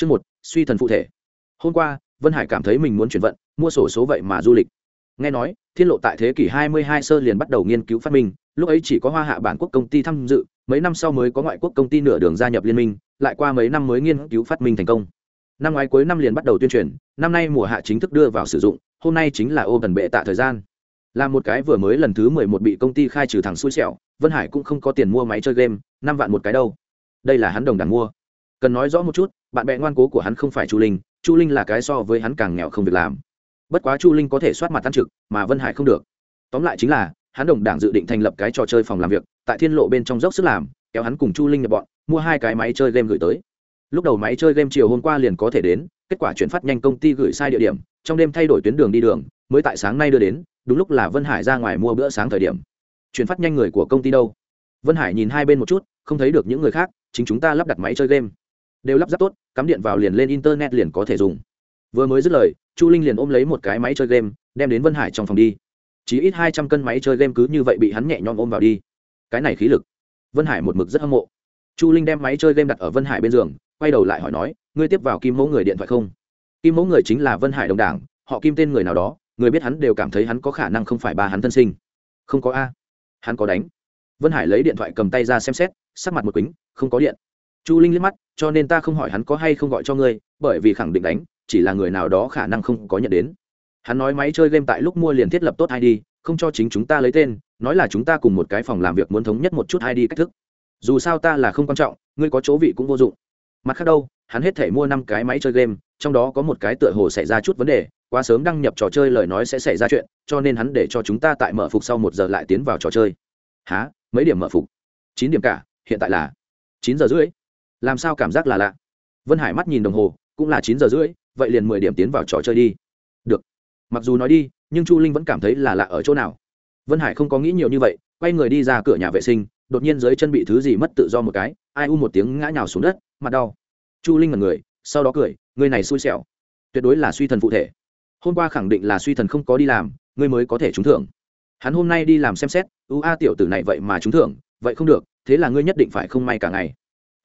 Chương một, suy thần phụ thể. Hôm qua, Vân Hải cảm thấy mình muốn chuyển vận, mua sổ số vậy mà du lịch. Nghe nói, Thiên Lộ tại thế kỷ 22 sơ liền bắt đầu nghiên cứu phát minh, lúc ấy chỉ có Hoa Hạ bản quốc công ty tham dự, mấy năm sau mới có ngoại quốc công ty nửa đường gia nhập liên minh, lại qua mấy năm mới nghiên cứu phát minh thành công. Năm ngoái cuối năm liền bắt đầu tuyên truyền, năm nay mùa hạ chính thức đưa vào sử dụng, hôm nay chính là ô gần bệ tạ thời gian. Là một cái vừa mới lần thứ 11 bị công ty khai trừ thẳng xui xẻo, Vân Hải cũng không có tiền mua máy chơi game, năm vạn một cái đâu. Đây là hắn đồng đẳng mua cần nói rõ một chút, bạn bè ngoan cố của hắn không phải chu linh chu linh là cái so với hắn càng nghèo không việc làm. Bất quá chu linh có thể soát mặt tan trực, mà vân hải không được. Tóm lại chính là, hắn đồng đảng dự định thành lập cái trò chơi phòng làm việc, tại thiên lộ bên trong dốc sức làm, kéo hắn cùng chu linh nhập bọn, mua hai cái máy chơi game gửi tới. Lúc đầu máy chơi game chiều hôm qua liền có thể đến, kết quả chuyển phát nhanh công ty gửi sai địa điểm, trong đêm thay đổi tuyến đường đi đường, mới tại sáng nay đưa đến, đúng lúc là vân hải ra ngoài mua bữa sáng thời điểm. Chuyển phát nhanh người của công ty đâu? Vân hải nhìn hai bên một chút, không thấy được những người khác, chính chúng ta lắp đặt máy chơi game đều lắp ráp tốt, cắm điện vào liền lên internet liền có thể dùng. Vừa mới dứt lời, chu linh liền ôm lấy một cái máy chơi game, đem đến vân hải trong phòng đi. Chỉ ít hai trăm cân máy chơi game cứ như vậy bị hắn nhẹ nhõm ôm vào đi. Cái này khí lực. Vân hải một mực rất hâm mộ. Chu linh đem máy chơi game đặt ở vân hải bên giường, quay đầu lại hỏi nói, ngươi tiếp vào kim mẫu người điện thoại không? Kim mẫu người chính là vân hải đồng đảng, họ kim tên người nào đó, người biết hắn đều cảm thấy hắn có khả năng không phải ba hắn thân sinh. Không có a, hắn có đánh. Vân hải lấy điện thoại cầm tay ra xem xét, sắc mặt một kính không có điện chu linh liếc mắt, cho nên ta không hỏi hắn có hay không gọi cho ngươi, bởi vì khẳng định đánh, chỉ là người nào đó khả năng không có nhận đến. Hắn nói máy chơi game tại lúc mua liền thiết lập tốt id không cho chính chúng ta lấy tên, nói là chúng ta cùng một cái phòng làm việc muốn thống nhất một chút id cách thức. Dù sao ta là không quan trọng, ngươi có chỗ vị cũng vô dụng. Mặt khác đâu, hắn hết thể mua năm cái máy chơi game, trong đó có một cái tựa hồ xảy ra chút vấn đề, quá sớm đăng nhập trò chơi lời nói sẽ xảy ra chuyện, cho nên hắn để cho chúng ta tại mở phục sau một giờ lại tiến vào trò chơi. Há mấy điểm mở phục? Chín điểm cả, hiện tại là chín giờ rưỡi làm sao cảm giác là lạ? Vân hải mắt nhìn đồng hồ, cũng là chín giờ rưỡi, vậy liền mười điểm tiến vào trò chơi đi. Được. Mặc dù nói đi, nhưng chu linh vẫn cảm thấy là lạ ở chỗ nào. Vân hải không có nghĩ nhiều như vậy, quay người đi ra cửa nhà vệ sinh, đột nhiên dưới chân bị thứ gì mất tự do một cái, ai u một tiếng ngã nhào xuống đất, mặt đau. Chu linh là người, sau đó cười, người này xui xẻo. Tuyệt đối là suy thần phụ thể. Hôm qua khẳng định là suy thần không có đi làm ngươi mới có thể trúng thưởng. Hắn hôm nay đi làm xem xét ưu a, tiểu tử này vậy mà trúng thưởng, vậy không được, thế là ngươi nhất định phải không may cả ngày.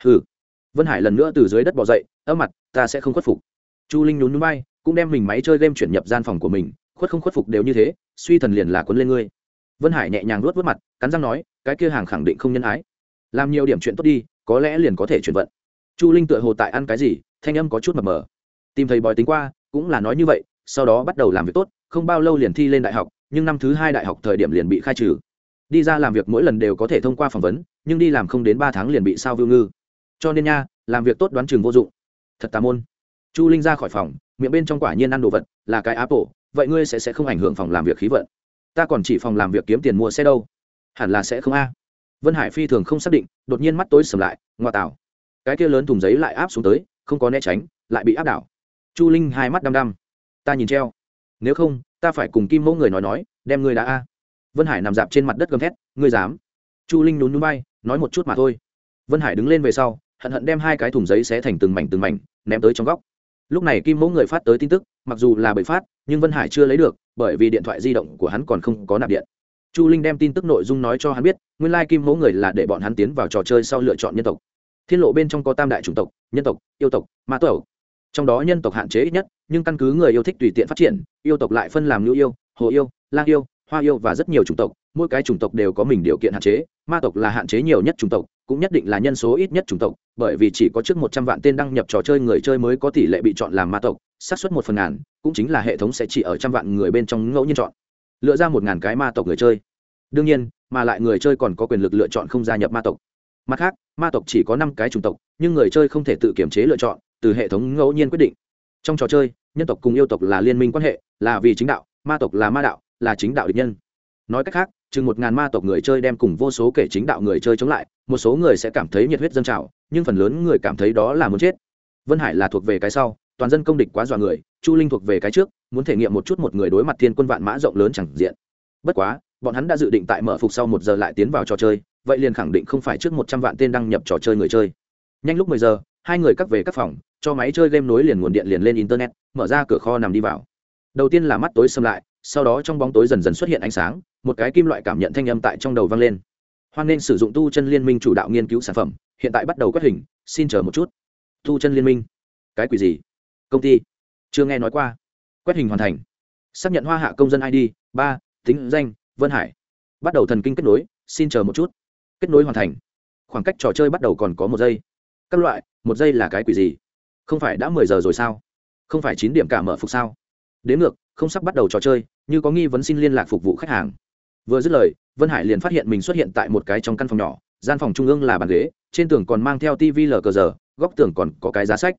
Ừ vân hải lần nữa từ dưới đất bỏ dậy, âm mặt, ta sẽ không khuất phục. Chu linh nhún núi bay cũng đem mình máy chơi game chuyển nhập gian phòng của mình, khuất không khuất phục đều như thế, suy thần liền là quấn lên ngươi. Vân hải nhẹ nhàng luốt vớt mặt, cắn răng nói, cái kia hàng khẳng định không nhân ái. Làm nhiều điểm chuyện tốt đi, có lẽ liền có thể chuyển vận. Chu linh tựa hồ tại ăn cái gì, thanh âm có chút mập mờ. Tìm thầy bói tính qua, cũng là nói như vậy, sau đó bắt đầu làm việc tốt, không bao lâu liền thi lên đại học, nhưng năm thứ hai đại học thời điểm liền bị khai trừ. Đi ra làm việc mỗi lần đều có thể thông qua phỏng vấn, nhưng đi làm không đến ba tháng liền bị sao viêu ngư cho nên nha, làm việc tốt đoán chừng vô dụng. Thật tà môn. Chu linh ra khỏi phòng, miệng bên trong quả nhiên ăn đồ vật là cái apple, vậy ngươi sẽ sẽ không ảnh hưởng phòng làm việc khí vận. Ta còn chỉ phòng làm việc kiếm tiền mua xe đâu. Hẳn là sẽ không a. Vân hải phi thường không xác định, đột nhiên mắt tối sầm lại, ngoa tạo cái kia lớn thùng giấy lại áp xuống tới, không có né tránh, lại bị áp đảo. Chu linh hai mắt đăm đăm. Ta nhìn treo. Nếu không, ta phải cùng kim mẫu người nói nói, đem ngươi đã a. Vân hải nằm dạp trên mặt đất gầm thét, ngươi dám. Chu linh nhún núi bay nói một chút mà thôi. Vân hải đứng lên về sau hận hận đem hai cái thùng giấy xé thành từng mảnh từng mảnh, ném tới trong góc. Lúc này kim mẫu người phát tới tin tức, mặc dù là bởi phát, nhưng vân hải chưa lấy được, bởi vì điện thoại di động của hắn còn không có nạp điện. Chu linh đem tin tức nội dung nói cho hắn biết, nguyên lai kim mẫu người là để bọn hắn tiến vào trò chơi sau lựa chọn nhân tộc. Thiên lộ bên trong có tam đại chủng tộc, nhân tộc, yêu tộc, ma tộc. Trong đó nhân tộc hạn chế ít nhất, nhưng căn cứ người yêu thích tùy tiện phát triển, yêu tộc lại phân làm nhu yêu, hồ yêu, lang yêu, hoa yêu và rất nhiều chủng tộc mỗi cái chủng tộc đều có mình điều kiện hạn chế, ma tộc là hạn chế nhiều nhất chủng tộc, cũng nhất định là nhân số ít nhất chủng tộc, bởi vì chỉ có trước một trăm vạn tên đăng nhập trò chơi người chơi mới có tỷ lệ bị chọn làm ma tộc, xác suất một phần ngàn, cũng chính là hệ thống sẽ chỉ ở trăm vạn người bên trong ngẫu nhiên chọn, lựa ra một ngàn cái ma tộc người chơi. Đương nhiên, mà lại người chơi còn có quyền lực lựa chọn không gia nhập ma tộc. Mặt khác, ma tộc chỉ có năm cái chủng tộc, nhưng người chơi không thể tự kiểm chế lựa chọn, từ hệ thống ngẫu nhiên quyết định. Trong trò chơi, nhân tộc cùng yêu tộc là liên minh quan hệ, là vì chính đạo, ma tộc là ma đạo, là chính đạo địch nhân nói cách khác, chừng một ngàn ma tộc người chơi đem cùng vô số kể chính đạo người chơi chống lại, một số người sẽ cảm thấy nhiệt huyết dân trào, nhưng phần lớn người cảm thấy đó là muốn chết. Vân hải là thuộc về cái sau, toàn dân công địch quá dọa người, chu linh thuộc về cái trước, muốn thể nghiệm một chút một người đối mặt thiên quân vạn mã rộng lớn chẳng diện. Bất quá, bọn hắn đã dự định tại mở phục sau một giờ lại tiến vào trò chơi, vậy liền khẳng định không phải trước một trăm vạn tên đăng nhập trò chơi người chơi. Nhanh lúc mười giờ, hai người cắt về các phòng, cho máy chơi game nối liền nguồn điện liền lên internet, mở ra cửa kho nằm đi vào. Đầu tiên là mắt tối xâm lại, sau đó trong bóng tối dần dần xuất hiện ánh sáng một cái kim loại cảm nhận thanh âm tại trong đầu vang lên. Hoan nên sử dụng tu chân liên minh chủ đạo nghiên cứu sản phẩm, hiện tại bắt đầu quét hình, xin chờ một chút. Tu chân liên minh? Cái quỷ gì? Công ty? Chưa nghe nói qua. Quét hình hoàn thành. Xác nhận hoa hạ công dân id ba, tính danh, vân hải. Bắt đầu thần kinh kết nối, xin chờ một chút. Kết nối hoàn thành. Khoảng cách trò chơi bắt đầu còn có một giây. Các loại, một giây là cái quỷ gì? Không phải đã mười giờ rồi sao? Không phải chín điểm cả mở phục sao? Đến ngược, không sắp bắt đầu trò chơi, như có nghi vấn xin liên lạc phục vụ khách hàng vừa dứt lời, vân hải liền phát hiện mình xuất hiện tại một cái trong căn phòng nhỏ, gian phòng trung ương là bàn ghế, trên tường còn mang theo tv lờ cờ giờ, góc tường còn có cái giá sách.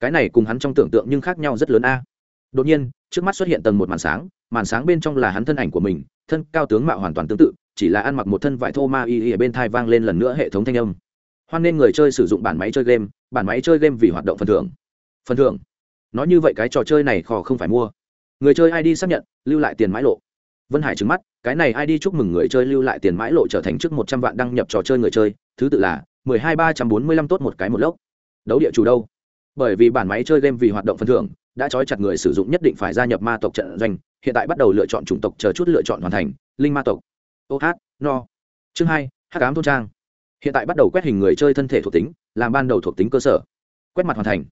Cái này cùng hắn trong tưởng tượng nhưng khác nhau rất lớn a. Đột nhiên, trước mắt xuất hiện tầng một màn sáng màn sáng bên trong là hắn thân ảnh của mình, thân cao tướng mạo hoàn toàn tương tự, chỉ là ăn mặc một thân vải thô ma y y ở bên thai vang lên lần nữa hệ thống thanh âm. Hoan nên người chơi sử dụng bản máy chơi game, bản máy chơi game vì hoạt động phần thưởng. Phần thưởng. Nói như vậy cái trò chơi này khó không phải mua. Người chơi id xác nhận, lưu lại tiền mãi lộ vân hải trứng mắt cái này ai đi chúc mừng người chơi lưu lại tiền mãi lộ trở thành trước một trăm vạn đăng nhập trò chơi người chơi thứ tự là mười hai ba trăm bốn mươi lăm tốt một cái một lốc. Đấu địa chủ đâu? Bởi vì bản máy chơi game vì hoạt động phần thưởng đã trói chặt người sử dụng nhất định phải gia nhập ma tộc trận doanh hiện tại bắt đầu lựa chọn chủng tộc chờ chút lựa chọn hoàn thành linh ma tộc. Ô hát no. Chương hai hát cám thôn trang. Hiện tại bắt đầu quét hình người chơi thân thể thuộc tính làm ban đầu thuộc tính cơ sở. Quét mặt hoàn thành.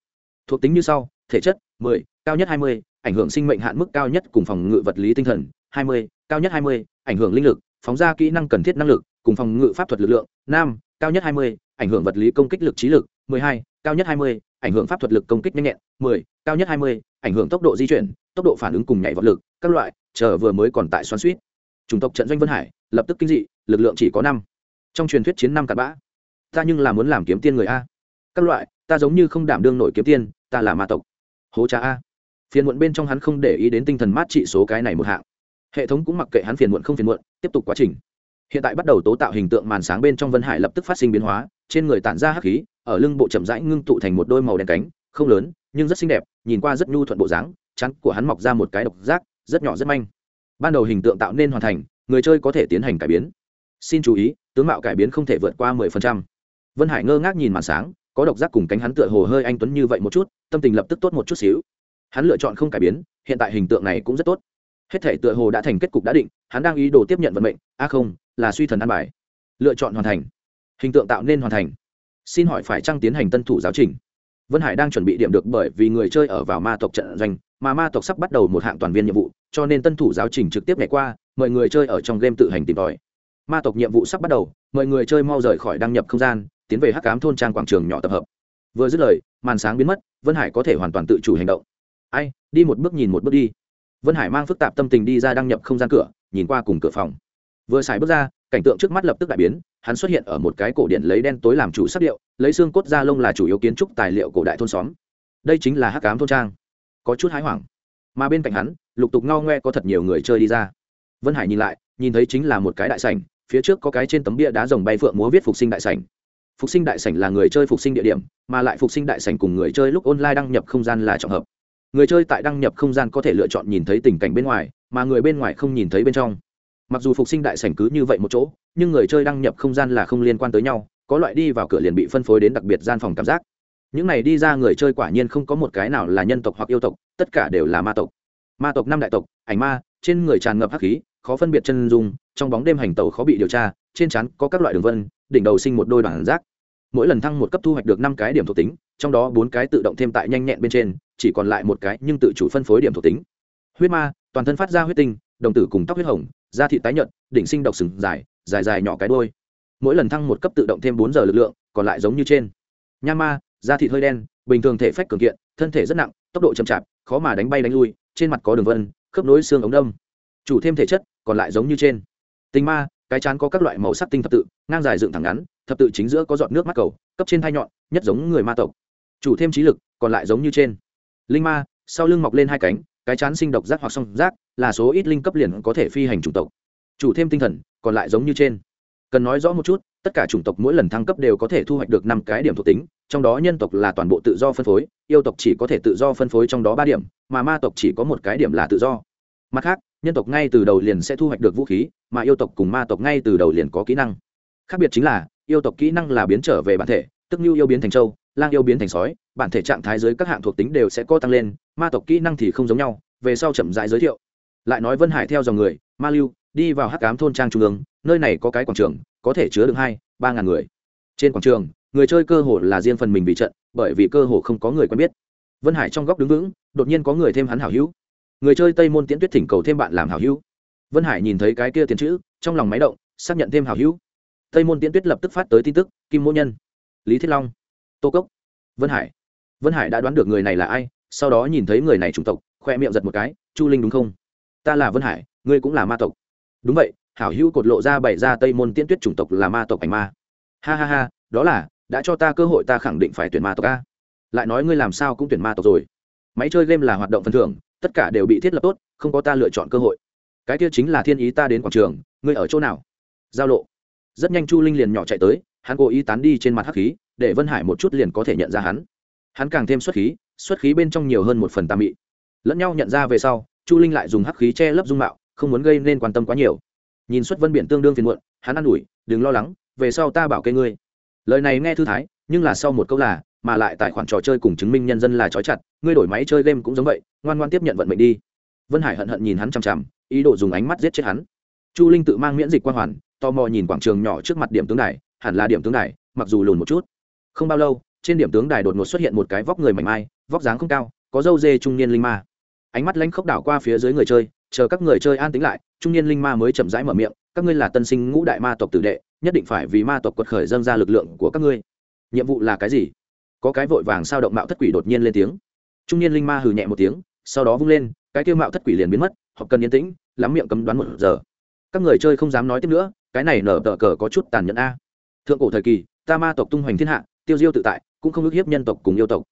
Thuộc tính như sau thể chất 10, cao nhất 20, ảnh hưởng sinh mệnh hạn mức cao nhất cùng phòng ngự vật lý tinh thần 20, cao nhất 20, ảnh hưởng linh lực phóng ra kỹ năng cần thiết năng lực cùng phòng ngự pháp thuật lực lượng nam cao nhất 20, ảnh hưởng vật lý công kích lực trí lực 12, cao nhất 20, ảnh hưởng pháp thuật lực công kích nhanh nhẹn 10, cao nhất 20, ảnh hưởng tốc độ di chuyển tốc độ phản ứng cùng nhảy vật lực các loại chờ vừa mới còn tại xoắn suýt. Chủng tộc trận doanh vân hải lập tức kinh dị lực lượng chỉ có năm. Trong truyền thuyết chiến năm cặn bã ta nhưng là muốn làm kiếm tiên người a. Các loại ta giống như không đảm đương nổi kiếm tiên ta là ma tộc. Hố cha a. Phiền muộn bên trong hắn không để ý đến tinh thần mát trị số cái này một hạng hệ thống cũng mặc kệ hắn phiền muộn không phiền muộn, tiếp tục quá trình. Hiện tại bắt đầu tố tạo hình tượng màn sáng bên trong vân hải lập tức phát sinh biến hóa, trên người tản ra hắc khí, ở lưng bộ chậm rãi ngưng tụ thành một đôi màu đen cánh, không lớn, nhưng rất xinh đẹp, nhìn qua rất nhu thuận bộ dáng chắn của hắn mọc ra một cái độc giác, rất nhỏ rất manh. Ban đầu hình tượng tạo nên hoàn thành, người chơi có thể tiến hành cải biến. Xin chú ý, tướng mạo cải biến không thể vượt qua mười phần trăm. Vân hải ngơ ngác nhìn màn sáng, có độc giác cùng cánh hắn tựa hồ hơi anh tuấn như vậy một chút, tâm tình lập tức tốt một chút xíu. Hắn lựa chọn không cải biến, hiện tại hình tượng này cũng rất tốt hết thể tựa hồ đã thành kết cục đã định, hắn đang ý đồ tiếp nhận vận mệnh. A không, là suy thần an bài. Lựa chọn hoàn thành. Hình tượng tạo nên hoàn thành. Xin hỏi phải trăng tiến hành tân thủ giáo trình? Vân hải đang chuẩn bị điểm được bởi vì người chơi ở vào ma tộc trận doanh, mà ma tộc sắp bắt đầu một hạng toàn viên nhiệm vụ, cho nên tân thủ giáo trình trực tiếp ngày qua, mời người chơi ở trong game tự hành tìm tòi. Ma tộc nhiệm vụ sắp bắt đầu, mời người chơi mau rời khỏi đăng nhập không gian, tiến về hắc cám thôn trang quảng trường nhỏ tập hợp. Vừa dứt lời, màn sáng biến mất, vân hải có thể hoàn toàn tự chủ hành động. Ai, đi một bước nhìn một bước đi vân hải mang phức tạp tâm tình đi ra đăng nhập không gian cửa, nhìn qua cùng cửa phòng. Vừa xài bước ra, cảnh tượng trước mắt lập tức đại biến, hắn xuất hiện ở một cái cổ điện lấy đen tối làm chủ sắc điệu, lấy xương cốt da lông là chủ yếu kiến trúc tài liệu cổ đại thôn xóm. Đây chính là hắc cám thôn trang. Có chút hái hoảng. Mà bên cạnh hắn, lục tục ngao ngoe có thật nhiều người chơi đi ra. Vân hải nhìn lại, nhìn thấy chính là một cái đại sảnh, phía trước có cái trên tấm bia đá rồng bay phượng múa viết phục sinh đại sảnh. Phục sinh đại sảnh là người chơi phục sinh địa điểm, mà lại phục sinh đại sảnh cùng người chơi lúc online đăng nhập không gian là trọng hợp người chơi tại đăng nhập không gian có thể lựa chọn nhìn thấy tình cảnh bên ngoài, mà người bên ngoài không nhìn thấy bên trong. Mặc dù phục sinh đại sảnh cứ như vậy một chỗ, nhưng người chơi đăng nhập không gian là không liên quan tới nhau, có loại đi vào cửa liền bị phân phối đến đặc biệt gian phòng cảm giác. Những này đi ra người chơi quả nhiên không có một cái nào là nhân tộc hoặc yêu tộc, tất cả đều là ma tộc. Ma tộc năm đại tộc, ảnh ma, trên người tràn ngập hắc khí, khó phân biệt chân dung, trong bóng đêm hành tàu khó bị điều tra, trên chắn có các loại đường vân, đỉnh đầu sinh một đôi đoàn rác mỗi lần thăng một cấp thu hoạch được năm cái điểm thuộc tính trong đó bốn cái tự động thêm tại nhanh nhẹn bên trên, chỉ còn lại một cái nhưng tự chủ phân phối điểm thuộc tính. Huyết ma, toàn thân phát ra huyết tinh, đồng tử cùng tóc huyết hồng, da thị tái nhợt, đỉnh sinh độc sừng dài dài dài nhỏ cái đôi mỗi lần thăng một cấp tự động thêm bốn giờ lực lượng, còn lại giống như trên. Nha ma, da thịt hơi đen, bình thường thể phách cường kiện, thân thể rất nặng, tốc độ chậm chạp, khó mà đánh bay đánh lui, trên mặt có đường vân, khớp nối xương ống đông. Chủ thêm thể chất, còn lại giống như trên. Tinh ma, cái chán có các loại màu sắc tinh thập tự, ngang dài dựng thẳng ngắn, thập tự chính giữa có giọt nước mắt cầu, cấp trên thai nhọn, nhất giống người ma tộc chủ thêm trí lực, còn lại giống như trên. Linh ma, sau lưng mọc lên hai cánh, cái chán sinh độc giác hoặc song giác, là số ít linh cấp liền có thể phi hành chủng tộc. Chủ thêm tinh thần, còn lại giống như trên. Cần nói rõ một chút, tất cả chủng tộc mỗi lần thăng cấp đều có thể thu hoạch được năm cái điểm thuộc tính, trong đó nhân tộc là toàn bộ tự do phân phối, yêu tộc chỉ có thể tự do phân phối trong đó ba điểm, mà ma tộc chỉ có một cái điểm là tự do. Mặt khác, nhân tộc ngay từ đầu liền sẽ thu hoạch được vũ khí, mà yêu tộc cùng ma tộc ngay từ đầu liền có kỹ năng. Khác biệt chính là, yêu tộc kỹ năng là biến trở về bản thể, tức như yêu biến thành châu lang yêu biến thành sói, bản thể trạng thái dưới các hạng thuộc tính đều sẽ có tăng lên, ma tộc kỹ năng thì không giống nhau, về sau chậm rãi giới thiệu. Lại nói vân hải theo dòng người, ma lưu, đi vào hắc cám thôn trang trung ương, nơi này có cái quảng trường, có thể chứa được hai, ba ngàn người. Trên quảng trường, người chơi cơ hồ là riêng phần mình bị trận, bởi vì cơ hồ không có người quen biết. Vân hải trong góc đứng vững, đột nhiên có người thêm hắn hảo hữu. Người chơi tây môn tiễn tuyết thỉnh cầu thêm bạn làm hảo hữu. Vân hải nhìn thấy cái kia tiền chữ, trong lòng máy động, xác nhận thêm hảo hữu. Tây môn tiễn tuyết lập tức phát tới tin tức, kim mỗ nhân, lý thiết long tô cốc. Vân hải. Vân hải đã đoán được người này là ai, sau đó nhìn thấy người này chủng tộc, khoe miệng giật một cái, chu linh đúng không? Ta là vân hải, ngươi cũng là ma tộc. Đúng vậy, hảo hữu cột lộ ra bày ra tây môn tiễn tuyết chủng tộc là ma tộc ảnh ma. Ha ha ha, đó là, đã cho ta cơ hội ta khẳng định phải tuyển ma tộc a. Lại nói ngươi làm sao cũng tuyển ma tộc rồi. Máy chơi game là hoạt động phần thưởng, tất cả đều bị thiết lập tốt, không có ta lựa chọn cơ hội. Cái kia chính là thiên ý ta đến quảng trường, ngươi ở chỗ nào? Giao lộ. Rất nhanh chu linh liền nhỏ chạy tới hắn cố ý tán đi trên mặt hắc khí, để vân hải một chút liền có thể nhận ra hắn. Hắn càng thêm xuất khí xuất khí bên trong nhiều hơn một phần tà mị. Lẫn nhau nhận ra về sau, chu linh lại dùng hắc khí che lấp dung mạo, không muốn gây nên quan tâm quá nhiều. Nhìn xuất vân biển tương đương phiền muộn, hắn an ủi, đừng lo lắng, về sau ta bảo kê ngươi. Lời này nghe thư thái, nhưng là sau một câu là, mà lại tài khoản trò chơi cùng chứng minh nhân dân là trói chặt, ngươi đổi máy chơi game cũng giống vậy, ngoan ngoan tiếp nhận vận mệnh đi. Vân hải hận hận nhìn hắn chằm chằm, ý đồ dùng ánh mắt giết chết hắn. Chu linh tự mang miễn dịch quang hoàn, tò mò nhìn quảng trường nhỏ trước mặt điểm tướng đài hẳn là điểm tướng đài, mặc dù lùn một chút. Không bao lâu, trên điểm tướng đài đột ngột xuất hiện một cái vóc người mảnh mai, vóc dáng không cao, có dâu dê trung niên linh ma. Ánh mắt lãnh khốc đảo qua phía dưới người chơi, chờ các người chơi an tính lại, trung niên linh ma mới chậm rãi mở miệng, các ngươi là tân sinh ngũ đại ma tộc tử đệ, nhất định phải vì ma tộc quật khởi dâng ra lực lượng của các ngươi. Nhiệm vụ là cái gì? Có cái vội vàng sao động mạo thất quỷ đột nhiên lên tiếng. Trung niên linh ma hừ nhẹ một tiếng, sau đó vung lên, cái kêu mạo thất quỷ liền biến mất họ cần yên tĩnh, lắm miệng cấm đoán một giờ. Các người chơi không dám nói tiếp nữa, cái này nở tờ cờ có chút tàn nhẫn a thượng cổ thời kỳ, ta ma tộc tung hoành thiên hạ, tiêu diêu tự tại, cũng không ức hiếp nhân tộc cùng yêu tộc.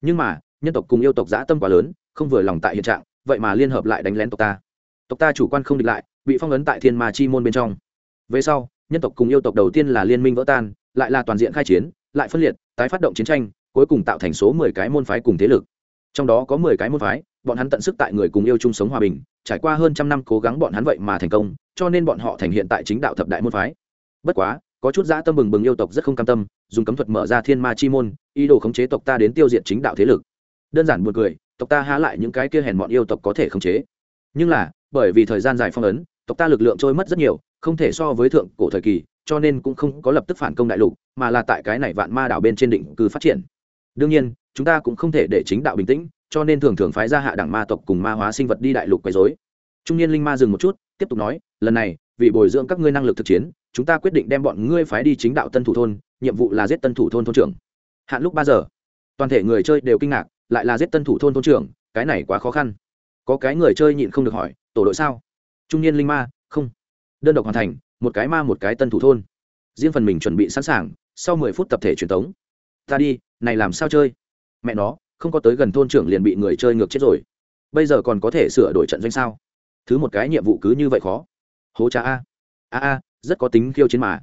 Nhưng mà, nhân tộc cùng yêu tộc giã tâm quá lớn, không vừa lòng tại hiện trạng, vậy mà liên hợp lại đánh lén tộc ta. Tộc ta chủ quan không địch lại, bị phong ấn tại thiên ma chi môn bên trong. Về sau, nhân tộc cùng yêu tộc đầu tiên là liên minh vỡ tan, lại là toàn diện khai chiến, lại phân liệt, tái phát động chiến tranh, cuối cùng tạo thành số mười cái môn phái cùng thế lực. Trong đó có mười cái môn phái, bọn hắn tận sức tại người cùng yêu chung sống hòa bình, trải qua hơn trăm năm cố gắng bọn hắn vậy mà thành công, cho nên bọn họ thành hiện tại chính đạo thập đại môn phái. Bất quá có chút dã tâm bừng bừng yêu tộc rất không cam tâm, dùng cấm thuật mở ra thiên ma chi môn, ý đồ khống chế tộc ta đến tiêu diệt chính đạo thế lực. Đơn giản buồn cười, tộc ta há lại những cái kia hèn bọn yêu tộc có thể khống chế. Nhưng là, bởi vì thời gian dài phong ấn, tộc ta lực lượng trôi mất rất nhiều, không thể so với thượng cổ thời kỳ, cho nên cũng không có lập tức phản công đại lục, mà là tại cái này vạn ma đảo bên trên định cư phát triển. Đương nhiên, chúng ta cũng không thể để chính đạo bình tĩnh, cho nên thường thường phái ra hạ đẳng ma tộc cùng ma hóa sinh vật đi đại lục quấy dối trung niên linh ma dừng một chút, tiếp tục nói, lần này, vì bồi dưỡng các ngươi năng lực thực chiến chúng ta quyết định đem bọn ngươi phái đi chính đạo tân thủ thôn, nhiệm vụ là giết tân thủ thôn thôn trưởng. Hạn lúc ba giờ, toàn thể người chơi đều kinh ngạc, lại là giết tân thủ thôn thôn trưởng, cái này quá khó khăn. Có cái người chơi nhịn không được hỏi, tổ đội sao? Trung niên linh ma, không. Đơn độc hoàn thành, một cái ma, một cái tân thủ thôn. Riêng phần mình chuẩn bị sẵn sàng, sau mười phút tập thể truyền tống. Ta đi, này làm sao chơi? Mẹ nó, không có tới gần thôn trưởng liền bị người chơi ngược chết rồi. Bây giờ còn có thể sửa đổi trận doanh sao? Thứ một cái nhiệm vụ cứ như vậy khó. Hố cha a. A a rất có tính khiêu chiến mà.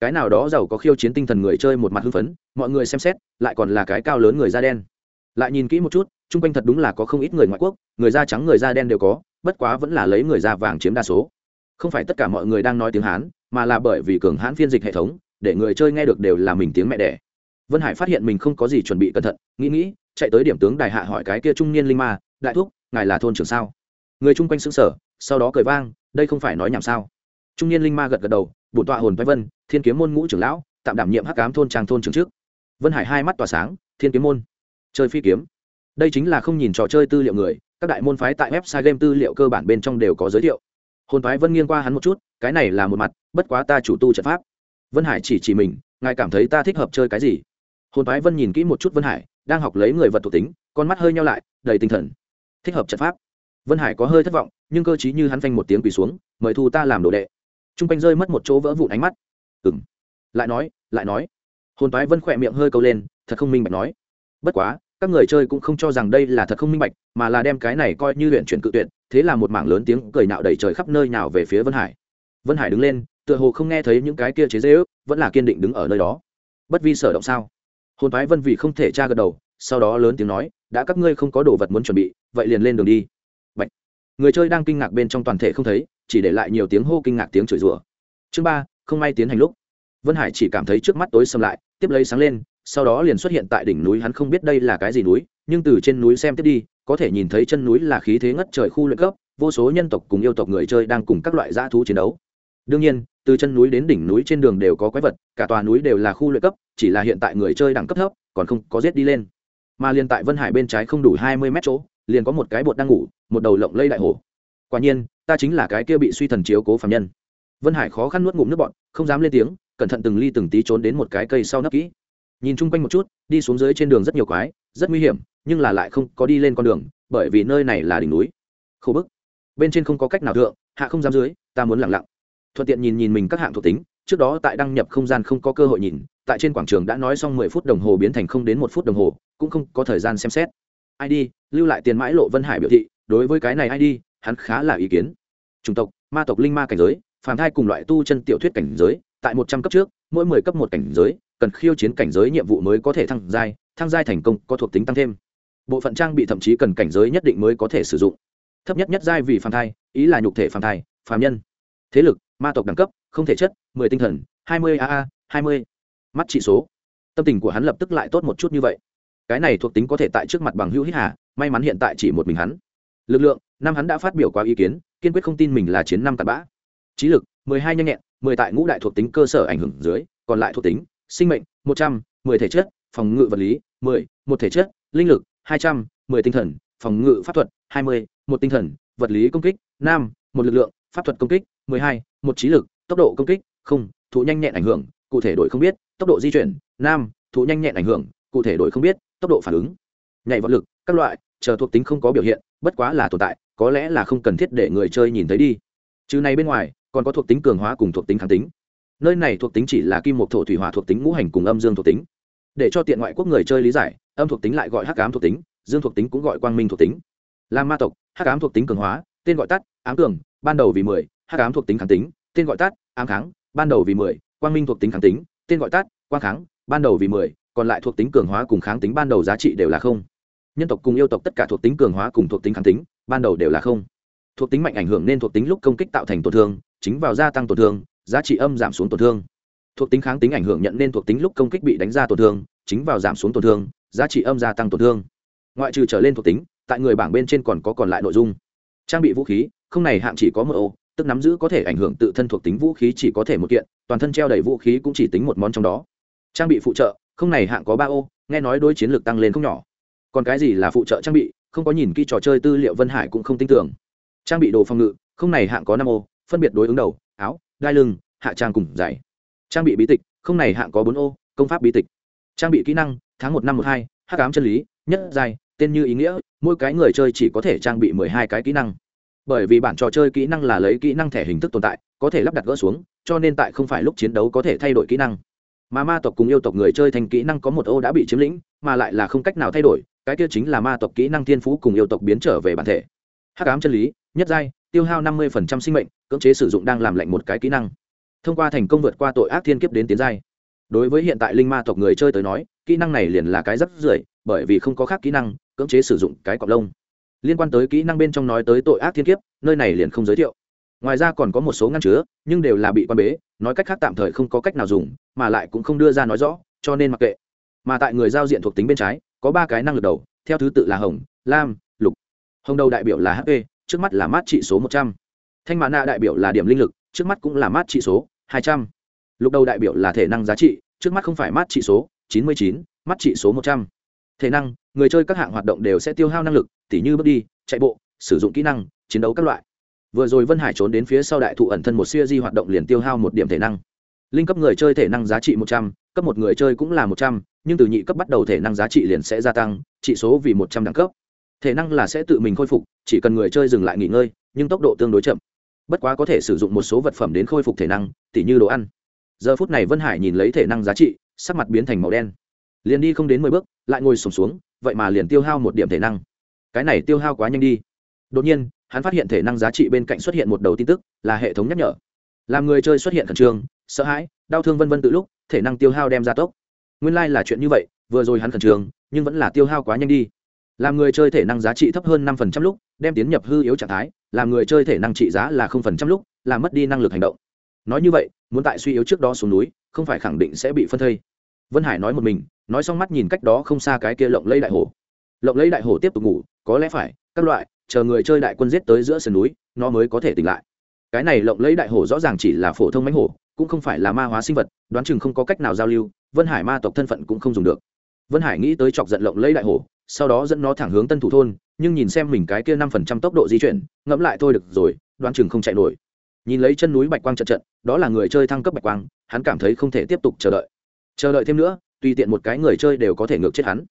Cái nào đó giàu có khiêu chiến tinh thần người chơi một mặt hưng phấn, mọi người xem xét, lại còn là cái cao lớn người da đen. Lại nhìn kỹ một chút, chung quanh thật đúng là có không ít người ngoại quốc, người da trắng, người da đen đều có, bất quá vẫn là lấy người da vàng chiếm đa số. Không phải tất cả mọi người đang nói tiếng hán, mà là bởi vì cường hãn phiên dịch hệ thống, để người chơi nghe được đều là mình tiếng mẹ đẻ. Vân hải phát hiện mình không có gì chuẩn bị cẩn thận, nghĩ nghĩ, chạy tới điểm tướng đại hạ hỏi cái kia trung niên linh ma, đại thúc, ngài là thôn trưởng sao? Người chung quanh xứng sở sau đó cười vang, đây không phải nói nhảm sao? Trung niên linh ma gật gật đầu bổn tọa hồn vai vân, thiên kiếm môn ngũ trưởng lão, tạm đảm nhiệm hắc cám thôn trang thôn trưởng trước vân hải hai mắt tỏa sáng, thiên kiếm môn. Chơi phi kiếm. Đây chính là không nhìn trò chơi tư liệu người, các đại môn phái tại website game tư liệu cơ bản bên trong đều có giới thiệu. Hồn phái vân nghiêng qua hắn một chút, cái này là một mặt, bất quá ta chủ tu trận pháp. Vân hải chỉ chỉ mình, ngài cảm thấy ta thích hợp chơi cái gì? Hồn phái vân nhìn kỹ một chút vân hải, đang học lấy người vật thuộc tính, con mắt hơi nhau lại, đầy tinh thần. Thích hợp trận pháp. Vân hải có hơi thất vọng, nhưng cơ chí như hắn phanh một tiếng quỳ xuống, mời thu ta làm đồ đệ t r u n g quanh rơi mất một chỗ vỡ vụn ánh mắt. Ừ m lại nói lại nói. Hồn phái vân khỏe miệng hơi câu lên, thật không minh bạch nói. Bất quá, các người chơi cũng không cho rằng đây là thật không minh bạch, mà là đem cái này coi như luyện chuyển cự tuyệt, thế là một mảng lớn tiếng cười nạo đầy trời khắp nơi nào về phía vân hải. Vân hải đứng lên, tựa hồ không nghe thấy những cái kia chế dễ ước, vẫn là kiên định đứng ở nơi đó. Bất vi sở động sao? Hồn phái vân vì không thể tra gật đầu, sau đó lớn tiếng nói, đã các ngươi không có đồ vật muốn chuẩn bị, vậy liền lên đường đi người chơi đang kinh ngạc bên trong toàn thể không thấy, chỉ để lại nhiều tiếng hô kinh ngạc tiếng chửi rủa. Chương ba, không may tiến hành lúc. Vân hải chỉ cảm thấy trước mắt tối xâm lại, tiếp lấy sáng lên, sau đó liền xuất hiện tại đỉnh núi hắn không biết đây là cái gì núi, nhưng từ trên núi xem tiếp đi, có thể nhìn thấy chân núi là khí thế ngất trời khu luyện cấp, vô số nhân tộc cùng yêu tộc người chơi đang cùng các loại dã thú chiến đấu. Đương nhiên, từ chân núi đến đỉnh núi trên đường đều có quái vật, cả tòa núi đều là khu luyện cấp, chỉ là hiện tại người chơi đẳng cấp thấp, còn không có giết đi lên. Mà liền tại vân hải bên trái không đủ hai mươi mét chỗ, liền có một cái bột đang ngủ một đầu lộng lây đại hổ. Quả nhiên, ta chính là cái kia bị suy thần chiếu cố phạm nhân. Vân hải khó khăn nuốt ngụm nước bọn không dám lên tiếng, cẩn thận từng ly từng tí trốn đến một cái cây sau nấp kỹ. Nhìn chung quanh một chút, đi xuống dưới trên đường rất nhiều quái, rất nguy hiểm, nhưng là lại không có đi lên con đường, bởi vì nơi này là đỉnh núi. Khổ bức. Bên trên không có cách nào thượng, hạ không dám dưới, ta muốn lặng lặng. Thuận tiện nhìn nhìn mình các hạng thuộc tính, trước đó tại đăng nhập không gian không có cơ hội nhìn, tại trên quảng trường đã nói xong mười phút đồng hồ biến thành không đến một phút đồng hồ, cũng không có thời gian xem xét. Id lưu lại tiền mãi lộ vân hải biểu thị đối với cái này ai đi, hắn khá là ý kiến. Chủng tộc, ma tộc linh ma cảnh giới, phàm thai cùng loại tu chân tiểu thuyết cảnh giới, tại một trăm cấp trước, mỗi mười cấp một cảnh giới, cần khiêu chiến cảnh giới nhiệm vụ mới có thể thăng giai thăng giai thành công có thuộc tính tăng thêm. Bộ phận trang bị thậm chí cần cảnh giới nhất định mới có thể sử dụng. Thấp nhất nhất giai vì phàm thai, ý là nhục thể phàm thai, phàm nhân. Thế lực, ma tộc đẳng cấp, không thể chất, mười tinh thần, hai mươi aa hai mươi. Mắt trị số. Tâm tình của hắn lập tức lại tốt một chút như vậy. Cái này thuộc tính có thể tại trước mặt bằng hữu hít hà, may mắn hiện tại chỉ một mình hắn lực lượng, năm hắn đã phát biểu qua ý kiến, kiên quyết không tin mình là chiến năm cặn bã. Trí lực, mười hai nhanh nhẹn, mười tại ngũ đại thuộc tính cơ sở ảnh hưởng dưới, còn lại thuộc tính, sinh mệnh, một trăm, mười thể chất, phòng ngự vật lý, mười, một thể chất, linh lực, hai trăm, mười tinh thần, phòng ngự pháp thuật, hai mươi, một tinh thần, vật lý công kích, năm, một lực lượng, pháp thuật công kích, mười hai, một trí lực, tốc độ công kích, không thụ nhanh nhẹn ảnh hưởng, cụ thể đổi không biết, tốc độ di chuyển nam thụ nhanh nhẹn ảnh hưởng, cụ thể đổi không biết, tốc độ phản ứng. Nhảy vật lực, các loại, chờ thuộc tính không có biểu hiện bất quá là tồn tại có lẽ là không cần thiết để người chơi nhìn thấy đi chứ này bên ngoài còn có thuộc tính cường hóa cùng thuộc tính kháng tính nơi này thuộc tính chỉ là kim một thổ thủy hỏa thuộc tính ngũ hành cùng âm dương thuộc tính để cho tiện ngoại quốc người chơi lý giải âm thuộc tính lại gọi hắc ám thuộc tính dương thuộc tính cũng gọi quang minh thuộc tính làm ma tộc hắc ám thuộc tính cường hóa tên gọi tắt ám cường ban đầu vì mười hắc ám thuộc tính kháng tính tên gọi tắt ám kháng ban đầu vì mười quang minh thuộc tính kháng tính tên gọi tắt quang kháng ban đầu vì mười còn lại thuộc tính cường hóa cùng kháng tính ban đầu giá trị đều là không nhân tộc cùng yêu tộc tất cả thuộc tính cường hóa cùng thuộc tính kháng tính, ban đầu đều là không. Thuộc tính mạnh ảnh hưởng nên thuộc tính lúc công kích tạo thành tổn thương, chính vào gia tăng tổn thương, giá trị âm giảm xuống tổn thương. Thuộc tính kháng tính ảnh hưởng nhận nên thuộc tính lúc công kích bị đánh ra tổn thương, chính vào giảm xuống tổn thương, giá trị âm gia tăng tổn thương. Ngoại trừ trở lên thuộc tính, tại người bảng bên trên còn có còn lại nội dung. Trang bị vũ khí, không này hạng chỉ có một ô tức nắm giữ có thể ảnh hưởng tự thân thuộc tính vũ khí chỉ có thể một kiện, toàn thân treo đầy vũ khí cũng chỉ tính một món trong đó. Trang bị phụ trợ, không này hạng có ba ô nghe nói đối chiến lược tăng lên không nhỏ còn cái gì là phụ trợ trang bị, không có nhìn kỹ trò chơi tư liệu vân hải cũng không tin tưởng. Trang bị đồ phòng ngự, không này hạng có năm ô, phân biệt đối ứng đầu, áo đai lưng, hạ trang cùng giày. Trang bị bí tịch, không này hạng có bốn ô, công pháp bí tịch. Trang bị kỹ năng, tháng một năm một hai h cám chân lý, nhất dài tên như ý nghĩa, mỗi cái người chơi chỉ có thể trang bị mười hai cái kỹ năng. Bởi vì bản trò chơi kỹ năng là lấy kỹ năng thẻ hình thức tồn tại, có thể lắp đặt gỡ xuống, cho nên tại không phải lúc chiến đấu có thể thay đổi kỹ năng. Mà ma tộc cùng yêu tộc người chơi thành kỹ năng có một ô đã bị chiếm lĩnh, mà lại là không cách nào thay đổi cái kia chính là ma tộc kỹ năng thiên phú cùng yêu tộc biến trở về bản thể. Hắc ám chân lý nhất giai tiêu hao năm mươi sinh mệnh cưỡng chế sử dụng đang làm lạnh một cái kỹ năng. Thông qua thành công vượt qua tội ác thiên kiếp đến tiến giai. Đối với hiện tại linh ma tộc người chơi tới nói kỹ năng này liền là cái rất rưỡi, bởi vì không có khác kỹ năng cưỡng chế sử dụng cái cọc lông. Liên quan tới kỹ năng bên trong nói tới tội ác thiên kiếp nơi này liền không giới thiệu. Ngoài ra còn có một số ngăn chứa nhưng đều là bị quan bế nói cách khác tạm thời không có cách nào dùng mà lại cũng không đưa ra nói rõ cho nên mặc kệ. Mà tại người giao diện thuộc tính bên trái có ba cái năng lực đầu, theo thứ tự là hồng, lam, lục. Hồng đầu đại biểu là hp trước mắt là mát trị số một trăm. Thanh mã nạ đại biểu là điểm linh lực, trước mắt cũng là mát trị số hai trăm. Lục đầu đại biểu là thể năng giá trị, trước mắt không phải mát trị số chín mươi chín mắt trị số một trăm. Thể năng, người chơi các hạng hoạt động đều sẽ tiêu hao năng lực, tỉ như bước đi, chạy bộ, sử dụng kỹ năng, chiến đấu các loại. Vừa rồi vân hải trốn đến phía sau đại thụ ẩn thân một siêu di hoạt động liền tiêu hao một điểm thể năng. Linh cấp người chơi thể năng giá trị một trăm, cấp một người chơi cũng là một trăm nhưng từ nhị cấp bắt đầu thể năng giá trị liền sẽ gia tăng trị số vì một trăm đẳng cấp. Thể năng là sẽ tự mình khôi phục chỉ cần người chơi dừng lại nghỉ ngơi nhưng tốc độ tương đối chậm. Bất quá có thể sử dụng một số vật phẩm đến khôi phục thể năng tỉ như đồ ăn. Giờ phút này vân hải nhìn lấy thể năng giá trị sắc mặt biến thành màu đen. Liền đi không đến mười bước lại ngồi sùng xuống, xuống vậy mà liền tiêu hao một điểm thể năng. Cái này tiêu hao quá nhanh đi. Đột nhiên hắn phát hiện thể năng giá trị bên cạnh xuất hiện một đầu tin tức là hệ thống nhắc nhở. Làm người chơi xuất hiện khẩn trương sợ hãi đau thương vân vân từ lúc thể năng tiêu hao đem ra tốc nguyên lai、like、là chuyện như vậy, vừa rồi hắn khẩn trương, nhưng vẫn là tiêu hao quá nhanh đi. Làm người chơi thể năng giá trị thấp hơn năm phần trăm lúc, đem tiến nhập hư yếu trạng thái, làm người chơi thể năng trị giá là không phần trăm lúc làm mất đi năng lực hành động. Nói như vậy, muốn tại suy yếu trước đó xuống núi, không phải khẳng định sẽ bị phân thây. Vân hải nói một mình, nói xong mắt nhìn cách đó không xa cái kia lộng lấy đại hồ. Lộng lấy đại hồ tiếp tục ngủ, có lẽ phải, các loại, chờ người chơi đại quân giết tới giữa sườn núi, nó mới có thể tỉnh lại. Cái này lộng lấy đại hồ rõ ràng chỉ là phổ thông mánh hồ cũng không phải là ma hóa sinh vật, đoán chừng không có cách nào giao lưu, vân hải ma tộc thân phận cũng không dùng được. Vân hải nghĩ tới chọc giận lộng lấy đại hồ sau đó dẫn nó thẳng hướng tân thủ thôn, nhưng nhìn xem mình cái kia năm phần trăm tốc độ di chuyển, ngẫm lại thôi được rồi, đoán chừng không chạy nổi. Nhìn lấy chân núi bạch quang trận trận, đó là người chơi thăng cấp bạch quang, hắn cảm thấy không thể tiếp tục chờ đợi. Chờ đợi thêm nữa, tùy tiện một cái người chơi đều có thể ngược chết hắn.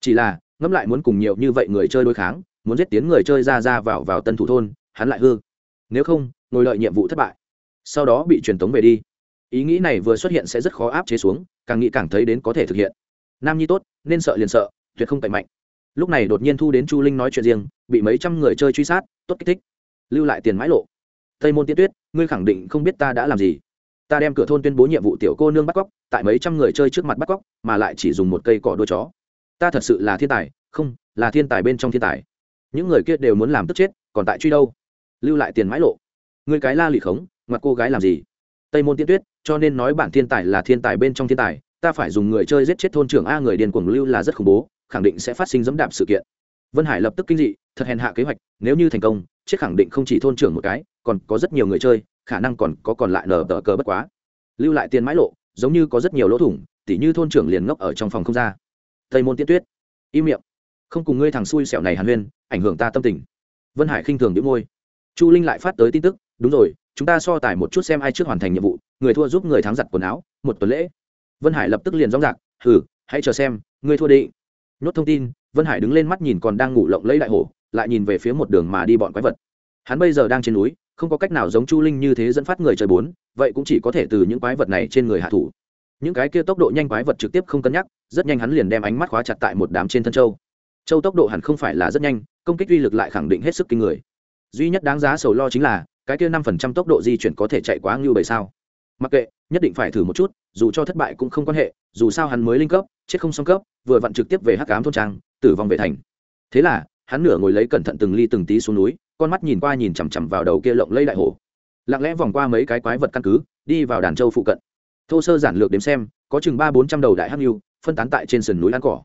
Chỉ là, ngẫm lại muốn cùng nhiều như vậy người chơi đối kháng, muốn giết tiến người chơi ra ra vào vào tân thủ thôn, hắn lại hư. Nếu không, ngồi đợi nhiệm vụ thất bại, sau đó bị truyền tống về đi ý nghĩ này vừa xuất hiện sẽ rất khó áp chế xuống, càng nghĩ càng thấy đến có thể thực hiện. Nam nhi tốt, nên sợ liền sợ, tuyệt không tẩy mạnh. Lúc này đột nhiên thu đến chu linh nói chuyện riêng, bị mấy trăm người chơi truy sát, tốt kích thích. Lưu lại tiền mãi lộ. Tây môn tiên tuyết, ngươi khẳng định không biết ta đã làm gì. Ta đem cửa thôn tuyên bố nhiệm vụ tiểu cô nương bắt cóc, tại mấy trăm người chơi trước mặt bắt cóc, mà lại chỉ dùng một cây cỏ đuôi chó. Ta thật sự là thiên tài, không, là thiên tài bên trong thiên tài. Những người kia đều muốn làm tức chết, còn tại truy đâu? Lưu lại tiền mãi lộ. Người cái la lì khống ngoặt cô gái làm gì? Tây môn tiên tuyết cho nên nói bản thiên tài là thiên tài bên trong thiên tài, ta phải dùng người chơi giết chết thôn trưởng a người điền cuồng lưu là rất khủng bố, khẳng định sẽ phát sinh dẫm đạp sự kiện. Vân hải lập tức kinh dị, thật hèn hạ kế hoạch, nếu như thành công, chết khẳng định không chỉ thôn trưởng một cái, còn có rất nhiều người chơi, khả năng còn có còn lại nở tờ cờ bất quá. Lưu lại tiền mãi lộ, giống như có rất nhiều lỗ thủng, tỉ như thôn trưởng liền ngốc ở trong phòng không ra. Tây môn tiên tuyết, im miệng. Không cùng ngươi thằng xui xẻo này hàn huyên, ảnh hưởng ta tâm tình. Vân hải khinh thường đĩu môi. Chu linh lại phát tới tin tức, đúng rồi, chúng ta so tài một chút xem ai trước hoàn thành nhiệm vụ người thua giúp người thắng giặt quần áo, một tuần lễ. Vân hải lập tức liền rõ rạc, hừ, hãy chờ xem, ngươi thua đi nhốt thông tin, vân hải đứng lên mắt nhìn còn đang ngủ lộng lấy đại hổ, lại nhìn về phía một đường mà đi bọn quái vật. Hắn bây giờ đang trên núi, không có cách nào giống chu linh như thế dẫn phát người trời bốn, vậy cũng chỉ có thể từ những quái vật này trên người hạ thủ. Những cái kia tốc độ nhanh quái vật trực tiếp không cân nhắc, rất nhanh hắn liền đem ánh mắt khóa chặt tại một đám trên thân châu. Châu tốc độ hẳn không phải là rất nhanh, công kích uy lực lại khẳng định hết sức kinh người. Duy nhất đáng giá sầu lo chính là, cái kia năm phần trăm tốc độ di chuyển có thể chạy quá ngưu bầy sao? Mặc kệ, nhất định phải thử một chút, dù cho thất bại cũng không quan hệ, dù sao hắn mới linh cấp, chết không song cấp, vừa vặn trực tiếp về hắc cám thôn trang, tử vong về thành. Thế là, hắn nửa ngồi lấy cẩn thận từng ly từng tí xuống núi, con mắt nhìn qua nhìn chằm chằm vào đầu kia lộng lây đại hồ. Lặng lẽ vòng qua mấy cái quái vật căn cứ, đi vào đàn châu phụ cận. Thô sơ giản lược đếm xem, có chừng ba bốn trăm đầu đại hắc nhu phân tán tại trên sườn núi ăn cỏ.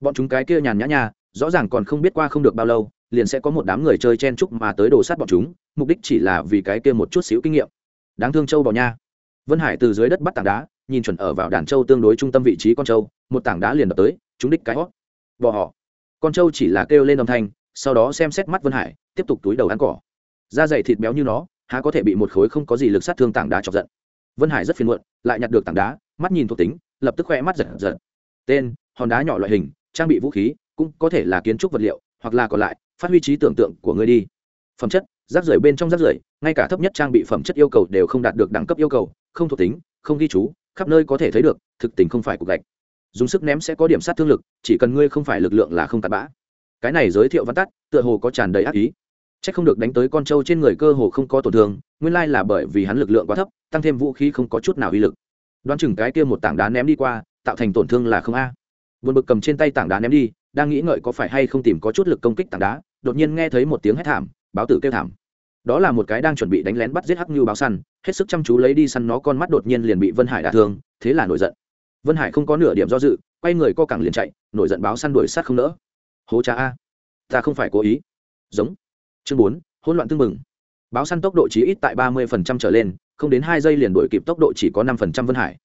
Bọn chúng cái kia nhàn nhã nha rõ ràng còn không biết qua không được bao lâu, liền sẽ có một đám người chơi chen chúc mà tới đồ sát bọn chúng, mục đích chỉ là vì cái kia một chút xíu kinh nghiệm. Đáng thương châu bò nha vân hải từ dưới đất bắt tảng đá nhìn chuẩn ở vào đàn trâu tương đối trung tâm vị trí con trâu, một tảng đá liền đập tới chúng đích cái hót bò họ con trâu chỉ là kêu lên âm thanh sau đó xem xét mắt vân hải tiếp tục túi đầu ăn cỏ. Da dày thịt béo như nó há có thể bị một khối không có gì lực sát thương tảng đá chọc giận. Vân hải rất phiền muộn lại nhặt được tảng đá mắt nhìn thuộc tính lập tức khoe mắt giật giật. Tên hòn đá nhỏ loại hình trang bị vũ khí cũng có thể là kiến trúc vật liệu hoặc là còn lại phát huy trí tưởng tượng của người đi. Phẩm chất rác rưởi bên trong rác rưởi ngay cả thấp nhất trang bị phẩm chất yêu cầu đều không đạt được đẳng cấp yêu cầu không thuộc tính, không ghi chú, khắp nơi có thể thấy được, thực tình không phải cục gạch. Dùng sức ném sẽ có điểm sát thương lực, chỉ cần ngươi không phải lực lượng là không tạt bã. Cái này giới thiệu văn tắt, tựa hồ có tràn đầy ác ý. C h ắ c không được đánh tới con trâu trên người cơ hồ không có tổn thương, nguyên lai là bởi vì hắn lực lượng quá thấp, tăng thêm vũ khí không có chút nào uy lực. Đoán chừng cái kia một tảng đá ném đi qua, tạo thành tổn thương là không a. Vượt bực cầm trên tay tảng đá ném đi, đang nghĩ ngợi có phải hay không tìm có chút lực công kích tảng đá, đột nhiên nghe thấy một tiếng hét thảm, báo tử kêu thảm đó là một cái đang chuẩn bị đánh lén bắt giết hắc như báo săn, hết sức chăm chú lấy đi săn nó con mắt đột nhiên liền bị vân hải đả thương, thế là nổi giận. Vân hải không có nửa điểm do dự, quay người co cẳng liền chạy, nổi giận báo săn đuổi sát không nỡ. Hố cha a, ta không phải cố ý. Giống. Chương bốn, hỗn loạn tương mừng báo săn tốc độ chỉ ít tại ba mươi phần trăm trở lên, không đến hai giây liền đuổi kịp tốc độ chỉ có năm phần trăm vân hải.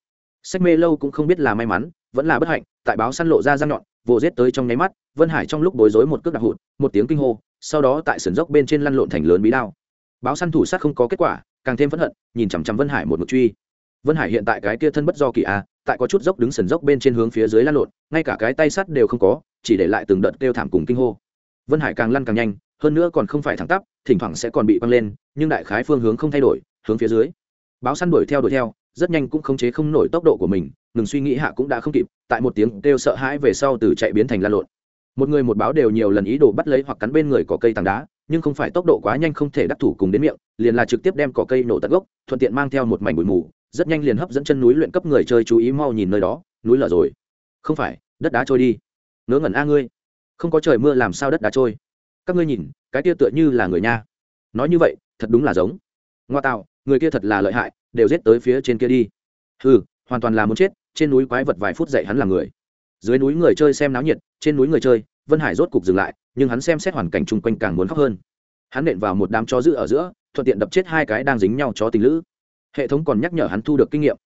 Sách mê lâu cũng không biết là may mắn, vẫn là bất hạnh, tại báo săn lộ ra răng nhọn, vồ rết tới trong nháy mắt, vân hải trong lúc bối rối một cước đặc hụt, một tiếng kinh hô, sau đó tại sườn dốc bên trên lăn lộn thành lớn bí đao báo săn thủ sát không có kết quả, càng thêm phẫn hận, nhìn chằm chằm vân hải một mực truy. Vân hải hiện tại cái kia thân bất do kỳ a, tại có chút dốc đứng sần dốc bên trên hướng phía dưới lăn lộn, ngay cả cái tay sắt đều không có, chỉ để lại từng đợt kêu thảm cùng kinh hô. Vân hải càng lăn càng nhanh, hơn nữa còn không phải thẳng tắp, thỉnh thoảng sẽ còn bị băng lên, nhưng đại khái phương hướng không thay đổi, hướng phía dưới. Báo săn đuổi theo đuổi theo, rất nhanh cũng khống chế không nổi tốc độ của mình, ngừng suy nghĩ hạ cũng đã không kịp, tại một tiếng kêu sợ hãi về sau từ chạy biến thành lan lộn. Một người một báo đều nhiều lần ý đồ bắt lấy hoặc cắn bên người có cây tảng đá nhưng không phải tốc độ quá nhanh không thể đắc thủ cùng đến miệng, liền là trực tiếp đem cỏ cây nổ tận gốc, thuận tiện mang theo một mảnh bụi mù, rất nhanh liền hấp dẫn chân núi luyện cấp người chơi chú ý mau nhìn nơi đó, núi lở rồi. Không phải, đất đá trôi đi. Ngớ ngẩn a ngươi. Không có trời mưa làm sao đất đá trôi? Các ngươi nhìn, cái kia tựa như là người nha. Nói như vậy, thật đúng là giống. Ngoa tạo, người kia thật là lợi hại, đều giết tới phía trên kia đi. Ừ hoàn toàn là muốn chết, trên núi quái vật vài phút dậy hắn là người. Dưới núi người chơi xem náo nhiệt, trên núi người chơi vân hải rốt cục dừng lại, nhưng hắn xem xét hoàn cảnh chung quanh càng muốn khóc hơn. Hắn nện vào một đám chó giữ ở giữa, thuận tiện đập chết hai cái đang dính nhau chó tình lữ. Hệ thống còn nhắc nhở hắn thu được kinh nghiệm.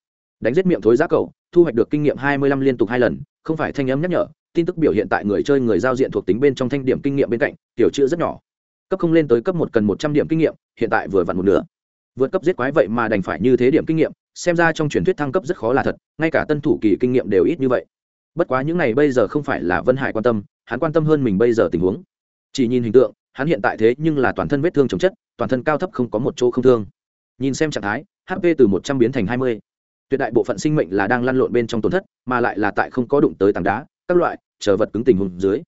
Đánh giết miệng thối giá cầu thu hoạch được kinh nghiệm hai mươi lăm liên tục hai lần, không phải thanh âm nhắc nhở, tin tức biểu hiện tại người chơi người giao diện thuộc tính bên trong thanh điểm kinh nghiệm bên cạnh tiểu chữ rất nhỏ. Cấp không lên tới cấp một cần một trăm điểm kinh nghiệm, hiện tại vừa vặn một nửa. Vượt cấp giết quái vậy mà đành phải như thế điểm kinh nghiệm, xem ra trong truyền thuyết thăng cấp rất khó là thật, ngay cả tân thủ kỳ kinh nghiệm đều ít như vậy bất quá những này bây giờ không phải là vân hải quan tâm, hắn quan tâm hơn mình bây giờ tình huống. Chỉ nhìn hình tượng, hắn hiện tại thế nhưng là toàn thân vết thương chống chất, toàn thân cao thấp không có một chỗ không thương. Nhìn xem trạng thái hp từ một trăm biến thành hai mươi. Tuyệt đại bộ phận sinh mệnh là đang lăn lộn bên trong tổn thất, mà lại là tại không có đụng tới tảng đá, các loại, chờ vật cứng tình huống dưới.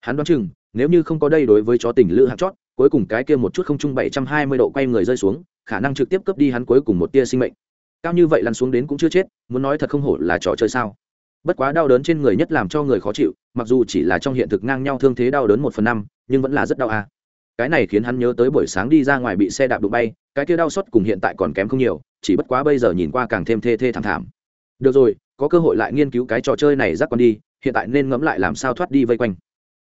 Hắn đoán chừng, nếu như không có đây đối với chó tình lữ hạt chót, cuối cùng cái kia một chút không chung bảy trăm hai mươi độ quay người rơi xuống, khả năng trực tiếp cướp đi hắn cuối cùng một tia sinh mệnh. Cao như vậy lăn xuống đến cũng chưa chết, muốn nói thật không hổ là trò chơi sao bất quá đau đớn trên người nhất làm cho người khó chịu, mặc dù chỉ là trong hiện thực ngang nhau thương thế đau đớn một phần năm, nhưng vẫn là rất đau à. cái này khiến hắn nhớ tới buổi sáng đi ra ngoài bị xe đạp đụng bay, cái kia đau xót cùng hiện tại còn kém không nhiều, chỉ bất quá bây giờ nhìn qua càng thêm thê thê thảm thảm. Được rồi, có cơ hội lại nghiên cứu cái trò chơi này rắc con đi, hiện tại nên ngẫm lại làm sao thoát đi vây quanh.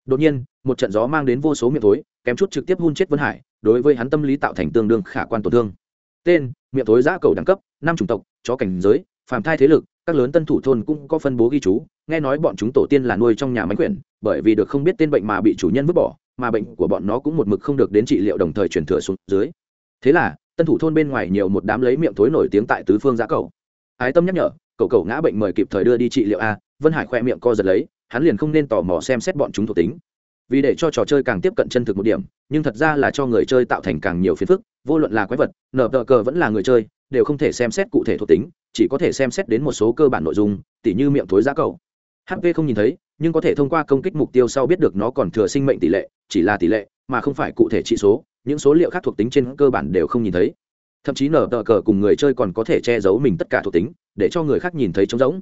Đột nhiên, một trận gió mang đến vô số miệng thối, kém chút trực tiếp hun chết vân hải, đối với hắn tâm lý tạo thành tương đương khả quan tổn thương. Tên, miệng thối giã cầu đẳng cấp, năm chủng tộc, chó cảnh giới, phàm thai thế lực các lớn tân thủ thôn cũng có phân bố ghi chú, nghe nói bọn chúng tổ tiên là nuôi trong nhà máy quyển, bởi vì được không biết tên bệnh mà bị chủ nhân vứt bỏ, mà bệnh của bọn nó cũng một mực không được đến trị liệu đồng thời chuyển thừa xuống dưới. Thế là, tân thủ thôn bên ngoài nhiều một đám lấy miệng thối nổi tiếng tại tứ phương giã cầu. Ái tâm nhắc nhở, cậu cậu ngã bệnh mời kịp thời đưa đi trị liệu a. Vân hải khoe miệng co giật lấy, hắn liền không nên tò mò xem xét bọn chúng thuộc tính. Vì để cho trò chơi càng tiếp cận chân thực một điểm, nhưng thật ra là cho người chơi tạo thành càng nhiều phiền phức, vô luận là quái vật nở tờ cờ vẫn là người chơi đều không thể xem xét cụ thể thuộc tính, chỉ có thể xem xét đến một số cơ bản nội dung, tỉ như miệng thối giá cầu. Hp không nhìn thấy, nhưng có thể thông qua công kích mục tiêu sau biết được nó còn thừa sinh mệnh tỷ lệ, chỉ là tỷ lệ, mà không phải cụ thể trị số, những số liệu khác thuộc tính trên cơ bản đều không nhìn thấy. Thậm chí nở tờ cờ cùng người chơi còn có thể che giấu mình tất cả thuộc tính, để cho người khác nhìn thấy trống rỗng.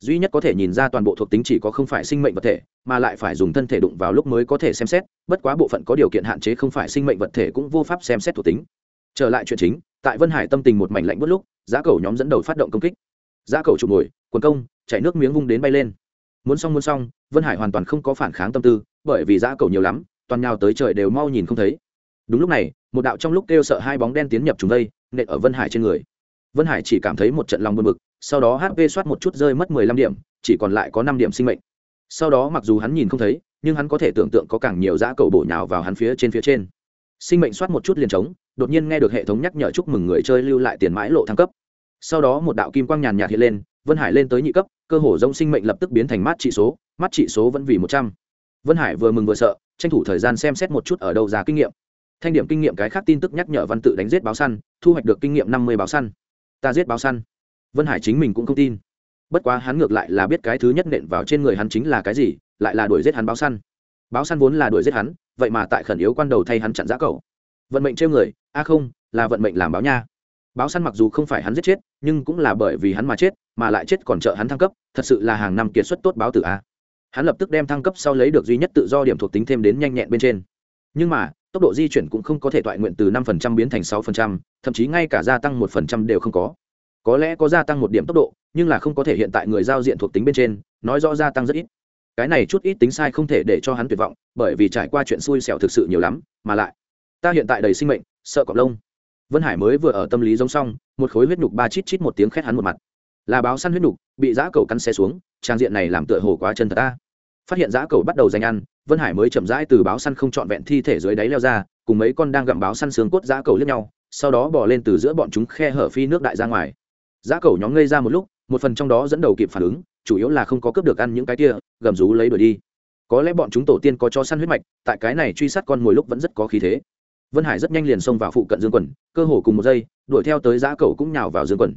Duy nhất có thể nhìn ra toàn bộ thuộc tính chỉ có không phải sinh mệnh vật thể, mà lại phải dùng thân thể đụng vào lúc mới có thể xem xét, bất quá bộ phận có điều kiện hạn chế không phải sinh mệnh vật thể cũng vô pháp xem xét thuộc tính trở lại chuyện chính, tại vân hải tâm tình một mảnh lạnh bớt lúc, giá cầu nhóm dẫn đầu phát động công kích. Giá cầu chụp ngồi quần công, chảy nước miếng vung đến bay lên. Muốn xong muốn xong, vân hải hoàn toàn không có phản kháng tâm tư, bởi vì giá cầu nhiều lắm, toàn nhào tới trời đều mau nhìn không thấy. Đúng lúc này, một đạo trong lúc kêu sợ hai bóng đen tiến nhập chúng đây nện ở vân hải trên người. Vân hải chỉ cảm thấy một trận lòng buồn bực, sau đó hp soát một chút rơi mất mười lăm điểm, chỉ còn lại có năm điểm sinh mệnh. Sau đó mặc dù hắn nhìn không thấy, nhưng hắn có thể tưởng tượng có càng nhiều giã cầu bổ nhào vào hắn phía trên phía trên. Sinh mệnh soát một chút liền trống đột nhiên nghe được hệ thống nhắc nhở chúc mừng người chơi lưu lại tiền mãi lộ thăng cấp. Sau đó một đạo kim quang nhàn nhạt hiện lên, vân hải lên tới nhị cấp, cơ hồ rông sinh mệnh lập tức biến thành mát trị số, mát trị số vẫn vì một trăm. Vân hải vừa mừng vừa sợ, tranh thủ thời gian xem xét một chút ở đâu ra kinh nghiệm. Thanh điểm kinh nghiệm cái khác tin tức nhắc nhở văn tự đánh giết báo săn, thu hoạch được kinh nghiệm năm mươi báo săn. Ta giết báo săn. Vân hải chính mình cũng không tin. Bất quá hắn ngược lại là biết cái thứ nhất nện vào trên người hắn chính là cái gì, lại là đuổi giết hắn báo săn. Báo săn vốn là đuổi giết hắn, vậy mà tại khẩn yếu quan đầu thay hắn chặn giã cầu vận mệnh trêu người a không là vận mệnh làm báo nha báo săn mặc dù không phải hắn giết chết nhưng cũng là bởi vì hắn mà chết mà lại chết còn trợ hắn thăng cấp thật sự là hàng năm kiệt xuất tốt báo tử a hắn lập tức đem thăng cấp sau lấy được duy nhất tự do điểm thuộc tính thêm đến nhanh nhẹn bên trên nhưng mà tốc độ di chuyển cũng không có thể toại nguyện từ 5% biến thành 6%, thậm chí ngay cả gia tăng 1% đều không có. Có lẽ có gia tăng một điểm tốc độ, nhưng là không có thể hiện tại người giao diện thuộc tính bên trên, nói rõ gia tăng rất ít. Cái này chút ít tính sai không thể để cho hắn tuyệt vọng, bởi vì trải qua chuyện xui xẻo thực sự nhiều lắm, mà lại, ta hiện tại đầy sinh mệnh, sợ cọp lông. Vân Hải mới vừa ở tâm lý giống xong, một khối huyết nhục ba chít chít một tiếng khét hắn một mặt. Là báo săn huyết nhục, bị giã cầu cắn xe xuống, trang diện này làm tựa hồ quá chân thật ta. Phát hiện giã cầu bắt đầu giành ăn, vân hải mới chậm rãi từ báo săn không trọn vẹn thi thể dưới đáy leo ra cùng mấy con đang gặm báo săn xương cốt giã cầu lướt nhau sau đó bỏ lên từ giữa bọn chúng khe hở phi nước đại ra ngoài giã cầu nhóm ngây ra một lúc một phần trong đó dẫn đầu kịp phản ứng chủ yếu là không có cướp được ăn những cái kia gầm rú lấy đuổi đi có lẽ bọn chúng tổ tiên có cho săn huyết mạch tại cái này truy sát con mồi lúc vẫn rất có khí thế vân hải rất nhanh liền xông vào phụ cận dương quần, cơ hồ cùng một giây, đuổi theo tới giã cầu cũng nhào vào dương quần.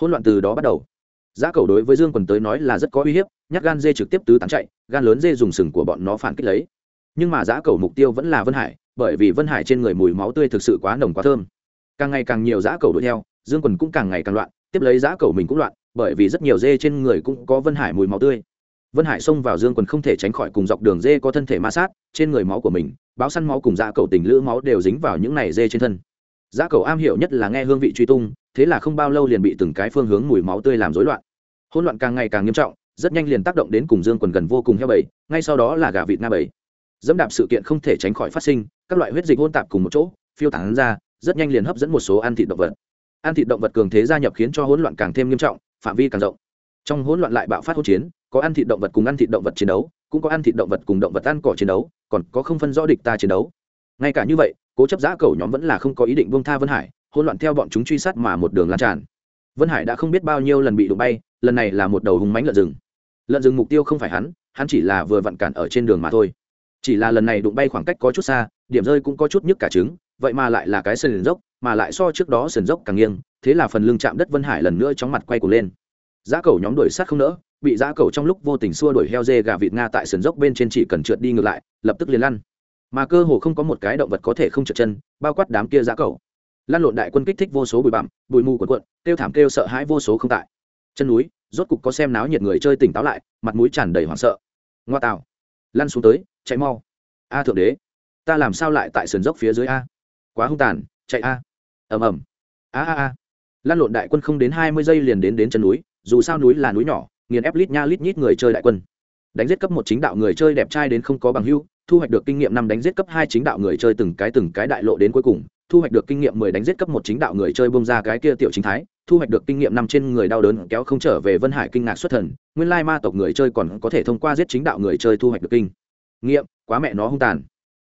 Hỗn loạn từ đó bắt đầu. Giá cầu đối với dương quần tới nói là rất có uy hiếp, nhát gan dê trực tiếp tứ tán chạy, gan lớn dê dùng sừng của bọn nó phản kích lấy. Nhưng mà giá cầu mục tiêu vẫn là vân hải, bởi vì vân hải trên người mùi máu tươi thực sự quá nồng quá thơm. Càng ngày càng nhiều giá cầu đuổi theo, dương quần cũng càng ngày càng loạn, tiếp lấy giá cầu mình cũng loạn, bởi vì rất nhiều dê trên người cũng có vân hải mùi máu tươi. Vân hải xông vào dương quần không thể tránh khỏi cùng dọc đường dê có thân thể ma sát, trên người máu của mình báo săn máu cùng dạ giá cầu tình lữ máu đều dính vào những này dê trên thân. Dạ giá cầu am hiểu nhất là nghe hương vị truy tung, thế là không bao lâu liền bị từng cái phương hướng mùi máu tươi làm rối loạn. Hỗn loạn càng ngày càng nghiêm trọng, rất nhanh liền tác động đến cùng dương quần gần vô cùng heo bầy, ngay sau đó là gà vịt na bầy. Dẫm đạp sự kiện không thể tránh khỏi phát sinh, các loại huyết dịch hôn tạp cùng một chỗ, phiêu tán ra, rất nhanh liền hấp dẫn một số ăn thịt động vật. Ăn thịt động vật cường thế gia nhập khiến cho hỗn loạn càng thêm nghiêm trọng, phạm vi càng rộng. Trong hỗn loạn lại bạo phát hỗn chiến, có ăn thịt động vật cùng ăn thịt động vật chiến đấu cũng có ăn thịt động vật cùng động vật ăn cỏ chiến đấu, còn có không phân rõ địch ta chiến đấu. Ngay cả như vậy, cố chấp giã cầu nhóm vẫn là không có ý định buông tha vân hải hôn loạn theo bọn chúng truy sát mà một đường lan tràn. Vân hải đã không biết bao nhiêu lần bị đụng bay, lần này là một đầu hùng mánh lợn rừng. Lợn rừng mục tiêu không phải hắn hắn chỉ là vừa vặn cản ở trên đường mà thôi. Chỉ là lần này đụng bay khoảng cách có chút xa, điểm rơi cũng có chút nhức cả trứng, vậy mà lại là cái sườn dốc, mà lại so trước đó sườn dốc càng nghiêng, thế là phần lưng chạm đất vân hải lần nữa chóng mặt quay cuồng lên giá cầu nhóm đuổi sát không nỡ, bị giá cầu trong lúc vô tình xua đuổi heo dê gà vịt nga tại sườn dốc bên trên chỉ cần trượt đi ngược lại, lập tức liền lăn. Mà cơ hồ không có một cái động vật có thể không trượt chân, bao quát đám kia giá cầu. Lan lộn đại quân kích thích vô số bụi bặm, bụi mù quần quận kêu thảm kêu sợ hãi vô số không tại. Chân núi, rốt cục có xem náo nhiệt người chơi tỉnh táo lại, mặt mũi tràn đầy hoảng sợ. Ngoa tạo. Lăn xuống tới, chạy mau. A thượng đế, ta làm sao lại tại sườn dốc phía dưới a? Quá hung tàn, chạy a. Ầm ầm. A a a. Lan lộn đại quân không đến hai mươi giây liền đến đến chân núi dù sao núi là núi nhỏ, nghiền ép lít nha lít nhít người chơi đại quân. Đánh giết cấp một chính đạo người chơi đẹp trai đến không có bằng hưu thu hoạch được kinh nghiệm năm đánh giết cấp hai chính đạo người chơi từng cái từng cái đại lộ đến cuối cùng, thu hoạch được kinh nghiệm mười đánh giết cấp một chính đạo người chơi bông ra cái kia tiểu chính thái, thu hoạch được kinh nghiệm năm trên người đau đớn kéo không trở về vân hải kinh ngạc xuất thần, nguyên lai ma tộc người chơi còn có thể thông qua giết chính đạo người chơi thu hoạch được kinh. Nghiệm, quá mẹ nó hung tàn.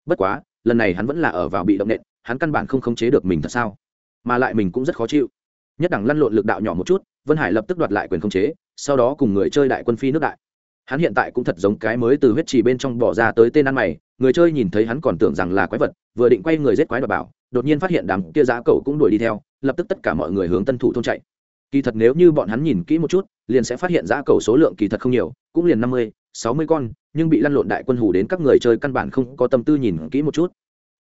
Bất quá, lần này hắn vẫn là ở vào bị động nện, hắn căn bản không khống chế được mình thật sao? Mà lại mình cũng rất khó chịu nhất đẳng lăn lộn lực đạo nhỏ một chút, vân hải lập tức đoạt lại quyền khống chế, sau đó cùng người chơi đại quân phi nước đại. Hắn hiện tại cũng thật giống cái mới từ huyết trì bên trong bỏ ra tới tên ăn mày, người chơi nhìn thấy hắn còn tưởng rằng là quái vật, vừa định quay người giết quái và bảo, đột nhiên phát hiện đám kia giá cầu cũng đuổi đi theo, lập tức tất cả mọi người hướng tân thủ thôn chạy. Kỳ thật nếu như bọn hắn nhìn kỹ một chút, liền sẽ phát hiện giá cầu số lượng kỳ thật không nhiều, cũng liền năm mươi, sáu mươi con, nhưng bị lăn lộn đại quân hủ đến các người chơi căn bản không có tâm tư nhìn kỹ một chút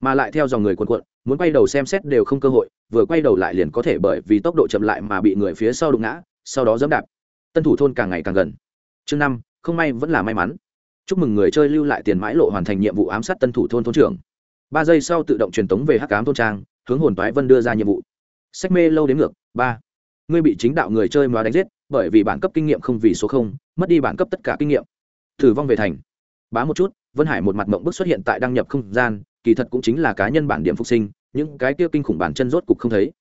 mà lại theo dòng người cuộn cuộn, muốn quay đầu xem xét đều không cơ hội vừa quay đầu lại liền có thể bởi vì tốc độ chậm lại mà bị người phía sau đụng ngã sau đó dẫm đạp. Tân thủ thôn càng ngày càng gần. Chương năm không may vẫn là may mắn. Chúc mừng người chơi lưu lại tiền mãi lộ hoàn thành nhiệm vụ ám sát tân thủ thôn thôn trưởng. Ba giây sau tự động truyền tống về hắc cám thôn trang hướng hồn toái vân đưa ra nhiệm vụ. Sách mê lâu đến ngược ba. Ngươi bị chính đạo người chơi mà đánh giết bởi vì bản cấp kinh nghiệm không vì số không mất đi bản cấp tất cả kinh nghiệm. Thử vong về thành. Bá một chút vân hải một mặt mộng bức xuất hiện tại đăng nhập không gian kỳ thật cũng chính là cá nhân bản điểm phục sinh, những cái kia kinh khủng bản chân rốt cục không thấy.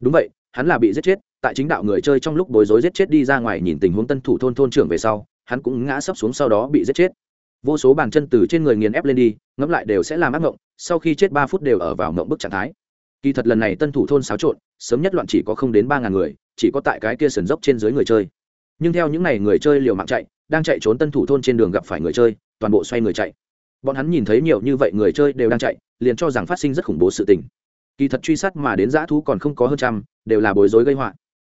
Đúng vậy, hắn là bị giết chết, tại chính đạo người chơi trong lúc bối rối giết chết đi ra ngoài nhìn tình huống tân thủ thôn thôn trưởng về sau, hắn cũng ngã sấp xuống sau đó bị giết chết. Vô số bàn chân từ trên người nghiền ép lên đi, ngẫm lại đều sẽ làm ác mộng, sau khi chết ba phút đều ở vào mộng bức trạng thái. Kỳ thật lần này tân thủ thôn xáo trộn, sớm nhất loạn chỉ có không đến ba ngàn người, chỉ có tại cái kia sườn dốc trên dưới người chơi. Nhưng theo những n à y người chơi liều mạng chạy, đang chạy trốn tân thủ thôn trên đường gặp phải người chơi, toàn bộ xoay người chạy bọn hắn nhìn thấy nhiều như vậy người chơi đều đang chạy, liền cho rằng phát sinh rất khủng bố sự tình. Kỳ thật truy sát mà đến dã thú còn không có hơn trăm, đều là bối rối gây họa.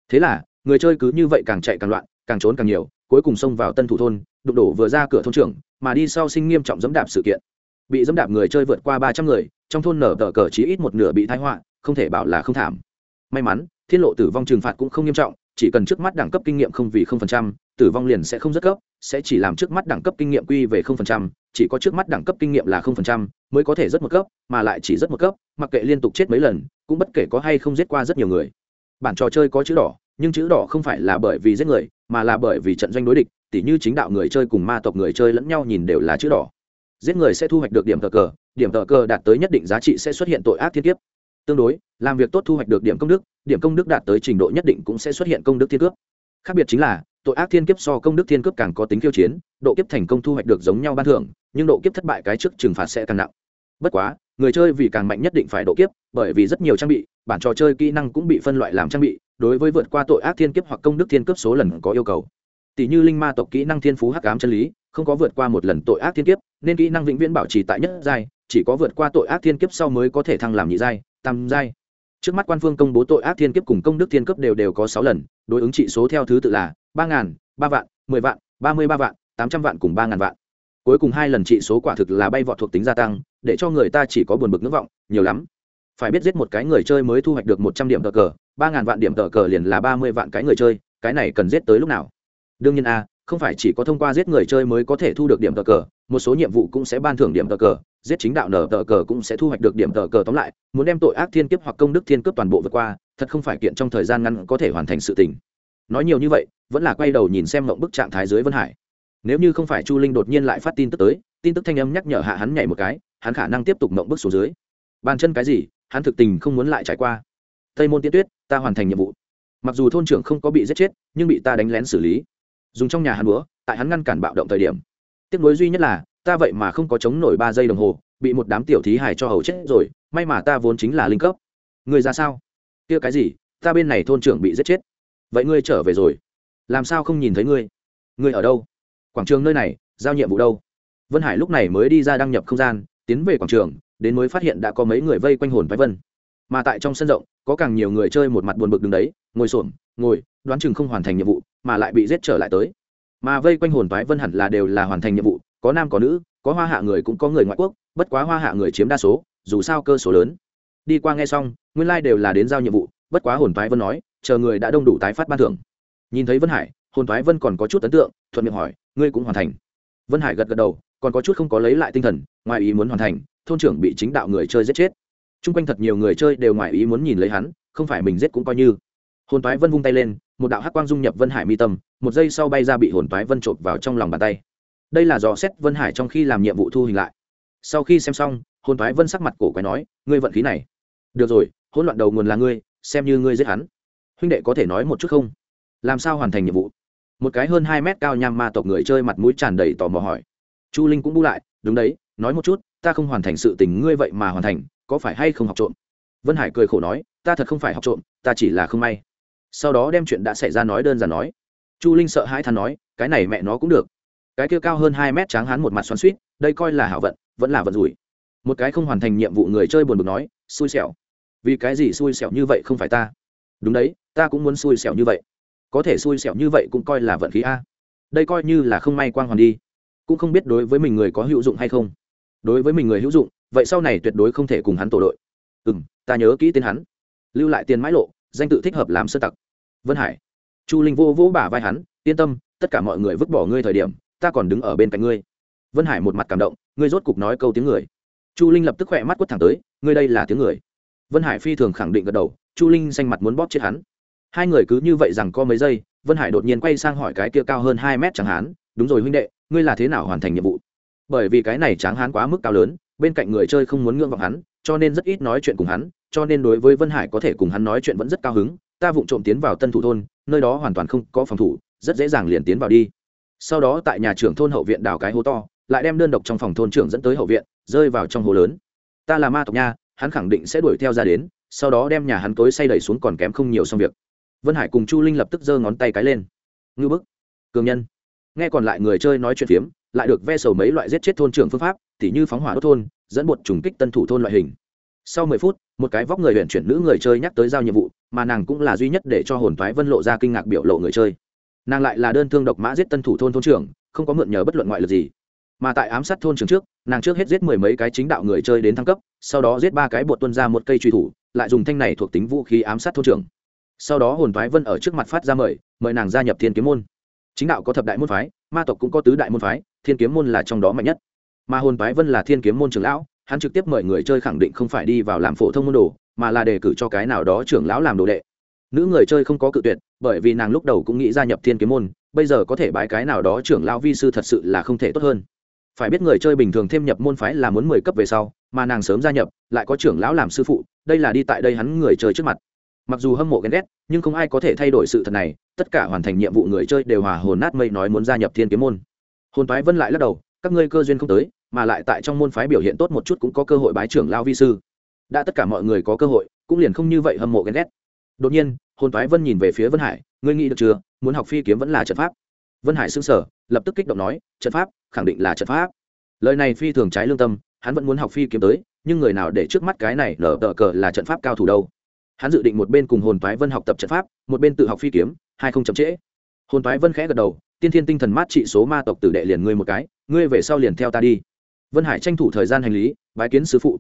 Thế là, người chơi cứ như vậy càng chạy càng loạn, càng trốn càng nhiều, cuối cùng xông vào tân thủ thôn, đụng đổ vừa ra cửa thôn trưởng, mà đi sau sinh nghiêm trọng dẫm đạp sự kiện. Bị dẫm đạp người chơi vượt qua ba trăm người, trong thôn nở tờ cờ chỉ ít một nửa bị thái họa, không thể bảo là không thảm. May mắn, thiên lộ tử vong trừng phạt cũng không nghiêm trọng, chỉ cần trước mắt đẳng cấp kinh nghiệm không vì không phần trăm tử vong liền sẽ không rất cấp sẽ chỉ làm trước mắt đẳng cấp kinh nghiệm quy về không phần trăm, chỉ có trước mắt đẳng cấp kinh nghiệm là không phần trăm mới có thể rất một cấp mà lại chỉ rất một cấp mặc kệ liên tục chết mấy lần, cũng bất kể có hay không giết qua rất nhiều người. Bản trò chơi có chữ đỏ, nhưng chữ đỏ không phải là bởi vì giết người, mà là bởi vì trận doanh đối địch, tỉ như chính đạo người chơi cùng ma tộc người chơi lẫn nhau nhìn đều là chữ đỏ. Giết người sẽ thu hoạch được điểm tờ cờ, điểm tờ cờ đạt tới nhất định giá trị sẽ xuất hiện tội ác thiên kiếp. Tương đối, làm việc tốt thu hoạch được điểm công đức, điểm công đức đạt tới trình độ nhất định cũng sẽ xuất hiện công đức thiên cướp khác biệt chính là tội ác thiên kiếp so công đức thiên cướp càng có tính khiêu chiến, độ kiếp thành công thu hoạch được giống nhau ban thưởng, nhưng độ kiếp thất bại cái trước trừng phạt sẽ càng nặng. Bất quá, người chơi vì càng mạnh nhất định phải độ kiếp, bởi vì rất nhiều trang bị, bản trò chơi kỹ năng cũng bị phân loại làm trang bị, đối với vượt qua tội ác thiên kiếp hoặc công đức thiên cướp số lần có yêu cầu. Tỷ như linh ma tộc kỹ năng thiên phú hắc ám chân lý, không có vượt qua một lần tội ác thiên kiếp, nên kỹ năng vĩnh viễn bảo trì tại nhất giai, chỉ có vượt qua tội ác thiên kiếp sau mới có thể thăng làm nhị giai, tam giai. Trước mắt quan phương công bố tội ác thiên kiếp cùng công đức thiên cấp đều đều có sáu lần, đối ứng trị số theo thứ tự là ba ngàn, ba vạn, mười vạn, ba mươi ba vạn, tám trăm vạn cùng ba ngàn vạn. Cuối cùng hai lần trị số quả thực là bay vọt thuộc tính gia tăng, để cho người ta chỉ có buồn bực ngưỡng vọng, nhiều lắm. Phải biết giết một cái người chơi mới thu hoạch được một trăm điểm tờ cờ, ba ngàn vạn điểm tờ cờ liền là ba mươi vạn cái người chơi, cái này cần giết tới lúc nào? Đương nhiên a, không phải chỉ có thông qua giết người chơi mới có thể thu được điểm tờ cờ, một số nhiệm vụ cũng sẽ ban thưởng điểm tờ cờ, giết chính đạo nở tờ cờ cũng sẽ thu hoạch được điểm tờ cờ tóm lại, muốn đem tội ác thiên kiếp hoặc công đức thiên cướp toàn bộ vượt qua, thật không phải kiện trong thời gian ngắn có thể hoàn thành sự tình. Nói nhiều như vậy vẫn là quay đầu nhìn xem mộng bức trạng thái dưới vân hải. Nếu như không phải chu linh đột nhiên lại phát tin tức tới, tin tức thanh âm nhắc nhở hạ hắn nhảy một cái, hắn khả năng tiếp tục mộng bức xuống dưới. Bàn chân cái gì, hắn thực tình không muốn lại trải qua. Tây môn tiên tuyết, ta hoàn thành nhiệm vụ. Mặc dù thôn trưởng không có bị giết chết, nhưng bị ta đánh lén xử lý. Dùng trong nhà hắn búa, tại hắn ngăn cản bạo động thời điểm. Tiếc nuối duy nhất là, ta vậy mà không có chống nổi ba giây đồng hồ, bị một đám tiểu thí hài cho hầu chết rồi, may mà ta vốn chính là linh cấp. Người ra sao? Kia cái gì, ta bên này thôn trưởng bị giết chết. Vậy ngươi trở về rồi làm sao không nhìn thấy ngươi? Ngươi ở đâu? Quảng trường nơi này, giao nhiệm vụ đâu? Vân hải lúc này mới đi ra đăng nhập không gian, tiến về quảng trường, đến mới phát hiện đã có mấy người vây quanh hồn phái vân. Mà tại trong sân rộng, có càng nhiều người chơi một mặt buồn bực đứng đấy, ngồi xổm, ngồi, đoán chừng không hoàn thành nhiệm vụ, mà lại bị giết trở lại tới. Mà vây quanh hồn phái vân hẳn là đều là hoàn thành nhiệm vụ, có nam có nữ, có hoa hạ người cũng có người ngoại quốc, bất quá hoa hạ người chiếm đa số, dù sao cơ số lớn. Đi qua nghe xong, nguyên lai、like、đều là đến giao nhiệm vụ, bất quá hồn phái vân nói, chờ người đã đông đủ tái phát ban thưởng nhìn thấy vân hải, hồn thoái vân còn có chút ấn tượng, thuận miệng hỏi, ngươi cũng hoàn thành? Vân hải gật gật đầu, còn có chút không có lấy lại tinh thần, ngoài ý muốn hoàn thành, thôn trưởng bị chính đạo người chơi giết chết. T r u n g quanh thật nhiều người chơi đều ngoài ý muốn nhìn lấy hắn, không phải mình giết cũng coi như. Hồn toái vân vung tay lên, một đạo hắc quang dung nhập vân hải mi tâm, một giây sau bay ra bị hồn toái vân chộp vào trong lòng bàn tay. Đây là dò xét vân hải trong khi làm nhiệm vụ thu hình lại. Sau khi xem xong, hồn toái vân sắc mặt cổ quái nói, ngươi vận khí này. Được rồi, hỗn loạn đầu nguồn là ngươi, xem như ngươi giết hắn. Huynh đệ có thể nói một chút không? Làm sao hoàn thành nhiệm vụ? Một cái hơn hai mét cao nham ma tộc người chơi mặt mũi tràn đầy tò mò hỏi. Chu linh cũng bu lại, đúng đấy, nói một chút, ta không hoàn thành sự tình ngươi vậy mà hoàn thành, có phải hay không học trộm? Vân hải cười khổ nói, ta thật không phải học trộm, ta chỉ là không may. Sau đó đem chuyện đã xảy ra nói đơn giản nói. Chu linh sợ hãi than nói, cái này mẹ nó cũng được. Cái kia cao hơn hai mét tráng hắn một mặt xoắn suýt đây coi là hảo vận, vẫn là vận rủi. Một cái không hoàn thành nhiệm vụ người chơi buồn bực nói, xui xẻo. Vì cái gì xui xẻo như vậy không phải ta? Đúng đấy, ta cũng muốn xui xẻo như vậy có thể xui xẻo như vậy cũng coi là vận khí a. Đây coi như là không may quang hoàn đi. Cũng không biết đối với mình người có hữu dụng hay không. Đối với mình người hữu dụng, vậy sau này tuyệt đối không thể cùng hắn tổ đội. Ừ m ta nhớ kỹ tên hắn. Lưu lại tiền mãi lộ, danh tự thích hợp làm sơ tặc. Vân hải. Chu linh vô vỗ bả vai hắn, yên tâm, tất cả mọi người vứt bỏ ngươi thời điểm, ta còn đứng ở bên cạnh ngươi. Vân hải một mặt cảm động, ngươi rốt cục nói câu tiếng người. Chu linh lập tức khỏe mắt quất thẳng tới, ngươi đây là tiếng người. Vân hải phi thường khẳng định gật đầu, chu linh xanh mặt muốn bóp chết hắn hai người cứ như vậy rằng có mấy giây, vân hải đột nhiên quay sang hỏi cái kia cao hơn hai mét chẳng hán, đúng rồi huynh đệ, ngươi là thế nào hoàn thành nhiệm vụ? Bởi vì cái này tráng hán quá mức cao lớn, bên cạnh người chơi không muốn ngưỡng vọng hắn, cho nên rất ít nói chuyện cùng hắn, cho nên đối với vân hải có thể cùng hắn nói chuyện vẫn rất cao hứng, ta vụng trộm tiến vào tân thủ thôn, nơi đó hoàn toàn không có phòng thủ, rất dễ dàng liền tiến vào đi. Sau đó tại nhà trưởng thôn hậu viện đào cái hố to, lại đem đơn độc trong phòng thôn trưởng dẫn tới hậu viện, rơi vào trong hố lớn. Ta là ma tộc nha, hắn khẳng định sẽ đuổi theo ra đến, sau đó đem nhà hắn tối say đẩy xuống còn kém không nhiều xong việc vân hải cùng chu linh lập tức giơ ngón tay cái lên. Ngư bức. Cường nhân. Nghe còn lại người chơi nói chuyện phiếm, lại được ve sầu mấy loại giết chết thôn trưởng phương pháp, tỉ như phóng hỏa đốt thôn, dẫn bột trùng kích tân thủ thôn loại hình. Sau mười phút, một cái vóc người huyện chuyển nữ người chơi nhắc tới giao nhiệm vụ, mà nàng cũng là duy nhất để cho hồn thoái vân lộ ra kinh ngạc biểu lộ người chơi. Nàng lại là đơn thương độc mã giết tân thủ thôn thôn trưởng, không có mượn nhờ bất luận ngoại lực gì. Mà tại ám sát thôn trưởng trước, nàng trước hết giết mười mấy cái chính đạo người chơi đến thăng cấp, sau đó giết ba cái bột tuân ra một cây truy thủ, lại dùng thanh này thuộc tính vũ khí ám sát thôn trưởng sau đó hồn thoái vân ở trước mặt phát ra mời mời nàng gia nhập thiên kiếm môn. Chính đạo có thập đại môn phái, ma tộc cũng có tứ đại môn phái, thiên kiếm môn là trong đó mạnh nhất. Mà hồn thoái vân là thiên kiếm môn trưởng lão, hắn trực tiếp mời người chơi khẳng định không phải đi vào làm phổ thông môn đồ, mà là đề cử cho cái nào đó trưởng lão làm đồ đệ. Nữ người chơi không có cự tuyệt, bởi vì nàng lúc đầu cũng nghĩ gia nhập thiên kiếm môn, bây giờ có thể bái cái nào đó trưởng lão vi sư thật sự là không thể tốt hơn. Phải biết người chơi bình thường thêm nhập môn phái là muốn mười cấp về sau, mà nàng sớm gia nhập, lại có trưởng lão làm sư phụ, đây là đi tại đây hắn người chơi trước mặt mặc dù hâm mộ ghen ghét, nhưng không ai có thể thay đổi sự thật này, tất cả hoàn thành nhiệm vụ người chơi đều hòa hồn nát mây nói muốn gia nhập thiên kiếm môn. Hồn toái vân lại lắc đầu, các ngươi cơ duyên không tới, mà lại tại trong môn phái biểu hiện tốt một chút cũng có cơ hội bái trưởng lao vi sư. Đã tất cả mọi người có cơ hội, cũng liền không như vậy hâm mộ ghen ghét. Đột nhiên, hồn toái vân nhìn về phía vân hải, ngươi nghĩ được chưa, muốn học phi kiếm vẫn là trận pháp? Vân hải xưng sở lập tức kích động nói, trận pháp, khẳng định là trận pháp. Lời này phi thường trái lương tâm, hắn vẫn muốn học phi kiếm tới, nhưng người nào để trước mắt cái này nở tờ cờ là trận pháp cao thủ đâu? Hắn dự định một bên cùng hồn toái vân học tập trận pháp, một bên tự học phi kiếm, hai không chậm trễ. Hồn toái vân khẽ gật đầu, tiên thiên tinh thần mát trị số ma tộc tử đệ liền ngươi một cái, ngươi về sau liền theo ta đi. Vân hải tranh thủ thời gian hành lý, bái kiến sứ phụ.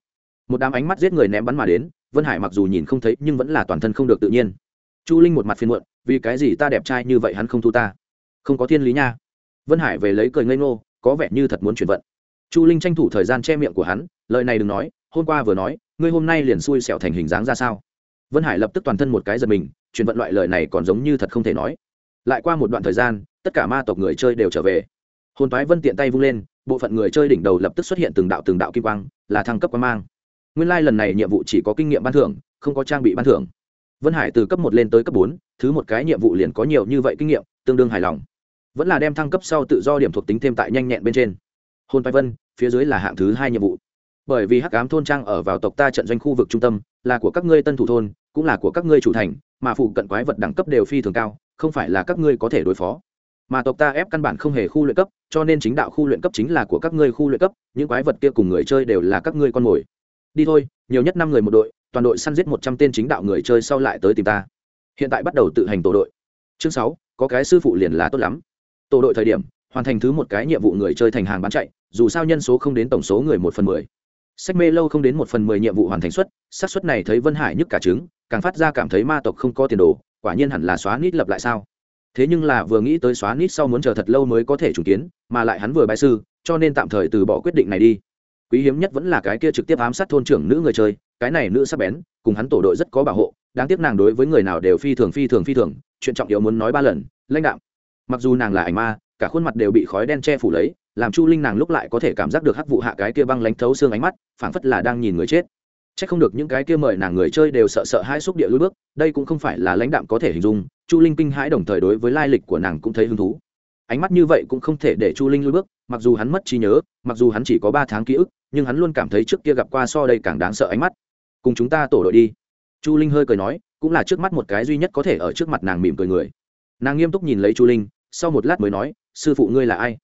Một đám ánh mắt giết người ném bắn mà đến, vân hải mặc dù nhìn không thấy nhưng vẫn là toàn thân không được tự nhiên. Chu linh một mặt phiền muộn, vì cái gì ta đẹp trai như vậy hắn không thu ta? Không có thiên lý nha. Vân hải về lấy cười ngây ngô, có vẻ như thật muốn chuyển vận. Chu linh tranh thủ thời gian che miệng của hắn, lời này đừng nói, hôm qua vừa nói, ngươi hôm nay liền xui xẻo thành hình dáng ra sao? Vân hải lập tức toàn thân một cái giật mình chuyển vận loại lời này còn giống như thật không thể nói. Lại qua một đoạn thời gian, tất cả ma tộc người chơi đều trở về. Hồn toái vân tiện tay vung lên, bộ phận người chơi đỉnh đầu lập tức xuất hiện từng đạo từng đạo kim quang, là thăng cấp quan mang. Nguyên lai、like、lần này nhiệm vụ chỉ có kinh nghiệm ban thưởng, không có trang bị ban thưởng. Vân hải từ cấp một lên tới cấp bốn, thứ một cái nhiệm vụ liền có nhiều như vậy kinh nghiệm, tương đương hài lòng. Vẫn là đem thăng cấp sau tự do điểm thuộc tính thêm tại nhanh nhẹn bên trên. Hôn toái vân, phía dưới là hạng thứ hai nhiệm vụ. Bởi vì hắc ám thôn trang ở vào tộc ta trận doanh khu vực trung tâm, là của các ngươi tân thủ thôn cũng là của các ngươi chủ thành, mà phụ cận quái vật đẳng cấp đều phi thường cao, không phải là các ngươi có thể đối phó. Mà tộc ta ép căn bản không hề khu luyện cấp, cho nên chính đạo khu luyện cấp chính là của các ngươi khu luyện cấp, những quái vật kia cùng người chơi đều là các ngươi con mồi. Đi thôi, nhiều nhất năm người một đội, toàn đội săn giết một trăm tên chính đạo người chơi sau lại tới tìm ta. Hiện tại bắt đầu tự hành tổ đội. Chương sáu, có cái sư phụ liền là tốt lắm. Tổ đội thời điểm, hoàn thành thứ một cái nhiệm vụ người chơi thành hàng bán chạy, dù sao nhân số không đến tổng số người một phần mười. Sách mê lâu không đến một phần mười nhiệm vụ hoàn thành suất xác suất này thấy vân hải nhức cả trứng càng phát ra cảm thấy ma tộc không có tiền đồ, quả nhiên hẳn là xóa nít lập lại sao? Thế nhưng là vừa nghĩ tới xóa nít sau muốn chờ thật lâu mới có thể trùng kiến, mà lại hắn vừa bại sư, cho nên tạm thời từ bỏ quyết định này đi. Quý hiếm nhất vẫn là cái kia trực tiếp ám sát thôn trưởng nữ người chơi, cái này nữ sắp bén, cùng hắn tổ đội rất có bảo hộ, đáng tiếc nàng đối với người nào đều phi thường phi thường phi thường, chuyện trọng yếu muốn nói ba lần, lãnh đạo mặc dù nàng là ảnh ma, cả khuôn mặt đều bị khói đen che phủ lấy, làm chu linh nàng lúc lại có thể cảm giác được hắc vụ hạ cái kia băng lánh thấu xương ánh mắt, phảng phất là đang nhìn người chết. Chắc không được những cái kia mời nàng người chơi đều sợ sợ hãi xúc địa lùi bước, đây cũng không phải là lãnh đạm có thể hình dung, chu linh kinh hãi đồng thời đối với lai lịch của nàng cũng thấy hứng thú. Ánh mắt như vậy cũng không thể để chu linh lùi bước, mặc dù hắn mất trí nhớ, mặc dù hắn chỉ có ba tháng ký ức, nhưng hắn luôn cảm thấy trước kia gặp qua so đây càng đáng sợ ánh mắt. Cùng chúng ta tổ đội đi. Chu linh hơi cười nói, cũng là trước mắt một cái duy nhất có thể ở trước mặt nàng mỉm cười người. Nàng nghiêm túc nhìn lấy chu linh, sau một lát mới nói, sư phụ ngươi là ai?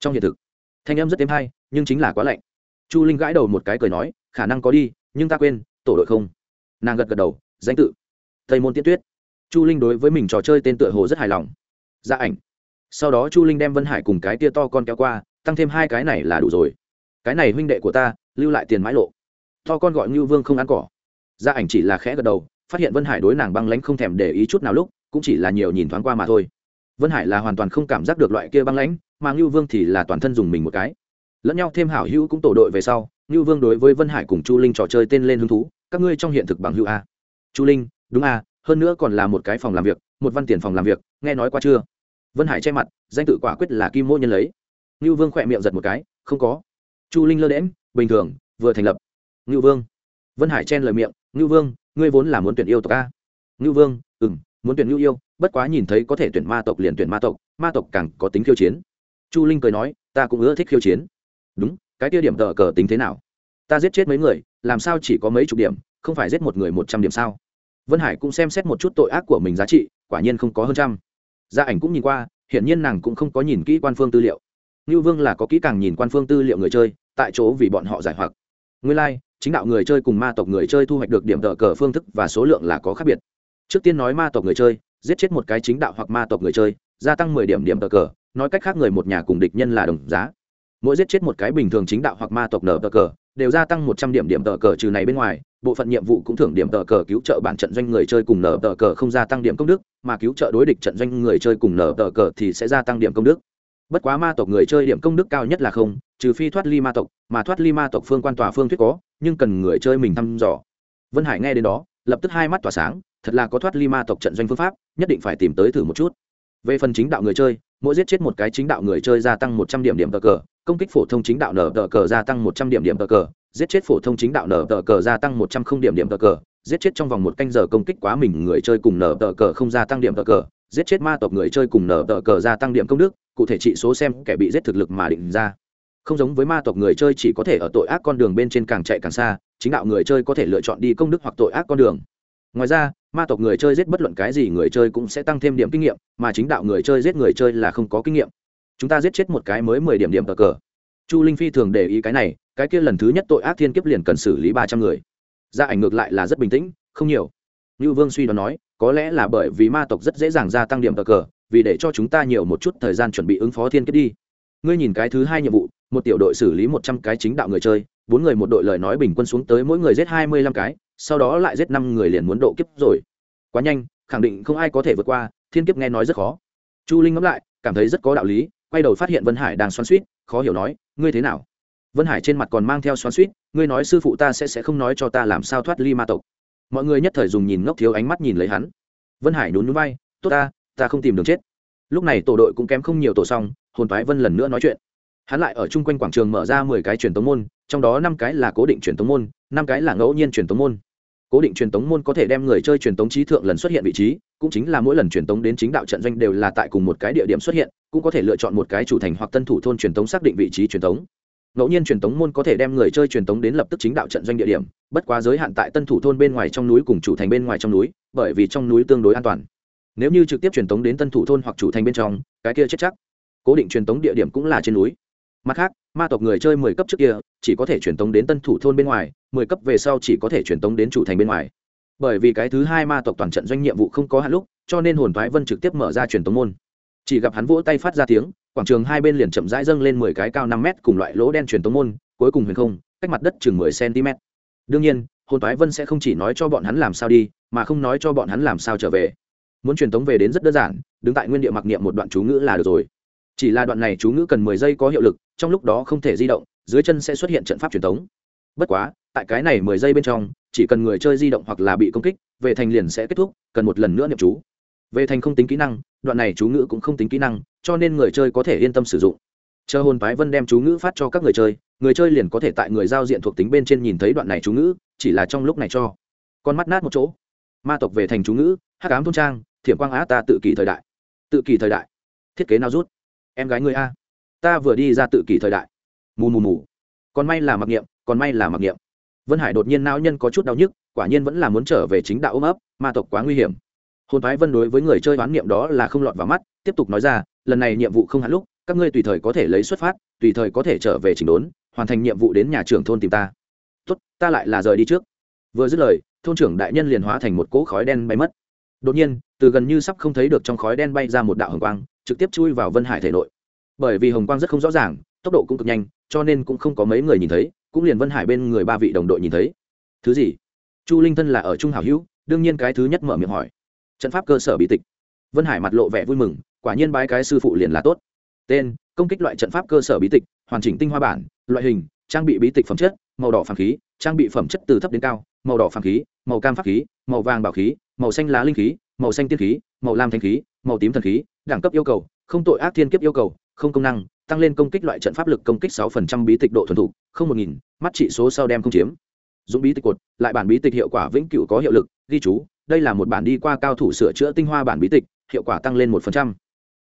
Trong hiện thực, thanh em rất êm hay, nhưng chính là quá lạnh. Chu linh gãi đầu một cái cười nói, khả năng có đi nhưng ta quên, tổ đội không. Nàng gật gật đầu, danh tự. Tây môn tiết tuyết. Chu linh đối với mình trò chơi tên tựa hồ rất hài lòng. Gia ảnh. Sau đó chu linh đem vân hải cùng cái tia to con kéo qua, tăng thêm hai cái này là đủ rồi. Cái này huynh đệ của ta, lưu lại tiền mãi lộ. To con gọi ngưu vương không ăn cỏ. Gia ảnh chỉ là khẽ gật đầu, phát hiện vân hải đối nàng băng lãnh không thèm để ý chút nào lúc, cũng chỉ là nhiều nhìn thoáng qua mà thôi. Vân hải là hoàn toàn không cảm giác được loại kia băng lãnh, mà ngưu vương thì là toàn thân dùng mình một cái lẫn nhau thêm hảo hữu cũng tổ đội về sau, ngưu vương đối với vân hải cùng chu linh trò chơi tên lên hứng thú, các ngươi trong hiện thực bằng hữu a. Chu linh, đúng a, hơn nữa còn là một cái phòng làm việc, một văn tiền phòng làm việc, nghe nói qua chưa? Vân hải che mặt, danh tự quả quyết là kim mô nhân lấy. Ngưu vương khỏe miệng giật một cái, không có. Chu linh lơ đễm bình thường, vừa thành lập. Ngưu vương. Vân hải chen lời miệng, ngưu vương, ngươi vốn là muốn tuyển yêu tộc a? Ngưu vương ừ m muốn tuyển ngưu yêu, bất quá nhìn thấy có thể tuyển ma tộc liền tuyển ma tộc ma tộc càng có tính khiêu chiến. Chu linh cười nói, ta cũng ưa thích khiêu chiến đúng cái tiêu điểm tờ cờ tính thế nào? Ta giết chết mấy người làm sao chỉ có mấy chục điểm không phải giết một người một trăm điểm sao? Vân hải cũng xem xét một chút tội ác của mình giá trị quả nhiên không có hơn trăm. Gia ảnh cũng nhìn qua hiển nhiên nàng cũng không có nhìn kỹ quan phương tư liệu. Ngưu vương là có kỹ càng nhìn quan phương tư liệu người chơi tại chỗ vì bọn họ giải hoặc. Nguyên lai、like, chính đạo người chơi cùng ma tộc người chơi thu hoạch được điểm tờ cờ phương thức và số lượng là có khác biệt. Trước tiên nói ma tộc người chơi giết chết một cái chính đạo hoặc ma tộc người chơi gia tăng mười điểm điểm tờ cờ nói cách khác người một nhà cùng địch nhân là đồng giá mỗi giết chết một cái bình thường chính đạo hoặc ma tộc nở tờ cờ, đều gia tăng một trăm điểm điểm tờ cờ trừ này bên ngoài, bộ phận nhiệm vụ cũng thưởng điểm tờ cờ cứu trợ bản trận doanh người chơi cùng nở tờ cờ không gia tăng điểm công đức, mà cứu trợ đối địch trận doanh người chơi cùng nở tờ cờ thì sẽ gia tăng điểm công đức. Bất quá ma tộc người chơi điểm công đức cao nhất là không, trừ phi thoát ly ma tộc, mà thoát ly ma tộc phương quan tòa phương thuyết có, nhưng cần người chơi mình thăm dò. Vân hải nghe đến đó, lập tức hai mắt tỏa sáng, thật là có thoát ly ma tộc trận doanh phương pháp, nhất định phải tìm tới thử một chút. Về phần chính đạo người chơi, mỗi giết chết một cái chính đạo người chơi gia tăng một trăm điểm điểm tờ cờ công kích phổ thông chính đạo nở tờ cờ gia tăng một trăm điểm điểm tờ cờ, giết chết phổ thông chính đạo nở tờ cờ gia tăng một trăm không điểm điểm tờ cờ, giết chết trong vòng một canh giờ công kích quá mình người chơi cùng nở tờ cờ không gia tăng điểm tờ cờ, giết chết ma tộc người chơi cùng nở tờ cờ gia tăng điểm công đức, cụ thể trị số xem kẻ bị giết thực lực mà định ra. Không giống với ma tộc người chơi chỉ có thể ở tội ác con đường bên trên càng chạy càng xa, chính đạo người chơi có thể lựa chọn đi công đức hoặc tội ác con đường. Ngoài ra, ma tộc người chơi giết bất luận cái gì người chơi cũng sẽ tăng thêm điểm kinh nghiệm, mà chính đạo người chơi giết người chơi là không có kinh nghiệm chúng ta giết chết một cái mới mười điểm điểm cờ cờ. Chu linh phi thường để ý cái này, cái kia lần thứ nhất tội ác thiên kiếp liền cần xử lý ba trăm người. Gia ảnh ngược lại là rất bình tĩnh, không nhiều. Như vương suy đoán nói, có lẽ là bởi vì ma tộc rất dễ dàng gia tăng điểm cờ cờ, vì để cho chúng ta nhiều một chút thời gian chuẩn bị ứng phó thiên kiếp đi. Ngươi nhìn cái thứ hai nhiệm vụ, một tiểu đội xử lý một trăm cái chính đạo người chơi, bốn người một đội lời nói bình quân xuống tới mỗi người giết hai mươi lăm cái, sau đó lại giết năm người liền muốn độ kiếp rồi. Quá nhanh, khẳng định không ai có thể vượt qua, thiên kiếp nghe nói rất khó. Chu linh ngẫm lại, cảm thấy rất có đạo lý quay đầu phát hiện vân hải đang xoắn suýt, khó hiểu nói, ngươi thế nào? Vân hải trên mặt còn mang theo xoắn suýt, ngươi nói sư phụ ta sẽ sẽ không nói cho ta làm sao thoát ly ma tộc. Mọi người nhất thời dùng nhìn ngốc thiếu ánh mắt nhìn lấy hắn. Vân hải nhún núi bay tốt ta ta không tìm đường chết. Lúc này tổ đội cũng kém không nhiều tổ xong, hồn toái vân lần nữa nói chuyện. Hắn lại ở chung quanh quảng trường mở ra mười cái truyền tống môn, trong đó năm cái là cố định truyền tống môn, năm cái là ngẫu nhiên truyền tống môn. Cố định truyền tống môn có thể đem người chơi truyền tống trí thượng lần xuất hiện vị trí cũng chính là mỗi lần truyền tống đến chính đạo trận doanh đều là tại cùng một cái địa điểm xuất hiện, cũng có thể lựa chọn một cái chủ thành hoặc tân thủ thôn truyền tống xác định vị trí truyền tống. Ngẫu nhiên truyền tống môn có thể đem người chơi truyền tống đến lập tức chính đạo trận doanh địa điểm, bất quá giới hạn tại tân thủ thôn bên ngoài trong núi cùng chủ thành bên ngoài trong núi, bởi vì trong núi tương đối an toàn. Nếu như trực tiếp truyền tống đến tân thủ thôn hoặc chủ thành bên trong, cái kia chết chắc. Cố định truyền tống địa điểm cũng là trên núi. Mặt khác, ma tộc người chơi mười cấp trước kia, chỉ có thể truyền tống đến tân thủ thôn bên ngoài, mười cấp về sau chỉ có thể truyền tống đến chủ thành bên ngoài bởi vì cái thứ hai ma tộc toàn trận doanh nhiệm vụ không có hạn lúc, cho nên hồn thoái vân trực tiếp mở ra truyền tống môn. Chỉ gặp hắn vỗ tay phát ra tiếng, quảng trường hai bên liền chậm rãi dâng lên mười cái cao năm mét cùng loại lỗ đen truyền tống môn, cuối cùng huyền không, cách mặt đất chừng mười cm đương nhiên, hồn thoái vân sẽ không chỉ nói cho bọn hắn làm sao đi, mà không nói cho bọn hắn làm sao trở về. Muốn truyền tống về đến rất đơn giản, đứng tại nguyên địa mặc niệm một đoạn chú ngữ là được rồi. Chỉ là đoạn này chú ngữ cần mười giây có hiệu lực, trong lúc đó không thể di động, dưới chân sẽ xuất hiện trận pháp truyền tống. Bất quá, tại cái này mười giây bên trong chỉ cần người chơi di động hoặc là bị công kích, về thành liền sẽ kết thúc, cần một lần nữa niệm chú. Về thành không tính kỹ năng, đoạn này chú ngữ cũng không tính kỹ năng, cho nên người chơi có thể yên tâm sử dụng. Chờ hồn phái vân đem chú ngữ phát cho các người chơi người chơi liền có thể tại người giao diện thuộc tính bên trên nhìn thấy đoạn này chú ngữ, chỉ là trong lúc này cho. Con mắt nát một chỗ. Ma tộc về thành chú ngữ, hắc ám thôn trang, thiểm quang á ta tự kỷ thời đại. Tự kỷ thời đại. Thiết kế nào rút? Em gái người a. Ta vừa đi ra tự kỷ thời đại. Mù mù mù. Còn may là mặc niệm, còn may là mặc niệm vân hải đột nhiên não nhân có chút đau nhức, quả nhiên vẫn là muốn trở về chính đạo ôm ấp, ma tộc quá nguy hiểm. Hồn Thái vân đối với người chơi đoán niệm đó là không lọt vào mắt, tiếp tục nói ra, lần này nhiệm vụ không hạn lúc, các ngươi tùy thời có thể lấy xuất phát, tùy thời có thể trở về chỉnh đốn, hoàn thành nhiệm vụ đến nhà trưởng thôn tìm ta. Tốt, ta lại là rời đi trước. Vừa dứt lời, thôn trưởng đại nhân liền hóa thành một cỗ khói đen bay mất. Đột nhiên, từ gần như sắp không thấy được trong khói đen bay ra một đạo hồng quang, trực tiếp chui vào vân hải thể nội. Bởi vì hồng quang rất không rõ ràng, tốc độ cũng cực nhanh, cho nên cũng không có mấy người nhìn thấy cũng liền vân hải bên người ba vị đồng đội nhìn thấy thứ gì chu linh thân là ở trung hảo hữu đương nhiên cái thứ nhất mở miệng hỏi trận pháp cơ sở bí tịch vân hải mặt lộ vẻ vui mừng quả nhiên bái cái sư phụ liền là tốt tên công kích loại trận pháp cơ sở bí tịch hoàn chỉnh tinh hoa bản loại hình trang bị bí tịch phẩm chất màu đỏ phàm khí trang bị phẩm chất từ thấp đến cao màu đỏ phàm khí màu cam pháp khí màu vàng bảo khí màu xanh lá linh khí màu xanh tiên khí màu lam thanh khí màu tím thần khí đẳng cấp yêu cầu không tội ác thiên kiếp yêu cầu không công năng tăng lên công kích loại trận pháp lực công kích 6% bí tịch độ thuần thục, không một nghìn, mắt trị số sau đem không chiếm. Dũng bí tịch cột, lại bản bí tịch hiệu quả vĩnh cửu có hiệu lực, ghi chú, đây là một bản đi qua cao thủ sửa chữa tinh hoa bản bí tịch, hiệu quả tăng lên một phần trăm.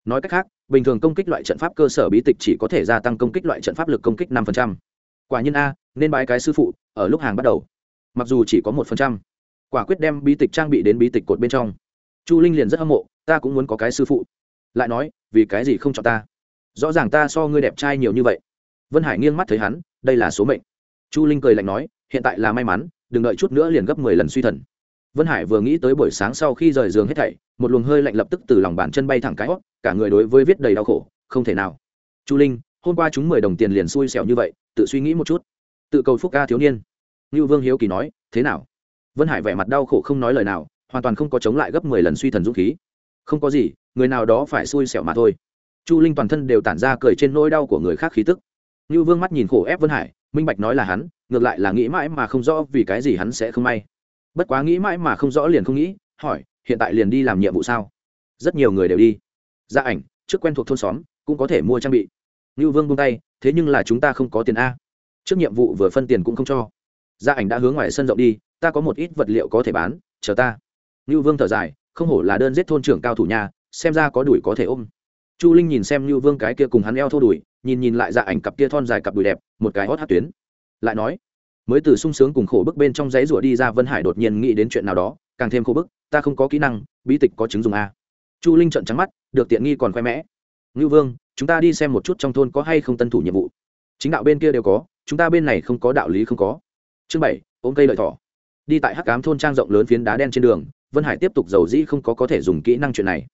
Nói cách khác, bình thường công kích loại trận pháp cơ sở bí tịch chỉ có thể gia tăng công kích loại trận pháp lực công kích năm phần trăm. Quả nhiên a, nên bái cái sư phụ, ở lúc hàng bắt đầu. Mặc dù chỉ có một phần trăm. Quả quyết đem bí tịch trang bị đến bí tịch cột bên trong. Chu linh liền rất hâm mộ, ta cũng muốn có cái sư phụ. Lại nói, vì cái gì không chọn ta? Rõ ràng ta so ngươi đẹp trai nhiều như vậy. Vân hải nghiêng mắt thấy hắn, đây là số mệnh. Chu linh cười lạnh nói, hiện tại là may mắn, đừng đợi chút nữa liền gấp mười lần suy thần. Vân hải vừa nghĩ tới buổi sáng sau khi rời giường hết thảy, một luồng hơi lạnh lập tức từ lòng bàn chân bay thẳng cái hót, cả người đối với viết đầy đau khổ, không thể nào. Chu linh, hôm qua chúng mười đồng tiền liền xui xẻo như vậy, tự suy nghĩ một chút. Tự cầu phúc ca thiếu niên. Như vương hiếu kỳ nói, thế nào? Vân hải vẻ mặt đau khổ không nói lời nào, hoàn toàn không có chống lại gấp mười lần suy thần dũng khí. Không có gì, người nào đó phải xui xẻo mà thôi chu linh toàn thân đều tản ra cười trên nỗi đau của người khác khí tức. Như vương mắt nhìn khổ ép vân hải, minh bạch nói là hắn, ngược lại là nghĩ mãi mà không rõ vì cái gì hắn sẽ không may. Bất quá nghĩ mãi mà không rõ liền không nghĩ, hỏi, hiện tại liền đi làm nhiệm vụ sao? Rất nhiều người đều đi. Gia ảnh, trước quen thuộc thôn xóm, cũng có thể mua trang bị. Như vương buông tay, thế nhưng là chúng ta không có tiền a. Trước nhiệm vụ vừa phân tiền cũng không cho. Gia ảnh đã hướng ngoài sân rộng đi, ta có một ít vật liệu có thể bán, chờ ta. Như vương thở dài, không hổ là đơn giết thôn trưởng cao thủ nhà, xem ra có đuổi có thể ôm chu linh nhìn xem như vương cái kia cùng hắn eo thô đuổi nhìn nhìn lại dạ ảnh cặp kia thon dài cặp đùi đẹp, một cái hót hát tuyến. Lại nói, mới từ sung sướng cùng khổ bức bên trong giấy rủa đi ra vân hải đột nhiên nghĩ đến chuyện nào đó, càng thêm khổ bức, ta không có kỹ năng, bí tịch có chứng dùng a. Chu linh trợn trắng mắt, được tiện nghi còn khoe mẽ. Ngưu vương, chúng ta đi xem một chút trong thôn có hay không tân thủ nhiệm vụ. Chính đạo bên kia đều có, chúng ta bên này không có đạo lý không có. Chương bảy, ôm cây lợi thỏ. Đi tại hắc cám thôn trang rộng lớn phiến đá đen trên đường, vân hải tiếp tục giàu dĩ không có có thể dùng kỹ năng chuyện này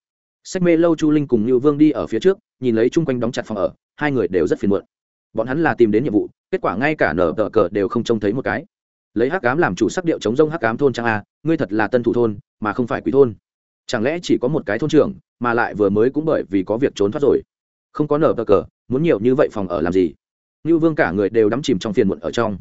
sách mê lâu chu linh cùng như vương đi ở phía trước, nhìn lấy chung quanh đóng chặt phòng ở, hai người đều rất phiền muộn. Bọn hắn là tìm đến nhiệm vụ, kết quả ngay cả nở tờ cờ đều không trông thấy một cái. Lấy hắc cám làm chủ sắc điệu chống rông hắc cám thôn trang a, ngươi thật là tân thủ thôn, mà không phải quý thôn. Chẳng lẽ chỉ có một cái thôn trưởng, mà lại vừa mới cũng bởi vì có việc trốn thoát rồi? Không có nở tờ cờ, muốn nhiều như vậy phòng ở làm gì? Như vương cả người đều đắm chìm trong phiền muộn ở trong.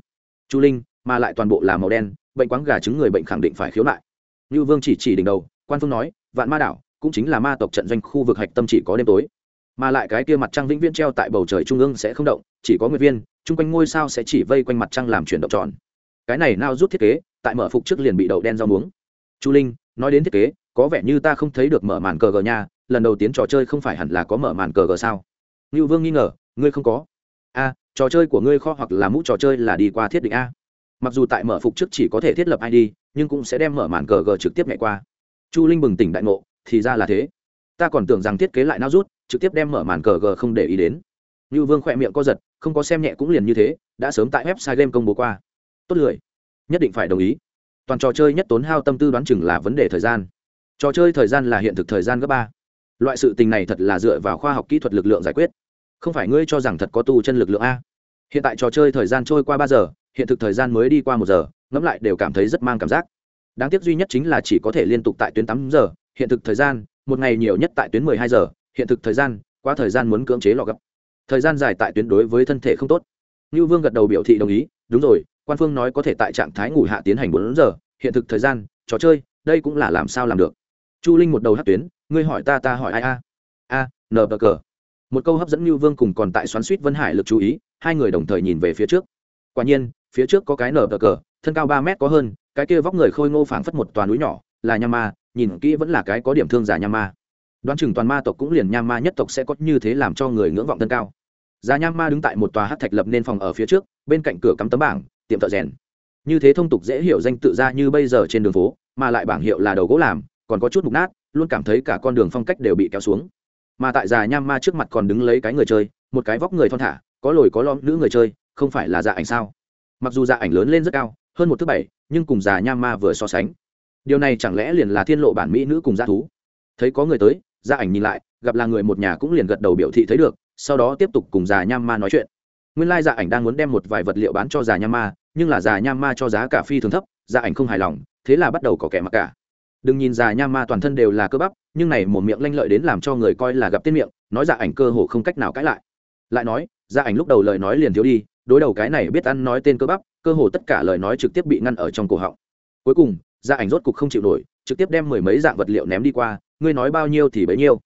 Chu linh, mà lại toàn bộ là màu đen, bệnh quáng gà trứng người bệnh khẳng định phải khiếu nại. Như vương chỉ chỉ đỉnh đầu, quan phương nói, vạn ma đảo cũng chính là ma tộc trận doanh khu vực hạch tâm chỉ có đêm tối. Mà lại cái kia mặt trăng vĩnh viễn treo tại bầu trời trung ương sẽ không động, chỉ có nguyệt viên, chung quanh ngôi sao sẽ chỉ vây quanh mặt trăng làm chuyển động tròn. Cái này nao rút thiết kế, tại mở phục trước liền bị đậu đen rau muống. Chu linh, nói đến thiết kế, có vẻ như ta không thấy được mở màn cờ gờ nha, lần đầu tiến trò chơi không phải hẳn là có mở màn cờ gờ sao? Ngưu vương nghi ngờ, ngươi không có. A, trò chơi của ngươi kho hoặc là mũ trò chơi là đi qua thiết định a. Mặc dù tại mở phục trước chỉ có thể thiết lập id nhưng cũng sẽ đem mở màn cờ gờ trực tiếp nhảy qua. Chu linh bừng tỉnh đại ngộ thì ra là thế. Ta còn tưởng rằng thiết kế lại nao rút, trực tiếp đem mở màn cờ g không để ý đến. Như vương khỏe miệng co giật, không có xem nhẹ cũng liền như thế, đã sớm tại website game công bố qua. Tốt lười. Nhất định phải đồng ý. Toàn trò chơi nhất tốn hao tâm tư đoán chừng là vấn đề thời gian. Trò chơi thời gian là hiện thực thời gian gấp ba. Loại sự tình này thật là dựa vào khoa học kỹ thuật lực lượng giải quyết. Không phải ngươi cho rằng thật có tu chân lực lượng a? Hiện tại trò chơi thời gian trôi qua ba giờ, hiện thực thời gian mới đi qua một giờ, ngẫm lại đều cảm thấy rất mang cảm giác. Đáng tiếc duy nhất chính là chỉ có thể liên tục tại tuyến tám giờ hiện thực thời gian, một ngày nhiều nhất tại tuyến mười hai giờ, hiện thực thời gian, quá thời gian muốn cưỡng chế lò gấp. Thời gian dài tại tuyến đối với thân thể không tốt. Như vương gật đầu biểu thị đồng ý, đúng rồi, quan phương nói có thể tại trạng thái ngủ hạ tiến hành bốn giờ, hiện thực thời gian, trò chơi, đây cũng là làm sao làm được. Chu linh một đầu hát tuyến, ngươi hỏi ta ta hỏi ai a? A nờ bờ cờ một câu hấp dẫn như vương cùng còn tại xoắn suýt vân hải lực chú ý, hai người đồng thời nhìn về phía trước. Quả nhiên, phía trước có cái nở bờ cờ thân cao ba mét có hơn, cái kia vóc người khôi ngô phảng phất một toàn núi nhỏ, là nham ma nhìn kỹ vẫn là cái có điểm thương giả nham ma đoán chừng toàn ma tộc cũng liền nham ma nhất tộc sẽ có như thế làm cho người ngưỡng vọng thân cao. Già nham ma đứng tại một tòa hát thạch lập nên phòng ở phía trước, bên cạnh cửa cắm tấm bảng, tiệm thợ rèn. Như thế thông tục dễ hiểu danh tự ra như bây giờ trên đường phố, mà lại bảng hiệu là đầu gỗ làm, còn có chút mục nát, luôn cảm thấy cả con đường phong cách đều bị kéo xuống. Mà tại già nham ma trước mặt còn đứng lấy cái người chơi, một cái vóc người thon thả, có lồi có lõm nữ người chơi, không phải là dạ ảnh sao? Mặc dù dạ ảnh lớn lên rất cao, hơn một thứ bảy, nhưng cùng già nham ma vừa so sánh điều này chẳng lẽ liền là thiên lộ bản mỹ nữ cùng gia thú? Thấy có người tới gia ảnh nhìn lại, gặp là người một nhà cũng liền gật đầu biểu thị thấy được, sau đó tiếp tục cùng già nham ma nói chuyện. Nguyên lai gia ảnh đang muốn đem một vài vật liệu bán cho già nham ma, nhưng là già nham ma cho giá cả phi thường thấp gia ảnh không hài lòng, thế là bắt đầu có kẻ mặc cả. Đừng nhìn già nham ma toàn thân đều là cơ bắp, nhưng này một miệng lanh lợi đến làm cho người coi là gặp tiên miệng, nói gia ảnh cơ hồ không cách nào cãi lại. Lại nói gia ảnh lúc đầu lời nói liền thiếu đi, đối đầu cái này biết ăn nói tên cơ bắp, cơ hồ tất cả lời nói trực tiếp bị ngăn ở trong cổ họng. Cuối cùng gia ảnh rốt cục không chịu nổi, trực tiếp đem mười mấy dạng vật liệu ném đi qua, ngươi nói bao nhiêu thì bấy nhiêu.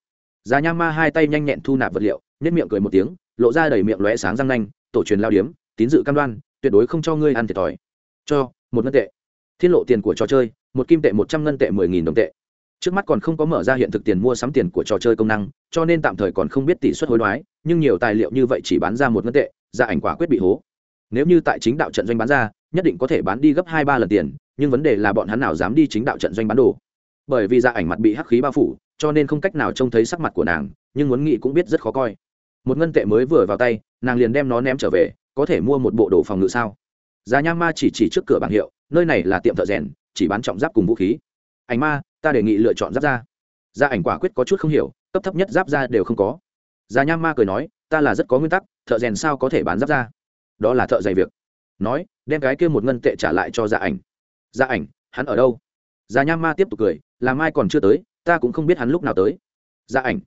Già nham ma hai tay nhanh nhẹn thu nạp vật liệu nhất miệng cười một tiếng, lộ ra đầy miệng lóe sáng răng nanh, tổ truyền lao điếm, tín dự cam đoan, tuyệt đối không cho ngươi ăn thiệt thòi. Cho, một ngân tệ. Thiên lộ tiền của trò chơi, một kim tệ một trăm ngân tệ mười nghìn đồng tệ. Trước mắt còn không có mở ra hiện thực tiền mua sắm tiền của trò chơi công năng, cho nên tạm thời còn không biết tỷ suất hối đoái, nhưng nhiều tài liệu như vậy chỉ bán ra một ngân tệ gia ảnh quả quyết bị hố. Nếu như tại chính đạo trận doanh bán ra, nhất định có thể bán đi gấp hai ba lần tiền nhưng vấn đề là bọn hắn nào dám đi chính đạo trận doanh bán đồ. Bởi vì dạ ảnh mặt bị hắc khí bao phủ, cho nên không cách nào trông thấy sắc mặt của nàng, nhưng muốn nghĩ cũng biết rất khó coi. Một ngân tệ mới vừa vào tay, nàng liền đem nó ném trở về, có thể mua một bộ đồ phòng ngự sao? Giá nham ma chỉ chỉ trước cửa bảng hiệu, nơi này là tiệm thợ rèn, chỉ bán trọng giáp cùng vũ khí. Ảnh ma, ta đề nghị lựa chọn giáp ra gia ảnh quả quyết có chút không hiểu, cấp thấp nhất giáp ra đều không có. Giá nham ma cười nói, ta là rất có nguyên tắc, thợ rèn sao có thể bán giáp ra đó là thợ dày việc. Nói, đem cái kia một ngân tệ trả lại cho gia ảnh gia ảnh, hắn ở đâu? Gia nham ma tiếp tục cười, là mai còn chưa tới, ta cũng không biết hắn lúc nào tới. Gia ảnh.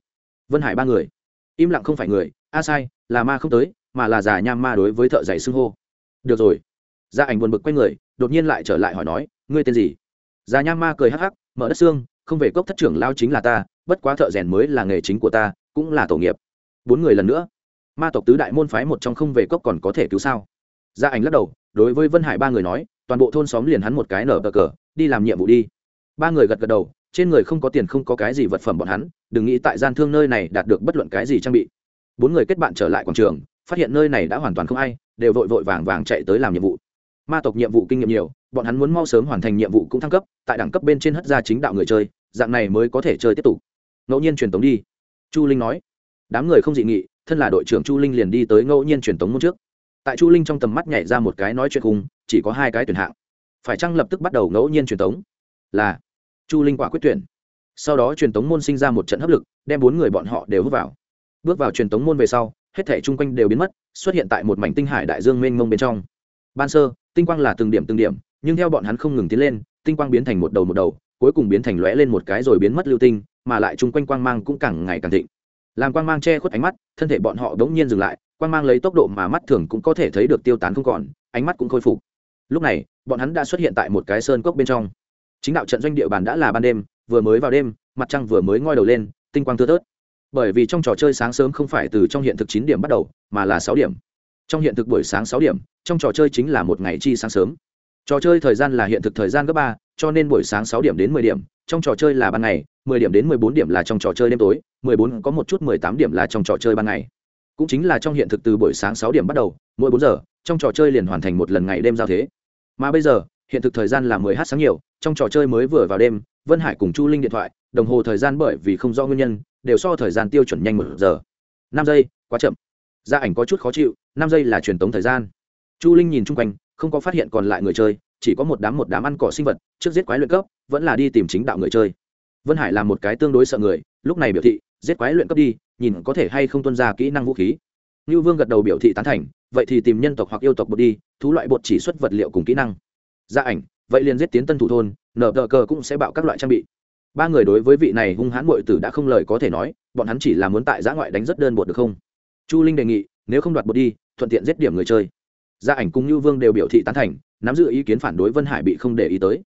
Vân hải ba người. Im lặng không phải người, a sai, là ma không tới, mà là già nham ma đối với thợ giày xưng hô. Được rồi. Gia ảnh buồn bực quay người, đột nhiên lại trở lại hỏi nói, ngươi tên gì? Già nham ma cười hắc hắc, mở đất xương, không về cốc thất trưởng lao chính là ta, bất quá thợ rèn mới là nghề chính của ta, cũng là tổ nghiệp. Bốn người lần nữa. Ma tộc tứ đại môn phái một trong không về cốc còn có thể cứu sao? Gia ảnh lắc đầu, đối với vân hải ba người nói toàn bộ thôn xóm liền hắn một cái nở bờ cờ, đi làm nhiệm vụ đi. Ba người gật gật đầu, trên người không có tiền không có cái gì vật phẩm bọn hắn, đừng nghĩ tại gian thương nơi này đạt được bất luận cái gì trang bị. Bốn người kết bạn trở lại quảng trường, phát hiện nơi này đã hoàn toàn không ai, đều vội vội vàng vàng chạy tới làm nhiệm vụ. Ma tộc nhiệm vụ kinh nghiệm nhiều, bọn hắn muốn mau sớm hoàn thành nhiệm vụ cũng thăng cấp, tại đẳng cấp bên trên hất ra chính đạo người chơi, dạng này mới có thể chơi tiếp tục. Ngẫu nhiên truyền tống đi. Chu linh nói. Đám người không dị nghị, thân là đội trưởng chu linh liền đi tới ngẫu nhiên truyền tống môn trước tại chu linh trong tầm mắt nhảy ra một cái nói chuyện cùng chỉ có hai cái tuyển hạng. Phải chăng lập tức bắt đầu ngẫu nhiên truyền tống? Là. Chu linh quả quyết tuyển. Sau đó truyền tống môn sinh ra một trận hấp lực, đem bốn người bọn họ đều hút vào. Bước vào truyền tống môn về sau, hết thể chung quanh đều biến mất, xuất hiện tại một mảnh tinh hải đại dương mênh mông bên trong. Ban sơ, tinh quang là từng điểm từng điểm, nhưng theo bọn hắn không ngừng tiến lên, tinh quang biến thành một đầu một đầu, cuối cùng biến thành lóe lên một cái rồi biến mất lưu tinh, mà lại chung quanh quang mang cũng càng ngày càng thịnh. Làm quang mang che khuất ánh mắt, thân thể bọn họ đ ố n g nhiên dừng lại quang mang lấy tốc độ mà mắt thường cũng có thể thấy được tiêu tán không còn, ánh mắt cũng khôi phục. Lúc này, bọn hắn đã xuất hiện tại một cái sơn cốc bên trong. Chính đạo trận doanh địa bàn đã là ban đêm, vừa mới vào đêm, mặt trăng vừa mới ngoi đầu lên, tinh quang thưa thớt. Bởi vì trong trò chơi sáng sớm không phải từ trong hiện thực chín điểm bắt đầu, mà là sáu điểm. Trong hiện thực buổi sáng sáu điểm, trong trò chơi chính là một ngày chi sáng sớm. Trò chơi thời gian là hiện thực thời gian gấp ba, cho nên buổi sáng sáu điểm đến mười điểm, trong trò chơi là ban ngày, mười điểm đến mười bốn điểm là trong trò chơi đêm tối, mười bốn có một chút, mười tám điểm là trong trò chơi ban ngày cũng chính là trong hiện thực từ buổi sáng sáu điểm bắt đầu, mỗi bốn giờ, trong trò chơi liền hoàn thành một lần ngày đêm giao thế. Mà bây giờ, hiện thực thời gian là mười h sáng nhiều, trong trò chơi mới vừa vào đêm, vân hải cùng chu linh điện thoại, đồng hồ thời gian bởi vì không rõ nguyên nhân, đều so thời gian tiêu chuẩn nhanh một giờ. Năm giây, quá chậm. Gia ảnh có chút khó chịu, năm giây là truyền tống thời gian. Chu linh nhìn chung quanh, không có phát hiện còn lại người chơi, chỉ có một đám một đám ăn cỏ sinh vật, trước giết quái luyện cấp, vẫn là đi tìm chính đạo người chơi. Vân hải là một cái tương đối sợ người, lúc này biểu thị, giết quái luyện cấp đi nhìn có thể hay không tuân ra kỹ năng vũ khí. Như vương gật đầu biểu thị tán thành, vậy thì tìm nhân tộc hoặc yêu tộc bột đi, thú loại bột chỉ xuất vật liệu cùng kỹ năng. Gia ảnh, vậy liền giết tiến tân thủ thôn, nở tờ cờ cũng sẽ bạo các loại trang bị. Ba người đối với vị này hung hãn bội tử đã không lời có thể nói, bọn hắn chỉ là muốn tại giã ngoại đánh rất đơn bột được không? Chu linh đề nghị, nếu không đoạt bột đi, thuận tiện giết điểm người chơi. Gia ảnh cùng như vương đều biểu thị tán thành, nắm giữ ý kiến phản đối vân hải bị không để ý tới.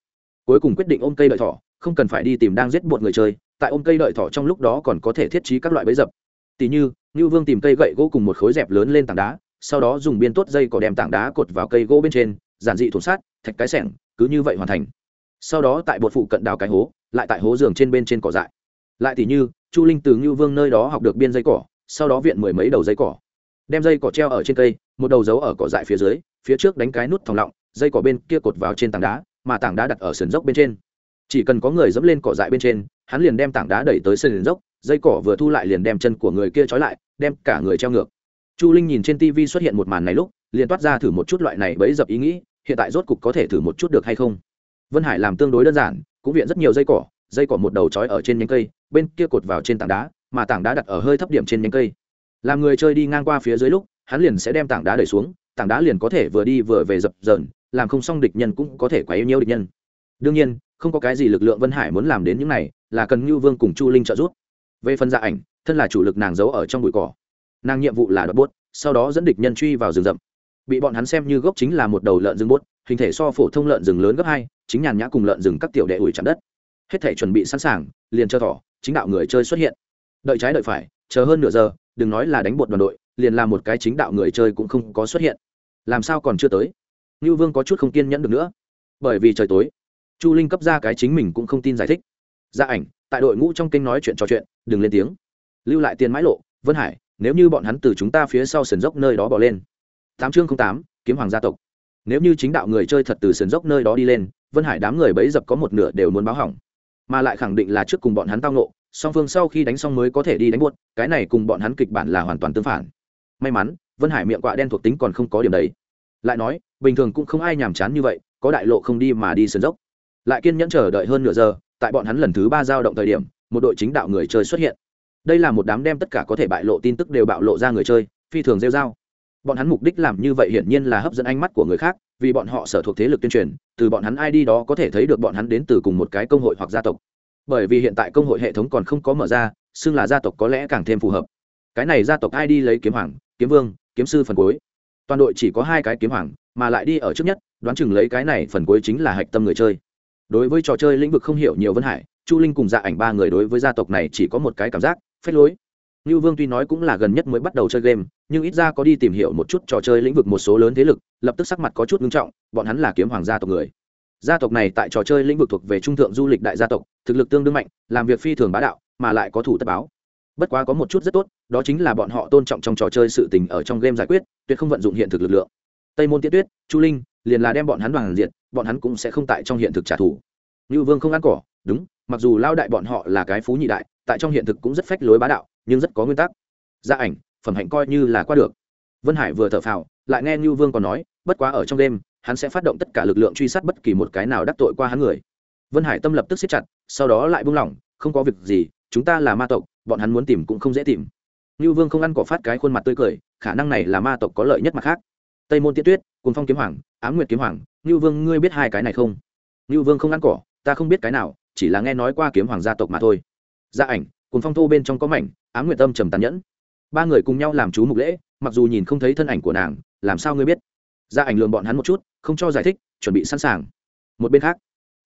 Cuối cùng quyết định ôm cây đợi thỏ, không cần phải đi tìm đang giết bột người chơi, tại ôm cây đợi thỏ trong lúc đó còn có thể thiết trí các loại bẫy dập tỷ như như vương tìm cây gậy gỗ cùng một khối dẹp lớn lên tảng đá, sau đó dùng biên tốt dây cỏ đem tảng đá cột vào cây gỗ bên trên, giản dị thủng sát, thạch cái sẻng, cứ như vậy hoàn thành. Sau đó tại bột phụ cận đào cái hố, lại tại hố giường trên bên trên cỏ dại. Lại tỷ như, chu linh từ ngưu vương nơi đó học được biên dây cỏ, sau đó viện mười mấy đầu dây cỏ. Đem dây cỏ treo ở trên cây, một đầu giấu ở cỏ dại phía dưới, phía trước đánh cái nút thòng lọng, dây cỏ bên kia cột vào trên tảng đá, mà tảng đá đặt ở sườn dốc bên trên. Chỉ cần có người dẫm lên cỏ dại bên trên, hắn liền đem tảng đá đẩy tới sườn dốc dây cỏ vừa thu lại liền đem chân của người kia trói lại, đem cả người treo ngược. Chu linh nhìn trên tv xuất hiện một màn này lúc, liền toát ra thử một chút loại này bấy dập ý nghĩ, hiện tại rốt cục có thể thử một chút được hay không? Vân hải làm tương đối đơn giản, cũng viện rất nhiều dây cỏ dây cỏ một đầu trói ở trên nhánh cây, bên kia cột vào trên tảng đá, mà tảng đá đặt ở hơi thấp điểm trên nhánh cây. Làm người chơi đi ngang qua phía dưới lúc, hắn liền sẽ đem tảng đá đẩy xuống, tảng đá liền có thể vừa đi vừa về dập dờn, làm không xong địch nhân cũng có thể quá yêu địch nhân. Đương nhiên, không có cái gì lực lượng vân hải muốn làm đến những này, là cần ngưu vương cùng chu linh trợ giúp về phần dạ ảnh, thân là chủ lực nàng giấu ở trong bụi cỏ. Nàng nhiệm vụ là đốt bốt sau đó dẫn địch nhân truy vào rừng rậm. Bị bọn hắn xem như gốc chính là một đầu lợn rừng bốt hình thể so phổ thông lợn rừng lớn gấp hai, chính nhàn nhã cùng lợn rừng các tiểu đệ ủi chạm đất. Hết thể chuẩn bị sẵn sàng, liền cho thỏ, chính đạo người chơi xuất hiện. Đợi trái đợi phải, chờ hơn nửa giờ, đừng nói là đánh bột đoàn đội, liền là một cái chính đạo người chơi cũng không có xuất hiện. Làm sao còn chưa tới? Ngưu vương có chút không kiên nhẫn được nữa. Bởi vì trời tối, chu linh cấp ra cái chính mình cũng không tin giải thích. Gia ảnh tại đội ngũ trong kênh nói chuyện trò chuyện, đừng lên tiếng. Lưu lại tiền mãi lộ, vân hải, nếu như bọn hắn từ chúng ta phía sau sườn dốc nơi đó bỏ lên. Tám chương tám, kiếm hoàng gia tộc. Nếu như chính đạo người chơi thật từ sườn dốc nơi đó đi lên, vân hải đám người bấy dập có một nửa đều muốn báo hỏng. Mà lại khẳng định là trước cùng bọn hắn tao nộ song phương sau khi đánh xong mới có thể đi đánh buốt, cái này cùng bọn hắn kịch bản là hoàn toàn tương phản. May mắn, vân hải miệng quạ đen thuộc tính còn không có điểm đấy lại nói, bình thường cũng không ai nhàm chán như vậy, có đại lộ không đi mà đi sườn dốc. Lại kiên nhẫn chờ đợi hơn nửa giờ tại bọn hắn lần thứ ba giao động thời điểm, một đội chính đạo người chơi xuất hiện. Đây là một đám đem tất cả có thể bại lộ tin tức đều bạo lộ ra người chơi, phi thường rêu dao bọn hắn mục đích làm như vậy hiển nhiên là hấp dẫn ánh mắt của người khác, vì bọn họ sở thuộc thế lực tuyên truyền, từ bọn hắn id đó có thể thấy được bọn hắn đến từ cùng một cái công hội hoặc gia tộc. Bởi vì hiện tại công hội hệ thống còn không có mở ra, xưng là gia tộc có lẽ càng thêm phù hợp. Cái này gia tộc id lấy kiếm hoàng, kiếm vương, kiếm sư phần cuối. Toàn đội chỉ có hai cái kiếm hoàng, mà lại đi ở trước nhất, đoán chừng lấy cái này phần cuối chính là hạch tâm người chơi đối với trò chơi lĩnh vực không hiểu nhiều vân hải, chu linh cùng dạ ảnh ba người đối với gia tộc này chỉ có một cái cảm giác, phết lối. Như vương tuy nói cũng là gần nhất mới bắt đầu chơi game, nhưng ít ra có đi tìm hiểu một chút trò chơi lĩnh vực một số lớn thế lực, lập tức sắc mặt có chút nghiêm trọng, bọn hắn là kiếm hoàng gia tộc người. Gia tộc này tại trò chơi lĩnh vực thuộc về trung thượng du lịch đại gia tộc, thực lực tương đương mạnh, làm việc phi thường bá đạo, mà lại có thủ tất báo. Bất quá có một chút rất tốt, đó chính là bọn họ tôn trọng trong trò chơi sự tình ở trong game giải quyết, tuyệt không vận dụng hiện thực lực lượng tây môn tiết tuyết chu linh liền là đem bọn hắn đoàn diệt, bọn hắn cũng sẽ không tại trong hiện thực trả thù. Như vương không ăn cỏ đúng mặc dù lao đại bọn họ là cái phú nhị đại tại trong hiện thực cũng rất phách lối bá đạo nhưng rất có nguyên tắc. Gia ảnh phẩm hạnh coi như là qua được. Vân hải vừa thở phào lại nghe như vương còn nói bất quá ở trong đêm hắn sẽ phát động tất cả lực lượng truy sát bất kỳ một cái nào đắc tội qua hắn người. Vân hải tâm lập tức siết chặt sau đó lại buông lỏng không có việc gì chúng ta là ma tộc bọn hắn muốn tìm cũng không dễ tìm. Như vương không ăn cỏ phát cái khuôn mặt tươi cười khả năng này là ma tộc có lợi nhất mặt khác tây môn tiết tuyết cùng phong kiếm hoàng, ám nguyệt kiếm hoàng, ngưu vương, ngươi biết hai cái này không? Ngưu vương không ăn cỏ, ta không biết cái nào, chỉ là nghe nói qua kiếm hoàng gia tộc mà thôi. Gia ảnh cùng phong thô bên trong có mảnh, ám nguyệt tâm trầm tàn nhẫn. Ba người cùng nhau làm chú mục lễ, mặc dù nhìn không thấy thân ảnh của nàng, làm sao ngươi biết? Gia ảnh lường bọn hắn một chút, không cho giải thích, chuẩn bị sẵn sàng. Một bên khác,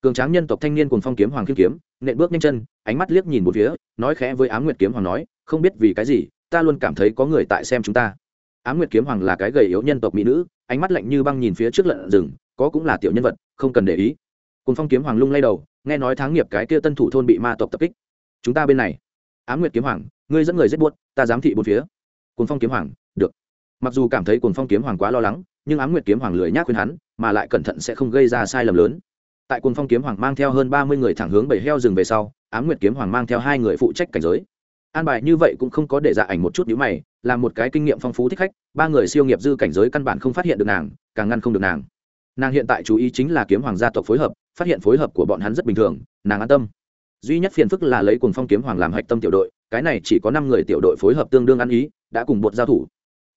cường tráng nhân tộc thanh niên cùng phong kiếm hoàng kim kiếm, nện bước nhanh chân, ánh mắt liếc nhìn một phía, nói khẽ với ám nguyệt kiếm hoàng nói, không biết vì cái gì, ta luôn cảm thấy có người tại xem chúng ta ám nguyệt kiếm hoàng là cái gầy yếu nhân tộc mỹ nữ, ánh mắt lạnh như băng nhìn phía trước lợn rừng, có cũng là tiểu nhân vật, không cần để ý. Cùng phong kiếm hoàng lung lay đầu, nghe nói tháng nghiệp cái kia tân thủ thôn bị ma tộc tập kích. Chúng ta bên này. Ám nguyệt kiếm hoàng, ngươi dẫn người giết buốt, ta giám thị bốn phía. Cùng phong kiếm hoàng, được. Mặc dù cảm thấy Côn phong kiếm hoàng quá lo lắng, nhưng ám nguyệt kiếm hoàng lười nhác khuyên hắn, mà lại cẩn thận sẽ không gây ra sai lầm lớn. Tại Côn phong kiếm hoàng mang theo hơn ba mươi người thẳng hướng bảy heo rừng về sau ám nguyệt kiếm hoàng mang theo hai người phụ trách cảnh giới an bài như vậy cũng không có để dạ ảnh một chút nhíu mày, là một cái kinh nghiệm phong phú thích khách, ba người siêu nghiệp dư cảnh giới căn bản không phát hiện được nàng, càng ngăn không được nàng. Nàng hiện tại chú ý chính là kiếm hoàng gia tộc phối hợp, phát hiện phối hợp của bọn hắn rất bình thường, nàng an tâm. Duy nhất phiền phức là lấy cùng phong kiếm hoàng làm hạch tâm tiểu đội, cái này chỉ có năm người tiểu đội phối hợp tương đương ăn ý, đã cùng bột giao thủ.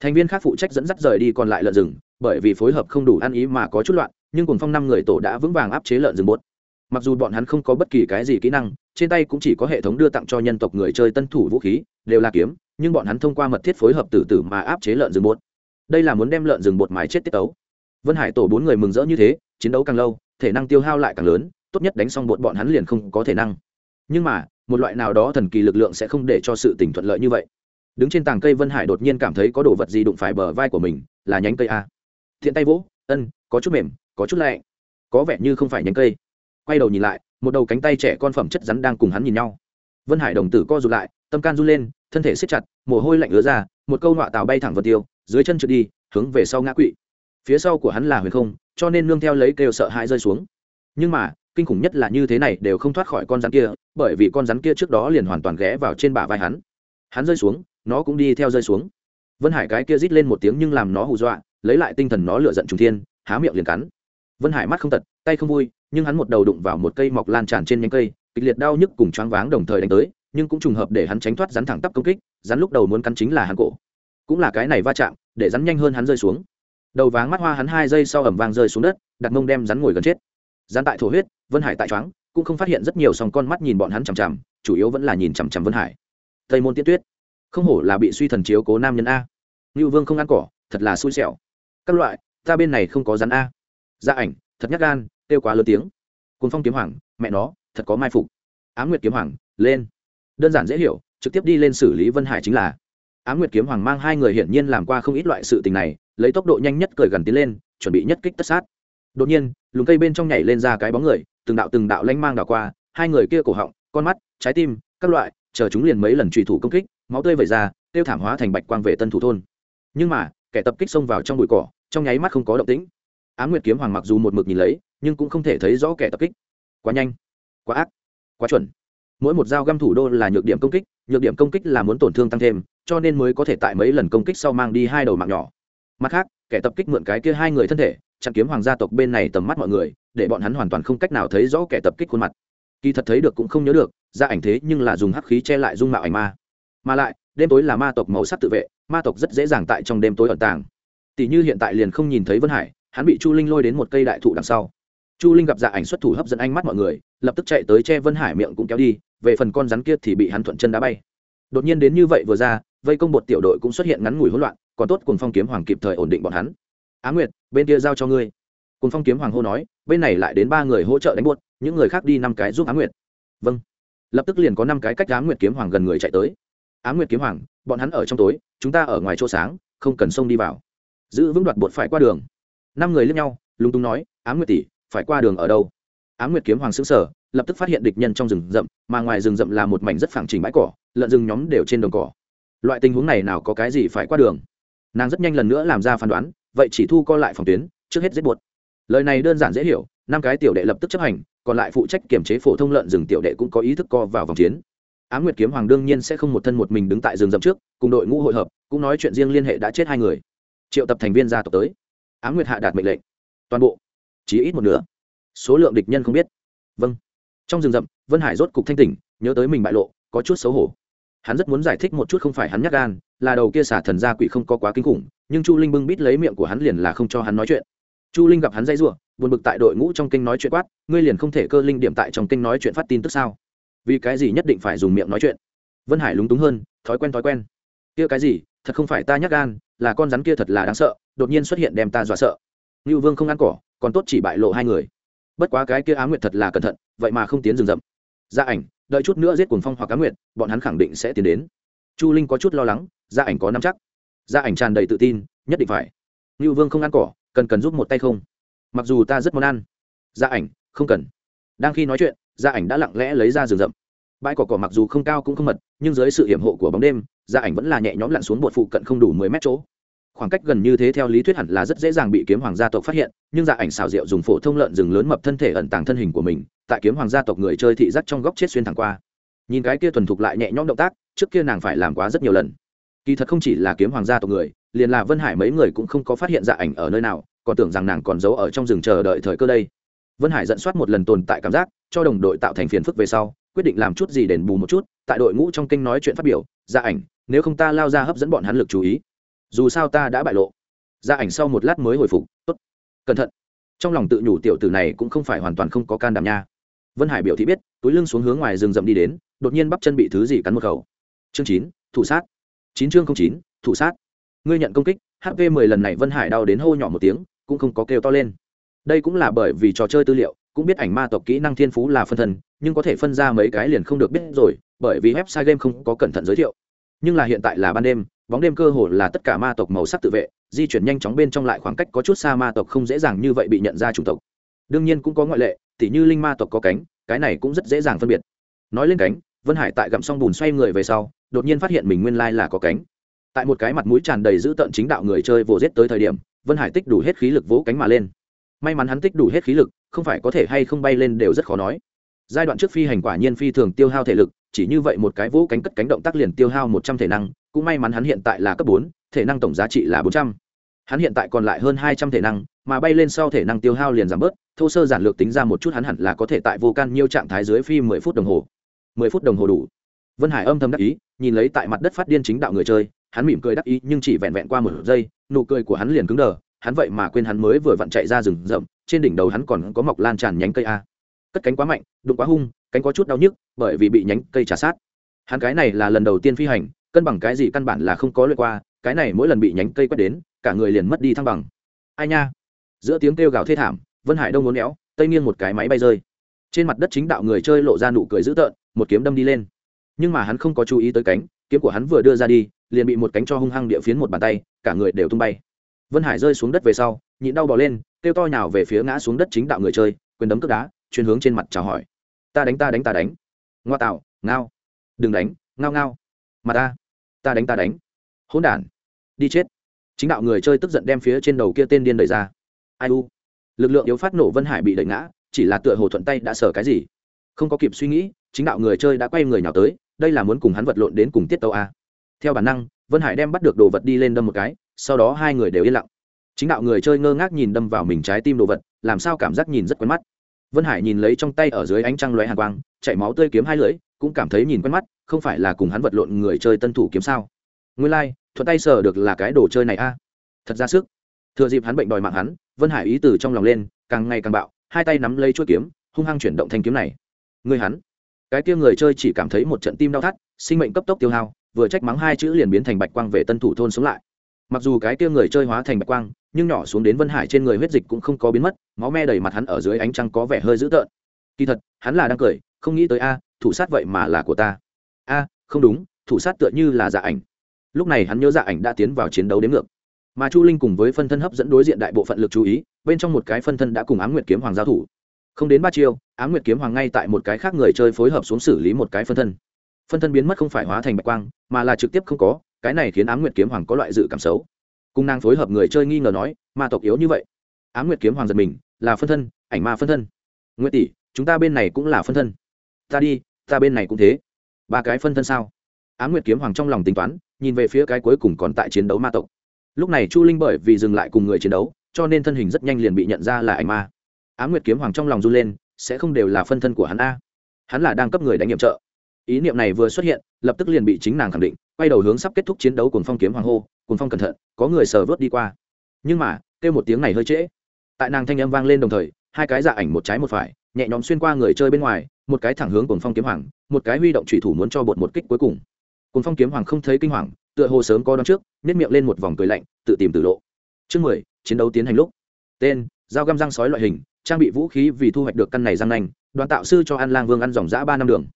Thành viên khác phụ trách dẫn dắt rời đi còn lại lợn rừng, bởi vì phối hợp không đủ ăn ý mà có chút loạn, nhưng cùng phong năm người tổ đã vững vàng áp chế lợn rừng bột mặc dù bọn hắn không có bất kỳ cái gì kỹ năng, trên tay cũng chỉ có hệ thống đưa tặng cho nhân tộc người chơi tân thủ vũ khí, đều là kiếm, nhưng bọn hắn thông qua mật thiết phối hợp tử tử mà áp chế lợn rừng bột. Đây là muốn đem lợn rừng bột mái chết tiết ấu vân hải tổ bốn người mừng rỡ như thế, chiến đấu càng lâu, thể năng tiêu hao lại càng lớn, tốt nhất đánh xong bột bọn hắn liền không có thể năng. Nhưng mà, một loại nào đó thần kỳ lực lượng sẽ không để cho sự tỉnh thuận lợi như vậy. Đứng trên tàng cây vân hải đột nhiên cảm thấy có đồ vật gì đụng phải bờ vai của mình, là nhánh cây a. Thiện tay vỗ, ân, có chút mềm, có chút lẹ có vẻ như không phải nhánh cây quay đầu nhìn lại, một đầu cánh tay trẻ con phẩm chất rắn đang cùng hắn nhìn nhau. Vân hải đồng tử co rụt lại, tâm can run lên, thân thể siết chặt, mồ hôi lạnh ứa ra, một câu nọa tàu bay thẳng vào tiêu, dưới chân trượt đi, hướng về sau ngã quỵ. Phía sau của hắn là huyền không, cho nên nương theo lấy kêu sợ hãi rơi xuống. Nhưng mà, kinh khủng nhất là như thế này đều không thoát khỏi con rắn kia, bởi vì con rắn kia trước đó liền hoàn toàn ghé vào trên bả vai hắn. Hắn rơi xuống, nó cũng đi theo rơi xuống. Vân hải cái kia rít lên một tiếng nhưng làm nó hù dọa, lấy lại tinh thần nó lựa giận trùng thiên, há miệng liền cắn vân hải mắt không tật, tay không vui, nhưng hắn một đầu đụng vào một cây mọc lan tràn trên nhánh cây, kịch liệt đau nhức cùng choáng váng đồng thời đánh tới, nhưng cũng trùng hợp để hắn tránh thoát rắn thẳng tắp công kích, rắn lúc đầu muốn cắn chính là hắn cổ. Cũng là cái này va chạm, để rắn nhanh hơn hắn rơi xuống. Đầu váng mắt hoa hắn hai giây sau ẩm vang rơi xuống đất, đặt mông đem rắn ngồi gần chết. Rắn tại thổ huyết, vân hải tại choáng, cũng không phát hiện rất nhiều sòng con mắt nhìn bọn hắn chằm chằm, chủ yếu vẫn là nhìn chằm chằm vân hải. Tây môn tiên tuyết. Không hổ là bị suy thần chiếu cố nam nhân a. Ngưu vương không ăn cỏ, thật là xui xẻo. Các loại, ta bên này không có rắn a gia ảnh, thật nhát gan, kêu quá lớn tiếng. Cồn phong kiếm hoàng, mẹ nó, thật có mai phục. Á m nguyệt kiếm hoàng, lên. Đơn giản dễ hiểu, trực tiếp đi lên xử lý vân hải chính là. Á m nguyệt kiếm hoàng mang hai người hiển nhiên làm qua không ít loại sự tình này, lấy tốc độ nhanh nhất cởi gần tiến lên, chuẩn bị nhất kích tất sát. Đột nhiên lùng cây bên trong nhảy lên ra cái bóng người, từng đạo từng đạo lanh mang đảo qua, hai người kia cổ họng, con mắt, trái tim, các loại, chờ chúng liền mấy lần trùy thủ công kích, máu tươi vẩy ra, tiêu thảm hóa thành bạch quang về tân thủ thôn. Nhưng mà, kẻ tập kích xông vào trong bụi cỏ, trong nháy mắt không có động tĩnh á nguyệt kiếm hoàng mặc dù một mực nhìn lấy, nhưng cũng không thể thấy rõ kẻ tập kích. Quá nhanh, quá ác, quá chuẩn. Mỗi một dao găm thủ đô là nhược điểm công kích, nhược điểm công kích là muốn tổn thương tăng thêm, cho nên mới có thể tại mấy lần công kích sau mang đi hai đầu mạng nhỏ. Mặt khác, kẻ tập kích mượn cái kia hai người thân thể, chặn kiếm hoàng gia tộc bên này tầm mắt mọi người, để bọn hắn hoàn toàn không cách nào thấy rõ kẻ tập kích khuôn mặt. Kỳ thật thấy được cũng không nhớ được, ra ảnh thế nhưng là dùng hắc khí che lại dung mạo ảnh ma. Mà lại, đêm tối là ma tộc màu sắc tự vệ, ma tộc rất dễ dàng tại trong đêm tối ẩn tàng. Tỷ như hiện tại liền không nhìn thấy vân hải hắn bị chu linh lôi đến một cây đại thụ đằng sau. Chu linh gặp dạ ảnh xuất thủ hấp dẫn ánh mắt mọi người, lập tức chạy tới che vân hải miệng cũng kéo đi, về phần con rắn kia thì bị hắn thuận chân đá bay. Đột nhiên đến như vậy vừa ra, vây công bột tiểu đội cũng xuất hiện ngắn ngủi hỗn loạn, còn tốt cùng phong kiếm hoàng kịp thời ổn định bọn hắn. Á nguyệt, bên kia giao cho ngươi. Cùng phong kiếm hoàng hô nói, bên này lại đến ba người hỗ trợ đánh buốt những người khác đi năm cái giúp á nguyệt. Vâng. Lập tức liền có năm cái cách á nguyệt kiếm hoàng gần người chạy tới. Á nguyệt kiếm hoàng, bọn hắn ở trong tối, chúng ta ở ngoài chỗ sáng, không cần xông đi vào. Giữ vững đoạt bột phải qua đường năm người lên nhau, lúng túng nói á nguyệt tỷ, phải qua đường ở đâu? Á nguyệt kiếm hoàng xứng sở lập tức phát hiện địch nhân trong rừng rậm, mà ngoài rừng rậm là một mảnh rất phẳng trình bãi cỏ, lợn rừng nhóm đều trên đồng cỏ. Loại tình huống này nào có cái gì phải qua đường? Nàng rất nhanh lần nữa làm ra phán đoán, vậy chỉ thu co lại phòng tuyến, trước hết giết buột lời này đơn giản dễ hiểu, năm cái tiểu đệ lập tức chấp hành, còn lại phụ trách kiểm chế phổ thông lợn rừng tiểu đệ cũng có ý thức co vào vòng chiến. Á nguyệt kiếm hoàng đương nhiên sẽ không một thân một mình đứng tại rừng rậm trước, cùng đội ngũ hội hợp, cũng nói chuyện riêng liên hệ đã chết hai người. Triệu tập thành viên gia tộc tới á nguyệt hạ đạt mệnh lệnh. Toàn bộ. Chỉ ít một nửa. Số lượng địch nhân không biết. Vâng. Trong rừng rậm, vân hải rốt cục thanh tỉnh, nhớ tới mình bại lộ, có chút xấu hổ. Hắn rất muốn giải thích một chút không phải hắn nhắc gan, là đầu kia xả thần gia quỷ không có quá kinh khủng, nhưng chu linh bưng bít lấy miệng của hắn liền là không cho hắn nói chuyện. Chu linh gặp hắn dây giụa buồn bực tại đội ngũ trong kênh nói chuyện quát, ngươi liền không thể cơ linh điểm tại trong kênh nói chuyện phát tin tức sao? Vì cái gì nhất định phải dùng miệng nói chuyện? Vân hải lúng túng hơn, thói quen thói quen. Kia cái gì? Thật không phải ta nhắc gan, là con rắn kia thật là đáng sợ đột nhiên xuất hiện đem ta dọa sợ. Ngưu vương không ăn cỏ, còn tốt chỉ bại lộ hai người. Bất quá cái kia á nguyệt thật là cẩn thận, vậy mà không tiến rừng rậm. Gia ảnh, đợi chút nữa giết cuồng phong hoặc á nguyệt, bọn hắn khẳng định sẽ tiến đến. Chu linh có chút lo lắng gia ảnh có nắm chắc. Gia ảnh tràn đầy tự tin, nhất định phải. Ngưu vương không ăn cỏ, cần cần giúp một tay không? Mặc dù ta rất muốn ăn. Gia ảnh, không cần. Đang khi nói chuyện gia ảnh đã lặng lẽ lấy ra rừng rậm. Bãi cỏ cỏ mặc dù không cao cũng không mật, nhưng dưới sự hiểm hộ của bóng đêm gia ảnh vẫn là nhẹ nhõm lặn xuống bột phụ cận không đủ mười mét chỗ khoảng cách gần như thế theo lý thuyết hẳn là rất dễ dàng bị kiếm hoàng gia tộc phát hiện, nhưng dạ ảnh xào rượu dùng phổ thông lợn rừng lớn mập thân thể ẩn tàng thân hình của mình, tại kiếm hoàng gia tộc người chơi thị giác trong góc chết xuyên thẳng qua. Nhìn cái kia thuần thục lại nhẹ nhõm động tác, trước kia nàng phải làm quá rất nhiều lần. Kỳ thật không chỉ là kiếm hoàng gia tộc người, liền là vân hải mấy người cũng không có phát hiện dạ ảnh ở nơi nào, còn tưởng rằng nàng còn giấu ở trong rừng chờ đợi thời cơ đây. Vân hải dẫn soát một lần tồn tại cảm giác, cho đồng đội tạo thành phiền phức về sau, quyết định làm chút gì đền bù một chút, tại đội ngũ trong kênh nói chuyện phát biểu dạ ảnh, nếu không ta lao ra hấp dẫn bọn hắn lực chú ý dù sao ta đã bại lộ. Ra ảnh sau một lát mới hồi phục, tốt. Cẩn thận. Trong lòng tự nhủ tiểu tử này cũng không phải hoàn toàn không có can đảm nha. Vân hải biểu thị biết, túi lưng xuống hướng ngoài rừng rậm đi đến, đột nhiên bắp chân bị thứ gì cắn một khẩu. Chương chín, thủ sát. Chín chương không chín, thủ sát. Ngươi nhận công kích hp mười lần này vân hải đau đến hô nhỏ một tiếng, cũng không có kêu to lên. Đây cũng là bởi vì trò chơi tư liệu, cũng biết ảnh ma tộc kỹ năng thiên phú là phân thân, nhưng có thể phân ra mấy cái liền không được biết rồi, bởi vì website game không có cẩn thận giới thiệu. Nhưng là hiện tại là ban đêm bóng đêm cơ hồ là tất cả ma tộc màu sắc tự vệ, di chuyển nhanh chóng bên trong lại khoảng cách có chút xa ma tộc không dễ dàng như vậy bị nhận ra chủng tộc. Đương nhiên cũng có ngoại lệ, tỉ như linh ma tộc có cánh, cái này cũng rất dễ dàng phân biệt. Nói lên cánh, vân hải tại gặm xong bùn xoay người về sau, đột nhiên phát hiện mình nguyên lai là có cánh. Tại một cái mặt mũi tràn đầy dữ tợn chính đạo người chơi vồ rết tới thời điểm, vân hải tích đủ hết khí lực vỗ cánh mà lên. May mắn hắn tích đủ hết khí lực, không phải có thể hay không bay lên đều rất khó nói. Giai đoạn trước phi hành quả nhiên phi thường tiêu hao thể lực, chỉ như vậy một cái vỗ cánh cất cánh động tác liền tiêu hao một trăm thể năng cũng may mắn hắn hiện tại là cấp bốn, thể năng tổng giá trị là bốn trăm. Hắn hiện tại còn lại hơn hai trăm thể năng, mà bay lên sau thể năng tiêu hao liền giảm bớt, thô sơ giản lược tính ra một chút hắn hẳn là có thể tại vô can nhiều trạng thái dưới phi mười phút đồng hồ. Mười phút đồng hồ đủ. Vân hải âm thầm đắc ý, nhìn lấy tại mặt đất phát điên chính đạo người chơi, hắn mỉm cười đắc ý nhưng chỉ vẹn vẹn qua một giây, nụ cười của hắn liền cứng đờ, hắn vậy mà quên hắn mới vừa vặn chạy ra rừng rậm, trên đỉnh đầu hắn còn có mọc lan tràn nhánh cây a. Cất cánh quá mạnh, đụng quá hung, cánh có chút đau nhức, bởi vì bị nhánh cây trả sát. Hắn cái này là lần đầu tiên phi hành cân bằng cái gì căn bản là không có lượt qua, cái này mỗi lần bị nhánh cây quét đến, cả người liền mất đi thăng bằng. Ai nha? Giữa tiếng kêu gào thê thảm, vân hải đông ngốn éo, tây nghiêng một cái máy bay rơi. Trên mặt đất chính đạo người chơi lộ ra nụ cười dữ tợn, một kiếm đâm đi lên. Nhưng mà hắn không có chú ý tới cánh, kiếm của hắn vừa đưa ra đi, liền bị một cánh cho hung hăng địa phiến một bàn tay, cả người đều tung bay. Vân hải rơi xuống đất về sau, nhịn đau bỏ lên, kêu to nhào về phía ngã xuống đất chính đạo người chơi, quyền đấm cướp đá, chuyên hướng trên mặt chào hỏi. Ta đánh ta đánh ta đánh. Ngoa tạo, ngao. Đừng đánh, ngao ngao. Mà ta ta đánh ta đánh. Hỗn đản. Đi chết. Chính đạo người chơi tức giận đem phía trên đầu kia tên điên đẩy ra. Ai u? Lực lượng yếu phát nổ vân hải bị đẩy ngã, chỉ là tựa hồ thuận tay đã sở cái gì. Không có kịp suy nghĩ, chính đạo người chơi đã quay người nhào tới, đây là muốn cùng hắn vật lộn đến cùng tiết tàu a. Theo bản năng, vân hải đem bắt được đồ vật đi lên đâm một cái, sau đó hai người đều yên lặng. Chính đạo người chơi ngơ ngác nhìn đâm vào mình trái tim đồ vật, làm sao cảm giác nhìn rất quen mắt. Vân hải nhìn lấy trong tay ở dưới ánh trăng loé hàn quang chạy máu tươi kiếm hai lưỡi cũng cảm thấy nhìn quen mắt không phải là cùng hắn vật lộn người chơi tân thủ kiếm sao. Nguyên lai、like, thuận tay sờ được là cái đồ chơi này a. Thật ra sức. Thừa dịp hắn bệnh đòi mạng hắn vân hải ý từ trong lòng lên càng ngày càng bạo hai tay nắm lấy chuỗi kiếm hung hăng chuyển động thanh kiếm này. Người hắn. Cái kia người chơi chỉ cảm thấy một trận tim đau thắt sinh mệnh cấp tốc tiêu hao vừa trách mắng hai chữ liền biến thành bạch quang về tân thủ thôn sống lại. Mặc dù cái kia người chơi hóa thành bạch quang nhưng nhỏ xuống đến vân hải trên người huyết dịch cũng không có biến mất máu me đầy mặt hắn ở dưới ánh trăng có vẻ hơi dữ tợn. Kỳ thật hắn là đang cười không nghĩ tới a, thủ sát vậy mà là của ta. A, không đúng, thủ sát tựa như là dạ ảnh. Lúc này hắn nhớ dạ ảnh đã tiến vào chiến đấu đến ngược. Mà chu linh cùng với phân thân hấp dẫn đối diện đại bộ phận lực chú ý, bên trong một cái phân thân đã cùng ám nguyệt kiếm hoàng giao thủ. Không đến ba chiêu, ám nguyệt kiếm hoàng ngay tại một cái khác người chơi phối hợp xuống xử lý một cái phân thân. Phân thân biến mất không phải hóa thành bạch quang, mà là trực tiếp không có, cái này khiến ám nguyệt kiếm hoàng có loại dự cảm xấu. Cung năng phối hợp người chơi nghi ngờ nói, ma tộc yếu như vậy. Ám nguyệt kiếm hoàng giật mình, là phân thân, ảnh ma phân thân. Nguyệt tỷ, chúng ta bên này cũng là phân thân ta đi, ta bên này cũng thế. Ba cái phân thân sao? Ám nguyệt kiếm hoàng trong lòng tính toán, nhìn về phía cái cuối cùng còn tại chiến đấu ma tộc. Lúc này chu linh bởi vì dừng lại cùng người chiến đấu, cho nên thân hình rất nhanh liền bị nhận ra là ảnh ma. Ám nguyệt kiếm hoàng trong lòng run lên, sẽ không đều là phân thân của hắn a. Hắn là đang cấp người đánh nhiệm trợ. Ý niệm này vừa xuất hiện, lập tức liền bị chính nàng khẳng định, quay đầu hướng sắp kết thúc chiến đấu cùng phong kiếm hoàng hô cùng phong cẩn thận, có người sờ vớt đi qua. Nhưng mà, kêu một tiếng này hơi trễ. Tại nàng thanh âm vang lên đồng thời, hai cái dạ ảnh một trái một phải, nhẹ nhõm xuyên qua người chơi bên ngoài một cái thẳng hướng cùng phong kiếm hoàng, một cái huy động thủy thủ muốn cho bột một kích cuối cùng. Cùng phong kiếm hoàng không thấy kinh hoàng, tựa hồ sớm có đón trước nếp miệng lên một vòng cười lạnh, tự tìm tự lộ. Chương mười, chiến đấu tiến hành lúc. Tên, dao găm răng sói loại hình, trang bị vũ khí vì thu hoạch được căn này răng nanh, đoàn tạo sư cho an lang vương ăn dòng giã ba năm đường.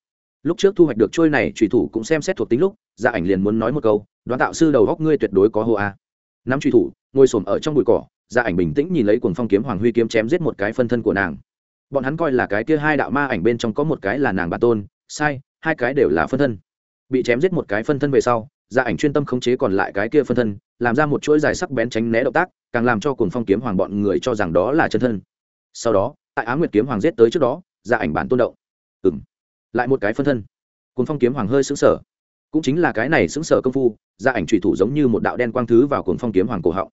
Lúc trước thu hoạch được trôi này trùy thủ cũng xem xét thuộc tính lúc gia ảnh liền muốn nói một câu, đoàn tạo sư đầu góc ngươi tuyệt đối có hô a. Nắm trùy thủ, ngồi xổm ở trong bụi cỏ gia ảnh bình tĩnh nhìn lấy cuồng phong kiếm hoàng huy kiếm chém giết một cái phân thân của nàng bọn hắn coi là cái kia hai đạo ma ảnh bên trong có một cái là nàng bà tôn, sai, hai cái đều là phân thân. Bị chém giết một cái phân thân về sau, gia ảnh chuyên tâm khống chế còn lại cái kia phân thân, làm ra một chuỗi dài sắc bén tránh né động tác, càng làm cho cùng phong kiếm hoàng bọn người cho rằng đó là chân thân. Sau đó, tại á nguyệt kiếm hoàng giết tới trước đó, gia ảnh bản tôn động. Ừ m lại một cái phân thân. Cùng phong kiếm hoàng hơi xứng sở cũng chính là cái này xứng sở công phu, gia ảnh trùy thủ giống như một đạo đen quang thứ vào cùng phong kiếm hoàng cổ họng.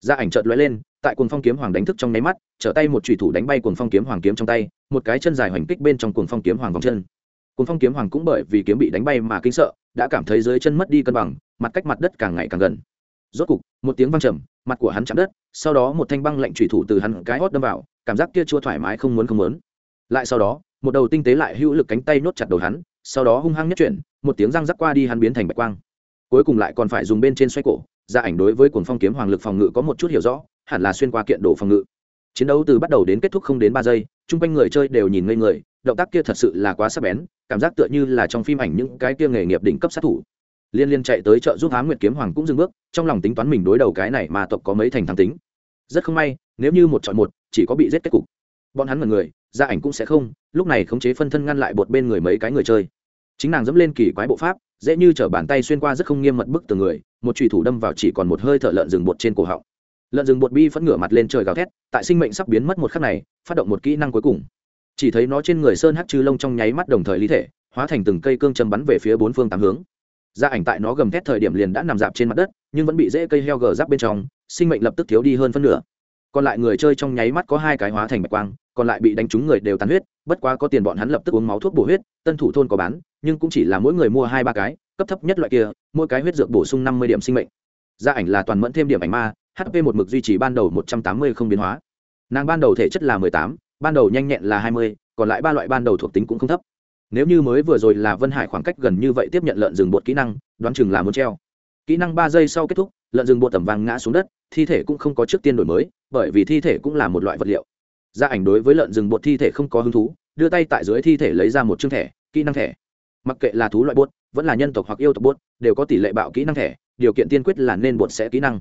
Gia ảnh chợt lóe lên tại cuồng phong kiếm hoàng đánh thức trong nháy mắt, trở tay một trùy thủ đánh bay cuồng phong kiếm hoàng kiếm trong tay, một cái chân dài hoành kích bên trong cuồng phong kiếm hoàng vòng chân. Cuồng phong kiếm hoàng cũng bởi vì kiếm bị đánh bay mà kinh sợ, đã cảm thấy dưới chân mất đi cân bằng, mặt cách mặt đất càng ngày càng gần. Rốt cục, một tiếng vang trầm, mặt của hắn chạm đất, sau đó một thanh băng lạnh trùy thủ từ hắn cái hót đâm vào, cảm giác kia chua thoải mái không muốn không muốn. Lại sau đó, một đầu tinh tế lại hữu lực cánh tay nốt chặt đầu hắn, sau đó hung hăng nhất chuyển, một tiếng răng rắc qua đi hắn biến thành bạch quang. Cuối cùng lại còn phải dùng bên trên xoay cổ gia ảnh đối với cuồng phong kiếm hoàng lực phòng ngự có một chút hiểu rõ hẳn là xuyên qua kiện đồ phòng ngự. Chiến đấu từ bắt đầu đến kết thúc không đến ba giây, chung quanh người chơi đều nhìn ngây người, động tác kia thật sự là quá sắc bén, cảm giác tựa như là trong phim ảnh những cái kia nghề nghiệp đỉnh cấp sát thủ. Liên liên chạy tới chợ giúp á nguyệt kiếm hoàng cũng dừng bước, trong lòng tính toán mình đối đầu cái này mà tộc có mấy thành thắng tính. Rất không may, nếu như một chọn một, chỉ có bị giết kết cục. Bọn hắn mật người gia ảnh cũng sẽ không, lúc này khống chế phân thân ngăn lại bột bên người mấy cái người chơi. Chính nàng dẫm lên kỳ quái bộ pháp, dễ như t bàn tay xuyên qua rất không nghiêm mật bức từ người, một trùy thủ đâm vào chỉ còn một hơi thở lợn rừng bột trên cổ họng lợn rừng bột bi phẫn ngửa mặt lên trời gào thét, tại sinh mệnh sắp biến mất một khắc này, phát động một kỹ năng cuối cùng. Chỉ thấy nó trên người sơn hắc chư lông trong nháy mắt đồng thời lý thể, hóa thành từng cây cương châm bắn về phía bốn phương tám hướng. Gia ảnh tại nó gầm thét thời điểm liền đã nằm dạp trên mặt đất, nhưng vẫn bị dễ cây heo gờ giáp bên trong, sinh mệnh lập tức thiếu đi hơn phân nửa. Còn lại người chơi trong nháy mắt có hai cái hóa thành bạch quang, còn lại bị đánh trúng người đều tàn huyết, bất quá có tiền bọn hắn lập tức uống máu thuốc bổ huyết, tân thủ thôn có bán, nhưng cũng chỉ là mỗi người mua hai ba cái, cấp thấp nhất loại kia, mỗi cái huyết dược bổ sung năm mươi điểm sinh mệnh gia ảnh là toàn mẫn thêm điểm ảnh ma hp một mực duy trì ban đầu một trăm tám mươi không biến hóa. Nàng ban đầu thể chất là mười tám, ban đầu nhanh nhẹn là hai mươi, còn lại ba loại ban đầu thuộc tính cũng không thấp. Nếu như mới vừa rồi là vân hải khoảng cách gần như vậy tiếp nhận lợn rừng bột kỹ năng, đoán chừng là muốn treo. Kỹ năng ba giây sau kết thúc, lợn rừng bột tầm vàng ngã xuống đất, thi thể cũng không có trước tiên đổi mới, bởi vì thi thể cũng là một loại vật liệu. Gia ảnh đối với lợn rừng bột thi thể không có hứng thú, đưa tay tại dưới thi thể lấy ra một chương thẻ, kỹ năng thẻ. Mặc kệ là thú loại bốt vẫn là nhân tộc hoặc yêu tộc bốt đều có tỷ lệ bạo kỹ năng thẻ điều kiện tiên quyết là nên bột sẽ kỹ năng.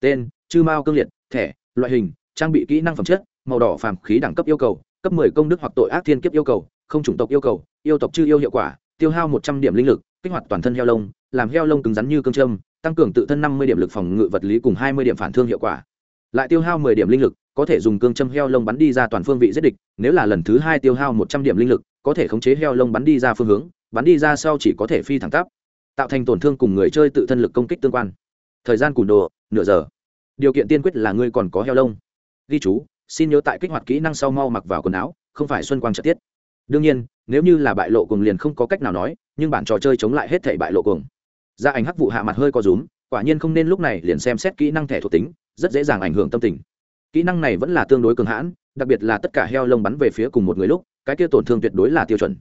Tên, chư mao cương liệt, thẻ, loại hình, trang bị kỹ năng phẩm chất, màu đỏ phàm khí đẳng cấp yêu cầu, cấp 10 công đức hoặc tội ác thiên kiếp yêu cầu, không chủng tộc yêu cầu, yêu tộc chư yêu hiệu quả, tiêu hao 100 điểm linh lực, kích hoạt toàn thân heo lông, làm heo lông cứng rắn như cương châm, tăng cường tự thân 50 điểm lực phòng ngự vật lý cùng 20 điểm phản thương hiệu quả. Lại tiêu hao 10 điểm linh lực, có thể dùng cương châm heo lông bắn đi ra toàn phương vị giết địch, nếu là lần thứ hai tiêu hao 100 điểm linh lực, có thể khống chế heo lông bắn đi ra phương hướng, bắn đi ra sau chỉ có thể phi thẳng tắp tạo thành tổn thương cùng người chơi tự thân lực công kích tương quan. Thời gian cùn đồ, nửa giờ. Điều kiện tiên quyết là ngươi còn có heo lông. Ghi chú, xin nhớ tại kích hoạt kỹ năng sau mau mặc vào quần áo, không phải xuân quang trợ tiết. Đương nhiên, nếu như là bại lộ cùng liền không có cách nào nói, nhưng bản trò chơi chống lại hết thể bại lộ cùng gia ảnh hắc vụ hạ mặt hơi có rúm, quả nhiên không nên lúc này liền xem xét kỹ năng thẻ thuộc tính, rất dễ dàng ảnh hưởng tâm tình. Kỹ năng này vẫn là tương đối cường hãn, đặc biệt là tất cả heo lông bắn về phía cùng một người lúc, cái kia tổn thương tuyệt đối là tiêu chuẩn.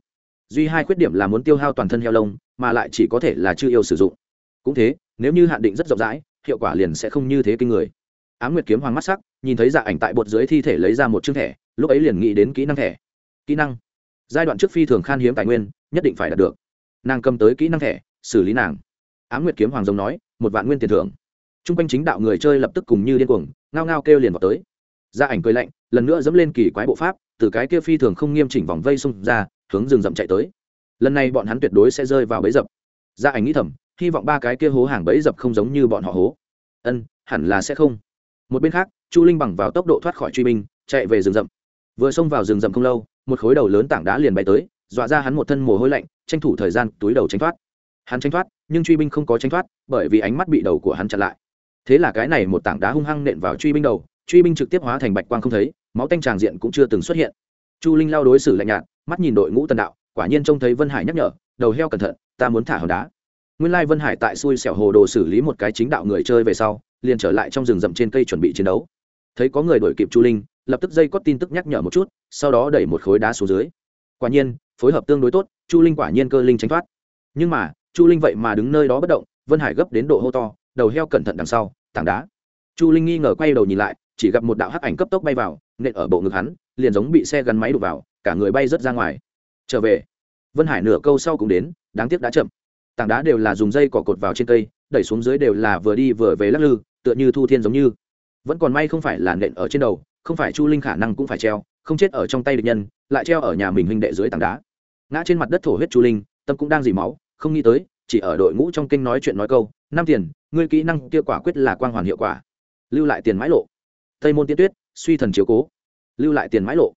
Duy hai khuyết điểm là muốn tiêu hao toàn thân heo lông mà lại chỉ có thể là chưa yêu sử dụng. Cũng thế, nếu như hạn định rất rộng rãi, hiệu quả liền sẽ không như thế kinh người. Á m nguyệt kiếm hoàng mắt sắc, nhìn thấy dạ ảnh tại bột dưới thi thể lấy ra một chương thẻ, lúc ấy liền nghĩ đến kỹ năng thẻ. Kỹ năng? Giai đoạn trước phi thường khan hiếm tài nguyên, nhất định phải đạt được. Nàng cầm tới kỹ năng thẻ, xử lý nàng. Á m nguyệt kiếm hoàng giống nói, một vạn nguyên tiền thưởng. T r u n g quanh chính đạo người chơi lập tức cùng như điên cuồng, ngao ngao kêu liền vào tới. Gia ảnh cười lạnh, lần nữa dẫm lên kỳ quái bộ pháp, từ cái kia phi thường không nghiêm chỉnh vòng vây xông ra, hướng rừng rậm chạy tới lần này bọn hắn tuyệt đối sẽ rơi vào bẫy dập. Gia ảnh nghĩ thầm, hy vọng ba cái kia hố hàng bẫy dập không giống như bọn họ hố. Ân, hẳn là sẽ không. Một bên khác, chu linh bằng vào tốc độ thoát khỏi truy binh, chạy về rừng rậm. Vừa xông vào rừng rậm không lâu, một khối đầu lớn tảng đá liền bay tới, dọa ra hắn một thân mồ hôi lạnh, tranh thủ thời gian túi đầu tránh thoát. Hắn tránh thoát, nhưng truy binh không có tránh thoát, bởi vì ánh mắt bị đầu của hắn chặn lại. Thế là cái này một tảng đá hung hăng nện vào truy binh đầu, truy binh trực tiếp hóa thành bạch quang không thấy, máu tanh tràng diện cũng chưa từng xuất hiện. Chu linh lao đối xử lạnh nhạt, mắt nhìn đội ngũ tần đạo quả nhiên trông thấy vân hải nhắc nhở, đầu heo cẩn thận, ta muốn thả hòn đá. Nguyên lai vân hải tại xui xẻo hồ đồ xử lý một cái chính đạo người chơi về sau, liền trở lại trong rừng rậm trên cây chuẩn bị chiến đấu. Thấy có người đuổi kịp chu linh, lập tức dây có tin tức nhắc nhở một chút, sau đó đẩy một khối đá xuống dưới. Quả nhiên, phối hợp tương đối tốt, chu linh quả nhiên cơ linh tránh thoát. Nhưng mà, chu linh vậy mà đứng nơi đó bất động, vân hải gấp đến độ hô to, đầu heo cẩn thận đằng sau, tảng đá. Chu linh nghi ngờ quay đầu nhìn lại, chỉ gặp một đạo hắc ảnh cấp tốc bay vào, nện ở bộ ngực hắn, liền giống bị xe gắn máy đục vào, cả người bay rớt ra ngoài trở về. Vân hải nửa câu sau cũng đến, đáng tiếc đã chậm. Tảng đá đều là dùng dây cỏ cột vào trên cây, đẩy xuống dưới đều là vừa đi vừa về lắc lư, tựa như thu thiên giống như. Vẫn còn may không phải là nện ở trên đầu, không phải chu linh khả năng cũng phải treo, không chết ở trong tay địch nhân, lại treo ở nhà mình huynh đệ dưới tảng đá. Ngã trên mặt đất thổ huyết chu linh, tâm cũng đang dì máu, không nghĩ tới, chỉ ở đội ngũ trong kinh nói chuyện nói câu, năm tiền, ngươi kỹ năng kia quả quyết là quang hoàn hiệu quả. Lưu lại tiền mãi lộ. Tây môn tiên tuyết, suy thần chiếu cố. Lưu lại tiền mãi lộ.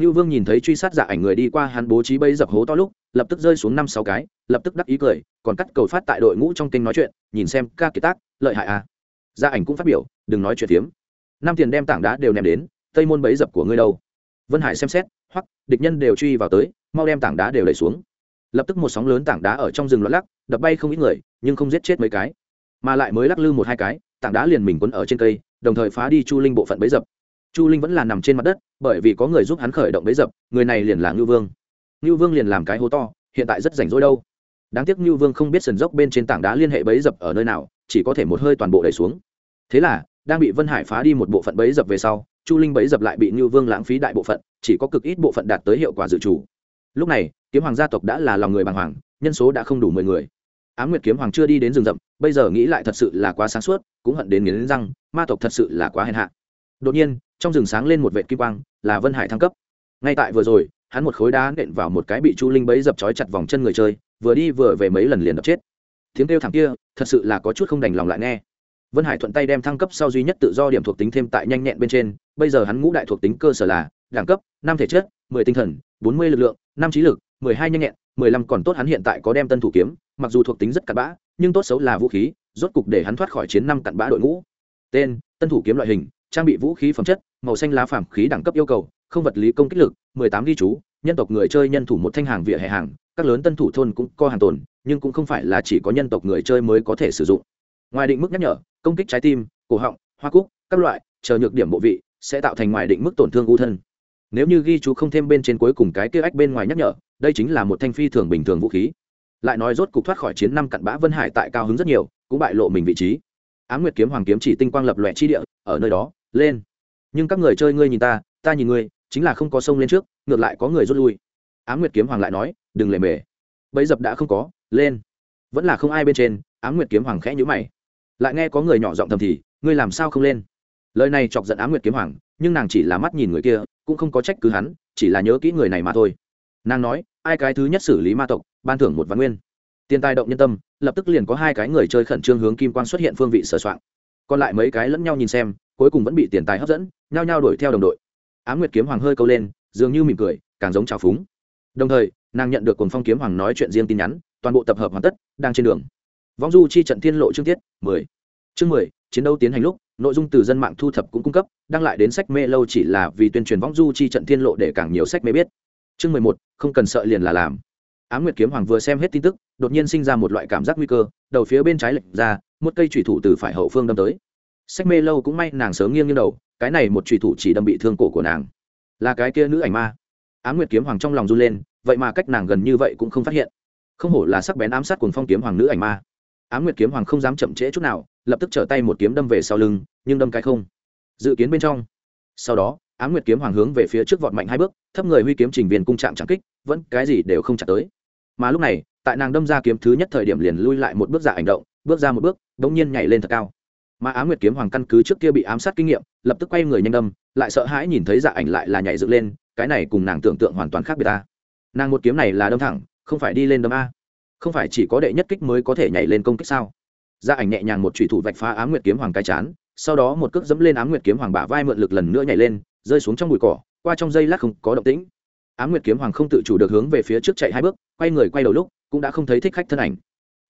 Nưu Vương nhìn thấy truy sát dạ ảnh người đi qua hắn bố trí bẫy dập hố to lúc, lập tức rơi xuống năm sáu cái, lập tức đắc ý cười, còn cắt cầu phát tại đội ngũ trong kênh nói chuyện, nhìn xem ca kỳ tác, lợi hại à. Dạ ảnh cũng phát biểu, đừng nói chuyện tiếm. Năm tiền đem tảng đá đều ném đến, tây môn bẫy dập của ngươi đâu? Vân Hải xem xét, hoặc địch nhân đều truy vào tới, mau đem tảng đá đều đẩy xuống. Lập tức một sóng lớn tảng đá ở trong rừng lắc lắc, đập bay không ít người, nhưng không giết chết mấy cái, mà lại mới lắc lư một hai cái, tảng đá liền mình quấn ở trên cây, đồng thời phá đi Chu Linh bộ phận bẫy dập chu linh vẫn là nằm trên mặt đất, bởi vì có người giúp hắn khởi động bấy dập, người này liền là ngưu vương. Ngưu vương liền làm cái hố to, hiện tại rất rảnh rỗi đâu. Đáng tiếc ngưu vương không biết sườn dốc bên trên tảng đá liên hệ bấy dập ở nơi nào, chỉ có thể một hơi toàn bộ đẩy xuống. Thế là, đang bị vân hải phá đi một bộ phận bấy dập về sau, chu linh bấy dập lại bị ngưu vương lãng phí đại bộ phận, chỉ có cực ít bộ phận đạt tới hiệu quả dự trù. Lúc này, kiếm hoàng gia tộc đã là lòng người bàng hoàng, nhân số đã không đủ mười người. Á m nguyệt kiếm hoàng chưa đi đến rừng rậm, bây giờ nghĩ lại thật sự là quá sáng suốt, cũng hận đến nghiến răng, ma tộc thật sự là quá hèn hạ. Đột nhiên trong rừng sáng lên một vệ kim quang, là vân hải thăng cấp. Ngay tại vừa rồi, hắn một khối đá nện vào một cái bị chu linh bấy dập trói chặt vòng chân người chơi, vừa đi vừa về mấy lần liền đập chết. Tiếng kêu thẳng kia, thật sự là có chút không đành lòng lại nghe. Vân hải thuận tay đem thăng cấp sau duy nhất tự do điểm thuộc tính thêm tại nhanh nhẹn bên trên, bây giờ hắn ngũ đại thuộc tính cơ sở là đẳng cấp, năm thể chất, mười tinh thần, bốn mươi lực lượng, năm trí lực, mười hai nhanh nhẹn, mười lăm còn tốt hắn hiện tại có đem tân thủ kiếm, mặc dù thuộc tính rất cặn bã, nhưng tốt xấu là vũ khí, rốt cục để hắn thoát khỏi chiến năm cặn bã đội ngũ. Tên, tân thủ kiếm loại hình, trang bị vũ khí phẩm chất màu xanh lá phàm khí đẳng cấp yêu cầu, không vật lý công kích lực, mười tám ghi chú, nhân tộc người chơi nhân thủ một thanh hàng vỉa hè hàng, các lớn tân thủ thôn cũng có hàng tồn, nhưng cũng không phải là chỉ có nhân tộc người chơi mới có thể sử dụng. Ngoài định mức nhắc nhở, công kích trái tim, cổ họng, hoa cúc, các loại, chờ nhược điểm bộ vị, sẽ tạo thành ngoài định mức tổn thương u thân. Nếu như ghi chú không thêm bên trên cuối cùng cái kia ách bên ngoài nhắc nhở, đây chính là một thanh phi thường bình thường vũ khí. Lại nói rốt cục thoát khỏi chiến năm cặn bã vân hải tại cao hứng rất nhiều, cũng bại lộ mình vị trí. Á nguyệt kiếm hoàng kiếm chỉ tinh quang lập lòe chi địa, ở nơi đó, lên nhưng các người chơi ngươi nhìn ta ta nhìn ngươi, chính là không có sông lên trước, ngược lại có người rút lui. Á nguyệt kiếm hoàng lại nói, đừng lề mề. Bấy dập đã không có, lên. Vẫn là không ai bên trên á nguyệt kiếm hoàng khẽ nhữ mày. Lại nghe có người nhỏ giọng thầm thì, ngươi làm sao không lên? Lời này chọc giận á nguyệt kiếm hoàng, nhưng nàng chỉ là mắt nhìn người kia, cũng không có trách cứ hắn, chỉ là nhớ kỹ người này mà thôi. Nàng nói, ai cái thứ nhất xử lý ma tộc, ban thưởng một văn nguyên. Tiền tài động nhân tâm, lập tức liền có hai cái người chơi khẩn trương hướng kim quan xuất hiện phương vị sửa soạn còn lại mấy cái lẫn nhau nhìn xem cuối cùng vẫn bị tiền tài hấp dẫn, nhao nhao đuổi theo đồng đội. Á nguyệt kiếm hoàng hơi câu lên, dường như mỉm cười, càng giống trào phúng. Đồng thời, nàng nhận được cồn phong kiếm hoàng nói chuyện riêng tin nhắn, toàn bộ tập hợp hoàn tất, đang trên đường. Vong du chi trận thiên lộ chương tiết, mười. Chương mười, chiến đấu tiến hành lúc, nội dung từ dân mạng thu thập cũng cung cấp, đăng lại đến sách mê lâu chỉ là vì tuyên truyền vong du chi trận thiên lộ để càng nhiều sách mê biết. Chương mười một, không cần sợ liền là làm. Á nguyệt kiếm hoàng vừa xem hết tin tức, đột nhiên sinh ra một loại cảm giác nguy cơ, đầu phía bên trái lệch ra, một cây thủy thủ từ phải hậu phương đâm tới sách mê lâu cũng may nàng sớm nghiêng như đầu, cái này một trùy thủ chỉ đâm bị thương cổ của nàng. Là cái kia nữ ảnh ma. Á nguyệt kiếm hoàng trong lòng run lên, vậy mà cách nàng gần như vậy cũng không phát hiện. Không hổ là sắc bén ám sát cùng phong kiếm hoàng nữ ảnh ma. Á nguyệt kiếm hoàng không dám chậm trễ chút nào, lập tức trở tay một kiếm đâm về sau lưng, nhưng đâm cái không. Dự kiến bên trong. Sau đó á nguyệt kiếm hoàng hướng về phía trước vọt mạnh hai bước, thấp người huy kiếm trình viên cung trạng trắng kích, vẫn cái gì đều không chạm tới. Mà lúc này, tại nàng đâm ra kiếm thứ nhất thời điểm liền lui lại một bước dạ giả hành động, bước ra một bước đ ỗ n g nhiên nhảy lên thật cao mà á nguyệt kiếm hoàng căn cứ trước kia bị ám sát kinh nghiệm, lập tức quay người nhanh đâm lại sợ hãi nhìn thấy dạ ảnh lại là nhảy dựng lên, cái này cùng nàng tưởng tượng hoàn toàn khác biệt ta. Nàng một kiếm này là đâm thẳng, không phải đi lên đâm a. Không phải chỉ có đệ nhất kích mới có thể nhảy lên công kích sao? Dạ ảnh nhẹ nhàng một thủy thủ vạch phá á nguyệt kiếm hoàng cái chán, sau đó một cước dẫm lên á nguyệt kiếm hoàng bả vai mượn lực lần nữa nhảy lên, rơi xuống trong bụi cỏ, qua trong dây lát không có động tĩnh. Á nguyệt kiếm hoàng không tự chủ được hướng về phía trước chạy hai bước, quay người quay đầu lúc, cũng đã không thấy thích khách thân ảnh.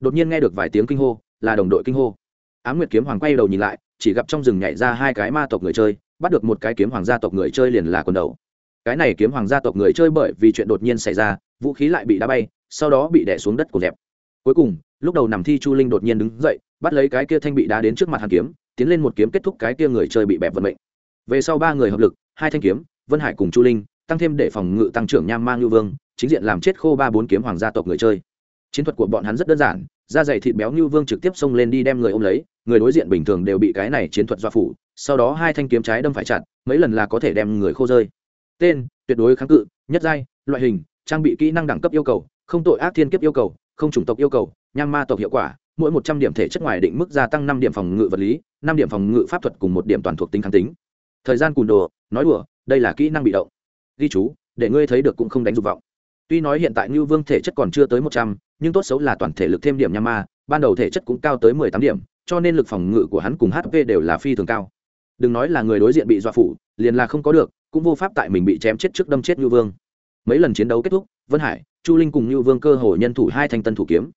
Đột nhiên nghe được vài tiếng kinh hô, là đồng đội kinh hô á m nguyệt kiếm hoàng quay đầu nhìn lại, chỉ gặp trong rừng nhảy ra hai cái ma tộc người chơi, bắt được một cái kiếm hoàng gia tộc người chơi liền là quần đầu. Cái này kiếm hoàng gia tộc người chơi bởi vì chuyện đột nhiên xảy ra, vũ khí lại bị đá bay, sau đó bị đẻ xuống đất của dẹp. Cuối cùng, lúc đầu nằm thi chu linh đột nhiên đứng dậy, bắt lấy cái kia thanh bị đá đến trước mặt hàn kiếm, tiến lên một kiếm kết thúc cái kia người chơi bị bẹp vận mệnh. Về sau ba người hợp lực, hai thanh kiếm, vân hải cùng chu linh, tăng thêm để phòng ngự tăng trưởng nham mang ngư vương, chính diện làm chết khô ba bốn kiếm hoàng gia tộc người chơi chiến thuật của bọn hắn rất đơn giản, da dày thịt béo như vương trực tiếp xông lên đi đem người ôm lấy, người đối diện bình thường đều bị cái này chiến thuật dọa phủ, sau đó hai thanh kiếm trái đâm phải chặt, mấy lần là có thể đem người khô rơi. Tên, tuyệt đối kháng cự, nhất giai, loại hình, trang bị kỹ năng đẳng cấp yêu cầu, không tội ác thiên kiếp yêu cầu, không chủng tộc yêu cầu, nham ma tộc hiệu quả, mỗi một trăm điểm thể chất ngoài định mức gia tăng năm điểm phòng ngự vật lý, năm điểm phòng ngự pháp thuật cùng một điểm toàn thuộc tính kháng tính. Thời gian cùn đồ, nói đùa, đây là kỹ năng bị động. Ghi chú, để ngươi thấy được cũng không đánh dục vọng tuy nói hiện tại ngưu vương thể chất còn chưa tới một trăm, nhưng tốt xấu là toàn thể lực thêm điểm nham ma ban đầu thể chất cũng cao tới mười tám điểm, cho nên lực phòng ngự của hắn cùng hp đều là phi thường cao. Đừng nói là người đối diện bị dọa phủ, liền là không có được, cũng vô pháp tại mình bị chém chết trước đâm chết ngưu vương. Mấy lần chiến đấu kết thúc, vân hải, chu linh cùng ngưu vương cơ hồ nhân thủ hai thanh tân thủ kiếm.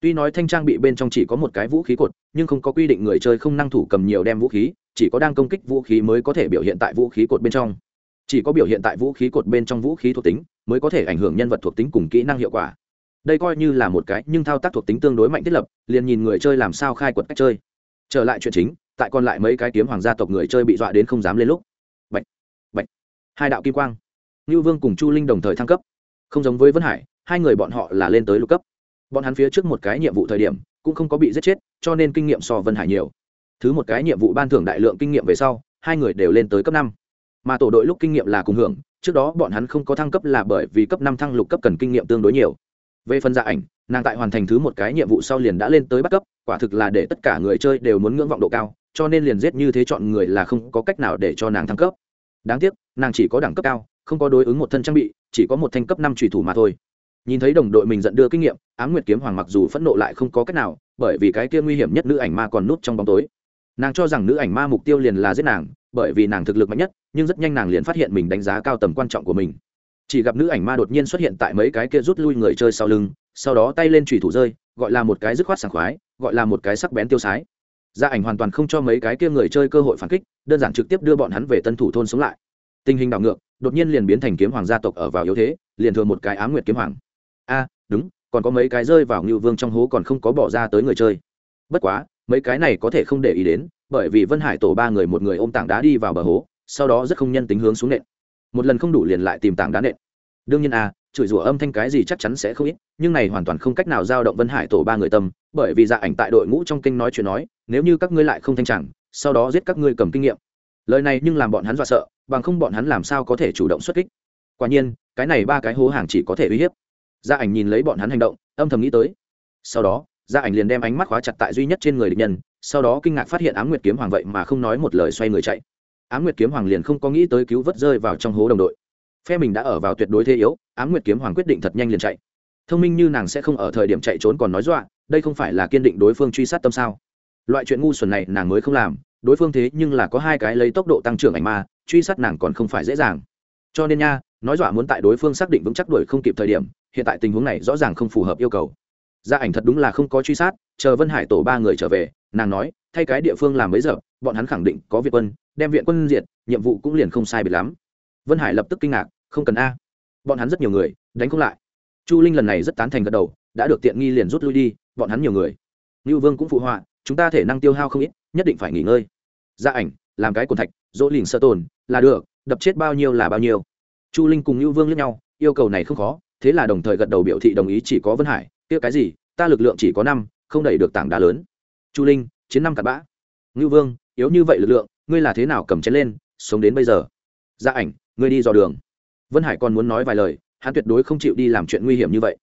Tuy nói thanh trang bị bên trong chỉ có một cái vũ khí cột, nhưng không có quy định người chơi không năng thủ cầm nhiều đem vũ khí, chỉ có đang công kích vũ khí mới có thể biểu hiện tại vũ khí cột bên trong. Chỉ có biểu hiện tại vũ khí cột bên trong vũ khí thuộc tính mới có thể ảnh hưởng nhân vật thuộc tính cùng kỹ năng hiệu quả. Đây coi như là một cái nhưng thao tác thuộc tính tương đối mạnh thiết lập liền nhìn người chơi làm sao khai quật cách chơi. Trở lại chuyện chính tại còn lại mấy cái kiếm hoàng gia tộc người chơi bị dọa đến không dám lên lúc. Bạch, bạch, hai đạo kim quang. Ngưu vương cùng chu linh đồng thời thăng cấp. Không giống với vân hải hai người bọn họ là lên tới lục cấp. Bọn hắn phía trước một cái nhiệm vụ thời điểm cũng không có bị giết chết cho nên kinh nghiệm so vân hải nhiều. Thứ một cái nhiệm vụ ban thưởng đại lượng kinh nghiệm về sau hai người đều lên tới cấp năm. Mà tổ đội lúc kinh nghiệm là cùng hưởng trước đó bọn hắn không có thăng cấp là bởi vì cấp năm thăng lục cấp cần kinh nghiệm tương đối nhiều. Về phần dạ ảnh, nàng tại hoàn thành thứ một cái nhiệm vụ sau liền đã lên tới bắt cấp, quả thực là để tất cả người chơi đều muốn ngưỡng vọng độ cao, cho nên liền giết như thế chọn người là không có cách nào để cho nàng thăng cấp. Đáng tiếc, nàng chỉ có đẳng cấp cao, không có đối ứng một thân trang bị, chỉ có một thanh cấp năm trùy thủ mà thôi. Nhìn thấy đồng đội mình giận đưa kinh nghiệm, ám nguyệt kiếm hoàng mặc dù phẫn nộ lại không có cách nào, bởi vì cái kia nguy hiểm nhất nữ ảnh ma còn núp trong bóng tối. Nàng cho rằng nữ ảnh ma mục tiêu liền là giết nàng bởi vì nàng thực lực mạnh nhất, nhưng rất nhanh nàng liền phát hiện mình đánh giá cao tầm quan trọng của mình. Chỉ gặp nữ ảnh ma đột nhiên xuất hiện tại mấy cái kia rút lui người chơi sau lưng, sau đó tay lên trùy thủ rơi, gọi là một cái dứt khoát sảng khoái, gọi là một cái sắc bén tiêu sái. Gia ảnh hoàn toàn không cho mấy cái kia người chơi cơ hội phản kích, đơn giản trực tiếp đưa bọn hắn về tân thủ thôn sống lại. Tình hình đảo ngược, đột nhiên liền biến thành kiếm hoàng gia tộc ở vào yếu thế, liền thừa một cái á nguyệt kiếm hoàng. A, đúng, còn có mấy cái rơi vào ngưu vương trong hố còn không có bỏ ra tới người chơi. Bất quá, mấy cái này có thể không để ý đến bởi vì vân hải tổ ba người một người ôm tảng đá đi vào bờ hố, sau đó rất không nhân tính hướng xuống nện. Một lần không đủ liền lại tìm tảng đá nện. Đương nhiên a chửi rủa âm thanh cái gì chắc chắn sẽ không ít, nhưng này hoàn toàn không cách nào giao động vân hải tổ ba người tâm, bởi vì dạ ảnh tại đội ngũ trong kinh nói chuyện nói, nếu như các ngươi lại không thanh chẳng, sau đó giết các ngươi cầm kinh nghiệm. Lời này nhưng làm bọn hắn dọa sợ, bằng không bọn hắn làm sao có thể chủ động xuất kích. Quả nhiên, cái này ba cái hố hàng chỉ có thể uy hiếp. Gia ảnh nhìn lấy bọn hắn hành động, âm thầm nghĩ tới. Sau đó gia ảnh liền đem ánh mắt khóa chặt tại duy nhất trên người địch nhân sau đó kinh ngạc phát hiện ám nguyệt kiếm hoàng vậy mà không nói một lời xoay người chạy. Ám nguyệt kiếm hoàng liền không có nghĩ tới cứu vớt rơi vào trong hố đồng đội. Phe mình đã ở vào tuyệt đối thế yếu, ám nguyệt kiếm hoàng quyết định thật nhanh liền chạy. Thông minh như nàng sẽ không ở thời điểm chạy trốn còn nói dọa, đây không phải là kiên định đối phương truy sát tâm sao? Loại chuyện ngu xuẩn này nàng mới không làm, đối phương thế nhưng là có hai cái lấy tốc độ tăng trưởng ảnh ma, truy sát nàng còn không phải dễ dàng. Cho nên nha, nói dọa muốn tại đối phương xác định vững chắc đuổi không kịp thời điểm, hiện tại tình huống này rõ ràng không phù hợp yêu cầu. Gia ảnh thật đúng là không có truy sát, chờ vân hải tổ ba người trở về nàng nói, thay cái địa phương làm mấy giờ, bọn hắn khẳng định có viện quân, đem viện quân diệt, nhiệm vụ cũng liền không sai biệt lắm. Vân hải lập tức kinh ngạc, không cần a. Bọn hắn rất nhiều người, đánh không lại. Chu linh lần này rất tán thành gật đầu, đã được tiện nghi liền rút lui đi, bọn hắn nhiều người. Ngưu vương cũng phụ họa, chúng ta thể năng tiêu hao không ít, nhất định phải nghỉ ngơi. Gia ảnh, làm cái cồn thạch, dỗ lìn sơ tồn, là được, đập chết bao nhiêu là bao nhiêu. Chu linh cùng ngưu vương lẫn nhau, yêu cầu này không khó, thế là đồng thời gật đầu biểu thị đồng ý chỉ có vân hải, kia cái gì, ta lực lượng chỉ có năm, không đẩy được tảng đá lớn chu linh, chiến năm cặp bã. Ngưu vương, yếu như vậy lực lượng, ngươi là thế nào cầm chén lên, sống đến bây giờ? Gia ảnh, ngươi đi dò đường. Vân hải còn muốn nói vài lời, hắn tuyệt đối không chịu đi làm chuyện nguy hiểm như vậy.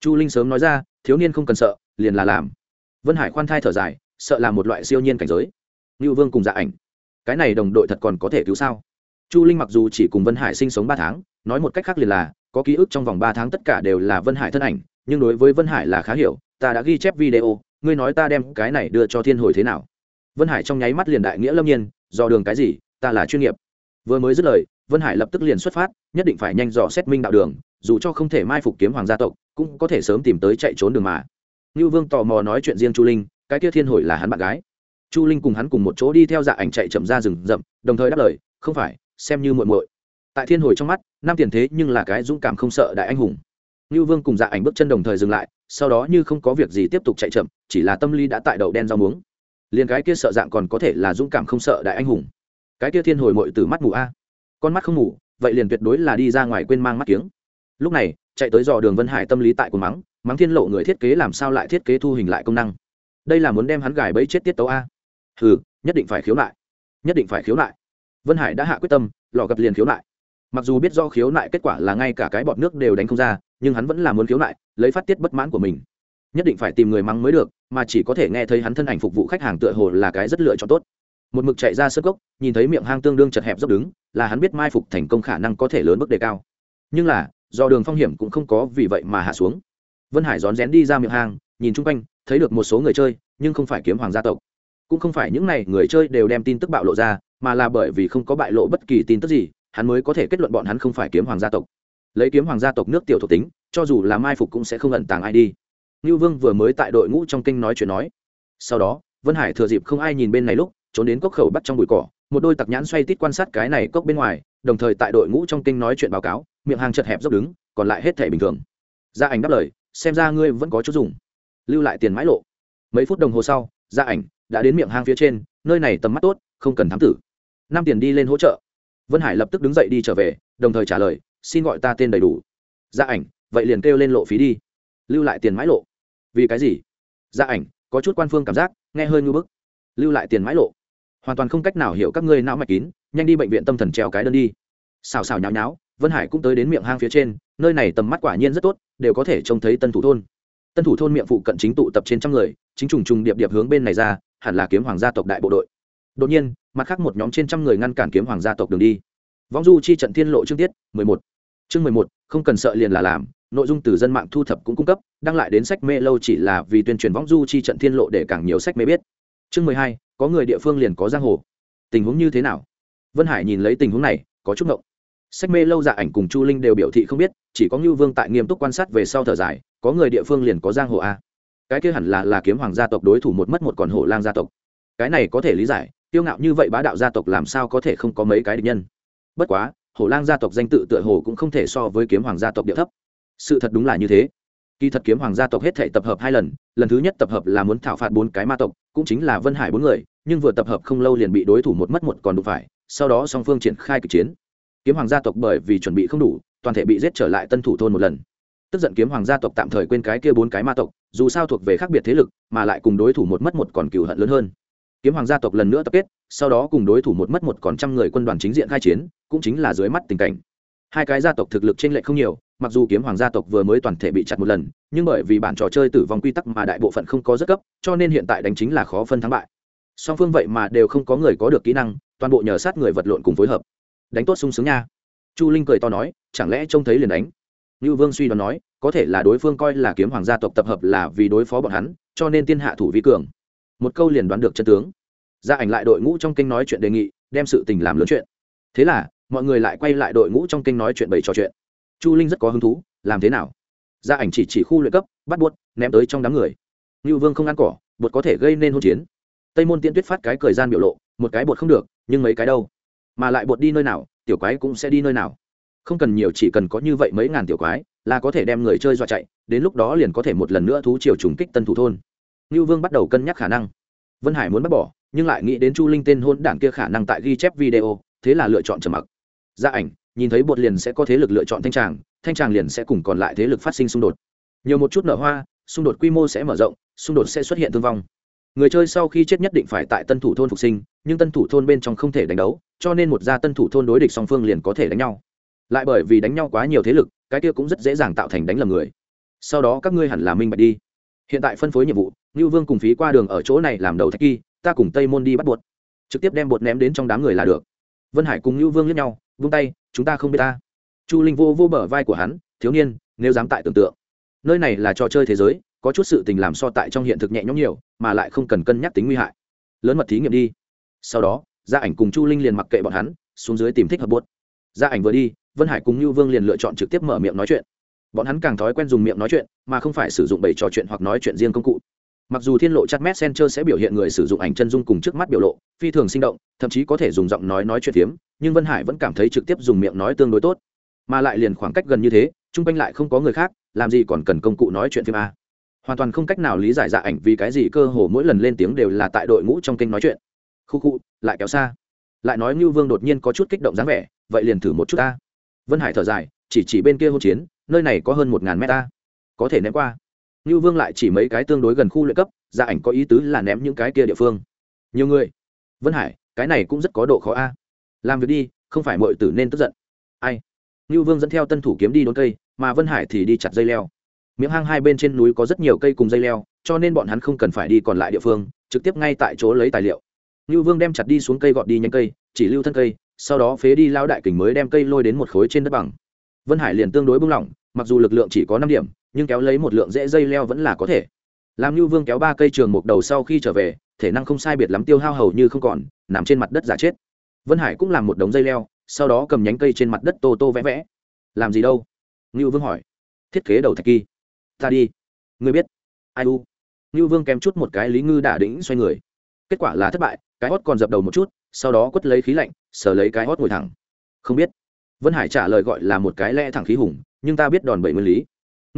Chu linh sớm nói ra, thiếu niên không cần sợ, liền là làm. Vân hải khoan thai thở dài, sợ là một loại siêu nhiên cảnh giới. Ngưu vương cùng dạ ảnh. Cái này đồng đội thật còn có thể cứu sao? Chu linh mặc dù chỉ cùng vân hải sinh sống ba tháng, nói một cách khác liền là, có ký ức trong vòng ba tháng tất cả đều là vân hải thân ảnh, nhưng đối với vân hải là khá hiểu, ta đã ghi chép video ngươi nói ta đem cái này đưa cho thiên hồi thế nào? Vân hải trong nháy mắt liền đại nghĩa lâm nhiên, do đường cái gì, ta là chuyên nghiệp. Vừa mới dứt lời, vân hải lập tức liền xuất phát, nhất định phải nhanh dò xét minh đạo đường, dù cho không thể mai phục kiếm hoàng gia tộc, cũng có thể sớm tìm tới chạy trốn đường mà. Ngưu vương tò mò nói chuyện riêng chu linh, cái kia thiên hồi là hắn bạn gái. Chu linh cùng hắn cùng một chỗ đi theo dạ ảnh chạy chậm ra rừng rậm, đồng thời đáp lời, không phải, xem như muội muội. Tại thiên hồi trong mắt, nam tiền thế nhưng là cái dũng cảm không sợ đại anh hùng ngưu vương cùng dạ ảnh bước chân đồng thời dừng lại sau đó như không có việc gì tiếp tục chạy chậm chỉ là tâm lý đã tại đầu đen rau muống. Liên cái kia sợ dạng còn có thể là dũng cảm không sợ đại anh hùng. Cái kia thiên hồi muội từ mắt mù a. Con mắt không mù vậy liền tuyệt đối là đi ra ngoài quên mang mắt kiếng. Lúc này chạy tới dò đường vân hải tâm lý tại của mắng mắng thiên lộ người thiết kế làm sao lại thiết kế thu hình lại công năng. Đây là muốn đem hắn gài bẫy chết tiết tấu a. Hừ, nhất định phải khiếu nại. Nhất định phải khiếu nại. Vân hải đã hạ quyết tâm lọ gặp liền khiếu nại. Mặc dù biết do khiếu nại kết quả là ngay cả cái bọt nước đều đánh không ra nhưng hắn vẫn là muốn khiếu nại, lấy phát tiết bất mãn của mình. Nhất định phải tìm người mắng mới được, mà chỉ có thể nghe thấy hắn thân ảnh phục vụ khách hàng tựa hồ là cái rất lựa chọn tốt. Một mực chạy ra sơ gốc, nhìn thấy miệng hang tương đương chật hẹp dốc đứng, là hắn biết mai phục thành công khả năng có thể lớn mức đề cao. Nhưng là, do đường phong hiểm cũng không có vì vậy mà hạ xuống. Vân hải rón rén đi ra miệng hang, nhìn chung quanh, thấy được một số người chơi, nhưng không phải kiếm hoàng gia tộc. Cũng không phải những n à y người chơi đều đem tin tức bạo lộ ra, mà là bởi vì không có bại lộ bất kỳ tin tức gì, hắn mới có thể kết luận bọn hắn không phải kiếm hoàng gia tộc lấy kiếm hoàng gia tộc nước tiểu thuộc tính, cho dù là mai phục cũng sẽ không ẩn tàng ai đi. Ngưu vương vừa mới tại đội ngũ trong kinh nói chuyện nói. Sau đó, vân hải thừa dịp không ai nhìn bên này lúc, trốn đến cốc khẩu bắt trong bụi cỏ, một đôi tặc nhãn xoay tít quan sát cái này cốc bên ngoài, đồng thời tại đội ngũ trong kinh nói chuyện báo cáo, miệng hàng chật hẹp dốc đứng, còn lại hết thể bình thường. Gia ảnh đáp lời, xem ra ngươi vẫn có chút dùng. Lưu lại tiền mãi lộ. Mấy phút đồng hồ sau gia ảnh đã đến miệng hang phía trên, nơi này tầm mắt tốt, không cần thám tử. Năm tiền đi lên hỗ trợ. Vân hải lập tức đứng dậy đi trở về, đồng thời trả lời xin gọi ta tên đầy đủ. Gia ảnh, vậy liền kêu lên lộ phí đi. Lưu lại tiền mãi lộ. Vì cái gì? Gia ảnh, có chút quan phương cảm giác, nghe hơi ngư bức. Lưu lại tiền mãi lộ. Hoàn toàn không cách nào hiểu các ngươi não mạch kín, nhanh đi bệnh viện tâm thần treo cái đơn đi. Xào xào nháo nháo, vân hải cũng tới đến miệng hang phía trên, nơi này tầm mắt quả nhiên rất tốt, đều có thể trông thấy tân thủ thôn. Tân thủ thôn miệng phụ cận chính tụ tập trên trăm người, chính trùng trùng điệp điệp hướng bên này ra, hẳn là kiếm hoàng gia tộc đại bộ đội. Đột nhiên, mặt khác một nhóm trên trăm người ngăn cản kiếm hoàng gia tộc đường đi. Vong du chi trận thiên lộ trương tiết, mười một chương mười một, không cần sợ liền là làm, nội dung từ dân mạng thu thập cũng cung cấp, đăng lại đến sách mê lâu chỉ là vì tuyên truyền võng du chi trận thiên lộ để càng nhiều sách mê biết. Chương mười hai, có người địa phương liền có giang hồ. Tình huống như thế nào? Vân hải nhìn lấy tình huống này, có chút ngộng. Sách mê lâu dạ ảnh cùng chu linh đều biểu thị không biết, chỉ có ngưu vương tại nghiêm túc quan sát về sau thở dài, có người địa phương liền có giang hồ a cái kia hẳn là là kiếm hoàng gia tộc đối thủ một mất một còn hổ lang gia tộc. Cái này có thể lý giải tiêu ngạo như vậy bá đạo gia tộc làm sao có thể không có mấy cái địch nhân? Bất quá hổ lang gia tộc danh tự tựa hồ cũng không thể so với kiếm hoàng gia tộc địa thấp. Sự thật đúng là như thế. Kỳ thật kiếm hoàng gia tộc hết thể tập hợp hai lần lần thứ nhất tập hợp là muốn thảo phạt bốn cái ma tộc, cũng chính là vân hải bốn người, nhưng vừa tập hợp không lâu liền bị đối thủ một mất một còn đụng phải, sau đó song phương triển khai kịch chiến. Kiếm hoàng gia tộc bởi vì chuẩn bị không đủ, toàn thể bị giết trở lại tân thủ thôn một lần. Tức giận kiếm hoàng gia tộc tạm thời quên cái kia bốn cái ma tộc, dù sao thuộc về khác biệt thế lực, mà lại cùng đối thủ một mất một còn cừu hận lớn hơn kiếm hoàng gia tộc lần nữa tập kết, sau đó cùng đối thủ một mất một còn trăm người quân đoàn chính diện khai chiến, cũng chính là dưới mắt tình cảnh. Hai cái gia tộc thực lực t r ê n lệch không nhiều, mặc dù kiếm hoàng gia tộc vừa mới toàn thể bị chặt một lần, nhưng bởi vì bản trò chơi tử vong quy tắc mà đại bộ phận không có rất cấp cho nên hiện tại đánh chính là khó phân thắng bại. Song phương vậy mà đều không có người có được kỹ năng, toàn bộ nhờ sát người vật lộn cùng phối hợp. Đánh tốt sung sướng nha. Chu linh cười to nói, chẳng lẽ trông thấy liền đánh? Như vương suy đoán nói, có thể là đối phương coi là kiếm hoàng gia tộc tập hợp là vì đối phó bọn hắn, cho nên tiên hạ thủ vi cường một câu liền đoán được chân tướng. Gia ảnh lại đội ngũ trong kênh nói chuyện đề nghị, đem sự tình làm lớn chuyện. Thế là, mọi người lại quay lại đội ngũ trong kênh nói chuyện bày trò chuyện. Chu linh rất có hứng thú, làm thế nào? Gia ảnh chỉ chỉ khu luyện cấp, bắt buốt ném tới trong đám người. Ngưu vương không ăn cỏ bột có thể gây nên hôn chiến. Tây môn tiễn tuyết phát cái thời gian biểu lộ, một cái bột không được, nhưng mấy cái đâu? Mà lại bột đi nơi nào, tiểu quái cũng sẽ đi nơi nào. Không cần nhiều, chỉ cần có như vậy mấy ngàn tiểu quái, là có thể đem người chơi dọa chạy, đến lúc đó liền có thể một lần nữa thú chiều trùng kích tân thủ thôn ngưu vương bắt đầu cân nhắc khả năng. Vân hải muốn bắt bỏ, nhưng lại nghĩ đến chu linh tên hôn đảng kia khả năng tại ghi chép video, thế là lựa chọn trầm mặc. Gia ảnh, nhìn thấy bột liền sẽ có thế lực lựa chọn thanh tràng thanh tràng liền sẽ cùng còn lại thế lực phát sinh xung đột. Nhiều một chút nở hoa, xung đột quy mô sẽ mở rộng, xung đột sẽ xuất hiện thương vong. Người chơi sau khi chết nhất định phải tại tân thủ thôn phục sinh, nhưng tân thủ thôn bên trong không thể đánh đấu, cho nên một gia tân thủ thôn đối địch song phương liền có thể đánh nhau. Lại bởi vì đánh nhau quá nhiều thế lực, cái kia cũng rất dễ dàng tạo thành đánh lầm người. Sau đó các ngươi hẳn là minh bạch đi. Hiện tại phân phối nhiệm vụ Nưu vương cùng phí qua đường ở chỗ này làm đầu thạch kỳ, ta cùng tây môn đi bắt bột. Trực tiếp đem bột ném đến trong đám người là được. Vân hải cùng Nưu vương liếc nhau, vung tay, chúng ta không biết ta. Chu linh vô vô bờ vai của hắn, thiếu niên, nếu dám tại tưởng tượng. Nơi này là trò chơi thế giới, có chút sự tình làm so tại trong hiện thực nhẹ nhõm nhiều, mà lại không cần cân nhắc tính nguy hại. Lớn mật thí nghiệm đi. Sau đó, gia ảnh cùng chu linh liền mặc kệ bọn hắn, xuống dưới tìm thích hợp bốt gia ảnh vừa đi, vân hải cùng Nưu vương liền lựa chọn trực tiếp mở miệng nói chuyện. Bọn hắn càng thói quen dùng miệng nói chuyện, mà không phải sử dụng bày trò chuyện hoặc nói chuyện riêng công cụ mặc dù thiên lộ chat messenger sẽ biểu hiện người sử dụng ảnh chân dung cùng trước mắt biểu lộ, phi thường sinh động, thậm chí có thể dùng giọng nói nói chuyện phiếm, nhưng vân hải vẫn cảm thấy trực tiếp dùng miệng nói tương đối tốt. Mà lại liền khoảng cách gần như thế, chung quanh lại không có người khác, làm gì còn cần công cụ nói chuyện phim a? Hoàn toàn không cách nào lý giải dạ ảnh vì cái gì cơ hồ mỗi lần lên tiếng đều là tại đội ngũ trong kênh nói chuyện. Khu khu, lại kéo xa. Lại nói ngưu vương đột nhiên có chút kích động dáng vẻ, vậy liền thử một chút ta. Vân hải thở dài, chỉ chỉ bên kia hôn chiến, nơi này có hơn một ngàn mét ta. Có thể ném qua. Nưu vương lại chỉ mấy cái tương đối gần khu luyện cấp ra ảnh có ý tứ là ném những cái kia địa phương. Nhiều người. Vân hải, cái này cũng rất có độ khó a. Làm việc đi, không phải muội tử nên tức giận. Ai? Nưu vương dẫn theo tân thủ kiếm đi đốn cây, mà vân hải thì đi chặt dây leo. Miệng hang hai bên trên núi có rất nhiều cây cùng dây leo, cho nên bọn hắn không cần phải đi còn lại địa phương, trực tiếp ngay tại chỗ lấy tài liệu. Nưu vương đem chặt đi xuống cây gọt đi nhánh cây, chỉ lưu thân cây, sau đó phế đi lao đại kình mới đem cây lôi đến một khối trên đất bằng. Vân hải liền tương đối bung lỏng, mặc dù lực lượng chỉ có năm điểm nhưng kéo lấy một lượng dễ dây leo vẫn là có thể. Làm như vương kéo ba cây trường mục đầu sau khi trở về, thể năng không sai biệt lắm tiêu hao hầu như không còn, nằm trên mặt đất giả chết. Vân hải cũng làm một đống dây leo, sau đó cầm nhánh cây trên mặt đất tô tô vẽ vẽ. Làm gì đâu? Ngưu vương hỏi. Thiết kế đầu thạch kỳ. Ta đi. Ngươi biết. Ai u? Ngưu vương kém chút một cái lý ngư đả đĩnh xoay người. Kết quả là thất bại, cái hót còn dập đầu một chút, sau đó quất lấy khí lạnh, sờ lấy cái hót ngồi thẳng. Không biết. Vân hải trả lời gọi là một cái lẽ thẳng khí hùng, nhưng ta biết đòn bẩy nguyên lý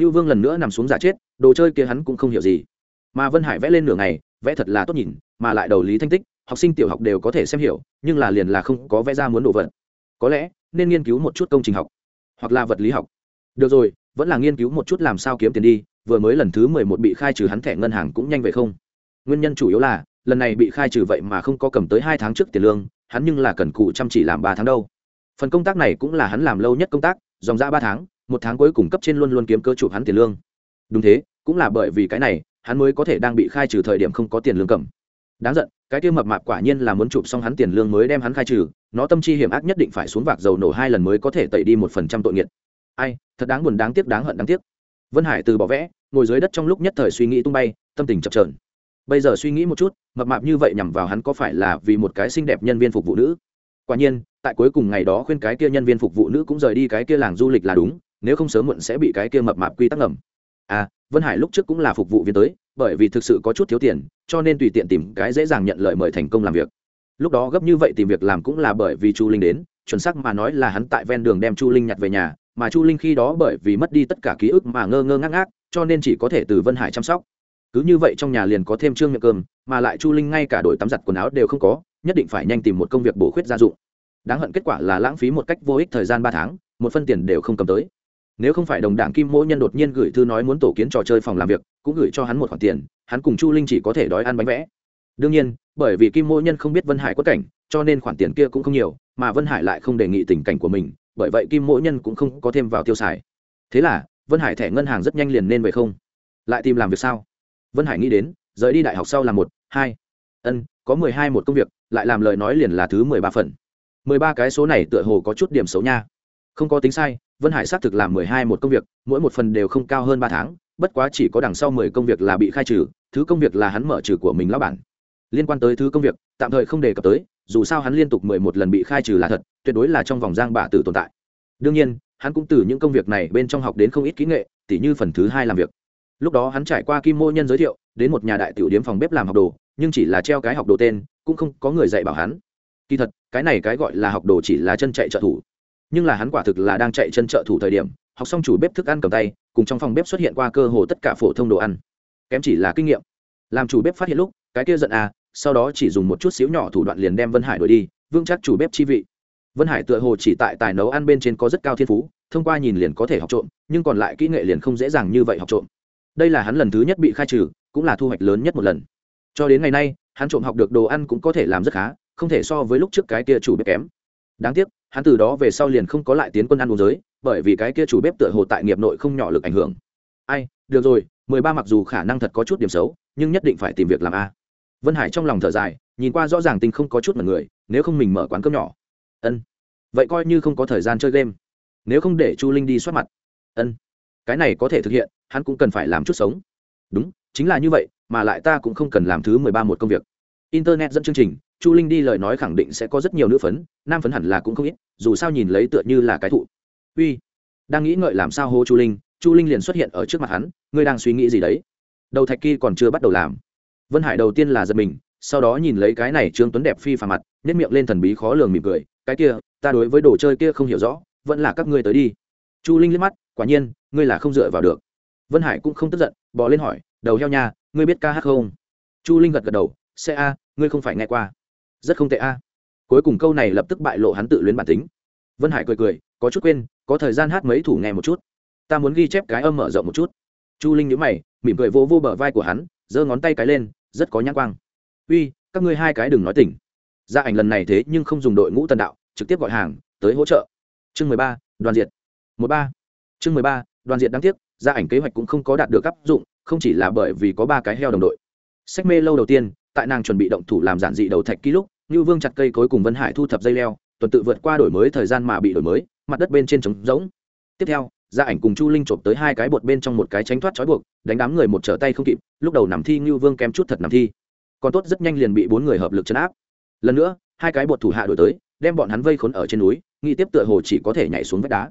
ngưu vương lần nữa nằm xuống giả chết, đồ chơi kia hắn cũng không hiểu gì. Mà vân hải vẽ lên nửa ngày, vẽ thật là tốt nhìn, mà lại đầu lý thanh tích, học sinh tiểu học đều có thể xem hiểu, nhưng là liền là không có vẽ ra muốn đồ vật. Có lẽ, nên nghiên cứu một chút công trình học, hoặc là vật lý học. Được rồi, vẫn là nghiên cứu một chút làm sao kiếm tiền đi, vừa mới lần thứ mười một bị khai trừ hắn thẻ ngân hàng cũng nhanh vậy không? Nguyên nhân chủ yếu là, lần này bị khai trừ vậy mà không có cầm tới hai tháng trước tiền lương, hắn nhưng là cần cụ chăm chỉ làm ba tháng đâu. Phần công tác này cũng là hắn làm lâu nhất công tác, dòng ra ba tháng một tháng cuối cùng cấp trên luôn luôn kiếm cơ chụp hắn tiền lương. Đúng thế, cũng là bởi vì cái này, hắn mới có thể đang bị khai trừ thời điểm không có tiền lương cầm. Đáng giận, cái kia mập mạp quả nhiên là muốn chụp xong hắn tiền lương mới đem hắn khai trừ, nó tâm chi hiểm ác nhất định phải xuống vạc dầu nổ hai lần mới có thể tẩy đi một phần trăm tội nghiệt. Ai, thật đáng buồn đáng tiếc đáng hận đáng tiếc. Vân hải từ bỏ vẽ, ngồi dưới đất trong lúc nhất thời suy nghĩ tung bay, tâm tình chập trờn bây giờ suy nghĩ một chút, mập mạp như vậy nhằm vào hắn có phải là vì một cái xinh đẹp nhân viên phục vụ nữ? Quả nhiên, tại cuối cùng ngày đó khuyên cái kia nhân viên phục vụ nữ cũng rời đi cái kia làng du lịch là đúng nếu không sớm muộn sẽ bị cái kia mập mạp quy tắc ngầm. À vân hải lúc trước cũng là phục vụ viên tới, bởi vì thực sự có chút thiếu tiền, cho nên tùy tiện tìm cái dễ dàng nhận lời mời thành công làm việc. Lúc đó gấp như vậy tìm việc làm cũng là bởi vì chu linh đến, chuẩn xác mà nói là hắn tại ven đường đem chu linh nhặt về nhà, mà chu linh khi đó bởi vì mất đi tất cả ký ức mà ngơ ngơ ngác ngác, cho nên chỉ có thể từ vân hải chăm sóc. Cứ như vậy trong nhà liền có thêm trương miệng cơm, mà lại chu linh ngay cả đội tắm giặt quần áo đều không có, nhất định phải nhanh tìm một công việc bổ khuyết gia dụng. Đáng hận kết quả là lãng phí một cách vô ích thời gian ba tháng, một phân tiền đều không cầm tới nếu không phải đồng đảng kim mỗi nhân đột nhiên gửi thư nói muốn tổ kiến trò chơi phòng làm việc, cũng gửi cho hắn một khoản tiền, hắn cùng chu linh chỉ có thể đói ăn bánh vẽ. Đương nhiên, bởi vì kim mỗi nhân không biết vân hải quất cảnh, cho nên khoản tiền kia cũng không nhiều, mà vân hải lại không đề nghị tình cảnh của mình, bởi vậy kim mỗi nhân cũng không có thêm vào tiêu xài. Thế là, vân hải thẻ ngân hàng rất nhanh liền nên về không? Lại tìm làm việc sao? Vân hải nghĩ đến, rời đi đại học sau là một, hai. Ân, có mười hai một công việc, lại làm lời nói liền là thứ mười ba phần. Mười ba cái số này tựa hồ có chút điểm xấu nha. Không có tính sai vân hải xác thực làm mười hai một công việc, mỗi một phần đều không cao hơn ba tháng, bất quá chỉ có đằng sau mười công việc là bị khai trừ, thứ công việc là hắn mở trừ của mình lão bản. Liên quan tới thứ công việc, tạm thời không đề cập tới, dù sao hắn liên tục mười một lần bị khai trừ là thật, tuyệt đối là trong vòng giang bạ tử tồn tại. Đương nhiên, hắn cũng từ những công việc này bên trong học đến không ít kỹ nghệ, tỉ như phần thứ hai làm việc. Lúc đó hắn trải qua kim mô nhân giới thiệu, đến một nhà đại tiểu điếm phòng bếp làm học đồ, nhưng chỉ là treo cái học đồ tên, cũng không có người dạy bảo hắn. Kỳ thật, cái này cái gọi là học đồ chỉ là chân chạy trợ thủ nhưng là hắn quả thực là đang chạy chân trợ thủ thời điểm, học xong chủ bếp thức ăn cầm tay, cùng trong phòng bếp xuất hiện qua cơ hồ tất cả phổ thông đồ ăn. Kém chỉ là kinh nghiệm. Làm chủ bếp phát hiện lúc, cái kia giận à sau đó chỉ dùng một chút xíu nhỏ thủ đoạn liền đem vân hải đuổi đi, vững chắc chủ bếp chi vị. Vân hải tựa hồ chỉ tại tài nấu ăn bên trên có rất cao thiên phú, thông qua nhìn liền có thể học trộm, nhưng còn lại kỹ nghệ liền không dễ dàng như vậy học trộm. Đây là hắn lần thứ nhất bị khai trừ, cũng là thu hoạch lớn nhất một lần. Cho đến ngày nay, hắn trộm học được đồ ăn cũng có thể làm rất khá, không thể so với lúc trước cái kia chủ bếp kém. Đáng tiếc hắn từ đó về sau liền không có lại tiến quân ăn uống giới, bởi vì cái kia chủ bếp tựa hồ tại nghiệp nội không nhỏ lực ảnh hưởng. Ai, được rồi, mười ba mặc dù khả năng thật có chút điểm xấu, nhưng nhất định phải tìm việc làm a. Vân hải trong lòng thở dài, nhìn qua rõ ràng tình không có chút mật người, nếu không mình mở quán cơm nhỏ. Ân. Vậy coi như không có thời gian chơi game. Nếu không để chu linh đi soát mặt. Ân. Cái này có thể thực hiện, hắn cũng cần phải làm chút sống. Đúng, chính là như vậy, mà lại ta cũng không cần làm thứ mười ba một công việc internet dẫn chương trình, chu linh đi lời nói khẳng định sẽ có rất nhiều nữ phấn, nam phấn hẳn là cũng không ít, dù sao nhìn lấy tựa như là cái thụ. Uy, đang nghĩ ngợi làm sao hô chu linh chu linh liền xuất hiện ở trước mặt hắn, ngươi đang suy nghĩ gì đấy? Đầu thạch kỳ còn chưa bắt đầu làm. Vân hải đầu tiên là giật mình, sau đó nhìn lấy cái này trương tuấn đẹp phi phà mặt nhét miệng lên thần bí khó lường mỉm cười, cái kia, ta đối với đồ chơi kia không hiểu rõ, vẫn là các ngươi tới đi. Chu linh liếc mắt, quả nhiên, ngươi là không dựa vào được. Vân hải cũng không tức giận bỏ lên hỏi, đầu heo nha, ngươi biết ca hát không? Chu linh gật gật đầu xe a ngươi không phải nghe qua. Rất không tệ a. Cuối cùng câu này lập tức bại lộ hắn tự luyến bản tính. Vân hải cười cười, có chút quên, có thời gian hát mấy thủ nghe một chút. Ta muốn ghi chép cái âm mở rộng một chút. Chu linh nhữ mày, mỉm cười vô vô bờ vai của hắn, giơ ngón tay cái lên, rất có nhãn quang. Uy, các ngươi hai cái đừng nói tỉnh. Gia ảnh lần này thế nhưng không dùng đội ngũ tần đạo, trực tiếp gọi hàng, tới hỗ trợ. Chương mười ba, đoàn diệt. Một ba. Chương mười ba, đoàn diệt đáng tiếc gia ảnh kế hoạch cũng không có đạt được áp dụng, không chỉ là bởi vì có ba cái heo đồng đội sách mê lâu đầu tiên, tại nàng chuẩn bị động thủ làm giản dị đầu thạch ký lúc như vương chặt cây cối cùng vân hải thu thập dây leo, tuần tự vượt qua đổi mới thời gian mà bị đổi mới, mặt đất bên trên trống rỗng. Tiếp theo, gia ảnh cùng chu linh chộp tới hai cái bột bên trong một cái tránh thoát trói buộc, đánh đám người một trở tay không kịp, lúc đầu nằm thi như vương kém chút thật nằm thi. Còn tốt rất nhanh liền bị bốn người hợp lực chấn áp. Lần nữa, hai cái bột thủ hạ đổi tới, đem bọn hắn vây khốn ở trên núi nghi tiếp tựa hồ chỉ có thể nhảy xuống vách đá.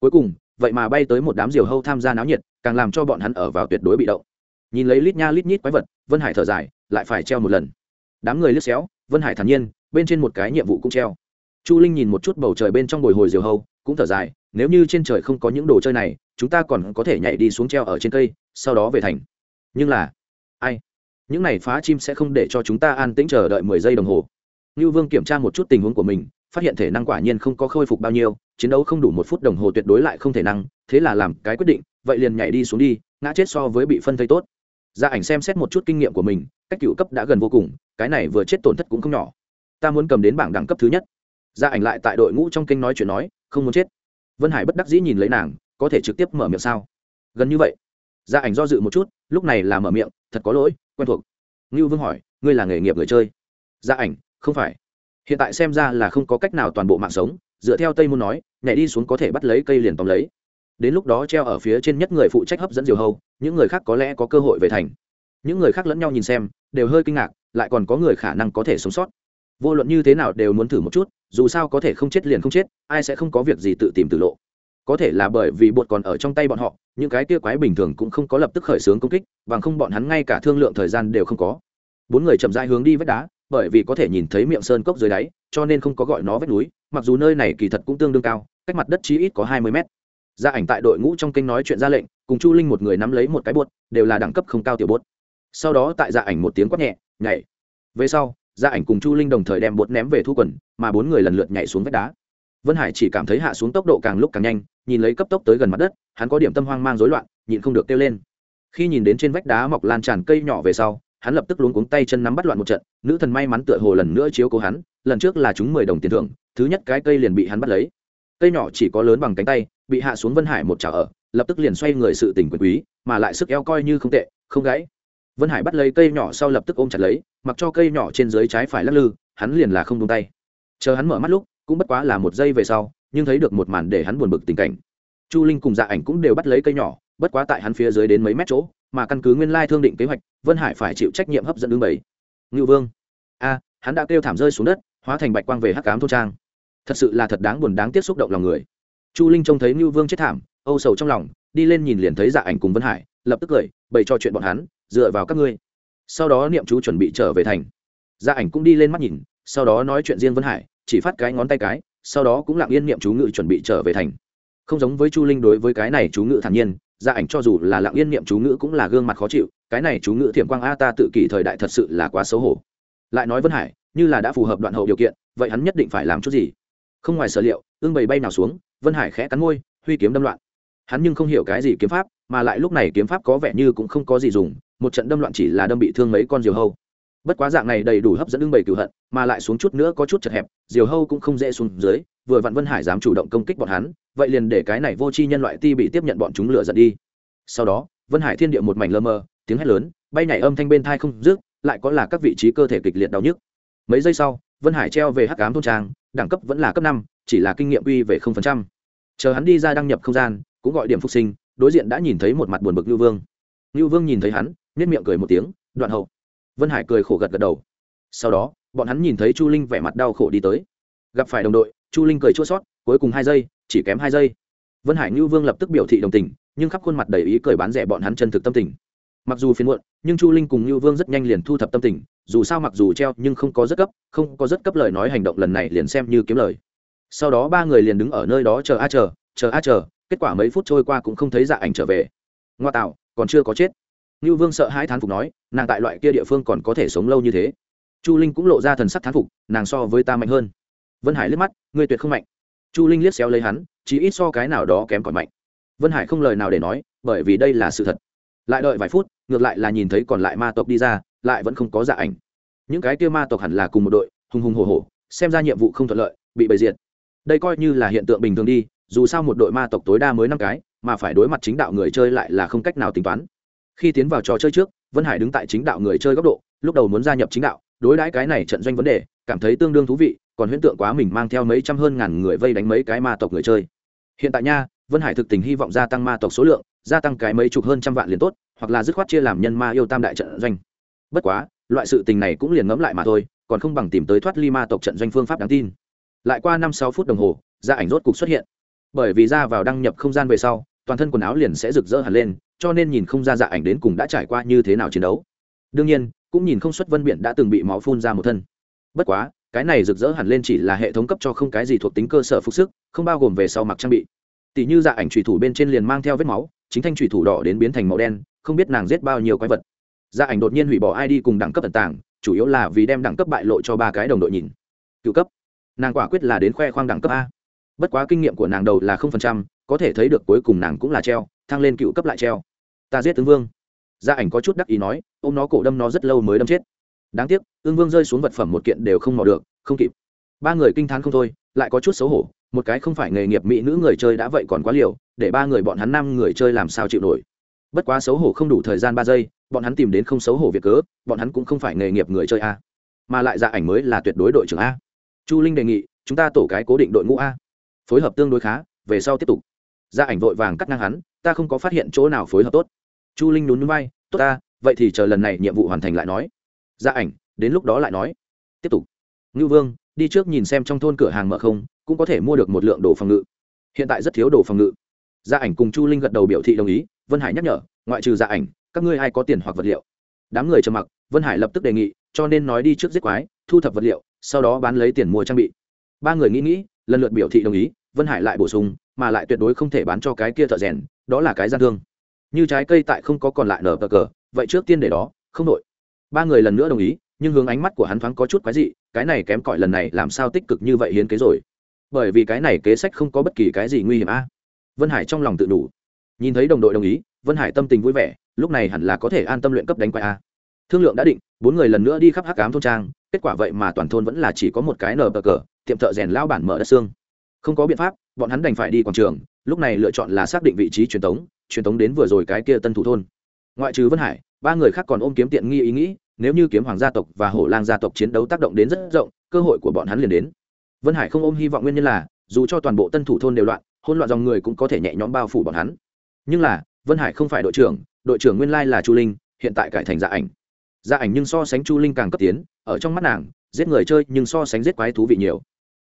Cuối cùng, vậy mà bay tới một đám diều hâu tham gia náo nhiệt, càng làm cho bọn hắn ở vào tuyệt đối bị động nhìn lấy lít nha lít nhít quái vật vân hải thở dài lại phải treo một lần. Đám người lướt xéo vân hải thản nhiên bên trên một cái nhiệm vụ cũng treo. Chu linh nhìn một chút bầu trời bên trong bồi hồi diều hâu cũng thở dài nếu như trên trời không có những đồ chơi này chúng ta còn có thể nhảy đi xuống treo ở trên cây sau đó về thành. Nhưng là ai? Những này phá chim sẽ không để cho chúng ta an tĩnh chờ đợi mười giây đồng hồ. Ngưu Vương kiểm tra một chút tình huống của mình, phát hiện thể năng quả nhiên không có khôi phục bao nhiêu, chiến đấu không đủ một phút đồng hồ tuyệt đối lại không thể năng, thế là làm cái quyết định, vậy liền nhảy đi xuống đi, ngã chết so với bị phân thây tốt. Gia ảnh xem xét một chút kinh nghiệm của mình, cách cựu cấp đã gần vô cùng, cái này vừa chết tổn thất cũng không nhỏ. Ta muốn cầm đến bảng đẳng cấp thứ nhất. Gia ảnh lại tại đội ngũ trong kinh nói chuyện nói, không muốn chết. Vân Hải bất đắc dĩ nhìn lấy nàng, có thể trực tiếp mở miệng sao? Gần như vậy. Gia ảnh do dự một chút, lúc này là mở miệng, thật có lỗi, quen thuộc. Ngưu Vương hỏi, ngươi là nghề nghiệp người chơi? Gia ảnh, không phải hiện tại xem ra là không có cách nào toàn bộ mạng sống dựa theo tây môn nói nhảy đi xuống có thể bắt lấy cây liền tóm lấy đến lúc đó treo ở phía trên nhất người phụ trách hấp dẫn diều hâu, những người khác có lẽ có cơ hội về thành. Những người khác lẫn nhau nhìn xem, đều hơi kinh ngạc, lại còn có người khả năng có thể sống sót. Vô luận như thế nào đều muốn thử một chút, dù sao có thể không chết liền không chết, ai sẽ không có việc gì tự tìm tự lộ. Có thể là bởi vì bột còn ở trong tay bọn họ, những cái kia quái bình thường cũng không có lập tức khởi xướng công kích, bằng không bọn hắn ngay cả thương lượng thời gian đều không có. Bốn người chậm rãi hướng đi vách đá, bởi vì có thể nhìn thấy miệng sơn cốc dưới đáy, cho nên không có gọi nó vách núi, mặc dù nơi này kỳ thật cũng tương đương cao, cách mặt đất chí ít có hai mươi mét gia ảnh tại đội ngũ trong kênh nói chuyện ra lệnh, cùng chu linh một người nắm lấy một cái bột, đều là đẳng cấp không cao tiểu bột. Sau đó tại gia ảnh một tiếng quát nhẹ, nhảy. Về sau, gia ảnh cùng chu linh đồng thời đem bột ném về thu quần, mà bốn người lần lượt nhảy xuống vách đá. Vân hải chỉ cảm thấy hạ xuống tốc độ càng lúc càng nhanh, nhìn lấy cấp tốc tới gần mặt đất, hắn có điểm tâm hoang mang rối loạn, nhịn không được kêu lên. Khi nhìn đến trên vách đá mọc lan tràn cây nhỏ về sau, hắn lập tức luống cuống tay chân nắm bắt loạn một trận, nữ thần may mắn tựa hồ lần nữa chiếu cố hắn, lần trước là chúng mười đồng tiền thưởng, thứ nhất cái cây liền bị hắn bắt lấy cây nhỏ chỉ có lớn bằng cánh tay, bị hạ xuống vân hải một chảo ở, lập tức liền xoay người sự tình quyền quý, mà lại sức eo coi như không tệ, không gãy. Vân hải bắt lấy cây nhỏ sau lập tức ôm chặt lấy, mặc cho cây nhỏ trên dưới trái phải lắc lư, hắn liền là không tung tay. Chờ hắn mở mắt lúc, cũng bất quá là một giây về sau, nhưng thấy được một màn để hắn buồn bực tình cảnh. Chu linh cùng dạ ảnh cũng đều bắt lấy cây nhỏ, bất quá tại hắn phía dưới đến mấy mét chỗ, mà căn cứ nguyên lai thương định kế hoạch, vân hải phải chịu trách nhiệm hấp dẫn đương bảy. Ngưu vương. A, hắn đã kêu thảm rơi xuống đất, hóa thành bạch quang về hắc cám thôn trang thật sự là thật đáng buồn đáng tiếc xúc động lòng người. Chu linh trông thấy ngưu vương chết thảm, âu sầu trong lòng, đi lên nhìn liền thấy dạ ảnh cùng vân hải, lập tức cười, bày cho chuyện bọn hắn, dựa vào các ngươi. Sau đó niệm chú chuẩn bị trở về thành. Dạ ảnh cũng đi lên mắt nhìn, sau đó nói chuyện riêng vân hải, chỉ phát cái ngón tay cái, sau đó cũng lặng yên niệm chú ngự chuẩn bị trở về thành. Không giống với chu linh đối với cái này chú ngự thản nhiên gia ảnh cho dù là lặng yên niệm chú ngữ cũng là gương mặt khó chịu, cái này chú ngữ thiểm quang a ta tự kỷ thời đại thật sự là quá xấu hổ. Lại nói vân hải, như là đã phù hợp đoạn hậu điều kiện, vậy hắn nhất định phải làm chút gì? Không ngoài sở liệu ương bầy bay nào xuống, vân hải khẽ cắn môi, huy kiếm đâm loạn. Hắn nhưng không hiểu cái gì kiếm pháp, mà lại lúc này kiếm pháp có vẻ như cũng không có gì dùng, một trận đâm loạn chỉ là đâm bị thương mấy con diều hâu. Bất quá dạng này đầy đủ hấp dẫn ương bầy cửu hận, mà lại xuống chút nữa có chút chật hẹp, diều hâu cũng không dễ xuống dưới, vừa vặn vân hải dám chủ động công kích bọn hắn, vậy liền để cái này vô tri nhân loại ti bị tiếp nhận bọn chúng lửa giật đi. Sau đó, vân hải thiên địa một mảnh lơ mơ, tiếng hét lớn, bay nhảy âm thanh bên thai không rước lại có là các vị trí cơ thể kịch liệt đau nhức. Mấy giây sau, vân hải treo về hắc cám thôn trang đẳng cấp vẫn là cấp năm, chỉ là kinh nghiệm uy về không phần trăm. Chờ hắn đi ra đăng nhập không gian, cũng gọi điểm phục sinh, đối diện đã nhìn thấy một mặt buồn bực lưu vương. Lưu vương nhìn thấy hắn nếp miệng cười một tiếng, đoạn hậu. Vân hải cười khổ gật gật đầu. Sau đó, bọn hắn nhìn thấy chu linh vẻ mặt đau khổ đi tới. Gặp phải đồng đội, chu linh cười chua sót cuối cùng hai giây, chỉ kém hai giây. Vân hải Lưu vương lập tức biểu thị đồng tình, nhưng khắp khuôn mặt đầy ý cười bán rẻ bọn hắn chân thực tâm tình mặc dù phiền muộn, nhưng chu linh cùng như vương rất nhanh liền thu thập tâm tình, dù sao mặc dù treo nhưng không có rất cấp, không có rất cấp lời nói hành động lần này liền xem như kiếm lời. Sau đó ba người liền đứng ở nơi đó chờ a chờ chờ a chờ, kết quả mấy phút trôi qua cũng không thấy dạ ảnh trở về. Ngoa tạo, còn chưa có chết. Như vương sợ hãi thán phục nói, nàng tại loại kia địa phương còn có thể sống lâu như thế. Chu linh cũng lộ ra thần sắc thán phục, nàng so với ta mạnh hơn. Vân hải liếc mắt, ngươi tuyệt không mạnh. Chu linh liếc xéo lấy hắn, chỉ ít so cái nào đó kém còn mạnh. Vân hải không lời nào để nói, bởi vì đây là sự thật. Lại đợi vài phút ngược lại là nhìn thấy còn lại ma tộc đi ra, lại vẫn không có dạ ảnh. Những cái kia ma tộc hẳn là cùng một đội, hùng hùng hồ hồ xem ra nhiệm vụ không thuận lợi, bị bày diệt. Đây coi như là hiện tượng bình thường đi, dù sao một đội ma tộc tối đa mới năm cái, mà phải đối mặt chính đạo người chơi lại là không cách nào tính toán. Khi tiến vào trò chơi trước, vân hải đứng tại chính đạo người chơi góc độ, lúc đầu muốn gia nhập chính đạo, đối đãi cái này trận doanh vấn đề, cảm thấy tương đương thú vị, còn huyễn tượng quá mình mang theo mấy trăm hơn ngàn người vây đánh mấy cái ma tộc người chơi. Hiện tại nha, vân hải thực tình hy vọng gia tăng ma tộc số lượng gia tăng cái mấy chục hơn trăm vạn liền tốt, hoặc là dứt khoát chia làm nhân ma yêu tam đại trận doanh. Bất quá, loại sự tình này cũng liền ngẫm lại mà thôi, còn không bằng tìm tới thoát ly ma tộc trận doanh phương pháp đáng tin. Lại qua năm sáu phút đồng hồ, gia ảnh rốt cục xuất hiện. Bởi vì ra vào đăng nhập không gian về sau, toàn thân quần áo liền sẽ rực rỡ hẳn lên, cho nên nhìn không ra dạ ảnh đến cùng đã trải qua như thế nào chiến đấu. Đương nhiên, cũng nhìn không xuất vân biển đã từng bị máu phun ra một thân. Bất quá, cái này rực rỡ hẳn lên chỉ là hệ thống cấp cho không cái gì thuộc tính cơ sở phục sức, không bao gồm về sau mặc trang bị. Tỷ như dạ ảnh trùy thủ bên trên liền mang theo vết máu chính thanh thủy thủ đỏ đến biến thành màu đen, không biết nàng giết bao nhiêu quái vật. Gia ảnh đột nhiên hủy bỏ id cùng đẳng cấp tận tàng, chủ yếu là vì đem đẳng cấp bại lộ cho ba cái đồng đội nhìn. Cựu cấp. Nàng quả quyết là đến khoe khoang đẳng cấp a. Bất quá kinh nghiệm của nàng đầu là không phần trăm, có thể thấy được cuối cùng nàng cũng là treo, thăng lên cựu cấp lại treo. Ta giết tướng vương. Gia ảnh có chút đắc ý nói ô m nó cổ đâm nó rất lâu mới đâm chết. Đáng tiếc ương vương rơi xuống vật phẩm một kiện đều không mò được, không kịp. Ba người kinh t h á n không thôi, lại có chút xấu hổ, một cái không phải nghề nghiệp mỹ nữ người chơi đã vậy còn quá liều để ba người bọn hắn năm người chơi làm sao chịu nổi. Bất quá xấu hổ không đủ thời gian ba giây, bọn hắn tìm đến không xấu hổ việc cớ, bọn hắn cũng không phải nghề nghiệp người chơi a. Mà lại ra ảnh mới là tuyệt đối đội trưởng a. Chu linh đề nghị, chúng ta tổ cái cố định đội ngũ a. Phối hợp tương đối khá, về sau tiếp tục. Ra ảnh vội vàng cắt ngang hắn, ta không có phát hiện chỗ nào phối hợp tốt. Chu linh nhún bay tốt ta, vậy thì chờ lần này nhiệm vụ hoàn thành lại nói. Ra ảnh, đến lúc đó lại nói. Tiếp tục. Ngưu vương, đi trước nhìn xem trong thôn cửa hàng mở không, cũng có thể mua được một lượng đồ phòng ngự. Hiện tại rất thiếu đồ phòng ngự gia ảnh cùng chu linh gật đầu biểu thị đồng ý, vân hải nhắc nhở, ngoại trừ gia ảnh, các ngươi ai có tiền hoặc vật liệu? Đám người trầm mặc, vân hải lập tức đề nghị, cho nên nói đi trước giết quái, thu thập vật liệu, sau đó bán lấy tiền mua trang bị. Ba người nghĩ nghĩ, lần lượt biểu thị đồng ý, vân hải lại bổ sung, mà lại tuyệt đối không thể bán cho cái kia thợ rèn, đó là cái gian thương. Như trái cây tại không có còn lại nở cờ cờ, vậy trước tiên để đó, không đội ba người lần nữa đồng ý, nhưng hướng ánh mắt của hắn thoáng có chút quái dị, cái này kém cỏi lần này làm sao tích cực như vậy hiến kế rồi? Bởi vì cái này kế sách không có bất kỳ cái gì nguy hiểm a vân hải trong lòng tự đủ. Nhìn thấy đồng đội đồng ý, vân hải tâm tình vui vẻ, lúc này hẳn là có thể an tâm luyện cấp đánh quái a. Thương lượng đã định, bốn người lần nữa đi khắp hắc cám thôn trang, kết quả vậy mà toàn thôn vẫn là chỉ có một cái nở cờ, tiệm thợ rèn lao bản mở đất xương. Không có biện pháp, bọn hắn đành phải đi quảng trường, lúc này lựa chọn là xác định vị trí truyền tống truyền tống đến vừa rồi cái kia tân thủ thôn. Ngoại trừ vân hải, ba người khác còn ôm kiếm tiện nghi ý nghĩ, nếu như kiếm hoàng gia tộc và hổ lang gia tộc chiến đấu tác động đến rất rộng, cơ hội của bọn hắn liền đến. Vân hải không ôm hy vọng nguyên nhân là, dù cho toàn bộ tân thủ thôn đều loạn hôn loạn dòng người cũng có thể nhẹ nhõm bao phủ bọn hắn. Nhưng là, vân hải không phải đội trưởng đội trưởng nguyên lai là chu linh, hiện tại cải thành dạ ảnh. Dạ ảnh nhưng so sánh chu linh càng cấp tiến, ở trong mắt nàng, giết người chơi nhưng so sánh giết quái thú vị nhiều.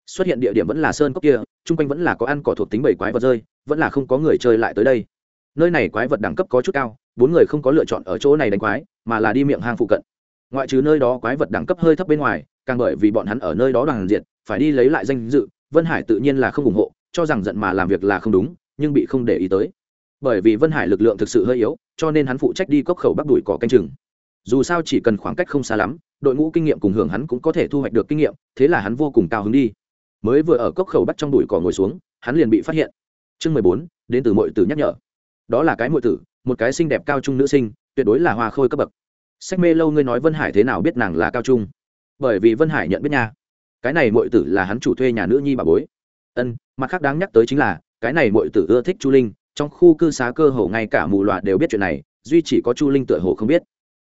Xuất hiện địa điểm vẫn là sơn cốc kia, chung quanh vẫn là có ăn cỏ thuộc tính bảy quái vật rơi, vẫn là không có người chơi lại tới đây. Nơi này quái vật đẳng cấp có chút cao, bốn người không có lựa chọn ở chỗ này đánh quái, mà là đi miệng hang phụ cận. Ngoại trừ nơi đó quái vật đẳng cấp hơi thấp bên ngoài, càng bởi vì bọn hắn ở nơi đó đoàn diệt, phải đi lấy lại danh dự, vân hải tự nhiên là không ủng hộ cho rằng giận mà làm việc là không đúng, nhưng bị không để ý tới. Bởi vì vân hải lực lượng thực sự hơi yếu, cho nên hắn phụ trách đi cốc khẩu bắt đuổi cỏ canh chừng. Dù sao chỉ cần khoảng cách không xa lắm, đội ngũ kinh nghiệm cùng hưởng hắn cũng có thể thu hoạch được kinh nghiệm, thế là hắn vô cùng cao hứng đi. Mới vừa ở cốc khẩu bắt trong đùi cỏ ngồi xuống, hắn liền bị phát hiện. Chương mười bốn, đến từ mọi tử nhắc nhở. Đó là cái mọi tử, một cái xinh đẹp cao trung nữ sinh, tuyệt đối là hoa khôi cấp bậc. Sách mê lâu ngươi nói vân hải thế nào biết nàng là cao trung? Bởi vì vân hải nhận biết nha. Cái này mọi tử là hắn chủ thuê nhà nữ nhi bà bối. Ân mặt khác đáng nhắc tới chính là, cái này mọi tử ưa thích chu linh, trong khu cư xá cơ hồ ngay cả mù loà đều biết chuyện này, duy chỉ có chu linh tựa hồ không biết.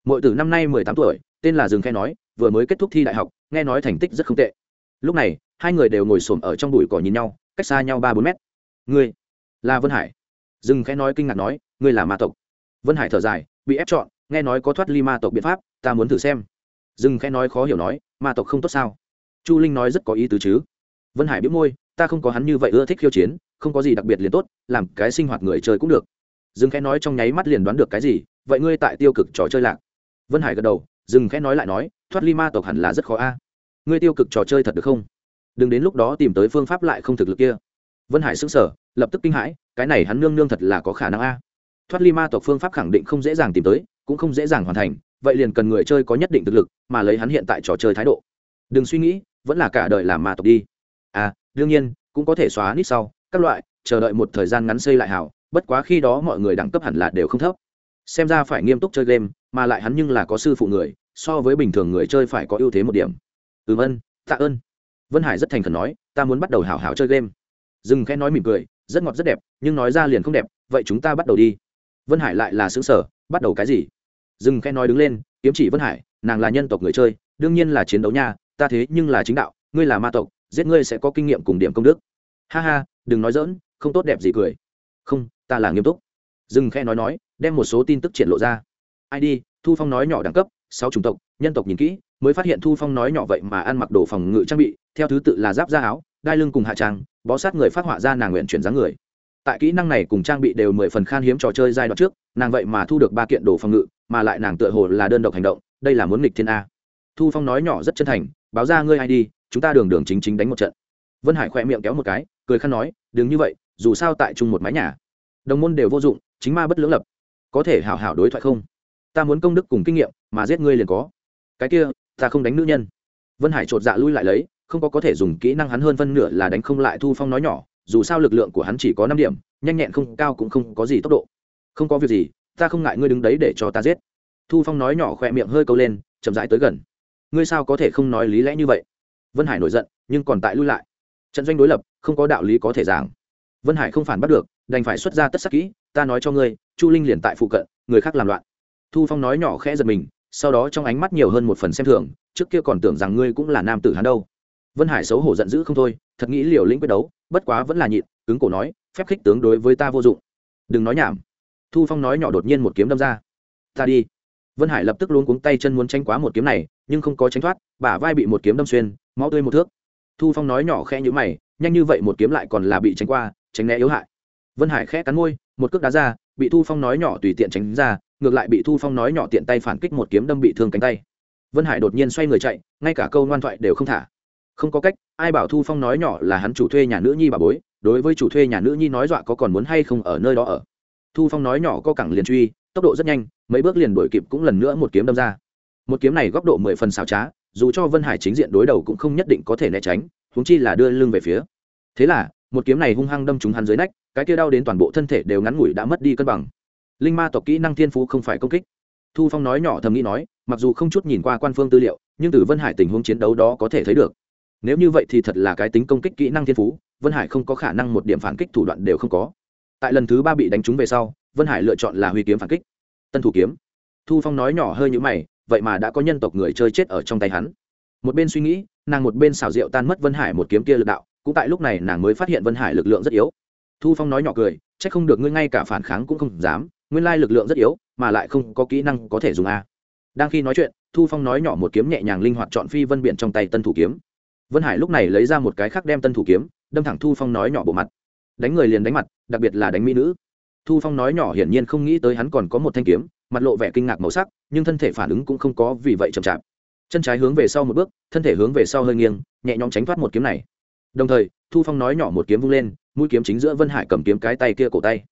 Mọi tử năm nay mười tám tuổi, tên là Dừng khe nói, vừa mới kết thúc thi đại học, nghe nói thành tích rất không tệ. Lúc này, hai người đều ngồi xổm ở trong bụi cỏ nhìn nhau, cách xa nhau ba bốn mét. Ngươi là vân hải? Dừng khẽ nói kinh ngạc nói, ngươi là ma tộc. Vân hải thở dài, bị ép chọn, nghe nói có thoát ly ma tộc biện pháp, ta muốn thử xem. Dừng khẽ nói khó hiểu nói, ma tộc không tốt sao? Chu linh nói rất có ý tứ chứ. Vân hải biết môi ta không có hắn như vậy ưa thích khiêu chiến, không có gì đặc biệt liền tốt, làm cái sinh hoạt người chơi cũng được. Dừng khẽ nói trong nháy mắt liền đoán được cái gì, vậy ngươi tại tiêu cực trò chơi lạc. Vân hải gật đầu dừng khẽ nói lại nói, thoát ly ma tộc hẳn là rất khó a. Ngươi tiêu cực trò chơi thật được không? Đừng đến lúc đó tìm tới phương pháp lại không thực lực kia. Vân hải xứng sở lập tức kinh hãi, cái này hắn nương nương thật là có khả năng a. Thoát ly ma tộc phương pháp khẳng định không dễ dàng tìm tới, cũng không dễ dàng hoàn thành, vậy liền cần người chơi có nhất định thực lực, mà lấy hắn hiện tại trò chơi thái độ. Đừng suy nghĩ, vẫn là cả đời làm ma tộc đi. À đương nhiên, cũng có thể xóa nít sau, các loại, chờ đợi một thời gian ngắn xây lại hảo, bất quá khi đó mọi người đẳng cấp hẳn là đều không thấp. Xem ra phải nghiêm túc chơi game, mà lại hắn nhưng là có sư phụ người, so với bình thường người chơi phải có ưu thế một điểm. Ừm ân, tạ ơn. Vân hải rất thành khẩn nói, ta muốn bắt đầu hảo hảo chơi game. Dừng khẽ nói mỉm cười, rất ngọt rất đẹp, nhưng nói ra liền không đẹp, vậy chúng ta bắt đầu đi. Vân hải lại là xứng sở bắt đầu cái gì? Dừng khẽ nói đứng lên, kiếm chỉ vân hải, nàng là nhân tộc người chơi, đương nhiên là chiến đấu nha, ta thế nhưng là chính đạo, ngươi là ma tộc giết ngươi sẽ có kinh nghiệm cùng điểm công đức. Ha ha, đừng nói dỡn không tốt đẹp gì cười. Không, ta là nghiêm túc. Dừng khe nói nói, đem một số tin tức triển lộ ra. Id thu phong nói nhỏ đẳng cấp, sáu chủng tộc, nhân tộc nhìn kỹ, mới phát hiện thu phong nói nhỏ vậy mà ăn mặc đồ phòng ngự trang bị, theo thứ tự là giáp da áo, đai lưng cùng hạ trang bó sát người phát họa ra nàng nguyện chuyển dáng người. Tại kỹ năng này cùng trang bị đều mười phần khan hiếm trò chơi giai đoạn trước, nàng vậy mà thu được ba kiện đồ phòng ngự, mà lại nàng tựa hồ là đơn độc hành động, đây là muốn nghịch thiên a. Thu phong nói nhỏ rất chân thành, báo ra ngươi ai đi chúng ta đường đường chính chính đánh một trận. Vân hải khỏe miệng kéo một cái, cười khăn nói, đừng như vậy, dù sao tại chung một mái nhà, đồng môn đều vô dụng, chính ma bất lưỡng lập. Có thể hảo hảo đối thoại không? Ta muốn công đức cùng kinh nghiệm, mà giết ngươi liền có. Cái kia, ta không đánh nữ nhân. Vân hải chột dạ lui lại lấy, không có có thể dùng kỹ năng hắn hơn phân nửa là đánh không lại thu phong nói nhỏ, dù sao lực lượng của hắn chỉ có năm điểm, nhanh nhẹn không, cao cũng không có gì tốc độ. Không có việc gì, ta không ngại ngươi đứng đấy để cho ta giết. Thu phong nói nhỏ khỏe miệng hơi câu lên, chậm rãi tới gần. Ngươi sao có thể không nói lý lẽ như vậy? Vân hải nổi giận, nhưng còn tại lui lại. Trận doanh đối lập, không có đạo lý có thể giảng. Vân hải không phản bắt được, đành phải xuất ra tất sắc kỹ, ta nói cho ngươi, chu linh liền tại phụ cận, người khác làm loạn. Thu phong nói nhỏ khẽ giật mình, sau đó trong ánh mắt nhiều hơn một phần xem thường, trước kia còn tưởng rằng ngươi cũng là nam tử hắn đâu. Vân hải xấu hổ giận dữ không thôi, thật nghĩ liều lĩnh quyết đấu, bất quá vẫn là nhịn, cứng cổ nói, phép khích tướng đối với ta vô dụng. Đừng nói nhảm. Thu phong nói nhỏ đột nhiên một kiếm đâm ra. Ta đi. Vân hải lập tức luôn cuống tay chân muốn tranh quá một kiếm này nhưng không có tránh thoát, bả vai bị một kiếm đâm xuyên, máu tươi một thước. Thu phong nói nhỏ khẽ nhữ mày, nhanh như vậy một kiếm lại còn là bị tránh qua, tránh né yếu hại. Vân hải khẽ cắn môi, một cước đá ra, bị thu phong nói nhỏ tùy tiện tránh ra, ngược lại bị thu phong nói nhỏ tiện tay phản kích một kiếm đâm bị thương cánh tay. Vân hải đột nhiên xoay người chạy, ngay cả câu ngoan thoại đều không thả. Không có cách, ai bảo thu phong nói nhỏ là hắn chủ thuê nhà nữ nhi bà bối, đối với chủ thuê nhà nữ nhi nói dọa có còn muốn hay không ở nơi đó ở. Thu phong nói nhỏ có cẳng liền truy, tốc độ rất nhanh, mấy bước liền đuổi kịp cũng lần nữa một kiếm đâm ra một kiếm này góc độ mười phần xảo trá, dù cho vân hải chính diện đối đầu cũng không nhất định có thể né tránh húng chi là đưa lưng về phía. Thế là, một kiếm này hung hăng đâm trúng hắn dưới nách, cái kia đau đến toàn bộ thân thể đều ngắn ngủi đã mất đi cân bằng. Linh ma tộc kỹ năng thiên phú không phải công kích. Thu phong nói nhỏ thầm nghĩ nói, mặc dù không chút nhìn qua quan phương tư liệu, nhưng từ vân hải tình huống chiến đấu đó có thể thấy được. Nếu như vậy thì thật là cái tính công kích kỹ năng thiên phú, vân hải không có khả năng một điểm phản kích thủ đoạn đều không có. Tại lần thứ ba bị đánh trúng về sau, vân hải lựa chọn là huy kiếm phản kích. Tân thủ kiếm. Thu phong nói nhỏ hơi như mày vậy mà đã có nhân tộc người chơi chết ở trong tay hắn. Một bên suy nghĩ, nàng một bên xảo diệu tan mất vân hải một kiếm kia lực đạo, cũng tại lúc này nàng mới phát hiện vân hải lực lượng rất yếu. Thu phong nói nhỏ cười c h ắ c không được ngươi ngay cả phản kháng cũng không dám, nguyên lai lực lượng rất yếu, mà lại không có kỹ năng có thể dùng a. Đang khi nói chuyện, thu phong nói nhỏ một kiếm nhẹ nhàng linh hoạt chọn phi vân biện trong tay tân thủ kiếm. Vân hải lúc này lấy ra một cái khác đem tân thủ kiếm, đâm thẳng thu phong nói nhỏ bộ mặt. Đánh người liền đánh mặt, đặc biệt là đánh mỹ nữ. Thu phong nói nhỏ hiển nhiên không nghĩ tới hắn còn có một thanh kiếm mặt lộ vẻ kinh ngạc màu sắc, nhưng thân thể phản ứng cũng không có vì vậy chậm chạp. Chân trái hướng về sau một bước, thân thể hướng về sau hơi nghiêng, nhẹ nhõm tránh thoát một kiếm này. Đồng thời, thu phong nói nhỏ một kiếm vung lên, mũi kiếm chính giữa vân hải cầm kiếm cái tay kia cổ tay.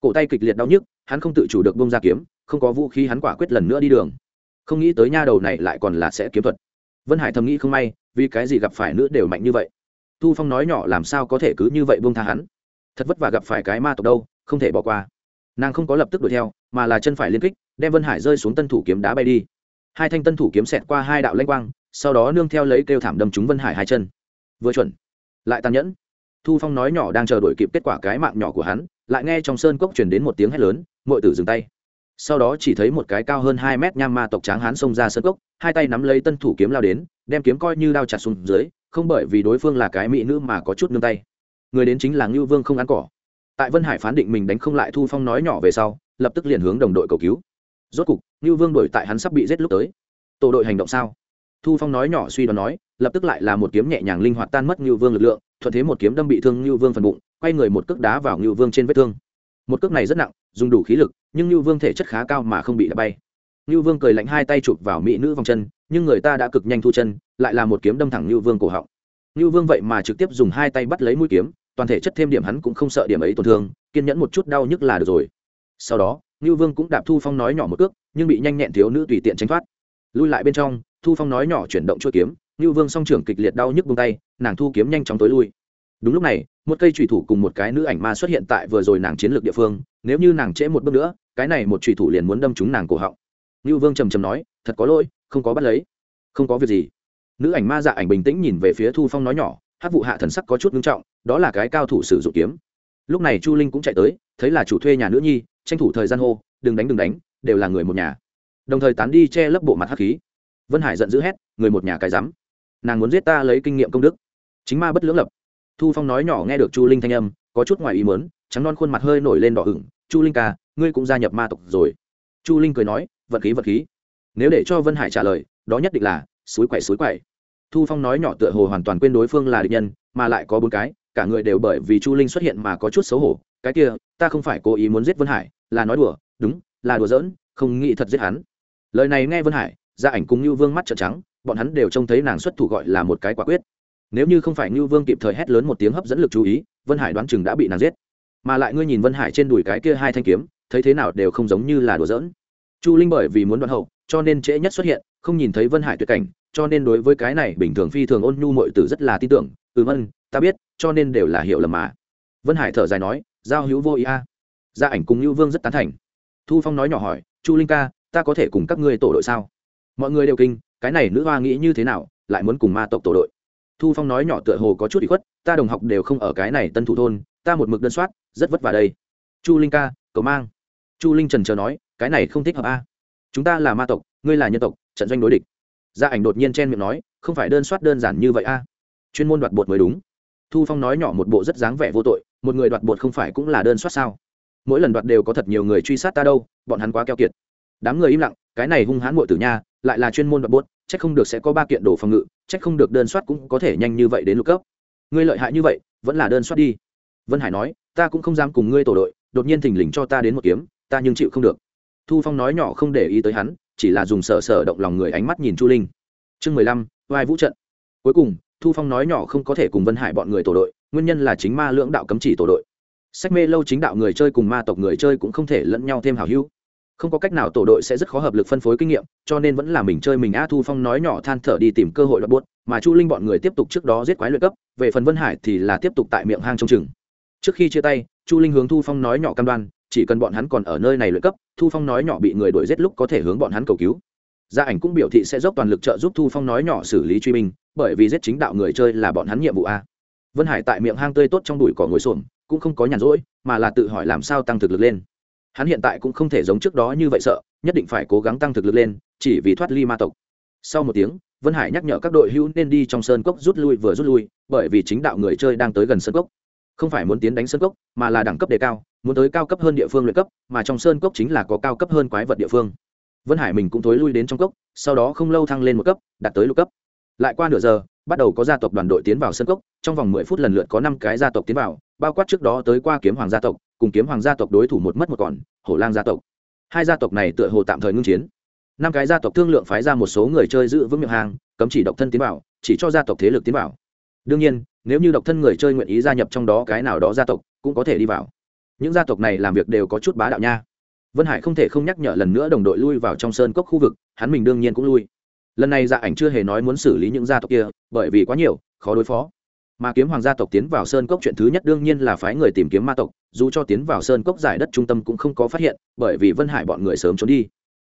Cổ tay kịch liệt đau nhức, hắn không tự chủ được bông ra kiếm, không có vũ khí hắn quả quyết lần nữa đi đường. Không nghĩ tới nha đầu này lại còn là sẽ kiếm thuật. Vân hải thầm nghĩ không may, vì cái gì gặp phải nữ đều mạnh như vậy? Thu phong nói nhỏ làm sao có thể cứ như vậy bông tha hắn? Thật vất vả gặp phải cái ma tộc đâu, không thể bỏ qua nàng không có lập tức đuổi theo, mà là chân phải liên kích, đem vân hải rơi xuống tân thủ kiếm đá bay đi. Hai thanh tân thủ kiếm xẹt qua hai đạo lanh quang, sau đó nương theo lấy kêu thảm đâm trúng vân hải hai chân. Vừa chuẩn, lại tàn nhẫn. Thu phong nói nhỏ đang chờ đuổi kịp kết quả cái mạng nhỏ của hắn, lại nghe trong sơn cốc chuyển đến một tiếng hét lớn mọi tử dừng tay. Sau đó chỉ thấy một cái cao hơn hai mét nham ma tộc tráng hán xông ra sơn cốc, hai tay nắm lấy tân thủ kiếm lao đến, đem kiếm coi như đao chặt xuống dưới, không bởi vì đối phương là cái mỹ nữ mà có chút nương tay. Người đến chính là ngưu vương không ăn cỏ tại vân hải phán định mình đánh không lại thu phong nói nhỏ về sau, lập tức liền hướng đồng đội cầu cứu. Rốt cục, ngưu vương đổi tại hắn sắp bị giết lúc tới. Tổ đội hành động sao? Thu phong nói nhỏ suy đoán nói, lập tức lại là một kiếm nhẹ nhàng linh hoạt tan mất ngưu vương lực lượng, thuận thế một kiếm đâm bị thương ngưu vương phần bụng, quay người một cước đá vào ngưu vương trên vết thương. Một cước này rất nặng, dùng đủ khí lực, nhưng ngưu vương thể chất khá cao mà không bị đá bay. Ngưu vương cười lạnh hai tay chụp vào mỹ nữ vòng chân, nhưng người ta đã cực nhanh thu chân, lại là một kiếm đâm thẳng ngưu vương cổ họng. Ngưu vương vậy mà trực tiếp dùng hai tay bắt lấy mũi kiếm toàn thể chất thêm điểm hắn cũng không sợ điểm ấy tổn thương, kiên nhẫn một chút đau nhức là được rồi. Sau đó, ngưu vương cũng đạp thu phong nói nhỏ một cước, nhưng bị nhanh nhẹn thiếu nữ tùy tiện tránh thoát. Lui lại bên trong, thu phong nói nhỏ chuyển động chuỗi kiếm, ngưu vương song trưởng kịch liệt đau nhức bông tay, nàng thu kiếm nhanh chóng tối lui. Đúng lúc này, một cây trùy thủ cùng một cái nữ ảnh ma xuất hiện tại vừa rồi nàng chiến lược địa phương, nếu như nàng trễ một bước nữa, cái này một trùy thủ liền muốn đâm trúng nàng cổ họng. Ngưu vương trầm trầm nói, thật có lỗi, không có bắt lấy, không có việc gì. Nữ ảnh ma dạ ảnh bình tĩnh nhìn về phía thu phong nói nhỏ hát vụ hạ thần sắc có chút nghiêm trọng, đó là cái cao thủ sử dụng kiếm. Lúc này chu linh cũng chạy tới, thấy là chủ thuê nhà nữ nhi, tranh thủ thời gian hô, đừng đánh đừng đánh, đều là người một nhà. Đồng thời tán đi che lấp bộ mặt hắc khí. Vân hải giận dữ hét, người một nhà cái rắm, nàng muốn giết ta lấy kinh nghiệm công đức. Chính ma bất lưỡng lập. Thu phong nói nhỏ nghe được chu linh thanh âm, có chút ngoài ý mớn trắng non khuôn mặt hơi nổi lên đỏ ửng, chu linh ca, ngươi cũng gia nhập ma tộc rồi. Chu linh cười nói vật khí vật khí. Nếu để cho vân hải trả lời, đó nhất định là, suối quậy suối quậy thu phong nói nhỏ tựa hồ hoàn toàn quên đối phương là địch nhân, mà lại có bốn cái, cả người đều bởi vì chu linh xuất hiện mà có chút xấu hổ. Cái kia, ta không phải cố ý muốn giết vân hải, là nói đùa, đúng, là đùa giỡn, không nghĩ thật giết hắn. Lời này nghe vân hải, gia ảnh cùng như vương mắt trợn trắng, bọn hắn đều trông thấy nàng xuất thủ gọi là một cái quả quyết. Nếu như không phải như vương kịp thời hét lớn một tiếng hấp dẫn lực chú ý, vân hải đoán chừng đã bị nàng giết. Mà lại ngươi nhìn vân hải trên đùi cái kia hai thanh kiếm, thấy thế nào đều không giống như là đùa giỡn. Chu linh bởi vì muốn đoạn hậu, cho nên trễ nhất xuất hiện, không nhìn thấy vân hải tuyệt cảnh cho nên đối với cái này bình thường phi thường ôn nhu mọi tử rất là tin tưởng. Ừ vân ta biết, cho nên đều là hiểu lầm mà. Vân hải thở dài nói, giao hữu vô ý a. Gia ảnh cùng hữu vương rất tán thành. Thu phong nói nhỏ hỏi, chu linh ca, ta có thể cùng các ngươi tổ đội sao? Mọi người đều kinh, cái này nữ hoa nghĩ như thế nào, lại muốn cùng ma tộc tổ đội. Thu phong nói nhỏ tựa hồ có chút bị khuất, ta đồng học đều không ở cái này tân thủ thôn, ta một mực đơn soát, rất vất vả đây. Chu linh ca, cầu mang. Chu linh trần chờ nói, cái này không thích hợp a. Chúng ta là ma tộc, ngươi là nhân tộc, trận doanh đối địch gia ảnh đột nhiên chen miệng nói, không phải đơn soát đơn giản như vậy a. Chuyên môn đoạt bột mới đúng. Thu phong nói nhỏ một bộ rất dáng vẻ vô tội, một người đoạt bột không phải cũng là đơn soát sao? Mỗi lần đoạt đều có thật nhiều người truy sát ta đâu, bọn hắn quá keo kiệt. Đám người im lặng, cái này hung hãn muội tử nha, lại là chuyên môn đoạt bột, chắc không được sẽ có ba kiện đồ phòng ngự, chắc không được đơn soát cũng có thể nhanh như vậy đến lục cấp. Ngươi lợi hại như vậy, vẫn là đơn soát đi. Vân hải nói, ta cũng không dám cùng ngươi tổ đội, đột nhiên thình lình cho ta đến một kiếm, ta nhưng chịu không được. Thu phong nói nhỏ không để ý tới hắn chỉ là dùng sở sở động lòng người ánh mắt nhìn chu linh. Chương mười lăm, vai vũ trận. Cuối cùng, thu phong nói nhỏ không có thể cùng vân hải bọn người tổ đội, nguyên nhân là chính ma lưỡng đạo cấm chỉ tổ đội. Sách mê lâu chính đạo người chơi cùng ma tộc người chơi cũng không thể lẫn nhau thêm hào hữu. Không có cách nào tổ đội sẽ rất khó hợp lực phân phối kinh nghiệm, cho nên vẫn là mình chơi mình a thu phong nói nhỏ than thở đi tìm cơ hội đoạt buốt mà chu linh bọn người tiếp tục trước đó giết quái luyện cấp, về phần vân hải thì là tiếp tục tại miệng hang trong chừng. Trước khi chia tay, chu linh hướng thu phong nói nhỏ cam đoan chỉ cần bọn hắn còn ở nơi này luyện cấp, thu phong nói nhỏ bị người đuổi giết lúc có thể hướng bọn hắn cầu cứu. Gia ảnh cũng biểu thị sẽ dốc toàn lực trợ giúp thu phong nói nhỏ xử lý truy minh bởi vì giết chính đạo người chơi là bọn hắn nhiệm vụ a. Vân hải tại miệng hang tươi tốt trong đùi cỏ ngồi xổm, cũng không có nhàn rỗi, mà là tự hỏi làm sao tăng thực lực lên. Hắn hiện tại cũng không thể giống trước đó như vậy sợ, nhất định phải cố gắng tăng thực lực lên, chỉ vì thoát ly ma tộc. Sau một tiếng, vân hải nhắc nhở các đội hữu nên đi trong sơn cốc rút lui vừa rút lui, bởi vì chính đạo người chơi đang tới gần sơn cốc. Không phải muốn tiến đánh sơn cốc, mà là đẳng cấp đề cao muốn tới cao cấp hơn địa phương luyện cấp, mà trong sơn cốc chính là có cao cấp hơn quái vật địa phương. Vân hải mình cũng thối lui đến trong cốc, sau đó không lâu thăng lên một cấp, đạt tới lục cấp. Lại qua nửa giờ, bắt đầu có gia tộc đoàn đội tiến vào sân cốc, trong vòng mười phút lần lượt có năm cái gia tộc tiến vào, bao quát trước đó tới qua kiếm hoàng gia tộc, cùng kiếm hoàng gia tộc đối thủ một mất một còn, hổ lang gia tộc. Hai gia tộc này tựa hồ tạm thời ngưng chiến. Năm cái gia tộc thương lượng phái ra một số người chơi giữ vững miệng hàng cấm chỉ độc thân tiến vào, chỉ cho gia tộc thế lực tiến vào. Đương nhiên, nếu như độc thân người chơi nguyện ý gia nhập trong đó cái nào đó gia tộc, cũng có thể đi vào những gia tộc này làm việc đều có chút bá đạo nha. Vân hải không thể không nhắc nhở lần nữa đồng đội lui vào trong sơn cốc khu vực, hắn mình đương nhiên cũng lui. Lần này dạ ảnh chưa hề nói muốn xử lý những gia tộc kia, bởi vì quá nhiều, khó đối phó. Mà kiếm hoàng gia tộc tiến vào sơn cốc chuyện thứ nhất đương nhiên là phái người tìm kiếm ma tộc, dù cho tiến vào sơn cốc giải đất trung tâm cũng không có phát hiện, bởi vì vân hải bọn người sớm trốn đi.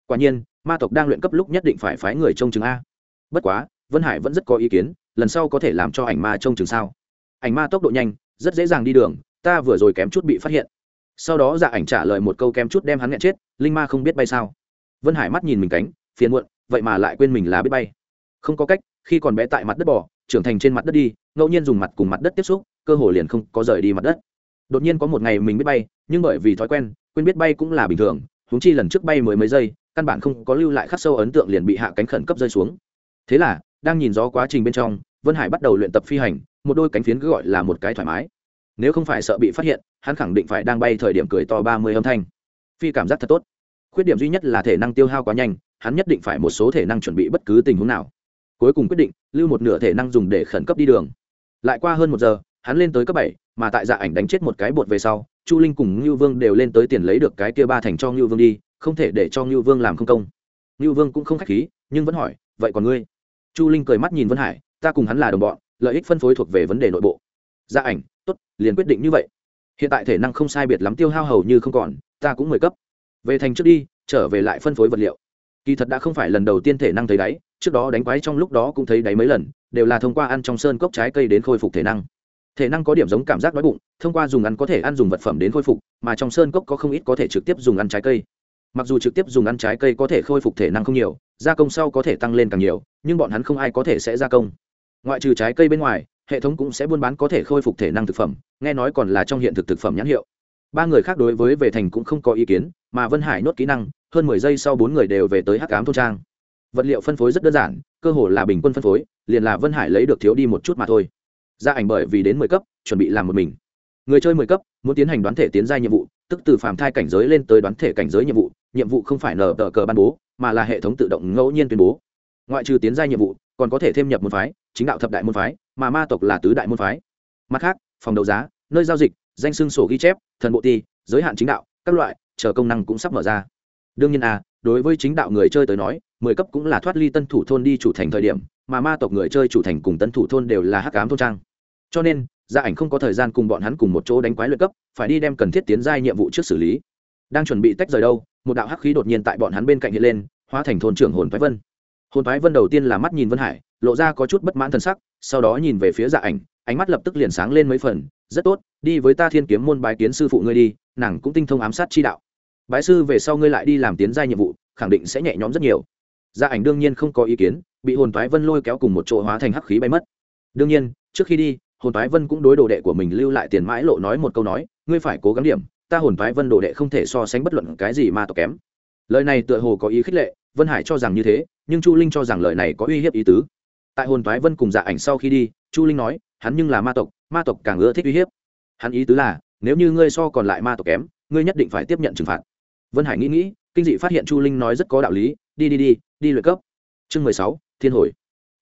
Quả nhiên, ma tộc đang luyện cấp lúc nhất định phải phái người trông chừng a. Bất quá, vân hải vẫn rất có ý kiến, lần sau có thể làm cho ảnh ma trông chừng sao? Ảnh ma tốc độ nhanh, rất dễ dàng đi đường, ta vừa rồi kém chút bị phát hiện sau đó dạ ảnh trả lời một câu kém chút đem hắn nghẹn chết, linh ma không biết bay sao? Vân hải mắt nhìn mình cánh, phiền muộn, vậy mà lại quên mình là biết bay. Không có cách, khi còn bé tại mặt đất bỏ trưởng thành trên mặt đất đi, ngẫu nhiên dùng mặt cùng mặt đất tiếp xúc, cơ hồ liền không có rời đi mặt đất. Đột nhiên có một ngày mình biết bay, nhưng bởi vì thói quen, quên biết bay cũng là bình thường húng chi lần trước bay mười mấy giây, căn bản không có lưu lại khắc sâu ấn tượng liền bị hạ cánh khẩn cấp rơi xuống. Thế là, đang nhìn rõ quá trình bên trong, vân hải bắt đầu luyện tập phi hành, một đôi cánh phiến cứ gọi là một cái thoải mái nếu không phải sợ bị phát hiện, hắn khẳng định phải đang bay thời điểm cười to ba mươi âm thanh. Phi cảm giác thật tốt. Khuyết điểm duy nhất là thể năng tiêu hao quá nhanh, hắn nhất định phải một số thể năng chuẩn bị bất cứ tình huống nào. Cuối cùng quyết định, lưu một nửa thể năng dùng để khẩn cấp đi đường. Lại qua hơn một giờ, hắn lên tới cấp bảy, mà tại dạ ảnh đánh chết một cái bột về sau, chu linh cùng ngưu vương đều lên tới tiền lấy được cái kia ba thành cho ngưu vương đi, không thể để cho ngưu vương làm không công. Ngưu vương cũng không k h á c h khí, nhưng vẫn hỏi, vậy còn ngươi? Chu linh cười mắt nhìn vân hải, ta cùng hắn là đồng bọn, lợi ích phân phối thuộc về vấn đề nội bộ. Gia ảnh tốt, liền quyết định như vậy. Hiện tại thể năng không sai biệt lắm tiêu hao hầu như không còn ta cũng mười cấp. Về thành trước đi trở về lại phân phối vật liệu. Kỳ thật đã không phải lần đầu tiên thể năng thấy đáy trước đó đánh quái trong lúc đó cũng thấy đáy mấy lần đều là thông qua ăn trong sơn cốc trái cây đến khôi phục thể năng. Thể năng có điểm giống cảm giác đói bụng thông qua dùng ăn có thể ăn dùng vật phẩm đến khôi phục mà trong sơn cốc có không ít có thể trực tiếp dùng ăn trái cây. Mặc dù trực tiếp dùng ăn trái cây có thể khôi phục thể năng không nhiều gia công sau có thể tăng lên càng nhiều nhưng bọn hắn không ai có thể sẽ gia công. Ngoại trừ trái cây bên ngoài hệ thống cũng sẽ buôn bán có thể khôi phục thể năng thực phẩm, nghe nói còn là trong hiện thực thực phẩm nhãn hiệu. Ba người khác đối với về thành cũng không có ý kiến, mà vân hải nốt kỹ năng, hơn mười giây sau bốn người đều về tới hắc ám thôn trang. Vật liệu phân phối rất đơn giản, cơ hồ là bình quân phân phối, liền là vân hải lấy được thiếu đi một chút mà thôi. Ra ảnh bởi vì đến mười cấp, chuẩn bị làm một mình. Người chơi mười cấp, muốn tiến hành đoán thể tiến gia nhiệm vụ, tức từ phàm thai cảnh giới lên tới đoán thể cảnh giới nhiệm vụ nhiệm vụ không phải nở tờ cờ ban bố, mà là hệ thống tự động ngẫu nhiên tuyên bố. Ngoại trừ tiến gia nhiệm vụ, còn có thể thêm nhập một phái chính đạo thập đại môn phái, mà ma tộc là tứ đại môn phái. Mặt khác, phòng đấu giá, nơi giao dịch, danh xưng sổ ghi chép, thần bộ ti, giới hạn chính đạo, các loại, chờ công năng cũng sắp mở ra. Đương nhiên à đối với chính đạo người chơi tới nói, mười cấp cũng là thoát ly tân thủ thôn đi chủ thành thời điểm, mà ma tộc người chơi chủ thành cùng tân thủ thôn đều là hắc ám thôn trang. Cho nên, gia ảnh không có thời gian cùng bọn hắn cùng một chỗ đánh quái luyện cấp, phải đi đem cần thiết tiến giai nhiệm vụ trước xử lý. Đang chuẩn bị tách rời đâu, một đạo hắc khí đột nhiên tại bọn hắn bên cạnh hiện lên, hóa thành thôn trưởng hồn phái vân. Hồn phái vân đầu tiên là mắt nhìn vân hải lộ ra có chút bất mãn thân sắc, sau đó nhìn về phía dạ ảnh, ánh mắt lập tức liền sáng lên mấy phần, rất tốt, đi với ta thiên kiếm môn bái kiến sư phụ ngươi đi, nàng cũng tinh thông ám sát chi đạo. Bái sư về sau ngươi lại đi làm tiến gia nhiệm vụ, khẳng định sẽ nhẹ nhõm rất nhiều. Gia ảnh đương nhiên không có ý kiến, bị hồn toái vân lôi kéo cùng một chỗ hóa thành hắc khí bay mất. Đương nhiên, trước khi đi, hồn toái vân cũng đối đồ đệ của mình lưu lại tiền mãi lộ nói một câu nói, ngươi phải cố gắng điểm, ta hồn toái vân đồ đệ không thể so sánh bất luận cái gì mà tộc kém. Lời này tựa hồ có ý khích lệ, vân hải cho rằng như thế, nhưng chu linh cho rằng lời này có uy hiếp ý tứ tại hồn toái vân cùng dạ ảnh sau khi đi, chu linh nói, hắn nhưng là ma tộc ma tộc càng ưa thích uy hiếp. Hắn ý tứ là, nếu như ngươi so còn lại ma tộc kém, ngươi nhất định phải tiếp nhận trừng phạt. Vân hải nghĩ nghĩ, kinh dị phát hiện chu linh nói rất có đạo lý, đi đi đi đi luyện cấp. Chương mười sáu, thiên hồi.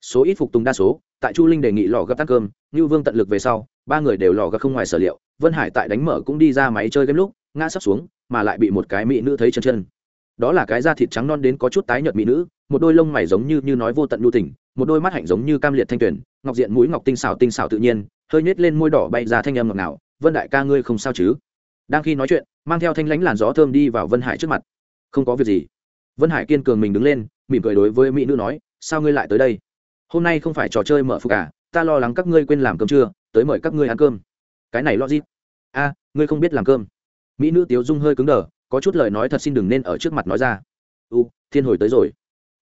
Số ít phục tùng đa số, tại chu linh đề nghị lò gấp tắt cơm như vương tận lực về sau, ba người đều lò gấp không ngoài sở liệu, vân hải tại đánh mở cũng đi ra máy chơi game lúc, ngã sắp xuống, mà lại bị một cái mỹ nữ thấy chân chân. Đó là cái da thịt trắng non đến có chút tái nhợt mỹ nữ, một đôi lông mày giống như như nói vô tận nhu tình một đôi mắt hạnh giống như cam liệt thanh tuyển ngọc diện mũi ngọc tinh xảo tinh xảo tự nhiên hơi nhếch lên môi đỏ bay ra thanh âm ngọt ngào vân đại ca ngươi không sao chứ? Đang khi nói chuyện mang theo thanh lãnh làn gió thơm đi vào vân hải trước mặt. Không có việc gì. Vân hải kiên cường mình đứng lên mỉm cười đối với mỹ nữ nói sao ngươi lại tới đây? Hôm nay không phải trò chơi mở phục cả, ta lo lắng các ngươi quên làm cơm trưa tới mời các ngươi ăn cơm. Cái này lo gì a ngươi không biết làm cơm. Mỹ nữ tiếu dung hơi cứng đờ có chút lời nói thật xin đừng nên ở trước mặt nói ra. U thiên hồi tới rồi.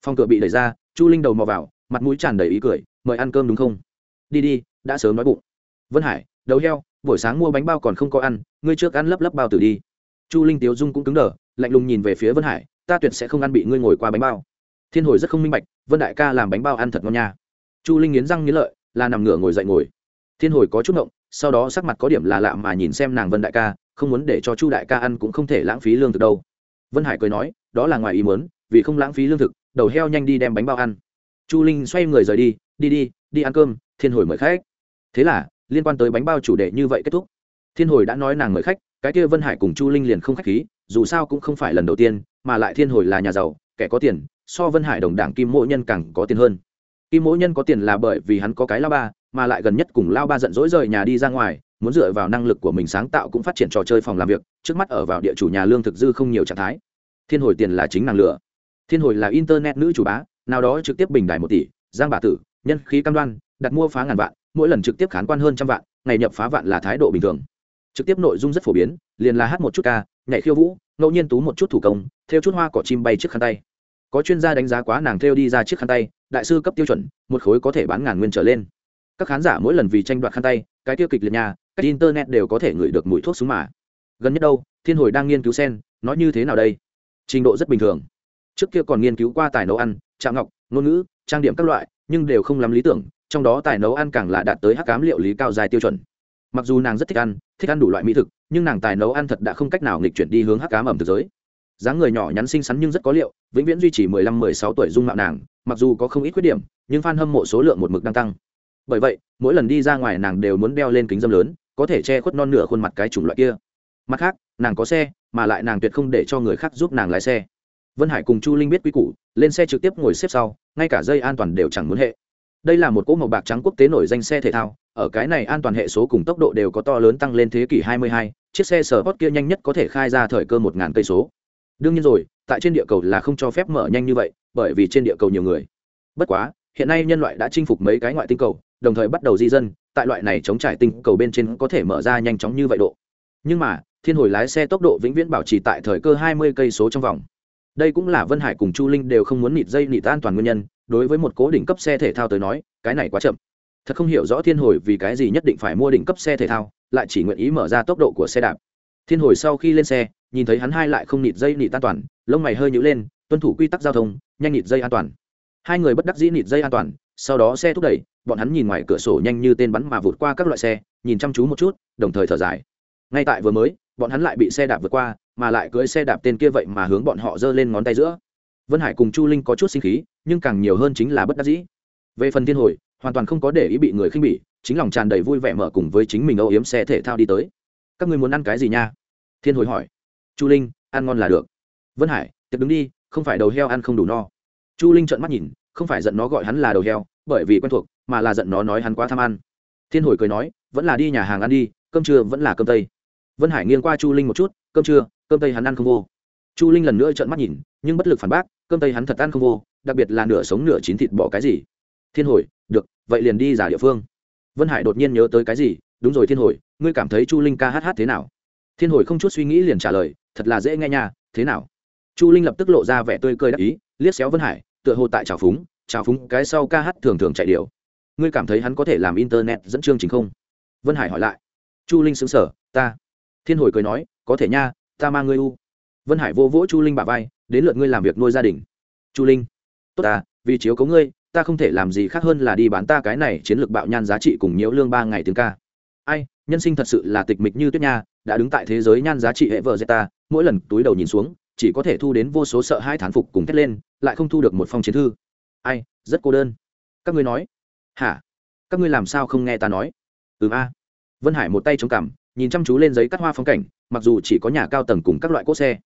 Phòng cửa bị đẩy ra chu linh đầu mò vào mặt mũi tràn đầy ý cười, mời ăn cơm đúng không? Đi đi, đã sớm nói bụng. Vân hải, đầu heo, buổi sáng mua bánh bao còn không có ăn, ngươi trước ăn lấp lấp bao tử đi. Chu linh tiếu dung cũng cứng đờ, lạnh lùng nhìn về phía vân hải, ta tuyệt sẽ không ăn bị ngươi ngồi qua bánh bao. Thiên hồi rất không minh bạch, vân đại ca làm bánh bao ăn thật ngon nha. Chu linh nghiến răng nghiến lợi, là nằm ngửa ngồi dậy ngồi. Thiên hồi có chút ngộng, sau đó sắc mặt có điểm là lạ mà nhìn xem nàng vân đại ca, không muốn để cho chu đại ca ăn cũng không thể lãng phí lương thực đâu. Vân hải cười nói, đó là ngoài ý muốn, vì không lãng phí lương thực, đầu heo nhanh đi đem bánh bao ăn chu linh xoay người rời đi đi đi đi ăn cơm, thiên hồi mời khách. Thế là, liên quan tới bánh bao chủ đề như vậy kết thúc. Thiên hồi đã nói nàng mời khách, cái kia vân hải cùng chu linh liền không khách khí, dù sao cũng không phải lần đầu tiên, mà lại thiên hồi là nhà giàu, kẻ có tiền, so vân hải đồng đảng kim mỗ nhân càng có tiền hơn. Kim mỗ nhân có tiền là bởi vì hắn có cái lao ba, mà lại gần nhất cùng lao ba giận dỗi rời nhà đi ra ngoài, muốn dựa vào năng lực của mình sáng tạo cũng phát triển trò chơi phòng làm việc, trước mắt ở vào địa chủ nhà lương thực dư không nhiều trạng thái. Thiên hồi tiền là chính nàng lửa thiên hồi là internet nữ chủ bá nào đó trực tiếp bình đài một tỷ, giang bà tử, nhân khí cam đoan, đặt mua phá ngàn vạn, mỗi lần trực tiếp khán quan hơn trăm vạn, ngày nhập phá vạn là thái độ bình thường. Trực tiếp nội dung rất phổ biến, liền là hát một chút ca, nhảy khiêu vũ, ngẫu nhiên tú một chút thủ công, theo chút hoa cỏ chim bay trước khăn tay. Có chuyên gia đánh giá quá nàng theo đi ra chiếc khăn tay, đại sư cấp tiêu chuẩn, một khối có thể bán ngàn nguyên trở lên. Các khán giả mỗi lần vì tranh đoạt khăn tay, cái tiêu kịch liệt nhà các internet đều có thể ngửi được mùi thuốc súng mà. Gần nhất đâu, thiên hồi đang nghiên cứu sen nói như thế nào đây? Trình độ rất bình thường trước kia còn nghiên cứu qua tài nấu ăn trạng ngọc, ngôn ngữ, trang điểm các loại, nhưng đều không lắm lý tưởng, trong đó tài nấu ăn càng là đạt tới hắc cám liệu lý cao dài tiêu chuẩn. Mặc dù nàng rất thích ăn thích ăn đủ loại mỹ thực, nhưng nàng tài nấu ăn thật đã không cách nào nghịch chuyển đi hướng hắc cám ẩm thực giới. Dáng người nhỏ nhắn xinh xắn nhưng rất có liệu, vĩnh viễn duy trì mười lăm mười sáu tuổi dung mạo nàng, mặc dù có không ít khuyết điểm, nhưng f a n hâm mộ số lượng một mực đang tăng. Bởi vậy, mỗi lần đi ra ngoài nàng đều muốn đeo lên kính dâm lớn, có thể che khuất non nửa khuôn mặt cái chủng loại kia. Mặt khác, nàng có xe, mà lại nàng tuyệt không để cho người khác giúp nàng lái xe vân hải cùng chu linh biết quy củ lên xe trực tiếp ngồi xếp sau ngay cả dây an toàn đều chẳng muốn hệ đây là một cỗ màu bạc trắng quốc tế nổi danh xe thể thao ở cái này an toàn hệ số cùng tốc độ đều có to lớn tăng lên thế kỷ 22, chiếc xe sở hot kia nhanh nhất có thể khai ra thời cơ 1000 cây số. Đương nhiên rồi, tại trên địa cầu là không cho phép mở nhanh như vậy, bởi vì trên địa cầu nhiều người. Bất quá, hiện nay nhân loại đã chinh phục mấy cái ngoại tinh cầu, đồng thời bắt đầu di dân, tại loại này chống trải tinh cầu bên trên có thể mở ra nhanh chóng như vậy độ. Nhưng mà, thiên hồi lái xe tốc độ vĩnh viễn bảo trì tại thời cơ 20 cây số trong vòng. Đây cũng là Vân Hải cùng Chu Linh đều không muốn nịt dây nịt an toàn nguyên nhân, đối với một cố đỉnh cấp xe thể thao tới nói, cái này quá chậm. Thật không hiểu rõ thiên hồi vì cái gì nhất định phải mua đỉnh cấp xe thể thao lại chỉ nguyện ý mở ra tốc độ của xe đạp. Thiên hồi sau khi lên xe nhìn thấy hắn hai lại không nịt dây nịt an toàn lông mày hơi nhữ lên tuân thủ quy tắc giao thông nhanh nịt dây an toàn. Hai người bất đắc dĩ nịt dây an toàn sau đó xe thúc đẩy bọn hắn nhìn ngoài cửa sổ nhanh như tên bắn mà vụt qua các loại xe nhìn chăm chú một chút đồng thời thở dài. Ngay tại vừa mới bọn hắn lại bị xe đạp vượt qua mà lại cưới xe đạp tên kia vậy mà hướng bọn họ giơ lên ngón tay giữa. Vân hải cùng chu linh có chút sinh khí, nhưng càng nhiều hơn chính là bất đắc dĩ. Về phần thiên hồi, hoàn toàn không có để ý bị người khinh bỉ, chính lòng tràn đầy vui vẻ mở cùng với chính mình âu yếm xe thể thao đi tới. Các người muốn ăn cái gì nha? Thiên hồi hỏi. Chu linh, ăn ngon là được. Vân hải, tiệc đứng đi, không phải đầu heo ăn không đủ no. Chu linh trợn mắt nhìn, không phải giận nó gọi hắn là đầu heo, bởi vì quen thuộc, mà là giận nó nói hắn quá tham ăn. Thiên hồi cười nói, vẫn là đi nhà hàng ăn đi, cơm trưa vẫn là cơm tây. Vân hải nghiêng qua chu linh một chút, cơm trưa cơm tây hắn ăn không vô. Chu linh lần nữa trợn mắt nhìn, nhưng bất lực phản bác, cơm tây hắn thật ăn không vô, đặc biệt là nửa sống nửa chín thịt bỏ cái gì. Thiên hồi, được, vậy liền đi giả địa phương. Vân hải đột nhiên nhớ tới cái gì? Đúng rồi thiên hồi, ngươi cảm thấy chu linh ca hát hát thế nào? Thiên hồi không chút suy nghĩ liền trả lời, thật là dễ nghe nha, thế nào? Chu linh lập tức lộ ra vẻ tươi cười đắc ý, liếc xéo vân hải, tựa hồ tại trào phúng trào phúng cái sau ca hát thường thường chạy điều ngươi cảm thấy hắn có thể làm internet dẫn chương trình không? Vân hải hỏi lại. Chu linh xứng sở ta. Thiên hồi cười nói, có thể nha ta mang ngươi u. Vân hải vô vỗ chu linh bà vai, đến lượt ngươi làm việc nuôi gia đình. Chu linh, tốt ta, vì chiếu cấu ngươi, ta không thể làm gì khác hơn là đi bán ta cái này chiến lược bạo nhan giá trị cùng nhiễu lương ba ngày tiếng ca. Ai, nhân sinh thật sự là tịch mịch như tuyết nha, đã đứng tại thế giới nhan giá trị hệ vợ zeta mỗi lần túi đầu nhìn xuống, chỉ có thể thu đến vô số sợ hai thán phục cùng thét lên, lại không thu được một phong chiến thư. Ai, rất cô đơn. Các ngươi nói. Hả? Các ngươi làm sao không nghe ta nói? Ừm a. Vân hải một tay chống cằm, nhìn chăm chú lên giấy cắt hoa phong cảnh mặc dù chỉ có nhà cao tầng cùng các loại cốt xe.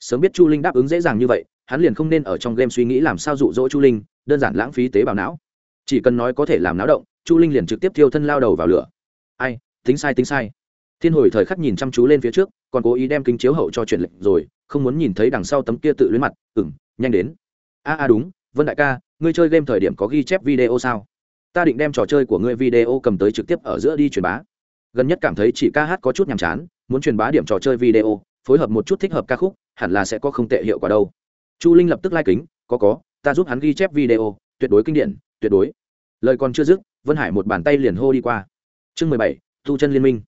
Sớm biết chu linh đáp ứng dễ dàng như vậy, hắn liền không nên ở trong game suy nghĩ làm sao dụ dỗ chu linh, đơn giản lãng phí tế bào não. Chỉ cần nói có thể làm náo động, chu linh liền trực tiếp thiêu thân lao đầu vào lửa. Ai, tính sai tính sai. Thiên hồi thời khắc nhìn chăm chú lên phía trước, còn cố ý đem kính chiếu hậu cho chuyện lệnh rồi, không muốn nhìn thấy đằng sau tấm kia tự luyến mặt. Ừng nhanh đến. A a, đúng, vân đại ca, ngươi chơi game thời điểm có ghi chép video sao? Ta định đem trò chơi của ngươi video cầm tới trực tiếp ở giữa đi truyền bá. Gần nhất cảm thấy chỉ ca hát có chút nhàm chán muốn truyền bá điểm trò chơi video, phối hợp một chút thích hợp ca khúc, hẳn là sẽ có không tệ hiệu quả đâu. Chu linh lập tức lai、like、kính, có có, ta giúp hắn ghi chép video, tuyệt đối kinh điển, tuyệt đối. Lời còn chưa dứt, vân hải một bàn tay liền hô đi qua. Chương mười bảy thu chân liên minh.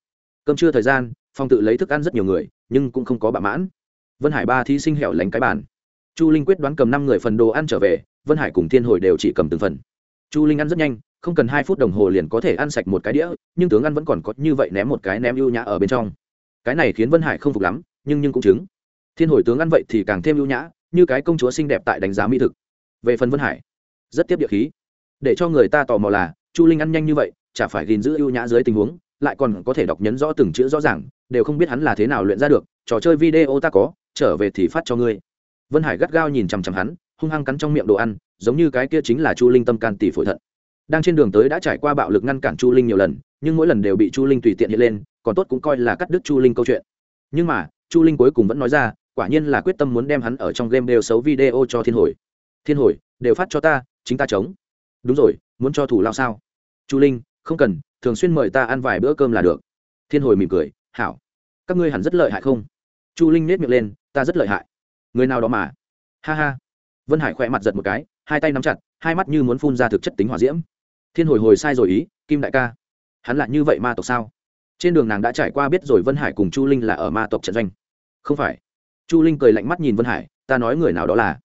Cơm trưa thời gian, phong tự lấy thức ăn rất nhiều người, nhưng cũng không có bạ mãn. Vân hải ba thí sinh hẻo lánh cái bàn. Chu linh quyết đoán cầm năm người phần đồ ăn trở về, vân hải cùng thiên hồi đều chỉ cầm từng phần. Chu linh ăn rất nhanh, không cần hai phút đồng hồ liền có thể ăn sạch một cái đĩa, nhưng tướng ăn vẫn còn có như vậy ném một cái ném ưu nhã ở bên trong cái này khiến vân hải không phục lắm, nhưng nhưng cũng chứng. Thiên hồi tướng ăn vậy thì càng thêm ưu nhã, như cái công chúa xinh đẹp tại đánh giá mỹ thực. Về phần vân hải, rất tiếp địa khí. Để cho người ta tò mò là, chu linh ăn nhanh như vậy, chả phải gìn giữ ưu nhã dưới tình huống, lại còn có thể đọc nhấn rõ từng chữ rõ ràng, đều không biết hắn là thế nào luyện ra được, trò chơi video ta có, trở về thì phát cho ngươi. Vân hải gắt gao nhìn chằm chằm hắn, hung hăng cắn trong miệng đồ ăn, giống như cái kia chính là chu linh tâm can tỷ phổi thận. Đang trên đường tới đã trải qua bạo lực ngăn cản chu linh nhiều lần, nhưng mỗi lần đều bị chu linh tùy tiện hiện lên còn tốt cũng coi là cắt đứt chu linh câu chuyện. Nhưng mà, chu linh cuối cùng vẫn nói ra, quả nhiên là quyết tâm muốn đem hắn ở trong game đều xấu video cho thiên hồi. Thiên hồi, đều phát cho ta, chính ta chống. Đúng rồi, muốn cho thủ lao sao? Chu linh, không cần, thường xuyên mời ta ăn vài bữa cơm là được. Thiên hồi mỉm cười, hảo. Các ngươi hẳn rất lợi hại không? Chu linh nết miệng lên, ta rất lợi hại. Người nào đó mà. Ha ha. Vân hải khỏe mặt giật một cái, hai tay nắm chặt, hai mắt như muốn phun ra thực chất tính hỏa diễm. Thiên hồi hồi sai rồi ý, kim đại ca. Hắn lại như vậy ma tộc sao? Trên đường nàng đã trải qua biết rồi vân hải cùng chu linh là ở ma tộc trận doanh. Không phải. Chu linh cười lạnh mắt nhìn vân hải, ta nói người nào đó là?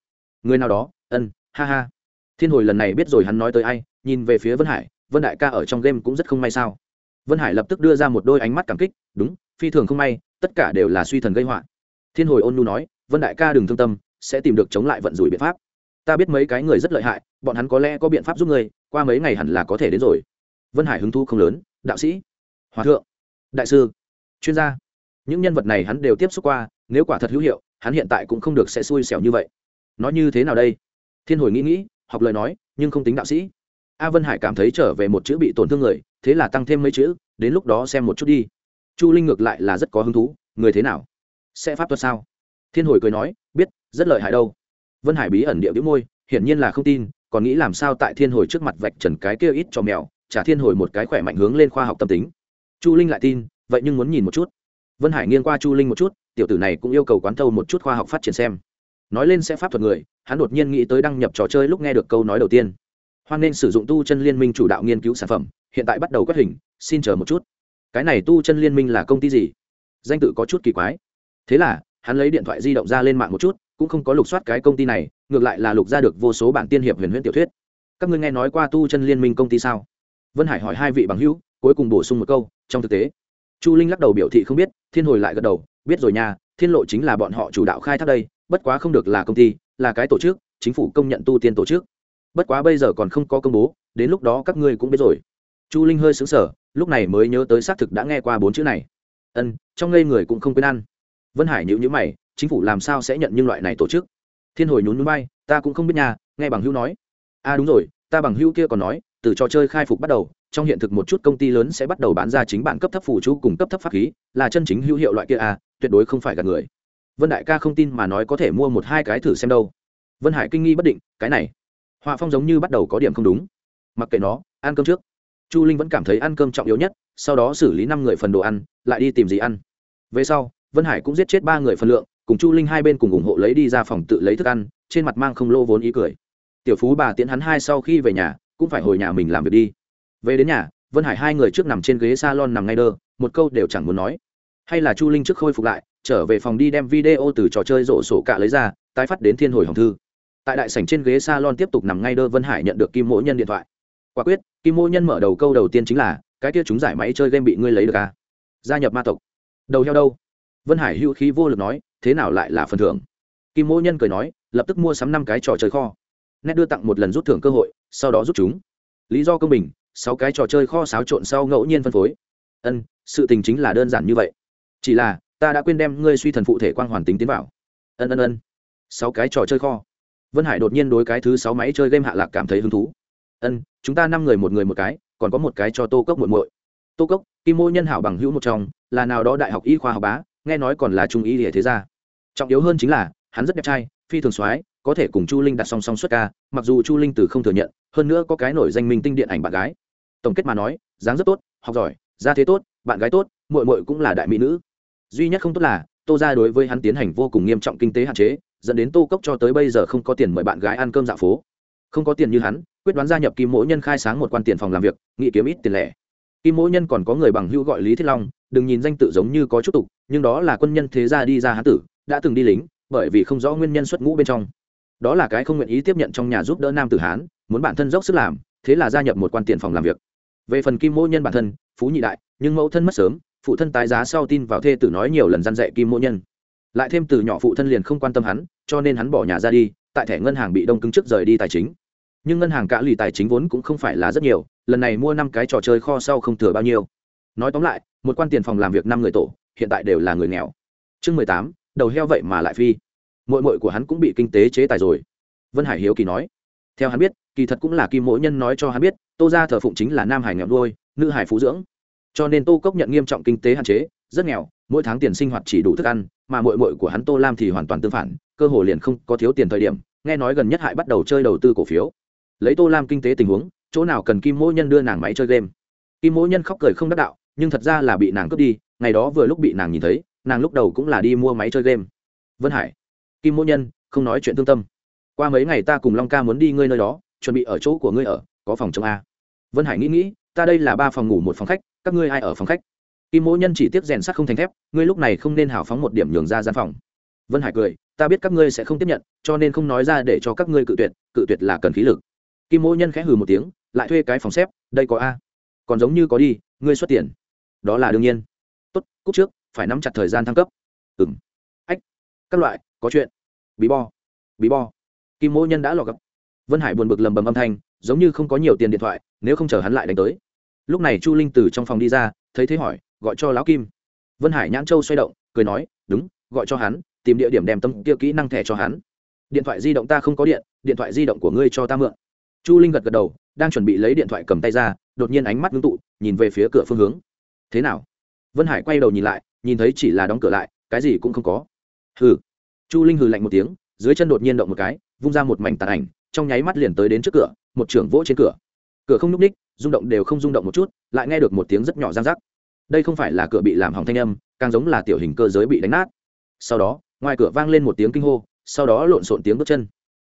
Người nào đó? Ân, ha ha. Thiên hồi lần này biết rồi hắn nói tới ai, nhìn về phía vân hải, vân đại ca ở trong game cũng rất không may sao? Vân hải lập tức đưa ra một đôi ánh mắt cảm kích, đúng, phi thường không may, tất cả đều là suy thần gây họa. Thiên hồi ôn nu nói, vân đại ca đừng thương tâm, sẽ tìm được chống lại vận rủi biện pháp. Ta biết mấy cái người rất lợi hại, bọn hắn có lẽ có biện pháp giúp người qua mấy ngày hẳn là có thể đến rồi. Vân hải hứng thu không lớn, đạo sĩ, hòa thượng đại sư, chuyên gia. Những nhân vật này hắn đều tiếp xúc qua, nếu quả thật hữu hiệu, hắn hiện tại cũng không được sẽ xui xẻo như vậy. Nói như thế nào đây? Thiên hồi nghĩ nghĩ, học lời nói, nhưng không tính đạo sĩ. A vân hải cảm thấy trở về một chữ bị tổn thương người, thế là tăng thêm mấy chữ, đến lúc đó xem một chút đi. Chu linh ngược lại là rất có hứng thú, người thế nào? Sẽ pháp thuật sao? Thiên hồi cười nói, biết, rất lợi hại đâu. Vân hải bí ẩn địa đĩu môi, hiển nhiên là không tin, còn nghĩ làm sao tại thiên hồi trước mặt vạch trần cái kia ít cho mèo trả thiên hồi một cái khỏe mạnh hướng lên khoa học tâm tính chu linh lại tin, vậy nhưng muốn nhìn một chút. Vân hải nghiêng qua chu linh một chút, tiểu tử này cũng yêu cầu quán thâu một chút khoa học phát triển xem. Nói lên sẽ pháp thuật người, hắn đột nhiên nghĩ tới đăng nhập trò chơi lúc nghe được câu nói đầu tiên. Hoan nên sử dụng tu chân liên minh chủ đạo nghiên cứu sản phẩm, hiện tại bắt đầu quét hình, xin chờ một chút. Cái này tu chân liên minh là công ty gì? Danh tự có chút kỳ quái. Thế là, hắn lấy điện thoại di động ra lên mạng một chút, cũng không có lục soát cái công ty này, ngược lại là lục ra được vô số bản tiên hiệp huyền huyễn tiểu thuyết. Các ngươi nghe nói qua tu chân liên minh công ty sao? Vân hải hỏi hai vị bằng hữu, cuối cùng bổ sung một câu trong thực tế, chu linh lắc đầu biểu thị không biết, thiên hồi lại gật đầu, biết rồi nha, thiên lộ chính là bọn họ chủ đạo khai thác đây, bất quá không được là công ty, là cái tổ chức, chính phủ công nhận tu tiên tổ chức. Bất quá bây giờ còn không có công bố, đến lúc đó các ngươi cũng biết rồi. Chu linh hơi xứng sở lúc này mới nhớ tới xác thực đã nghe qua bốn chữ này. Ân, trong ngây người cũng không quên ăn. Vân hải nhữ nhữ mày, chính phủ làm sao sẽ nhận những loại này tổ chức? Thiên hồi nhún núi bay ta cũng không biết nhà nghe bằng hữu nói. A à đúng rồi, ta bằng hữu kia còn nói từ trò chơi khai phục bắt đầu trong hiện thực một chút công ty lớn sẽ bắt đầu bán ra chính bản cấp thấp phụ chú cùng cấp thấp pháp khí là chân chính hữu hiệu loại kia à, tuyệt đối không phải gạt người. Vân đại ca không tin mà nói có thể mua một hai cái thử xem đâu. Vân hải kinh nghi bất định cái này họa phong giống như bắt đầu có điểm không đúng. Mặc kệ nó ăn cơm trước. Chu linh vẫn cảm thấy ăn cơm trọng yếu nhất sau đó xử lý năm người phần đồ ăn lại đi tìm gì ăn. Về sau vân hải cũng giết chết ba người phần lượng cùng chu linh hai bên cùng ủng hộ lấy đi ra phòng tự lấy thức ăn trên mặt mang không lô vốn ý cười. Tiểu phú bà tiễn hắn hai sau khi về nhà cũng phải hồi nhà mình làm việc đi. Về đến nhà, vân hải hai người trước nằm trên ghế s a lon nằm ngay đơ, một câu đều chẳng muốn nói. Hay là chu linh trước khôi phục lại, trở về phòng đi đem video từ trò chơi rổ sổ cạ lấy ra, tái phát đến thiên hồi hồng thư. Tại đại sảnh trên ghế s a lon tiếp tục nằm ngay đơ, vân hải nhận được kim Mỗ nhân điện thoại. Quả quyết, kim Mỗ nhân mở đầu câu đầu tiên chính là, cái kia chúng giải máy chơi game bị ngươi lấy được à? gia nhập ma tộc. Đầu heo đâu? Vân hải hữu khí vô lực nói, thế nào lại là phần thưởng? Kim Mỗ nhân cười nói, lập tức mua sắm năm cái trò chơi kho nét đưa tặng một lần rút thưởng cơ hội, sau đó rút chúng. Lý do công bình, sáu cái trò chơi kho xáo trộn sau ngẫu nhiên phân phối. Ân, sự tình chính là đơn giản như vậy. Chỉ là, ta đã quên đem ngươi suy thần phụ thể quang hoàn tính tiến vào. Ân ân ân. Sáu cái trò chơi kho. Vân hải đột nhiên đối cái thứ sáu máy chơi game hạ lạc cảm thấy hứng thú. Ân, chúng ta năm người một người một cái, còn có một cái cho tô cốc muội muội. Tô cốc, kim mô nhân hảo bằng hữu một trong, là nào đó đại học y khoa học bá, nghe nói còn là trung y địa thế gia. Trọng yếu hơn chính là, hắn rất đẹp trai, phi thường soái có thể cùng chu linh đặt song song xuất ca, mặc dù chu linh từ không thừa nhận, hơn nữa có cái nổi danh minh tinh điện ảnh bạn gái. Tổng kết mà nói, dáng rất tốt, học giỏi, gia thế tốt, bạn gái tốt mội mội cũng là đại mỹ nữ. Duy nhất không tốt là, tô ra đối với hắn tiến hành vô cùng nghiêm trọng kinh tế hạn chế, dẫn đến tô cốc cho tới bây giờ không có tiền mời bạn gái ăn cơm dạo phố. Không có tiền như hắn, quyết đoán gia nhập kim mỗi nhân khai sáng một quan tiền phòng làm việc, nghị kiếm ít tiền lẻ. Kim mỗi nhân còn có người bằng hữu gọi lý thiết long, đừng nhìn danh tự giống như có chút tục, nhưng đó là quân nhân thế gia đi ra hán tử, đã từng đi lính, bởi vì không rõ nguyên nhân xuất ngũ bên trong đó là cái không nguyện ý tiếp nhận trong nhà giúp đỡ nam tử hán, muốn bản thân dốc sức làm, thế là gia nhập một quan tiền phòng làm việc. Về phần kim mỗ nhân bản thân, phú nhị đại, nhưng mẫu thân mất sớm, phụ thân tái giá sau tin vào thê tử nói nhiều lần gian dạy kim mỗ nhân. Lại thêm từ nhỏ phụ thân liền không quan tâm hắn, cho nên hắn bỏ nhà ra đi, tại thẻ ngân hàng bị đông cứng trước rời đi tài chính. Nhưng ngân hàng cả lì tài chính vốn cũng không phải là rất nhiều, lần này mua năm cái trò chơi kho sau không thừa bao nhiêu. Nói tóm lại, một quan tiền phòng làm việc năm người tổ, hiện tại đều là người nghèo. Chương mười tám, đầu heo vậy mà lại phi mội mội của hắn cũng bị kinh tế chế tài rồi. Vân hải hiếu kỳ nói. Theo hắn biết, kỳ thật cũng là kim mỗi nhân nói cho hắn biết, tô ra thờ phụng chính là nam hải nghèo đôi nữ hải phú dưỡng. Cho nên tô cốc nhận nghiêm trọng kinh tế hạn chế, rất nghèo, mỗi tháng tiền sinh hoạt chỉ đủ thức ăn, mà mội mội của hắn tô lam thì hoàn toàn tương phản, cơ hồ liền không có thiếu tiền thời điểm, nghe nói gần nhất hại bắt đầu chơi đầu tư cổ phiếu. Lấy tô lam kinh tế tình huống, chỗ nào cần kim mỗi nhân đưa nàng máy chơi game. Kim mỗi nhân khóc cười không đắc đạo, nhưng thật ra là bị nàng cướp đi, ngày đó vừa lúc bị nàng nhìn thấy, nàng lúc đầu cũng là đi mua máy chơi game. Vân hải kim mỗ nhân, không nói chuyện thương tâm. Qua mấy ngày ta cùng long ca muốn đi ngươi nơi đó, chuẩn bị ở chỗ của ngươi ở, có phòng chống a. Vân hải nghĩ nghĩ, ta đây là ba phòng ngủ một phòng khách, các ngươi ai ở phòng khách? Kim mỗ nhân chỉ tiếp rèn sắt không thành thép, ngươi lúc này không nên hào phóng một điểm nhường ra gian phòng. Vân hải cười, ta biết các ngươi sẽ không tiếp nhận, cho nên không nói ra để cho các ngươi cự tuyệt cự tuyệt là cần khí lực. Kim mỗ nhân khẽ hừ một tiếng, lại thuê cái phòng xếp, đây có a. Còn giống như có đi, ngươi xuất tiền. Đó là đương nhiên. Tốt cúc trước, phải nắm chặt thời gian thăng cấp. Ừ m các loại, có chuyện. Bí bo bí bo. Kim mỗ nhân đã lọt gặp. Vân hải buồn bực lầm bầm âm thanh, giống như không có nhiều tiền điện thoại, nếu không chờ hắn lại đánh tới. Lúc này chu linh từ trong phòng đi ra, thấy thế hỏi, gọi cho lão kim. Vân hải nhãn châu xoay động, cười nói, đúng, gọi cho hắn, tìm địa điểm đem tâm kia kỹ năng thẻ cho hắn. Điện thoại di động ta không có điện điện thoại di động của ngươi cho ta mượn. Chu linh gật gật đầu, đang chuẩn bị lấy điện thoại cầm tay ra, đột nhiên ánh mắt ngưng tụ, nhìn về phía cửa phương hướng. Thế nào? Vân hải quay đầu nhìn lại, nhìn thấy chỉ là đóng cửa lại, cái gì cũng không có hừ. Chu linh hừ lạnh một tiếng, dưới chân đột nhiên động một cái, vung ra một mảnh tàn ảnh, trong nháy mắt liền tới đến trước cửa, một trưởng vỗ trên cửa. Cửa không n ú c ních, rung động đều không rung động một chút, lại nghe được một tiếng rất nhỏ giang rắc. Đây không phải là cửa bị làm hỏng thanh âm, càng giống là tiểu hình cơ giới bị đánh nát. Sau đó, ngoài cửa vang lên một tiếng kinh hô, sau đó lộn xộn tiếng bước chân.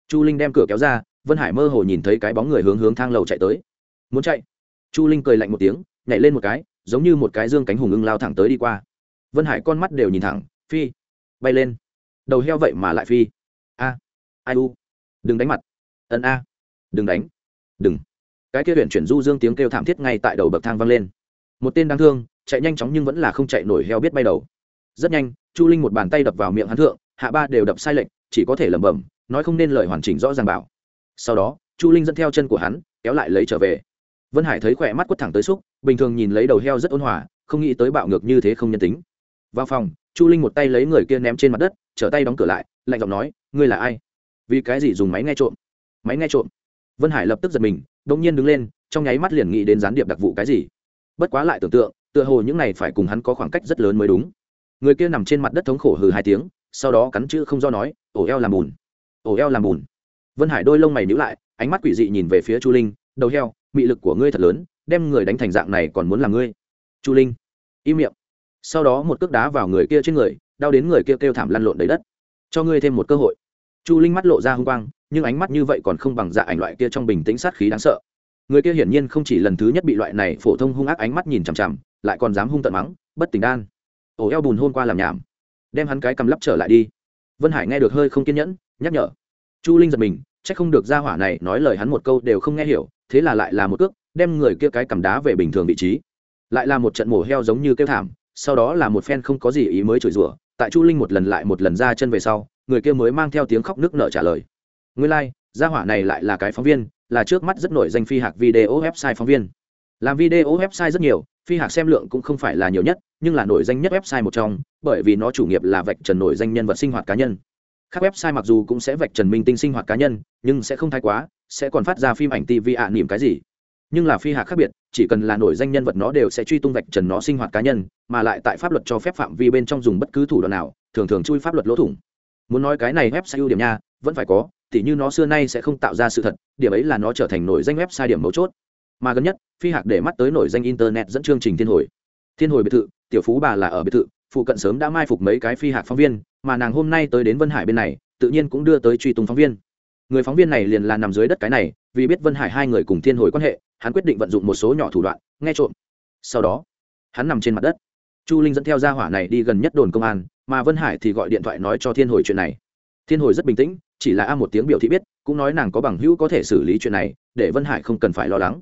Chu linh đem cửa kéo ra, vân hải mơ hồ nhìn thấy cái bóng người hướng hướng thang lầu chạy tới. Muốn chạy? Chu linh cười lạnh một tiếng, nhảy lên một cái, giống như một cái dương cánh hùng ưng lao thẳng tới đi qua. Vân hải con mắt đều nhìn thẳng, phi bay lên. Đầu heo vậy mà lại phi. A, ai u? Đừng đánh mặt. Ân a, đừng đánh. Đừng. Cái kia huyện chuyển du dương tiếng kêu thảm thiết ngay tại đầu bậc thang vang lên. Một tên đáng thương, chạy nhanh chóng nhưng vẫn là không chạy nổi heo biết bay đầu. Rất nhanh, chu linh một bàn tay đập vào miệng hắn thượng, hạ ba đều đập sai lệch, chỉ có thể lẩm bẩm, nói không nên lời hoàn chỉnh rõ ràng bảo. Sau đó, chu linh dẫn theo chân của hắn, kéo lại lấy trở về. Vân hải thấy khỏe mắt quất thẳng tới xúc, bình thường nhìn lấy đầu heo rất ôn hòa, không nghĩ tới bạo ngược như thế không nhân tính. Vào phòng chu linh một tay lấy người kia ném trên mặt đất, trở tay đóng cửa lại, lạnh giọng nói, ngươi là ai? Vì cái gì dùng máy nghe trộm? Máy nghe trộm? Vân hải lập tức giật mình đông nhiên đứng lên, trong nháy mắt liền nghĩ đến gián điệp đặc vụ cái gì. Bất quá lại tưởng tượng, tựa hồ những này phải cùng hắn có khoảng cách rất lớn mới đúng. Người kia nằm trên mặt đất thống khổ hừ hai tiếng, sau đó cắn chữ không do nói, ổ eo làm bùn, ổ eo làm bùn. Vân hải đôi lông mày nhíu lại, ánh mắt quỷ dị nhìn về phía chu linh, đầu heo, mị lực của ngươi thật lớn, đem người đánh thành dạng này còn muốn làm ngươi. Chu linh, im miệng sau đó một cước đá vào người kia trên người, đau đến người kia kêu thảm lăn lộn đầy đất. Cho ngươi thêm một cơ hội. Chu linh mắt lộ ra h u n g quang, nhưng ánh mắt như vậy còn không bằng dạ ảnh loại kia trong bình tĩnh sát khí đáng sợ. Người kia hiển nhiên không chỉ lần thứ nhất bị loại này phổ thông hung ác ánh mắt nhìn chằm chằm, lại còn dám hung tận mắng, bất tỉnh đan. Ổ eo bùn hôn qua làm nhảm. Đem hắn cái cầm lắp trở lại đi. Vân hải nghe được hơi không kiên nhẫn, nhắc nhở. Chu linh giật mình c h ắ c không được ra hỏa này nói lời hắn một câu đều không nghe hiểu, thế là lại là một cước, đem người kia cái cầm đá về bình thường vị trí. Lại là một trận mổ heo giống như kêu thảm sau đó là một phen không có gì ý mới chửi rủa tại chu linh một lần lại một lần ra chân về sau người kia mới mang theo tiếng khóc nước nợ trả lời. Nguyên lai、like, gia hỏa này lại là cái phóng viên là trước mắt rất nổi danh phi hạc video website phóng viên. Làm video website rất nhiều phi hạc xem lượng cũng không phải là nhiều nhất nhưng là nổi danh nhất website một trong bởi vì nó chủ nghiệp là vạch trần nổi danh nhân vật sinh hoạt cá nhân. Các website mặc dù cũng sẽ vạch trần minh tinh sinh hoạt cá nhân nhưng sẽ không thái quá sẽ còn phát ra phim ảnh tv ạ à, niềm cái gì nhưng là phi hạc khác biệt, chỉ cần là nổi danh nhân vật nó đều sẽ truy tung vạch trần nó sinh hoạt cá nhân, mà lại tại pháp luật cho phép phạm vi bên trong dùng bất cứ thủ đoạn nào, thường thường chui pháp luật lỗ thủng. Muốn nói cái này website ưu điểm nha, vẫn phải có, tỉ như nó xưa nay sẽ không tạo ra sự thật, điểm ấy là nó trở thành nổi danh website điểm mấu chốt. Mà gần nhất, phi hạc để mắt tới nổi danh internet dẫn chương trình thiên hồi. Thiên hồi biệt thự, tiểu phú bà là ở biệt thự, phụ cận sớm đã mai phục mấy cái phi hạc phóng viên, mà nàng hôm nay tới đến vân hải bên này, tự nhiên cũng đưa tới truy tung phóng viên. Người phóng viên này liền là nằm dưới đất cái này vì biết vân hải hai người cùng thiên hồi quan hệ, hắn quyết định vận dụng một số nhỏ thủ đoạn, nghe trộm. Sau đó, hắn nằm trên mặt đất. Chu linh dẫn theo gia hỏa này đi gần nhất đồn công an, mà vân hải thì gọi điện thoại nói cho thiên hồi chuyện này. Thiên hồi rất bình tĩnh, chỉ là a một tiếng biểu thị biết, cũng nói nàng có bằng hữu có thể xử lý chuyện này, để vân hải không cần phải lo lắng.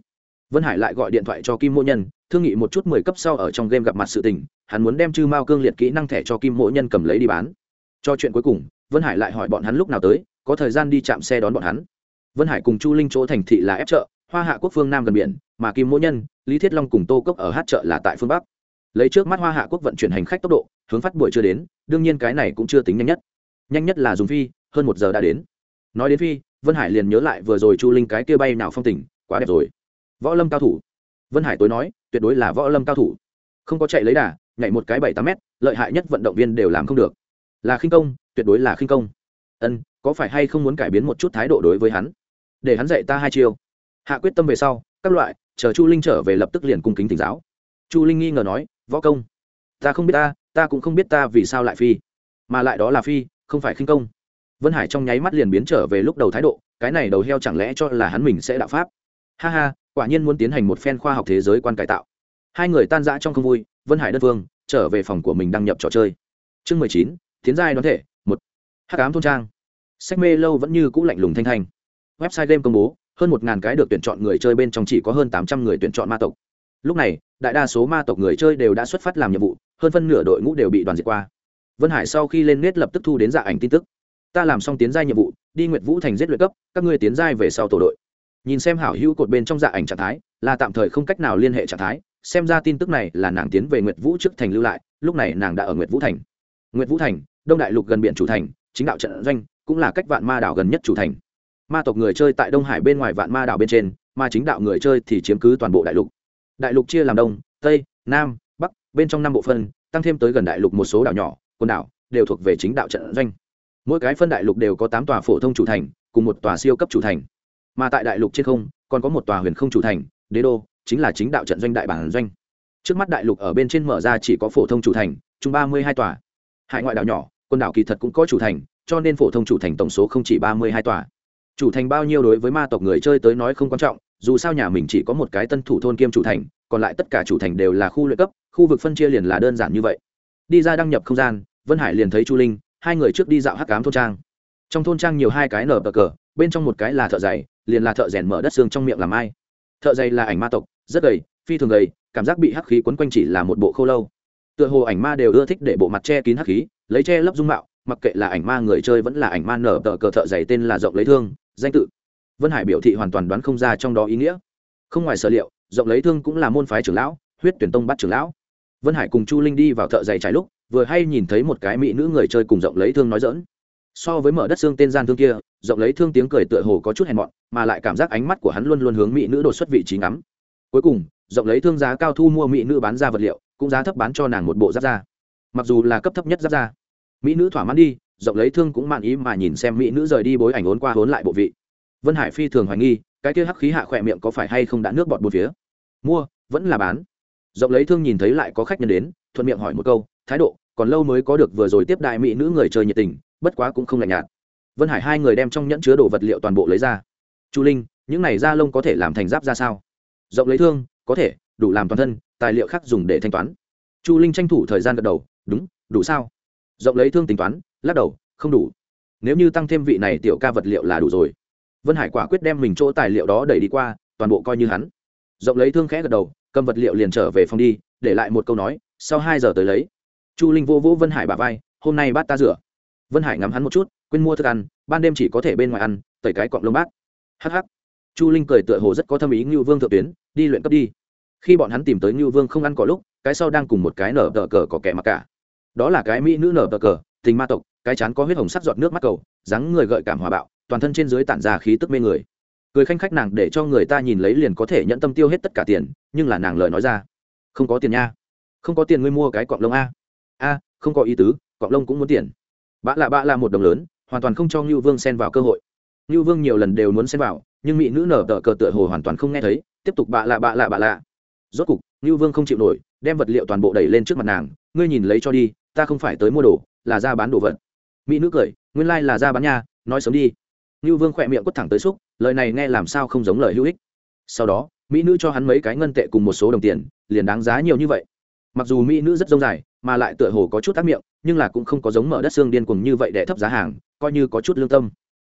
Vân hải lại gọi điện thoại cho kim mỗ nhân, thương nghị một chút mười cấp sau ở trong game gặp mặt sự tình, hắn muốn đem chư mao cương liệt kỹ năng thẻ cho kim mỗ nhân cầm lấy đi bán. Cho chuyện cuối cùng, vân hải lại hỏi bọn hắn lúc nào tới, có thời gian đi chạm xe đón bọn hắn vân hải cùng chu linh chỗ thành thị là ép chợ, hoa hạ quốc phương nam gần biển, mà kim mỗ nhân, lý thiết long cùng tô cốc ở hát chợ là tại phương bắc. Lấy trước mắt hoa hạ quốc vận chuyển hành khách tốc độ, hướng phát buổi chưa đến, đương nhiên cái này cũng chưa tính nhanh nhất. Nhanh nhất là dùng phi, hơn một giờ đã đến. Nói đến phi, vân hải liền nhớ lại vừa rồi chu linh cái kia bay nào phong tỉnh quá đẹp rồi. Võ lâm cao thủ. Vân hải tối nói, tuyệt đối là võ lâm cao thủ. Không có chạy lấy đà, nhảy một cái bảy tám mét, lợi hại nhất vận động viên đều làm không được. Là khinh công, tuyệt đối là khinh công. Ân, có phải hay không muốn cải biến một chút thái độ đối với hắn? Để hắn dạy ta hai chiêu. Hạ quyết tâm về sau, các loại, chờ chu linh trở về lập tức liền cung kính tỉnh giáo. Chu linh nghi ngờ nói, võ công, ta không biết ta ta cũng không biết ta vì sao lại phi, mà lại đó là phi, không phải khinh công. Vân hải trong nháy mắt liền biến trở về lúc đầu thái độ, cái này đầu heo chẳng lẽ cho là hắn mình sẽ đạo pháp? Ha ha, quả nhiên muốn tiến hành một phen khoa học thế giới quan cải tạo. Hai người tan rã trong không vui, vân hải đất vương, trở về phòng của mình đăng nhập trò chơi. Chương mười chín, tiến giai đoán thể, một. Hát cám thôn trang. Sách mê lâu vẫn như cũ lạnh lùng thanh thanh website game công bố, hơn một ngàn cái được tuyển chọn người chơi bên trong chỉ có hơn tám trăm người tuyển chọn ma tộc. Lúc này, đại đa số ma tộc người chơi đều đã xuất phát làm nhiệm vụ, hơn phân nửa đội ngũ đều bị đoàn diệt qua. Vân hải sau khi lên nét lập tức thu đến dạ ảnh tin tức. Ta làm xong tiến giai nhiệm vụ, đi nguyệt vũ thành giết luyện cấp, các ngươi tiến giai về sau tổ đội. Nhìn xem hảo hữu cột bên trong dạ ảnh trạng thái, là tạm thời không cách nào liên hệ trạng thái, xem ra tin tức này là nàng tiến về nguyệt vũ trước thành lưu lại, lúc này nàng đã ở nguyệt vũ thành. Nguyệt vũ thành, đông đại lục gần biển chủ thành, chính đạo trận doanh, cũng là cách vạn ma đảo gần nhất chủ thành ma tộc người chơi tại đông hải bên ngoài vạn ma đảo bên trên mà chính đạo người chơi thì chiếm cứ toàn bộ đại lục. Đại lục chia làm đông, tây, nam, bắc, bên trong năm bộ phân, tăng thêm tới gần đại lục một số đảo nhỏ, quần đảo đều thuộc về chính đạo trận doanh. Mỗi cái phân đại lục đều có tám tòa phổ thông chủ thành, cùng một tòa siêu cấp chủ thành. Mà tại đại lục trên không, còn có một tòa huyền không chủ thành, đế đô, chính là chính đạo trận doanh đại bản doanh. Trước mắt đại lục ở bên trên mở ra chỉ có phổ thông chủ thành, chung ba mươi hai tòa. Hải ngoại đảo nhỏ, quần đảo kỳ thật cũng có chủ thành, cho nên phổ thông chủ thành tổng số không chỉ ba mươi hai tòa chủ thành bao nhiêu đối với ma tộc người chơi tới nói không quan trọng, dù sao nhà mình chỉ có một cái tân thủ thôn kiêm chủ thành, còn lại tất cả chủ thành đều là khu luyện cấp, khu vực phân chia liền là đơn giản như vậy. Đi ra đăng nhập không gian, vân hải liền thấy chu linh, hai người trước đi dạo hắc cám thôn trang. Trong thôn trang nhiều hai cái nở bờ cờ, bên trong một cái là thợ giày liền là thợ rèn mở đất xương trong miệng làm ai. Thợ giày là ảnh ma tộc, rất gầy, phi thường gầy, cảm giác bị hắc khí quấn quanh chỉ là một bộ khô lâu. Tựa hồ ảnh ma đều ưa thích để bộ mặt che kín hắc khí, lấy che lấp dung mạo, mặc kệ là ảnh ma người chơi vẫn là ảnh ma nở tờ cờ thợ dày tên là rộng lấy thương danh tự. Vân hải biểu thị hoàn toàn đoán không ra trong đó ý nghĩa. Không ngoài sở liệu, rộng lấy thương cũng là môn phái trưởng lão, huyết tuyển tông bắt trưởng lão. Vân hải cùng chu linh đi vào thợ dày trái lúc, vừa hay nhìn thấy một cái mỹ nữ người chơi cùng rộng lấy thương nói dỡn so với mở đất xương tên gian thương kia, rộng lấy thương tiếng cười tựa hồ có chút hèn mọn, mà lại cảm giác ánh mắt của hắn luôn luôn hướng mỹ nữ đột xuất vị trí ngắm. Cuối cùng, rộng lấy thương giá cao thu mua mỹ nữ bán ra vật liệu, cũng giá thấp bán cho nàng một bộ giáp da. Mặc dù là cấp thấp nhất giáp da. Mỹ nữ thỏa mãn đi rộng lấy thương cũng mạn ý mà nhìn xem mỹ nữ rời đi bối ảnh ốn qua hốn lại bộ vị. Vân hải phi thường hoài nghi, cái kia hắc khí hạ khỏe miệng có phải hay không đã nước bọt bột phía? Mua, vẫn là bán. Rộng lấy thương nhìn thấy lại có khách nhân đến, thuận miệng hỏi một câu, thái độ, còn lâu mới có được vừa rồi tiếp đại mỹ nữ người chơi nhiệt tình, bất quá cũng không lạnh nhạt. Vân hải hai người đem trong nhẫn chứa đồ vật liệu toàn bộ lấy ra. Chu linh, những này da lông có thể làm thành giáp ra sao? Rộng lấy thương, có thể, đủ làm toàn thân, tài liệu khác dùng để thanh toán. Chu linh tranh thủ thời gian gật đầu, đúng, đủ sao? Rộng lấy thương tính toán lắc đầu, không đủ. Nếu như tăng thêm vị này tiểu ca vật liệu là đủ rồi. Vân hải quả quyết đem mình chỗ tài liệu đó đẩy đi qua, toàn bộ coi như hắn. Rộng lấy thương khẽ gật đầu, cầm vật liệu liền trở về phòng đi, để lại một câu nói, sau hai giờ tới lấy. Chu linh vô vũ vân hải bà vai, hôm nay bát ta rửa. Vân hải ngắm hắn một chút, quên mua thức ăn, ban đêm chỉ có thể bên ngoài ăn, tẩy cái cọng lông bát. Hh chu linh cười tựa hồ rất có tâm ý ngưu vương thượng tuyến, đi luyện cấp đi. Khi bọn hắn tìm tới ngưu vương không ăn cỏ lúc, cái sau đang cùng một cái nở tờ cờ có kẻ mặc cả. Đó là cái mỹ nữ nở tờ cờ tình ma tộc, cái chán có huyết hồng sắc giọt nước mắt cầu, dáng người gợi cảm hòa bạo, toàn thân trên dưới tản ra khí tức mê người. Cười khanh khách nàng để cho người ta nhìn lấy liền có thể nhận tâm tiêu hết tất cả tiền, nhưng là nàng lời nói ra, không có tiền nha. Không có tiền ngươi mua cái cọng lông a. A, không có ý tứ, cọng lông cũng muốn tiền. Bạ lạ bạ là một đồng lớn, hoàn toàn không cho ngưu vương xen vào cơ hội. Ngưu vương nhiều lần đều muốn xen vào, nhưng mỹ nữ nở tờ cờ tựa hồ hoàn toàn không nghe thấy, tiếp tục bạ lạ bạ lạ bạ lạ. Rốt cục, ngưu vương không chịu nổi, đem vật liệu toàn bộ đẩy lên trước mặt nàng, ngươi nhìn lấy cho đi, ta không phải tới mua đồ là ra bán đồ vật. Mỹ nữ cười, nguyên lai、like、là ra bán nha, nói sớm đi. Ngưu vương khỏe miệng quất thẳng tới xúc, lời này nghe làm sao không giống lời hữu ích. Sau đó, mỹ nữ cho hắn mấy cái ngân tệ cùng một số đồng tiền, liền đáng giá nhiều như vậy. Mặc dù mỹ nữ rất dông dài, mà lại tựa hồ có chút tác miệng, nhưng là cũng không có giống mở đất xương điên cùng như vậy để thấp giá hàng, coi như có chút lương tâm.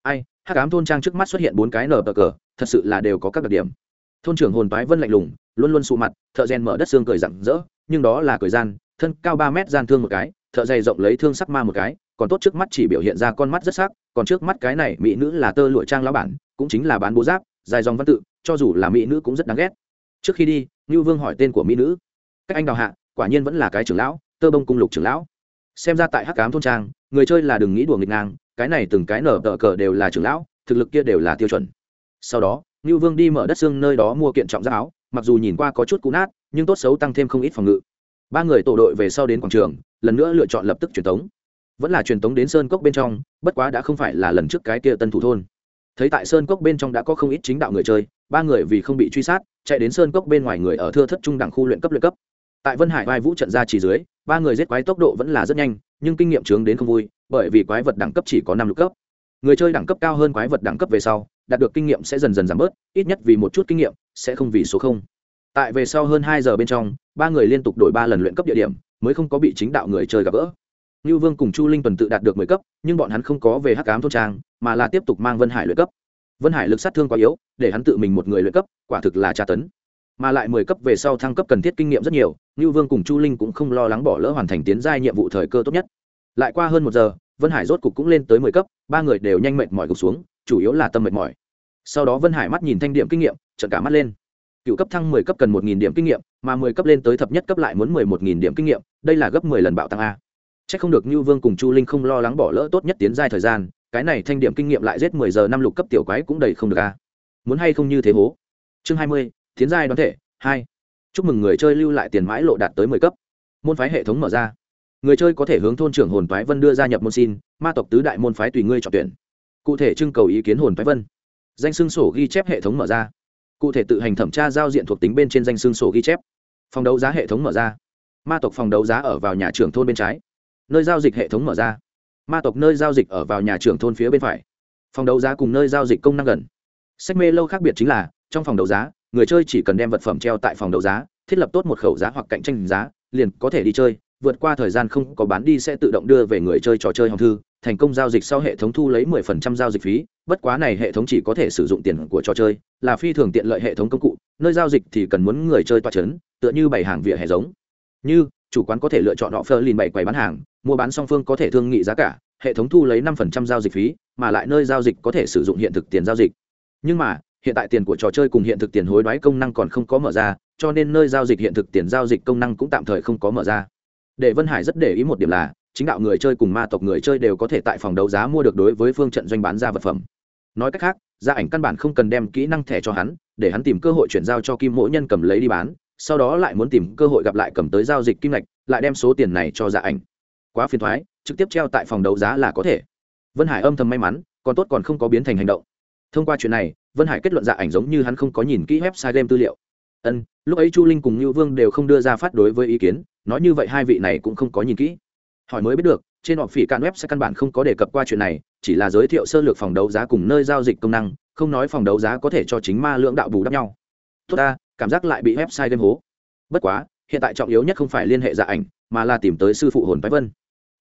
Ai, hắc ám thôn trang trước mắt xuất hiện bốn cái nở bờ cờ, thật sự là đều có các đặc điểm. Thôn trưởng hồn toái vân lạnh lùng, luôn luôn sụ mặt, thợ rèn mở đất xương cười rặng rỡ, nhưng đó là cười gian, thân cao ba mét gian thương một cái thợ dày rộng lấy thương sắc ma một cái, còn tốt trước mắt chỉ biểu hiện ra con mắt rất sắc, còn trước mắt cái này mỹ nữ là tơ lụa trang lão bản, cũng chính là bán bố giáp, dài dòng văn tự, cho dù là mỹ nữ cũng rất đáng ghét. Trước khi đi ngưu vương hỏi tên của mỹ nữ. Các anh đào hạ, quả nhiên vẫn là cái trưởng lão, tơ bông cung lục trưởng lão. Xem ra tại hắc cám thôn trang, người chơi là đừng nghĩ đùa nghịch ngang, cái này từng cái nở tờ cờ đều là trưởng lão, thực lực kia đều là tiêu chuẩn. Sau đó ngưu vương đi mở đất xương nơi đó mua kiện trọng giáp áo, mặc dù nhìn qua có chút cũ nát, nhưng tốt xấu tăng thêm không ít phòng ngự ba người tổ đội về sau đến quảng trường, lần nữa lựa chọn lập tức truyền tống. Vẫn là truyền tống đến sơn cốc bên trong, bất quá đã không phải là lần trước cái kia tân thủ thôn. Thấy tại sơn cốc bên trong đã có không ít chính đạo người chơi, ba người vì không bị truy sát, chạy đến sơn cốc bên ngoài người ở thưa thất trung đẳng khu luyện cấp luyện cấp. Tại vân hải vai vũ trận ra chỉ dưới, ba người giết quái tốc độ vẫn là rất nhanh, nhưng kinh nghiệm trướng đến không vui, bởi vì quái vật đẳng cấp chỉ có năm lục cấp. Người chơi đẳng cấp cao hơn quái vật đẳng cấp về sau, đạt được kinh nghiệm sẽ dần dần giảm bớt, ít nhất vì một chút kinh nghiệm, sẽ không vì số không. Tại về sau hơn hai giờ bên trong ba người liên tục đổi ba lần luyện cấp địa điểm mới không có bị chính đạo người chơi gặp gỡ Nưu Vương cùng Chu Linh tuần tự đạt được mười cấp, nhưng bọn hắn không có về Hắc Ám thôn trang, mà là tiếp tục mang Vân Hải luyện cấp. Vân Hải lực sát thương quá yếu, để hắn tự mình một người luyện cấp, quả thực là tra tấn. Mà lại mười cấp về sau thăng cấp cần thiết kinh nghiệm rất nhiều, Nưu Vương cùng Chu Linh cũng không lo lắng bỏ lỡ hoàn thành tiến giai nhiệm vụ thời cơ tốt nhất. Lại qua hơn một giờ, Vân Hải rốt cục cũng lên tới mười cấp, ba người đều nhanh mệt mỏi gục xuống, chủ yếu là tâm mệt mỏi. Sau đó Vân Hải mắt nhìn thanh điểm kinh nghiệm, trợn cả mắt lên cựu cấp thăng mười cấp cần một nghìn điểm kinh nghiệm, mà mười cấp lên tới thập nhất cấp lại muốn mười một nghìn điểm kinh nghiệm, đây là gấp mười lần bạo tăng a. C h ắ c không được như vương cùng chu linh không lo lắng bỏ lỡ tốt nhất tiến giai thời gian, cái này thanh điểm kinh nghiệm lại giết mười giờ năm lục cấp tiểu quái cũng đầy không được a. Muốn hay không như thế hố? Chương hai mươi, tiến giai đoán thể, hai. Chúc mừng người chơi lưu lại tiền mãi lộ đạt tới mười cấp. Môn phái hệ thống mở ra. Người chơi có thể hướng thôn trưởng hồn phái vân đưa gia nhập môn xin, ma tộc tứ đại môn phái tùy ngươi chọn tuyển. Cụ thể trưng cầu ý kiến hồn phái vân. Danh xưng sổ ghi chép hệ thống mở ra cụ thể tự hành thẩm tra giao diện thuộc tính bên trên danh xương sổ ghi chép. Phòng đấu giá hệ thống mở ra. Ma tộc phòng đấu giá ở vào nhà trưởng thôn bên trái. Nơi giao dịch hệ thống mở ra. Ma tộc nơi giao dịch ở vào nhà trưởng thôn phía bên phải. Phòng đấu giá cùng nơi giao dịch công năng gần. Sách mê lâu khác biệt chính là, trong phòng đấu giá, người chơi chỉ cần đem vật phẩm treo tại phòng đấu giá, thiết lập tốt một khẩu giá hoặc cạnh tranh giá, liền có thể đi chơi, vượt qua thời gian không có bán đi sẽ tự động đưa về người chơi trò chơi hòng thư, thành công giao dịch sau hệ thống thu lấy 10% giao dịch phí bất quá này hệ thống chỉ có thể sử dụng tiền của trò chơi, là phi thường tiện lợi hệ thống công cụ, nơi giao dịch thì cần muốn người chơi toa chấn, tựa như bày hàng vỉa hè giống. Như, chủ quán có thể lựa chọn họ phơ lìn bày quầy bán hàng, mua bán song phương có thể thương nghị giá cả, hệ thống thu lấy năm phần trăm giao dịch phí, mà lại nơi giao dịch có thể sử dụng hiện thực tiền giao dịch. Nhưng mà, hiện tại tiền của trò chơi cùng hiện thực tiền hối đoái công năng còn không có mở ra, cho nên nơi giao dịch hiện thực tiền giao dịch công năng cũng tạm thời không có mở ra. Để vân hải rất để ý một điểm là, chính đạo người chơi cùng ma tộc người chơi đều có thể tại phòng đấu giá mua được đối với phương trận doanh bán ra vật phẩm nói cách khác, gia ảnh căn bản không cần đem kỹ năng thẻ cho hắn, để hắn tìm cơ hội chuyển giao cho kim mỗi nhân cầm lấy đi bán, sau đó lại muốn tìm cơ hội gặp lại cầm tới giao dịch kim ngạch lại đem số tiền này cho gia ảnh. Quá phiền thoái trực tiếp treo tại phòng đấu giá là có thể. Vân hải âm thầm may mắn, còn tốt còn không có biến thành hành động. Thông qua chuyện này, vân hải kết luận dạ ảnh giống như hắn không có nhìn kỹ website game tư liệu. Ân, lúc ấy chu linh cùng như vương đều không đưa ra phát đối với ý kiến, nói như vậy hai vị này cũng không có nhìn kỹ. Hỏi mới biết được trên họ phỉ cạn web sẽ căn bản không có đề cập qua chuyện này, chỉ là giới thiệu sơ lược phòng đấu giá cùng nơi giao dịch công năng, không nói phòng đấu giá có thể cho chính ma lượng đạo bù đắp nhau. Tốt ta, cảm giác lại bị website game hố. Bất quá, hiện tại trọng yếu nhất không phải liên hệ dạ ảnh, mà là tìm tới sư phụ hồn phái vân.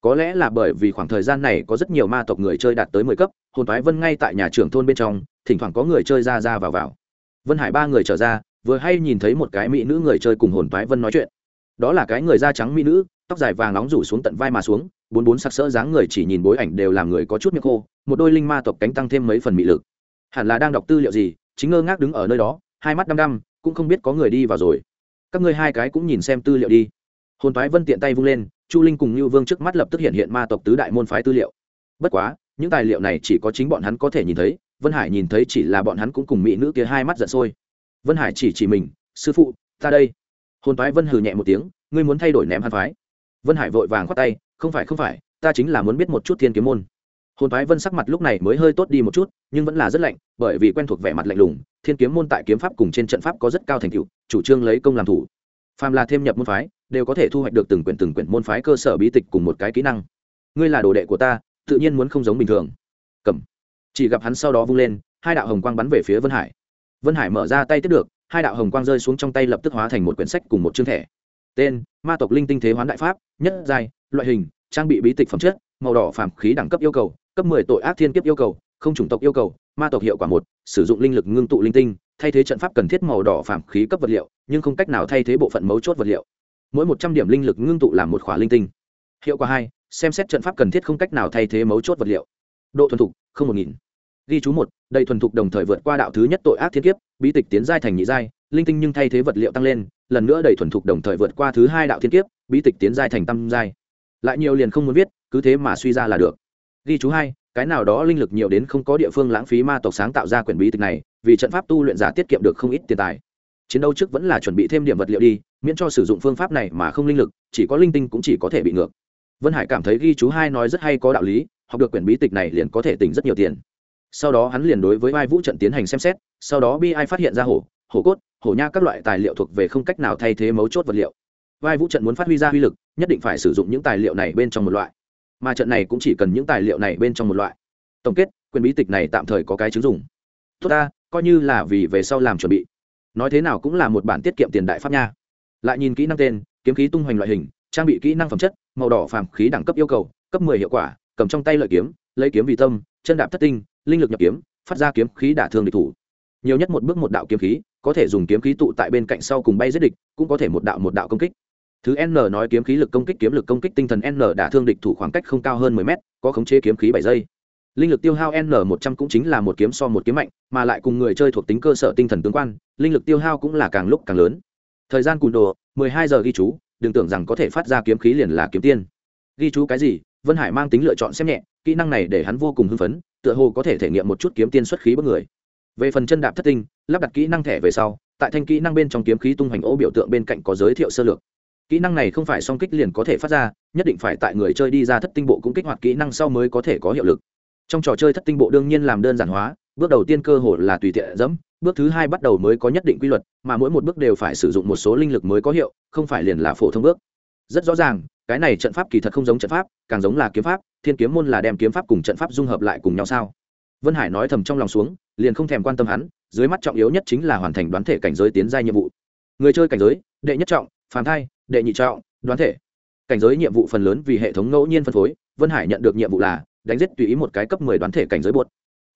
Có lẽ là bởi vì khoảng thời gian này có rất nhiều ma tộc người chơi đạt tới mười cấp, hồn phái vân ngay tại nhà trưởng thôn bên trong, thỉnh thoảng có người chơi ra ra vào vào. Vân hải ba người trở ra, vừa hay nhìn thấy một cái mỹ nữ người chơi cùng hồn phái vân nói chuyện. Đó là cái người da trắng mỹ nữ, tóc dài vàng nóng rủ xuống tận vai mà xuống bốn bốn sắc sỡ dáng người chỉ nhìn bối ảnh đều làm người có chút miệng khô, một đôi linh ma tộc cánh tăng thêm mấy phần mị lực. Hẳn là đang đọc tư liệu gì, chính ngơ ngác đứng ở nơi đó, hai mắt đăm đăm, cũng không biết có người đi vào rồi. Các ngươi hai cái cũng nhìn xem tư liệu đi. Hồn phái vân tiện tay vung lên, chu linh cùng như vương trước mắt lập tức hiện hiện ma tộc tứ đại môn phái tư liệu. Bất quá, những tài liệu này chỉ có chính bọn hắn có thể nhìn thấy, vân hải nhìn thấy chỉ là bọn hắn cũng cùng mỹ nữ kia hai mắt giận sôi. Vân hải chỉ chỉ mình, sư phụ, ta đây. Hồn phái vân hừ nhẹ một tiếng, ngươi muốn thay đổi ném hắn phái? Vân hải vội vàng khoát tay không phải không phải, ta chính là muốn biết một chút thiên kiếm môn. Hồn phái vân sắc mặt lúc này mới hơi tốt đi một chút, nhưng vẫn là rất lạnh, bởi vì quen thuộc vẻ mặt lạnh lùng, thiên kiếm môn tại kiếm pháp cùng trên trận pháp có rất cao thành tựu, chủ trương lấy công làm thủ. Phàm là thêm nhập môn phái, đều có thể thu hoạch được từng quyển từng quyển môn phái cơ sở bí tịch cùng một cái kỹ năng. Ngươi là đồ đệ của ta, tự nhiên muốn không giống bình thường. Cầm. Chỉ gặp hắn sau đó vung lên, hai đạo hồng quang bắn về phía vân hải. Vân hải mở ra tay tiếp được, hai đạo hồng quang rơi xuống trong tay lập tức hóa thành một quyển sách cùng một chương thẻ. Tên, ma tộc linh tinh thế hoán đại pháp, nhất giai loại hình, trang bị bí tịch phẩm chất, màu đỏ phàm khí đẳng cấp yêu cầu, cấp mười tội ác thiên kiếp yêu cầu, không chủng tộc yêu cầu, ma tộc hiệu quả một, sử dụng linh lực ngưng tụ linh tinh, thay thế trận pháp cần thiết màu đỏ phàm khí cấp vật liệu, nhưng không cách nào thay thế bộ phận mấu chốt vật liệu. Mỗi một trăm điểm linh lực ngưng tụ làm một khỏa linh tinh. Hiệu quả hai, xem xét trận pháp cần thiết không cách nào thay thế mấu chốt vật liệu. Độ thuần thục, không một nghìn. Ghi chú một, đầy thuần thục đồng thời vượt qua đạo thứ nhất tội ác thiên kiếp, bí tịch tiến giai thành nhị giai, linh tinh nhưng thay thế vật liệu tăng lên, lần nữa đầy thuần thục đồng thời vượt qua thứ hai đạo thiên kiếp, bí tịch tiến giai thành tam giai lại nhiều liền không muốn viết, cứ thế mà suy ra là được. Ghi chú hai, cái nào đó linh lực nhiều đến không có địa phương lãng phí ma tộc sáng tạo ra quyển bí tịch này, vì trận pháp tu luyện giả tiết kiệm được không ít tiền tài. Chiến đấu trước vẫn là chuẩn bị thêm điểm vật liệu đi, miễn cho sử dụng phương pháp này mà không linh lực, chỉ có linh tinh cũng chỉ có thể bị ngược. Vân hải cảm thấy ghi chú hai nói rất hay có đạo lý, học được quyển bí tịch này liền có thể tỉnh rất nhiều tiền. Sau đó hắn liền đối với vai vũ trận tiến hành xem xét, sau đó bi ai phát hiện ra hổ hổ cốt, hổ nha các loại tài liệu thuộc về không cách nào thay thế mấu chốt vật liệu vai vũ trận muốn phát huy ra uy lực, nhất định phải sử dụng những tài liệu này bên trong một loại. Mà trận này cũng chỉ cần những tài liệu này bên trong một loại. Tổng kết, quyền bí tịch này tạm thời có cái chứng dùng tốt ta, coi như là vì về sau làm chuẩn bị. Nói thế nào cũng là một bản tiết kiệm tiền đại pháp nha. Lại nhìn kỹ năng tên, kiếm khí tung hoành loại hình, trang bị kỹ năng phẩm chất, màu đỏ phàm khí đẳng cấp yêu cầu, cấp mười hiệu quả, cầm trong tay lợi kiếm, lấy kiếm vì tâm, chân đạp thất tinh, linh lực nhập kiếm, phát ra kiếm khí đả thương địch thủ. Nhiều nhất một bước một đạo kiếm khí, có thể dùng kiếm khí tụ tại bên cạnh sau cùng bay giết địch, cũng có thể một đạo một đạo công kích thứ n nói kiếm khí lực công kích kiếm lực công kích tinh thần n đả thương địch thủ khoảng cách không cao hơn mười m có khống chế kiếm khí bảy giây. Linh lực tiêu hao n một trăm cũng chính là một kiếm so một kiếm mạnh, mà lại cùng người chơi thuộc tính cơ sở tinh thần tương quan, linh lực tiêu hao cũng là càng lúc càng lớn. Thời gian cùn đồ, mười hai giờ ghi chú, đừng tưởng rằng có thể phát ra kiếm khí liền là kiếm tiên. Ghi chú cái gì? Vân hải mang tính lựa chọn xem nhẹ, kỹ năng này để hắn vô cùng hưng phấn, tựa hồ có thể thể nghiệm một chút kiếm tiên xuất khí bất người. Về phần chân đạp thất tinh, lắp đặt kỹ năng thẻ về sau, tại thanh kỹ năng bên trong kiếm khí tung hoành ô biểu tượng bên cạnh có giới thiệu sơ lược kỹ năng này không phải song kích liền có thể phát ra, nhất định phải tại người chơi đi ra thất tinh bộ cũng kích hoạt kỹ năng sau mới có thể có hiệu lực. Trong trò chơi thất tinh bộ đương nhiên làm đơn giản hóa, bước đầu tiên cơ hồ là tùy tiện dẫm bước thứ hai bắt đầu mới có nhất định quy luật, mà mỗi một bước đều phải sử dụng một số linh lực mới có hiệu, không phải liền là phổ thông bước. Rất rõ ràng, cái này trận pháp kỳ thật không giống trận pháp, càng giống là kiếm pháp, thiên kiếm môn là đem kiếm pháp cùng trận pháp dung hợp lại cùng nhau sao? Vân hải nói thầm trong lòng xuống, liền không thèm quan tâm hắn, dưới mắt trọng yếu nhất chính là hoàn thành đoán thể cảnh giới tiến giai nhiệm vụ. Người chơi cảnh giới, đệ nhất trọng, phàm thai đệ nhị trọng, đoán thể. Cảnh giới nhiệm vụ phần lớn vì hệ thống ngẫu nhiên phân phối, vân hải nhận được nhiệm vụ là đánh giết tùy ý một cái cấp mười đoán thể cảnh giới buốt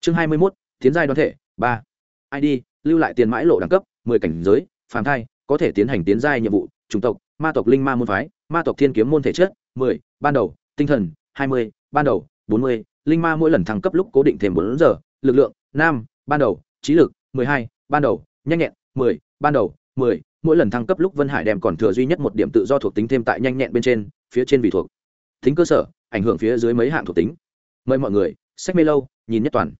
chương hai mươi mốt, tiến giai đoán thể, ba. Id lưu lại tiền mãi lộ đẳng cấp, mười cảnh giới, phàm thai, có thể tiến hành tiến giai nhiệm vụ, chủng tộc, ma tộc linh ma môn phái, ma tộc thiên kiếm môn thể chất, mười, ban đầu, tinh thần, hai mươi, ban đầu, bốn mươi, linh ma mỗi lần thăng cấp lúc cố định thêm bốn giờ, lực lượng nam ban đầu, trí lực, mười hai, ban đầu, nhanh nhẹn, mười, ban đầu, mười mỗi lần thăng cấp lúc vân hải đem còn thừa duy nhất một điểm tự do thuộc tính thêm tại nhanh nhẹn bên trên, phía trên vị thuộc tính cơ sở, ảnh hưởng phía dưới mấy hạng thuộc tính. Mời mọi người, sách mê lâu, nhìn nhất toàn.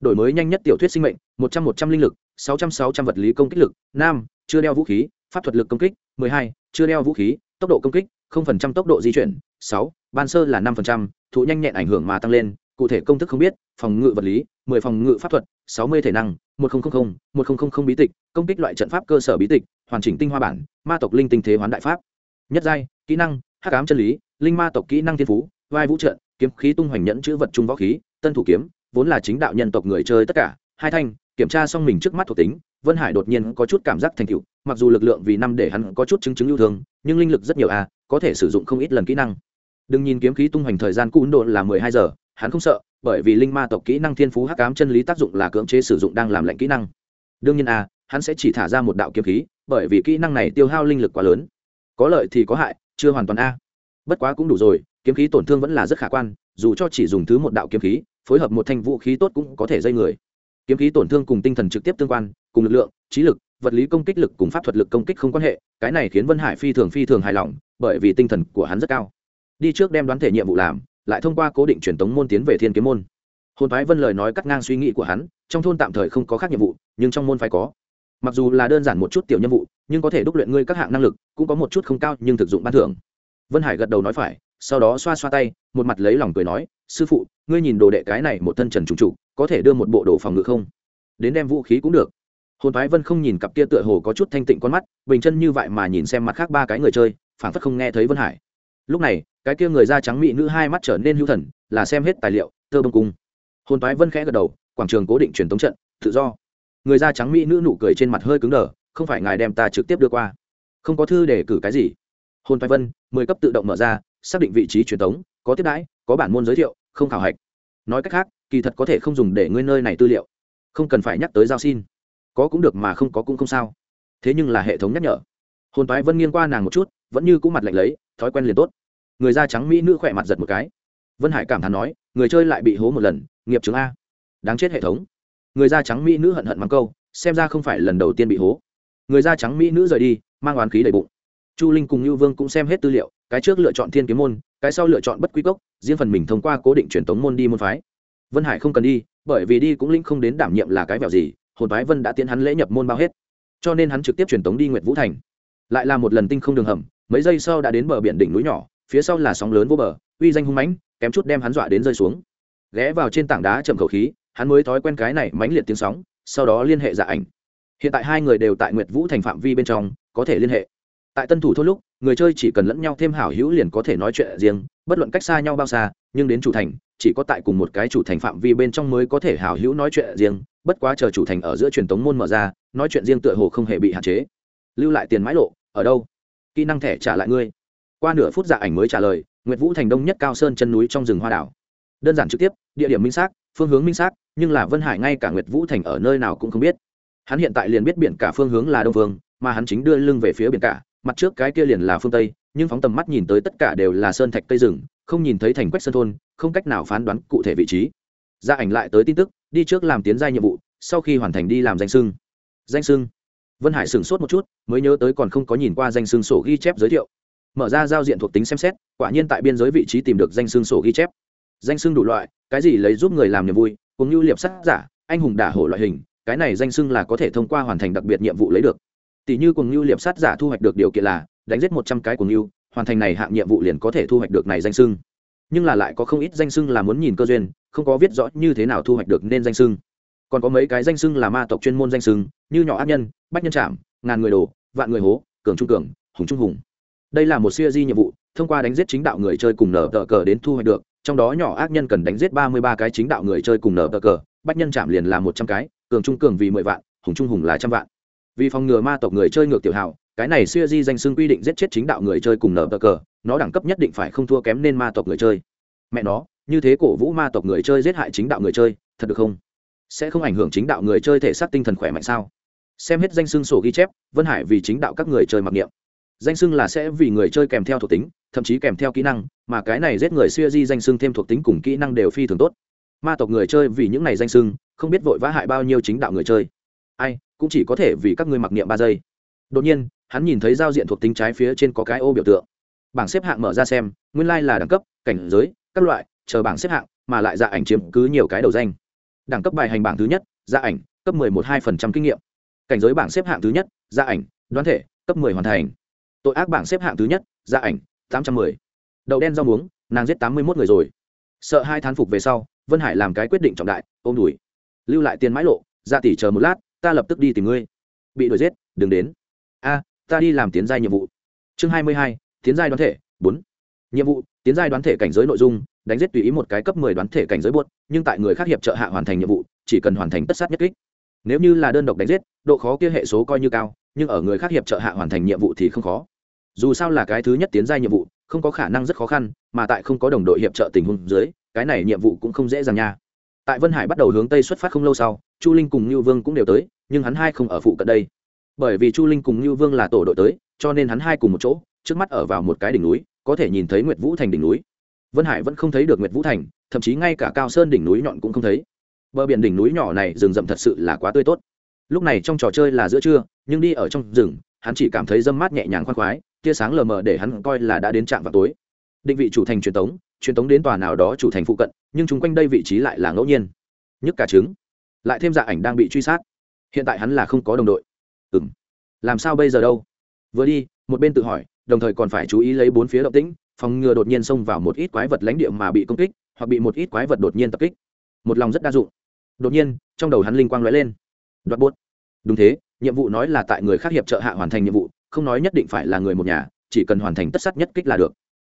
Đổi mới nhanh nhất tiểu thuyết sinh mệnh, một trăm một trăm linh lực, sáu trăm sáu trăm vật lý công kích lực, nam, chưa đeo vũ khí, pháp thuật lực công kích, mười hai, chưa đeo vũ khí, tốc độ công kích, không phần trăm tốc độ di chuyển, sáu, ban sơ là năm phần trăm, thụ nhanh nhẹn ảnh hưởng mà tăng lên cụ thể công thức không biết, phòng ngự vật lý, mười phòng ngự pháp thuật, sáu mươi thể năng, một nghìn một nghìn bí tịch, công kích loại trận pháp cơ sở bí tịch, hoàn chỉnh tinh hoa bản, ma tộc linh tinh thế hoán đại pháp. Nhất giai, kỹ năng, hắc ám chân lý, linh ma tộc kỹ năng thiên phú, vai vũ trận, kiếm khí tung hoành nhẫn chữ vật trung võ khí, tân thủ kiếm, vốn là chính đạo nhân tộc người chơi tất cả, hai thanh, kiểm tra xong mình trước mắt thuộc tính, vân hải đột nhiên có chút cảm giác thành tựu, mặc dù lực lượng vì năm để hắn có chút chứng chứng lưu thương, nhưng linh lực rất nhiều a có thể sử dụng không ít lần kỹ năng. Đừng nhìn kiếm khí tung hoành thời gian cũ độ là mười hai giờ hắn không sợ, bởi vì linh ma tộc kỹ năng thiên phú hắc ám chân lý tác dụng là cưỡng chế sử dụng đang làm lệnh kỹ năng. Đương nhiên a hắn sẽ chỉ thả ra một đạo kiếm khí, bởi vì kỹ năng này tiêu hao linh lực quá lớn. Có lợi thì có hại, chưa hoàn toàn a. Bất quá cũng đủ rồi, kiếm khí tổn thương vẫn là rất khả quan, dù cho chỉ dùng thứ một đạo kiếm khí, phối hợp một thanh vũ khí tốt cũng có thể dây người. Kiếm khí tổn thương cùng tinh thần trực tiếp tương quan, cùng lực lượng, trí lực, vật lý công kích lực cùng pháp thuật lực công kích không quan hệ, cái này khiến vân hải phi thường phi thường hài lòng, bởi vì tinh thần của hắn rất cao. Đi trước đem đoán thể nhiệm vụ làm lại thông qua cố định truyền tống môn tiến về thiên kiếm môn. Hồn phái vân lời nói cắt ngang suy nghĩ của hắn, trong thôn tạm thời không có khác nhiệm vụ, nhưng trong môn phải có. Mặc dù là đơn giản một chút tiểu nhiệm vụ, nhưng có thể đúc luyện ngươi các hạng năng lực, cũng có một chút không cao nhưng thực dụng ban thưởng. Vân hải gật đầu nói phải, sau đó xoa xoa tay, một mặt lấy lòng cười nói, sư phụ, ngươi nhìn đồ đệ cái này một thân trần trùng trụ, có thể đưa một bộ đồ phòng ngự không? Đến đem vũ khí cũng được. Hồn phái vân không nhìn cặp kia tựa hồ có chút thanh tịnh con mắt, bình chân như vậy mà nhìn xem mặt khác ba cái người chơi phản phất không nghe thấy vân hải. Lúc này cái kia người da trắng mỹ nữ hai mắt trở nên hữu thần, là xem hết tài liệu thơ bông cung. Hồn phái vân khẽ gật đầu, quảng trường cố định truyền tống trận, tự do. Người da trắng mỹ nữ nụ cười trên mặt hơi cứng đờ, không phải ngài đem ta trực tiếp đưa qua. Không có thư để cử cái gì. Hồn phái vân, mười cấp tự động mở ra, xác định vị trí truyền tống, có tiếp đãi, có bản môn giới thiệu, không khảo hạch. Nói cách khác, kỳ thật có thể không dùng để ngươi nơi này tư liệu. Không cần phải nhắc tới giao xin. Có cũng được mà không có cũng không sao. Thế nhưng là hệ thống nhắc nhở. Hồn toái vân nghiêng qua nàng một chút, vẫn như cũ mặt lạnh lấy, thói quen liền tốt người da trắng mỹ nữ khỏe mặt giật một cái. Vân hải cảm thán nói, người chơi lại bị hố một lần, nghiệp chứng a. Đáng chết hệ thống. Người da trắng mỹ nữ hận hận mắng câu, xem ra không phải lần đầu tiên bị hố. Người da trắng mỹ nữ rời đi, mang oán khí đầy bụng. Chu linh cùng như vương cũng xem hết tư liệu, cái trước lựa chọn thiên kiếm môn, cái sau lựa chọn bất quy cốc, riêng phần mình thông qua cố định truyền tống môn đi môn phái. Vân hải không cần đi, bởi vì đi cũng linh không đến đảm nhiệm là cái vẻo gì, hồn phái vân đã tiến hắn lễ nhập môn bao hết. Cho nên hắn trực tiếp truyền tống đi nguyệt vũ thành. Lại là một lần tinh không đường hầm, mấy giây sau đã đến bờ biển đỉnh núi nhỏ phía sau là sóng lớn vô bờ, uy danh hung mãnh, kém chút đem hắn dọa đến rơi xuống. Ghé vào trên tảng đá chậm khẩu khí, hắn mới thói quen cái này mãnh liệt tiếng sóng, sau đó liên hệ dạ ảnh. Hiện tại hai người đều tại nguyệt vũ thành phạm vi bên trong, có thể liên hệ. Tại tân thủ thôn lúc, người chơi chỉ cần lẫn nhau thêm hảo hữu liền có thể nói chuyện riêng, bất luận cách xa nhau bao xa, nhưng đến chủ thành, chỉ có tại cùng một cái chủ thành phạm vi bên trong mới có thể hảo hữu nói chuyện riêng, bất quá chờ chủ thành ở giữa truyền tống môn mở ra, nói chuyện riêng tựa hồ không hề bị hạn chế. Lưu lại tiền mãi lộ, ở đâu? Kỹ năng thẻ trả lại ngươi qua nửa phút dạ ảnh mới trả lời, nguyệt vũ thành đông nhất cao sơn chân núi trong rừng hoa đảo. Đơn giản trực tiếp, địa điểm minh xác, phương hướng minh xác, nhưng là vân hải ngay cả nguyệt vũ thành ở nơi nào cũng không biết. Hắn hiện tại liền biết biển cả phương hướng là đông phương mà hắn chính đưa lưng về phía biển cả, mặt trước cái kia liền là phương tây, nhưng phóng tầm mắt nhìn tới tất cả đều là sơn thạch cây rừng, không nhìn thấy thành quách sơn thôn, không cách nào phán đoán cụ thể vị trí. Gia ảnh lại tới tin tức, đi trước làm tiến gia nhiệm vụ, sau khi hoàn thành đi làm danh sưng danh sưng vân hải sửng sốt một chút, mới nhớ tới còn không có nhìn qua danh sưng sổ ghi chép giới thiệu mở ra giao diện thuộc tính xem xét, quả nhiên tại biên giới vị trí tìm được danh xương sổ ghi chép. Danh xương đủ loại, cái gì lấy giúp người làm niềm vui cũng như liệp sắt giả, anh hùng đả hổ loại hình, cái này danh xưng là có thể thông qua hoàn thành đặc biệt nhiệm vụ lấy được. Tỷ như cùng như liệp sát giả thu hoạch được điều kiện là, đánh giết một trăm cái cùng như, hoàn thành này hạng nhiệm vụ liền có thể thu hoạch được này danh xưng. Nhưng là lại có không ít danh xưng là muốn nhìn cơ duyên, không có viết rõ như thế nào thu hoạch được nên danh xưng. Còn có mấy cái danh xưng là ma tộc chuyên môn danh xưng, như nhỏ ác nhân, bách nhân trạm ngàn người đồ, vạn người hố, cường trung cường, hùng trung hùng đây là một siêu di nhiệm vụ, thông qua đánh giết chính đạo người chơi cùng nở tờ cờ đến thu hoạch được, trong đó nhỏ ác nhân cần đánh giết ba mươi ba cái chính đạo người chơi cùng nở tờ cờ, bách nhân chạm liền là một trăm cái, cường trung cường vì mười vạn, hùng trung hùng là trăm vạn. Vì phòng ngừa ma tộc người chơi ngược tiểu hào cái này siêu di danh xưng quy định giết chết chính đạo người chơi cùng nở tờ cờ, nó đẳng cấp nhất định phải không thua kém nên ma tộc người chơi. Mẹ nó, như thế cổ vũ ma tộc người chơi giết hại chính đạo người chơi, thật được không? Sẽ không ảnh hưởng chính đạo người chơi thể xác tinh thần khỏe mạnh sao? Xem hết danh xưng sổ ghi chép, vân hải vì chính đạo các người chơi mặc niệm danh xưng là sẽ vì người chơi kèm theo thuộc tính, thậm chí kèm theo kỹ năng, mà cái này giết người xuya di danh xưng thêm thuộc tính cùng kỹ năng đều phi thường tốt. Ma tộc người chơi vì những này danh xưng, không biết vội vã hại bao nhiêu chính đạo người chơi. Ai, cũng chỉ có thể vì các ngươi mặc niệm ba giây. Đột nhiên, hắn nhìn thấy giao diện thuộc tính trái phía trên có cái ô biểu tượng. Bảng xếp hạng mở ra xem, nguyên lai、like、là đẳng cấp, cảnh giới, các loại, chờ bảng xếp hạng, mà lại dạ ảnh chiếm cứ nhiều cái đầu danh. Đẳng cấp bài hành bảng thứ nhất dạ ảnh, cấp mười một hai phần trăm kinh nghiệm. Cảnh giới bảng xếp hạng thứ nhất dạ ảnh, đoán thể, cấp mười hoàn thành tội ác bảng xếp hạng thứ nhất, gia ảnh, tám trăm mười. Đậu đen rau muống, nàng giết tám mươi mốt người rồi. Sợ hai thán phục về sau, vân hải làm cái quyết định trọng đại, ôm đùi. Lưu lại tiền mãi lộ ra tỷ chờ một lát, ta lập tức đi tìm ngươi. Bị đuổi giết, đừng đến. A, ta đi làm tiến giai nhiệm vụ. Chương hai mươi hai, tiến giai đoán thể, bốn. Nhiệm vụ, tiến giai đoán thể cảnh giới nội dung, đánh giết tùy ý một cái cấp mười đoán thể cảnh giới buốt, nhưng tại người khác hiệp trợ hạ hoàn thành nhiệm vụ, chỉ cần hoàn thành tất sát nhất kích. Nếu như là đơn độc đánh giết, độ khó kia hệ số coi như cao, nhưng ở người khác hiệp trợ hạ hoàn thành nhiệm vụ thì không khó dù sao là cái thứ nhất tiến giai nhiệm vụ, không có khả năng rất khó khăn, mà tại không có đồng đội hiệp trợ tình huống dưới, cái này nhiệm vụ cũng không dễ dàng nha. Tại vân hải bắt đầu hướng tây xuất phát không lâu sau, chu linh cùng như vương cũng đều tới, nhưng hắn hai không ở phụ cận đây. Bởi vì chu linh cùng như vương là tổ đội tới, cho nên hắn hai cùng một chỗ, trước mắt ở vào một cái đỉnh núi, có thể nhìn thấy nguyệt vũ thành đỉnh núi. Vân hải vẫn không thấy được nguyệt vũ thành, thậm chí ngay cả cao sơn đỉnh núi nhọn cũng không thấy. Bờ biển đỉnh núi nhỏ này rừng rậm thật sự là quá tươi tốt. Lúc này trong trò chơi là giữa trưa, nhưng đi ở trong rừng, hắn chỉ cảm thấy dâm mát nhẹ nhàng khoan khoái tia sáng lờ mờ để hắn coi là đã đến trạm vào tối. Định vị chủ thành truyền tống truyền tống đến tòa nào đó chủ thành phụ cận, nhưng chung quanh đây vị trí lại là ngẫu nhiên. Nhức cả trứng, lại thêm dạ ảnh đang bị truy sát. Hiện tại hắn là không có đồng đội. Ừ m làm sao bây giờ đâu? Vừa đi, một bên tự hỏi, đồng thời còn phải chú ý lấy bốn phía động tĩnh, phòng ngừa đột nhiên xông vào một ít quái vật lãnh địa mà bị công kích, hoặc bị một ít quái vật đột nhiên tập kích. Một lòng rất đa dụng. Đột nhiên, trong đầu hắn linh quang lóe lên. Đoạt bốt đúng thế, nhiệm vụ nói là tại người khác hiệp trợ hạ hoàn thành nhiệm vụ không nói nhất định phải là người một nhà, chỉ cần hoàn thành tất sắt nhất kích là được.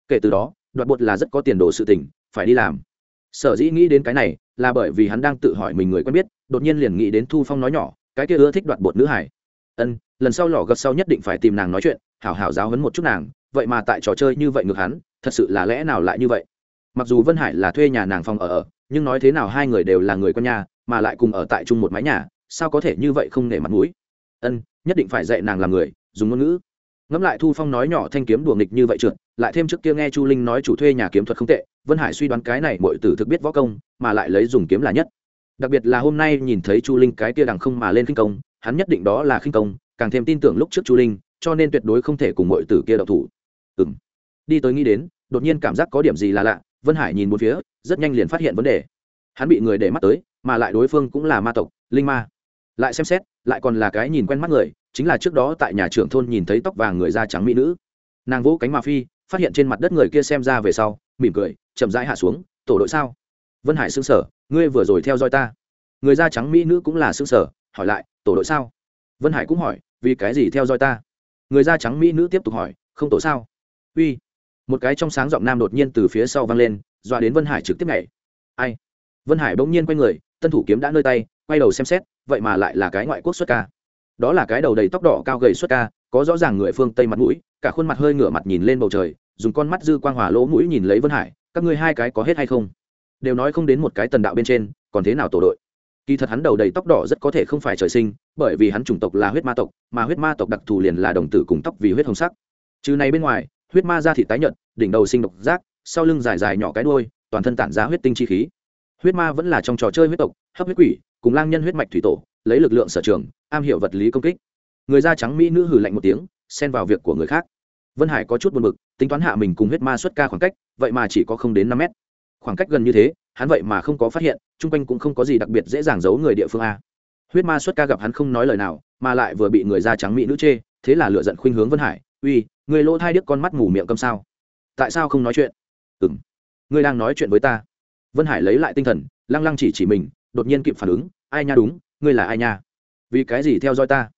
Kể từ đó, đoạt bột là rất có tiền đồ sự tình, phải đi làm. Sở dĩ nghĩ đến cái này là bởi vì hắn đang tự hỏi mình người quen biết, đột nhiên liền nghĩ đến thu phong nói nhỏ, cái kia ưa thích đoạt bột nữ hải. Ân, lần sau lò gật sau nhất định phải tìm nàng nói chuyện, hảo hảo giáo hấn một chút nàng, vậy mà tại trò chơi như vậy ngược hắn, thật sự là lẽ nào lại như vậy? Mặc dù vân hải là thuê nhà nàng phòng ở ở nhưng nói thế nào hai người đều là người con nhà, mà lại cùng ở tại chung một mái nhà, sao có thể như vậy không nể mặt mũi? Ân, nhất định phải dạy nàng làm người dùng ngôn ngữ. Ngẫm lại thu phong nói nhỏ thanh kiếm đùa nghịch như vậy trượt, lại thêm trước kia nghe chu linh nói chủ thuê nhà kiếm thuật không tệ, vân hải suy đoán cái này mọi tử thực biết võ công, mà lại lấy dùng kiếm là nhất. Đặc biệt là hôm nay nhìn thấy chu linh cái kia đằng không mà lên khinh công, hắn nhất định đó là khinh công, càng thêm tin tưởng lúc trước chu linh, cho nên tuyệt đối không thể cùng mọi tử kia đậu thủ. Ừ m đi tới nghĩ đến, đột nhiên cảm giác có điểm gì là lạ, vân hải nhìn một phía, rất nhanh liền phát hiện vấn đề. Hắn bị người để mắt tới, mà lại đối phương cũng là ma tộc, linh ma. Lại xem xét lại còn là cái nhìn quen mắt người, chính là trước đó tại nhà trưởng thôn nhìn thấy tóc vàng người da trắng mỹ nữ. Nàng vỗ cánh ma phi, phát hiện trên mặt đất người kia xem ra về sau, mỉm cười, chậm rãi hạ xuống, tổ đội sao? Vân hải xương sở, ngươi vừa rồi theo dõi ta. Người da trắng mỹ nữ cũng là xương sở, hỏi lại, tổ đội sao? Vân hải cũng hỏi, vì cái gì theo dõi ta? Người da trắng mỹ nữ tiếp tục hỏi, không tổ sao? Uy. Một cái trong sáng giọng nam đột nhiên từ phía sau vang lên, dọa đến vân hải trực tiếp nhảy. Ai? Vân hải bỗng nhiên quay người tân thủ kiếm đã nơi tay quay đầu xem xét, vậy mà lại là cái ngoại quốc xuất ca. Đó là cái đầu đầy tóc đỏ cao gầy xuất ca, có rõ ràng người phương tây mặt mũi, cả khuôn mặt hơi ngửa mặt nhìn lên bầu trời, dùng con mắt dư quang hòa lỗ mũi nhìn lấy vân hải, các ngươi hai cái có hết hay không? Đều nói không đến một cái tần đạo bên trên, còn thế nào tổ đội? Kỳ thật hắn đầu đầy tóc đỏ rất có thể không phải trời sinh, bởi vì hắn chủng tộc là huyết ma tộc, mà huyết ma tộc đặc thù liền là đồng tử cùng tóc vì huyết hồng sắc. Trừ này bên ngoài, huyết ma da thịt tái nhợt, đỉnh đầu sinh độc giác, sau lưng dài dài nhỏ cái đuôi, toàn thân tản ra huyết tinh chi khí huyết ma vẫn là trong trò chơi huyết tộc, hấp huyết quỷ, cùng lang nhân huyết mạch thủy tổ, lấy lực lượng sở trường, am hiểu vật lý công kích. Người da trắng mỹ nữ hử lạnh một tiếng, xen vào việc của người khác. Vân hải có chút buồn b ự c tính toán hạ mình cùng huyết ma xuất ca khoảng cách, vậy mà chỉ có không đến năm mét. Khoảng cách gần như thế, hắn vậy mà không có phát hiện, chung quanh cũng không có gì đặc biệt dễ dàng giấu người địa phương a. Huyết ma xuất ca gặp hắn không nói lời nào, mà lại vừa bị người da trắng mỹ nữ chê, thế là lựa giận khuynh hướng vân hải, uy, người lỗ thai điếc con mắt mù miệng câm sao? Tại sao không nói chuyện? Ừ m ngươi đang nói chuyện với ta vân hải lấy lại tinh thần, lăng lăng chỉ chỉ mình, đột nhiên kịp phản ứng, ai nha đúng, ngươi là ai nha? Vì cái gì theo dõi ta?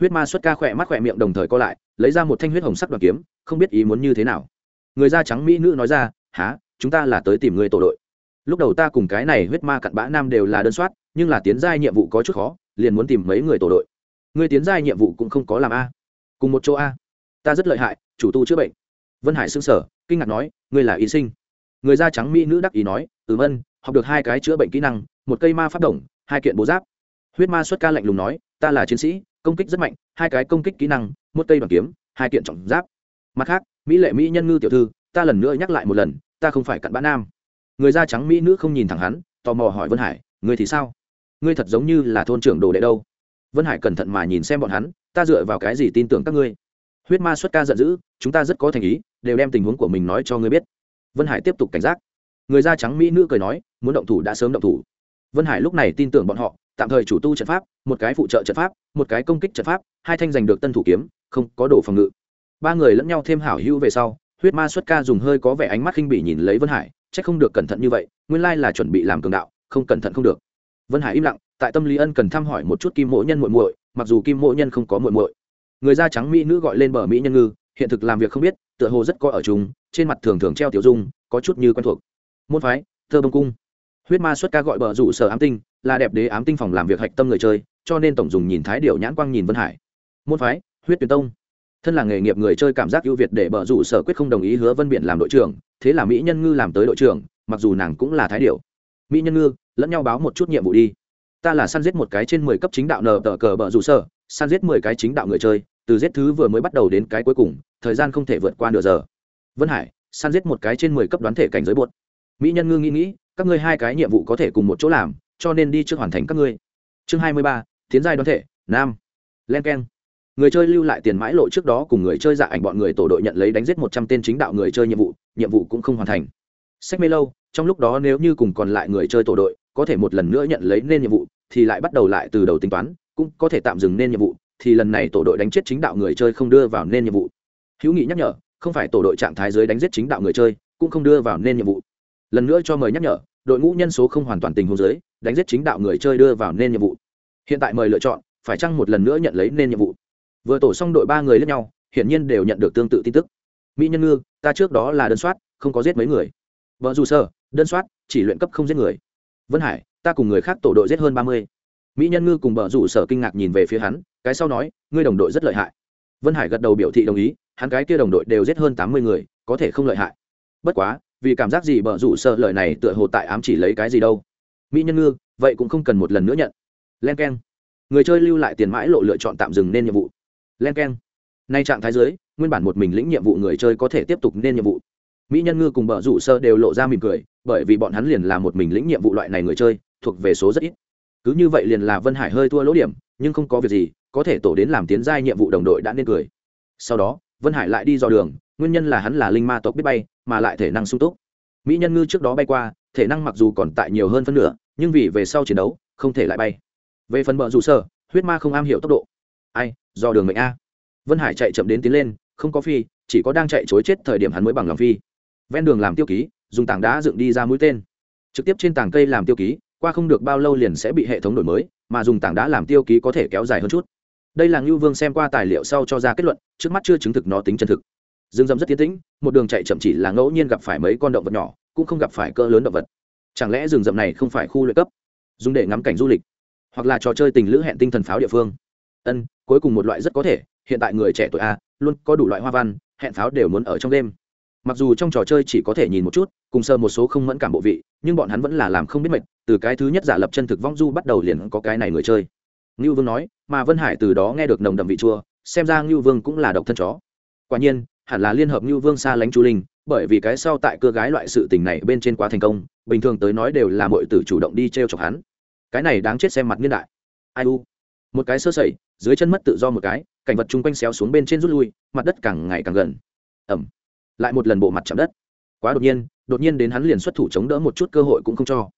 Huyết ma xuất ca khỏe mắt khỏe miệng đồng thời co lại, lấy ra một thanh huyết hồng sắc đoàn kiếm, không biết ý muốn như thế nào. Người da trắng mỹ nữ nói ra há chúng ta là tới tìm người tổ đội. Lúc đầu ta cùng cái này huyết ma cặn bã nam đều là đơn soát, nhưng là tiến giai nhiệm vụ có chút khó, liền muốn tìm mấy người tổ đội. Người tiến giai nhiệm vụ cũng không có làm a. Cùng một chỗ a. Ta rất lợi hại, chủ tu chữa bệnh. Vân hải xưng sở kinh ngạc nói, ngươi là y sinh. Người da trắng mỹ nữ đắc ý nói ừ vân học được hai cái chữa bệnh kỹ năng, một cây ma phát động hai kiện bố giáp. Huyết ma xuất ca lạnh lùng nói, ta là chiến sĩ, công kích rất mạnh, hai cái công kích kỹ năng, một cây bằng kiếm, hai kiện trọng giáp. Mặt khác, mỹ lệ mỹ nhân ngư tiểu thư, ta lần nữa nhắc lại một lần, ta không phải cặn bã nam. Người da trắng mỹ nữ không nhìn thẳng hắn, tò mò hỏi vân hải, ngươi thì sao? Ngươi thật giống như là thôn trưởng đồ đệ đâu? Vân hải cẩn thận mà nhìn xem bọn hắn, ta dựa vào cái gì tin tưởng các ngươi? Huyết ma xuất ca giận dữ, chúng ta rất có thành ý, đều đem tình huống của mình nói cho ngươi biết. Vân hải tiếp tục cảnh giác người da trắng mỹ nữ cười nói, muốn động thủ đã sớm động thủ. Vân hải lúc này tin tưởng bọn họ, tạm thời chủ tu trận pháp, một cái phụ trợ trận pháp, một cái công kích trận pháp, hai thanh giành được tân thủ kiếm, không có đồ phòng ngự. Ba người lẫn nhau thêm hảo hữu về sau, huyết ma xuất ca dùng hơi có vẻ ánh mắt khinh bỉ nhìn lấy vân hải c h ắ c không được cẩn thận như vậy, nguyên lai là chuẩn bị làm cường đạo, không cẩn thận không được. Vân hải im lặng, tại tâm lý ân cần thăm hỏi một chút kim mỗ nhân muội muội, mặc dù kim mỗ nhân không có muội muội. Người da trắng mỹ nữ gọi lên bờ mỹ nhân ngư, hiện thực làm việc không biết, tựa hồ rất coi ở chúng trên mặt thường thường treo tiểu dung, có chút như quen thuộc môn phái, thơ bông cung. Huyết ma xuất ca gọi bờ rủ sở ám tinh, là đẹp đế ám tinh phòng làm việc hạch tâm người chơi, cho nên tổng dùng nhìn thái điệu nhãn quang nhìn vân hải. Môn phái, huyết tuyển tông. Thân là nghề nghiệp người chơi cảm giác ưu việt để bờ rủ sở quyết không đồng ý hứa vân biển làm đội trưởng, thế là mỹ nhân ngư làm tới đội trưởng, mặc dù nàng cũng là thái điệu mỹ nhân ngư, lẫn nhau báo một chút nhiệm vụ đi. Ta là săn giết một cái trên mười cấp chính đạo nờ tờ cờ bờ rủ sở, săn giết mười cái chính đạo người chơi, từ giết thứ vừa mới bắt đầu đến cái cuối cùng, thời gian không thể vượt qua nửa giờ. Vân hải, săn giết một cái trên mười cấp đoán thể cảnh giới buột mỹ nhân ngư nghĩ nghĩ, các ngươi hai cái nhiệm vụ có thể cùng một chỗ làm, cho nên đi trước hoàn thành các ngươi. Chương hai mươi ba, tiến giai đoán thể, nam. Len k người chơi lưu lại tiền mãi lộ trước đó cùng người chơi dạ ảnh bọn người tổ đội nhận lấy đánh giết một trăm tên chính đạo người chơi nhiệm vụ nhiệm vụ cũng không hoàn thành. Sách mê lâu, trong lúc đó nếu như cùng còn lại người chơi tổ đội, có thể một lần nữa nhận lấy nên nhiệm vụ, thì lại bắt đầu lại từ đầu tính toán, cũng có thể tạm dừng nên nhiệm vụ, thì lần này tổ đội đánh chết chính đạo người chơi không đưa vào nên nhiệm vụ. Hữu nghị nhắc nhở, không phải tổ đội trạng thái dưới đánh giết chính đạo người chơi, cũng không đưa vào nên nhiệm vụ lần nữa cho mời nhắc nhở, đội ngũ nhân số không hoàn toàn tình huống dưới, đánh giết chính đạo người chơi đưa vào nên nhiệm vụ. Hiện tại mời lựa chọn, phải chăng một lần nữa nhận lấy nên nhiệm vụ? Vừa tổ xong đội ba người lẫn nhau, hiển nhiên đều nhận được tương tự tin tức. Mỹ nhân ngư, ta trước đó là đơn soát, không có giết mấy người. Vợ dù sơ, đơn soát, chỉ luyện cấp không giết người. Vân hải, ta cùng người khác tổ đội giết hơn ba mươi. Mỹ nhân ngư cùng vợ rủ sở kinh ngạc nhìn về phía hắn, cái sau nói, ngươi đồng đội rất lợi hại. Vân hải gật đầu biểu thị đồng ý, hắn cái kia đồng đội đều giết hơn tám mươi người, có thể không lợi hại. Bất quá vì cảm giác gì bở rủ sợ lời này tựa hồ tại ám chỉ lấy cái gì đâu. Mỹ nhân ngư, vậy cũng không cần một lần nữa nhận. Len k e n người chơi lưu lại tiền mãi lộ lựa chọn tạm dừng nên nhiệm vụ. Len k e n nay trạng thái dưới, nguyên bản một mình lĩnh nhiệm vụ người chơi có thể tiếp tục nên nhiệm vụ. Mỹ nhân ngư cùng bở rủ sơ đều lộ ra mỉm cười, bởi vì bọn hắn liền là một mình lĩnh nhiệm vụ loại này người chơi, thuộc về số rất ít. Cứ như vậy liền là vân hải hơi thua lỗ điểm, nhưng không có việc gì, có thể tổ đến làm tiến giai nhiệm vụ đồng đội đã nên cười. Sau đó, vân hải lại đi dò đường, nguyên nhân là hắn là linh ma tộc biết bay mà lại thể năng sung túc. Mỹ nhân ngư trước đó bay qua, thể năng mặc dù còn tại nhiều hơn phân nửa, nhưng vì về sau chiến đấu, không thể lại bay. Về phần bờ rủ sơ huyết ma không am hiểu tốc độ. Ai, do đường mệnh a. Vân hải chạy chậm đến tiến lên, không có phi, chỉ có đang chạy chối chết thời điểm hắn mới bằng lòng phi. Ven đường làm tiêu ký, dùng tảng đá dựng đi ra mũi tên. Trực tiếp trên tảng cây làm tiêu ký, qua không được bao lâu liền sẽ bị hệ thống đổi mới, mà dùng tảng đá làm tiêu ký có thể kéo dài hơn chút. Đây là ngưu vương xem qua tài liệu sau cho ra kết luận, trước mắt chưa chứng thực nó tính chân thực rừng rậm rất tiến tĩnh, một đường chạy chậm chỉ là ngẫu nhiên gặp phải mấy con động vật nhỏ, cũng không gặp phải cỡ lớn động vật. Chẳng lẽ rừng rậm này không phải khu luyện cấp, dùng để ngắm cảnh du lịch, hoặc là trò chơi tình lữ hẹn tinh thần pháo địa phương? Ân, cuối cùng một loại rất có thể, hiện tại người trẻ tuổi a, luôn có đủ loại hoa văn, hẹn pháo đều muốn ở trong đêm. Mặc dù trong trò chơi chỉ có thể nhìn một chút, cùng sơ một số không mẫn cảm bộ vị, nhưng bọn hắn vẫn là làm không biết mệt, từ cái thứ nhất giả lập chân thực vong du bắt đầu liền có cái này người chơi. Ngưu vương nói, mà vân hải từ đó nghe được nồng đậm vị chua, xem ra ngưu vương cũng là độc thân chó. Quả nhiên hẳn là liên hợp như vương xa lánh chu linh, bởi vì cái sau tại cơ gái loại sự tình này bên trên quá thành công, bình thường tới nói đều là mọi tử chủ động đi t r e o chọc hắn. Cái này đáng chết xem mặt niên đại. Ai u? Một cái sơ sẩy, dưới chân mất tự do một cái, cảnh vật chung quanh xéo xuống bên trên rút lui, mặt đất càng ngày càng gần. Ẩm lại một lần bộ mặt chạm đất. Quá đột nhiên đột nhiên đến hắn liền xuất thủ chống đỡ một chút cơ hội cũng không cho.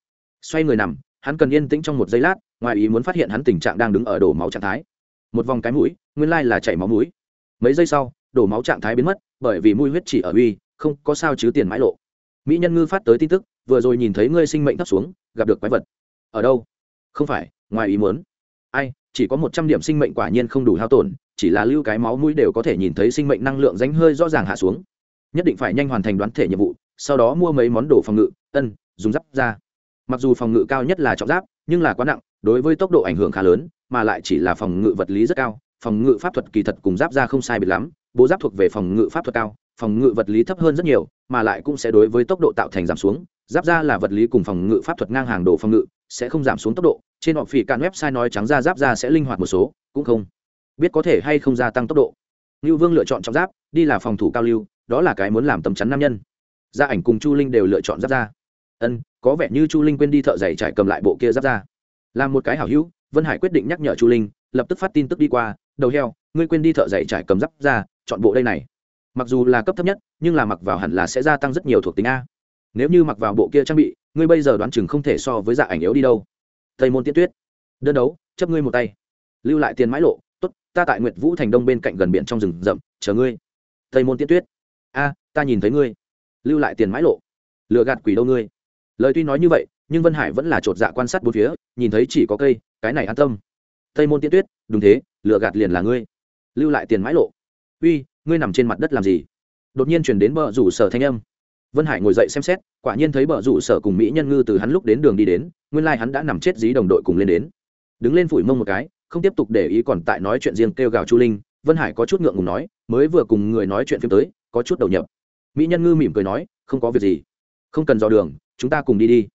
Xoay người nằm, hắn cần yên tĩnh trong một giây lát, ngoài ý muốn phát hiện hắn tình trạng đang đứng ở đổ máu trạng thái. Một vòng cái mũi, nguyên lai là chảy máu mũi. Mấy giây sau đổ máu trạng thái biến mất, bởi vì mũi huyết chỉ ở uy, không có sao chứ tiền mãi lộ. Mỹ nhân ngư phát tới tin tức, vừa rồi nhìn thấy ngươi sinh mệnh thấp xuống, gặp được quái vật. Ở đâu? Không phải, ngoài ý muốn. Ai, chỉ có một trăm điểm sinh mệnh quả nhiên không đủ hao tổn, chỉ là lưu cái máu mũi đều có thể nhìn thấy sinh mệnh năng lượng ránh hơi rõ ràng hạ xuống. Nhất định phải nhanh hoàn thành đoán thể nhiệm vụ, sau đó mua mấy món đồ phòng ngự, ân, dùng giáp ra. Mặc dù phòng ngự cao nhất là trọng giáp, nhưng là quá nặng, đối với tốc độ ảnh hưởng khá lớn, mà lại chỉ là phòng ngự vật lý rất cao, phòng ngự pháp thuật kỳ thật cùng giáp ra không sai biệt lắm bố giáp thuộc về phòng ngự pháp thuật cao, phòng ngự vật lý thấp hơn rất nhiều, mà lại cũng sẽ đối với tốc độ tạo thành giảm xuống. Giáp ra là vật lý cùng phòng ngự pháp thuật ngang hàng đồ phòng ngự, sẽ không giảm xuống tốc độ. Trên họ phỉ cạn website nói trắng ra giáp ra sẽ linh hoạt một số, cũng không biết có thể hay không gia tăng tốc độ. Lưu vương lựa chọn trọng giáp, đi là phòng thủ cao lưu, đó là cái muốn làm tầm chắn nam nhân. Gia ảnh cùng chu linh đều lựa chọn giáp ra ân, có vẻ như chu linh quên đi thợ giày trải cầm lại bộ kia giáp ra làm một cái hảo hữu, vân hải quyết định nhắc nhở chu linh, lập tức phát tin tức đi qua đầu heo, ngươi quên đi thợ dạy trải cầm giáp ra, chọn bộ đây này. Mặc dù là cấp thấp nhất, nhưng là mặc vào hẳn là sẽ gia tăng rất nhiều thuộc tính a. Nếu như mặc vào bộ kia trang bị, ngươi bây giờ đoán chừng không thể so với dạ ảnh yếu đi đâu. Tây môn tiết tuyết. Đơn đấu, chấp ngươi một tay. Lưu lại tiền mãi lộ, tốt, ta tại nguyệt vũ thành đông bên cạnh gần biển trong rừng rậm, chờ ngươi. Tây môn tiết tuyết. A, ta nhìn thấy ngươi. Lưu lại tiền mãi lộ. Lựa gạt quỷ đâu ngươi. Lời tuy nói như vậy, nhưng vân hải vẫn là chột dạ quan sát bốn phía, nhìn thấy chỉ có cây, cái này an tâm. Tây môn tiết tuyết, đúng thế lựa gạt liền là ngươi. Lưu lại tiền mãi lộ. Uy, ngươi nằm trên mặt đất làm gì? Đột nhiên chuyển đến bờ rủ sở thanh âm. Vân hải ngồi dậy xem xét, quả nhiên thấy bờ rủ sở cùng mỹ nhân ngư từ hắn lúc đến đường đi đến, nguyên lai、like、hắn đã nằm chết dí đồng đội cùng lên đến. Đứng lên phủi mông một cái, không tiếp tục để ý còn tại nói chuyện riêng kêu gào chu linh, vân hải có chút ngượng ngùng nói, mới vừa cùng người nói chuyện phim tới, có chút đầu nhập. Mỹ nhân ngư mỉm cười nói, không có việc gì. Không cần dò đường, chúng ta cùng đi đi.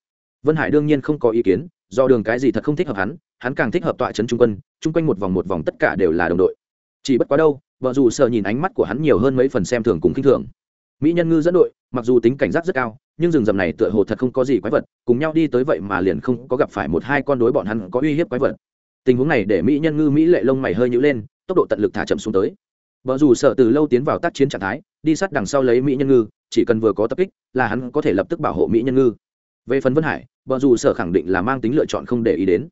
Vân hải đương nhiên không có ý kiến do đường cái gì thật không thích hợp hắn hắn càng thích hợp tọa trấn trung quân, chung quanh một vòng một vòng tất cả đều là đồng đội. Chỉ bất quá đâu, vợ dù sợ nhìn ánh mắt của hắn nhiều hơn mấy phần xem thường cùng kinh thường. Mỹ nhân ngư dẫn đội, mặc dù tính cảnh giác rất cao, nhưng rừng rậm này tựa hồ thật không có gì quái vật, cùng nhau đi tới vậy mà liền không có gặp phải một hai con đối bọn hắn có uy hiếp quái vật. Tình huống này để mỹ nhân ngư mỹ lệ lông mày hơi nhữ lên, tốc độ tận lực thả chậm xuống tới. Vợ dù sợ từ lâu tiến vào tác chiến trạng thái, đi sát đằng sau lấy mỹ nhân ngư, chỉ cần vừa có tập kích là hắn có thể lập tức bảo hộ mỹ nhân ngư. Về phần vân hải, vợ dù sợ khẳng định là mang tính lựa chọn không để ý đến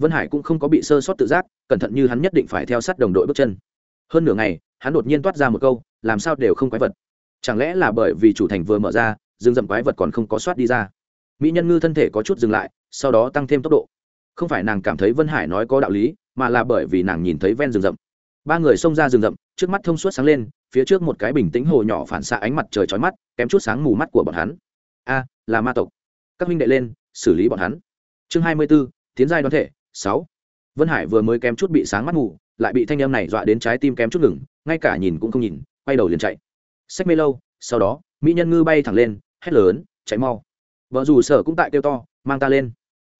vân hải cũng không có bị sơ sót tự giác, cẩn thận như hắn nhất định phải theo sát đồng đội bước chân. Hơn nửa ngày, hắn đột nhiên toát ra một câu, làm sao đều không quái vật. Chẳng lẽ là bởi vì chủ thành vừa mở ra, rừng rậm quái vật còn không có soát đi ra? Mỹ nhân ngư thân thể có chút dừng lại, sau đó tăng thêm tốc độ. Không phải nàng cảm thấy vân hải nói có đạo lý, mà là bởi vì nàng nhìn thấy ven rừng rậm. Ba người xông ra rừng rậm, trước mắt thông suốt sáng lên, phía trước một cái bình tĩnh hồ nhỏ phản xạ ánh mặt trời chói mắt, kém chút sáng mù mắt của bọn hắn. A, là ma tộc. Các minh đệ lên, xử lý bọn hắn. Chương hai mươi b ố tiến giai đoán thể sáu. Vân hải vừa mới kém chút bị sáng mắt ngủ, lại bị thanh em này dọa đến trái tim kém chút ngừng ngay cả nhìn cũng không nhìn quay đầu liền chạy. Sách mê lâu sau đó mỹ nhân ngư bay thẳng lên hét lớn chạy mau. Vợ dù sở cũng tại kêu to mang ta lên.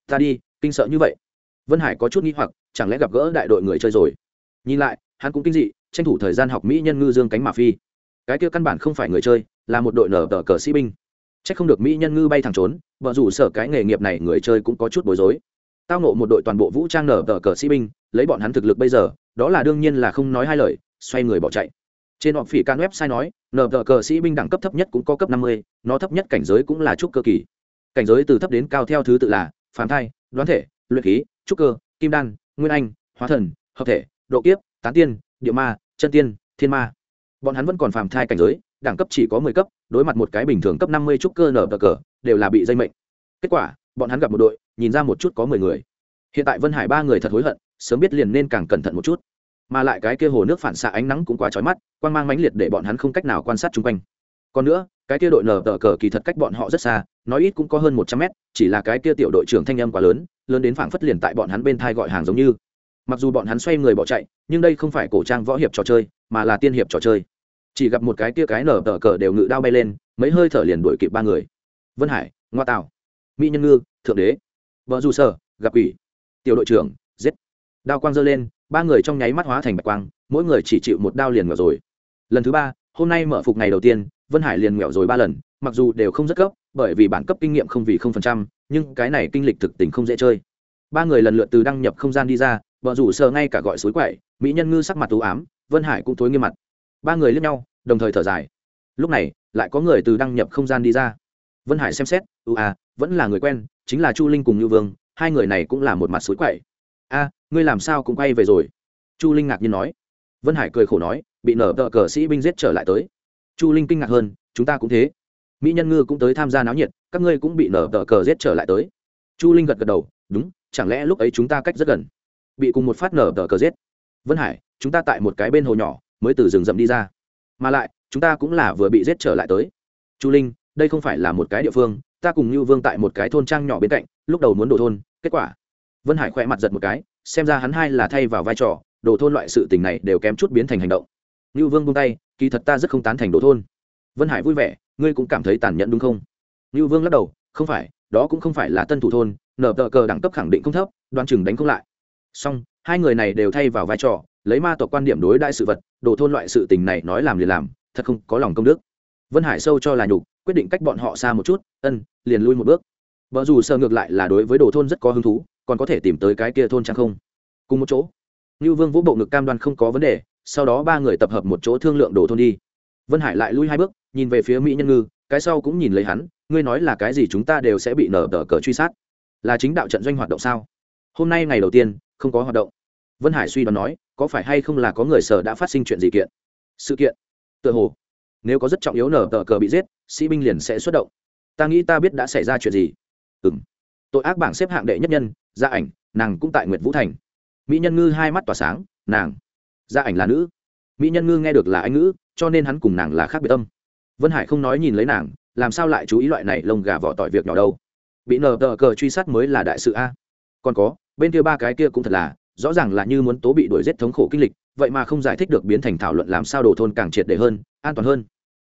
Ta đi kinh sợ như vậy. Vân hải có chút nghi hoặc chẳng lẽ gặp gỡ đại đội người chơi rồi? Nhìn lại hắn cũng kinh dị tranh thủ thời gian học mỹ nhân ngư dương cánh mà phi. Cái kia căn bản không phải người chơi là một đội nở tờ cờ sĩ binh. C h ắ c không được mỹ nhân ngư bay thẳng trốn vợ dù sở cái nghề nghiệp này người chơi cũng có chút bối rối tao nộ một đội toàn bộ vũ trang nở tờ cờ sĩ binh, lấy bọn hắn thực lực bây giờ, đó là đương nhiên là không nói hai lời, xoay người bỏ chạy. Trên họ phỉ can website nói, nở tờ cờ sĩ binh đẳng cấp thấp nhất cũng có cấp năm mươi, nó thấp nhất cảnh giới cũng là trúc cơ kỳ. Cảnh giới từ thấp đến cao theo thứ tự là, phàm thai, đoán thể, luyện khí, trúc cơ, kim đan, nguyên anh, hóa thần, hợp thể, độ kiếp, tán tiên, địa ma, chân tiên, thiên ma. Bọn hắn vẫn còn phàm thai cảnh giới, đẳng cấp chỉ có mười cấp, đối mặt một cái bình thường cấp năm mươi trúc cơ nở tờ cờ, đều là bị dây mệnh. Kết quả, bọn hắn gặp một đội nhìn ra một chút có mười người. Hiện tại vân hải ba người thật hối hận, sớm biết liền nên càng cẩn thận một chút. Mà lại cái kia hồ nước phản xạ ánh nắng cũng quá chói mắt quan g mang mãnh liệt để bọn hắn không cách nào quan sát chung quanh. Còn nữa, cái kia đội nở tờ cờ kỳ thật cách bọn họ rất xa, nói ít cũng có hơn một trăm mét, chỉ là cái kia tiểu đội trưởng thanh âm quá lớn lớn đến phảng phất liền tại bọn hắn bên thai gọi hàng giống như. Mặc dù bọn hắn xoay người bỏ chạy, nhưng đây không phải cổ trang võ hiệp trò chơi, mà là tiên hiệp trò chơi. Chỉ gặp một cái kia cái nở tờ cờ đều ngự đao bay lên, mấy hơi thở liền đuổi kịp ba người. Vân hải, ngoa tạo mỹ nhân ngư, thượng đế vợ dù sở, gặp ủy. Tiểu đội trưởng, giết. Đao quang dơ lên, ba người trong nháy mắt hóa thành bạch quang, mỗi người chỉ chịu một đao liền ngẹo rồi. Lần thứ ba, hôm nay mở phục ngày đầu tiên, vân hải liền ngẹo rồi ba lần, mặc dù đều không rất cấp bởi vì bản cấp kinh nghiệm không vì không phần trăm, nhưng cái này kinh lịch thực tình không dễ chơi. Ba người lần lượt từ đăng nhập không gian đi ra vợ rủ sờ ngay cả gọi suối quậy, mỹ nhân ngư sắc mặt tú ám, vân hải cũng thối nghiêm mặt. Ba người lướt nhau, đồng thời thở dài. Lúc này, lại có người từ đăng nhập không gian đi ra. Vân hải xem xét ưu à vẫn là người quen, chính là chu linh cùng như vương, hai người này cũng là một mặt suối quậy. A, ngươi làm sao cũng quay về rồi? Chu linh ngạc nhiên nói. Vân hải cười khổ nói, bị nở tờ cờ sĩ binh giết trở lại tới. Chu linh kinh ngạc hơn, chúng ta cũng thế. Mỹ nhân ngư cũng tới tham gia náo nhiệt, các ngươi cũng bị nở tờ cờ giết trở lại tới. Chu linh gật gật đầu, đúng, chẳng lẽ lúc ấy chúng ta cách rất gần? Bị cùng một phát nở tờ cờ giết. Vân hải, chúng ta tại một cái bên hồ nhỏ, mới từ rừng rậm đi ra. Mà lại, chúng ta cũng là vừa bị giết trở lại tới. Chu linh, đây không phải là một cái địa phương ta cùng như vương tại một cái thôn trang nhỏ bên cạnh, lúc đầu muốn đổ thôn, kết quả. Vân hải khỏe mặt giật một cái, xem ra hắn hai là thay vào vai trò, đổ thôn loại sự tình này đều kém chút biến thành hành động. Ngưu vương buông tay, kỳ thật ta rất không tán thành đổ thôn. Vân hải vui vẻ, ngươi cũng cảm thấy tàn nhẫn đúng không? Ngưu vương lắc đầu, không phải, đó cũng không phải là tân thủ thôn nở tờ cờ đẳng cấp khẳng định không thấp, đoan chừng đánh không lại. Song hai người này đều thay vào vai trò, lấy ma tộc quan điểm đối đại sự vật, đổ thôn loại sự tình này nói làm liền làm, thật không có lòng công đức. Vân hải sâu cho là nhục quyết định cách bọn họ xa một chút, ân, liền lui một bước. Vợ dù sợ ngược lại là đối với đồ thôn rất có hứng thú, còn có thể tìm tới cái kia thôn chẳng không? Cùng một chỗ. Như vương vũ bộ ngực cam đoan không có vấn đề, sau đó ba người tập hợp một chỗ thương lượng đồ thôn đi. Vân hải lại lui hai bước, nhìn về phía mỹ nhân ngư, cái sau cũng nhìn lấy hắn, ngươi nói là cái gì chúng ta đều sẽ bị nở tờ cờ truy sát? Là chính đạo trận doanh hoạt động sao? Hôm nay ngày đầu tiên, không có hoạt động. Vân hải suy đoán nói, có phải hay không là có người sở đã phát sinh chuyện gì kiện? Sự kiện? Tựa hồ. Nếu có rất trọng yếu nở tờ cờ bị giết sĩ binh liền sẽ xuất động. Ta nghĩ ta biết đã xảy ra chuyện gì. Ừ m tội ác bảng xếp hạng đệ nhất nhân gia ảnh, nàng cũng tại nguyệt vũ thành. Mỹ nhân ngư hai mắt tỏa sáng, nàng. Gia ảnh là nữ. Mỹ nhân ngư nghe được là anh ngữ, cho nên hắn cùng nàng là khác biệt tâm vân hải không nói nhìn lấy nàng, làm sao lại chú ý loại này lông gà vỏ tỏi việc nhỏ đâu. Bị nờ tờ cờ truy sát mới là đại sự a. Còn có, bên kia ba cái kia cũng thật là, rõ ràng là như muốn tố bị đuổi giết thống khổ kinh lịch, vậy mà không giải thích được biến thành thảo luận làm sao đồ thôn càng triệt để hơn, an toàn hơn.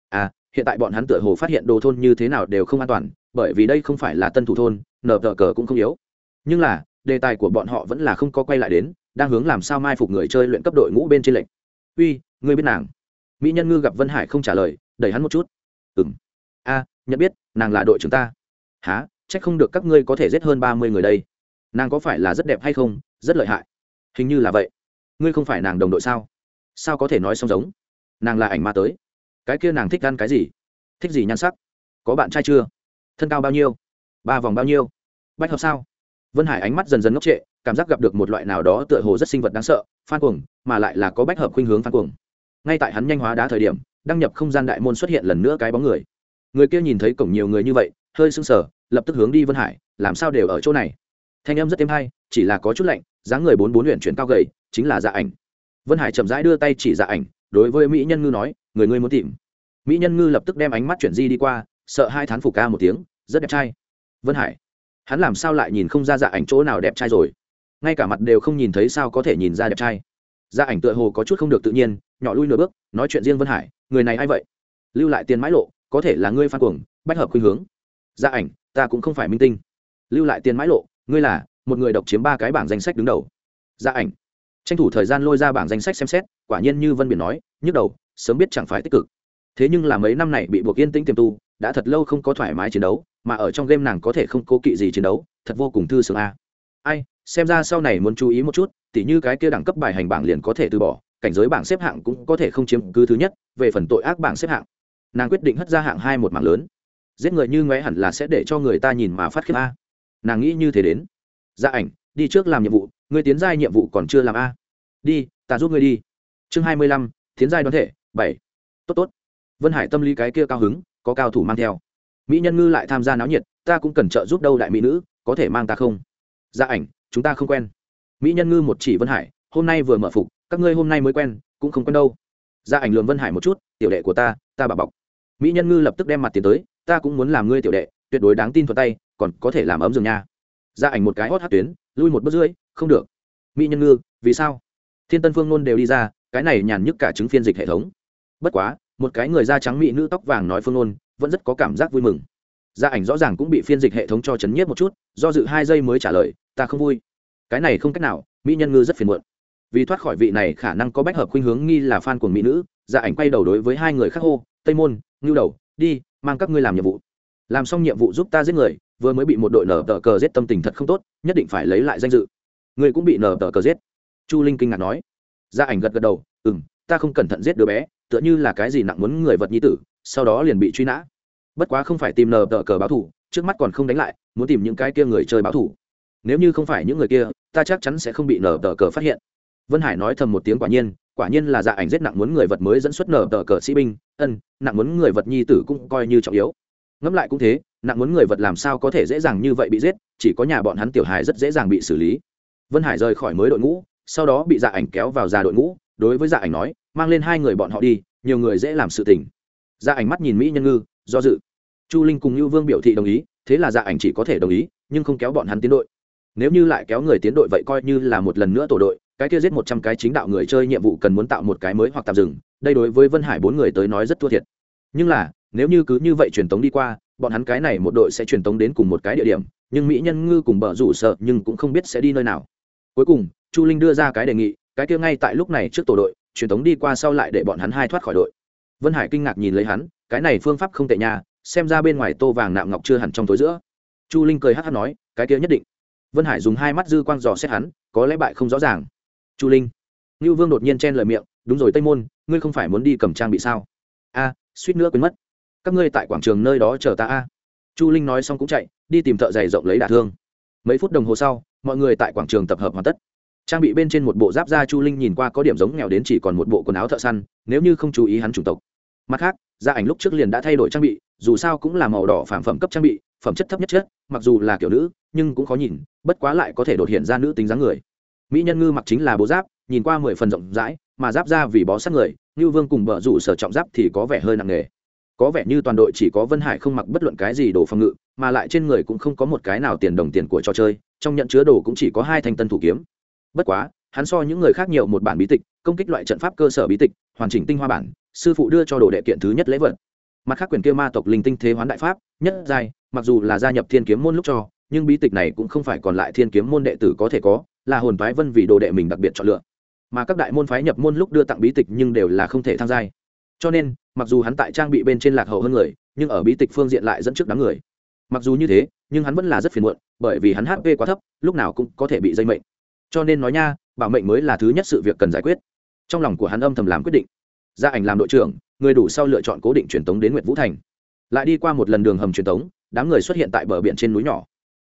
À hiện tại bọn hắn tựa hồ phát hiện đồ thôn như thế nào đều không an toàn, bởi vì đây không phải là tân thủ thôn nở tờ cờ cũng không yếu. Nhưng là, đề tài của bọn họ vẫn là không có quay lại đến, đang hướng làm sao mai phục người chơi luyện cấp đội ngũ bên trên lệnh. Uy, ngươi biết nàng? Mỹ nhân ngư gặp vân hải không trả lời, đẩy hắn một chút. Ừng a, nhận biết, nàng là đội trưởng ta. Há trách không được các ngươi có thể giết hơn ba mươi người đây. Nàng có phải là rất đẹp hay không? Rất lợi hại. Hình như là vậy. Ngươi không phải nàng đồng đội sao? Sao có thể nói song giống? Nàng là ảnh ma tới cái kia nàng thích ăn cái gì? Thích gì nhan sắc? Có bạn trai chưa? Thân cao bao nhiêu? Ba vòng bao nhiêu? Bách hợp sao? Vân hải ánh mắt dần dần ngốc trệ, cảm giác gặp được một loại nào đó tựa hồ rất sinh vật đáng sợ, phan cuồng, mà lại là có bách hợp khuynh hướng phan cuồng. Ngay tại hắn nhanh hóa đá thời điểm, đăng nhập không gian đại môn xuất hiện lần nữa cái bóng người. Người kia nhìn thấy cổng nhiều người như vậy, hơi sưng sờ, lập tức hướng đi vân hải, làm sao đều ở chỗ này? Thanh em rất êm hay, chỉ là có chút lạnh, dáng người bốn bốn luyện chuyển cao gầy, chính là dạ ảnh. Vân hải chậm rãi đưa tay chỉ dạ ảnh, đối với mỹ nhân ngư nói người ngươi muốn tìm. Mỹ nhân ngư lập tức đem ánh mắt chuyển di đi qua, sợ hai thán phục ca một tiếng, rất đẹp trai. Vân hải, hắn làm sao lại nhìn không ra dạ ảnh chỗ nào đẹp trai rồi? Ngay cả mặt đều không nhìn thấy sao có thể nhìn ra đẹp trai? Dạ ảnh tựa hồ có chút không được tự nhiên, nhỏ lui nửa bước, nói chuyện riêng vân hải, người này a i vậy? Lưu lại tiền mãi lộ, có thể là ngươi phan cuồng, bách hợp khuynh hướng. Dạ ảnh, ta cũng không phải minh tinh. Lưu lại tiền mãi lộ, ngươi là một người độc chiếm ba cái bảng danh sách đứng đầu. Dạ ảnh tranh thủ thời gian lôi ra bảng danh sách xem xét, quả nhiên như vân biển nói, nhức đầu, sớm biết chẳng phải tích cực. Thế nhưng là mấy năm này bị buộc yên tĩnh tiềm tu, đã thật lâu không có thoải mái chiến đấu, mà ở trong game nàng có thể không cố kỵ gì chiến đấu, thật vô cùng thư sướng a. Ai, xem ra sau này muốn chú ý một chút, tỉ như cái kia đẳng cấp bài hành bảng liền có thể từ bỏ, cảnh giới bảng xếp hạng cũng có thể không chiếm cứ thứ nhất, về phần tội ác bảng xếp hạng. Nàng quyết định hất ra hạng hai một mảng lớn. Giết người như ngoé hẳn là sẽ để cho người ta nhìn mà phát khiếp a. Nàng nghĩ như thế đến. Gia dạ ảnh đi trước làm nhiệm vụ người tiến giai nhiệm vụ còn chưa làm a. Đi, ta giúp ngươi đi. Chương hai mươi lăm, tiến giai đoán thể, bảy. Tốt tốt. Vân hải tâm lý cái kia cao hứng, có cao thủ mang theo. Mỹ nhân ngư lại tham gia náo nhiệt, ta cũng cần trợ giúp đâu đại mỹ nữ, có thể mang ta không? Gia ảnh, chúng ta không quen. Mỹ nhân ngư một chỉ vân hải, hôm nay vừa mở phục, các ngươi hôm nay mới quen, cũng không quen đâu. Gia ảnh lường vân hải một chút, tiểu đệ của ta ta bà bọc. Mỹ nhân ngư lập tức đem mặt tiền tới, ta cũng muốn làm ngươi tiểu đệ, tuyệt đối đáng tin thuận tay, còn có thể làm ấm giường nha. Gia ảnh một cái hót hát tuyến lui một bước rưỡi không được. Mỹ nhân ngư, vì sao? Thiên tân phương nôn đều đi ra, cái này nhàn nhức cả chứng phiên dịch hệ thống. Bất quá, một cái người da trắng mỹ nữ tóc vàng nói phương nôn, vẫn rất có cảm giác vui mừng. Gia ảnh rõ ràng cũng bị phiên dịch hệ thống cho chấn nhiếp một chút, do dự hai giây mới trả lời, ta không vui. Cái này không cách nào, mỹ nhân ngư rất phiền muộn. Vì thoát khỏi vị này khả năng có bách hợp khuynh hướng nghi là fan của mỹ nữ, gia ảnh quay đầu đối với hai người khác hô, tây môn, ngưu đầu, đi, mang các ngươi làm nhiệm vụ. Làm xong nhiệm vụ giúp ta giết người vừa mới bị một đội nở tờ cờ giết tâm tình thật không tốt, nhất định phải lấy lại danh dự. Người cũng bị nở tờ cờ giết. Chu linh kinh ngạc nói. Gia ảnh gật gật đầu ừ m ta không cẩn thận giết đứa bé, tựa như là cái gì nặng muốn người vật nhi tử, sau đó liền bị truy nã. Bất quá không phải tìm nờ tờ cờ báo thủ trước mắt còn không đánh lại, muốn tìm những cái kia người chơi báo thủ nếu như không phải những người kia, ta chắc chắn sẽ không bị nờ tờ cờ phát hiện. Vân hải nói thầm một tiếng quả nhiên quả nhiên là dạ ảnh giết nặng muốn người vật mới dẫn xuất nở tờ cờ sĩ binh, ân, nặng muốn người vật nhi tử cũng coi như trọng yếu. Ngẫm lại cũng thế nặng muốn người vật làm sao có thể dễ dàng như vậy bị giết, chỉ có nhà bọn hắn tiểu hài rất dễ dàng bị xử lý. Vân hải rời khỏi mới đội ngũ, sau đó bị dạ ảnh kéo vào già đội ngũ, đối với dạ ảnh nói, mang lên hai người bọn họ đi, nhiều người dễ làm sự tình. Dạ ảnh mắt nhìn mỹ nhân ngư, do dự. Chu linh cùng như vương biểu thị đồng ý, thế là dạ ảnh chỉ có thể đồng ý, nhưng không kéo bọn hắn tiến đội. Nếu như lại kéo người tiến đội vậy coi như là một lần nữa tổ đội, cái kia giết một trăm cái chính đạo người chơi nhiệm vụ cần muốn tạo một cái mới hoặc tạm dừng, đây đối với vân hải bốn người tới nói rất thua thiệt. Nhưng là nếu như cứ như vậy truyền tống đi qua, bọn hắn cái này một đội sẽ truyền tống đến cùng một cái địa điểm, nhưng mỹ nhân ngư cùng bờ rủ sợ nhưng cũng không biết sẽ đi nơi nào. Cuối cùng, chu linh đưa ra cái đề nghị, cái kia ngay tại lúc này trước tổ đội, truyền tống đi qua sau lại để bọn hắn hai thoát khỏi đội. Vân hải kinh ngạc nhìn lấy hắn, cái này phương pháp không tệ nha, xem ra bên ngoài tô vàng nạm ngọc chưa hẳn trong tối giữa. Chu linh cười hát hát nói, cái kia nhất định. Vân hải dùng hai mắt dư quang dò xét hắn, có lẽ bại không rõ ràng. Chu linh. Ngưu vương đột nhiên chen lời miệng, đúng rồi tây môn, ngươi không phải muốn đi cầm trang bị sao? A, suýt nữa quên mất các ngươi tại quảng trường nơi đó chờ ta a. Chu linh nói xong cũng chạy, đi tìm thợ giày rộng lấy đả thương. Mấy phút đồng hồ sau, mọi người tại quảng trường tập hợp hoàn tất. Trang bị bên trên một bộ giáp da chu linh nhìn qua có điểm giống nghèo đến chỉ còn một bộ quần áo thợ săn, nếu như không chú ý hắn chủng tộc. Mặt khác gia ảnh lúc trước liền đã thay đổi trang bị, dù sao cũng là màu đỏ phản phẩm cấp trang bị, phẩm chất thấp nhất chất, mặc dù là kiểu nữ, nhưng cũng khó nhìn, bất quá lại có thể đột hiện ra nữ tính dáng người. Mỹ nhân ngư mặc chính là bố giáp, nhìn qua mười phần rộng rãi, mà giáp ra vì bó sát người như vương cùng bờ rủ sở trọng giáp thì có vẻ hơi nặng nề có vẻ như toàn đội chỉ có vân hải không mặc bất luận cái gì đồ phòng ngự, mà lại trên người cũng không có một cái nào tiền đồng tiền của trò chơi, trong nhận chứa đồ cũng chỉ có hai thanh tân thủ kiếm. Bất quá, hắn so những người khác nhiều một bản bí tịch, công kích loại trận pháp cơ sở bí tịch, hoàn chỉnh tinh hoa bản, sư phụ đưa cho đồ đệ kiện thứ nhất lễ vật. Mặt khác quyền kia ma tộc linh tinh thế hoán đại pháp, nhất giai, mặc dù là gia nhập thiên kiếm môn lúc cho, nhưng bí tịch này cũng không phải còn lại thiên kiếm môn đệ tử có thể có, là hồn phái vân vì đồ đệ mình đặc biệt chọn lựa. Mà các đại môn phái nhập môn lúc đưa tặng bí tịch nhưng đều là không thể tham gia. Cho nên mặc dù hắn tại trang bị bên trên lạc hậu hơn người, nhưng ở bí tịch phương diện lại dẫn trước đám người. Mặc dù như thế, nhưng hắn vẫn là rất phiền muộn, bởi vì hắn hp quá thấp, lúc nào cũng có thể bị dây mệnh. Cho nên nói nha, bảo mệnh mới là thứ nhất sự việc cần giải quyết. Trong lòng của hắn âm thầm làm quyết định. Gia ảnh làm đội trưởng, người đủ sau lựa chọn cố định truyền tống đến nguyệt vũ thành. Lại đi qua một lần đường hầm truyền tống, đám người xuất hiện tại bờ biển trên núi nhỏ.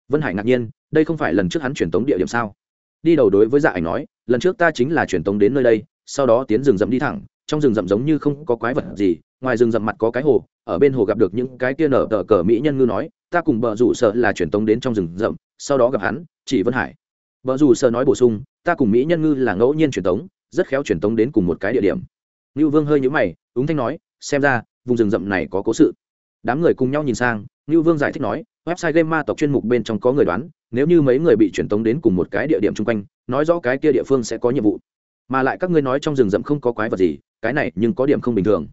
Vân hải ngạc nhiên, đây không phải lần trước hắn truyền tống địa điểm sao? Đi đầu đối với dạ ảnh nói, lần trước ta chính là truyền tống đến nơi đây, sau đó tiến rừng rậm đi thẳng trong rừng rậm giống như không có quái vật gì, ngoài rừng rậm mặt có cái hồ, ở bên hồ gặp được những cái kia nở tờ cờ mỹ nhân ngư nói, ta cùng bờ rủ sợ là truyền tống đến trong rừng rậm, sau đó gặp hắn, chỉ vân hải. Bờ rủ sợ nói bổ sung, ta cùng mỹ nhân ngư là ngẫu nhiên truyền tống, rất khéo truyền tống đến cùng một cái địa điểm. Ngưu vương hơi nhũ mày, ứng thanh nói, xem ra, vùng rừng rậm này có cố sự. Đám người cùng nhau nhìn sang, ngưu vương giải thích nói, website game ma tộc chuyên mục bên trong có người đoán, nếu như mấy người bị truyền tống đến cùng một cái địa điểm chung quanh, nói rõ cái kia địa phương sẽ có nhiệm vụ mà lại các ngươi nói trong rừng rậm không có quái vật gì, cái này nhưng có điểm không bình thường.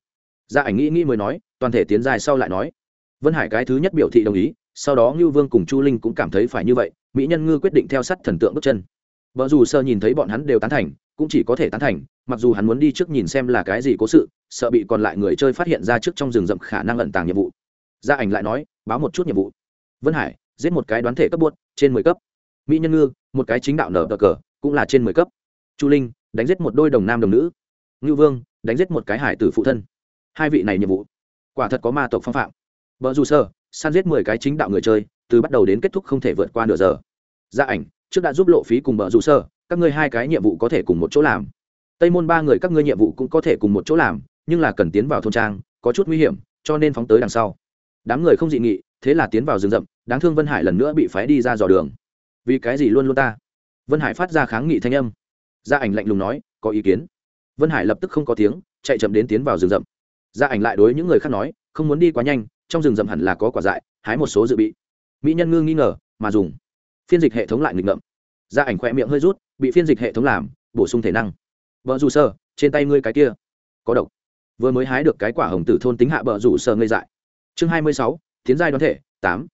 Gia ảnh nghĩ nghĩ mới nói, toàn thể tiến dài sau lại nói. Vân hải cái thứ nhất biểu thị đồng ý, sau đó ngưu vương cùng chu linh cũng cảm thấy phải như vậy, mỹ nhân ngư quyết định theo sát thần tượng bước chân. Vợ dù sơ nhìn thấy bọn hắn đều tán thành, cũng chỉ có thể tán thành, mặc dù hắn muốn đi trước nhìn xem là cái gì cố sự, sợ bị còn lại người chơi phát hiện ra trước trong rừng rậm khả năng ẩn tàng nhiệm vụ. Gia ảnh lại nói, báo một chút nhiệm vụ. Vân hải, giết một cái đoán thể cấp buốt, trên mười cấp. Mỹ nhân ngư, một cái chính đạo nở cờ, cũng là trên mười cấp. Chu linh đánh giết một đôi đồng nam đồng nữ. Ngư vương, đánh giết một cái hải tử phụ thân. Hai vị này nhiệm vụ, quả thật có ma tộc phong phạm. Vợ dù sơ, san giết mười cái chính đạo người chơi, từ bắt đầu đến kết thúc không thể vượt qua nửa giờ. Gia ảnh, trước đã giúp lộ phí cùng vợ dù sơ, các ngươi hai cái nhiệm vụ có thể cùng một chỗ làm. Tây môn ba người các ngươi nhiệm vụ cũng có thể cùng một chỗ làm, nhưng là cần tiến vào thôn trang, có chút nguy hiểm, cho nên phóng tới đằng sau. Đám người không dị nghị, thế là tiến vào rừng rậm, đáng thương vân hải lần nữa bị phái đi ra dò đường. Vì cái gì luôn luôn ta? Vân hải phát ra kháng nghị thanh âm gia ảnh lạnh lùng nói, có ý kiến. Vân hải lập tức không có tiếng, chạy chậm đến tiến vào rừng rậm. Gia ảnh lại đối những người khác nói, không muốn đi quá nhanh, trong rừng rậm hẳn là có quả dại, hái một số dự bị. Mỹ nhân ngư nghi ngờ, mà dùng phiên dịch hệ thống lại nghịch ngợm. Gia ảnh khỏe miệng hơi rút, bị phiên dịch hệ thống làm, bổ sung thể năng. Vợ dù sơ, trên tay ngươi cái kia. Có độc. Vừa mới hái được cái quả hồng tử thôn tính hạ bờ rủ sơ ngây dại. Chương hai mươi sáu, tiến giai đoán thể, tám.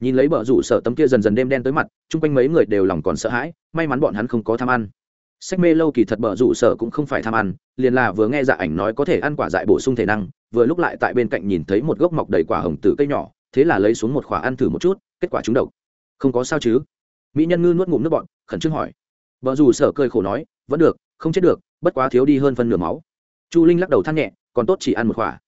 Nhìn lấy bờ rủ sở tấm kia dần dần đêm đen tới mặt, chung quanh mấy người đều lòng còn sợ hãi, may mắn bọn hắn không có tham ăn sách mê lâu kỳ thật bờ rủ sở cũng không phải tham ăn, liền là vừa nghe dạ ảnh nói có thể ăn quả dại bổ sung thể năng, vừa lúc lại tại bên cạnh nhìn thấy một gốc mọc đầy quả hồng tử cây nhỏ, thế là lấy xuống một quả ăn thử một chút, kết quả trúng độc. Không có sao chứ? Mỹ nhân ngư nuốt ngụm nước bọn khẩn trương hỏi. Vợ dù sở cười khổ nói, vẫn được, không chết được, bất quá thiếu đi hơn phân nửa máu. Chu linh lắc đầu than nhẹ, còn tốt chỉ ăn một quả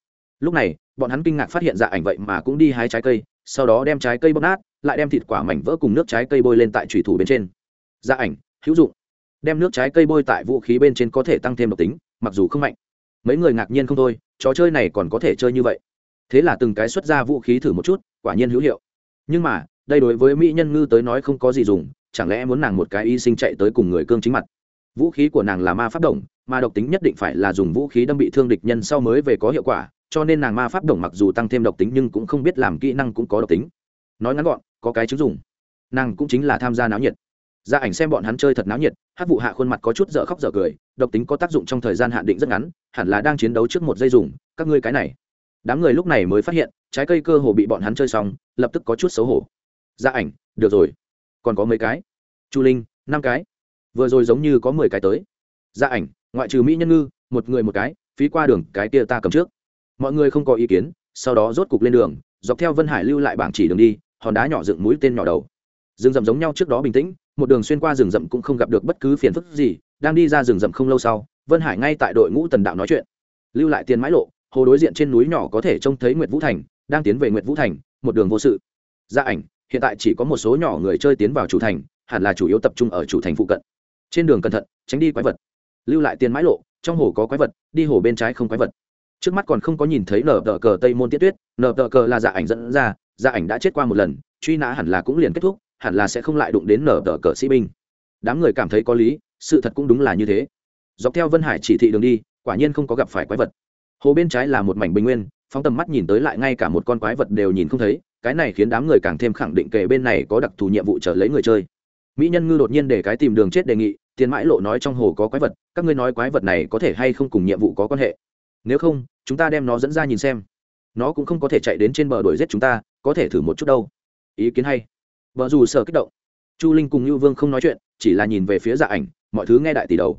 lúc này, bọn hắn kinh ngạc phát hiện dạ ảnh vậy mà cũng đi hái trái cây, sau đó đem trái cây bóp nát, lại đem thịt quả mảnh vỡ cùng nước trái cây bôi lên tại thủy thủ bên trên. Dạ ảnh, hữu dụng đem nước trái cây bôi tại vũ khí bên trên có thể tăng thêm độc tính, mặc dù không mạnh. Mấy người ngạc nhiên không thôi, trò chơi này còn có thể chơi như vậy. Thế là từng cái xuất ra vũ khí thử một chút, quả nhiên hữu hiệu. Nhưng mà, đây đối với mỹ nhân ngư tới nói không có gì dùng, chẳng lẽ muốn nàng một cái y sinh chạy tới cùng người cương chính mặt? Vũ khí của nàng là ma pháp đồng, mà độc tính nhất định phải là dùng vũ khí đâm bị thương địch nhân sau mới về có hiệu quả, cho nên nàng ma pháp đồng mặc dù tăng thêm độc tính nhưng cũng không biết làm kỹ năng cũng có độc tính. Nói ngắn gọn, có cái chứng dùng. Nàng cũng chính là tham gia náo nhiệt gia ảnh xem bọn hắn chơi thật náo nhiệt hát vụ hạ khuôn mặt có chút dở khóc dở cười, độc tính có tác dụng trong thời gian hạn định rất ngắn, hẳn là đang chiến đấu trước một giây dùng, các ngươi cái này. Đám người lúc này mới phát hiện, trái cây cơ hồ bị bọn hắn chơi xong, lập tức có chút xấu hổ. Gia ảnh, được rồi. Còn có mấy cái? Chu linh, năm cái. Vừa rồi giống như có mười cái tới. Gia ảnh, ngoại trừ mỹ nhân ngư, một người một cái, phí qua đường, cái kia ta cầm trước. Mọi người không có ý kiến, sau đó rốt cục lên đường, dọc theo vân hải lưu lại bảng chỉ đường đi, hòn đá nhỏ dựng mũi tên nhỏ đầu. Rừng rậm giống nhau trước đó bình tĩnh một đường xuyên qua rừng rậm cũng không gặp được bất cứ phiền phức gì, đang đi ra rừng rậm không lâu sau, vân hải ngay tại đội ngũ tần đạo nói chuyện. Lưu lại tiền mãi lộ, hồ đối diện trên núi nhỏ có thể trông thấy nguyệt vũ thành, đang tiến về nguyệt vũ thành, một đường vô sự. Gia ảnh, hiện tại chỉ có một số nhỏ người chơi tiến vào chủ thành, hẳn là chủ yếu tập trung ở chủ thành phụ cận. Trên đường cẩn thận, tránh đi quái vật. Lưu lại tiền mãi lộ, trong hồ có quái vật, đi hồ bên trái không quái vật. Trước mắt còn không có nhìn thấy nở tờ cờ tây môn tiết tuyết, nở tờ cờ là dạ ảnh dẫn ra dạ ảnh đã chết qua một lần, truy nã hẳn là cũng liền kết thúc hẳn là sẽ không lại đụng đến nở tờ cờ sĩ binh. Đám người cảm thấy có lý, sự thật cũng đúng là như thế. Dọc theo vân hải chỉ thị đường đi, quả nhiên không có gặp phải quái vật. Hồ bên trái là một mảnh bình nguyên, phóng tầm mắt nhìn tới lại ngay cả một con quái vật đều nhìn không thấy, cái này khiến đám người càng thêm khẳng định kể bên này có đặc thù nhiệm vụ trở lấy người chơi. Mỹ nhân ngư đột nhiên để cái tìm đường chết đề nghị, tiền mãi lộ nói trong hồ có quái vật, các ngươi nói quái vật này có thể hay không cùng nhiệm vụ có quan hệ? Nếu không, chúng ta đem nó dẫn ra nhìn xem. Nó cũng không có thể chạy đến trên bờ đuổi giết chúng ta, có thể thử một chút đâu. Ý kiến hay vợ dù sợ kích động. Chu linh cùng như vương không nói chuyện, chỉ là nhìn về phía dạ ảnh, mọi thứ nghe đại tỷ đầu.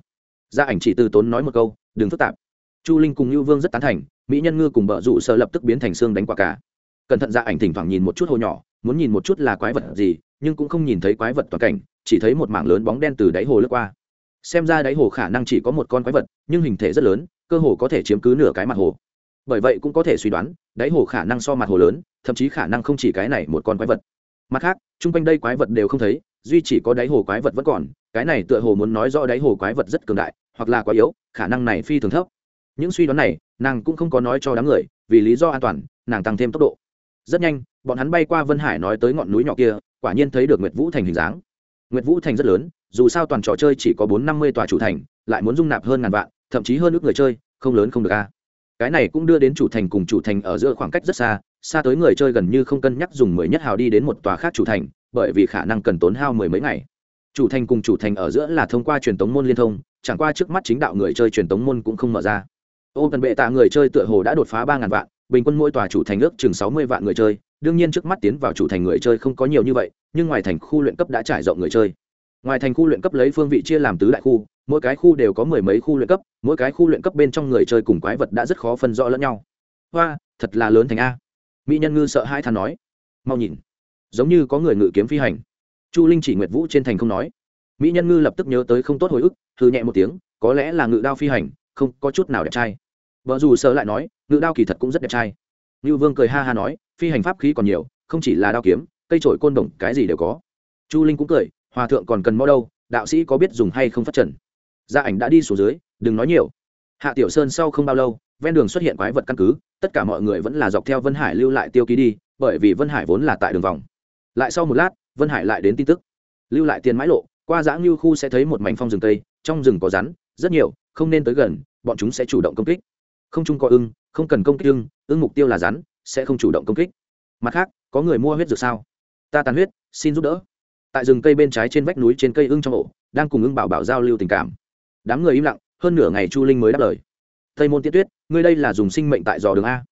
Dạ ảnh chỉ từ tốn nói một câu, đừng phức tạp. Chu linh cùng như vương rất tán thành, mỹ nhân ngư cùng vợ dù sợ lập tức biến thành xương đánh quả cả. Cẩn thận dạ ảnh thỉnh thoảng nhìn một chút hồ nhỏ, muốn nhìn một chút là quái vật gì, nhưng cũng không nhìn thấy quái vật toàn cảnh, chỉ thấy một mảng lớn bóng đen từ đáy hồ lướt qua. Xem ra đáy hồ khả năng chỉ có một con quái vật, nhưng hình thể rất lớn, cơ hồ có thể chiếm cứ nửa cái mặt hồ. Bởi vậy cũng có thể suy đoán, đáy hồ khả năng so mặt hồ lớn, thậm chí khả năng không chỉ cái này một con quái vật mặt khác, chung quanh đây quái vật đều không thấy, duy chỉ có đáy hồ quái vật vẫn còn, cái này tựa hồ muốn nói rõ đáy hồ quái vật rất cường đại, hoặc là quá yếu, khả năng này phi thường thấp. Những suy đoán này, nàng cũng không có nói cho đám người, vì lý do an toàn, nàng tăng thêm tốc độ. Rất nhanh, bọn hắn bay qua vân hải nói tới ngọn núi nhỏ kia, quả nhiên thấy được nguyệt vũ thành hình dáng. Nguyệt vũ thành rất lớn, dù sao toàn trò chơi chỉ có bốn năm mươi tòa chủ thành, lại muốn dung nạp hơn ngàn vạn, thậm chí hơn ước người chơi, không lớn không được a. Cái này cũng đưa đến chủ thành cùng chủ thành ở giữa khoảng cách rất xa xa tới người chơi gần như không cân nhắc dùng mười nhất hào đi đến một tòa khác chủ thành, bởi vì khả năng cần tốn hao mười mấy ngày. Chủ thành cùng chủ thành ở giữa là thông qua truyền tống môn liên thông, chẳng qua trước mắt chính đạo người chơi truyền tống môn cũng không mở ra. Ô cần bệ tạ người chơi tựa hồ đã đột phá ba ngàn vạn, bình quân mỗi tòa chủ thành ước chừng sáu mươi vạn người chơi, đương nhiên trước mắt tiến vào chủ thành người chơi không có nhiều như vậy, nhưng ngoài thành khu luyện cấp đã trải rộng người chơi. Ngoài thành khu luyện cấp lấy phương vị chia làm tứ đại khu, mỗi cái khu đều có mười mấy khu luyện cấp, mỗi cái khu luyện cấp bên trong người chơi cùng quái vật đã rất khó phân rõ lẫn nhau. Hoa, thật là lớn thành a mỹ nhân ngư sợ hai thằng nói. Mau nhìn. Giống như có người ngự kiếm phi hành. Chu linh chỉ nguyệt vũ trên thành không nói. Mỹ nhân ngư lập tức nhớ tới không tốt hồi ức thư nhẹ một tiếng, có lẽ là ngự đao phi hành, không có chút nào đẹp trai. Vợ dù sợ lại nói, ngự đao kỳ thật cũng rất đẹp trai. Như vương cười ha ha nói, phi hành pháp khí còn nhiều, không chỉ là đao kiếm, cây trổi côn đồng, cái gì đều có. Chu linh cũng cười, hòa thượng còn cần mõ đâu, đạo sĩ có biết dùng hay không phát trần. Gia ảnh đã đi xuống dưới, đừng nói nhiều hạ tiểu sơn sau không bao lâu, ven đường xuất hiện quái vật căn cứ, tất cả mọi người vẫn là dọc theo vân hải lưu lại tiêu ký đi, bởi vì vân hải vốn là tại đường vòng. Lại sau một lát, vân hải lại đến tin tức. Lưu lại tiền mãi lộ, qua giã ngưu khu sẽ thấy một mảnh phong rừng tây, trong rừng có rắn, rất nhiều, không nên tới gần, bọn chúng sẽ chủ động công kích. Không chung có ưng, không cần công kích ưng ưng mục tiêu là rắn, sẽ không chủ động công kích. Mặt khác, có người mua huyết dược sao? Ta tàn huyết, xin giúp đỡ. Tại rừng cây bên trái trên vách núi trên cây ưng trong ổ, đang cùng ưng bảo bảo giao lưu tình cảm. Đám người im lặng hơn nửa ngày chu linh mới đáp lời. Tây môn tiết tuyết, ngươi đây là dùng sinh mệnh tại dò đường a.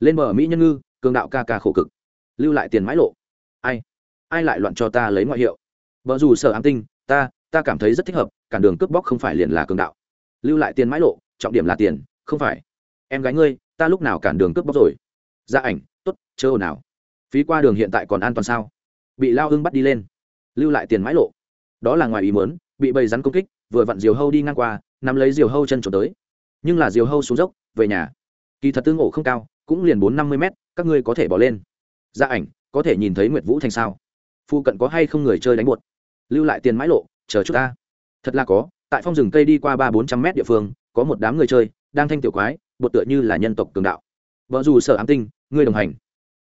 Lên bờ mỹ nhân ngư, cường đạo ca ca khổ cực. Lưu lại tiền mãi lộ. Ai? Ai lại loạn cho ta lấy ngoại hiệu? Vợ dù sở ám tinh, ta ta cảm thấy rất thích hợp, cản đường cướp bóc không phải liền là cường đạo. Lưu lại tiền mãi lộ, trọng điểm là tiền, không phải. Em gái ngươi, ta lúc nào cản đường cướp bóc rồi? Gia ảnh t ố t chớ ồn nào phí qua đường hiện tại còn an toàn sao? Bị lao hưng bắt đi lên. Lưu lại tiền mãi lộ. Đó là ngoài ý mớn bị bầy rắn công kích, vừa vặn diều hâu đi ngang qua nắm lấy diều hâu chân trốn tới. Nhưng là diều hâu xuống dốc, về nhà. Kỳ thật tương ổ không cao, cũng liền bốn năm mươi mét, các ngươi có thể bỏ lên. Gia ảnh, có thể nhìn thấy nguyệt vũ thành sao? Phụ cận có hay không người chơi đánh buột? Lưu lại tiền mãi lộ, chờ chút ta. Thật là có, tại phong rừng cây đi qua ba bốn trăm mét địa phương, có một đám người chơi, đang thanh tiểu quái bột tựa như là nhân tộc cường đạo. Vợ dù sở ám tinh, ngươi đồng hành.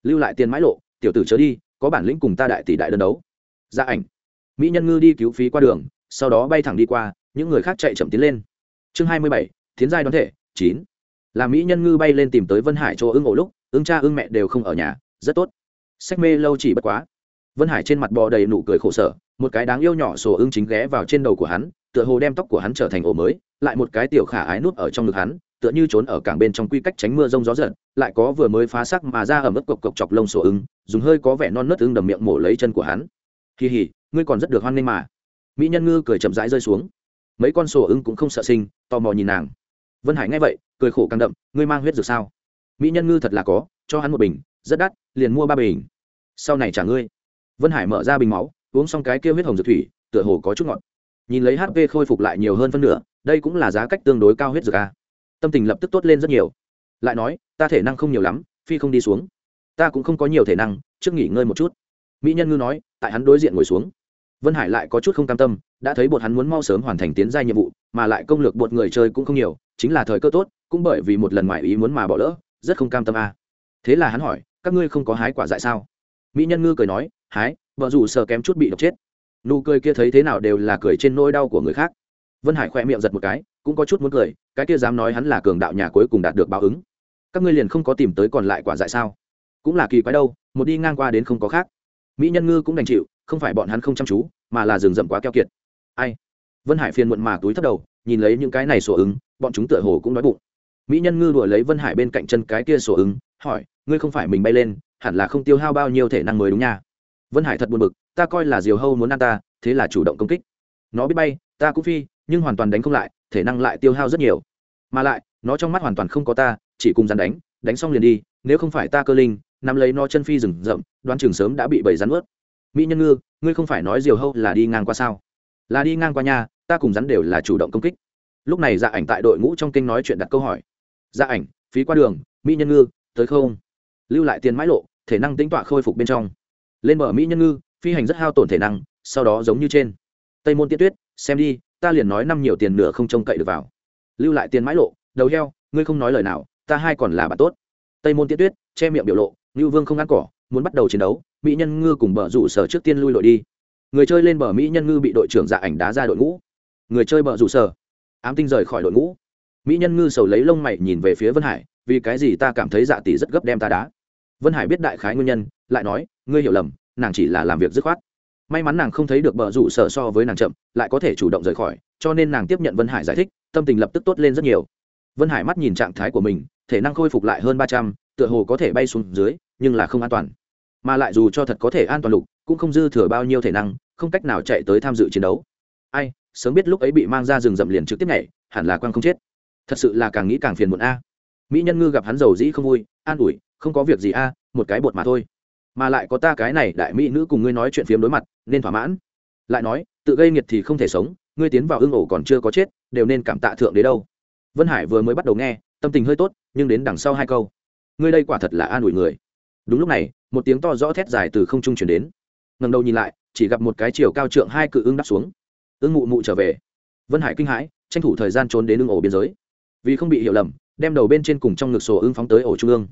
Lưu lại tiền mãi lộ, tiểu tử chớ đi, có bản lĩnh cùng ta đại tỷ đại đơn đấu. Gia ảnh. Mỹ nhân ngư đi cứu phí qua đường, sau đó bay thẳng đi qua những người khác chạy chậm tiến lên. Chương hai mươi bảy, tiến giai đoán thể, chín. Là mỹ nhân ngư bay lên tìm tới vân hải chỗ ưng ổ lúc ưng cha ưng mẹ đều không ở nhà, rất tốt. Sách mê lâu chỉ bất quá. Vân hải trên mặt bò đầy nụ cười khổ sở, một cái đáng yêu nhỏ sổ ưng chính ghé vào trên đầu của hắn, tựa hồ đem tóc của hắn trở thành ổ mới, lại một cái tiểu khả ái nút ở trong ngực hắn, tựa như trốn ở cảng bên trong quy cách tránh mưa rông gió giật, lại có vừa mới phá sắc mà ra ở ướt cộc cộc chọc lông sổ ưng dùng hơi có vẻ non nớt ưng đầm miệng mổ lấy chân của hắn. Kỳ hỉ, ngươi còn rất được hoan nghênh mà. Mỹ nhân ngư cười chậm rãi rơi xuống mấy con sổ ưng cũng không sợ sinh, tò mò nhìn nàng. Vân hải nghe vậy, cười khổ càng đậm, ngươi mang huyết dược sao? Mỹ nhân ngư thật là có, cho hắn một bình, rất đắt, liền mua ba bình. Sau này trả ngươi. Vân hải mở ra bình máu, uống xong cái kia huyết hồng dược thủy, tựa hồ có chút ngọt. Nhìn lấy hp khôi phục lại nhiều hơn phân nửa, đây cũng là giá cách tương đối cao huyết dược a. Tâm tình lập tức tốt lên rất nhiều. Lại nói, ta thể năng không nhiều lắm, phi không đi xuống. Ta cũng không có nhiều thể năng, trước nghỉ ngơi một chút. Mỹ nhân ngư nói, tại hắn đối diện ngồi xuống vân hải lại có chút không cam tâm, đã thấy bột hắn muốn mau sớm hoàn thành tiến gia nhiệm vụ, mà lại công lược bột người chơi cũng không nhiều, chính là thời cơ tốt, cũng bởi vì một lần ngoài ý muốn mà bỏ lỡ, rất không cam tâm a. Thế là hắn hỏi, các ngươi không có hái quả dại sao? Mỹ nhân ngư cười nói, hái vợ dù sợ kém chút bị độc chết. Nụ cười kia thấy thế nào đều là cười trên nỗi đau của người khác. Vân hải khoe miệng giật một cái, cũng có chút muốn cười, cái kia dám nói hắn là cường đạo nhà cuối cùng đạt được báo ứng. Các ngươi liền không có tìm tới còn lại quả dại sao? Cũng là kỳ quái đâu, một đi ngang qua đến không có khác. Mỹ nhân ngư cũng đành chịu, không phải bọn hắn không chăm chú mà là rừng rậm quá keo kiệt. Ai? Vân hải phiền muộn mà túi thấp đầu, nhìn lấy những cái này sổ ứng, bọn chúng tựa hồ cũng đói bụng. Mỹ nhân ngư đuổi lấy vân hải bên cạnh chân cái kia sổ ứng, hỏi, ngươi không phải mình bay lên, hẳn là không tiêu hao bao nhiêu thể năng mới đúng nha? Vân hải thật buồn bực, ta coi là diều hâu muốn ăn ta, thế là chủ động công kích. Nó biết bay, ta cũng phi, nhưng hoàn toàn đánh không lại, thể năng lại tiêu hao rất nhiều. Mà lại, nó trong mắt hoàn toàn không có ta, chỉ cùng rắn đánh đánh xong liền đi, nếu không phải ta cơ linh, nắm lấy nó chân phi rừng rậm, đoán chừng sớm đã bị bầy rắn ướt mỹ nhân ngư, ngươi không phải nói diều hâu là đi ngang qua sao? Là đi ngang qua nhà ta cùng rắn đều là chủ động công kích. Lúc này dạ ảnh tại đội ngũ trong kinh nói chuyện đặt câu hỏi. Dạ ảnh, phí qua đường, mỹ nhân ngư, tới không? Lưu lại tiền mãi lộ, thể năng tính tọa khôi phục bên trong. Lên bờ mỹ nhân ngư, phi hành rất hao tổn thể năng, sau đó giống như trên. Tây môn tiên tuyết, xem đi, ta liền nói năm nhiều tiền nửa không trông cậy được vào. Lưu lại tiền mãi lộ, đầu heo, ngươi không nói lời nào, ta hai còn là bạn tốt. Tây môn tiên tuyết, che miệng biểu lộ, ngưu vương không ăn cỏ, muốn bắt đầu chiến đấu mỹ nhân ngư cùng bờ rủ sở trước tiên lui lội đi. Người chơi lên bờ mỹ nhân ngư bị đội trưởng dạ ảnh đá ra đội ngũ. Người chơi bờ rủ sở. Ám tinh rời khỏi đội ngũ. Mỹ nhân ngư sầu lấy lông mày nhìn về phía vân hải, vì cái gì ta cảm thấy dạ tỷ rất gấp đem ta đá. Vân hải biết đại khái nguyên nhân, lại nói, ngươi hiểu lầm, nàng chỉ là làm việc dứt khoát. May mắn nàng không thấy được bờ rủ sở so với nàng chậm, lại có thể chủ động rời khỏi, cho nên nàng tiếp nhận vân hải giải thích, tâm tình lập tức tốt lên rất nhiều. Vân hải mắt nhìn trạng thái của mình, thể năng khôi phục lại hơn ba trăm, tựa hồ có thể bay xuống dưới, nhưng là không an toàn mà lại dù cho thật có thể an toàn lục, cũng không dư thừa bao nhiêu thể năng, không cách nào chạy tới tham dự chiến đấu. Ai, sớm biết lúc ấy bị mang ra rừng rậm liền trực tiếp nhảy, hẳn là quang không chết. Thật sự là càng nghĩ càng phiền muộn a. Mỹ nhân ngư gặp hắn giàu dĩ không vui, an ủi, không có việc gì a, một cái bột mà thôi. Mà lại có ta cái này đại mỹ nữ cùng ngươi nói chuyện phiếm đối mặt, nên thỏa mãn. Lại nói, tự gây nghiệt thì không thể sống, ngươi tiến vào ưng ổ còn chưa có chết, đều nên cảm tạ thượng đế đâu. Vân hải vừa mới bắt đầu nghe, tâm tình hơi tốt, nhưng đến đằng sau hai câu. Ngươi đây quả thật là an ủi người đúng lúc này, một tiếng to rõ thét dài từ không trung chuyển đến. Ngần đầu nhìn lại, chỉ gặp một cái chiều cao trượng hai cự ưng đắp xuống. Ưng mụ mụ trở về. Vân hải kinh hãi, tranh thủ thời gian trốn đến ưng ổ biên giới. Vì không bị hiểu lầm, đem đầu bên trên cùng trong ngực sổ ưng phóng tới ổ trung ương.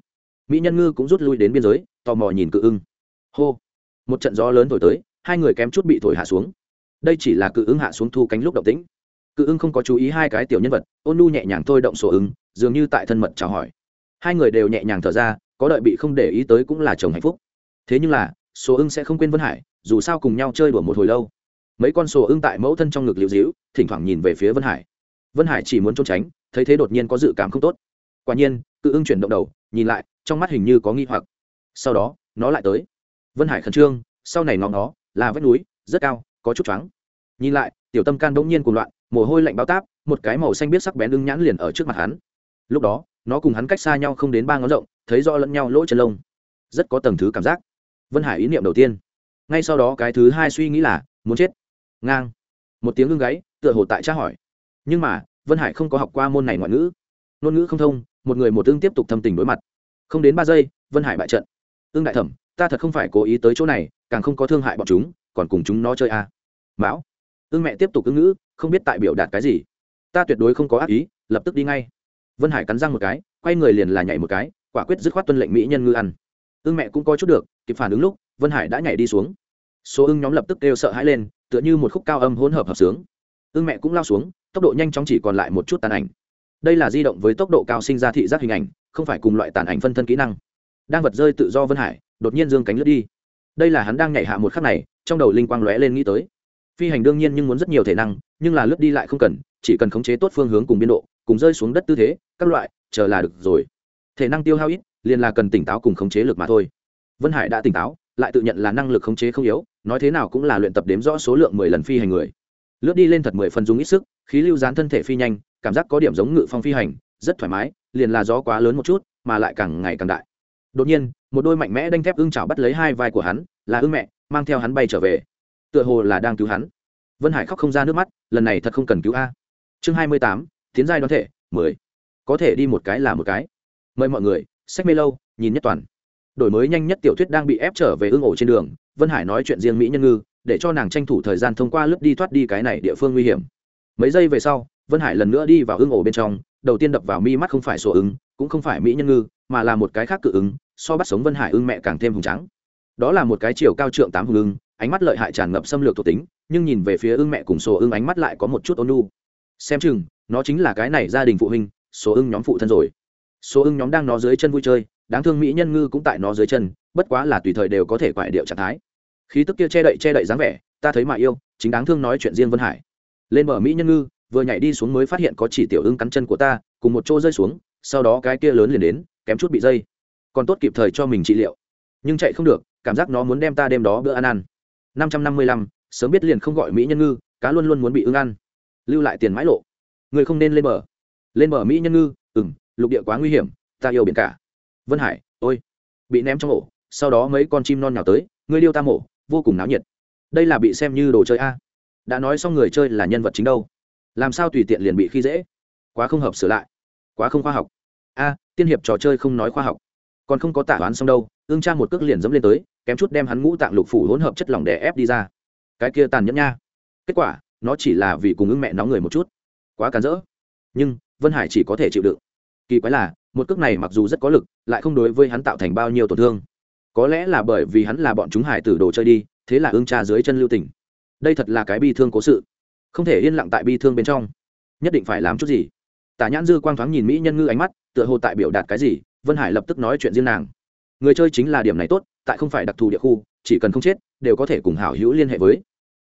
Mỹ nhân ngư cũng rút lui đến biên giới, tò mò nhìn cự ưng. Hô! Một trận gió lớn thổi tới, hai người kém chút bị thổi hạ xuống. Đây chỉ là cự ưng hạ xuống thu cánh lúc động tĩnh. Cự ưng không có chú ý hai cái tiểu nhân vật, ôn nu nhẹ nhàng thôi động sổ ưng, dường như tại thân mật chào hỏi. Hai người đều nhẹ nhàng thở ra có đợi bị không để ý tới cũng là chồng hạnh phúc. Thế nhưng là số ưng sẽ không quên vân hải, dù sao cùng nhau chơi đùa một hồi lâu. Mấy con sổ ưng tại mẫu thân trong ngực liễu dĩu thỉnh thoảng nhìn về phía vân hải. Vân hải chỉ muốn trốn tránh, thấy thế đột nhiên có dự cảm không tốt. Quả nhiên, cự ưng chuyển động đầu, nhìn lại, trong mắt hình như có nghi hoặc. Sau đó, nó lại tới. Vân hải khẩn trương, sau này ngó nó là vách núi, rất cao, có chút trắng nhìn lại, tiểu tâm can bỗng nhiên cuồng loạn, mồ hôi lạnh bao táp, một cái màu xanh biết sắc bén ưng nhãn liền ở trước mặt hắn. Lúc đó nó cùng hắn cách xa nhau không đến ba ngón rộng, thấy rõ lẫn nhau lỗ chân lông. Rất có tầng thứ cảm giác. Vân hải ý niệm đầu tiên. Ngay sau đó cái thứ hai suy nghĩ là, muốn chết. Ngang. Một tiếng ngưng gáy, tựa hồ tại tra hỏi. Nhưng mà, vân hải không có học qua môn này ngoại ngữ. Ngôn ngữ không thông, một người một tương tiếp tục thâm tình đối mặt. Không đến ba giây, vân hải bại trận. Tương đại thẩm, ta thật không phải cố ý tới chỗ này, càng không có thương hại bọn chúng, còn cùng chúng nó chơi à. mão. Ưng mẹ tiếp tục ưng ngữ, không biết tại biểu đạt cái gì. Ta tuyệt đối không có ác ý, lập tức đi ngay vân hải cắn răng một cái, quay người liền là nhảy một cái, quả quyết dứt khoát tuân lệnh mỹ nhân ngư ăn. Ưng mẹ cũng coi chút được, kịp phản ứng lúc, vân hải đã nhảy đi xuống. Số ưng nhóm lập tức kêu sợ hãi lên, tựa như một khúc cao âm hỗn hợp hợp sướng. Ưng mẹ cũng lao xuống, tốc độ nhanh chóng chỉ còn lại một chút tàn ảnh. Đây là di động với tốc độ cao sinh ra thị giác hình ảnh, không phải cùng loại tàn ảnh phân thân kỹ năng. Đang vật rơi tự do vân hải, đột nhiên dương cánh lướt đi. Đây là hắn đang nhảy hạ một khắc này, trong đầu linh quang lóe lên nghĩ tới. Phi hành đương nhiên nhưng muốn rất nhiều thể năng, nhưng là lướt đi lại không cần, chỉ cần khống chế tốt phương hướng cùng biên độ cùng rơi xuống đất tư thế, các loại, chờ là được rồi. Thể năng tiêu hao ít, liền là cần tỉnh táo cùng khống chế lực mà thôi. Vân hải đã tỉnh táo, lại tự nhận là năng lực khống chế không yếu, nói thế nào cũng là luyện tập đếm rõ số lượng mười lần phi hành người. Lướt đi lên thật mười phần dùng ít sức, khí lưu dán thân thể phi nhanh, cảm giác có điểm giống ngự phong phi hành, rất thoải mái, liền là gió quá lớn một chút, mà lại càng ngày càng đại. Đột nhiên, một đôi mạnh mẽ đanh thép ưng chảo bắt lấy hai vai của hắn, là ưng mẹ, mang theo hắn bay trở về. Tựa hồ là đang cứu hắn. Vân hải khóc không ra nước mắt, lần này thật không cần cứu a. Chương hai mươi tám tiến giai đoán thể, mười. Có thể đi một cái là một cái. Mời mọi người, sách mê lâu, nhìn nhất toàn. Đổi mới nhanh nhất tiểu thuyết đang bị ép trở về ương ổ trên đường, vân hải nói chuyện riêng mỹ nhân ngư, để cho nàng tranh thủ thời gian thông qua lớp đi thoát đi cái này địa phương nguy hiểm. Mấy giây về sau, vân hải lần nữa đi vào ương ổ bên trong, đầu tiên đập vào mi mắt không phải sổ ứng cũng không phải mỹ nhân ngư, mà là một cái khác cự ứng so bắt sống vân hải ưng mẹ càng thêm hùng trắng đó là một cái chiều cao trượng tám hùng ưng, ánh mắt lợi hại tràn ngập xâm lược thuộc tính, nhưng nhìn về phía ưng mẹ cùng sổ ưng ánh mắt lại có một chút ôn nu xem chừng nó chính là cái này gia đình phụ huynh, số ưng nhóm phụ thân rồi. Số ưng nhóm đang nó dưới chân vui chơi, đáng thương mỹ nhân ngư cũng tại nó dưới chân, bất quá là tùy thời đều có thể quại điệu trạng thái. Khí tức kia che đậy che đậy dáng vẻ, ta thấy mà yêu, chính đáng thương nói chuyện riêng vân hải. Lên bờ mỹ nhân ngư, vừa nhảy đi xuống mới phát hiện có chỉ tiểu ưng cắn chân của ta, cùng một chỗ rơi xuống, sau đó cái kia lớn liền đến, kém chút bị dây. Còn tốt kịp thời cho mình trị liệu. Nhưng chạy không được, cảm giác nó muốn đem ta đêm đó bữa ăn ăn. Năm trăm năm mươi lăm, sớm biết liền không gọi mỹ nhân ngư, cá luôn luôn muốn bị ưng ăn. Lưu lại tiền mãi lộ người không nên lên bờ. Lên bờ mỹ nhân ngư ừ m lục địa quá nguy hiểm, ta yêu biển cả. Vân hải, ôi, bị ném trong ổ, sau đó mấy con chim non nhào tới, ngươi điêu ta mổ, vô cùng náo nhiệt. Đây là bị xem như đồ chơi a. Đã nói xong người chơi là nhân vật chính đâu. Làm sao tùy tiện liền bị khi dễ? Quá không hợp sửa lại. Quá không khoa học. A, tiên hiệp trò chơi không nói khoa học. Còn không có tả đoán xong đâu, ương trang một cước liền dẫm lên tới, kém chút đem hắn ngũ tạng lục phủ hỗn hợp chất lỏng đè ép đi ra. Cái kia tàn nhẫn nha. Kết quả, nó chỉ là vì cùng ưng mẹ nó người một chút quá cản rỡ. Nhưng, vân hải chỉ có thể chịu đựng. Kỳ quái là, một cước này mặc dù rất có lực, lại không đối với hắn tạo thành bao nhiêu tổn thương. Có lẽ là bởi vì hắn là bọn chúng hải tử đồ chơi đi, thế là ương cha dưới chân lưu tỉnh đây thật là cái bi thương cố sự. Không thể yên lặng tại bi thương bên trong. Nhất định phải làm chút gì. Tả nhãn dư quang thoáng nhìn mỹ nhân ngư ánh mắt, tựa hồ tại biểu đạt cái gì, vân hải lập tức nói chuyện riêng nàng. Người chơi chính là điểm này tốt, tại không phải đặc thù địa khu, chỉ cần không chết, đều có thể cùng hảo hữu liên hệ với.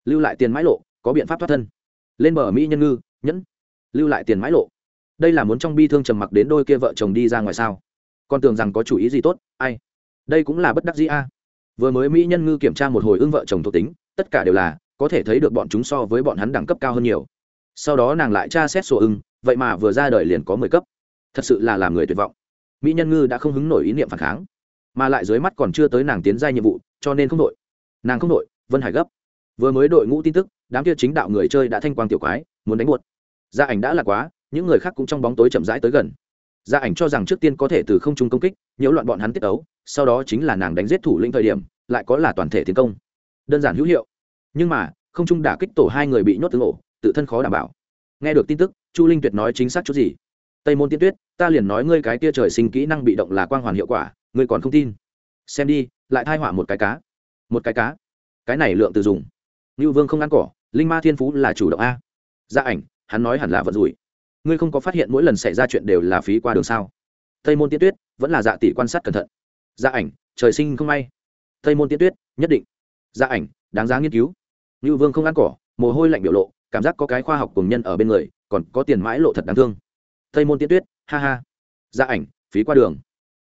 Lưu lại tiền mãi lộ, có biện pháp thoát thân. Lên bờ mỹ nhân ngư, nhẫn lưu lại tiền mãi lộ. Đây là muốn trong bi thương trầm mặc đến đôi kia vợ chồng đi ra ngoài sao? Con tưởng rằng có chủ ý gì tốt, ai? Đây cũng là bất đắc dĩ a. Vừa mới mỹ nhân ngư kiểm tra một hồi ưng vợ chồng thuộc tính, tất cả đều là, có thể thấy được bọn chúng so với bọn hắn đẳng cấp cao hơn nhiều. Sau đó nàng lại tra xét sổ ưng, vậy mà vừa ra đời liền có mười cấp. Thật sự là làm người tuyệt vọng. Mỹ nhân ngư đã không hứng nổi ý niệm phản kháng, mà lại dưới mắt còn chưa tới nàng tiến ra nhiệm vụ, cho nên không đội. Nàng không đội, vân hải gấp. Vừa mới đội ngũ tin tức, đám kia chính đạo người chơi đã thanh quang tiểu quái, muốn đánh buột gia ảnh đã là quá, những người khác cũng trong bóng tối chậm rãi tới gần. Gia ảnh cho rằng trước tiên có thể từ không trung công kích, nhiễu loạn bọn hắn tiết ấu sau đó chính là nàng đánh giết thủ lĩnh thời điểm, lại có là toàn thể tiến công. Đơn giản hữu hiệu. Nhưng mà, không trung đả kích tổ hai người bị nhốt tương ổ tự thân khó đảm bảo. Nghe được tin tức, chu linh tuyệt nói chính xác chút gì? Tây môn tiên tuyết, ta liền nói ngươi cái tia trời sinh kỹ năng bị động là quang hoàn hiệu quả, ngươi còn không tin. Xem đi, lại thai họa một cái cá. Một cái cá. Cái này lượng từ dùng. Ngưu vương không ăn cỏ, linh ma thiên phú là chủ động a. Gia ảnh hắn nói hẳn là vận rủi. Ngươi không có phát hiện mỗi lần xảy ra chuyện đều là phí qua đường sao? Tây môn tiên tuyết vẫn là dạ tỷ quan sát cẩn thận. Dạ ảnh, trời sinh không may. Tây môn tiên tuyết, nhất định. Dạ ảnh, đáng giá nghiên cứu. Như vương không ăn cỏ, mồ hôi lạnh biểu lộ, cảm giác có cái khoa học cùng nhân ở bên người, còn có tiền mãi lộ thật đáng thương. Tây môn tiên tuyết, ha ha. Dạ ảnh, phí qua đường.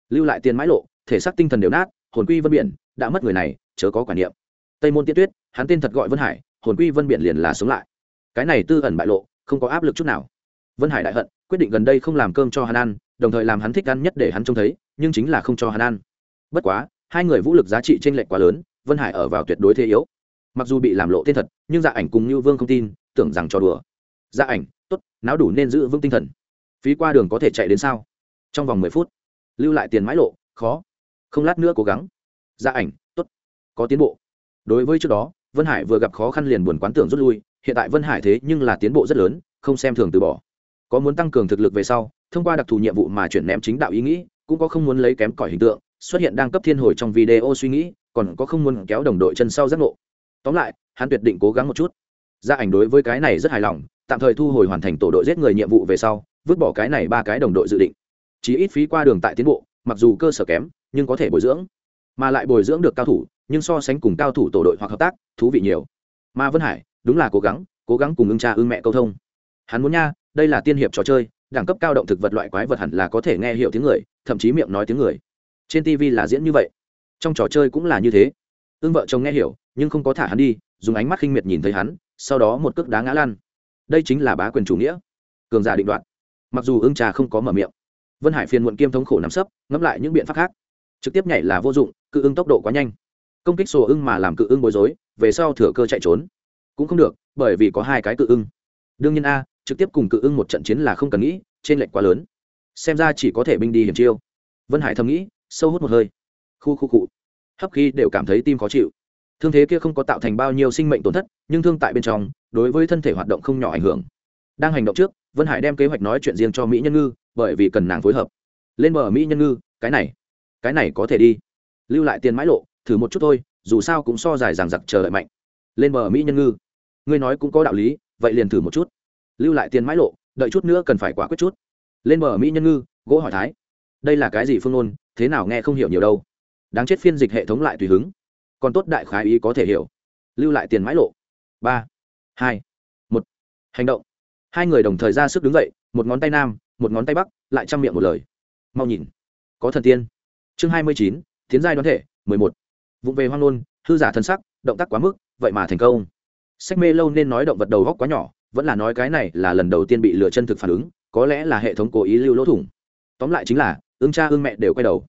Lưu lại tiền mãi lộ, thể xác tinh thần đều nát, hồn quy vân biển, đã mất người này, chớ có quản niệm. Tây môn tiên tuyết, hắn tên thật gọi vân hải, hồn quy vân biển liền là sống lại. Cái này tư ẩn bại lộ không có áp lực chút nào. Vân hải đại hận, quyết định gần đây không làm cơm cho hắn ăn, đồng thời làm hắn thích ăn nhất để hắn trông thấy, nhưng chính là không cho hắn ăn. Bất quá, hai người vũ lực giá trị t r ê n lệch quá lớn, vân hải ở vào tuyệt đối thế yếu. Mặc dù bị làm lộ tên thật, nhưng dạ ảnh cùng như vương không tin, tưởng rằng cho đùa. Dạ ảnh t ố t não đủ nên giữ vững tinh thần. Phí qua đường có thể chạy đến sao? Trong vòng mười phút, lưu lại tiền mãi lộ, khó. Không lát nữa cố gắng. Dạ ảnh t ố t có tiến bộ. Đối với trước đó, vân hải vừa gặp khó khăn liền buồn quán tưởng rút lui hiện tại vân hải thế nhưng là tiến bộ rất lớn, không xem thường từ bỏ. Có muốn tăng cường thực lực về sau, thông qua đặc thù nhiệm vụ mà chuyển ném chính đạo ý nghĩ, cũng có không muốn lấy kém cỏi hình tượng, xuất hiện đang cấp thiên hồi trong video suy nghĩ, còn có không muốn kéo đồng đội chân sau giác ngộ. Tóm lại, hắn tuyệt định cố gắng một chút. Gia ảnh đối với cái này rất hài lòng, tạm thời thu hồi hoàn thành tổ đội giết người nhiệm vụ về sau, vứt bỏ cái này ba cái đồng đội dự định. Chỉ ít phí qua đường tại tiến bộ, mặc dù cơ sở kém, nhưng có thể bồi dưỡng. Mà lại bồi dưỡng được cao thủ, nhưng so sánh cùng cao thủ tổ đội hoặc hợp tác, thú vị nhiều. Mà vân hải đúng là cố gắng cố gắng cùng ưng cha ưng mẹ câu thông. Hắn muốn nha, đây là tiên hiệp trò chơi, đẳng cấp cao động thực vật loại quái vật hẳn là có thể nghe hiểu tiếng người, thậm chí miệng nói tiếng người. Trên tv là diễn như vậy. Trong trò chơi cũng là như thế. Ưng vợ chồng nghe hiểu, nhưng không có thả hắn đi, dùng ánh mắt khinh miệt nhìn thấy hắn, sau đó một cước đá ngã lan đây chính là bá quyền chủ nghĩa. Cường giả định đoạn. mặc dù ưng trà không có mở miệng, vân hải phiền muộn kiêm thống khổ nắm sấp, ngẫm lại những biện pháp khác. Trực tiếp nhảy là vô dụng, cự ưng tốc độ quá nhanh. Công kích sổ ưng mà làm cự ưng bối rối, về sau thừa cơ chạy trốn cũng không được, bởi vì có hai cái cự ưng. Đương nhiên a, trực tiếp cùng cự ưng một trận chiến là không cần nghĩ, trên lệnh quá lớn. Xem ra chỉ có thể binh đi hiểm chiêu. Vân hải thầm nghĩ, sâu hút một hơi. Khu khu cụ hấp khi đều cảm thấy tim khó chịu. Thương thế kia không có tạo thành bao nhiêu sinh mệnh tổn thất, nhưng thương tại bên trong, đối với thân thể hoạt động không nhỏ ảnh hưởng. Đang hành động trước, vân hải đem kế hoạch nói chuyện riêng cho mỹ nhân ngư, bởi vì cần nàng phối hợp. Lên bờ mỹ nhân ngư, cái này cái này có thể đi. Lưu lại tiền mãi lộ, thử một chút thôi, dù sao cũng so dài rằng giặc chờ đợi mạnh. Lên bờ mỹ nhân ngư ngươi nói cũng có đạo lý, vậy liền thử một chút. Lưu lại tiền mãi lộ, đợi chút nữa cần phải quả quyết chút. Lên bờ mỹ nhân ngư, gỗ hỏi thái. Đây là cái gì phương ngôn, thế nào nghe không hiểu nhiều đâu. Đáng chết phiên dịch hệ thống lại tùy hứng. Còn tốt đại khái ý có thể hiểu. Lưu lại tiền mãi lộ. Ba, hai, một. Hành động. Hai người đồng thời ra sức đứng dậy, một ngón tay nam, một ngón tay bắc, lại chăm miệng một lời. Mau nhìn. Có thần tiên. Chương hai mươi chín, tiến giai đoán thể, mười một. Vụng về hoang nôn hư giả thân sắc, động tác quá mức, vậy mà thành công sách mê lâu nên nói động vật đầu góc quá nhỏ, vẫn là nói cái này là lần đầu tiên bị lừa chân thực phản ứng, có lẽ là hệ thống cố ý lưu lỗ thủng. Tóm lại chính là, ương cha ương mẹ đều quay đầu.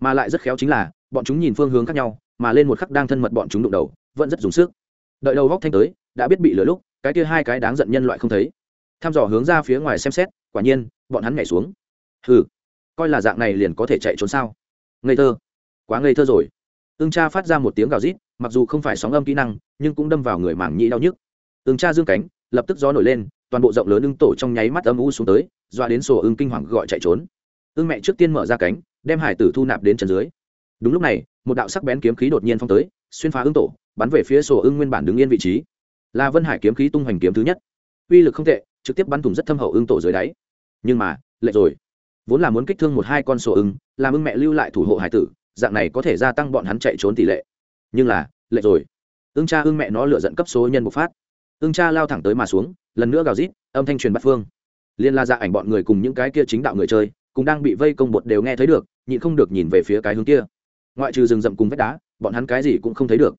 Mà lại rất khéo chính là, bọn chúng nhìn phương hướng khác nhau, mà lên một khắc đang thân mật bọn chúng đụng đầu, vẫn rất dùng sức. Đợi đầu góc thanh tới, đã biết bị lừa lúc, cái kia hai cái đáng giận nhân loại không thấy. Tham dò hướng ra phía ngoài xem xét, quả nhiên, bọn hắn nhảy xuống. Hừ, coi là dạng này liền có thể chạy trốn sao? Ngây thơ. Quá ngây thơ rồi. Ương cha phát ra một tiếng gào rít, mặc dù không phải sóng âm kỹ năng nhưng cũng đâm vào người mảng nhĩ đau nhức. Ưng cha dương cánh, lập tức gió nổi lên, toàn bộ rộng lớn ưng tổ trong nháy mắt âm u xuống tới doa đến sổ ưng kinh hoàng gọi chạy trốn. Ưng mẹ trước tiên mở ra cánh, đem hải tử thu nạp đến trần dưới. Đúng lúc này, một đạo sắc bén kiếm khí đột nhiên phong tới, xuyên phá ưng tổ, bắn về phía sổ ưng nguyên bản đứng yên vị trí. Là vân hải kiếm khí tung hoành kiếm thứ nhất. Uy lực không tệ, trực tiếp bắn thủng rất thâm hậu ưng tổ dưới đáy. Nhưng mà lệ rồi. Vốn là muốn kích thương một hai con sổ ưng, làm ưng mẹ lưu lại thủ hộ hải tử, dạng này có thể gia tăng bọn hắn chạy trốn tỷ lệ. Nhưng là lệ rồi ưng cha ưng mẹ nó lựa dẫn cấp số nhân bộc phát. Ưng cha lao thẳng tới mà xuống, lần nữa gào rít, âm thanh truyền bắt phương. Liên la dạ ảnh bọn người cùng những cái kia chính đạo người chơi, cũng đang bị vây công bột đều nghe thấy được, nhịn không được nhìn về phía cái hướng kia. Ngoại trừ rừng rậm cùng vách đá, bọn hắn cái gì cũng không thấy được.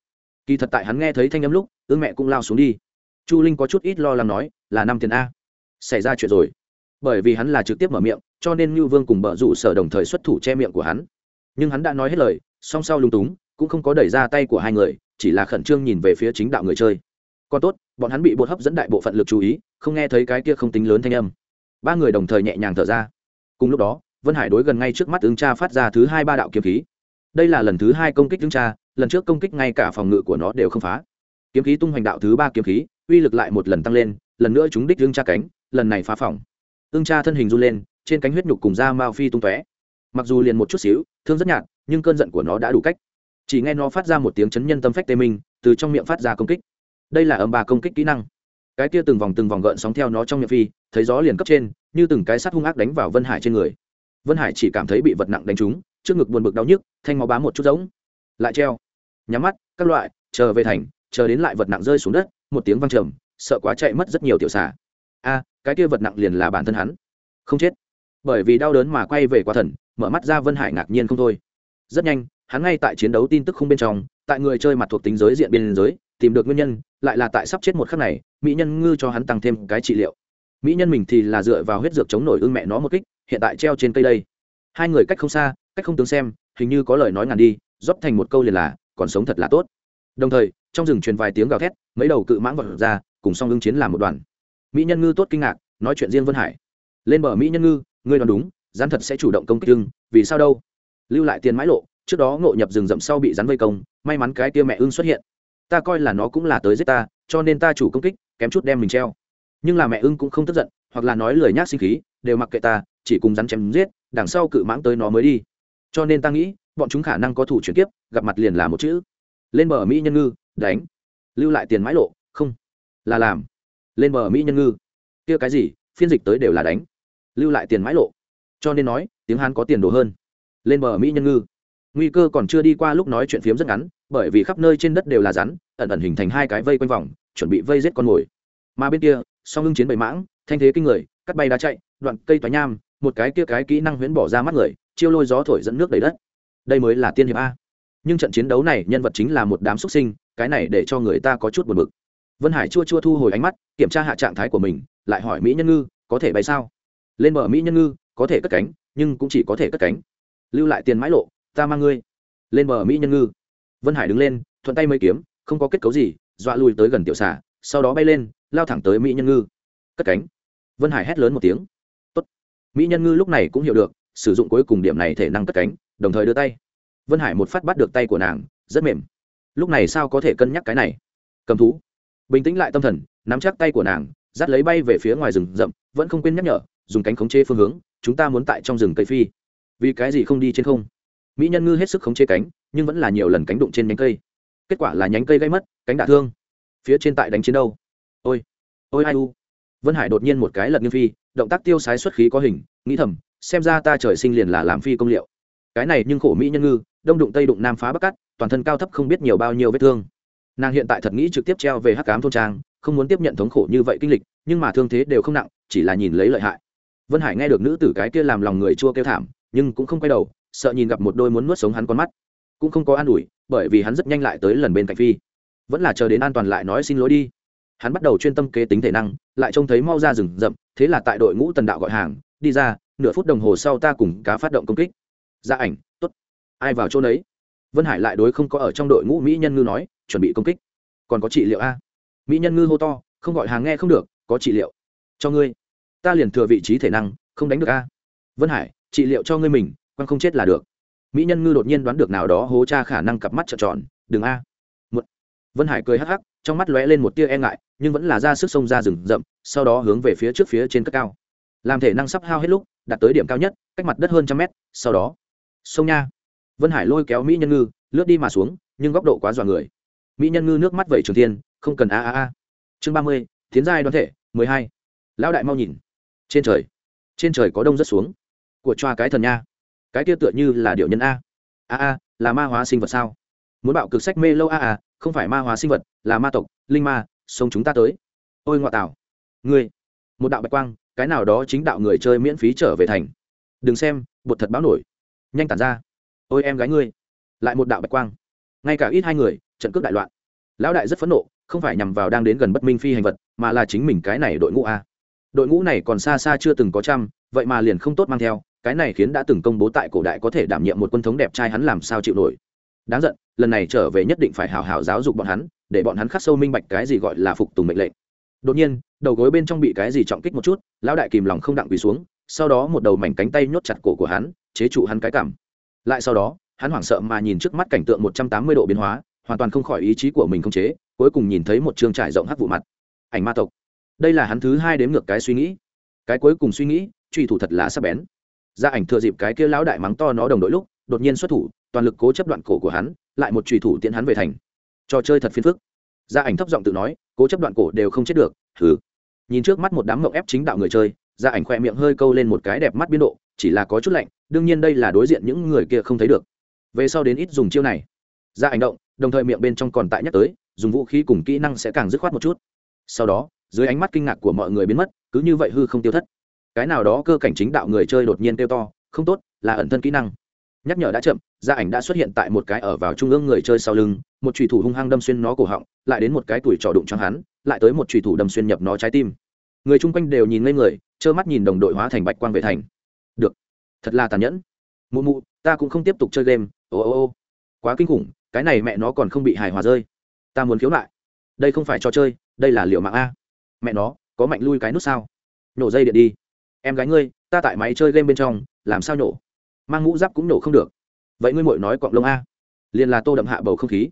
Kỳ thật tại hắn nghe thấy thanh âm lúc ương mẹ cũng lao xuống đi. Chu linh có chút ít lo lắng nói, là năm tiền a. Xảy ra chuyện rồi. Bởi vì hắn là trực tiếp mở miệng, cho nên ngưu vương cùng bờ rủ sở đồng thời xuất thủ che miệng của hắn. Nhưng hắn đã nói hết lời, song sau lung túng, cũng không có đẩy ra tay của hai người chỉ là khẩn trương nhìn về phía chính đạo người chơi. Còn tốt, bọn hắn bị bột hấp dẫn đại bộ phận lực chú ý, không nghe thấy cái kia không tính lớn thanh âm. Ba người đồng thời nhẹ nhàng thở ra. Cùng lúc đó, vân hải đối gần ngay trước mắt ứng cha phát ra thứ hai ba đạo kiếm khí. Đây là lần thứ hai công kích ứng cha lần trước công kích ngay cả phòng ngự của nó đều không phá. Kiếm khí tung hoành đạo thứ ba kiếm khí, uy lực lại một lần tăng lên, lần nữa chúng đích ứng cha cánh, lần này phá phòng. Ứng cha thân hình run lên, trên cánh huyết nhục cùng da mao phi tung tóe. Mặc dù liền một chút xíu, thương rất nhạt, nhưng cơn giận của nó đã đủ cách chỉ nghe nó phát ra một tiếng chấn nhân tâm phách tê minh từ trong miệng phát ra công kích. Đây là âm ba công kích kỹ năng. Cái kia từng vòng từng vòng gợn sóng theo nó trong miệng phi thấy gió liền cấp trên như từng cái sắt hung ác đánh vào vân hải trên người. Vân hải chỉ cảm thấy bị vật nặng đánh trúng trước ngực buồn bực đau nhức thanh máu bám một chút giống. Lại treo. Nhắm mắt các loại chờ về thành chờ đến lại vật nặng rơi xuống đất một tiếng văng trầm sợ quá chạy mất rất nhiều tiểu xả, a cái kia vật nặng liền là bản thân hắn. Không chết. Bởi vì đau đớn mà quay về qua thần mở mắt ra vân hải ngạc nhiên không thôi. Rất nhanh hắn ngay tại chiến đấu tin tức không bên trong, tại người chơi mặt thuộc tính giới diện biên giới, tìm được nguyên nhân, lại là tại sắp chết một khắc này, mỹ nhân ngư cho hắn tăng thêm cái trị liệu. Mỹ nhân mình thì là dựa vào huyết dược chống nổi ưng mẹ nó một kích, hiện tại treo trên cây đây. Hai người cách không xa, cách không tướng xem, hình như có lời nói ngàn đi, rót thành một câu liền là, còn sống thật là tốt. Đồng thời, trong rừng truyền vài tiếng gào thét, mấy đầu cự mãng vật ra, cùng song ưng chiến làm một đoàn. Mỹ nhân ngư tốt kinh ngạc, nói chuyện riêng vân hải. Lên bờ mỹ nhân ngư, ngươi đoán đúng, rắn thật sẽ chủ động công kích ưng vì sao đâu? Lưu lại tiền mãi lộ trước đó ngộ nhập rừng rậm sau bị rắn vây công, may mắn cái tia mẹ ưng xuất hiện. Ta coi là nó cũng là tới giết ta, cho nên ta chủ công kích, kém chút đem mình treo. Nhưng là mẹ ưng cũng không tức giận, hoặc là nói lời nhác sinh khí, đều mặc kệ ta, chỉ cùng rắn chém giết, đằng sau cự mãng tới nó mới đi. Cho nên ta nghĩ, bọn chúng khả năng có thủ chuyển tiếp gặp mặt liền là một chữ. Lên bờ mỹ nhân ngư, đánh. Lưu lại tiền mãi lộ, không. Là làm. Lên bờ mỹ nhân ngư. Kia cái gì, phiên dịch tới đều là đánh. Lưu lại tiền mãi lộ. Cho nên nói, tiếng hán có tiền đồ hơn. Lên bờ mỹ nhân ngư nguy cơ còn chưa đi qua lúc nói chuyện phiếm rất ngắn, bởi vì khắp nơi trên đất đều là rắn, ẩn ẩn hình thành hai cái vây quanh vòng, chuẩn bị vây giết con mồi. Mà bên kia, song hưng chiến bầy mãng, thanh thế kinh người, cắt bay đá chạy, đoạn cây toái nham, một cái kia cái kỹ năng huyễn bỏ ra mắt người, chiêu lôi gió thổi dẫn nước đầy đất. Đây mới là tiên hiệp a. Nhưng trận chiến đấu này, nhân vật chính là một đám xuất sinh, cái này để cho người ta có chút buồn bực. Vân hải chua chua thu hồi ánh mắt, kiểm tra hạ trạng thái của mình, lại hỏi mỹ nhân ngư, có thể bay sao? Lên bờ mỹ nhân ngư, có thể cất cánh, nhưng cũng chỉ có thể cất cánh. Lưu lại tiền mãi lộ ta mang ngươi. Lên bờ mỹ nhân ngư. Vân hải đứng lên, thuận tay mấy kiếm, không có kết cấu gì, dọa lùi tới gần tiểu xà, sau đó bay lên, lao thẳng tới mỹ nhân ngư. Cất cánh. Vân hải hét lớn một tiếng. Tốt. mỹ nhân ngư lúc này cũng hiểu được, sử dụng cuối cùng điểm này thể năng cất cánh, đồng thời đưa tay. Vân hải một phát bắt được tay của nàng, rất mềm. Lúc này sao có thể cân nhắc cái này? Cầm thú. Bình tĩnh lại tâm thần, nắm chắc tay của nàng, dắt lấy bay về phía ngoài rừng rậm, vẫn không quên nhắc nhở, dùng cánh khống chế phương hướng, chúng ta muốn tại trong rừng cây phi. Vì cái gì không đi trên không? Mỹ nhân ngư hết sức khống chế cánh, nhưng vẫn là nhiều lần cánh đụng trên nhánh cây. Kết quả là nhánh cây gây mất, cánh đả thương. Phía trên tại đánh chiến đâu? Ôi ôi ai u. Vân hải đột nhiên một cái lật nghiêng phi, động tác tiêu sái xuất khí có hình, nghĩ thầm, xem ra ta trời sinh liền là làm phi công liệu. Cái này nhưng khổ mỹ nhân ngư, đông đụng tây đụng nam phá bắc cắt, toàn thân cao thấp không biết nhiều bao nhiêu vết thương. Nàng hiện tại thật nghĩ trực tiếp treo về hắc cám thôn trang, không muốn tiếp nhận thống khổ như vậy kinh lịch, nhưng mà thương thế đều không nặng, chỉ là nhìn lấy lợi hại. Vân hải nghe được nữ tử cái kia làm lòng người chua kêu thảm, nhưng cũng không quay đầu sợ nhìn gặp một đôi muốn nuốt sống hắn con mắt. Cũng không có an ủi, bởi vì hắn rất nhanh lại tới lần bên cạnh phi. Vẫn là chờ đến an toàn lại nói xin lỗi đi. Hắn bắt đầu chuyên tâm kế tính thể năng, lại trông thấy mau ra rừng rậm, thế là tại đội ngũ tần đạo gọi hàng, đi ra, nửa phút đồng hồ sau ta cùng cá phát động công kích. Ra ảnh t ố t ai vào chỗ đấy vân hải lại đối không có ở trong đội ngũ mỹ nhân ngư nói, chuẩn bị công kích. Còn có trị liệu a? Mỹ nhân ngư hô to, không gọi hàng nghe không được, có trị liệu. Cho ngươi. Ta liền thừa vị trí thể năng, không đánh được a. Vân hải, trị liệu cho ngươi mình quăng không chết là được. Mỹ nhân ngư đột nhiên đoán được nào đó hố cha khả năng cặp mắt trợn tròn, đừng a. Một vân hải cười hắc hắc, trong mắt lóe lên một tia e ngại, nhưng vẫn là ra sức sông ra rừng rậm, sau đó hướng về phía trước phía trên cất cao. Làm thể năng sắp hao hết lúc, đạt tới điểm cao nhất, cách mặt đất hơn trăm mét, sau đó sông nha. Vân hải lôi kéo mỹ nhân ngư, lướt đi mà xuống, nhưng góc độ quá dọa người. Mỹ nhân ngư nước mắt vẩy trường thiên, không cần a a a. Chương ba mươi, tiến giai đoán thể, mười hai. Lão đại mau nhìn. Trên trời trên trời có đông rất xuống. Của choa cái thần nha cái kia tựa như là điệu nhân a. A a, là ma hóa sinh vật sao? Muốn bạo cực sách mê lâu a a, không phải ma hóa sinh vật, là ma tộc, linh ma, sống chúng ta tới. Ôi ngoại tảo ngươi, một đạo bạch quang, cái nào đó chính đạo người chơi miễn phí trở về thành. Đừng xem, bột thật báo nổi. Nhanh tản ra. Ôi em gái ngươi, lại một đạo bạch quang. Ngay cả ít hai người, trận cướp đại loạn. Lão đại rất phẫn nộ, không phải nhằm vào đang đến gần bất minh phi hành vật, mà là chính mình cái này đội ngũ a. Đội ngũ này còn xa xa chưa từng có trăm, vậy mà liền không tốt mang theo cái này khiến đã từng công bố tại cổ đại có thể đảm nhiệm một quân thống đẹp trai hắn làm sao chịu nổi. Đáng giận, lần này trở về nhất định phải hào hào giáo dục bọn hắn, để bọn hắn khắc sâu minh bạch cái gì gọi là phục tùng mệnh lệnh. Đột nhiên, đầu gối bên trong bị cái gì trọng kích một chút, lão đại kìm lòng không đặng quỳ xuống, sau đó một đầu mảnh cánh tay nhốt chặt cổ của hắn, chế trụ hắn cái cảm. Lại sau đó, hắn hoảng sợ mà nhìn trước mắt cảnh tượng một trăm tám mươi độ biến hóa, hoàn toàn không khỏi ý chí của mình không chế, cuối cùng nhìn thấy một trường trải rộng hắc vụ mặt. Ảnh ma tộc. Đây là hắn thứ hai đếm ngược cái suy nghĩ. Cái cuối cùng suy nghĩ, truy thủ thật là sắc bén gia ảnh thừa dịp cái kia lão đại mắng to nó đồng đội lúc, đột nhiên xuất thủ, toàn lực cố chấp đoạn cổ của hắn, lại một trùy thủ tiễn hắn về thành. Trò chơi thật phiền phức. Gia ảnh thấp giọng tự nói, cố chấp đoạn cổ đều không chết được thử nhìn trước mắt một đám mộng ép chính đạo người chơi gia ảnh khoe miệng hơi câu lên một cái đẹp mắt biên độ, chỉ là có chút lạnh, đương nhiên đây là đối diện những người kia không thấy được. Về sau đến ít dùng chiêu này. Gia ảnh động, đồng thời miệng bên trong còn tại nhắc tới, dùng vũ khí cùng kỹ năng sẽ càng dứt khoát một chút. Sau đó, dưới ánh mắt kinh ngạc của mọi người biến mất, cứ như vậy hư không tiêu thất cái nào đó cơ cảnh chính đạo người chơi đột nhiên kêu to, không tốt, là ẩn thân kỹ năng. Nhắc nhở đã chậm, gia ảnh đã xuất hiện tại một cái ở vào trung ương người chơi sau lưng, một trùy thủ hung hăng đâm xuyên nó cổ họng, lại đến một cái tuổi trò đụng cho hắn, lại tới một trùy thủ đâm xuyên nhập nó trái tim. Người chung quanh đều nhìn ngây người, trơ mắt nhìn đồng đội hóa thành bạch quang về thành. Được, thật là tàn nhẫn. Mụ mụ, ta cũng không tiếp tục chơi game. Ô ô ô. Quá kinh khủng, cái này mẹ nó còn không bị hài hòa rơi. Ta muốn khiếu lại đây không phải trò chơi, đây là liệu mạng a. Mẹ nó, có mạnh lui cái nút sao? Nổ dây điện đi em gái ngươi, ta tại máy chơi game bên trong, làm sao nhổ? Mang mũ giáp cũng nổ không được. Vậy ngươi mội nói cọng lông a. Liền là tô đậm hạ bầu không khí.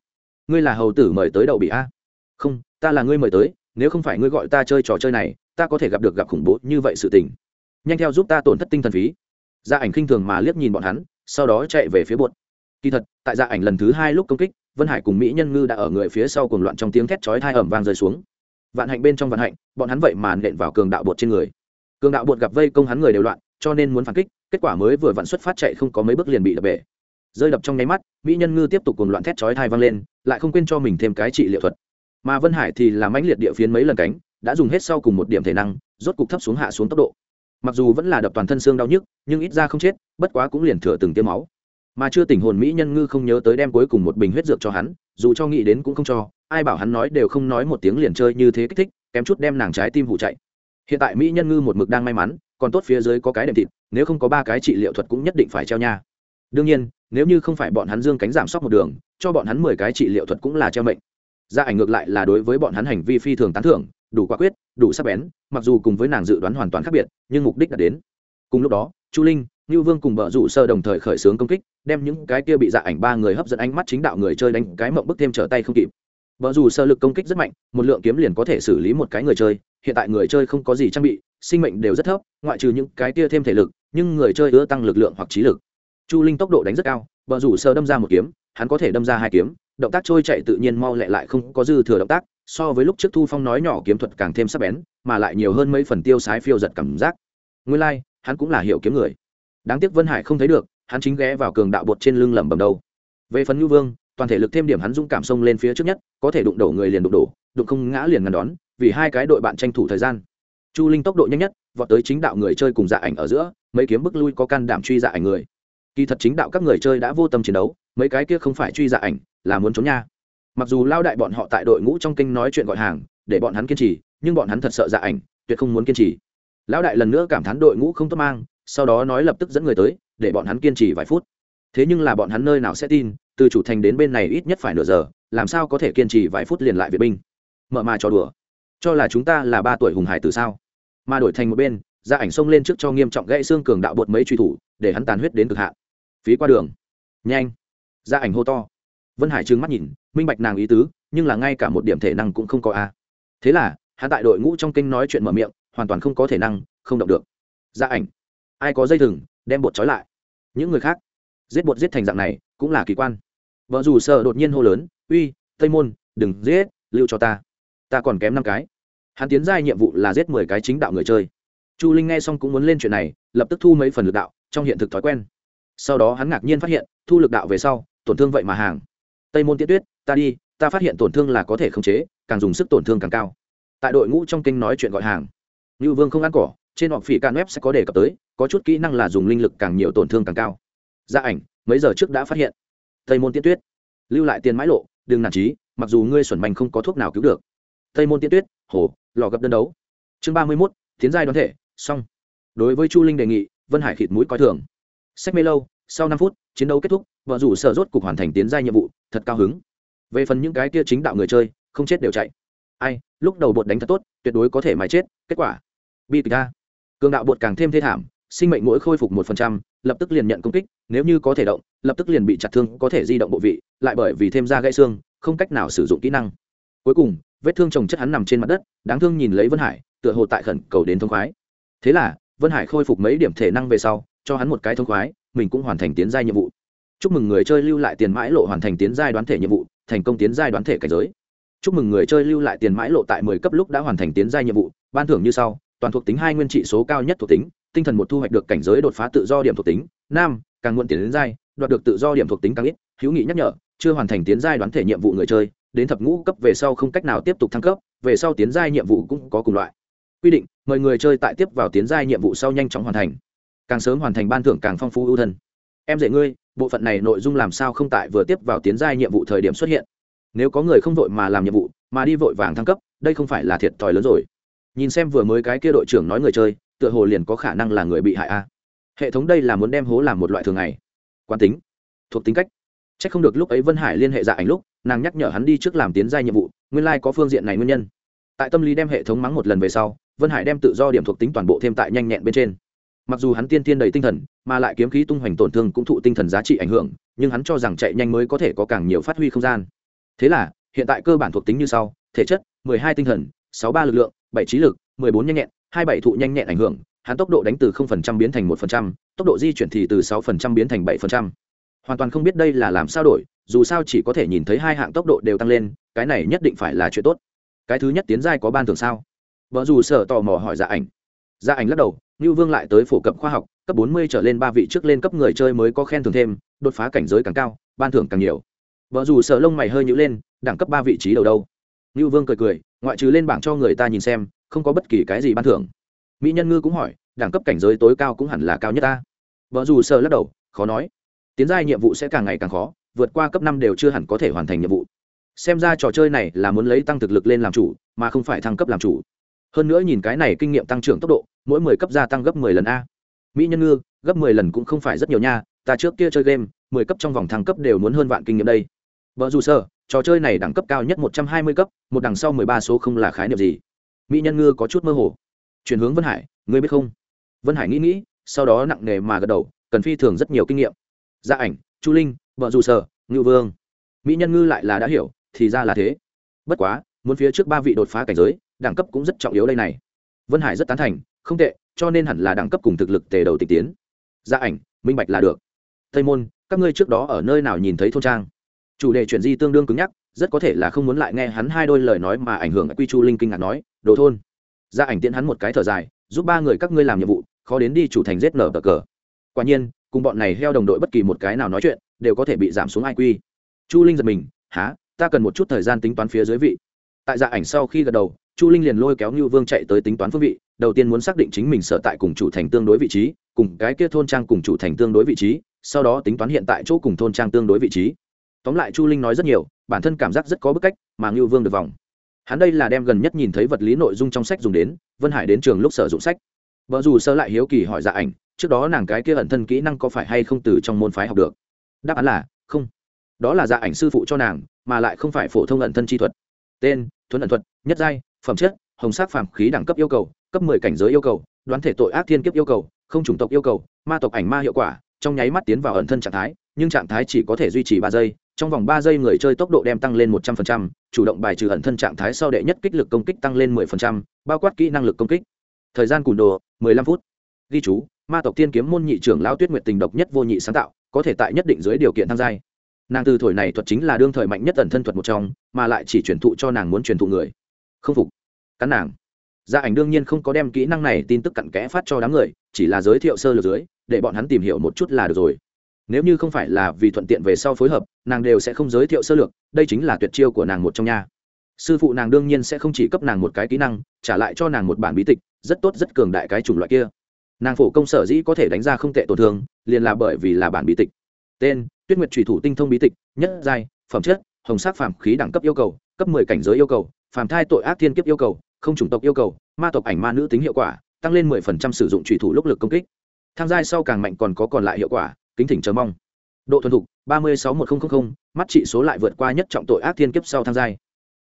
Ngươi là hầu tử mời tới đậu bị a. Không, ta là ngươi mời tới, nếu không phải ngươi gọi ta chơi trò chơi này, ta có thể gặp được gặp khủng bố như vậy sự tình. Nhanh theo giúp ta tổn thất tinh thần phí. Gia ảnh khinh thường mà liếc nhìn bọn hắn, sau đó chạy về phía bột kỳ thật, tại gia ảnh lần thứ hai lúc công kích, vân hải cùng mỹ nhân ngư đã ở người phía sau cùng loạn trong tiếng thét chói thai ẩm vang rơi xuống. Vạn hạnh bên trong vạn hạnh, bọn hắn vậy mà nện vào cường đạo bột trên người cường đạo bột gặp vây công hắn người đều loạn, cho nên muốn phản kích, kết quả mới vừa vặn xuất phát chạy không có mấy bước liền bị đập bể. Rơi đập trong nháy mắt, mỹ nhân ngư tiếp tục cùng loạn thét chói thai vang lên, lại không quên cho mình thêm cái trị liệu thuật. Mà vân hải thì làm mãnh liệt địa phiến mấy lần cánh, đã dùng hết sau cùng một điểm thể năng, rốt cục thấp xuống hạ xuống tốc độ. Mặc dù vẫn là đập toàn thân xương đau nhức, nhưng ít ra không chết, bất quá cũng liền thừa từng tiêm máu. Mà chưa tỉnh hồn mỹ nhân ngư không nhớ tới đem cuối cùng một bình huyết dược cho hắn, dù cho nghĩ đến cũng không cho, ai bảo hắn nói đều không nói một tiếng liền chơi như thế kích thích, kém chút đem nàng trái tim hụ chạy hiện tại mỹ nhân ngư một mực đang may mắn, còn tốt phía dưới có cái đệm thịt, nếu không có ba cái trị liệu thuật cũng nhất định phải treo nha. Đương nhiên, nếu như không phải bọn hắn dương cánh giảm sóc một đường, cho bọn hắn mười cái trị liệu thuật cũng là treo mệnh. Gia ảnh ngược lại là đối với bọn hắn hành vi phi thường tán thưởng, đủ quả quyết, đủ sắc bén, mặc dù cùng với nàng dự đoán hoàn toàn khác biệt, nhưng mục đích đã đến. Cùng lúc đó, chu linh như vương cùng bờ rủ sơ đồng thời khởi xướng công kích, đem những cái kia bị dạ ảnh ba người hấp dẫn ánh mắt chính đạo người chơi đánh cái mộng bức thêm trở tay không kịp bờ dù sơ lực công kích rất mạnh một lượng kiếm liền có thể xử lý một cái người chơi. Hiện tại người chơi không có gì trang bị sinh mệnh đều rất thấp ngoại trừ những cái kia thêm thể lực nhưng người chơi ưa tăng lực lượng hoặc trí lực. Chu linh tốc độ đánh rất cao bờ rủ sơ đâm ra một kiếm hắn có thể đâm ra hai kiếm động tác trôi chạy tự nhiên mau lẹ lại không có dư thừa động tác so với lúc trước thu phong nói nhỏ kiếm thuật càng thêm sắc bén mà lại nhiều hơn mấy phần tiêu sái phiêu giật cảm giác. Nguyên lai、like, hắn cũng là hiểu kiếm người. Đáng tiếc vân hải không thấy được hắn chính ghé vào cường đạo bột trên lưng lẩm bẩm đầu. về phần ngư vương toàn thể lực thêm điểm hắn dũng cảm xông lên phía trước nhất, có thể đụng đổ người liền đụng đổ, đụng không ngã liền ngăn đón, vì hai cái đội bạn tranh thủ thời gian. Chu linh tốc độ nhanh nhất, vọt tới chính đạo người chơi cùng dạ ảnh ở giữa, mấy kiếm bức lui có can đảm truy dạ ảnh người. Kỳ thật chính đạo các người chơi đã vô tâm chiến đấu, mấy cái kia không phải truy dạ ảnh, là muốn trốn nha. Mặc dù lao đại bọn họ tại đội ngũ trong kinh nói chuyện gọi hàng, để bọn hắn kiên trì, nhưng bọn hắn thật sợ dạ ảnh, tuyệt không muốn kiên trì. Lão đại lần nữa cảm thán đội ngũ không tốt mang, sau đó nói lập tức dẫn người tới, để bọn hắn kiên trì vài phút. Thế nhưng là bọn hắn nơi nào sẽ tin từ chủ thành đến bên này ít nhất phải nửa giờ, làm sao có thể kiên trì vài phút liền lại viện binh? Mở mà trò đùa. Cho là chúng ta là ba tuổi hùng hải từ sao? Mà đổi thành một bên, ra ảnh xông lên trước cho nghiêm trọng gãy xương cường đạo bột mấy truy thủ, để hắn tàn huyết đến cực hạn. Phí qua đường. Nhanh. Ra ảnh hô to. Vân hải trừng mắt nhìn, minh bạch nàng ý tứ, nhưng là ngay cả một điểm thể năng cũng không có a. Thế là, hắn tại đội ngũ trong kinh nói chuyện mở miệng, hoàn toàn không có thể năng, không động được. Ra ảnh. Ai có dây thừng, đem bột trói lại. Những người khác. Giết bột giết thành dạng này, cũng là kỳ quan vợ dù sợ đột nhiên hô lớn, uy, tây môn, đừng giết, lưu cho ta. Ta còn kém năm cái. Hắn tiến giai nhiệm vụ là giết mười cái chính đạo người chơi. Chu linh nghe xong cũng muốn lên chuyện này, lập tức thu mấy phần lực đạo, trong hiện thực thói quen. Sau đó hắn ngạc nhiên phát hiện, thu lực đạo về sau, tổn thương vậy mà hàng. Tây môn tiết tuyết, ta đi, ta phát hiện tổn thương là có thể khống chế, càng dùng sức tổn thương càng cao. Tại đội ngũ trong kinh nói chuyện gọi hàng. Như vương không ăn cỏ, trên họp phỉ can web sẽ có đề cập tới, có chút kỹ năng là dùng linh lực càng nhiều tổn thương càng cao. Gia ảnh, mấy giờ trước đã phát hiện? Tây môn tiên tuyết. Lưu lại tiền mãi lộ, đừng nản trí, mặc dù ngươi xuẩn bành không có thuốc nào cứu được. Tây môn tiên tuyết, hồ, lò gập đơn đấu. Chương ba mươi mốt, tiến giai đoán thể, xong. Đối với chu linh đề nghị, vân hải khịt mũi coi thường. Sách mê lâu, sau năm phút, chiến đấu kết thúc, vợ rủ sở rốt cục hoàn thành tiến giai nhiệm vụ, thật cao hứng. Về phần những cái kia chính đạo người chơi, không chết đều chạy. Ai, lúc đầu bột đánh thật tốt, tuyệt đối có thể mà chết, kết quả. Bi kịch a. Cường đạo bột càng thêm thê thảm sinh mệnh mỗi khôi phục một phần trăm, lập tức liền nhận công kích, nếu như có thể động, lập tức liền bị chặt thương, có thể di động bộ vị, lại bởi vì thêm ra gãy xương, không cách nào sử dụng kỹ năng. Cuối cùng, vết thương trồng chất hắn nằm trên mặt đất, đáng thương nhìn lấy vân hải, tựa hồ tại khẩn cầu đến thông khoái. Thế là, vân hải khôi phục mấy điểm thể năng về sau, cho hắn một cái thông khoái, mình cũng hoàn thành tiến giai nhiệm vụ. Chúc mừng người chơi lưu lại tiền mãi lộ hoàn thành tiến giai đoán thể nhiệm vụ, thành công tiến giai đoán thể cảnh giới. Chúc mừng người chơi lưu lại tiền mãi lộ tại mười cấp lúc đã hoàn thành tiến giai nhiệm vụ, ban thưởng như sau, toàn thuộc tính hai nguyên trị số cao nhất thuộc tính tinh thần một thu hoạch được cảnh giới đột phá tự do điểm thuộc tính, nam, càng muộn tiền đến giai, đoạt được tự do điểm thuộc tính càng ít, hữu nghị nhắc nhở, chưa hoàn thành tiến giai đoán thể nhiệm vụ người chơi, đến thập ngũ cấp về sau không cách nào tiếp tục thăng cấp, về sau tiến giai nhiệm vụ cũng có cùng loại. Quy định, mời người chơi tại tiếp vào tiến giai nhiệm vụ sau nhanh chóng hoàn thành. Càng sớm hoàn thành ban thưởng càng phong phú ưu thân. Em dạy ngươi, bộ phận này nội dung làm sao không tại vừa tiếp vào tiến giai nhiệm vụ thời điểm xuất hiện. Nếu có người không vội mà làm nhiệm vụ, mà đi vội vàng thăng cấp, đây không phải là thiệt thòi lớn rồi. Nhìn xem vừa mới cái kia đội trưởng nói người chơi tựa hồ liền có khả năng là người bị hại a. Hệ thống đây là muốn đem hố làm một loại thường ngày. Quán tính. Thuộc tính cách. C h ắ c không được lúc ấy vân hải liên hệ dạ ảnh lúc, nàng nhắc nhở hắn đi trước làm tiến giai nhiệm vụ, nguyên lai、like、có phương diện này nguyên nhân. Tại tâm lý đem hệ thống mắng một lần về sau, vân hải đem tự do điểm thuộc tính toàn bộ thêm tại nhanh nhẹn bên trên. Mặc dù hắn tiên tiên đầy tinh thần, mà lại kiếm khí tung hoành tổn thương cũng thụ tinh thần giá trị ảnh hưởng, nhưng hắn cho rằng chạy nhanh mới có thể có càng nhiều phát huy không gian. Thế là, hiện tại cơ bản thuộc tính như sau, thể chất 12 tinh thần 63 lực lượng 7 trí lực 14 nhanh nhẹn 27 thụ nhanh nhẹn ảnh hưởng hắn tốc độ đánh từ 0% biến thành 1%, tốc độ di chuyển thì từ 6% biến thành 7%. hoàn toàn không biết đây là làm sao đổi dù sao chỉ có thể nhìn thấy hai hạng tốc độ đều tăng lên cái này nhất định phải là chuyện tốt. Cái thứ nhất tiến giai có ban thưởng sao? Vợ dù sở tò mò hỏi dạ ảnh. Dạ ảnh lắc đầu Nưu Vương lại tới phổ cập khoa học, cấp bốn mươi trở lên ba vị trước lên cấp người chơi mới có khen thưởng thêm đột phá cảnh giới càng cao ban thưởng càng nhiều. Vợ dù sợ lông mày hơi nhữ lên đẳng cấp ba vị trí đầu đâu? Ngưu vương cười cười ngoại trừ lên bảng cho người ta nhìn xem không có bất kỳ cái gì ban thưởng. Mỹ nhân ngư cũng hỏi, đẳng cấp cảnh giới tối cao cũng hẳn là cao nhất ta. Vợ dù sợ lắc đầu, khó nói. Tiến giai nhiệm vụ sẽ càng ngày càng khó, vượt qua cấp năm đều chưa hẳn có thể hoàn thành nhiệm vụ. Xem ra trò chơi này là muốn lấy tăng thực lực lên làm chủ, mà không phải thăng cấp làm chủ. Hơn nữa nhìn cái này kinh nghiệm tăng trưởng tốc độ, mỗi mười cấp gia tăng gấp mười lần a. Mỹ nhân ngư, gấp mười lần cũng không phải rất nhiều nha, ta trước kia chơi game, mười cấp trong vòng thăng cấp đều muốn hơn vạn kinh nghiệm đây. Vợ dù sơ trò chơi này đẳng cấp cao nhất một trăm hai mươi cấp, một đằng sau mười ba số không là khái niệm gì mỹ nhân ngư có chút mơ hồ. Chuyển hướng vân hải, ngươi biết không? Vân hải nghĩ nghĩ, sau đó nặng nề mà gật đầu, cần phi thường rất nhiều kinh nghiệm. Gia ảnh, chu linh, vợ dù sở, ngưu vương. Mỹ nhân ngư lại là đã hiểu, thì ra là thế. Bất quá, muốn phía trước ba vị đột phá cảnh giới, đẳng cấp cũng rất trọng yếu đây này. Vân hải rất tán thành, không tệ, cho nên hẳn là đẳng cấp cùng thực lực tề đầu tịch tiến. Gia ảnh, minh bạch là được. Tây môn, các ngươi trước đó ở nơi nào nhìn thấy thôn trang? Chủ đề chuyển di tương đương cứng nhắc rất có thể là không muốn lại nghe hắn hai đôi lời nói mà ảnh hưởng quy chu linh kinh ngạc nói, đồ thôn. Gia ảnh tiễn hắn một cái thở dài, giúp ba người các ngươi làm nhiệm vụ, khó đến đi chủ thành giết nở cờ cờ. Quả nhiên, cùng bọn này heo đồng đội bất kỳ một cái nào nói chuyện, đều có thể bị giảm xuống ai quy chu linh giật mình há ta cần một chút thời gian tính toán phía dưới vị. Tại dạ ảnh sau khi gật đầu, chu linh liền lôi kéo như vương chạy tới tính toán phương vị, đầu tiên muốn xác định chính mình sở tại cùng chủ thành tương đối vị trí, cùng cái kia thôn trang cùng chủ thành tương đối vị trí, sau đó tính toán hiện tại chỗ cùng thôn trang tương đối vị trí tóm lại chu linh nói rất nhiều, bản thân cảm giác rất có bức cách, mà ngưu vương được vòng. Hắn đây là đem gần nhất nhìn thấy vật lý nội dung trong sách dùng đến, vân hải đến trường lúc sử dụng sách. Vợ dù sơ lại hiếu kỳ hỏi dạ ảnh, trước đó nàng cái kia ẩn thân kỹ năng có phải hay không từ trong môn phái học được? Đáp án là, không. Đó là dạ ảnh sư phụ cho nàng, mà lại không phải phổ thông ẩn thân chi thuật. Tên, thuấn ẩn thuật, nhất giai, phẩm chất, hồng sắc phàm khí đẳng cấp yêu cầu, cấp mười cảnh giới yêu cầu, đoán thể tội ác thiên kiếp yêu cầu, không chủng tộc yêu cầu, ma tộc ảnh ma hiệu quả, trong nháy mắt tiến vào ẩn thân trạng thái nhưng trạng thái chỉ có thể duy trì ba giây, trong vòng ba giây người chơi tốc độ đem tăng lên một trăm phần trăm, chủ động bài trừ ẩn thân trạng thái sau đệ nhất kích lực công kích tăng lên mười phần trăm, bao quát kỹ năng lực công kích. Thời gian cùn đồ, mười lăm phút. Ghi chú, ma tộc tiên kiếm môn nhị trưởng lão tuyết nguyệt tình độc nhất vô nhị sáng tạo, có thể tại nhất định dưới điều kiện tham gia nàng từ thổi này thuật chính là đương thời mạnh nhất ẩn thân thuật một trong, mà lại chỉ truyền thụ cho nàng muốn truyền thụ người. Không phục. Cắn nàng. Gia ảnh đương nhiên không có đem kỹ năng này tin tức cặn kẽ phát cho đám người, chỉ là giới thiệu sơ lược dưới, để bọn hắn tìm hiểu một chút là được rồi nếu như không phải là vì thuận tiện về sau phối hợp, nàng đều sẽ không giới thiệu sơ lược, đây chính là tuyệt chiêu của nàng một trong nhà sư phụ nàng đương nhiên sẽ không chỉ cấp nàng một cái kỹ năng, trả lại cho nàng một bản bí tịch, rất tốt, rất cường đại cái chủng loại kia. Nàng phổ công sở dĩ có thể đánh ra không tệ tổn thương, liền là bởi vì là bản bí tịch. Tên, tuyết nguyệt trùy thủ tinh thông bí tịch, nhất giai, phẩm chất, hồng sắc phàm khí đẳng cấp yêu cầu, cấp mười cảnh giới yêu cầu phàm thai tội ác thiên kiếp yêu cầu, không chủng tộc yêu cầu, ma tộc ảnh ma nữ tính hiệu quả, tăng lên mười phần trăm sử dụng trùy thủ lúc lực công kích. Tham gia sau càng mạnh còn có còn lại hiệu quả kính thỉnh chờ mong. Độ thuần thục, ba mươi sáu một nghìn mắt trị số lại vượt qua nhất trọng tội ác thiên kiếp sau tham gia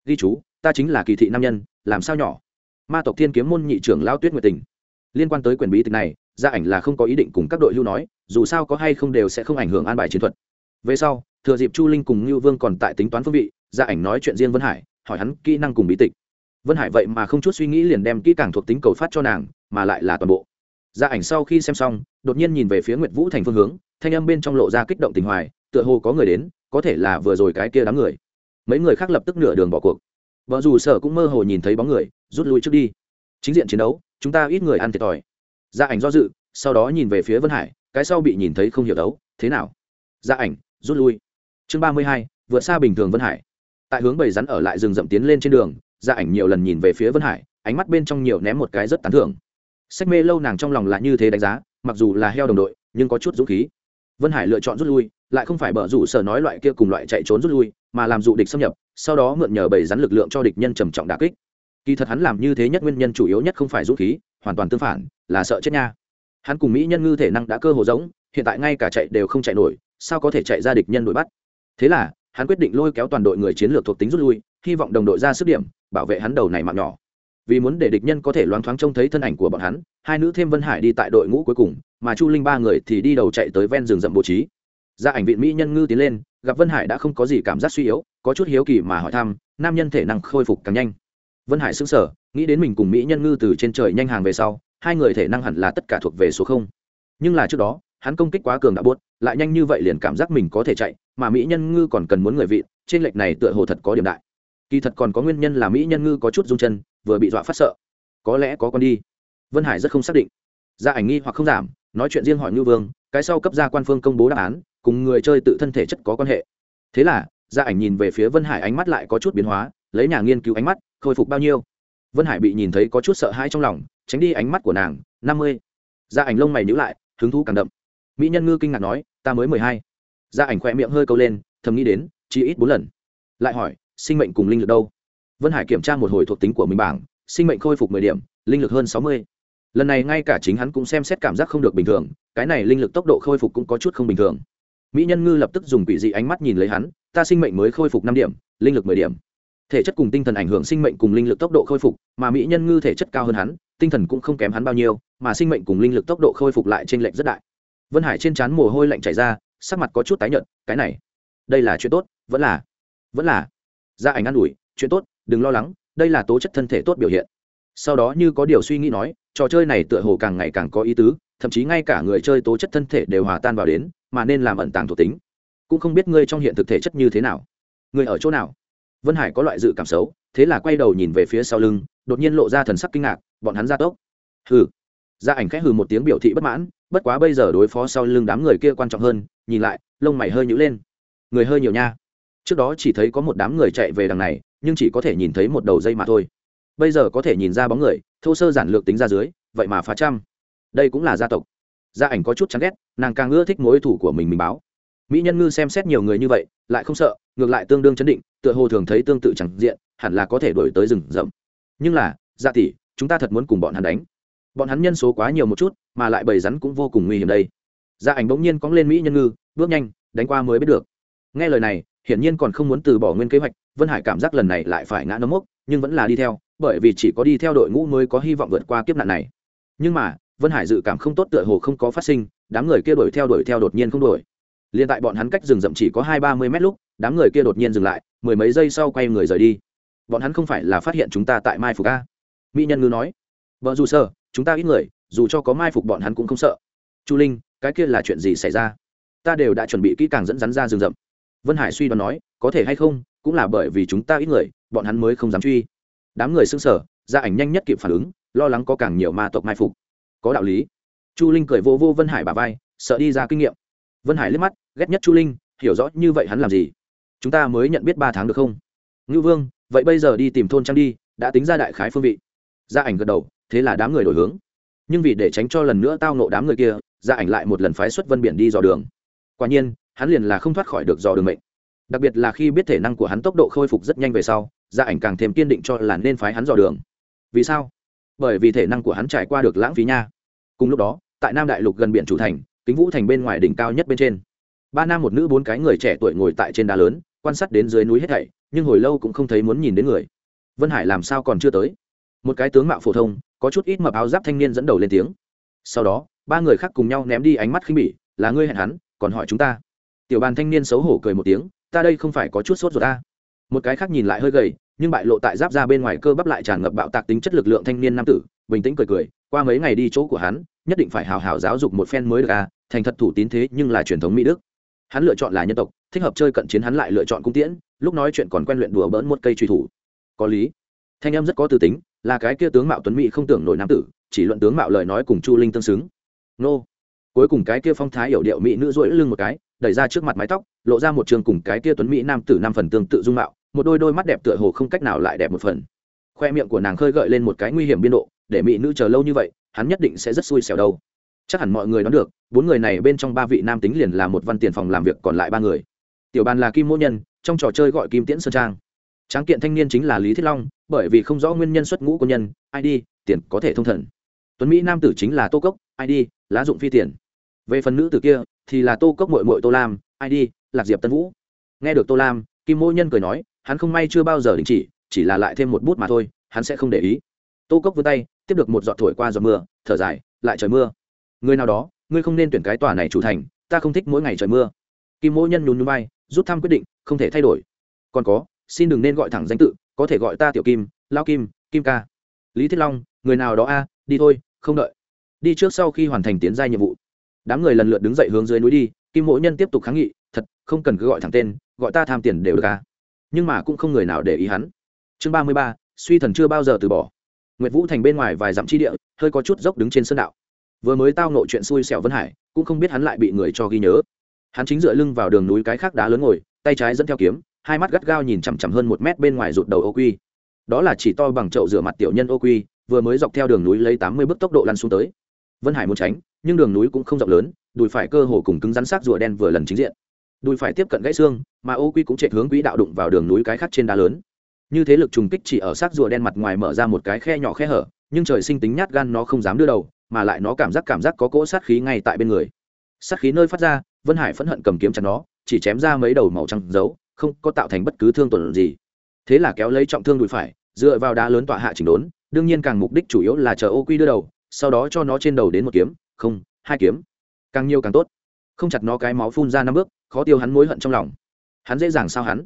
ghi chú, ta chính là kỳ thị nam nhân, làm sao nhỏ? Ma tộc thiên kiếm môn nhị trưởng lao tuyết nguyệt tình. Liên quan tới quyền bí tịch này, gia ảnh là không có ý định cùng các đội hưu nói, dù sao có hay không đều sẽ không ảnh hưởng an bài chiến thuật. Về sau, thừa dịp chu linh cùng ngưu vương còn tại tính toán phương vị, gia ảnh nói chuyện riêng vân hải, hỏi hắn kỹ năng cùng bí tịch. Vân hải vậy mà không chút suy nghĩ liền đem kỹ càng thuộc tính cầu phát cho nàng, mà lại là toàn bộ. Gia ảnh sau khi xem xong, đột nhiên nhìn về phía nguyệt vũ thành phương hướng thanh âm bên trong lộ ra kích động tình hoài, tựa hồ có người đến, có thể là vừa rồi cái kia đám người. Mấy người khác lập tức nửa đường bỏ cuộc. Vợ dù sợ cũng mơ hồ nhìn thấy bóng người, rút lui trước đi. Chính diện chiến đấu, chúng ta ít người ăn thiệt thòi. Gia ảnh do dự, sau đó nhìn về phía vân hải, cái sau bị nhìn thấy không hiểu đấu, thế nào? Gia ảnh, rút lui. Chương ba mươi hai, vượt xa bình thường vân hải. Tại hướng bầy rắn ở lại rừng rậm tiến lên trên đường gia ảnh nhiều lần nhìn về phía vân hải, ánh mắt bên trong nhiều ném một cái rất tán thưởng. Sách mê lâu nàng trong lòng là như thế đánh giá, mặc dù là heo đồng đội, nhưng có chút dũng khí vân hải lựa chọn rút lui, lại không phải bở rủ sở nói loại kia cùng loại chạy trốn rút lui, mà làm dụ địch xâm nhập, sau đó mượn nhờ bầy rắn lực lượng cho địch nhân trầm trọng đà kích. Kỳ thật hắn làm như thế nhất nguyên nhân chủ yếu nhất không phải dũng khí, hoàn toàn tương phản, là sợ chết nha. Hắn cùng mỹ nhân ngư thể năng đã cơ hồ giống, hiện tại ngay cả chạy đều không chạy nổi, sao có thể chạy ra địch nhân đuổi bắt? Thế là, hắn quyết định lôi kéo toàn đội người chiến lược thuộc tính rút lui, hy vọng đồng đội ra sức điểm, bảo vệ hắn đầu này mạng nhỏ vì muốn để địch nhân có thể loáng thoáng trông thấy thân ảnh của bọn hắn, hai nữ thêm vân hải đi tại đội ngũ cuối cùng, mà chu linh ba người thì đi đầu chạy tới ven rừng rậm bố trí. Ra ảnh viện mỹ nhân ngư tiến lên, gặp vân hải đã không có gì cảm giác suy yếu, có chút hiếu kỳ mà hỏi thăm, nam nhân thể năng khôi phục càng nhanh. Vân hải xứng sở nghĩ đến mình cùng mỹ nhân ngư từ trên trời nhanh hàng về sau, hai người thể năng hẳn là tất cả thuộc về số không. Nhưng là trước đó, hắn công kích quá cường đã buốt, lại nhanh như vậy liền cảm giác mình có thể chạy, mà mỹ nhân ngư còn cần muốn người vị, trên lệch này tựa hồ thật có điểm đại. Kỳ thật còn có nguyên nhân là mỹ nhân ngư có chút rung chân vừa bị dọa phát sợ. Có lẽ có con đi. Vân hải rất không xác định. Gia ảnh nghi hoặc không giảm, nói chuyện riêng hỏi ngư vương, cái sau cấp ra quan phương công bố đáp án, cùng người chơi tự thân thể chất có quan hệ. Thế là, gia ảnh nhìn về phía vân hải ánh mắt lại có chút biến hóa, lấy nhà nghiên cứu ánh mắt, khôi phục bao nhiêu. Vân hải bị nhìn thấy có chút sợ hãi trong lòng, tránh đi ánh mắt của nàng, năm mươi. Gia ảnh lông mày nhữ lại, hứng thú càng đậm. Mỹ nhân ngư kinh ngạc nói, ta mới mười hai. Gia ảnh khỏe miệng hơi câu lên, thầm nghĩ đến, chỉ ít bốn lần. Lại hỏi, sinh mệnh cùng linh lực đâu? Vân hải kiểm tra một hồi thuộc tính của mình bảng, sinh mệnh khôi phục mười điểm, linh lực hơn sáu mươi. Lần này ngay cả chính hắn cũng xem xét cảm giác không được bình thường, cái này linh lực tốc độ khôi phục cũng có chút không bình thường. Mỹ nhân ngư lập tức dùng quỷ dị ánh mắt nhìn lấy hắn, ta sinh mệnh mới khôi phục năm điểm, linh lực mười điểm. Thể chất cùng tinh thần ảnh hưởng sinh mệnh cùng linh lực tốc độ khôi phục, mà mỹ nhân ngư thể chất cao hơn hắn, tinh thần cũng không kém hắn bao nhiêu, mà sinh mệnh cùng linh lực tốc độ khôi phục lại trên lệch rất đại. Vân hải trên trán mồ hôi lạnh chảy ra, sắc mặt có chút tái nhợt, cái này, đây là chuyện tốt, vẫn là vẫn là. Gia ảnh an ủi, chuyện tốt đừng lo lắng, đây là tố chất thân thể tốt biểu hiện. Sau đó như có điều suy nghĩ nói, trò chơi này tựa hồ càng ngày càng có ý tứ, thậm chí ngay cả người chơi tố chất thân thể đều hòa tan vào đến, mà nên làm ẩn tàng thuộc tính. Cũng không biết ngươi trong hiện thực thể chất như thế nào. Người ở chỗ nào? Vân hải có loại dự cảm xấu, thế là quay đầu nhìn về phía sau lưng, đột nhiên lộ ra thần sắc kinh ngạc, bọn hắn ra tốc. Hừ. Gia ảnh khẽ hừ một tiếng biểu thị bất mãn, bất quá bây giờ đối phó sau lưng đám người kia quan trọng hơn, nhìn lại, lông mày hơi nhữ lên. Người hơi nhiều nha. Trước đó chỉ thấy có một đám người chạy về đằng này nhưng chỉ có thể nhìn thấy một đầu dây mà thôi. Bây giờ có thể nhìn ra bóng người, thô sơ giản lược tính ra dưới, vậy mà phá trăm. Đây cũng là gia tộc. Gia ảnh có chút chán ghét, nàng càng ưa thích mối thủ của mình mình báo. Mỹ nhân ngư xem xét nhiều người như vậy, lại không sợ, ngược lại tương đương chấn định, tựa hồ thường thấy tương tự chẳng diện, hẳn là có thể đổi tới rừng rậm. Nhưng là gia tỷ, chúng ta thật muốn cùng bọn hắn đánh. Bọn hắn nhân số quá nhiều một chút, mà lại bầy rắn cũng vô cùng nguy hiểm đây. Gia ảnh bỗng nhiên cóng lên mỹ nhân ngư, bước nhanh, đánh qua mới biết được. Nghe lời này, hiển nhiên còn không muốn từ bỏ nguyên kế hoạch vân hải cảm giác lần này lại phải ngã nấm mốc, nhưng vẫn là đi theo, bởi vì chỉ có đi theo đội ngũ mới có hy vọng vượt qua kiếp nạn này. Nhưng mà, vân hải dự cảm không tốt tựa hồ không có phát sinh, đám người kia đuổi theo đuổi theo đột nhiên không đuổi. Liền tại bọn hắn cách rừng rậm chỉ có hai ba mươi mét lúc, đám người kia đột nhiên dừng lại, mười mấy giây sau quay người rời đi. Bọn hắn không phải là phát hiện chúng ta tại mai phục a? Mỹ nhân ngư nói. Vợ dù sợ chúng ta ít người, dù cho có mai phục bọn hắn cũng không sợ. Chu linh, cái kia là chuyện gì xảy ra? Ta đều đã chuẩn bị kỹ càng dẫn rắn ra rừng rậm. Vân hải suy đoán nói, có thể hay không cũng là bởi vì chúng ta ít người, bọn hắn mới không dám truy. Đám người xưng sở gia ảnh nhanh nhất kịp phản ứng, lo lắng có càng nhiều ma tộc mai phục. Có đạo lý. Chu linh cười vô vô vân hải bà vai, sợ đi ra kinh nghiệm. Vân hải liếc mắt, ghét nhất chu linh, hiểu rõ như vậy hắn làm gì? Chúng ta mới nhận biết ba tháng được không? Ngưu vương, vậy bây giờ đi tìm thôn trang đi, đã tính ra đại khái phương vị. Gia ảnh gật đầu, thế là đám người đổi hướng. Nhưng vì để tránh cho lần nữa tao nộ đám người kia gia ảnh lại một lần phái xuất vân biển đi dò đường. Quả nhiên, hắn liền là không thoát khỏi được dò đường mệnh đặc biệt là khi biết thể năng của hắn tốc độ khôi phục rất nhanh về sau, gia ảnh càng thêm kiên định cho là nên phái hắn dò đường. Vì sao? Bởi vì thể năng của hắn trải qua được lãng phí nha. Cùng lúc đó, tại nam đại lục gần biển chủ thành, kính vũ thành bên ngoài đỉnh cao nhất bên trên. Ba nam một nữ bốn cái người trẻ tuổi ngồi tại trên đá lớn, quan sát đến dưới núi hết thảy, nhưng hồi lâu cũng không thấy muốn nhìn đến người. Vân hải làm sao còn chưa tới? Một cái tướng mạo phổ thông, có chút ít mập áo giáp thanh niên dẫn đầu lên tiếng. Sau đó, ba người khác cùng nhau ném đi ánh mắt khinh bỉ, là ngươi hẹn hắn, còn hỏi chúng ta. Tiểu bàn thanh niên xấu hổ cười một tiếng ta đây không phải có chút sốt rồi ta. Một cái khác nhìn lại hơi gầy, nhưng bại lộ tại giáp ra bên ngoài cơ bắp lại tràn ngập bạo tạc tính chất lực lượng thanh niên nam tử, bình tĩnh cười cười, qua mấy ngày đi chỗ của hắn, nhất định phải hào hào giáo dục một phen mới được à thành thật thủ tín thế nhưng là truyền thống mỹ đức. Hắn lựa chọn là nhân tộc, thích hợp chơi cận chiến hắn lại lựa chọn cung tiễn, lúc nói chuyện còn quen luyện đùa bỡn một cây truy thủ. Có lý. Thanh em rất có tư tính, là cái kia tướng mạo tuấn mỹ không tưởng nổi nam tử, chỉ luận tướng mạo lời nói cùng chu linh tương xứng. Nô. Cuối cùng cái kia phong thái hiểu điệu mỹ nữ rỗi lưng một cái đẩy ra trước mặt mái tóc, lộ ra một trường cùng cái kia tuấn mỹ nam tử năm phần tương tự dung mạo, một đôi đôi mắt đẹp tựa hồ không cách nào lại đẹp một phần. Khoe miệng của nàng khơi gợi lên một cái nguy hiểm biên độ, để mỹ nữ chờ lâu như vậy, hắn nhất định sẽ rất xui xẻo đâu. Chắc hẳn mọi người đoán được, bốn người này bên trong ba vị nam tính liền là một văn tiền phòng làm việc còn lại ba người. Tiểu bàn là kim mỗ nhân, trong trò chơi gọi kim tiễn sơn trang. Tráng kiện thanh niên chính là lý thiết long, bởi vì không rõ nguyên nhân xuất ngũ quân nhân id tiền có thể thông thần. Tuấn mỹ nam tử chính là tô cốc id lá dụng phi tiền. Về phần nữ tử kia thì là tô cốc mội mội tô lam id lạc diệp tân vũ. Nghe được tô lam, kim mỗ nhân cười nói, hắn không may chưa bao giờ đình chỉ chỉ là lại thêm một bút mà thôi, hắn sẽ không để ý. Tô cốc vươn tay, tiếp được một giọt thổi qua giọt mưa, thở dài, lại trời mưa. Người nào đó, ngươi không nên tuyển cái tòa này chủ thành, ta không thích mỗi ngày trời mưa. Kim mỗ nhân nhún núi bay rút thăm quyết định, không thể thay đổi. Còn có, xin đừng nên gọi thẳng danh tự, có thể gọi ta tiểu kim, lao kim kim ca. Lý thiết long, người nào đó a, đi thôi, không đợi. Đi trước sau khi hoàn thành tiến gia nhiệm vụ đám người lần lượt đứng dậy hướng dưới núi đi, kim mỗ nhân tiếp tục kháng nghị, thật, không cần cứ gọi thẳng tên, gọi ta tham tiền đều được à. nhưng mà cũng không người nào để ý hắn. Chương ba mươi ba, suy thần chưa bao giờ từ bỏ. Nguyệt vũ thành bên ngoài vài dặm chi địa, hơi có chút dốc đứng trên sơn đạo. Vừa mới tao nộ chuyện xui xẻo vân hải, cũng không biết hắn lại bị người cho ghi nhớ. Hắn chính dựa lưng vào đường núi cái khác đá lớn ngồi, tay trái dẫn theo kiếm, hai mắt gắt gao nhìn chằm chằm hơn một mét bên ngoài rụt đầu ô quy. Đó là chỉ to bằng chậu rửa mặt tiểu nhân ô quy, vừa mới dọc theo đường núi lấy tám mươi bước tốc độ lăn xuống tới. Vân hải muốn tránh nhưng đường núi cũng không rộng lớn, đùi phải cơ hồ cùng cứng rắn sắc rùa đen vừa lần chính diện. Đùi phải tiếp cận gãy xương, mà ô quy cũng chạy hướng quỹ đạo đụng vào đường núi cái khác trên đá lớn. Như thế lực trùng kích chỉ ở xác rùa đen mặt ngoài mở ra một cái khe nhỏ khe hở, nhưng trời sinh tính nhát gan nó không dám đưa đầu, mà lại nó cảm giác cảm giác có cỗ sát khí ngay tại bên người. Sát khí nơi phát ra, vân hải phẫn hận cầm kiếm chặt nó, chỉ chém ra mấy đầu màu trắng giấu không có tạo thành bất cứ thương tổn gì. Thế là kéo lấy trọng thương đùi phải, dựa vào đá lớn tọa hạ chỉnh đốn, đương nhiên càng mục đích chủ yếu là chờ ô quy đưa đầu, sau đó cho nó trên đầu đến một kiếm không, hai kiếm. Càng nhiều càng tốt. Không chặt nó cái máu phun ra năm bước, khó tiêu hắn mối hận trong lòng. Hắn dễ dàng sao hắn?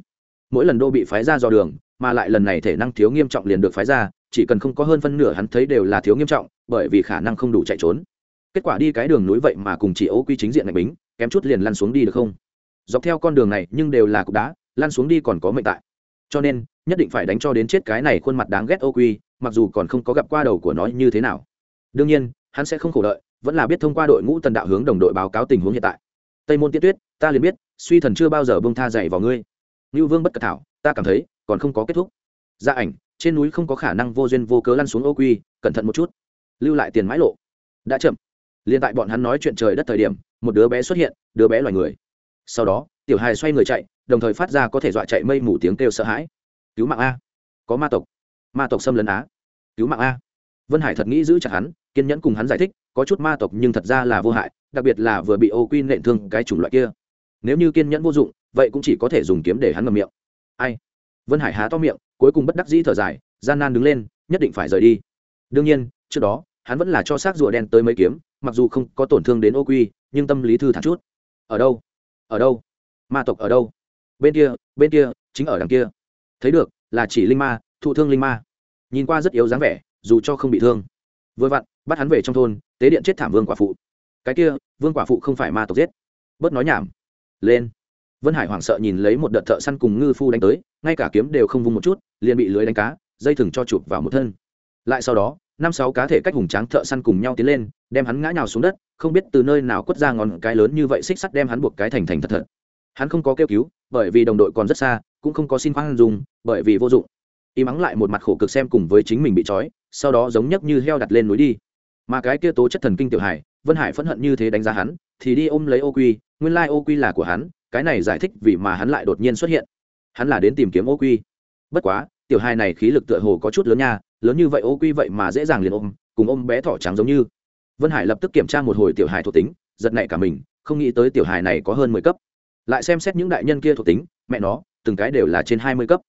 Mỗi lần đô bị phái ra dò đường, mà lại lần này thể năng thiếu nghiêm trọng liền được phái ra, chỉ cần không có hơn phân nửa hắn thấy đều là thiếu nghiêm trọng, bởi vì khả năng không đủ chạy trốn. Kết quả đi cái đường núi vậy mà cùng chỉ ấu quy chính diện ngạch bính, kém chút liền lăn xuống đi được không? Dọc theo con đường này, nhưng đều là cục đá, lăn xuống đi còn có mệnh tại. Cho nên, nhất định phải đánh cho đến chết cái này khuôn mặt đáng ghét ô quy, mặc dù còn không có gặp qua đầu của nó như thế nào. Đương nhiên, hắn sẽ không khổ đợi vẫn là biết thông qua đội ngũ tần đạo hướng đồng đội báo cáo tình huống hiện tại. Tây môn tiết tuyết, ta liền biết, suy thần chưa bao giờ bông tha dạy vào ngươi. Ngưu vương bất cật thảo, ta cảm thấy, còn không có kết thúc. Gia ảnh, trên núi không có khả năng vô duyên vô cớ lăn xuống ô quy, cẩn thận một chút. Lưu lại tiền mãi lộ. Đã chậm. Liền tại bọn hắn nói chuyện trời đất thời điểm, một đứa bé xuất hiện, đứa bé loài người. Sau đó, tiểu hài xoay người chạy, đồng thời phát ra có thể dọa chạy mây mù tiếng kêu sợ hãi. Cứu mạng a. Có ma tộc. Ma tộc xâm lấn á. Cứu mạng a. Vân hải thật nghĩ giữ chặt hắn kiên nhẫn cùng hắn giải thích, có chút ma tộc nhưng thật ra là vô hại, đặc biệt là vừa bị ô quy nện thương cái chủng loại kia. Nếu như kiên nhẫn vô dụng, vậy cũng chỉ có thể dùng kiếm để hắn ngầm miệng. Ai? Vân hải há to miệng, cuối cùng bất đắc dĩ thở dài, gian nan đứng lên, nhất định phải rời đi. Đương nhiên, trước đó, hắn vẫn là cho xác rùa đen tới mấy kiếm, mặc dù không có tổn thương đến ô quy, nhưng tâm lý thư thắng chút. Ở đâu? Ở đâu? Ma tộc ở đâu? Bên kia bên kia, chính ở đằng kia. Thấy được, là chỉ linh ma, thụ thương linh ma. Nhìn qua rất yếu dáng vẻ, dù cho không bị thương. Vừa vặn bắt hắn về trong thôn, tế điện chết thảm vương quả phụ. Cái kia, vương quả phụ không phải ma tộc giết. Bớt nói nhảm. Lên. Vân hải hoảng sợ nhìn lấy một đợt thợ săn cùng ngư phu đánh tới, ngay cả kiếm đều không vung một chút, liền bị lưới đánh cá, dây thừng cho chụp vào một thân. Lại sau đó, năm sáu cá thể cách hùng tráng thợ săn cùng nhau tiến lên, đem hắn ngã nhào xuống đất, không biết từ nơi nào quất ra ngọn cái lớn như vậy xích sắt đem hắn buộc cái thành thành thật thật. Hắn không có kêu cứu, bởi vì đồng đội còn rất xa, cũng không có xin khoan dùng bởi vì vô dụng. Y mắng lại một mặt khổ cực xem cùng với chính mình bị trói, sau đó giống nhấc như heo đặt lên núi đi mà cái kia tố chất thần kinh tiểu hải vân hải phẫn hận như thế đánh giá hắn, thì đi ôm lấy ô quy, nguyên lai ô quy là của hắn, cái này giải thích vì mà hắn lại đột nhiên xuất hiện. Hắn là đến tìm kiếm ô quy. Bất quá, tiểu hai này khí lực tựa hồ có chút lớn nha, lớn như vậy ô quy vậy mà dễ dàng liền ôm, cùng ôm bé thỏ trắng giống như. Vân hải lập tức kiểm tra một hồi tiểu hài thuộc tính, giật nảy cả mình, không nghĩ tới tiểu hài này có hơn mười cấp. Lại xem xét những đại nhân kia thuộc tính, mẹ nó, từng cái đều là trên hai mươi cấp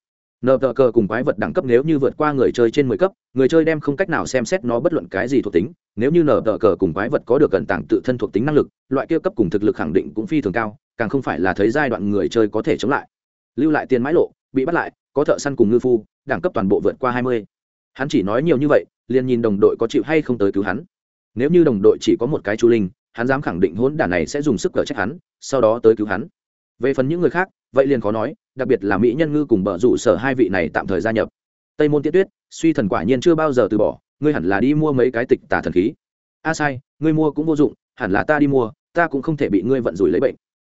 nợ tờ cờ cùng quái vật đẳng cấp nếu như vượt qua người chơi trên mười cấp, người chơi đem không cách nào xem xét nó bất luận cái gì thuộc tính. Nếu như nở tờ cờ cùng quái vật có được cận tảng tự thân thuộc tính năng lực, loại kia cấp cùng thực lực khẳng định cũng phi thường cao, càng không phải là thấy giai đoạn người chơi có thể chống lại. Lưu lại tiền mãi lộ, bị bắt lại, có thợ săn cùng ngư phu, đẳng cấp toàn bộ vượt qua hai mươi. Hắn chỉ nói nhiều như vậy, liền nhìn đồng đội có chịu hay không tới cứu hắn. Nếu như đồng đội chỉ có một cái chú linh, hắn dám khẳng định hỗn đản này sẽ dùng sức cờ trách hắn, sau đó tới cứu hắn. Về phần những người khác, vậy liền khó nói đặc biệt là mỹ nhân ngư cùng bờ rủ sở hai vị này tạm thời gia nhập. Tây môn tiết tuyết, suy thần quả nhiên chưa bao giờ từ bỏ, ngươi hẳn là đi mua mấy cái tịch tà thần khí. A sai, ngươi mua cũng vô dụng, hẳn là ta đi mua, ta cũng không thể bị ngươi vận rủi lấy bệnh.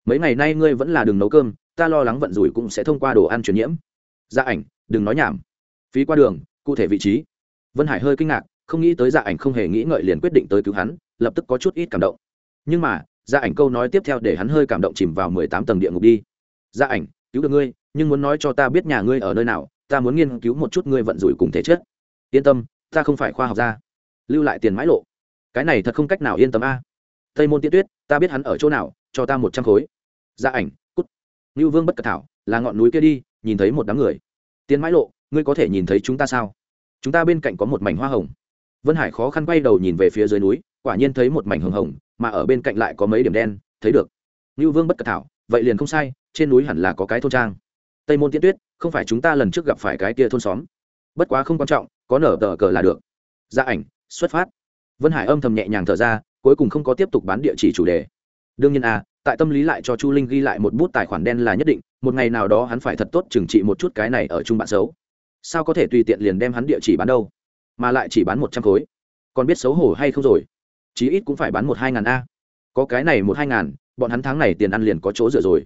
Mấy ngày nay ngươi vẫn là đường nấu cơm, ta lo lắng vận rủi cũng sẽ thông qua đồ ăn truyền nhiễm. Gia ảnh, đừng nói nhảm. Phí qua đường, cụ thể vị trí. Vân hải hơi kinh ngạc, không nghĩ tới gia ảnh không hề nghĩ ngợi liền quyết định tới cứu hắn, lập tức có chút ít cảm động. Nhưng mà gia ảnh câu nói tiếp theo để hắn hơi cảm động chìm vào mười tám tầng địa ngục đi. Gia ảnh cứu được ngươi, nhưng muốn nói cho ta biết nhà ngươi ở nơi nào, ta muốn nghiên cứu một chút ngươi vận rủi cùng thể chất. Yên tâm, ta không phải khoa học gia. Lưu lại tiền mãi lộ. Cái này thật không cách nào yên tâm a. Tây môn tiết tuyết, ta biết hắn ở chỗ nào, cho ta một trăm khối. Gia dạ ảnh, cút. Ngưu vương bất cật thảo, là ngọn núi kia đi, nhìn thấy một đám người. Tiến mãi lộ, ngươi có thể nhìn thấy chúng ta sao? Chúng ta bên cạnh có một mảnh hoa hồng. Vân hải khó khăn quay đầu nhìn về phía dưới núi, quả nhiên thấy một mảnh hồng hồng, mà ở bên cạnh lại có mấy điểm đen, thấy được. Ngưu vương bất cật thảo vậy liền không sai, trên núi hẳn là có cái thôn trang. Tây môn tiễn tuyết, không phải chúng ta lần trước gặp phải cái kia thôn xóm. Bất quá không quan trọng, có nở tờ cờ là được. Gia ảnh, xuất phát. Vân hải âm thầm nhẹ nhàng thở ra, cuối cùng không có tiếp tục bán địa chỉ chủ đề. Đương nhiên à tại tâm lý lại cho chu linh ghi lại một bút tài khoản đen là nhất định, một ngày nào đó hắn phải thật tốt trừng trị một chút cái này ở chung bạn xấu. Sao có thể tùy tiện liền đem hắn địa chỉ bán đâu? Mà lại chỉ bán một trăm khối. Còn biết xấu hổ hay không rồi? Chí ít cũng phải bán một hai ngàn a. Có cái này một hai ngàn bọn hắn tháng này tiền ăn liền có chỗ dựa rồi.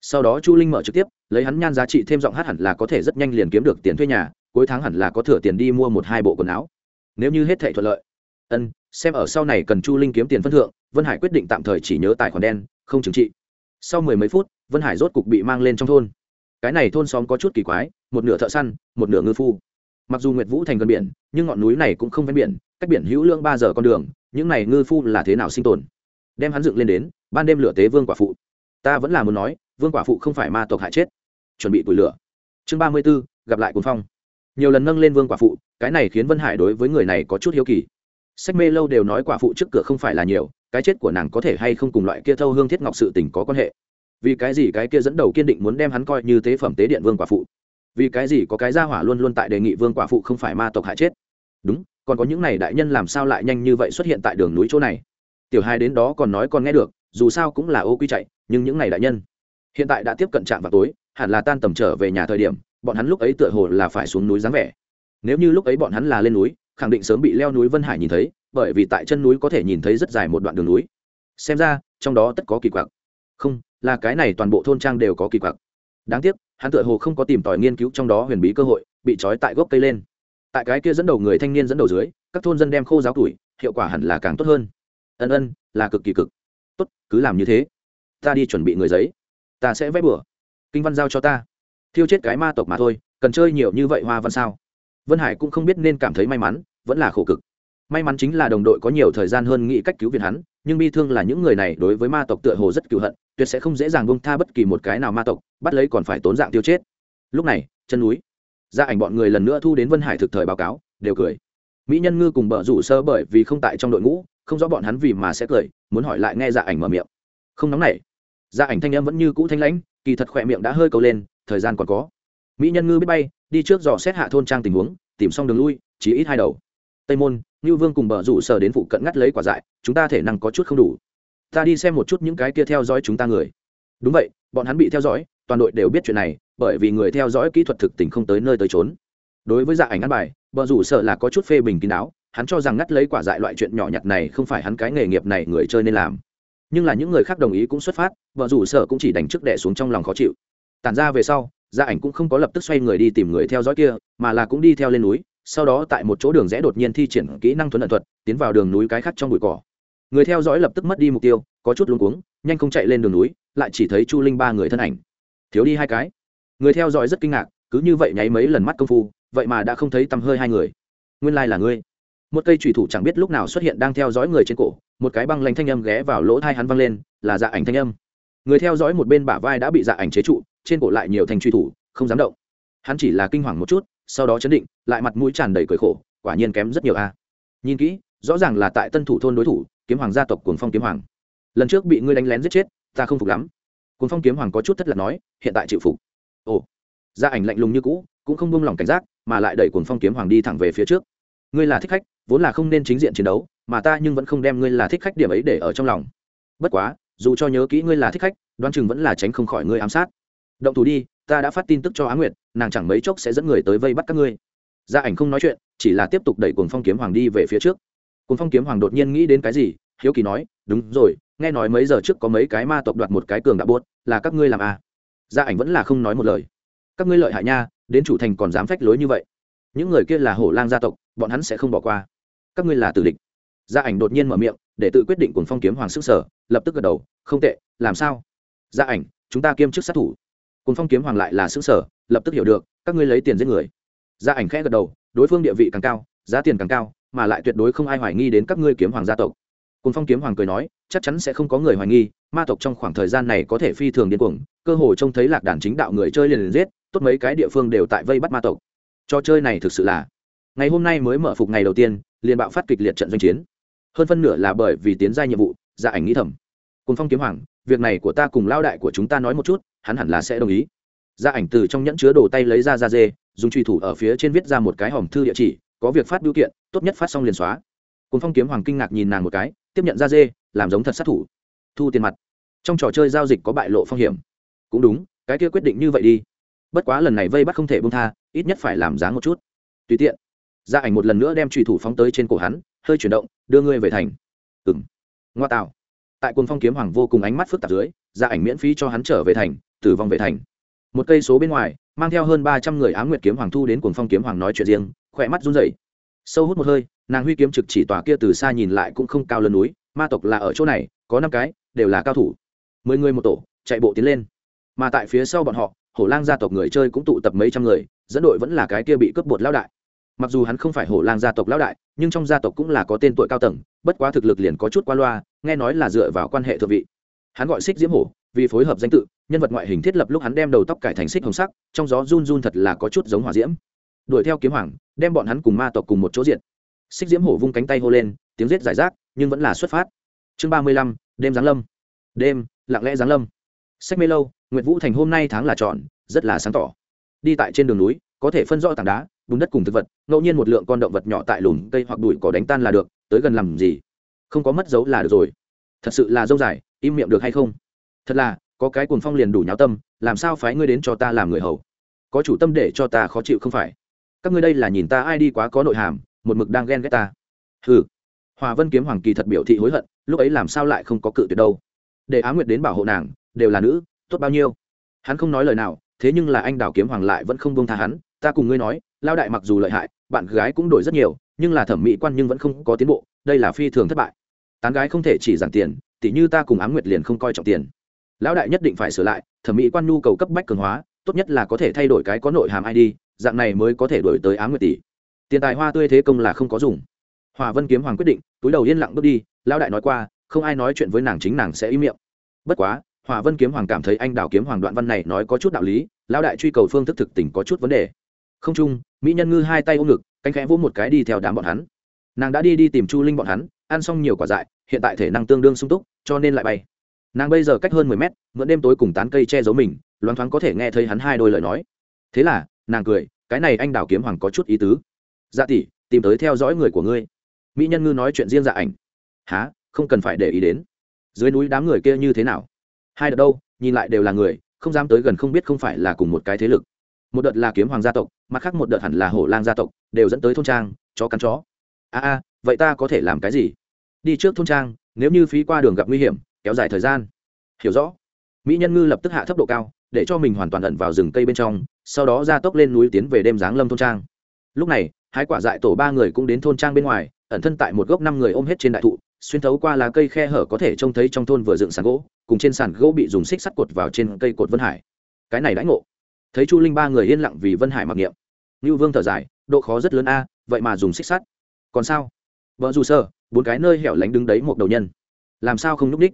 Sau đó chu linh mở trực tiếp, lấy hắn nhan giá trị thêm giọng hát hẳn là có thể rất nhanh liền kiếm được tiền thuê nhà, cuối tháng hẳn là có thừa tiền đi mua một hai bộ quần áo. Nếu như hết thảy thuận lợi. Ân, xem ở sau này cần chu linh kiếm tiền phân thượng, vân hải quyết định tạm thời chỉ nhớ tài khoản đen, không chứng trị. Sau mười mấy phút, vân hải rốt cục bị mang lên trong thôn. Cái này thôn xóm có chút kỳ quái, một nửa thợ săn, một nửa ngư phu. Mặc dù nguyệt vũ thành gần biển, nhưng ngọn núi này cũng không ven biển, cách biển hữu lương ba giờ con đường, những này ngư phu là thế nào sinh tồn? Đem hắn dựng lên đến, ban đêm lửa tế vương quả phụ. Ta vẫn là muốn nói, vương quả phụ không phải ma tộc hại chết. Chuẩn bị tủi lửa. Chương ba mươi b ố gặp lại cuốn phong. Nhiều lần nâng lên vương quả phụ, cái này khiến vân hải đối với người này có chút hiếu kỳ. Sách mê lâu đều nói quả phụ trước cửa không phải là nhiều, cái chết của nàng có thể hay không cùng loại kia thâu hương thiết ngọc sự tình có quan hệ. Vì cái gì cái kia dẫn đầu kiên định muốn đem hắn coi như tế phẩm tế điện vương quả phụ? Vì cái gì có cái gia hỏa luôn luôn tại đề nghị vương quả phụ không phải ma tộc hại chết? Đúng, còn có những này đại nhân làm sao lại nhanh như vậy xuất hiện tại đường núi chỗ này? Tiểu hai đến đó còn nói còn nghe được, dù sao cũng là ô quy chạy, nhưng những này đại nhân, hiện tại đã tiếp cận trạm vào tối, hẳn là tan tầm trở về nhà thời điểm, bọn hắn lúc ấy tựa hồ là phải xuống núi dáng vẻ. Nếu như lúc ấy bọn hắn là lên núi, khẳng định sớm bị leo núi vân hải nhìn thấy, bởi vì tại chân núi có thể nhìn thấy rất dài một đoạn đường núi. Xem ra, trong đó tất có kỳ quặc. Không, là cái này toàn bộ thôn trang đều có kỳ quặc. Đáng tiếc, hắn tựa hồ không có tìm tòi nghiên cứu trong đó huyền bí cơ hội, bị trói tại gốc cây lên. Tại cái kia dẫn đầu người thanh niên dẫn đầu dưới, các thôn dân đem khô giáo tuổi, hiệu quả hẳn là càng tốt hơn ân ân, là cực kỳ cực. Tốt, cứ làm như thế. Ta đi chuẩn bị người giấy. Ta sẽ vẽ bừa. Kinh văn giao cho ta. Thiêu chết cái ma tộc mà thôi, cần chơi nhiều như vậy hoa văn sao? Vân hải cũng không biết nên cảm thấy may mắn, vẫn là khổ cực. May mắn chính là đồng đội có nhiều thời gian hơn nghĩ cách cứu viện hắn, nhưng bi thương là những người này đối với ma tộc tựa hồ rất cựu hận, tuyệt sẽ không dễ dàng bông tha bất kỳ một cái nào ma tộc, bắt lấy còn phải tốn dạng tiêu chết. Lúc này, chân núi. Gia ảnh bọn người lần nữa thu đến vân hải thực thời báo cáo, đều cười. Mỹ nhân ngư cùng bờ rủ sơ bởi vì không tại trong đội ngũ không rõ bọn hắn vì mà sẽ cười, muốn hỏi lại nghe dạ ảnh mở miệng. Không nóng nảy. Dạ ảnh thanh em vẫn như cũ thanh lãnh, kỳ thật khỏe miệng đã hơi cầu lên, thời gian còn có. Mỹ nhân ngư biết bay, đi trước dò xét hạ thôn trang tình huống, tìm xong đường lui, chỉ ít hai đầu. Tây môn như vương cùng bờ rủ sờ đến phụ cận ngắt lấy quả dại, chúng ta thể năng có chút không đủ. Ta đi xem một chút những cái kia theo dõi chúng ta người. Đúng vậy, bọn hắn bị theo dõi, toàn đội đều biết chuyện này, bởi vì người theo dõi kỹ thuật thực tình không tới nơi tới trốn đối với dạ ảnh ăn bài, bờ rủ sợ là có chút phê bình kín đáo hắn cho rằng ngắt lấy quả dại loại chuyện nhỏ nhặt này không phải hắn cái nghề nghiệp này người chơi nên làm. Nhưng là những người khác đồng ý cũng xuất phát, vợ rủ sở cũng chỉ đành trước đẻ xuống trong lòng khó chịu. Tản ra về sau, gia ảnh cũng không có lập tức xoay người đi tìm người theo dõi kia, mà là cũng đi theo lên núi, sau đó tại một chỗ đường rẽ đột nhiên thi triển kỹ năng thuần ẩn thuật, tiến vào đường núi cái khác trong bụi cỏ. Người theo dõi lập tức mất đi mục tiêu, có chút luống cuống, nhanh không chạy lên đường núi, lại chỉ thấy chu linh ba người thân ảnh. Thiếu đi hai cái. Người theo dõi rất kinh ngạc, cứ như vậy nháy mấy lần mắt công phu, vậy mà đã không thấy tăm hơi hai người. Nguyên lai là ngươi một cây trùy thủ chẳng biết lúc nào xuất hiện đang theo dõi người trên cổ, một cái băng lanh thanh âm ghé vào lỗ thai hắn văng lên, là dạ ảnh thanh âm. Người theo dõi một bên bả vai đã bị dạ ảnh chế trụ, trên cổ lại nhiều thanh truy thủ, không dám động. Hắn chỉ là kinh hoàng một chút, sau đó chấn định, lại mặt mũi tràn đầy cười khổ, quả nhiên kém rất nhiều a. Nhìn kỹ, rõ ràng là tại tân thủ thôn đối thủ, kiếm hoàng gia tộc cuồng phong kiếm hoàng. Lần trước bị ngươi đánh lén giết chết, ta không phục lắm. Cuồng phong kiếm hoàng có chút thất lạc nói, hiện tại chịu phục. Ồ. Gia ảnh lạnh lùng như cũ, cũng không buông lỏng cảnh giác, mà lại đẩy cuồng phong kiếm hoàng đi thẳng về phía trước. Ngươi là thích khách vốn là không nên chính diện chiến đấu, mà ta nhưng vẫn không đem ngươi là thích khách điểm ấy để ở trong lòng. Bất quá, dù cho nhớ kỹ ngươi là thích khách, đoán chừng vẫn là tránh không khỏi ngươi ám sát. Động thủ đi, ta đã phát tin tức cho á nguyệt, nàng chẳng mấy chốc sẽ dẫn người tới vây bắt các ngươi. Gia ảnh không nói chuyện, chỉ là tiếp tục đẩy cuồng phong kiếm hoàng đi về phía trước. Cuồng phong kiếm hoàng đột nhiên nghĩ đến cái gì, hiếu kỳ nói, đúng rồi, nghe nói mấy giờ trước có mấy cái ma tộc đoạt một cái cường đạo buốt, là các ngươi làm à? Gia ảnh vẫn là không nói một lời. Các ngươi lợi hại nha, đến chủ thành còn dám phách lối như vậy. Những người kia là hổ lang gia tộc, bọn hắn sẽ không bỏ qua các ngươi là tử địch. Gia ảnh đột nhiên mở miệng, để tự quyết định cùng phong kiếm hoàng sức sở, lập tức gật đầu, không tệ, làm sao? Gia ảnh, chúng ta kiêm chức sát thủ. Cùng phong kiếm hoàng lại là sức sở, lập tức hiểu được, các ngươi lấy tiền giết người. Gia ảnh khẽ gật đầu, đối phương địa vị càng cao, giá tiền càng cao, mà lại tuyệt đối không ai hoài nghi đến các ngươi kiếm hoàng gia tộc. Cùng phong kiếm hoàng cười nói, chắc chắn sẽ không có người hoài nghi, ma tộc trong khoảng thời gian này có thể phi thường điên cuồng, cơ hồ trông thấy lạc đàn chính đạo người chơi liền liền giết, tốt mấy cái địa phương đều tại vây bắt ma tộc. Trò chơi này thực sự là, ngày hôm nay mới mở phục ngày đầu tiên liền bạo phát kịch liệt trận doanh chiến. Hơn phân nửa là bởi vì tiến gia nhiệm vụ gia ảnh nghĩ thầm. Cùng phong kiếm hoàng, việc này của ta cùng lao đại của chúng ta nói một chút, hắn hẳn là sẽ đồng ý. Gia ảnh từ trong nhẫn chứa đồ tay lấy ra ra dê, dùng truy thủ ở phía trên viết ra một cái hòm thư địa chỉ, có việc phát biểu kiện, tốt nhất phát xong liền xóa. Cùng phong kiếm hoàng kinh ngạc nhìn nàng một cái, tiếp nhận ra dê, làm giống thật sát thủ. Thu tiền mặt. Trong trò chơi giao dịch có bại lộ phong hiểm. Cũng đúng, cái kia quyết định như vậy đi. Bất quá lần này vây bắt không thể bông tha, ít nhất phải làm dáng một chút. Tùy tiện gia ảnh một lần nữa đem trùy thủ phóng tới trên cổ hắn, hơi chuyển động, đưa ngươi về thành. Ừ m ngoa tạo. Tại quân phong kiếm hoàng vô cùng ánh mắt phức tạp dưới, gia ảnh miễn phí cho hắn trở về thành, tử vong về thành. Một cây số bên ngoài, mang theo hơn ba trăm người á nguyệt kiếm hoàng thu đến cuồng phong kiếm hoàng nói chuyện riêng, khỏe mắt run rẩy. Sâu hút một hơi, nàng huy kiếm trực chỉ tòa kia từ xa nhìn lại cũng không cao lớn núi, ma tộc là ở chỗ này, có năm cái, đều là cao thủ. Mười người một tổ, chạy bộ tiến lên. Mà tại phía sau bọn họ, hổ lang gia tộc người chơi cũng tụ tập mấy trăm người, dẫn đội vẫn là cái kia bị cướp bột lão đại mặc dù hắn không phải hổ lang gia tộc lão đại, nhưng trong gia tộc cũng là có tên tuổi cao tầng, bất quá thực lực liền có chút qua loa, nghe nói là dựa vào quan hệ thượng vị. Hắn gọi xích diễm hổ, vì phối hợp danh tự, nhân vật ngoại hình thiết lập lúc hắn đem đầu tóc cải thành xích hồng sắc, trong gió run run thật là có chút giống hỏa diễm. Đuổi theo kiếm hoàng, đem bọn hắn cùng ma tộc cùng một chỗ diện xích diễm hổ vung cánh tay hô lên, tiếng rết giải rác, nhưng vẫn là xuất phát. Chương ba mươi lăm, đêm giáng lâm. Đêm, lặng lẽ giáng lâm. Sách mê lâu, nguyệt vũ thành hôm nay tháng là trọn, rất là sáng tỏ. Đi tại trên đường núi, có thể phân rõ tảng đá bùn đất cùng thực vật, ngẫu nhiên một lượng con động vật nhỏ tại lùm cây hoặc đùi cỏ đánh tan là được, tới gần làm gì? Không có mất dấu là được rồi. Thật sự là dâu dài, im miệng được hay không? Thật là, có cái cuồng phong liền đủ nháo tâm, làm sao phái ngươi đến cho ta làm người hầu? Có chủ tâm để cho ta khó chịu không phải? Các ngươi đây là nhìn ta ai đi quá có nội hàm, một mực đang ghen ghét ta. Hừ. Hòa vân kiếm hoàng kỳ thật biểu thị hối hận, lúc ấy làm sao lại không có cự tuyệt đâu. Để á nguyệt đến bảo hộ nàng, đều là nữ, tốt bao nhiêu? Hắn không nói lời nào, thế nhưng là anh đào kiếm hoàng lại vẫn không bông tha hắn, ta cùng ngươi nói lao đại mặc dù lợi hại, bạn gái cũng đổi rất nhiều, nhưng là thẩm mỹ quan nhưng vẫn không có tiến bộ, đây là phi thường thất bại. Tán gái không thể chỉ giảm tiền, tỉ như ta cùng ám nguyệt liền không coi trọng tiền. Lão đại nhất định phải sửa lại, thẩm mỹ quan nhu cầu cấp bách cường hóa, tốt nhất là có thể thay đổi cái có nội hàm id dạng này mới có thể đổi tới ám nguyệt tỷ. Tiền tài hoa tươi thế công là không có dùng. Hòa vân kiếm hoàng quyết định, túi đầu yên lặng bước đi, lão đại nói qua, không ai nói chuyện với nàng chính nàng sẽ im miệng. Bất quá, hòa vân kiếm hoàng cảm thấy anh đào kiếm hoàng đoạn văn này nói có chút đạo lý, lão đại truy cầu phương thức thực tình có chút vấn đề không chung, mỹ nhân ngư hai tay ôm ngực, cánh khẽ vỗ một cái đi theo đám bọn hắn. Nàng đã đi đi tìm chu linh bọn hắn, ăn xong nhiều quả dại, hiện tại thể năng tương đương sung túc, cho nên lại bay. Nàng bây giờ cách hơn mười mét, mượn đêm tối cùng tán cây che giấu mình, loáng thoáng có thể nghe thấy hắn hai đôi lời nói. Thế là, nàng cười, cái này anh đào kiếm hoàng có chút ý tứ. Dạ tỷ, tìm tới theo dõi người của ngươi. Mỹ nhân ngư nói chuyện riêng dạ ảnh. Há không cần phải để ý đến. Dưới núi đám người kia như thế nào? Hai đợt đâu, nhìn lại đều là người, không dám tới gần không biết không phải là cùng một cái thế lực một đợt là kiếm hoàng gia tộc, mặt khác một đợt hẳn là hổ lang gia tộc, đều dẫn tới thôn trang, chó cắn chó. A a, vậy ta có thể làm cái gì? Đi trước thôn trang, nếu như phí qua đường gặp nguy hiểm, kéo dài thời gian. Hiểu rõ. Mỹ nhân ngư lập tức hạ thấp độ cao, để cho mình hoàn toàn ẩn vào rừng cây bên trong, sau đó ra tốc lên núi tiến về đêm giáng lâm thôn trang. Lúc này hai quả dại tổ ba người cũng đến thôn trang bên ngoài, ẩn thân tại một gốc năm người ôm hết trên đại thụ, xuyên thấu qua lá cây khe hở có thể trông thấy trong thôn vừa dựng sàn gỗ, cùng trên sàn gỗ bị dùng xích sắt cột vào trên cây cột vân hải. Cái này đãi ngộ thấy chu linh ba người yên lặng vì vân hải mặc niệm ngưu vương thở dài độ khó rất lớn a vậy mà dùng xích sắt còn sao vợ dù sơ, bốn cái nơi hẻo lánh đứng đấy một đầu nhân làm sao không núp đích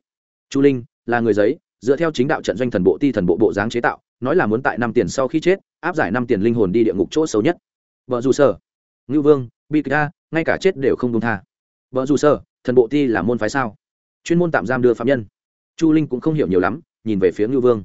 chu linh là người giấy dựa theo chính đạo trận doanh thần bộ ti thần bộ bộ dáng chế tạo nói là muốn tại năm tiền sau khi chết áp giải năm tiền linh hồn đi địa ngục chỗ xấu nhất vợ dù sơ, ngưu vương, bi ca ngay cả chết đều không đông tha vợ dù sơ, thần bộ ti là môn phái sao chuyên môn tạm giam đưa phạm nhân chu linh cũng không hiểu nhiều lắm nhìn về phía ngưu vương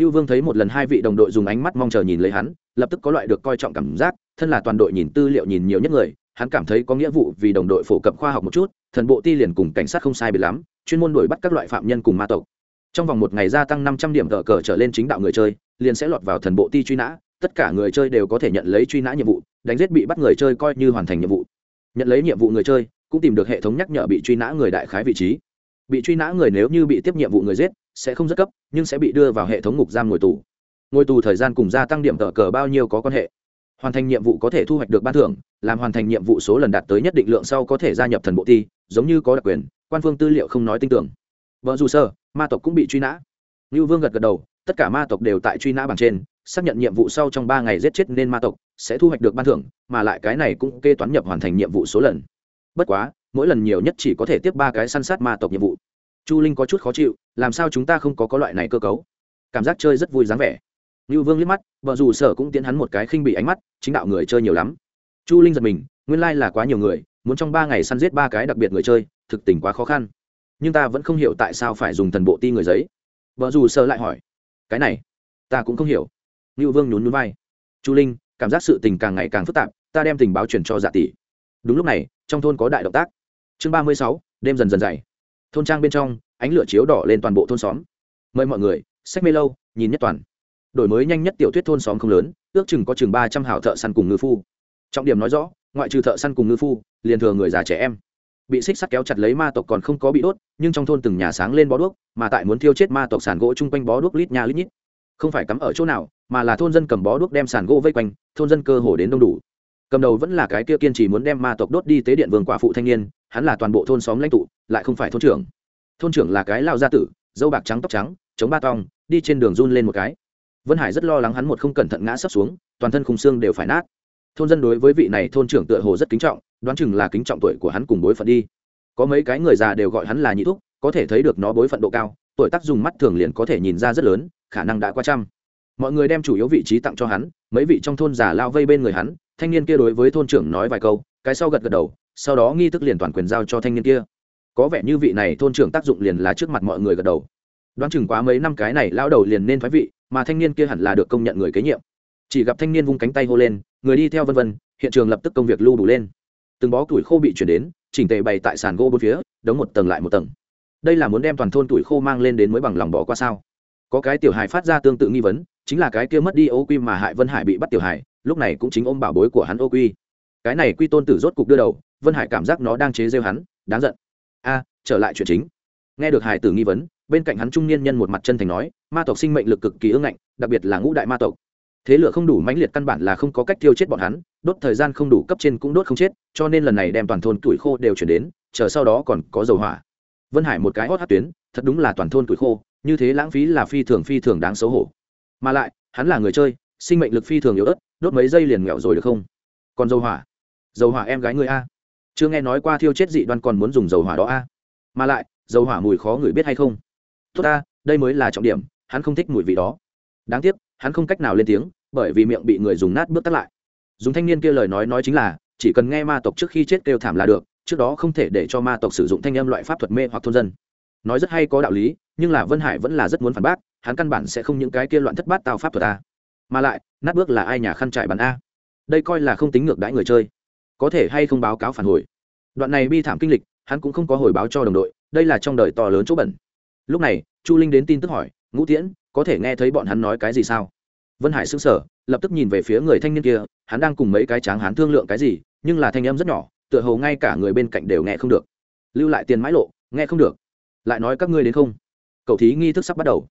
Nưu vương thấy một lần hai vị đồng đội dùng ánh mắt mong chờ nhìn lấy hắn, lập tức có loại được coi trọng cảm giác, thân là toàn đội nhìn tư liệu nhìn nhiều nhất người, hắn cảm thấy có nghĩa vụ vì đồng đội phổ cập khoa học một chút, thần bộ ti liền cùng cảnh sát không sai biệt lắm, chuyên môn đuổi bắt các loại phạm nhân cùng ma tộc. Trong vòng một ngày gia tăng năm trăm điểm cờ cờ trở lên chính đạo người chơi, liền sẽ lọt vào thần bộ ti truy nã, tất cả người chơi đều có thể nhận lấy truy nã nhiệm vụ, đánh giết bị bắt người chơi coi như hoàn thành nhiệm vụ. Nhận lấy nhiệm vụ người chơi, cũng tìm được hệ thống nhắc nhở bị truy nã người đại khái vị trí. Bị truy nã người nếu như bị tiếp nhiệm vụ người giết sẽ không rất cấp, nhưng sẽ bị đưa vào hệ thống ngục giam ngồi tù. Ngồi tù thời gian cùng gia tăng điểm tờ cờ bao nhiêu có quan hệ. Hoàn thành nhiệm vụ có thể thu hoạch được ban thưởng, làm hoàn thành nhiệm vụ số lần đạt tới nhất định lượng sau có thể gia nhập thần bộ ti giống như có đặc quyền, quan phương tư liệu không nói tin tưởng. Vợ dù sơ, ma tộc cũng bị truy nã. Như vương gật gật đầu, tất cả ma tộc đều tại truy nã bằng trên, xác nhận nhiệm vụ sau trong ba ngày giết chết nên ma tộc, sẽ thu hoạch được ban thưởng, mà lại cái này cũng kê toán nhập hoàn thành nhiệm vụ số lần. Bất quá, mỗi lần nhiều nhất chỉ có thể tiếp ba cái săn sát ma tộc nhiệm vụ chu linh có chút khó chịu, làm sao chúng ta không có có loại này cơ cấu? Cảm giác chơi rất vui dáng vẻ. Như vương liếc mắt, vợ dù sở cũng tiến hắn một cái khinh bị ánh mắt, chính đạo người chơi nhiều lắm. Chu linh giật mình, nguyên lai là quá nhiều người, muốn trong ba ngày săn giết ba cái đặc biệt người chơi, thực tình quá khó khăn. Nhưng ta vẫn không hiểu tại sao phải dùng thần bộ ti người giấy. Vợ dù sở lại hỏi, cái này, ta cũng không hiểu. Như vương nhún nhún vai, chu linh, cảm giác sự tình càng ngày càng phức tạp, ta đem tình báo truyền cho dạ tỷ. Đúng lúc này, trong thôn có đại động tác. Chương ba mươi sáu, đêm dần dần dày thôn trang bên trong, ánh lửa chiếu đỏ lên toàn bộ thôn xóm. Mời mọi người, sách mê lâu, nhìn nhất toàn. Đổi mới nhanh nhất tiểu thuyết thôn xóm không lớn, ước chừng có chừng ba trăm hảo thợ săn cùng ngư phu. Trọng điểm nói rõ, ngoại trừ thợ săn cùng ngư phu, liền thừa người già trẻ em. Bị xích sắt kéo chặt lấy ma tộc còn không có bị đốt, nhưng trong thôn từng nhà sáng lên bó đuốc, mà tại muốn thiêu chết ma tộc sàn gỗ chung quanh bó đuốc lít nha lít nhít. Không phải cắm ở chỗ nào, mà là thôn dân cầm bó đuốc đem sàn gỗ vây quanh, thôn dân cơ hồ đến đông đủ. Cầm đầu vẫn là cái kia kiên trì muốn đem ma tộc đốt đi tế điện vương quả phụ thanh niên hắn là toàn bộ thôn xóm lãnh tụ, lại không phải thôn trưởng. Thôn trưởng là cái lao gia tử, dâu bạc trắng tóc trắng, chống ba tong, đi trên đường run lên một cái. Vân hải rất lo lắng hắn một không cẩn thận ngã sấp xuống, toàn thân khung xương đều phải nát. Thôn dân đối với vị này thôn trưởng tựa hồ rất kính trọng, đoán chừng là kính trọng tuổi của hắn cùng bối phận đi. Có mấy cái người già đều gọi hắn là nhị thúc, có thể thấy được nó bối phận độ cao, tuổi tác dùng mắt thường liền có thể nhìn ra rất lớn, khả năng đã qua trăm. Mọi người đem chủ yếu vị trí tặng cho hắn, mấy vị trong thôn già lao vây bên người hắn, thanh niên kia đối với thôn trưởng nói vài câu, cái sau gật gật đầu sau đó nghi thức liền toàn quyền giao cho thanh niên kia. Có vẻ như vị này thôn trưởng tác dụng liền là trước mặt mọi người gật đầu. Đoán chừng quá mấy năm cái này lao đầu liền nên thoái vị, mà thanh niên kia hẳn là được công nhận người kế nhiệm. Chỉ gặp thanh niên vung cánh tay hô lên, người đi theo vân vân, hiện trường lập tức công việc lưu đủ lên. Từng bó tuổi khô bị chuyển đến, chỉnh tề bày tại sàn gỗ bốn phía, đóng một tầng lại một tầng. Đây là muốn đem toàn thôn tuổi khô mang lên đến mới bằng lòng bỏ qua sao? Có cái tiểu hài phát ra tương tự nghi vấn, chính là cái kia mất đi ô quy mà hại vân hải bị bắt tiểu hài, lúc này cũng chính ôm bảo bối của hắn ô quy. Cái này quy tôn tử rốt cục đưa đầu vân hải cảm giác nó đang chế rêu hắn, đáng giận. A, trở lại chuyện chính. Nghe được hải tử nghi vấn, bên cạnh hắn trung niên nhân một mặt chân thành nói, ma tộc sinh mệnh lực cực kỳ ưng ngạnh, đặc biệt là ngũ đại ma tộc. Thế lửa không đủ mãnh liệt căn bản là không có cách tiêu chết bọn hắn, đốt thời gian không đủ cấp trên cũng đốt không chết, cho nên lần này đem toàn thôn tuổi khô đều chuyển đến, chờ sau đó còn có dầu hỏa. Vân hải một cái hót hát tuyến, thật đúng là toàn thôn tuổi khô, như thế lãng phí là phi thường phi thường đáng xấu hổ. Mà lại, hắn là người chơi, sinh mệnh lực phi thường yếu ớt, đốt mấy giây liền nghèo rồi được không? Còn dầu hỏa. Dầu hỏa em gái người a chưa nghe nói qua thiêu chết dị đoan còn muốn dùng dầu hỏa đó a. Mà lại, dầu hỏa mùi khó người biết hay không? Tốt ta, đây mới là trọng điểm, hắn không thích mùi vị đó. Đáng tiếc, hắn không cách nào lên tiếng, bởi vì miệng bị người dùng nát bước tắt lại. Dùng thanh niên kia lời nói nói chính là, chỉ cần nghe ma tộc trước khi chết kêu thảm là được, trước đó không thể để cho ma tộc sử dụng thanh âm loại pháp thuật mê hoặc thôn dân. Nói rất hay có đạo lý, nhưng là vân hải vẫn là rất muốn phản bác, hắn căn bản sẽ không những cái kia loạn thất bát tao pháp thuật a mà lại, nát bước là ai nhà khăn trải bàn a? Đây coi là không tính ngược đãi người chơi có thể hay không báo cáo phản hồi. Đoạn này bi thảm kinh lịch, hắn cũng không có hồi báo cho đồng đội, đây là trong đời to lớn chỗ bẩn. Lúc này, chu linh đến tin tức hỏi, ngũ tiễn, có thể nghe thấy bọn hắn nói cái gì sao? Vân hải xứng sở lập tức nhìn về phía người thanh niên kia, hắn đang cùng mấy cái tráng hắn thương lượng cái gì, nhưng là thanh âm rất nhỏ, tựa hồ ngay cả người bên cạnh đều nghe không được. Lưu lại tiền mãi lộ, nghe không được. Lại nói các ngươi đến không? Cậu thí nghi thức sắp bắt đầu.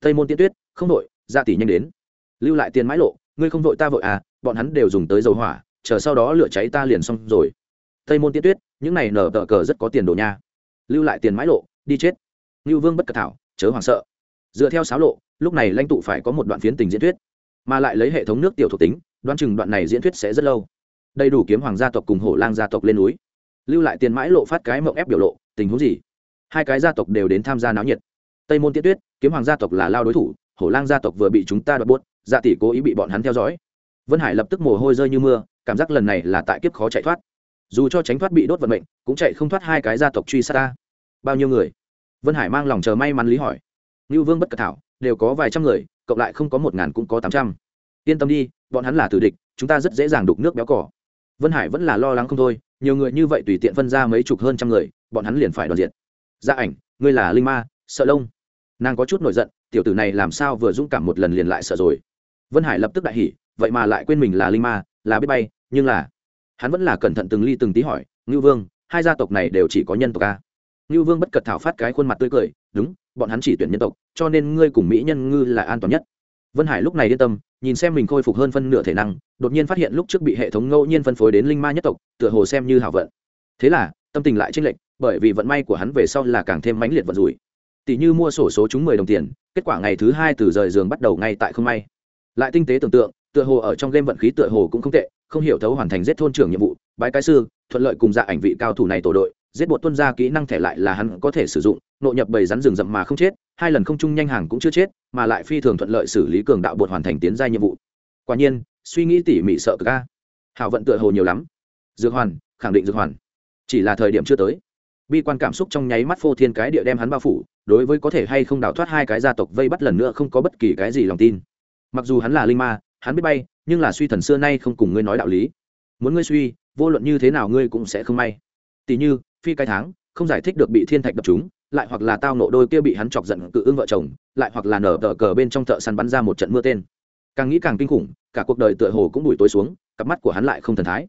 Tây môn tiên tuyết, không đội gia tỷ nhanh đến. Lưu lại tiền mãi lộ, ngươi không vội ta vội à bọn hắn đều dùng tới dầu hỏa chờ sau đó lửa cháy ta liền xong rồi. Tây môn tiên tuyết, những này nở tờ cờ rất có tiền đồ nha. Lưu lại tiền mãi lộ, đi chết. Ngưu vương bất cật thảo, chớ hoảng sợ. Dựa theo sáo lộ, lúc này lãnh tụ phải có một đoạn phiến tình diễn thuyết. Mà lại lấy hệ thống nước tiểu thuộc tính, đoán chừng đoạn này diễn thuyết sẽ rất lâu. Đầy đủ kiếm hoàng gia tộc cùng hổ lang gia tộc lên núi. Lưu lại tiền mãi lộ phát cái mộng ép biểu lộ, tình huống gì? Hai cái gia tộc đều đến tham gia náo nhiệt. Tây môn tiết tuyết, kiếm hoàng gia tộc là lao đối thủ, hổ lang gia tộc vừa bị chúng ta đoạt buốt gia tỷ cố ý bị bọn hắn theo dõi. Vân hải lập tức mồ hôi rơi như mưa cảm giác lần này là tại kiếp khó chạy thoát. Dù cho tránh thoát bị đốt vận mệnh, cũng chạy không thoát hai cái gia tộc truy sát ta. Bao nhiêu người? Vân hải mang lòng chờ may mắn lý hỏi. Như vương bất cật thảo, đều có vài trăm người, cộng lại không có một ngàn cũng có tám trăm. Yên tâm đi, bọn hắn là tử địch, chúng ta rất dễ dàng đục nước béo cỏ. Vân hải vẫn là lo lắng không thôi, nhiều người như vậy tùy tiện phân ra mấy chục hơn trăm người, bọn hắn liền phải đoàn diện. Gia ảnh, ngươi là linh ma, sợ lông. Nàng có chút nổi giận, tiểu tử này làm sao vừa dũng cảm một lần liền lại sợ rồi. Vân hải lập tức đại hỉ, vậy mà lại quên mình là linh ma, là biết bay nhưng là hắn vẫn là cẩn thận từng ly từng tí hỏi, ngưu vương, hai gia tộc này đều chỉ có nhân tộc a? Ngưu vương bất cật thảo phát cái khuôn mặt tươi cười, đúng, bọn hắn chỉ tuyển nhân tộc, cho nên ngươi cùng mỹ nhân ngư là an toàn nhất. Vân hải lúc này yên tâm, nhìn xem mình khôi phục hơn phân nửa thể năng, đột nhiên phát hiện lúc trước bị hệ thống ngẫu nhiên phân phối đến linh ma nhất tộc, tựa hồ xem như hảo vận. Thế là, tâm tình lại chênh lệch, bởi vì vận may của hắn về sau là càng thêm mãnh liệt vận rủi. Tỷ như mua sổ số chúng mười đồng tiền, kết quả ngày thứ hai từ rời giường bắt đầu ngay tại không may. Lại tinh tế tưởng tượng, tựa hồ ở trong game vận khí tựa hồ cũng không tệ không hiểu thấu hoàn thành giết thôn trưởng nhiệm vụ bãi cái sư, thuận lợi cùng dạ ảnh vị cao thủ này tổ đội, giết bột tuân ra kỹ năng thẻ lại là hắn có thể sử dụng, nội nhập bầy rắn rừng rậm mà không chết, hai lần không chung nhanh hàng cũng chưa chết, mà lại phi thường thuận lợi xử lý cường đạo bột hoàn thành tiến gia nhiệm vụ. Quả nhiên, suy nghĩ tỉ mỉ sợ ca hảo vận tựa hồ nhiều lắm. Dược hoàn, khẳng định dược hoàn. Chỉ là thời điểm chưa tới. Bi quan cảm xúc trong nháy mắt phô thiên cái địa đem hắn bao phủ, đối với có thể hay không đào thoát hai cái gia tộc vây bắt lần nữa không có bất kỳ cái gì lòng tin. Mặc dù hắn là linh ma, hắn biết bay nhưng là suy thần xưa nay không cùng ngươi nói đạo lý. Muốn ngươi suy, vô luận như thế nào ngươi cũng sẽ không may. Tỷ như, phi cái tháng, không giải thích được bị thiên thạch đập chúng, lại hoặc là tao nộ đôi kia bị hắn chọc giận cự ưng vợ chồng, lại hoặc là nở tờ cờ bên trong thợ săn bắn ra một trận mưa tên. Càng nghĩ càng kinh khủng, cả cuộc đời tựa hồ cũng đùi tối xuống, cặp mắt của hắn lại không thần thái.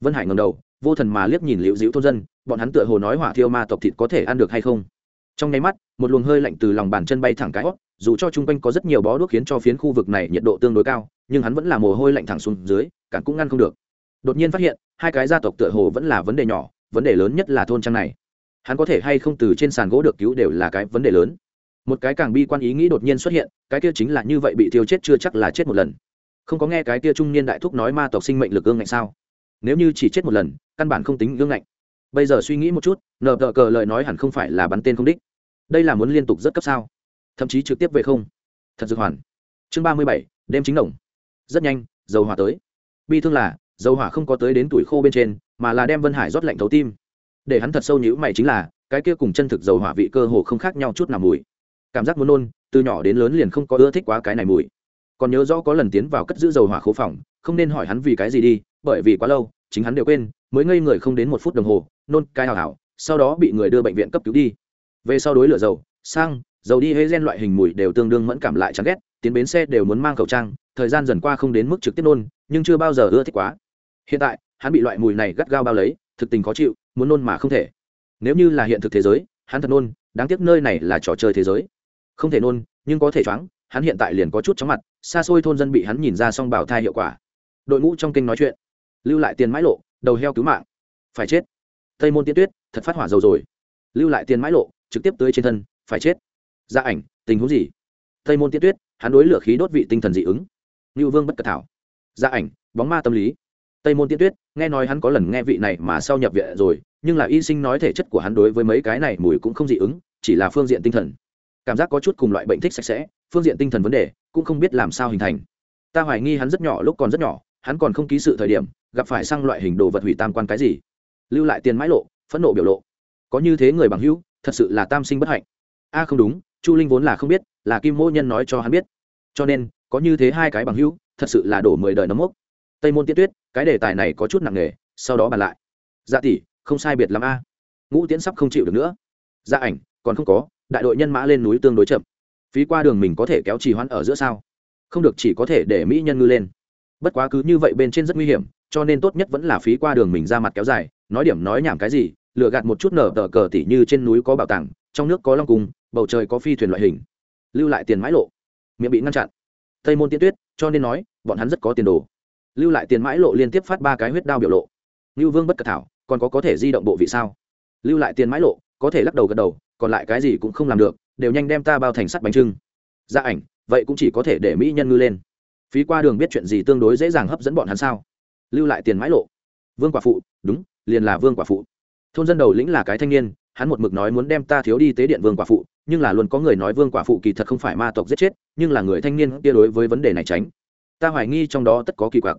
Vân hải ngầm đầu, vô thần mà liếc nhìn liễu dĩu thôn dân, bọn hắn tựa hồ nói hỏa thiêu ma tộc thịt có thể ăn được hay không. Trong nháy mắt, một luồng hơi lạnh từ lòng bàn chân bay thẳng cái hót dù cho chung quanh có rất nhiều bó đuốc khiến cho phiến khu vực này nhiệt độ tương đối cao nhưng hắn vẫn là mồ hôi lạnh thẳng xuống dưới, cản cũng ngăn không được. Đột nhiên phát hiện, hai cái gia tộc tựa hồ vẫn là vấn đề nhỏ, vấn đề lớn nhất là thôn trang này. Hắn có thể hay không từ trên sàn gỗ được cứu đều là cái vấn đề lớn. Một cái càng bi quan ý nghĩ đột nhiên xuất hiện, cái kia chính là như vậy bị thiêu chết chưa chắc là chết một lần. Không có nghe cái kia trung niên đại thúc nói ma tộc sinh mệnh lực ương ngạnh sao? Nếu như chỉ chết một lần, căn bản không tính gương ngạnh. Bây giờ suy nghĩ một chút, nờ tờ cờ lời nói hẳn không phải là bắn tên không đích. Đây là muốn liên tục rất cấp sao? Thậm chí trực tiếp về không? Thật dược hoàn. Chương ba mươi bảy, đêm chính đồng rất nhanh, dầu hỏa tới. Bi thương là, dầu hỏa không có tới đến tuổi khô bên trên, mà là đem vân hải rót lạnh thấu tim. Để hắn thật sâu nhữ mày chính là, cái kia cùng chân thực dầu hỏa vị cơ hồ không khác nhau chút nào mùi. Cảm giác muốn nôn, từ nhỏ đến lớn liền không có ưa thích quá cái này mùi. Còn nhớ rõ có lần tiến vào cất giữ dầu hỏa khố phòng, không nên hỏi hắn vì cái gì đi, bởi vì quá lâu, chính hắn đều quên, mới ngây người không đến một phút đồng hồ, nôn cai hào hảo sau đó bị người đưa bệnh viện cấp cứu đi. Về sau đối lửa dầu, xăng, dầu đi hê gen loại hình mùi đều tương đương mẫn cảm lại chán ghét tiến bến xe đều muốn mang khẩu trang, thời gian dần qua không đến mức trực tiếp nôn, nhưng chưa bao giờ ưa thích quá. Hiện tại, hắn bị loại mùi này gắt gao bao lấy, thực tình khó chịu, muốn nôn mà không thể. Nếu như là hiện thực thế giới, hắn thật nôn, đáng tiếc nơi này là trò chơi thế giới. Không thể nôn, nhưng có thể choáng, hắn hiện tại liền có chút chóng mặt, xa xôi thôn dân bị hắn nhìn ra xong bảo thai hiệu quả. Đội ngũ trong kinh nói chuyện, lưu lại tiền mãi lộ, đầu heo cứu mạng. Phải chết. Tây môn tiên tuyết, thật phát hỏa dầu rồi. Lưu lại tiền mãi lộ, trực tiếp tới trên thân, phải chết. Gia ảnh, tình huống gì? Tây môn tiên tuyết hắn đối lửa khí đốt vị tinh thần dị ứng. Như vương bất cật thảo. Gia ảnh, bóng ma tâm lý. Tây môn tiên tuyết, nghe nói hắn có lần nghe vị này mà sau nhập viện rồi, nhưng là y sinh nói thể chất của hắn đối với mấy cái này mùi cũng không dị ứng, chỉ là phương diện tinh thần. Cảm giác có chút cùng loại bệnh thích sạch sẽ, phương diện tinh thần vấn đề, cũng không biết làm sao hình thành. Ta hoài nghi hắn rất nhỏ lúc còn rất nhỏ, hắn còn không ký sự thời điểm, gặp phải sang loại hình đồ vật hủy tam quan cái gì. Lưu lại tiền mãi lộ, phẫn nộ biểu lộ. Có như thế người bằng hữu, thật sự là tam sinh bất hạnh. A à không đúng, chu linh vốn là không biết là kim mô nhân nói cho hắn biết. Cho nên, có như thế hai cái bằng hữu, thật sự là đổ mười đời nấm mốc. Tây môn tiết tuyết, cái đề tài này có chút nặng nề, sau đó bàn lại. Dạ tỷ, không sai biệt lắm a. Ngũ tiễn sắp không chịu được nữa. Dạ ảnh, còn không có, đại đội nhân mã lên núi tương đối chậm. Phí qua đường mình có thể kéo trì hoãn ở giữa sao? Không được, chỉ có thể để mỹ nhân ngư lên. Bất quá cứ như vậy bên trên rất nguy hiểm, cho nên tốt nhất vẫn là phí qua đường mình ra mặt kéo dài, nói điểm nói nhảm cái gì lựa gạt một chút nở tờ cờ tỉ như trên núi có bảo tàng, trong nước có long cung, bầu trời có phi thuyền loại hình lưu lại tiền mãi lộ. Miệng bị ngăn chặn. Tây môn tiên tuyết, cho nên nói, bọn hắn rất có tiền đồ. Lưu lại tiền mãi lộ liên tiếp phát ba cái huyết đao biểu lộ. Lưu vương bất cật thảo, còn có có thể di động bộ vị sao? Lưu lại tiền mãi lộ, có thể lắc đầu gật đầu, còn lại cái gì cũng không làm được, đều nhanh đem ta bao thành sắt bánh trưng. Gia ảnh, vậy cũng chỉ có thể để mỹ nhân ngư lên. Phí qua đường biết chuyện gì tương đối dễ dàng hấp dẫn bọn hắn sao? Lưu lại tiền mãi lộ. Vương quả phụ, đúng, liền là vương quả phụ. Thôn dân đầu lĩnh là cái thanh niên hắn một mực nói muốn đem ta thiếu đi tế điện vương quả phụ, nhưng là luôn có người nói vương quả phụ kỳ thật không phải ma tộc giết chết, nhưng là người thanh niên kia đối với vấn đề này tránh. Ta hoài nghi trong đó tất có kỳ quặc.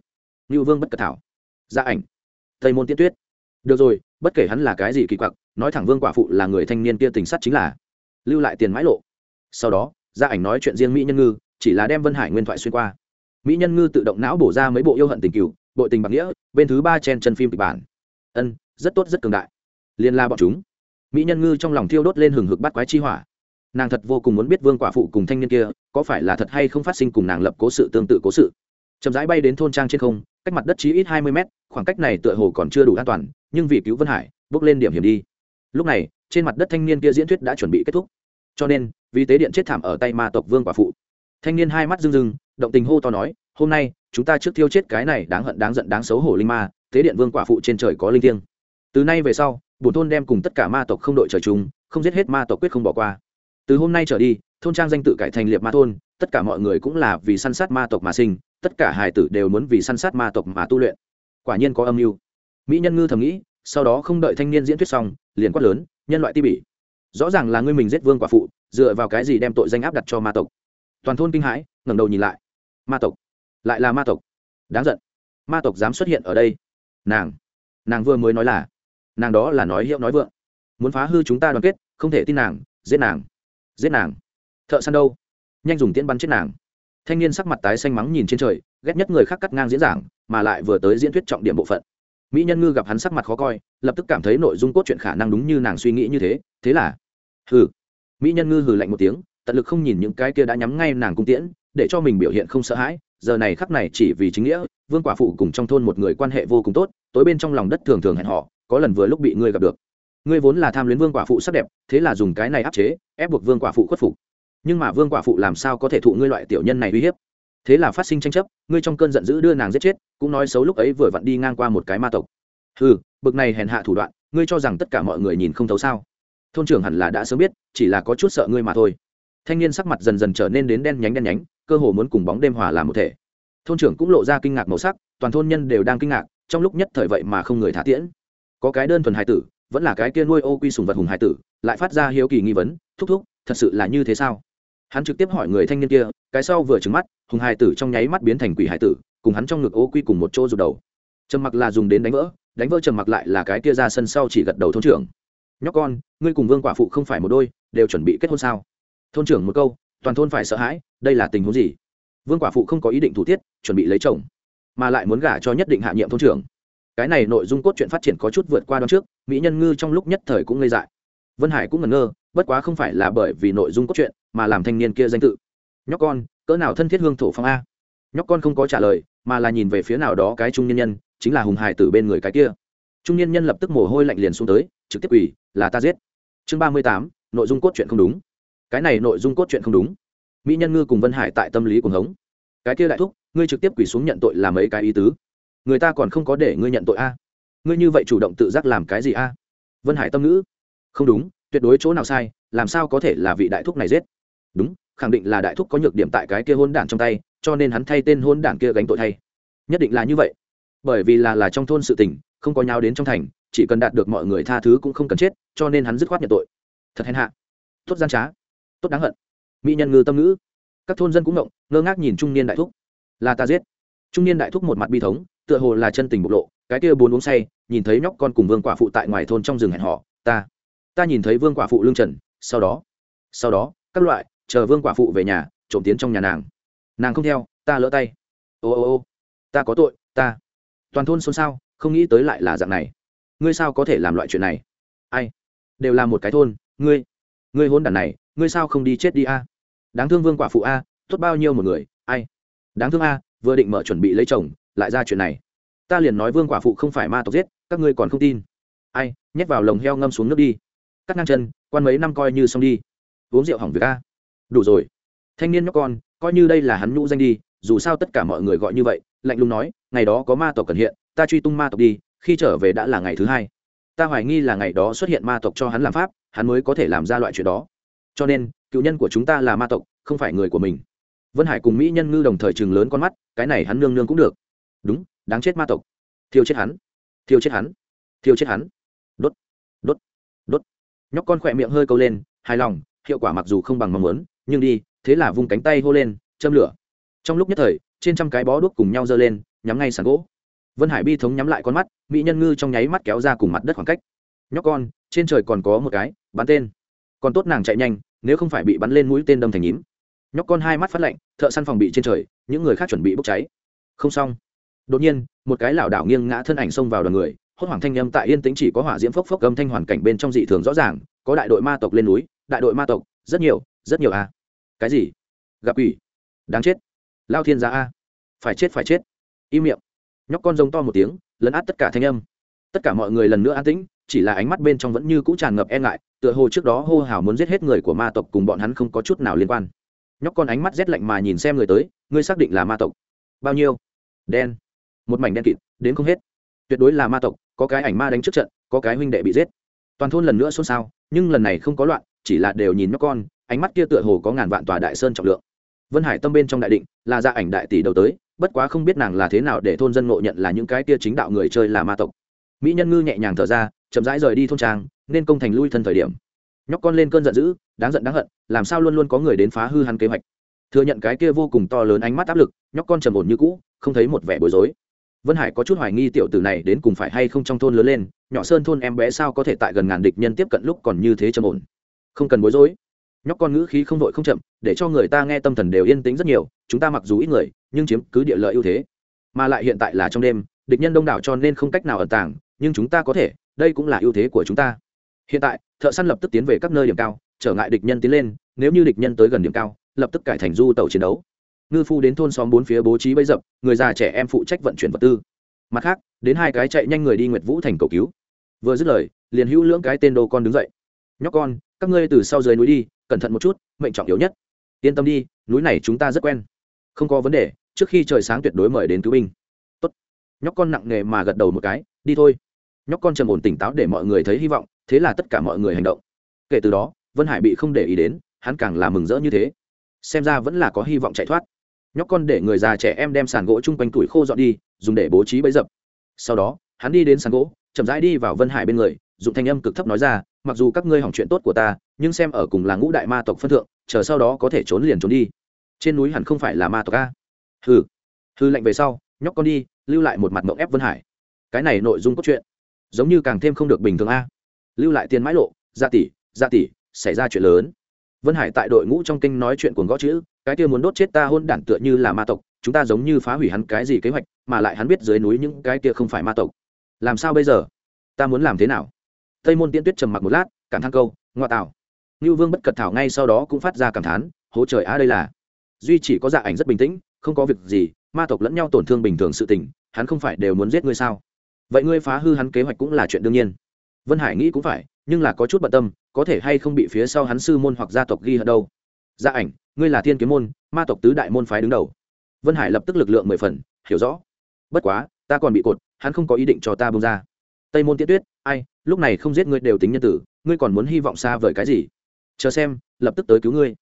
Như vương bất cật thảo. Gia ảnh. Tây môn tiên tuyết. Được rồi, bất kể hắn là cái gì kỳ quặc, nói thẳng vương quả phụ là người thanh niên kia tình sát chính là. Lưu lại tiền mãi lộ. Sau đó gia ảnh nói chuyện riêng mỹ nhân ngư, chỉ là đem vân hải nguyên thoại xuyên qua. Mỹ nhân ngư tự động não bổ ra mấy bộ yêu hận tình cựu bội tình bạc nghĩa, bên thứ ba chen chân phim kịch bản. Ân, rất tốt, rất cường đại. Liên la bọn chúng mỹ nhân ngư trong lòng thiêu đốt lên hừng hực bắt quái chi hỏa. Nàng thật vô cùng muốn biết vương quả phụ cùng thanh niên kia có phải là thật hay không phát sinh cùng nàng lập cố sự tương tự cố sự. Chậm rãi bay đến thôn trang trên không, cách mặt đất chí ít hai mươi mét, khoảng cách này tựa hồ còn chưa đủ an toàn, nhưng vì cứu vân hải bước lên điểm hiểm đi. Lúc này, trên mặt đất thanh niên kia diễn thuyết đã chuẩn bị kết thúc. Cho nên, vì tế điện chết thảm ở tay ma tộc vương quả phụ. Thanh niên hai mắt rưng rưng, động tình hô to nói, hôm nay, chúng ta trước thiêu chết cái này đáng hận đáng giận đáng xấu hổ linh ma, tế điện vương quả phụ trên trời có linh thiêng. Từ nay về sau bổn thôn đem cùng tất cả ma tộc không đội trời chung, không giết hết ma tộc quyết không bỏ qua. Từ hôm nay trở đi, thôn trang danh tự cải thành liệt ma thôn, tất cả mọi người cũng là vì săn sát ma tộc mà sinh, tất cả hài tử đều muốn vì săn sát ma tộc mà tu luyện. Quả nhiên có âm mưu. Mỹ nhân ngư thầm nghĩ, sau đó không đợi thanh niên diễn thuyết xong, liền quát lớn, nhân loại ti bỉ. Rõ ràng là ngươi mình giết vương quả phụ, dựa vào cái gì đem tội danh áp đặt cho ma tộc? Toàn thôn kinh hãi, ngẩng đầu nhìn lại. Ma tộc? Lại là ma tộc? Đáng giận. Ma tộc dám xuất hiện ở đây? Nàng. Nàng vừa mới nói là nàng đó là nói hiệu nói vượng. Muốn phá hư chúng ta đoàn kết, không thể tin nàng, giết nàng. Giết nàng. Thợ săn đâu? Nhanh dùng tiễn bắn chết nàng. Thanh niên sắc mặt tái xanh mắng nhìn trên trời, ghét nhất người khác cắt ngang diễn giảng, mà lại vừa tới diễn thuyết trọng điểm bộ phận. Mỹ nhân ngư gặp hắn sắc mặt khó coi, lập tức cảm thấy nội dung cốt truyện khả năng đúng như nàng suy nghĩ như thế thế là, hừ. Mỹ nhân ngư hừ lạnh một tiếng, tận lực không nhìn những cái kia đã nhắm ngay nàng cung tiễn, để cho mình biểu hiện không sợ hãi, giờ này khắc này chỉ vì chính nghĩa, vương quả phụ cùng trong thôn một người quan hệ vô cùng tốt, tối bên trong lòng đất thường thường hẹn họ có lần vừa lúc bị ngươi gặp được. Ngươi vốn là tham luyến vương quả phụ sắc đẹp, thế là dùng cái này áp chế, ép buộc vương quả phụ khuất phục. Nhưng mà vương quả phụ làm sao có thể thụ ngươi loại tiểu nhân này uy hiếp? Thế là phát sinh tranh chấp, ngươi trong cơn giận dữ đưa nàng giết chết, cũng nói xấu lúc ấy vừa vặn đi ngang qua một cái ma tộc. Ừ bực này hèn hạ thủ đoạn, ngươi cho rằng tất cả mọi người nhìn không thấu sao? Thôn trưởng hẳn là đã sớm biết, chỉ là có chút sợ ngươi mà thôi. Thanh niên sắc mặt dần dần trở nên đến đen nhánh đen nhánh, cơ hồ muốn cùng bóng đêm hòa làm một thể. Thôn trưởng cũng lộ ra kinh ngạc màu sắc, toàn thôn nhân đều đang kinh ngạc, trong lúc nhất thời vậy mà không người thả tiễn có cái đơn thuần hài tử, vẫn là cái kia nuôi ô quy sùng vật hùng hài tử, lại phát ra hiếu kỳ nghi vấn, thúc thúc, thật sự là như thế sao? Hắn trực tiếp hỏi người thanh niên kia, cái sau vừa trứng mắt, hùng hài tử trong nháy mắt biến thành quỷ hài tử, cùng hắn trong ngực ô quy cùng một chỗ rụt đầu. Trầm mặc là dùng đến đánh vỡ đánh vỡ trầm mặc lại là cái kia ra sân sau chỉ gật đầu thôn trưởng. Nhóc con, ngươi cùng vương quả phụ không phải một đôi, đều chuẩn bị kết hôn sao? Thôn trưởng một câu, toàn thôn phải sợ hãi, đây là tình huống gì? Vương quả phụ không có ý định thủ tiết, chuẩn bị lấy chồng, mà lại muốn gả cho nhất định hạ nhiệm thôn trưởng cái này nội dung cốt truyện phát triển có chút vượt qua đón trước, mỹ nhân ngư trong lúc nhất thời cũng ngây dại. Vân hải cũng ngẩn ngơ, bất quá không phải là bởi vì nội dung cốt truyện mà làm thanh niên kia danh tự. Nhóc con, cỡ nào thân thiết hương thổ phong a? Nhóc con không có trả lời, mà là nhìn về phía nào đó cái trung nhân nhân, chính là hùng hải từ bên người cái kia. Trung nhân nhân lập tức mồ hôi lạnh liền xuống tới, trực tiếp ủy là ta giết. Chương ba mươi tám, nội dung cốt truyện không đúng. Cái này nội dung cốt truyện không đúng. Mỹ nhân ngư cùng vân hải tại tâm lý cuồng hống. Cái kia đại thúc, ngươi trực tiếp quỷ xuống nhận tội làm mấy cái ý tứ? Người ta còn không có để ngươi nhận tội a. Ngươi như vậy chủ động tự giác làm cái gì a? Vân hải tâm ngữ. Không đúng, tuyệt đối chỗ nào sai, làm sao có thể là vị đại thúc này giết? Đúng, khẳng định là đại thúc có nhược điểm tại cái kia hôn đản trong tay, cho nên hắn thay tên hôn đản kia gánh tội thay. Nhất định là như vậy. Bởi vì là là trong thôn sự tình, không có nhau đến trong thành, chỉ cần đạt được mọi người tha thứ cũng không cần chết, cho nên hắn dứt khoát nhận tội. Thật hèn hạ. Tốt gian trá. Tốt đáng hận. Mỹ nhân ngư tâm ngữ. Các thôn dân cũng ngộng, ngơ ngác nhìn trung niên đại thúc. Là ta giết. Trung niên đại thúc một mặt bi thống tựa hồ là chân tình bộc lộ, cái kia bốn uống say, nhìn thấy nhóc con cùng vương quả phụ tại ngoài thôn trong rừng hẹn họ ta ta nhìn thấy vương quả phụ lương trần, sau đó sau đó, các loại, chờ vương quả phụ về nhà, trộm tiến trong nhà nàng. Nàng không theo, ta lỡ tay. Ô ô ô, ta có tội, ta. Toàn thôn xôn xao, không nghĩ tới lại là dạng này. Ngươi sao có thể làm loại chuyện này? Ai, đều là một cái thôn, ngươi ngươi hôn đàn này, ngươi sao không đi chết đi a? Đáng thương vương quả phụ a, tốt bao nhiêu một người, ai? Đáng thương a, vừa định mở chuẩn bị lấy chồng lại ra chuyện này. Ta liền nói vương quả phụ không phải ma tộc giết, các ngươi còn không tin. Ai, nhét vào lồng heo ngâm xuống nước đi. Cắt ngang chân, quan mấy năm coi như xong đi. Uống rượu hỏng việc a. Đủ rồi. Thanh niên nhóc con, coi như đây là hắn nhũ danh đi, dù sao tất cả mọi người gọi như vậy, lạnh lùng nói, ngày đó có ma tộc cần hiện, ta truy tung ma tộc đi, khi trở về đã là ngày thứ hai. Ta hoài nghi là ngày đó xuất hiện ma tộc cho hắn làm pháp, hắn mới có thể làm ra loại chuyện đó. Cho nên, cựu nhân của chúng ta là ma tộc, không phải người của mình. Vân hải cùng mỹ nhân ngư đồng thời chừng lớn con mắt, cái này hắn nương nương cũng được đúng, đáng chết ma tộc. Thiêu chết hắn. Thiêu chết hắn. Thiêu chết hắn. Đốt. Đốt. Đốt. Nhóc con khỏe miệng hơi câu lên, hài lòng, hiệu quả mặc dù không bằng mong muốn, nhưng đi, thế là vung cánh tay hô lên, châm lửa. Trong lúc nhất thời, trên trăm cái bó đuốc cùng nhau giơ lên, nhắm ngay sàn gỗ. Vân hải bi thống nhắm lại con mắt, mỹ nhân ngư trong nháy mắt kéo ra cùng mặt đất khoảng cách. Nhóc con, trên trời còn có một cái, bắn tên. Còn tốt nàng chạy nhanh, nếu không phải bị bắn lên mũi tên đâm thành nhím. Nhóc con hai mắt phát lạnh, thợ săn phòng bị trên trời, những người khác chuẩn bị bốc cháy. Không xong đột nhiên, một cái lảo đảo nghiêng ngã thân ảnh xông vào đoàn người, hốt hoảng thanh âm tại yên tĩnh chỉ có hỏa diễm phốc phốc âm thanh hoàn cảnh bên trong dị thường rõ ràng, có đại đội ma tộc lên núi, đại đội ma tộc, rất nhiều rất nhiều a. À. cái gì? Gặp ủy đáng chết. Lao thiên gia a. Phải chết phải chết. Im miệng. Nhóc con giống to một tiếng, lấn át tất cả thanh âm. Tất cả mọi người lần nữa an tĩnh, chỉ là ánh mắt bên trong vẫn như cũ tràn ngập e ngại, tựa hồ trước đó hô hào muốn giết hết người của ma tộc cùng bọn hắn không có chút nào liên quan. Nhóc con ánh mắt rét lạnh mà nhìn xem người tới, ngươi xác định là ma tộc. Bao nhiêu? Đen một mảnh đen kịt, đến không hết. Tuyệt đối là ma tộc, có cái ảnh ma đánh trước trận, có cái huynh đệ bị giết. Toàn thôn lần nữa xôn xao, nhưng lần này không có loạn, chỉ là đều nhìn nhóc con, ánh mắt kia tựa hồ có ngàn vạn tòa đại sơn trọng lượng. Vân hải tâm bên trong đại định, là gia ảnh đại tỷ đầu tới, bất quá không biết nàng là thế nào để thôn dân ngộ nhận là những cái kia chính đạo người chơi là ma tộc. Mỹ nhân ngư nhẹ nhàng thở ra, chậm rãi rời đi thôn trang, nên công thành lui thân thời điểm. Nhóc con lên cơn giận dữ, đáng giận đáng hận, làm sao luôn luôn có người đến phá hư hắn kế hoạch. Thừa nhận cái kia vô cùng to lớn ánh mắt áp lực, nhóc con trầm ổn như cũ, không thấy một vẻ bối rối vân hải có chút hoài nghi tiểu tử này đến cùng phải hay không trong thôn lớn lên, nhỏ sơn thôn em bé sao có thể tại gần ngàn địch nhân tiếp cận lúc còn như thế trầm ổn. Không cần bối rối. Nhóc con ngữ khí không vội không chậm, để cho người ta nghe tâm thần đều yên tĩnh rất nhiều, chúng ta mặc dù ít người, nhưng chiếm cứ địa lợi ưu thế. Mà lại hiện tại là trong đêm, địch nhân đông đảo cho nên không cách nào ẩn tàng, nhưng chúng ta có thể, đây cũng là ưu thế của chúng ta. Hiện tại, thợ săn lập tức tiến về các nơi điểm cao, trở ngại địch nhân tiến lên, nếu như địch nhân tới gần điểm cao, lập tức cải thành du tàu chiến đấu ngư phu đến thôn xóm bốn phía bố trí bấy dập, người già trẻ em phụ trách vận chuyển vật tư. Mặt khác, đến hai cái chạy nhanh người đi nguyệt vũ thành cầu cứu. Vừa dứt lời, liền hữu lưỡng cái tên đồ con đứng dậy. Nhóc con, các ngươi từ sau dưới núi đi, cẩn thận một chút, mệnh trọng yếu nhất. Yên tâm đi, núi này chúng ta rất quen. Không có vấn đề, trước khi trời sáng tuyệt đối mời đến cứu binh. Tốt. nhóc con nặng nề mà gật đầu một cái, đi thôi. Nhóc con trầm ổn tỉnh táo để mọi người thấy hy vọng, thế là tất cả mọi người hành động. Kể từ đó, vân hải bị không để ý đến, hắn càng là mừng rỡ như thế. Xem ra vẫn là có hy vọng chạy thoát nhóc con để người già trẻ em đem sàn gỗ chung quanh tuổi khô dọn đi, dùng để bố trí bẫy dập. Sau đó, hắn đi đến sàn gỗ, chậm rãi đi vào vân hải bên người, dùng thanh âm cực thấp nói ra, mặc dù các ngươi hỏng chuyện tốt của ta, nhưng xem ở cùng là ngũ đại ma tộc phân thượng, chờ sau đó có thể trốn liền trốn đi. Trên núi hẳn không phải là ma tộc a. Hừ. Hư lệnh về sau, nhóc con đi, lưu lại một mặt mộng ép vân hải. Cái này nội dung cốt truyện, giống như càng thêm không được bình thường a. Lưu lại tiền mãi lộ gia tỷ gia tỷ, xảy ra chuyện lớn vân hải tại đội ngũ trong kinh nói chuyện cuồng gõ chữ, cái kia muốn đốt chết ta hôn đản tựa như là ma tộc, chúng ta giống như phá hủy hắn cái gì kế hoạch, mà lại hắn biết dưới núi những cái kia không phải ma tộc. Làm sao bây giờ? Ta muốn làm thế nào? Tây môn tiễn tuyết trầm mặc một lát, cảm thán câu, ngoa tạo. Ngưu vương bất cật thảo ngay sau đó cũng phát ra cảm thán, hố trời á đây là. Duy chỉ có dạ ảnh rất bình tĩnh, không có việc gì, ma tộc lẫn nhau tổn thương bình thường sự tình, hắn không phải đều muốn giết ngươi sao? Vậy ngươi phá hư hắn kế hoạch cũng là chuyện đương nhiên. Vân hải nghĩ cũng phải nhưng là có chút bận tâm, có thể hay không bị phía sau hắn sư môn hoặc gia tộc ghi hận đâu. Gia ảnh, ngươi là thiên kiếm môn, ma tộc tứ đại môn phái đứng đầu. Vân hải lập tức lực lượng mười phần, hiểu rõ. Bất quá, ta còn bị cột, hắn không có ý định cho ta bông ra. Tây môn tiết tuyết, ai, lúc này không giết ngươi đều tính nhân tử, ngươi còn muốn hy vọng xa vời cái gì? Chờ xem, lập tức tới cứu ngươi.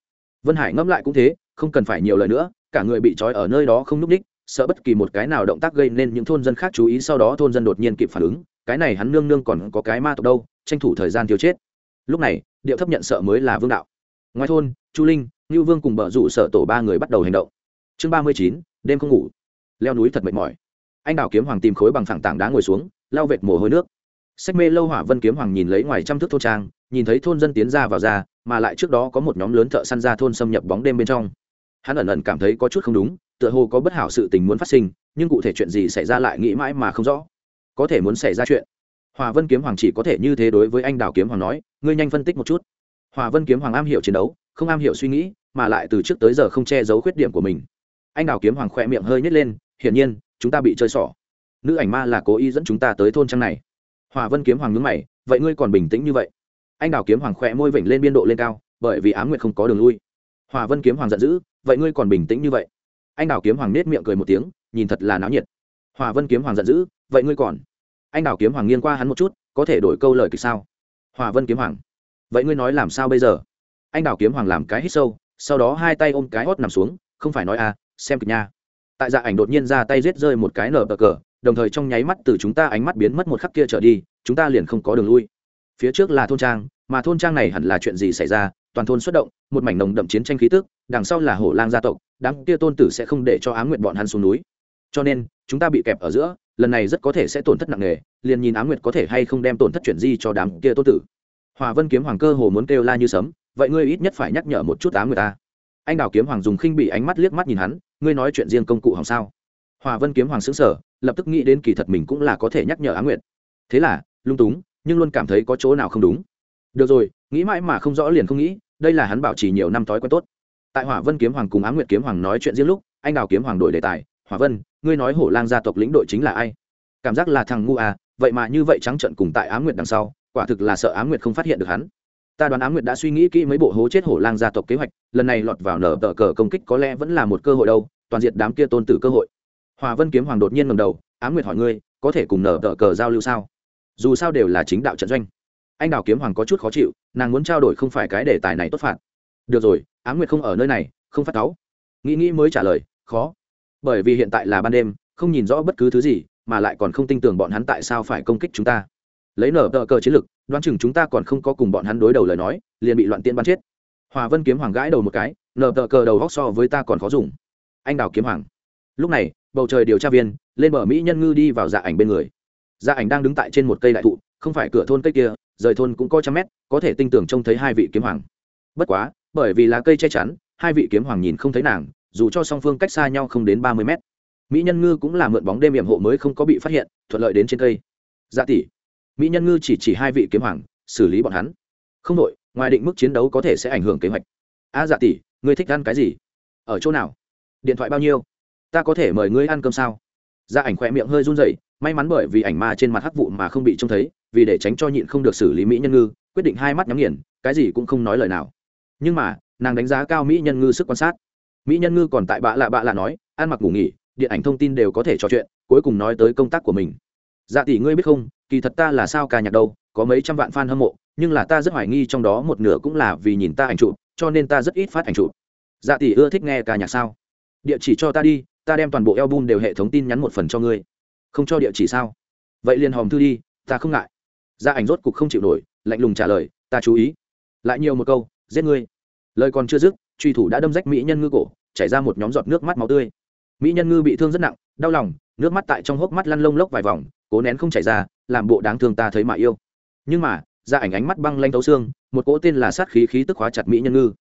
Vân hải ngẫm lại cũng thế, không cần phải nhiều lời nữa, cả người bị trói ở nơi đó không núp ních, sợ bất kỳ một cái nào động tác gây nên những thôn dân khác chú ý sau đó thôn dân đột nhiên kịp phản ứng, cái này hắn nương nương còn có cái ma tộc đâu tranh thủ thời gian tiêu chết. Lúc này, điệu thấp nhận sợ mới là vương đạo. Ngoài thôn, chu linh, ngưu vương cùng bờ rủ sợ tổ ba người bắt đầu hành động. Chương ba mươi chín, đêm không ngủ. Leo núi thật mệt mỏi. Anh đào kiếm hoàng tìm khối bằng phẳng tảng đá ngồi xuống lao vệt mồ hôi nước. Sách mê lâu hỏa vân kiếm hoàng nhìn lấy ngoài trăm thước thôn trang, nhìn thấy thôn dân tiến ra vào ra, mà lại trước đó có một nhóm lớn thợ săn ra thôn xâm nhập bóng đêm bên trong. Hắn ẩn ẩn cảm thấy có chút không đúng, tựa hồ có bất hảo sự tình muốn phát sinh, nhưng cụ thể chuyện gì xảy ra lại nghĩ mãi mà không rõ. Có thể muốn xảy ra chuyện hòa vân kiếm hoàng chỉ có thể như thế đối với anh đào kiếm hoàng nói, ngươi nhanh phân tích một chút. Hòa vân kiếm hoàng am hiểu chiến đấu, không am hiểu suy nghĩ, mà lại từ trước tới giờ không che giấu khuyết điểm của mình. Anh đào kiếm hoàng khỏe miệng hơi nhét lên, hiển nhiên, chúng ta bị chơi xỏ. Nữ ảnh ma là cố ý dẫn chúng ta tới thôn trang này. Hòa vân kiếm hoàng nhướng mày, vậy ngươi còn bình tĩnh như vậy? Anh đào kiếm hoàng khỏe môi vểnh lên biên độ lên cao, bởi vì á nguyệt không có đường lui. Hòa vân kiếm hoàng giận dữ, vậy ngươi còn bình tĩnh như vậy? Anh đào kiếm hoàng nết miệng cười một tiếng, nhìn thật là náo nhiệt. Hòa vân kiếm hoàng giận dữ, vậy ngươi còn? Anh đào kiếm hoàng nghiêng qua hắn một chút, có thể đổi câu lời kịch sao? Hòa vân kiếm hoàng, vậy ngươi nói làm sao bây giờ? Anh đào kiếm hoàng làm cái hít sâu, sau đó hai tay ôm cái hót nằm xuống, không phải nói à xem kịch nha. Tại dạ ảnh đột nhiên ra tay rết rơi một cái nở bờ cờ, đồng thời trong nháy mắt từ chúng ta ánh mắt biến mất một khắc kia trở đi, chúng ta liền không có đường lui. Phía trước là thôn trang, mà thôn trang này hẳn là chuyện gì xảy ra? Toàn thôn xuất động, một mảnh nồng đậm chiến tranh khí tức, đằng sau là hổ lang gia tộc, đám kia tôn tử sẽ không để cho á nguyện bọn hắn xuống núi cho nên, chúng ta bị kẹp ở giữa, lần này rất có thể sẽ tổn thất nặng nề, liền nhìn á nguyệt có thể hay không đem tổn thất chuyển di cho đám kia tô tử. Hòa vân kiếm hoàng cơ hồ muốn kêu la như sấm, vậy ngươi ít nhất phải nhắc nhở một chút á nguyệt ta. Anh đào kiếm hoàng dùng khinh bị ánh mắt liếc mắt nhìn hắn, ngươi nói chuyện riêng công cụ hỏng sao? Hòa vân kiếm hoàng xứng sở lập tức nghĩ đến kỳ thật mình cũng là có thể nhắc nhở á nguyệt. Thế là, lung túng, nhưng luôn cảm thấy có chỗ nào không đúng. Được rồi, nghĩ mãi mà không rõ liền không nghĩ, đây là hắn bảo trì nhiều năm thói quen tốt. Tại hỏa vân kiếm hoàng cùng á nguyệt kiếm hoàng nói chuyện riêng lúc, anh đào kiếm hoàng đổi đề tài, hỏa vân ngươi nói hổ lang gia tộc lĩnh đội chính là ai? Cảm giác là thằng ngu à vậy mà như vậy trắng trận cùng tại á nguyệt đằng sau, quả thực là sợ á nguyệt không phát hiện được hắn. Ta đoán á nguyệt đã suy nghĩ kỹ mấy bộ hố chết hổ lang gia tộc kế hoạch, lần này lọt vào nở tờ cờ công kích có lẽ vẫn là một cơ hội đâu, toàn diện đám kia tôn tử cơ hội. Hòa vân kiếm hoàng đột nhiên ngầm đầu á nguyệt hỏi ngươi, có thể cùng nở tờ cờ giao lưu sao? Dù sao đều là chính đạo trận doanh. Anh đào kiếm hoàng có chút khó chịu, nàng muốn trao đổi không phải cái đề tài này tốt phạt. Được rồi á nguyệt không ở nơi này, không phát táo. nghĩ nghĩ mới trả lời, khó bởi vì hiện tại là ban đêm, không nhìn rõ bất cứ thứ gì, mà lại còn không tin tưởng bọn hắn tại sao phải công kích chúng ta. Lấy nở tờ cờ chiến lực, đoán chừng chúng ta còn không có cùng bọn hắn đối đầu lời nói, liền bị loạn tiên bắn chết. Hòa vân kiếm hoàng gãi đầu một cái, nở tờ cờ đầu góc so với ta còn khó dùng. Anh đào kiếm hoàng. Lúc này, bầu trời điều tra viên, lên bờ mỹ nhân ngư đi vào dạ ảnh bên người. Dạ ảnh đang đứng tại trên một cây đại thụ, không phải cửa thôn cây kia, rời thôn cũng có trăm mét, có thể tin tưởng trông thấy hai vị kiếm hoàng. Bất quá, bởi vì là cây che chắn, hai vị kiếm hoàng nhìn không thấy nàng dù cho song phương cách xa nhau không đến ba mươi mét. Mỹ nhân ngư cũng là mượn bóng đêm hiểm hộ mới không có bị phát hiện thuận lợi đến trên cây. Dạ tỷ mỹ nhân ngư chỉ chỉ hai vị kiếm hoàng xử lý bọn hắn. Không đội ngoài định mức chiến đấu có thể sẽ ảnh hưởng kế hoạch. A à, dạ tỷ ngươi thích ăn cái gì? Ở chỗ nào? Điện thoại bao nhiêu? Ta có thể mời ngươi ăn cơm sao? Dạ ảnh khỏe miệng hơi run rẩy may mắn bởi vì ảnh ma trên mặt hắc vụ mà không bị trông thấy vì để tránh cho nhịn không được xử lý mỹ nhân ngư quyết định hai mắt nhắm nghiền cái gì cũng không nói lời nào. Nhưng mà nàng đánh giá cao mỹ nhân ngư sức quan sát mỹ nhân ngư còn tại bạ lạ bạ lạ nói, ăn mặc ngủ nghỉ, điện ảnh thông tin đều có thể trò chuyện, cuối cùng nói tới công tác của mình. Dạ tỷ ngươi biết không, kỳ thật ta là sao ca nhạc đâu, có mấy trăm vạn fan hâm mộ, nhưng là ta rất hoài nghi trong đó một nửa cũng là vì nhìn ta ảnh chụp, cho nên ta rất ít phát ảnh chụp. Dạ tỷ ưa thích nghe ca nhạc sao? Địa chỉ cho ta đi, ta đem toàn bộ album đều hệ thống tin nhắn một phần cho ngươi. Không cho địa chỉ sao? Vậy liền hòm thư đi, ta không ngại. Gia ảnh rốt cục không chịu nổi, lạnh lùng trả lời, ta chú ý. Lại nhiều một câu, giết ngươi. Lời còn chưa dứt, truy thủ đã đâm rách mỹ nhân ngư cổ chảy ra một nhóm giọt nước mắt máu tươi. Mỹ nhân ngư bị thương rất nặng, đau lòng, nước mắt tại trong hốc mắt lăn lông lốc vài vòng, cố nén không chảy ra, làm bộ đáng thương ta thấy mà yêu. Nhưng mà, ra ảnh ánh mắt băng lanh thấu xương, một cỗ tên là sát khí khí tức hóa chặt mỹ nhân ngư.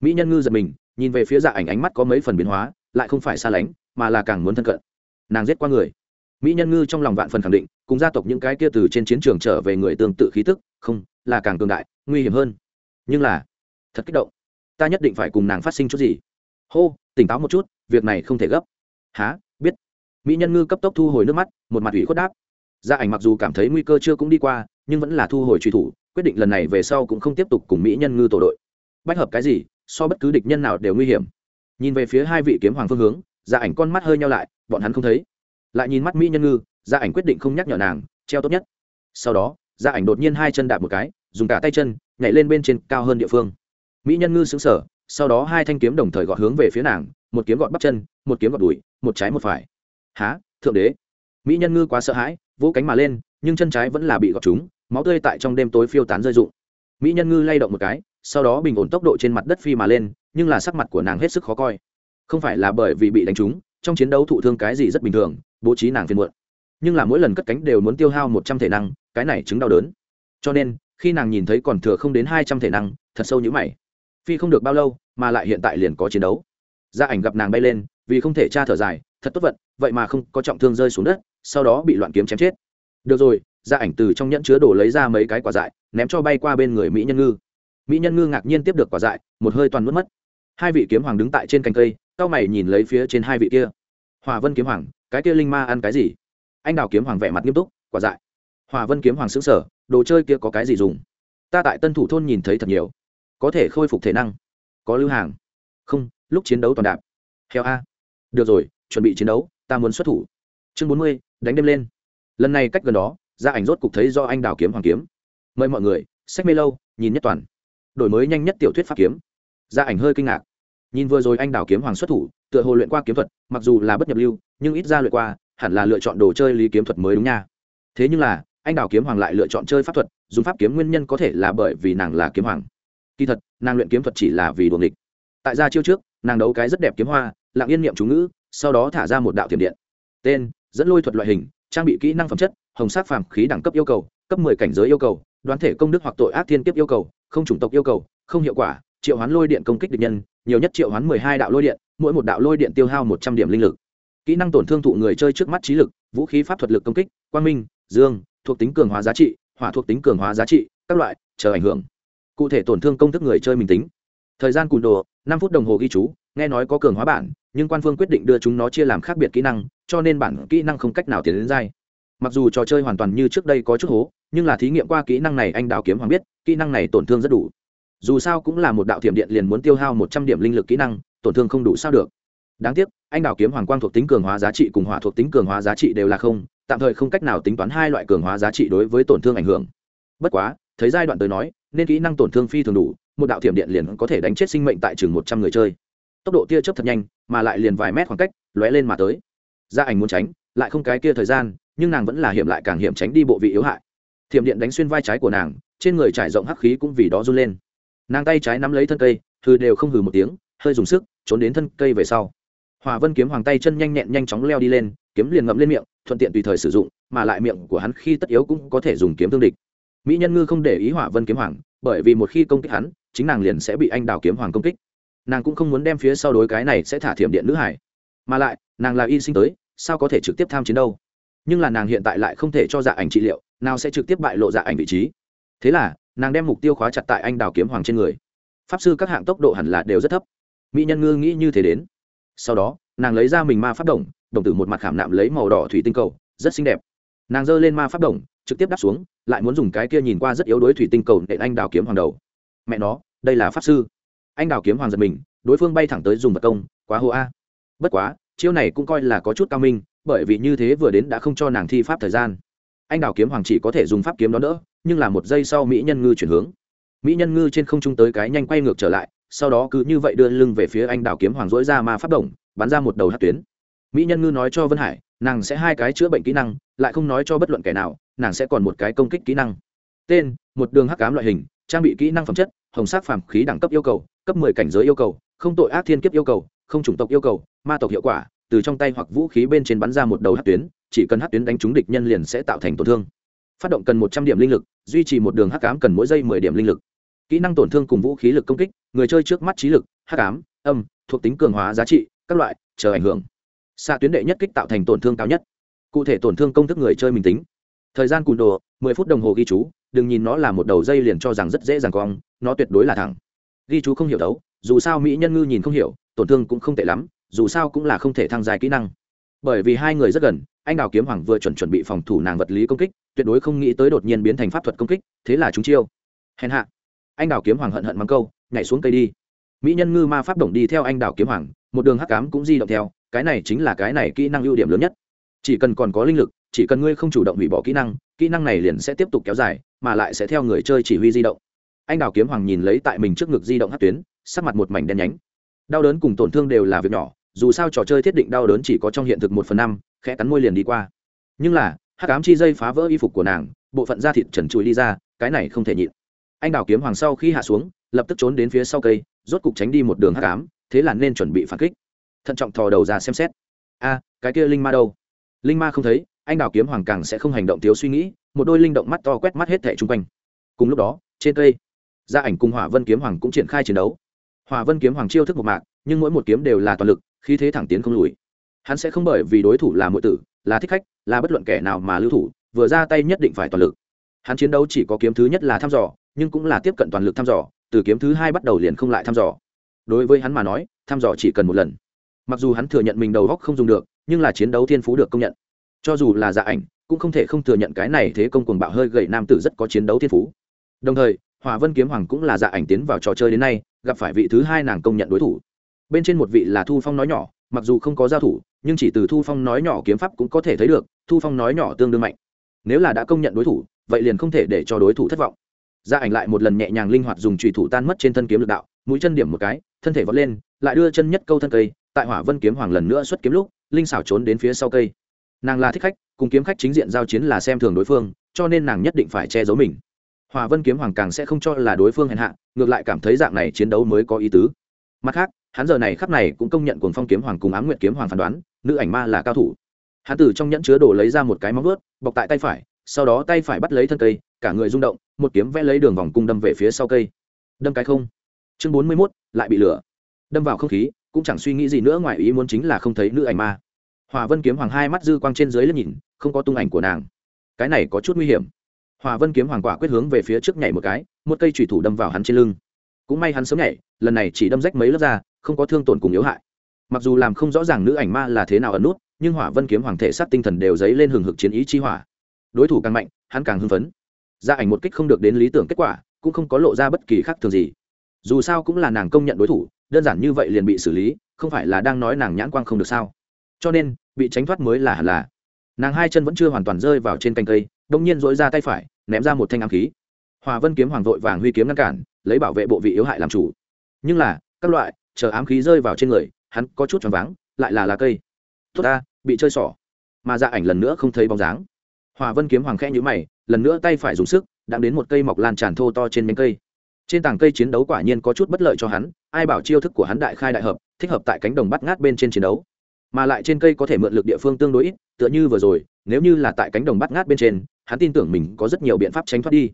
Mỹ nhân ngư giật mình, nhìn về phía dạ ảnh ánh mắt có mấy phần biến hóa, lại không phải xa lánh, mà là càng muốn thân cận. Nàng giết qua người. Mỹ nhân ngư trong lòng vạn phần khẳng định, cùng gia tộc những cái kia từ trên chiến trường trở về người tương tự khí tức, không, là càng cường đại, nguy hiểm hơn. Nhưng là, thật kích động. Ta nhất định phải cùng nàng phát sinh chút gì? Hô, tỉnh táo một chút, việc này không thể gấp. Há, biết. Mỹ nhân ngư cấp tốc thu hồi nước mắt, một mặt ủy khuất đáp. Gia ảnh mặc dù cảm thấy nguy cơ chưa cũng đi qua, nhưng vẫn là thu hồi truy thủ, quyết định lần này về sau cũng không tiếp tục cùng mỹ nhân ngư tổ đội. Bách hợp cái gì, so bất cứ địch nhân nào đều nguy hiểm. Nhìn về phía hai vị kiếm hoàng phương hướng gia ảnh con mắt hơi nhau lại, bọn hắn không thấy. Lại nhìn mắt mỹ nhân ngư gia ảnh quyết định không nhắc nhở nàng, treo tốt nhất. Sau đó gia ảnh đột nhiên hai chân đạp một cái, dùng cả tay chân, nhảy lên bên trên cao hơn địa phương. Mỹ nhân ngư xứng sở sau đó hai thanh kiếm đồng thời gọt hướng về phía nàng, một kiếm gọt bắp chân, một kiếm gọt đùi, một trái một phải. Há thượng đế. Mỹ nhân ngư quá sợ hãi, vỗ cánh mà lên, nhưng chân trái vẫn là bị gọt chúng máu tươi tại trong đêm tối phiêu tán rơi rụng. Mỹ nhân ngư lay động một cái, sau đó bình ổn tốc độ trên mặt đất phi mà lên, nhưng là sắc mặt của nàng hết sức khó coi. Không phải là bởi vì bị đánh trúng, trong chiến đấu thụ thương cái gì rất bình thường, bố trí nàng phiền muộn. Nhưng là mỗi lần cất cánh đều muốn tiêu hao một trăm thể năng, cái này chứng đau đớn. Cho nên, khi nàng nhìn thấy còn thừa không đến hai trăm thể năng, thật sâu như mày phi không được bao lâu, mà lại hiện tại liền có chiến đấu. Gia ảnh gặp nàng bay lên, vì không thể tra thở dài, thật tốt vận, vậy mà không có trọng thương rơi xuống đất, sau đó bị loạn kiếm chém chết. Được rồi, gia ảnh từ trong nhẫn chứa đổ lấy ra mấy cái quả dại, ném cho bay qua bên người mỹ nhân ngư. Mỹ nhân ngư ngạc nhiên tiếp được quả dại, một hơi toàn mất mất. Hai vị kiếm hoàng đứng tại trên cành cây cao mày nhìn lấy phía trên hai vị kia. Hòa vân kiếm hoàng, cái kia linh ma ăn cái gì? Anh đào kiếm hoàng vẻ mặt nghiêm túc, quả dại. Hòa vân kiếm hoàng xứng sở đồ chơi kia có cái gì dùng? Ta tại tân thủ thôn nhìn thấy thật nhiều có thể khôi phục thể năng. Có lưu hàng. Không, lúc chiến đấu toàn đạp. Heo a. Được rồi, chuẩn bị chiến đấu, ta muốn xuất thủ. Chương bốn mươi, đánh đêm lên. Lần này cách gần đó, ra ảnh rốt cục thấy do anh đào kiếm, hoàng kiếm. Mời mọi người sách mê lâu, nhìn nhất toàn. Đổi mới nhanh nhất tiểu thuyết pháp kiếm. Ra ảnh hơi kinh ngạc. Nhìn vừa rồi anh đào kiếm hoàng xuất thủ, tựa hồ luyện qua kiếm thuật, mặc dù là bất nhập lưu, nhưng ít ra luyện qua, hẳn là lựa chọn đồ chơi lý kiếm thuật mới đúng nha. Thế nhưng là, anh đào kiếm hoàng lại lựa chọn chơi pháp thuật, dùng pháp kiếm nguyên nhân có thể là bởi vì nàng là kiếm hoàng kỳ thật, nàng luyện kiếm thuật chỉ là vì đuồng địch tại gia chiêu trước, nàng đấu cái rất đẹp kiếm hoa, lặng yên niệm chú ngữ, sau đó thả ra một đạo thiểm điện. Tên, dẫn lôi thuật loại hình, trang bị kỹ năng phẩm chất, hồng sát phàm khí đẳng cấp yêu cầu, cấp mười cảnh giới yêu cầu, đoán thể công đức hoặc tội ác thiên kiếp yêu cầu, không chủng tộc yêu cầu, không hiệu quả, triệu hoán lôi điện công kích địch nhân, nhiều nhất triệu hoán mười hai đạo lôi điện, mỗi một đạo lôi điện tiêu hao một trăm điểm linh lực. Kỹ năng tổn thương thụ người chơi trước mắt trí lực, vũ khí pháp thuật lực công kích, quang minh, dương, thuộc tính cường hóa giá trị, hỏa thuộc tính cường hóa giá trị, các loại, chờ ảnh hưởng cụ thể tổn thương công thức người chơi mình tính. Thời gian cùn đồ, năm phút đồng hồ ghi chú, nghe nói có cường hóa bản, nhưng quan phương quyết định đưa chúng nó chia làm khác biệt kỹ năng, cho nên bản kỹ năng không cách nào tiến đến dai. Mặc dù trò chơi hoàn toàn như trước đây có chút hố, nhưng là thí nghiệm qua kỹ năng này anh đào kiếm hoàng biết, kỹ năng này tổn thương rất đủ. Dù sao cũng là một đạo thiểm điện liền muốn tiêu hao một trăm điểm linh lực kỹ năng, tổn thương không đủ sao được. Đáng tiếc, anh đào kiếm hoàng quang thuộc tính cường hóa giá trị cùng hỏa thuộc tính cường hóa giá trị đều là không, tạm thời không cách nào tính toán hai loại cường hóa giá trị đối với tổn thương ảnh hưởng. Bất quá thấy giai đoạn tới nói, nên kỹ năng tổn thương phi thường đủ, một đạo thiểm điện liền có thể đánh chết sinh mệnh tại chừng một trăm người chơi. Tốc độ tia chớp thật nhanh, mà lại liền vài mét khoảng cách, lóe lên mà tới. Gia ảnh muốn tránh, lại không cái kia thời gian, nhưng nàng vẫn là hiểm lại càng hiểm tránh đi bộ vị yếu hại. Thiểm điện đánh xuyên vai trái của nàng, trên người trải rộng hắc khí cũng vì đó run lên. Nàng tay trái nắm lấy thân cây, hừ đều không hừ một tiếng, hơi dùng sức, trốn đến thân cây về sau. Hòa vân kiếm hoàng tay chân nhanh nhẹn nhanh chóng leo đi lên, kiếm liền ngậm lên miệng, thuận tiện tùy thời sử dụng, mà lại miệng của hắn khi tất yếu cũng có thể dùng kiếm thương địch mỹ nhân ngư không để ý hỏa vân kiếm hoàng, bởi vì một khi công kích hắn, chính nàng liền sẽ bị anh đào kiếm hoàng công kích. Nàng cũng không muốn đem phía sau đối cái này sẽ thả thiểm điện nữ hải mà lại, nàng là y sinh tới, sao có thể trực tiếp tham chiến đâu? Nhưng là nàng hiện tại lại không thể cho dạ ảnh trị liệu, nào sẽ trực tiếp bại lộ dạ ảnh vị trí? Thế là, nàng đem mục tiêu khóa chặt tại anh đào kiếm hoàng trên người. Pháp sư các hạng tốc độ hẳn là đều rất thấp. Mỹ nhân ngư nghĩ như thế đến. Sau đó, nàng lấy ra mình ma pháp đồng đồng tử một mặt khảm nạm lấy màu đỏ thủy tinh cầu, rất xinh đẹp. Nàng giơ lên ma pháp đồng trực tiếp đắp xuống, lại muốn dùng cái kia nhìn qua rất yếu đuối thủy tinh cầu để anh đào kiếm hoàng đầu. Mẹ nó, đây là pháp sư. Anh đào kiếm hoàng giật mình, đối phương bay thẳng tới dùng vật công, quá hô a. Bất quá, chiêu này cũng coi là có chút cao minh, bởi vì như thế vừa đến đã không cho nàng thi pháp thời gian. Anh đào kiếm hoàng chỉ có thể dùng pháp kiếm đó đỡ, nhưng là một giây sau mỹ nhân ngư chuyển hướng. Mỹ nhân ngư trên không trung tới cái nhanh quay ngược trở lại, sau đó cứ như vậy đưa lưng về phía anh đào kiếm hoàng dỗi ra ma pháp đồng, bắn ra một đầu hát tuyến. Mỹ nhân ngư nói cho vân hải, nàng sẽ hai cái chữa bệnh kỹ năng, lại không nói cho bất luận kẻ nào nàng sẽ còn một cái công kích kỹ năng. Tên, một đường hắc cám loại hình, trang bị kỹ năng phẩm chất, hồng sắc phàm khí đẳng cấp yêu cầu, cấp mười cảnh giới yêu cầu, không tội ác thiên kiếp yêu cầu, không chủng tộc yêu cầu, ma tộc hiệu quả, từ trong tay hoặc vũ khí bên trên bắn ra một đầu hát tuyến, chỉ cần hát tuyến đánh trúng địch nhân liền sẽ tạo thành tổn thương. Phát động cần một trăm điểm linh lực, duy trì một đường hắc cám cần mỗi giây mười điểm linh lực. Kỹ năng tổn thương cùng vũ khí lực công kích, người chơi trước mắt trí lực, hắc ám, âm, thuộc tính cường hóa giá trị, các loại, chờ ảnh hưởng. Xa tuyến đệ nhất kích tạo thành tổn thương cao nhất. Cụ thể tổn thương công thức người chơi mình tính thời gian cùn đồ, mười phút đồng hồ ghi chú, đừng nhìn nó là một đầu dây liền cho rằng rất dễ dàng cong, nó tuyệt đối là thẳng. Ghi chú không hiểu đấu, dù sao mỹ nhân ngư nhìn không hiểu, tổn thương cũng không tệ lắm, dù sao cũng là không thể thăng dài kỹ năng. Bởi vì hai người rất gần, anh đào kiếm hoàng vừa chuẩn chuẩn bị phòng thủ nàng vật lý công kích, tuyệt đối không nghĩ tới đột nhiên biến thành pháp thuật công kích, thế là chúng chiêu. Hèn hạ. Anh đào kiếm hoàng hận hận mắng câu, nhảy xuống cây đi. Mỹ nhân ngư ma pháp động đi theo anh đào kiếm hoàng, một đường hắc cám cũng di động theo, cái này chính là cái này kỹ năng ưu điểm lớn nhất. Chỉ cần còn có linh lực chỉ cần ngươi không chủ động hủy bỏ kỹ năng kỹ năng này liền sẽ tiếp tục kéo dài, mà lại sẽ theo người chơi chỉ huy di động. Anh đào kiếm hoàng nhìn lấy tại mình trước ngực di động hát tuyến, sắc mặt một mảnh đen nhánh. Đau đớn cùng tổn thương đều là việc nhỏ, dù sao trò chơi thiết định đau đớn chỉ có trong hiện thực một phần năm, khẽ cắn môi liền đi qua. Nhưng là, hắc ám chi dây phá vỡ y phục của nàng, bộ phận da thịt trần trụi đi ra, cái này không thể nhịn. Anh đào kiếm hoàng sau khi hạ xuống, lập tức trốn đến phía sau cây, rốt cục tránh đi một đường hắc ám, thế là nên chuẩn bị phản kích. Thận trọng thò đầu ra xem xét. A, cái kia linh ma đâu? Linh ma không thấy anh đào kiếm hoàng càng sẽ không hành động thiếu suy nghĩ, một đôi linh động mắt to quét mắt hết thẻ chung quanh. Cùng lúc đó, trên cây, gia ảnh cùng hỏa vân kiếm hoàng cũng triển khai chiến đấu. Hỏa vân kiếm hoàng chiêu thức một mạc, nhưng mỗi một kiếm đều là toàn lực khi thế thẳng tiến không lùi. Hắn sẽ không bởi vì đối thủ là mọi tử, là thích khách, là bất luận kẻ nào mà lưu thủ, vừa ra tay nhất định phải toàn lực. Hắn chiến đấu chỉ có kiếm thứ nhất là thăm dò, nhưng cũng là tiếp cận toàn lực thăm dò, từ kiếm thứ hai bắt đầu liền không lại thăm dò. Đối với hắn mà nói, thăm dò chỉ cần một lần. Mặc dù hắn thừa nhận mình đầu góc không dùng được, nhưng là chiến đấu thiên phú được công nhận cho dù là dạ ảnh, cũng không thể không thừa nhận cái này thế công cuồng bạo hơi gậy nam tử rất có chiến đấu thiên phú. Đồng thời, hòa vân kiếm hoàng cũng là dạ ảnh tiến vào trò chơi đến nay, gặp phải vị thứ hai nàng công nhận đối thủ. Bên trên một vị là thu phong nói nhỏ, mặc dù không có giao thủ, nhưng chỉ từ thu phong nói nhỏ kiếm pháp cũng có thể thấy được, thu phong nói nhỏ tương đương mạnh. Nếu là đã công nhận đối thủ, vậy liền không thể để cho đối thủ thất vọng. Gia ảnh lại một lần nhẹ nhàng linh hoạt dùng trùy thủ tan mất trên thân kiếm lực đạo, mũi chân điểm một cái, thân thể vọt lên, lại đưa chân nhất câu thân cây, tại hỏa vân kiếm hoàng lần nữa xuất kiếm lúc, linh xảo trốn đến phía sau cây nàng là thích khách, cùng kiếm khách chính diện giao chiến là xem thường đối phương, cho nên nàng nhất định phải che giấu mình. Hòa vân kiếm hoàng càng sẽ không cho là đối phương hèn hạ, ngược lại cảm thấy dạng này chiến đấu mới có ý tứ. Mặt khác, hắn giờ này khắp này cũng công nhận cuồng phong kiếm hoàng cùng ám nguyệt kiếm hoàng phán đoán, nữ ảnh ma là cao thủ. Hắn từ trong nhẫn chứa đồ lấy ra một cái móng vớt bọc tại tay phải, sau đó tay phải bắt lấy thân cây, cả người rung động, một kiếm vẽ lấy đường vòng cung đâm về phía sau cây. Đâm cái không. Chương bốn mươi mốt, lại bị lửa. Đâm vào không khí, cũng chẳng suy nghĩ gì nữa ngoài ý muốn chính là không thấy nữ ảnh ma hòa vân kiếm hoàng hai mắt dư quang trên dưới lên nhìn, không có tung ảnh của nàng. Cái này có chút nguy hiểm. Hòa vân kiếm hoàng quả quyết hướng về phía trước nhảy một cái, một cây thủy thủ đâm vào hắn trên lưng. Cũng may hắn sớm nhảy, lần này chỉ đâm rách mấy lớp da, không có thương tổn cùng yếu hại. Mặc dù làm không rõ ràng nữ ảnh ma là thế nào ẩn nút, nhưng hỏa vân kiếm hoàng thể sát tinh thần đều dấy lên hừng hực chiến ý chi hỏa. Đối thủ càng mạnh, hắn càng hưng phấn. Gia ảnh một kích không được đến lý tưởng kết quả, cũng không có lộ ra bất kỳ khác thường gì. Dù sao cũng là nàng công nhận đối thủ, đơn giản như vậy liền bị xử lý, không phải là đang nói nàng nhãn quang không được sao? Cho nên bị tránh thoát mới là hẳn là. Nàng hai chân vẫn chưa hoàn toàn rơi vào trên cành cây đông nhiên dỗi ra tay phải, ném ra một thanh ám khí. Hòa vân kiếm hoàng vội vàng huy kiếm ngăn cản, lấy bảo vệ bộ vị yếu hại làm chủ. Nhưng là, các loại, chờ ám khí rơi vào trên người, hắn có chút choáng váng, lại là lá cây. Tốt ta, bị chơi xỏ. Mà dạ ảnh lần nữa không thấy bóng dáng. Hòa vân kiếm hoàng khẽ nhữ mày, lần nữa tay phải dùng sức đạm đến một cây mọc lan tràn thô to trên nhánh cây. Trên tảng cây chiến đấu quả nhiên có chút bất lợi cho hắn, ai bảo chiêu thức của hắn đại khai đại hợp, thích hợp tại cánh đồng bắt ngát bên trên chiến đấu mà lại trên cây có thể mượn lực địa phương tương đối ít, tựa như vừa rồi, nếu như là tại cánh đồng bắt ngát bên trên, hắn tin tưởng mình có rất nhiều biện pháp tránh thoát đi.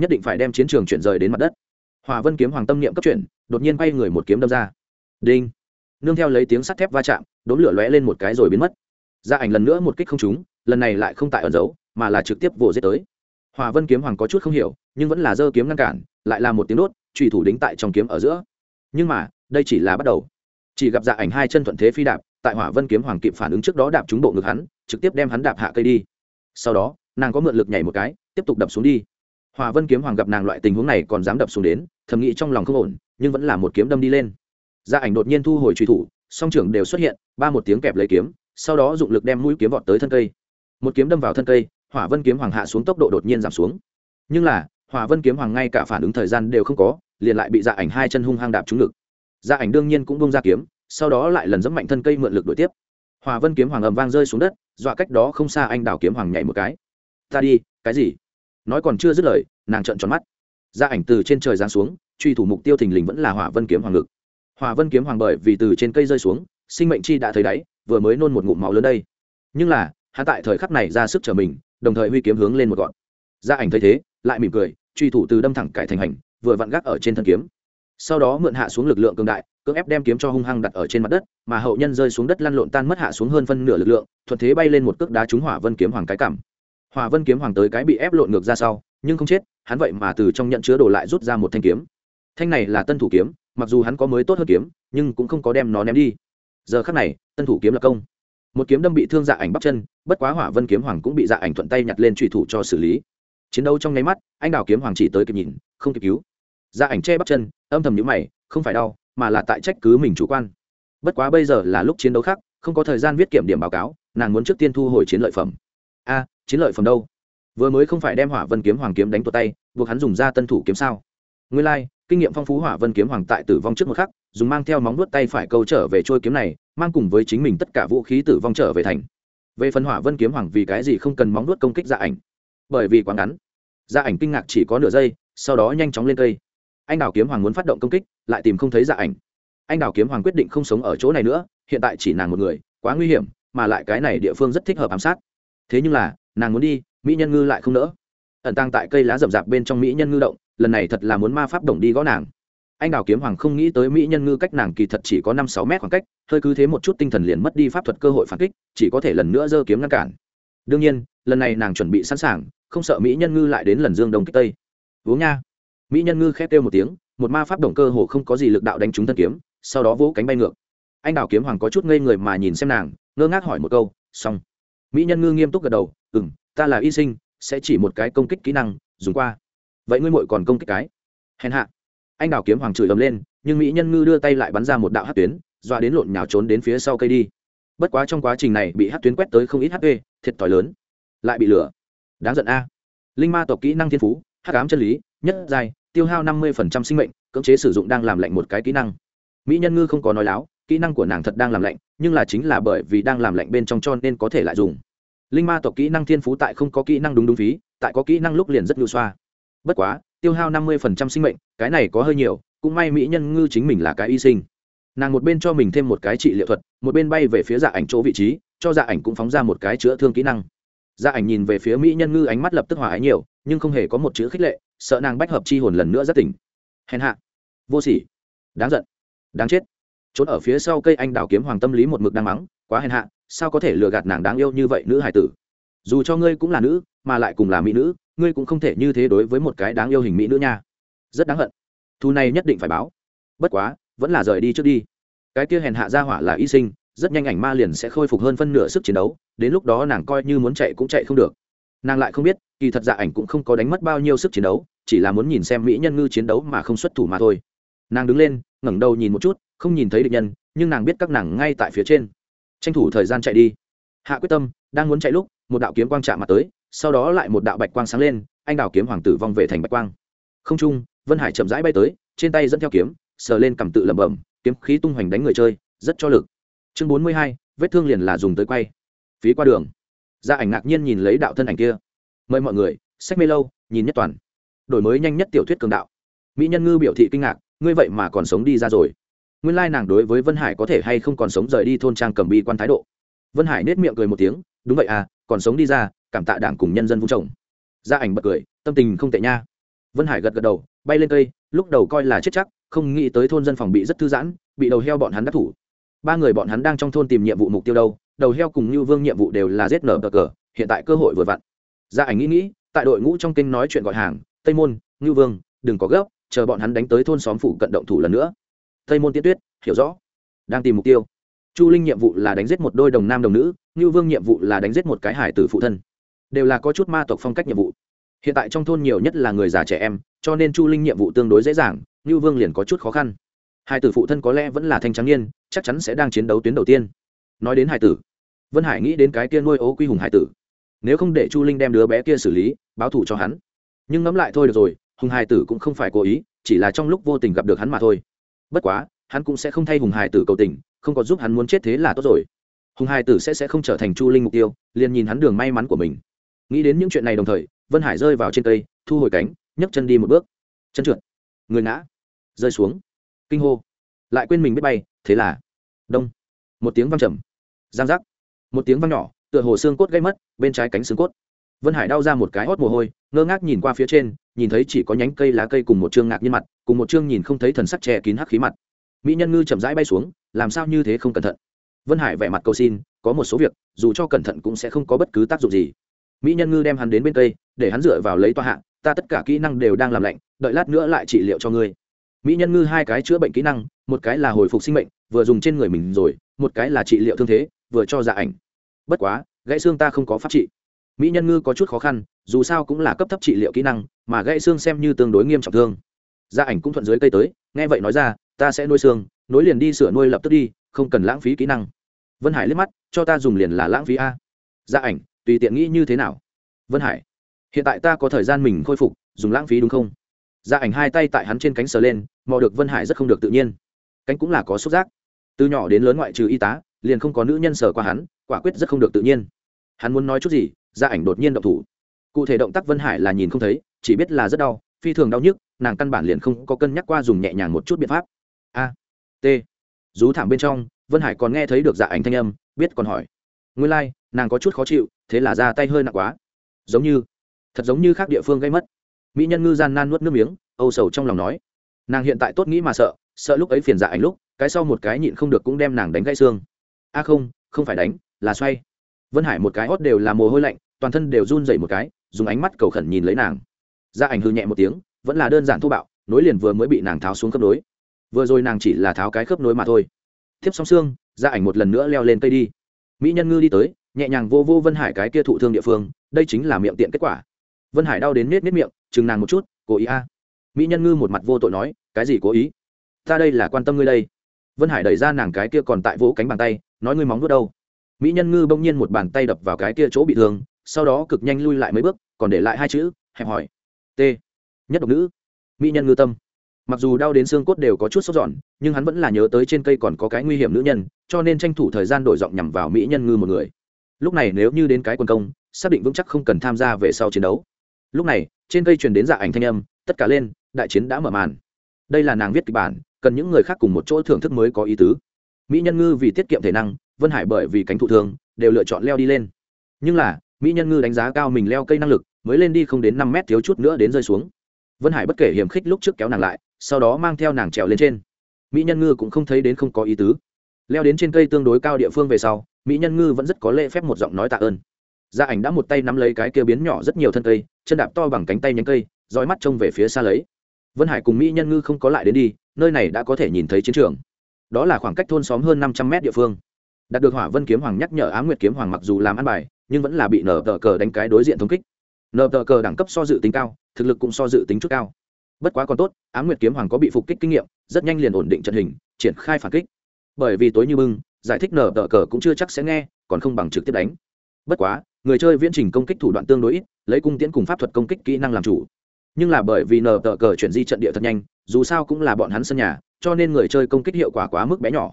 Nhất định phải đem chiến trường chuyển rời đến mặt đất. Hòa vân kiếm hoàng tâm niệm cấp chuyển, đột nhiên bay người một kiếm đâm ra. Đinh. Nương theo lấy tiếng sắt thép va chạm đốn lửa lóe lên một cái rồi biến mất. Gia ảnh lần nữa một kích không trúng, lần này lại không tại ẩn giấu, mà là trực tiếp vồ giết tới. Hòa vân kiếm hoàng có chút không hiểu, nhưng vẫn là giơ kiếm ngăn cản, lại là một tiếng đốt trùy thủ đính tại trong kiếm ở giữa. Nhưng mà, đây chỉ là bắt đầu. Chỉ gặp dạ ảnh hai chân thuận thế phi đạp tại hỏa vân kiếm hoàng kịp phản ứng trước đó đạp trúng bộ ngực hắn, trực tiếp đem hắn đạp hạ cây đi. Sau đó, nàng có mượn lực nhảy một cái, tiếp tục đập xuống đi. Hỏa vân kiếm hoàng gặp nàng loại tình huống này còn dám đập xuống đến, thầm nghĩ trong lòng không ổn, nhưng vẫn là một kiếm đâm đi lên. Gia ảnh đột nhiên thu hồi truy thủ, song trưởng đều xuất hiện, ba một tiếng kẹp lấy kiếm, sau đó dụng lực đem mũi kiếm vọt tới thân cây. Một kiếm đâm vào thân cây, hỏa vân kiếm hoàng hạ xuống tốc độ đột nhiên giảm xuống. Nhưng là, hỏa vân kiếm hoàng ngay cả phản ứng thời gian đều không có, liền lại bị dạ ảnh hai chân hung hăng đạp trúng ngực. Dạ ảnh đương nhiên cũng bông ra kiếm sau đó lại lần dẫm mạnh thân cây mượn lực đuổi tiếp. Hỏa vân kiếm hoàng ầm vang rơi xuống đất, dọa cách đó không xa anh đào kiếm hoàng nhảy một cái. Ta đi, cái gì? Nói còn chưa dứt lời, nàng trợn tròn mắt. Ra ảnh từ trên trời giáng xuống, truy thủ mục tiêu thình lình vẫn là hỏa vân kiếm hoàng ngực. Hỏa vân kiếm hoàng bởi vì từ trên cây rơi xuống, sinh mệnh chi đã thấy đáy, vừa mới nôn một ngụm máu lớn đây. Nhưng là hạ tại thời khắc này ra sức trở mình, đồng thời huy kiếm hướng lên một gọn. Gia ảnh thấy thế, lại mỉm cười, truy thủ từ đâm thẳng cải thành hành, vừa vặn gác ở trên thân kiếm. Sau đó mượn hạ xuống lực lượng cường đại cưỡng ép đem kiếm cho hung hăng đặt ở trên mặt đất, mà hậu nhân rơi xuống đất lăn lộn tan mất hạ xuống hơn phân nửa lực lượng, thuận thế bay lên một cước đá trúng hỏa vân kiếm hoàng cái cảm hỏa vân kiếm hoàng tới cái bị ép lộn ngược ra sau, nhưng không chết, hắn vậy mà từ trong nhận chứa đồ lại rút ra một thanh kiếm. Thanh này là tân thủ kiếm, mặc dù hắn có mới tốt hơn kiếm, nhưng cũng không có đem nó ném đi. Giờ khắc này, tân thủ kiếm là công. Một kiếm đâm bị thương dạ ảnh bắp chân, bất quá hỏa vân kiếm hoàng cũng bị dạ ảnh thuận tay nhặt lên trùy thủ cho xử lý. Chiến đấu trong nháy mắt, anh đào kiếm hoàng chỉ tới kịp nhìn, không kịp cứu. Dạ ảnh che bắp chân, âm thầm nhíu mày, không phải đau mà là tại trách cứ mình chủ quan. Bất quá bây giờ là lúc chiến đấu khác không có thời gian viết kiểm điểm báo cáo nàng muốn trước tiên thu hồi chiến lợi phẩm. A chiến lợi phẩm đâu? Vừa mới không phải đem hỏa vân kiếm hoàng kiếm đánh tuột tay buộc hắn dùng ra tân thủ kiếm sao? Nguyên lai、like, kinh nghiệm phong phú hỏa vân kiếm hoàng tại tử vong trước một khắc dùng mang theo móng vuốt tay phải câu trở về trôi kiếm này mang cùng với chính mình tất cả vũ khí tử vong trở về thành. Về phần hỏa vân kiếm hoàng vì cái gì không cần móng vuốt công kích ra ảnh? Bởi vì quá ngắn. Ra ảnh kinh ngạc chỉ có nửa giây sau đó nhanh chóng lên cây anh đào kiếm hoàng muốn phát động công kích, lại tìm không thấy dạ ảnh. Anh đào kiếm hoàng quyết định không sống ở chỗ này nữa, hiện tại chỉ nàng một người, quá nguy hiểm, mà lại cái này địa phương rất thích hợp ám sát. Thế nhưng là, nàng muốn đi, mỹ nhân ngư lại không nỡ. Ẩn tăng tại cây lá rậm rạp bên trong mỹ nhân ngư động, lần này thật là muốn ma pháp đồng đi gõ nàng. Anh đào kiếm hoàng không nghĩ tới mỹ nhân ngư cách nàng kỳ thật chỉ có năm sáu mét khoảng cách, hơi cứ thế một chút tinh thần liền mất đi pháp thuật cơ hội phản kích, chỉ có thể lần nữa giơ kiếm ngăn cản. Đương nhiên, lần này nàng chuẩn bị sẵn sàng, không sợ mỹ nhân ngư lại đến lần dương đông kích tây. Uống nha mỹ nhân ngư khét kêu một tiếng, một ma pháp động cơ hồ không có gì lực đạo đánh trúng thân kiếm, sau đó vỗ cánh bay ngược. Anh đào kiếm hoàng có chút ngây người mà nhìn xem nàng, ngơ ngác hỏi một câu, xong. Mỹ nhân ngư nghiêm túc gật đầu ừ m ta là y sinh, sẽ chỉ một cái công kích kỹ năng, dùng qua. Vậy ngươi muội còn công kích cái? Hèn hạ. Anh đào kiếm hoàng chửi ầm lên, nhưng mỹ nhân ngư đưa tay lại bắn ra một đạo hát tuyến doa đến lộn nhào trốn đến phía sau cây đi. Bất quá trong quá trình này bị hát tuyến quét tới không ít hp thiệt thòi lớn. Lại bị lửa. Đáng giận a. Linh ma tộc kỹ năng thiên phú hát cám chân lý, nhất giai tiêu hao năm mươi sinh mệnh, cưỡng chế sử dụng đang làm lạnh một cái kỹ năng. Mỹ nhân ngư không có nói láo, kỹ năng của nàng thật đang làm lạnh, nhưng là chính là bởi vì đang làm lạnh bên trong cho nên có thể lại dùng. Linh ma tộc kỹ năng thiên phú tại không có kỹ năng đúng đúng phí, tại có kỹ năng lúc liền rất nhu xoa. Bất quá, tiêu hao năm mươi sinh mệnh, cái này có hơi nhiều, cũng may mỹ nhân ngư chính mình là cái y sinh. Nàng một bên cho mình thêm một cái trị liệu thuật, một bên bay về phía dạ ảnh chỗ vị trí, cho dạ ảnh cũng phóng ra một cái chữa thương kỹ năng. Dạ ảnh nhìn về phía mỹ nhân ngư ánh mắt lập tức hòa ái nhiều, nhưng không hề có một chữ khích lệ sợ nàng bách hợp chi hồn lần nữa rất tỉnh. Hèn hạ. Vô sỉ. Đáng giận. Đáng chết. Trốn ở phía sau cây anh đào kiếm hoàng tâm lý một mực đang mắng, quá hèn hạ, sao có thể lừa gạt nàng đáng yêu như vậy nữ hải tử? Dù cho ngươi cũng là nữ, mà lại cùng là mỹ nữ, ngươi cũng không thể như thế đối với một cái đáng yêu hình mỹ nữ nha. Rất đáng hận. Thu này nhất định phải báo. Bất quá, vẫn là rời đi trước đi. Cái kia hèn hạ ra hỏa là y sinh, rất nhanh ảnh ma liền sẽ khôi phục hơn phân nửa sức chiến đấu, đến lúc đó nàng coi như muốn chạy cũng chạy không được. Nàng lại không biết, kỳ thật dạ ảnh cũng không có đánh mất bao nhiêu sức chiến đấu chỉ là muốn nhìn xem mỹ nhân ngư chiến đấu mà không xuất thủ mà thôi. Nàng đứng lên, ngẩng đầu nhìn một chút, không nhìn thấy địch nhân, nhưng nàng biết các nàng ngay tại phía trên. Tranh thủ thời gian chạy đi. Hạ quyết tâm, đang muốn chạy lúc, một đạo kiếm quang chạm mặt tới, sau đó lại một đạo bạch quang sáng lên, anh đào kiếm hoàng tử vong về thành bạch quang. Không trung, vân hải chậm rãi bay tới, trên tay dẫn theo kiếm, sờ lên cầm tự lẩm bẩm, kiếm khí tung hoành đánh người chơi, rất cho lực. Chương bốn mươi hai, vết thương liền là dùng tới quay. Phí qua đường. Gia ảnh ngạc nhiên nhìn lấy đạo thân ảnh kia. Mời mọi người sách mê lâu, nhìn nhất toàn đổi mới nhanh nhất tiểu thuyết cường đạo. Mỹ nhân ngư biểu thị kinh ngạc, ngươi vậy mà còn sống đi ra rồi. Nguyên lai nàng đối với vân hải có thể hay không còn sống rời đi thôn trang cầm bi quan thái độ. Vân hải nết miệng cười một tiếng, đúng vậy à còn sống đi ra, cảm tạ đảng cùng nhân dân vung trồng. Gia ảnh bật cười, tâm tình không tệ nha. Vân hải gật gật đầu, bay lên cây, lúc đầu coi là chết chắc, không nghĩ tới thôn dân phòng bị rất thư giãn, bị đầu heo bọn hắn đắc thủ. Ba người bọn hắn đang trong thôn tìm nhiệm vụ mục tiêu đâu, đầu heo cùng như vương nhiệm vụ đều là giết nở cờ, hiện tại cơ hội vừa vặn. Gia ảnh nghĩ nghĩ, tại đội ngũ trong kinh nói chuyện gọi hàng tây môn, Ngưu vương, đừng có gấp, chờ bọn hắn đánh tới thôn xóm phủ cận động thủ lần nữa. Tây môn tiên tuyết, hiểu rõ. Đang tìm mục tiêu. Chu linh nhiệm vụ là đánh giết một đôi đồng nam đồng nữ, Ngưu vương nhiệm vụ là đánh giết một cái hải tử phụ thân. Đều là có chút ma tộc phong cách nhiệm vụ. Hiện tại trong thôn nhiều nhất là người già trẻ em, cho nên chu linh nhiệm vụ tương đối dễ dàng, Ngưu vương liền có chút khó khăn. Hải tử phụ thân có lẽ vẫn là thanh trắng niên, chắc chắn sẽ đang chiến đấu tuyến đầu tiên. Nói đến hải tử, vân hải nghĩ đến cái kia nuôi ố quy hùng hải tử. Nếu không để chu linh đem đứa bé kia xử lý, báo thù cho hắn nhưng ngẫm lại thôi được rồi, hùng hải tử cũng không phải cố ý, chỉ là trong lúc vô tình gặp được hắn mà thôi. Bất quá, hắn cũng sẽ không thay hùng hải tử cầu tình, không có giúp hắn muốn chết thế là tốt rồi. Hùng hải tử sẽ sẽ không trở thành chu linh mục tiêu, liền nhìn hắn đường may mắn của mình. Nghĩ đến những chuyện này đồng thời, vân hải rơi vào trên cây, thu hồi cánh, nhấc chân đi một bước. Chân trượt. Người ngã. Rơi xuống. Kinh hô. Lại quên mình biết bay, thế là đông. Một tiếng văng trầm. Giang giác. Một tiếng văng nhỏ, tựa hồ xương cốt gây mất, bên trái cánh xương cốt vân hải đau ra một cái hót mồ hôi, ngơ ngác nhìn qua phía trên, nhìn thấy chỉ có nhánh cây lá cây cùng một chương ngạc nhiên mặt, cùng một chương nhìn không thấy thần sắc che kín hắc khí mặt. Mỹ nhân ngư chậm rãi bay xuống, làm sao như thế không cẩn thận? Vân hải vẻ mặt cầu xin, có một số việc, dù cho cẩn thận cũng sẽ không có bất cứ tác dụng gì. Mỹ nhân ngư đem hắn đến bên cây, để hắn dựa vào lấy toa hạ, ta tất cả kỹ năng đều đang làm lạnh, đợi lát nữa lại trị liệu cho ngươi. Mỹ nhân ngư hai cái chữa bệnh kỹ năng, một cái là hồi phục sinh mệnh, vừa dùng trên người mình rồi, một cái là trị liệu thương thế, vừa cho dạ ảnh. Bất quá, gãy xương ta không có pháp trị mỹ nhân ngư có chút khó khăn, dù sao cũng là cấp thấp trị liệu kỹ năng, mà gãy xương xem như tương đối nghiêm trọng thương. Gia ảnh cũng thuận dưới cây tới, nghe vậy nói ra, ta sẽ nuôi xương, nối liền đi sửa nuôi lập tức đi, không cần lãng phí kỹ năng. Vân hải liếc mắt, cho ta dùng liền là lãng phí a. Gia ảnh, tùy tiện nghĩ như thế nào? Vân hải, hiện tại ta có thời gian mình khôi phục, dùng lãng phí đúng không? Gia ảnh hai tay tại hắn trên cánh sờ lên, mò được vân hải rất không được tự nhiên. Cánh cũng là có xúc giác. Từ nhỏ đến lớn ngoại trừ y tá, liền không có nữ nhân sờ qua hắn, quả quyết rất không được tự nhiên. Hắn muốn nói chút gì gia ảnh đột nhiên động thủ. Cụ thể động tác vân hải là nhìn không thấy chỉ biết là rất đau phi thường đau nhức nàng căn bản liền không có cân nhắc qua dùng nhẹ nhàng một chút biện pháp. A t. Rú thảm bên trong vân hải còn nghe thấy được dạ ảnh thanh âm biết còn hỏi. Nguyên lai、like, nàng có chút khó chịu thế là ra tay hơi nặng quá. Giống như thật giống như khác địa phương gây mất. Mỹ nhân ngư gian nan nuốt nước miếng âu sầu trong lòng nói. Nàng hiện tại tốt nghĩ mà sợ sợ lúc ấy phiền dạ ảnh lúc cái sau một cái nhịn không được cũng đem nàng đánh gãy xương. A không không phải đánh là xoay vân hải một cái hót đều là mồ hôi lạnh, toàn thân đều run dậy một cái, dùng ánh mắt cầu khẩn nhìn lấy nàng. Gia ảnh hư nhẹ một tiếng, vẫn là đơn giản thô bạo, nối liền vừa mới bị nàng tháo xuống khớp nối. Vừa rồi nàng chỉ là tháo cái khớp nối mà thôi. Tiếp xong xương gia ảnh một lần nữa leo lên cây đi. Mỹ nhân ngư đi tới, nhẹ nhàng vô vô vân hải cái kia thụ thương địa phương, đây chính là miệng tiện kết quả. Vân hải đau đến nết nết miệng, chừng nàng một chút, cố ý a. Mỹ nhân ngư một mặt vô tội nói, cái gì cố ý? Ta đây là quan tâm ngươi đây. Vân hải đẩy ra nàng cái kia còn tại vỗ cánh bàn tay, nói, ngươi móng nuốt đâu? Mỹ nhân ngư bỗng nhiên một bàn tay đập vào cái kia chỗ bị thương, sau đó cực nhanh lui lại mấy bước, còn để lại hai chữ, hẹp hỏi. T. Nhất độc nữ. Mỹ nhân ngư tâm. Mặc dù đau đến xương cốt đều có chút sốt giòn nhưng hắn vẫn là nhớ tới trên cây còn có cái nguy hiểm nữ nhân, cho nên tranh thủ thời gian đổi giọng nhằm vào mỹ nhân ngư một người. Lúc này nếu như đến cái quân công, xác định vững chắc không cần tham gia về sau chiến đấu. Lúc này, trên cây truyền đến dạ ảnh thanh âm, tất cả lên, đại chiến đã mở màn. Đây là nàng viết kịch bản, cần những người khác cùng một chỗ thưởng thức mới có ý tứ. Mỹ nhân ngư vì tiết kiệm thể năng vân hải bởi vì cánh thụ thường đều lựa chọn leo đi lên. Nhưng là, mỹ nhân ngư đánh giá cao mình leo cây năng lực, mới lên đi không đến năm mét thiếu chút nữa đến rơi xuống. Vân hải bất kể hiểm khích lúc trước kéo nàng lại, sau đó mang theo nàng trèo lên trên. Mỹ nhân ngư cũng không thấy đến không có ý tứ. Leo đến trên cây tương đối cao địa phương về sau, mỹ nhân ngư vẫn rất có lễ phép một giọng nói tạ ơn. Gia ảnh đã một tay nắm lấy cái kia biến nhỏ rất nhiều thân cây, chân đạp to bằng cánh tay nhánh cây, dõi mắt trông về phía xa lấy. Vân hải cùng mỹ nhân ngư không có lại đến đi, nơi này đã có thể nhìn thấy chiến trường. Đó là khoảng cách thôn xóm hơn năm trăm mét địa phương đạt được hỏa vân kiếm hoàng nhắc nhở á nguyệt kiếm hoàng mặc dù làm ăn bài, nhưng vẫn là bị nở tờ cờ đánh cái đối diện thống kích. Nở tờ cờ đẳng cấp so dự tính cao, thực lực cũng so dự tính chút cao. Bất quá còn tốt á nguyệt kiếm hoàng có bị phục kích kinh nghiệm, rất nhanh liền ổn định trận hình, triển khai phản kích. Bởi vì tối như bưng, giải thích nở tờ cờ cũng chưa chắc sẽ nghe, còn không bằng trực tiếp đánh. Bất quá, người chơi viễn trình công kích thủ đoạn tương đối ít, lấy cung tiễn cùng pháp thuật công kích kỹ năng làm chủ. Nhưng là bởi vì nở tờ cờ chuyển di trận địa thật nhanh, dù sao cũng là bọn hắn sân nhà, cho nên người chơi công kích hiệu quả quá mức bé nhỏ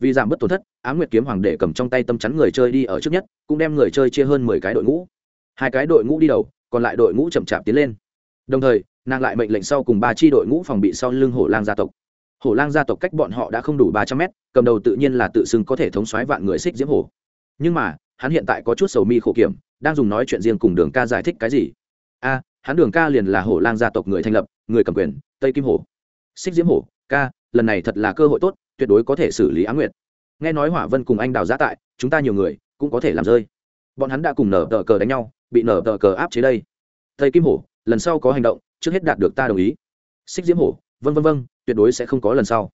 vì giảm bớt tổn thất, á nguyệt kiếm hoàng đệ cầm trong tay tâm chắn người chơi đi ở trước nhất, cũng đem người chơi chia hơn mười cái đội ngũ. Hai cái đội ngũ đi đầu, còn lại đội ngũ chậm chạp tiến lên. Đồng thời, nàng lại mệnh lệnh sau cùng ba tri đội ngũ phòng bị sau lưng hổ lang gia tộc. Hổ lang gia tộc cách bọn họ đã không đủ ba trăm mét, cầm đầu tự nhiên là tự xưng có thể thống xoáy vạn người xích diễm hổ. Nhưng mà, hắn hiện tại có chút sầu mi khổ kiểm, đang dùng nói chuyện riêng cùng đường ca giải thích cái gì. A, hắn đường ca liền là hổ lang gia tộc người thành lập, người cầm quyền, tây kim hổ. Xích diễm hổ, ca, lần này thật là cơ hội tốt tuyệt đối có thể xử lý á nguyệt. Nghe nói hỏa vân cùng anh đào giã tại, chúng ta nhiều người cũng có thể làm rơi. Bọn hắn đã cùng nở tờ cờ đánh nhau, bị nở tờ cờ áp chế đây. Thầy kim hổ, lần sau có hành động, trước hết đạt được ta đồng ý. Xích diễm hổ, vân vân vân, tuyệt đối sẽ không có lần sau.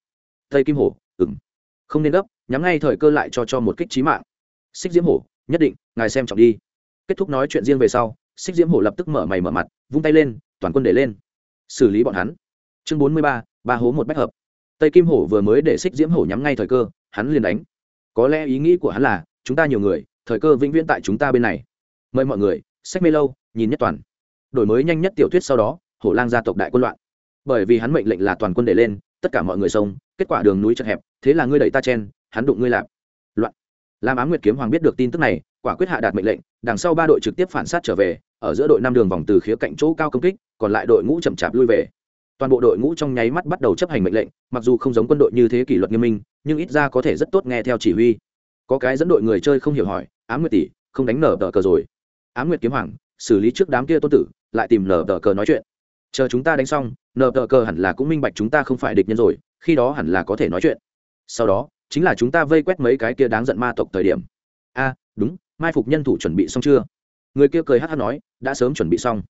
Thầy kim hổ ừng không nên gấp, nhắm ngay thời cơ lại cho cho một kích trí mạng. Xích diễm hổ, nhất định, ngài xem trọng đi. Kết thúc nói chuyện riêng về sau, xích diễm hổ lập tức mở mày mở mặt, vung tay lên, toàn quân để lên. Xử lý bọn hắn. Chương bốn mươi ba ba hố một bách hợp tây kim hổ vừa mới để xích diễm hổ nhắm ngay thời cơ, hắn liền đánh. Có lẽ ý nghĩ của hắn là, chúng ta nhiều người, thời cơ vĩnh viễn tại chúng ta bên này. Mời mọi người, sách mê lâu, nhìn nhất toàn. Đổi mới nhanh nhất tiểu thuyết sau đó, hổ lang gia tộc đại quân loạn. Bởi vì hắn mệnh lệnh là toàn quân để lên, tất cả mọi người sông kết quả đường núi chật hẹp, thế là ngươi đẩy ta chen, hắn đụng ngươi lạp. Loạn. Làm ám nguyệt kiếm hoàng biết được tin tức này, quả quyết hạ đạt mệnh lệnh, đằng sau ba đội trực tiếp phản sát trở về, ở giữa đội năm đường vòng từ khía cạnh chỗ cao công kích, còn lại đội ngũ chậm chạp lui về toàn bộ đội ngũ trong nháy mắt bắt đầu chấp hành mệnh lệnh, mặc dù không giống quân đội như thế kỷ luật nghiêm minh, nhưng ít ra có thể rất tốt nghe theo chỉ huy. Có cái dẫn đội người chơi không hiểu hỏi, ám nguyệt tỷ, không đánh nở tờ cờ rồi. Ám nguyệt kiếm hoàng, xử lý trước đám kia tôn tử, lại tìm nở tờ cờ nói chuyện. Chờ chúng ta đánh xong, nở tờ cờ hẳn là cũng minh bạch chúng ta không phải địch nhân rồi, khi đó hẳn là có thể nói chuyện. Sau đó, chính là chúng ta vây quét mấy cái kia đáng giận ma tộc thời điểm. A, đúng, mai phục nhân thủ chuẩn bị xong chưa? Người kia cười hát hát nói, đã sớm chuẩn bị xong.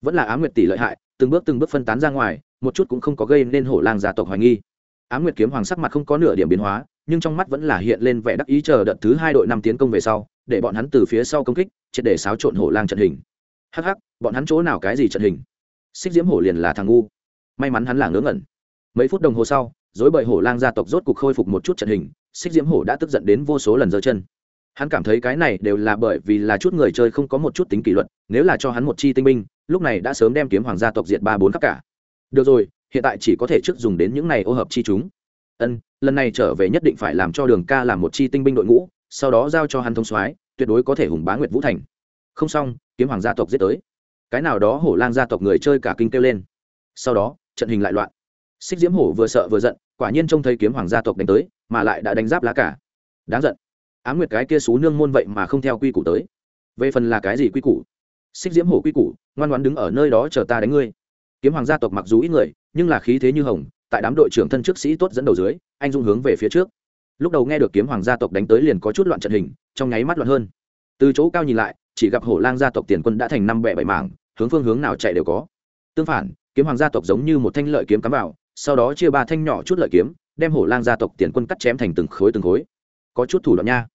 Vẫn là á nguyệt tỷ lợi hại từng bước từng bước phân tán ra ngoài, một chút cũng không có gây nên hổ lang gia tộc hoài nghi. Á nguyệt kiếm hoàng sắc mặt không có nửa điểm biến hóa, nhưng trong mắt vẫn là hiện lên vẻ đắc ý chờ đợt thứ hai đội năm tiến công về sau, để bọn hắn từ phía sau công kích, triệt để xáo trộn hổ lang trận hình. Hắc hắc, bọn hắn chỗ nào cái gì trận hình? Xích diễm hổ liền là thằng ngu. May mắn hắn là ngớ ngẩn. Mấy phút đồng hồ sau dối bời hổ lang gia tộc rốt cục khôi phục một chút trận hình, xích diễm hổ đã tức giận đến vô số lần giơ chân hắn cảm thấy cái này đều là bởi vì là chút người chơi không có một chút tính kỷ luật, nếu là cho hắn một chi tinh binh, lúc này đã sớm đem kiếm hoàng gia tộc diệt ba bốn khắp cả. Được rồi, hiện tại chỉ có thể trước dùng đến những này ô hợp chi chúng. Ân, lần này trở về nhất định phải làm cho đường ca làm một chi tinh binh đội ngũ, sau đó giao cho hắn thông soái, tuyệt đối có thể hùng bá nguyệt vũ thành. Không xong, kiếm hoàng gia tộc giết tới. Cái nào đó hổ lang gia tộc người chơi cả kinh kêu lên. Sau đó, trận hình lại loạn. Xích diễm hổ vừa sợ vừa giận, quả nhiên trông thấy kiếm hoàng gia tộc đánh tới, mà lại đã đánh giáp lá cả. Đáng giận á m nguyệt cái kia xú nương môn vậy mà không theo quy củ tới. Về phần là cái gì quy củ? Xích diễm hổ quy củ, ngoan ngoan đứng ở nơi đó chờ ta đánh ngươi. Kiếm hoàng gia tộc mặc dù ít người, nhưng là khí thế như hồng, tại đám đội trưởng thân trước sĩ tốt dẫn đầu dưới, anh dung hướng về phía trước. Lúc đầu nghe được kiếm hoàng gia tộc đánh tới liền có chút loạn trận hình, trong nháy mắt loạn hơn. Từ chỗ cao nhìn lại, chỉ gặp hổ lang gia tộc tiền quân đã thành năm bẻ bảy mảng, hướng phương hướng nào chạy đều có. Tương phản, kiếm hoàng gia tộc giống như một thanh lợi kiếm cắm vào, sau đó chia ba thanh nhỏ chút lợi kiếm, đem hổ lang gia tộc tiền quân cắt chém thành từng khối từng khối có chút thủ đoạn nha.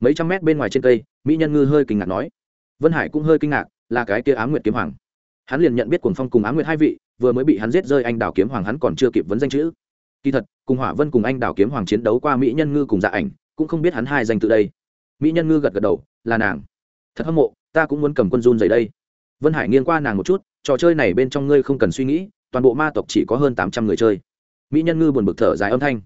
Mấy trăm mét bên ngoài trên cây, mỹ nhân ngư hơi kinh ngạc nói. Vân hải cũng hơi kinh ngạc, là cái kia á m nguyệt kiếm hoàng. Hắn liền nhận biết cuồng phong cùng á m nguyệt hai vị, vừa mới bị hắn giết rơi anh đào kiếm hoàng hắn còn chưa kịp vấn danh chữ. Kỳ thật, cùng hỏa vân cùng anh đào kiếm hoàng chiến đấu qua mỹ nhân ngư cùng dạ ảnh, cũng không biết hắn hai danh từ đây. Mỹ nhân ngư gật gật đầu, là nàng. Thật hâm mộ, ta cũng muốn cầm quân run dày đây. Vân hải nghiêng qua nàng một chút, trò chơi này bên trong ngươi không cần suy nghĩ, toàn bộ ma tộc chỉ có hơn tám trăm người chơi. Mỹ nhân ngư buồn bực thở dài âm thanh.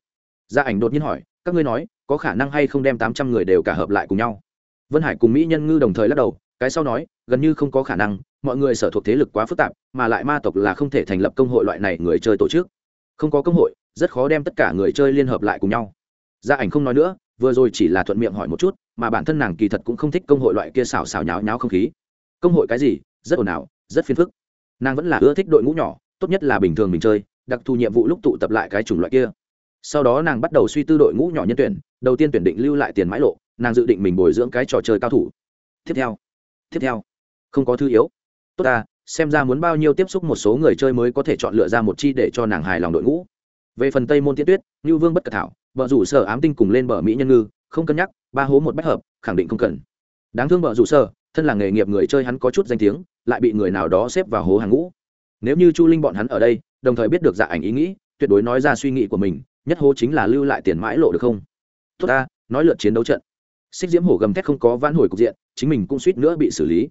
Gia ảnh đột nhiên hỏi, các ngươi nói có khả năng hay không đem tám trăm người đều cả hợp lại cùng nhau. Vân hải cùng mỹ nhân ngư đồng thời lắc đầu, cái sau nói, gần như không có khả năng, mọi người sở thuộc thế lực quá phức tạp, mà lại ma tộc là không thể thành lập công hội loại này người chơi tổ chức. Không có công hội, rất khó đem tất cả người chơi liên hợp lại cùng nhau. Gia ảnh không nói nữa, vừa rồi chỉ là thuận miệng hỏi một chút, mà bản thân nàng kỳ thật cũng không thích công hội loại kia xào xào nháo nháo không khí. Công hội cái gì, rất ồn ào, rất phiền phức. Nàng vẫn là ưa thích đội ngũ nhỏ, tốt nhất là bình thường mình chơi, đặc thù nhiệm vụ lúc tụ tập lại cái chủng loại kia sau đó nàng bắt đầu suy tư đội ngũ nhỏ nhân tuyển, đầu tiên tuyển định lưu lại tiền mãi lộ, nàng dự định mình bồi dưỡng cái trò chơi cao thủ. Tiếp theo tiếp theo, không có thứ yếu. Tốt ta, xem ra muốn bao nhiêu tiếp xúc một số người chơi mới có thể chọn lựa ra một chi để cho nàng hài lòng đội ngũ. Về phần tây môn tiết tuyết, như vương bất cật thảo vợ rủ sở ám tinh cùng lên bờ mỹ nhân ngư, không cân nhắc, ba hố một bách hợp, khẳng định không cần. Đáng thương vợ rủ sở, thân là nghề nghiệp người chơi hắn có chút danh tiếng, lại bị người nào đó xếp vào hố hàng ngũ. Nếu như chu linh bọn hắn ở đây, đồng thời biết được dạ ảnh ý nghĩ, tuyệt đối nói ra suy nghĩ của mình nhất hố chính là lưu lại tiền mãi lộ được không? Tốt ta, nói lượt chiến đấu trận. Xích diễm hổ gầm thét không có vãn hồi cục diện, chính mình cũng suýt nữa bị xử lý.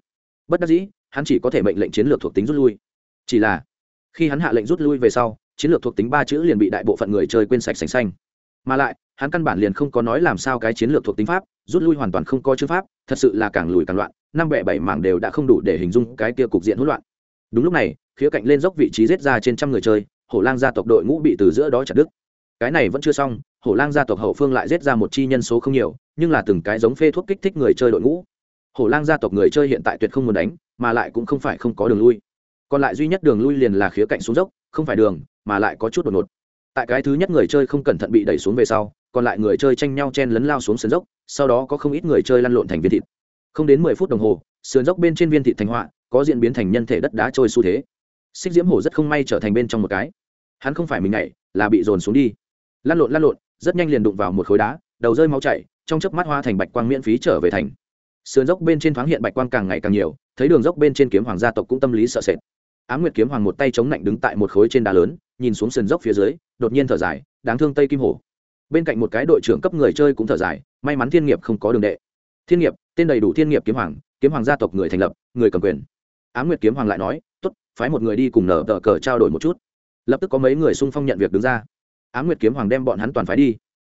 Bất đắc dĩ, hắn chỉ có thể mệnh lệnh chiến lược thuộc tính rút lui. Chỉ là, khi hắn hạ lệnh rút lui về sau, chiến lược thuộc tính ba chữ liền bị đại bộ phận người chơi quên sạch sành xanh. Mà lại, hắn căn bản liền không có nói làm sao cái chiến lược thuộc tính pháp, rút lui hoàn toàn không có chữ pháp, thật sự là càng lùi càng loạn, năm bẻ bảy mảng đều đã không đủ để hình dung cái kia cục diện hỗn loạn. Đúng lúc này, khía cạnh lên dốc vị trí giết ra trên trăm người chơi, hổ lang gia tộc đội ngũ bị từ giữa đó chặt đứt cái này vẫn chưa xong, hổ lang gia tộc hậu phương lại giết ra một chi nhân số không nhiều, nhưng là từng cái giống phê thuốc kích thích người chơi đội ngũ. Hổ lang gia tộc người chơi hiện tại tuyệt không muốn đánh, mà lại cũng không phải không có đường lui. Còn lại duy nhất đường lui liền là khía cạnh xuống dốc, không phải đường, mà lại có chút đột ngột. Tại cái thứ nhất người chơi không cẩn thận bị đẩy xuống về sau, còn lại người chơi tranh nhau chen lấn lao xuống sườn dốc, sau đó có không ít người chơi lăn lộn thành viên thịt. Không đến mười phút đồng hồ, sườn dốc bên trên viên thịt thành họa, có diễn biến thành nhân thể đất đá trôi xu thế. Xích diễm hổ rất không may trở thành bên trong một cái. Hắn không phải mình nhảy, là bị dồn xuống đi lăn lộn lăn lộn, rất nhanh liền đụng vào một khối đá, đầu rơi máu chảy, trong chớp mắt hoa thành bạch quang miễn phí trở về thành. Sườn dốc bên trên thoáng hiện bạch quang càng ngày càng nhiều, thấy đường dốc bên trên kiếm hoàng gia tộc cũng tâm lý sợ sệt. Á m nguyệt kiếm hoàng một tay chống lạnh đứng tại một khối trên đá lớn, nhìn xuống sườn dốc phía dưới, đột nhiên thở dài, đáng thương tây kim hổ. Bên cạnh một cái đội trưởng cấp người chơi cũng thở dài, may mắn thiên nghiệp không có đường đệ. Thiên nghiệp, tên đầy đủ thiên nghiệp kiếm hoàng kiếm hoàng gia tộc người thành lập, người cầm quyền. Á m nguyệt kiếm hoàng lại nói t ố t phái một người đi cùng nở tờ cờ trao đổi một chút. Lập tức có mấy người xung phong nhận việc đứng ra á m nguyệt kiếm hoàng đem bọn hắn toàn phái đi.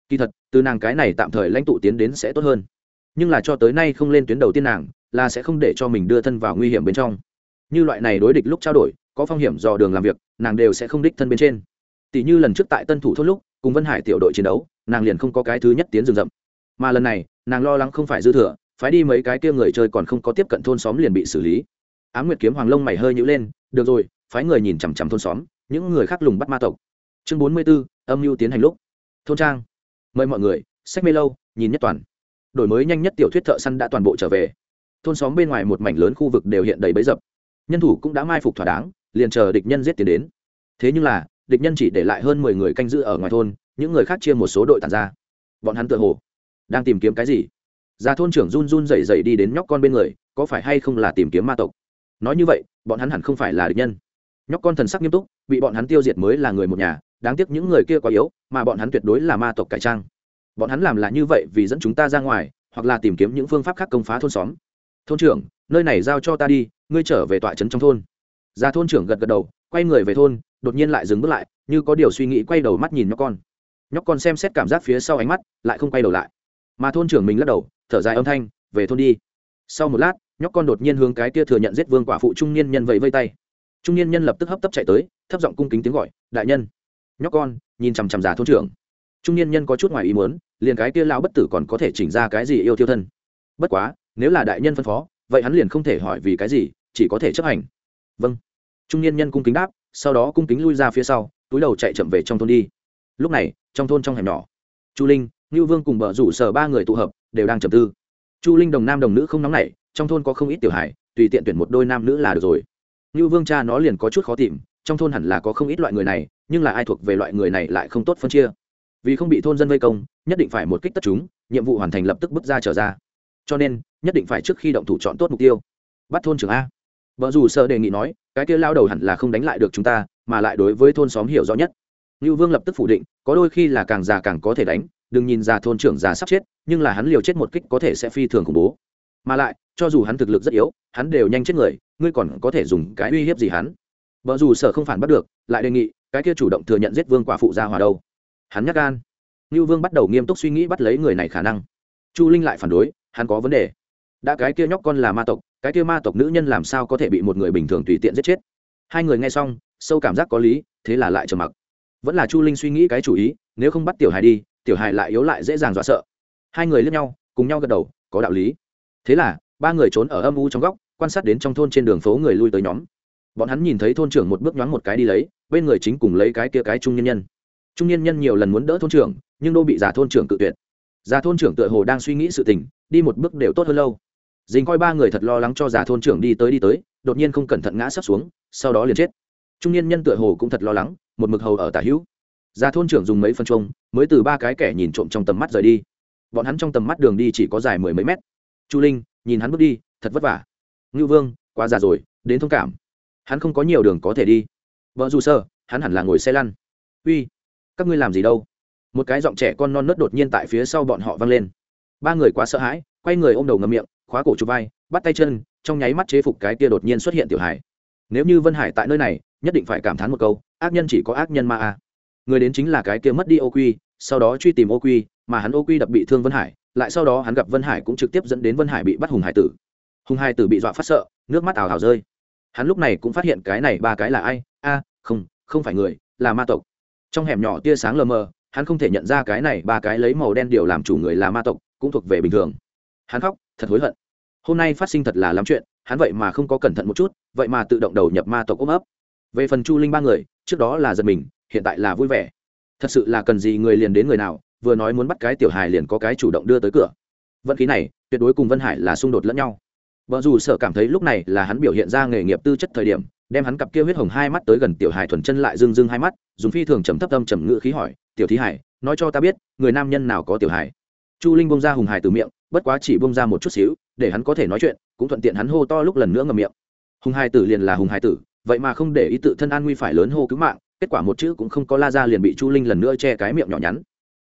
Kỳ thật, từ nàng cái này tạm thời lãnh tụ tiến đến sẽ tốt hơn. Nhưng là cho tới nay không lên tuyến đầu tiên nàng, là sẽ không để cho mình đưa thân vào nguy hiểm bên trong. Như loại này đối địch lúc trao đổi, có phong hiểm dò đường làm việc, nàng đều sẽ không đích thân bên trên. Tỷ như lần trước tại tân thủ thốt lúc, cùng vân hải tiểu đội chiến đấu, nàng liền không có cái thứ nhất tiến rừng rậm. Mà lần này, nàng lo lắng không phải dư thừa, phái đi mấy cái kia người chơi còn không có tiếp cận thôn xóm liền bị xử lý. Á m nguyệt kiếm hoàng lông mày hơi nhữ lên, được rồi, phái người nhìn chằm chằm thôn xóm, những người khác lùng bắt ma tộc. Chương bốn mươi b ố âm mưu tiến hành lúc. Thôn trang. Mời mọi người, sách mê lâu, nhìn nhất toàn. Đổi mới nhanh nhất tiểu thuyết thợ săn đã toàn bộ trở về. Thôn xóm bên ngoài một mảnh lớn khu vực đều hiện đầy bấy dập. Nhân thủ cũng đã mai phục thỏa đáng, liền chờ địch nhân giết tiến đến. Thế nhưng là, địch nhân chỉ để lại hơn mười người canh giữ ở ngoài thôn, những người khác chia một số đội tàn ra. Bọn hắn tự hồ đang tìm kiếm cái gì? Già thôn trưởng run run rẩy rẩy đi đến nhóc con bên người, có phải hay không là tìm kiếm ma tộc? Nói như vậy, bọn hắn hẳn không phải là địch nhân. Nhóc con thần sắc nghiêm túc, bị bọn hắn tiêu diệt mới là người một nhà đáng tiếc những người kia quá yếu, mà bọn hắn tuyệt đối là ma tộc cải trang. Bọn hắn làm là như vậy vì dẫn chúng ta ra ngoài, hoặc là tìm kiếm những phương pháp khác công phá thôn xóm. Thôn trưởng, nơi này giao cho ta đi, ngươi trở về tọa trấn trong thôn. Già thôn trưởng gật gật đầu, quay người về thôn, đột nhiên lại dừng bước lại, như có điều suy nghĩ quay đầu mắt nhìn nhóc con. Nhóc con xem xét cảm giác phía sau ánh mắt, lại không quay đầu lại. Mà thôn trưởng mình lắc đầu, thở dài âm thanh, về thôn đi. Sau một lát, nhóc con đột nhiên hướng cái kia thừa nhận giết vương quả phụ trung niên nhân vẫy vây tay. Trung niên nhân lập tức hấp tấp chạy tới, thấp giọng cung kính tiếng gọi, đại nhân nhóc con, nhìn chằm chằm già thôn trưởng. Trung niên nhân có chút ngoài ý muốn, liền cái kia lão bất tử còn có thể chỉnh ra cái gì yêu tiêu thân. Bất quá, nếu là đại nhân phân phó, vậy hắn liền không thể hỏi vì cái gì, chỉ có thể chấp hành. Vâng. Trung niên nhân cung kính đáp, sau đó cung kính lui ra phía sau, túi đầu chạy chậm về trong thôn đi. Lúc này, trong thôn trong hẻm nhỏ, chu linh, ngưu vương cùng bờ rủ sở ba người tụ hợp, đều đang trầm tư. Chu linh đồng nam đồng nữ không nóng nảy, trong thôn có không ít tiểu hải tùy tiện tuyển một đôi nam nữ là được rồi. Ngưu vương cha nó liền có chút khó tìm, trong thôn hẳn là có không ít loại người này nhưng là ai thuộc về loại người này lại không tốt phân chia. Vì không bị thôn dân vây công, nhất định phải một kích tất chúng, nhiệm vụ hoàn thành lập tức bước ra trở ra. Cho nên, nhất định phải trước khi động thủ chọn tốt mục tiêu. Bắt thôn trưởng a. Vợ dù sợ đề nghị nói, cái kia lao đầu hẳn là không đánh lại được chúng ta, mà lại đối với thôn xóm hiểu rõ nhất. Ngưu vương lập tức phủ định, có đôi khi là càng già càng có thể đánh, đừng nhìn già thôn trưởng già sắp chết, nhưng là hắn liều chết một kích có thể sẽ phi thường khủng bố. Mà lại, cho dù hắn thực lực rất yếu, hắn đều nhanh chết người, ngươi còn có thể dùng cái uy hiếp gì hắn? Vợ dù sợ không phản bắt được, lại đề nghị cái kia chủ động thừa nhận giết vương quả phụ ra hòa đâu? Hắn nhắc gan. Ngưu vương bắt đầu nghiêm túc suy nghĩ bắt lấy người này khả năng. Chu linh lại phản đối, hắn có vấn đề. Đã cái kia nhóc con là ma tộc, cái kia ma tộc nữ nhân làm sao có thể bị một người bình thường tùy tiện giết chết? Hai người nghe xong, sâu cảm giác có lý, thế là lại trầm mặc. Vẫn là chu linh suy nghĩ cái chủ ý, nếu không bắt tiểu hài đi, tiểu hài lại yếu lại dễ dàng dọa sợ. Hai người lướt nhau, cùng nhau gật đầu, có đạo lý. Thế là, ba người trốn ở âm u trong góc, quan sát đến trong thôn trên đường phố người lui tới nhóm. Bọn hắn nhìn thấy thôn trưởng một bước nhoáng một cái đi lấy bên người chính cùng lấy cái kia cái trung nhân nhân. Trung nhân nhân nhiều lần muốn đỡ thôn trưởng, nhưng đô bị giả thôn trưởng cự tuyệt. Giả thôn trưởng tựa hồ đang suy nghĩ sự tình, đi một bước đều tốt hơn lâu. Dính coi ba người thật lo lắng cho giả thôn trưởng đi tới đi tới, đột nhiên không cẩn thận ngã sắp xuống, sau đó liền chết. Trung niên nhân tựa hồ cũng thật lo lắng, một mực hầu ở tả hữu. Giả thôn trưởng dùng mấy phân trông mới từ ba cái kẻ nhìn trộm trong tầm mắt rời đi. Bọn hắn trong tầm mắt đường đi chỉ có dài mười mấy mét. Chu linh, nhìn hắn bước đi, thật vất vả. Ngưu vương, quá già rồi, đến thông cảm. Hắn không có nhiều đường có thể đi vợ dù sơ, hắn hẳn là ngồi xe lăn. Uy, các ngươi làm gì đâu? Một cái giọng trẻ con non nớt đột nhiên tại phía sau bọn họ vang lên. Ba người quá sợ hãi, quay người ôm đầu ngầm miệng, khóa cổ chụp vai, bắt tay chân, trong nháy mắt chế phục cái kia đột nhiên xuất hiện tiểu hải nếu như vân hải tại nơi này, nhất định phải cảm thán một câu, ác nhân chỉ có ác nhân ma a à. người đến chính là cái kia mất đi ô quy, sau đó truy tìm ô quy, mà hắn ô quy đập bị thương vân hải, lại sau đó hắn gặp vân hải cũng trực tiếp dẫn đến vân hải bị bắt hùng hải tử. Hùng hải tử bị dọa phát sợ, nước mắt ảo ảo rơi. Hắn lúc này cũng phát hiện cái này ba cái là ai a, không không phải người, là ma tộc. Trong hẻm nhỏ tia sáng lờ mờ, hắn không thể nhận ra cái này ba cái lấy màu đen điều làm chủ người là ma tộc, cũng thuộc về bình thường. Hắn khóc, thật hối hận. Hôm nay phát sinh thật là lắm chuyện, hắn vậy mà không có cẩn thận một chút, vậy mà tự động đầu nhập ma tộc ôm ấp. Về phần chu linh ba người, trước đó là giật mình, hiện tại là vui vẻ. Thật sự là cần gì người liền đến người nào, vừa nói muốn bắt cái tiểu hài liền có cái chủ động đưa tới cửa. Vận khí này, tuyệt đối cùng vân hải là xung đột lẫn nhau. Vợ dù sợ cảm thấy lúc này là hắn biểu hiện ra nghề nghiệp tư chất thời điểm đem hắn cặp kia huyết hồng hai mắt tới gần tiểu hải thuần chân lại dưng dưng hai mắt, dùng phi thường trầm thấp tâm trầm ngự khí hỏi, tiểu thí hải, nói cho ta biết, người nam nhân nào có tiểu hải chu linh bông ra hùng hải từ miệng, bất quá chỉ bông ra một chút xíu, để hắn có thể nói chuyện, cũng thuận tiện hắn hô to lúc lần nữa ngầm miệng. Hùng hải tử liền là hùng hải tử, vậy mà không để ý tự thân an nguy phải lớn hô cứu mạng, kết quả một chữ cũng không có la ra liền bị chu linh lần nữa che cái miệng nhỏ nhắn.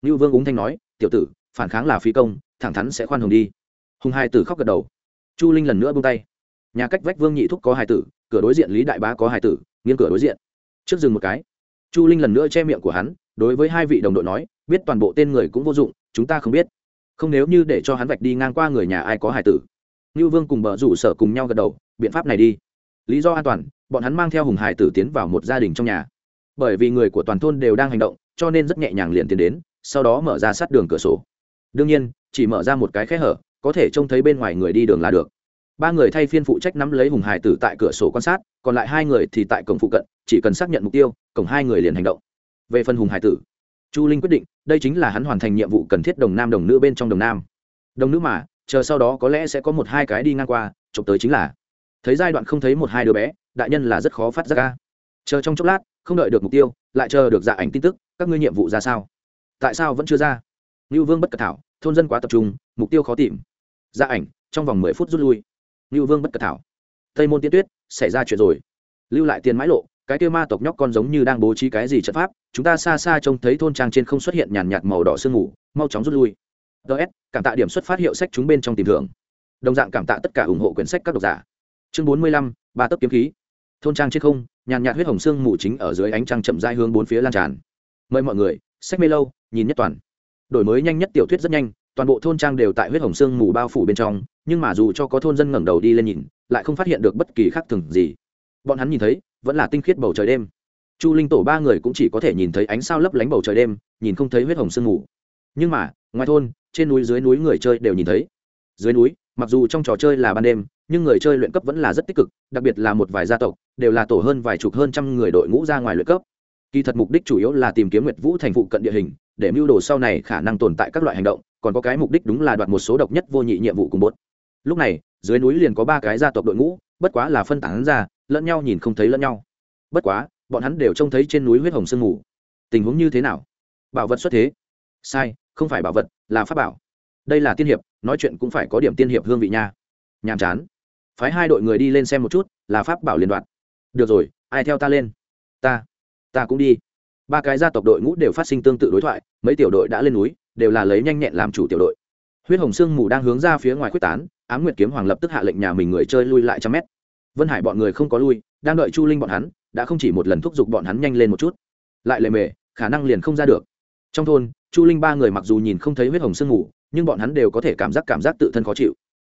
Như vương úng thanh nói, tiểu tử, phản kháng là phi công, thẳng thắn sẽ khoan hồng đi. Hùng hải tử khóc gật đầu. Chu linh lần nữa bông tay nhà cách vách vương nhị thúc có hai tử, cửa đối diện lý đại bá có hai tử, nghiêng cửa đối diện. Trước dừng một cái. Chu linh lần nữa che miệng của hắn, đối với hai vị đồng đội nói, biết toàn bộ tên người cũng vô dụng, chúng ta không biết. Không nếu như để cho hắn vạch đi ngang qua người nhà ai có hải tử. Như vương cùng bờ rủ sở cùng nhau gật đầu, biện pháp này đi. Lý do an toàn, bọn hắn mang theo hùng hải tử tiến vào một gia đình trong nhà. Bởi vì người của toàn thôn đều đang hành động, cho nên rất nhẹ nhàng liền tiến đến, sau đó mở ra sát đường cửa sổ. Đương nhiên, chỉ mở ra một cái khe hở, có thể trông thấy bên ngoài người đi đường là được ba người thay phiên phụ trách nắm lấy hùng hải tử tại cửa sổ quan sát, còn lại hai người thì tại cổng phụ cận, chỉ cần xác nhận mục tiêu, cổng hai người liền hành động. Về phần hùng hải tử, chu linh quyết định, đây chính là hắn hoàn thành nhiệm vụ cần thiết đồng nam đồng nữ bên trong đồng nam. Đồng nữ mà, chờ sau đó có lẽ sẽ có một hai cái đi ngang qua, chụp tới chính là. Thấy giai đoạn không thấy một hai đứa bé, đại nhân là rất khó phát ra ca chờ trong chốc lát, không đợi được mục tiêu, lại chờ được dạ ảnh tin tức, các ngươi nhiệm vụ ra sao? Tại sao vẫn chưa ra? Ngưu vương bất cẩn thảo, thôn dân quá tập trung, mục tiêu khó tìm. Dạ ảnh, trong vòng mười phút rút lui ngưu vương bất cật thảo. Tây môn tiên tuyết, xảy ra chuyện rồi. Lưu lại tiền mãi lộ, cái kia ma tộc nhóc con giống như đang bố trí cái gì trận pháp, chúng ta xa xa trông thấy thôn trang trên không xuất hiện nhàn nhạt màu đỏ sương mù, mau chóng rút lui. Ts cảm tạ điểm xuất phát hiệu sách chúng bên trong tìm thưởng. Đồng dạng cảm tạ tất cả ủng hộ quyển sách các độc giả. Chương bốn mươi lăm, ba tấc kiếm khí. Thôn trang trên không, nhàn nhạt huyết hồng sương mù chính ở dưới ánh trăng chậm dai hướng bốn phía lan tràn. Mời mọi người, sách mê lâu, nhìn nhất toàn. Đổi mới nhanh nhất tiểu thuyết rất nhanh, toàn bộ thôn trang đều tại huyết hồng sương mù bao phủ bên trong nhưng mà dù cho có thôn dân ngẩng đầu đi lên nhìn, lại không phát hiện được bất kỳ khác thường gì. Bọn hắn nhìn thấy, vẫn là tinh khiết bầu trời đêm. Chu linh tổ ba người cũng chỉ có thể nhìn thấy ánh sao lấp lánh bầu trời đêm, nhìn không thấy huyết hồng sương mù. Nhưng mà, ngoài thôn, trên núi dưới núi người chơi đều nhìn thấy. Dưới núi, mặc dù trong trò chơi là ban đêm, nhưng người chơi luyện cấp vẫn là rất tích cực, đặc biệt là một vài gia tộc, đều là tổ hơn vài chục hơn trăm người đội ngũ ra ngoài luyện cấp. Kỳ thật mục đích chủ yếu là tìm kiếm nguyệt vũ thành phụ cận địa hình, để mưu đồ sau này khả năng tồn tại các loại hành động, còn có cái mục đích đúng là đoạt một số độc nhất vô nhị nhiệm vụ cùng bốt lúc này, dưới núi liền có ba cái gia tộc đội ngũ, bất quá là phân tán ra, lẫn nhau nhìn không thấy lẫn nhau. Bất quá, bọn hắn đều trông thấy trên núi huyết hồng sương mù. Tình huống như thế nào? Bảo vật xuất thế. Sai, không phải bảo vật, là pháp bảo. Đây là tiên hiệp, nói chuyện cũng phải có điểm tiên hiệp hương vị nha. Nhàm chán. Phái hai đội người đi lên xem một chút, là pháp bảo liên đoạn. Được rồi, ai theo ta lên? Ta. Ta cũng đi. Ba cái gia tộc đội ngũ đều phát sinh tương tự đối thoại, mấy tiểu đội đã lên núi, đều là lấy nhanh nhẹn làm chủ tiểu đội. Huyết hồng sương mù đang hướng ra phía ngoài quyết tán ám nguyệt kiếm hoàng lập tức hạ lệnh nhà mình người chơi lui lại trăm mét. Vân hải bọn người không có lui, đang đợi chu linh bọn hắn, đã không chỉ một lần thúc giục bọn hắn nhanh lên một chút. Lại lệ mề, khả năng liền không ra được. Trong thôn, chu linh ba người mặc dù nhìn không thấy huyết hồng sương mù, nhưng bọn hắn đều có thể cảm giác cảm giác tự thân khó chịu.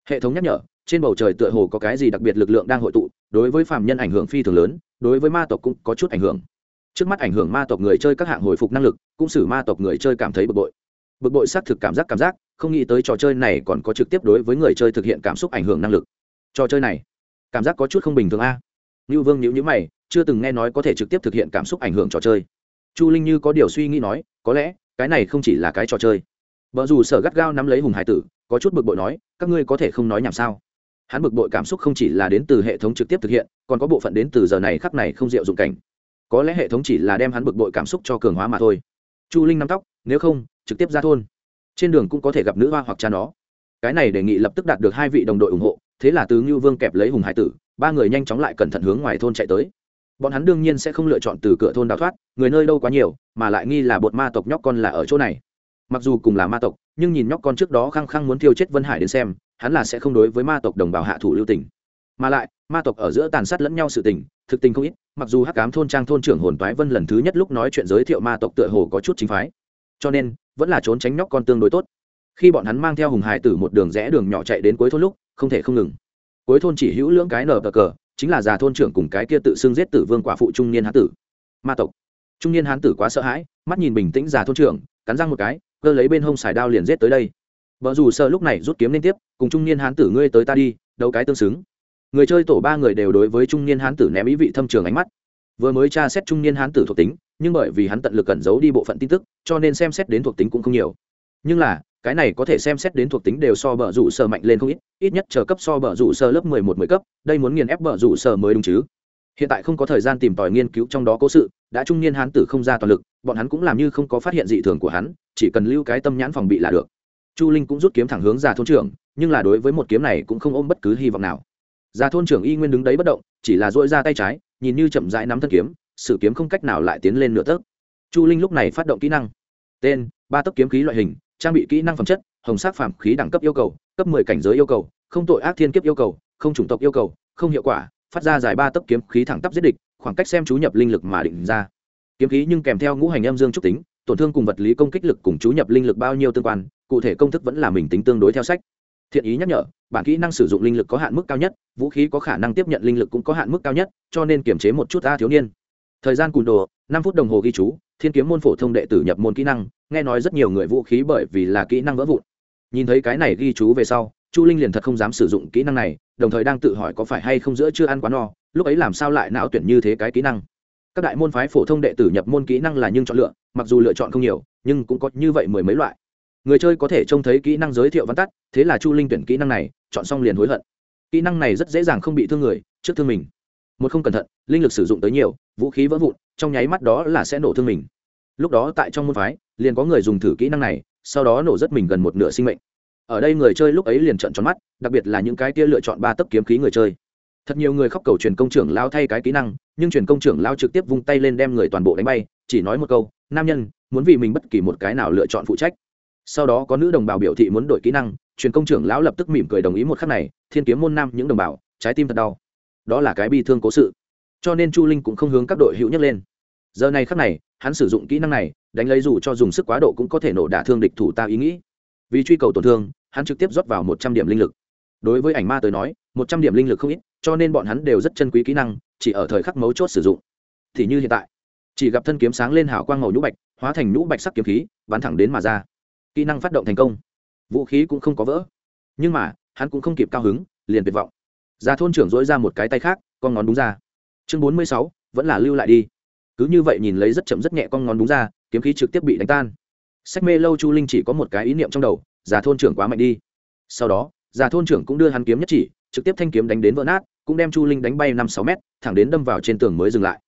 Hệ thống nhắc nhở, trên bầu trời tựa hồ có cái gì đặc biệt lực lượng đang hội tụ, đối với phạm nhân ảnh hưởng phi thường lớn, đối với ma tộc cũng có chút ảnh hưởng. Trước mắt ảnh hưởng ma tộc người chơi các hạng hồi phục năng lực, cũng xử ma tộc người chơi cảm thấy bực bội. Bực bội xác thực cảm giác cảm giác không nghĩ tới trò chơi này còn có trực tiếp đối với người chơi thực hiện cảm xúc ảnh hưởng năng lực. Trò chơi này, cảm giác có chút không bình thường a. À? như vương nhữ nhữ mày, chưa từng nghe nói có thể trực tiếp thực hiện cảm xúc ảnh hưởng trò chơi. Chu linh như có điều suy nghĩ nói, có lẽ, cái này không chỉ là cái trò chơi. Vợ dù sở gắt gao nắm lấy hùng hải tử, có chút bực bội nói, các ngươi có thể không nói nhảm sao? Hắn bực bội cảm xúc không chỉ là đến từ hệ thống trực tiếp thực hiện, còn có bộ phận đến từ giờ này khắc này không diệu dụng cảnh. Có lẽ hệ thống chỉ là đem hắn bực bội cảm xúc cho cường hóa mà thôi. Chu linh nắm tóc, nếu không, trực tiếp ra thôn trên đường cũng có thể gặp nữ hoa hoặc cha nó. Cái này đề nghị lập tức đạt được hai vị đồng đội ủng hộ, thế là tứ ngưu vương kẹp lấy hùng hải tử, ba người nhanh chóng lại cẩn thận hướng ngoài thôn chạy tới. Bọn hắn đương nhiên sẽ không lựa chọn từ cửa thôn đào thoát, người nơi đâu quá nhiều, mà lại nghi là bột ma tộc nhóc con là ở chỗ này. Mặc dù cùng là ma tộc, nhưng nhìn nhóc con trước đó khăng khăng muốn tiêu chết vân hải đến xem, hắn là sẽ không đối với ma tộc đồng bào hạ thủ lưu tình. Mà lại, ma tộc ở giữa tàn sát lẫn nhau sự tình, thực tình không ít, mặc dù hắc cám thôn trang thôn trưởng hồn toái vân lần thứ nhất lúc nói chuyện giới thiệu ma tộc tựa hồ có chút chính phái. Cho nên vẫn là trốn tránh nhóc con tương đối tốt. Khi bọn hắn mang theo hùng hải tử một đường rẽ đường nhỏ chạy đến cuối thôn lúc, không thể không ngừng. Cuối thôn chỉ hữu lưỡng cái nở bờ cờ, chính là già thôn trưởng cùng cái kia tự xưng giết tử vương quả phụ trung niên hán tử. Ma tộc. Trung niên hán tử quá sợ hãi, mắt nhìn bình tĩnh già thôn trưởng, cắn răng một cái, cơ lấy bên hông xài đao liền giết tới đây. Vợ dù sợ lúc này rút kiếm liên tiếp, cùng trung niên hán tử ngươi tới ta đi, đấu cái tương xứng. Người chơi tổ ba người đều đối với trung niên hán tử ném ý vị thâm trường ánh mắt. Vừa mới tra xét trung niên hán tử thuộc tính nhưng bởi vì hắn tận lực cẩn giấu đi bộ phận tin tức, cho nên xem xét đến thuộc tính cũng không nhiều. Nhưng là, cái này có thể xem xét đến thuộc tính đều so bờ rủ sơ mạnh lên không ít ít nhất chờ cấp so bờ rủ sơ lớp mười một mười cấp, đây muốn nghiền ép bờ rủ sơ mới đúng chứ. Hiện tại không có thời gian tìm tòi nghiên cứu trong đó cố sự, đã trung niên hán tử không ra toàn lực, bọn hắn cũng làm như không có phát hiện dị thường của hắn, chỉ cần lưu cái tâm nhãn phòng bị là được. Chu linh cũng rút kiếm thẳng hướng già thôn trưởng, nhưng là đối với một kiếm này cũng không ôm bất cứ hy vọng nào. Già thôn trưởng y nguyên đứng đấy bất động, chỉ là dỗi ra tay trái, nhìn như chậm rãi nắm thân kiếm sử kiếm không cách nào lại tiến lên nửa tấc. Chu linh lúc này phát động kỹ năng. Tên, ba tấc kiếm khí loại hình, trang bị kỹ năng phẩm chất, hồng sắc phạm khí đẳng cấp yêu cầu, cấp mười cảnh giới yêu cầu, không tội ác thiên kiếp yêu cầu, không chủng tộc yêu cầu, không hiệu quả, phát ra dài ba tấc kiếm khí thẳng tắp giết địch, khoảng cách xem chú nhập linh lực mà định ra. Kiếm khí nhưng kèm theo ngũ hành âm dương trúc tính, tổn thương cùng vật lý công kích lực cùng chú nhập linh lực bao nhiêu tương quan, cụ thể công thức vẫn là mình tính tương đối theo sách. Thiện ý nhắc nhở, bản kỹ năng sử dụng linh lực có hạn mức cao nhất, vũ khí có khả năng tiếp nhận linh lực cũng có hạn mức cao nhất, cho nên kiểm chế một chút a thiếu niên thời gian cùn đồ, năm phút đồng hồ ghi chú, thiên kiếm môn phổ thông đệ tử nhập môn kỹ năng, nghe nói rất nhiều người vũ khí bởi vì là kỹ năng vỡ vụn. Nhìn thấy cái này ghi chú về sau, chu linh liền thật không dám sử dụng kỹ năng này, đồng thời đang tự hỏi có phải hay không giữa chưa ăn quá no, lúc ấy làm sao lại não tuyển như thế cái kỹ năng. Các đại môn phái phổ thông đệ tử nhập môn kỹ năng là nhưng chọn lựa, mặc dù lựa chọn không nhiều, nhưng cũng có như vậy mười mấy loại. Người chơi có thể trông thấy kỹ năng giới thiệu văn tắt, thế là chu linh tuyển kỹ năng này, chọn xong liền hối hận. Kỹ năng này rất dễ dàng không bị thương người, trước thương mình một không cẩn thận, linh lực sử dụng tới nhiều, vũ khí vỡ vụn, trong nháy mắt đó là sẽ nổ thương mình. Lúc đó tại trong môn phái, liền có người dùng thử kỹ năng này, sau đó nổ rất mình gần một nửa sinh mệnh. Ở đây người chơi lúc ấy liền trận tròn mắt, đặc biệt là những cái kia lựa chọn ba tấc kiếm khí người chơi. Thật nhiều người khóc cầu truyền công trưởng lao thay cái kỹ năng, nhưng truyền công trưởng lao trực tiếp vung tay lên đem người toàn bộ đánh bay, chỉ nói một câu, nam nhân, muốn vì mình bất kỳ một cái nào lựa chọn phụ trách. Sau đó có nữ đồng bào biểu thị muốn đổi kỹ năng, truyền công trưởng lão lập tức mỉm cười đồng ý một khắc này, thiên kiếm môn nam, những đồng bào, trái tim thật đau đó là cái bi thương cố sự. Cho nên chu linh cũng không hướng các đội hữu nhấc lên. Giờ này khắc này, hắn sử dụng kỹ năng này, đánh lấy dù cho dùng sức quá độ cũng có thể nổ đả thương địch thủ ta ý nghĩ. Vì truy cầu tổn thương, hắn trực tiếp rót vào một trăm điểm linh lực. Đối với ảnh ma tới nói, một trăm điểm linh lực không ít, cho nên bọn hắn đều rất chân quý kỹ năng, chỉ ở thời khắc mấu chốt sử dụng. Thì như hiện tại, chỉ gặp thân kiếm sáng lên hào quang màu nhũ bạch, hóa thành nhũ bạch sắc kiếm khí, bắn thẳng đến mà ra. Kỹ năng phát động thành công. Vũ khí cũng không có vỡ. Nhưng mà, hắn cũng không kịp cao hứng, liền tuyệt vọng già thôn trưởng dỗi ra một cái tay khác, con ngón đúng ra. Chương bốn mươi sáu, vẫn là lưu lại đi. Cứ như vậy nhìn lấy rất chậm rất nhẹ con ngón đúng ra, kiếm khí trực tiếp bị đánh tan. Sách mê lâu chu linh chỉ có một cái ý niệm trong đầu, già thôn trưởng quá mạnh đi. Sau đó, già thôn trưởng cũng đưa hắn kiếm nhất chỉ, trực tiếp thanh kiếm đánh đến vỡ nát, cũng đem chu linh đánh bay năm sáu mét, thẳng đến đâm vào trên tường mới dừng lại.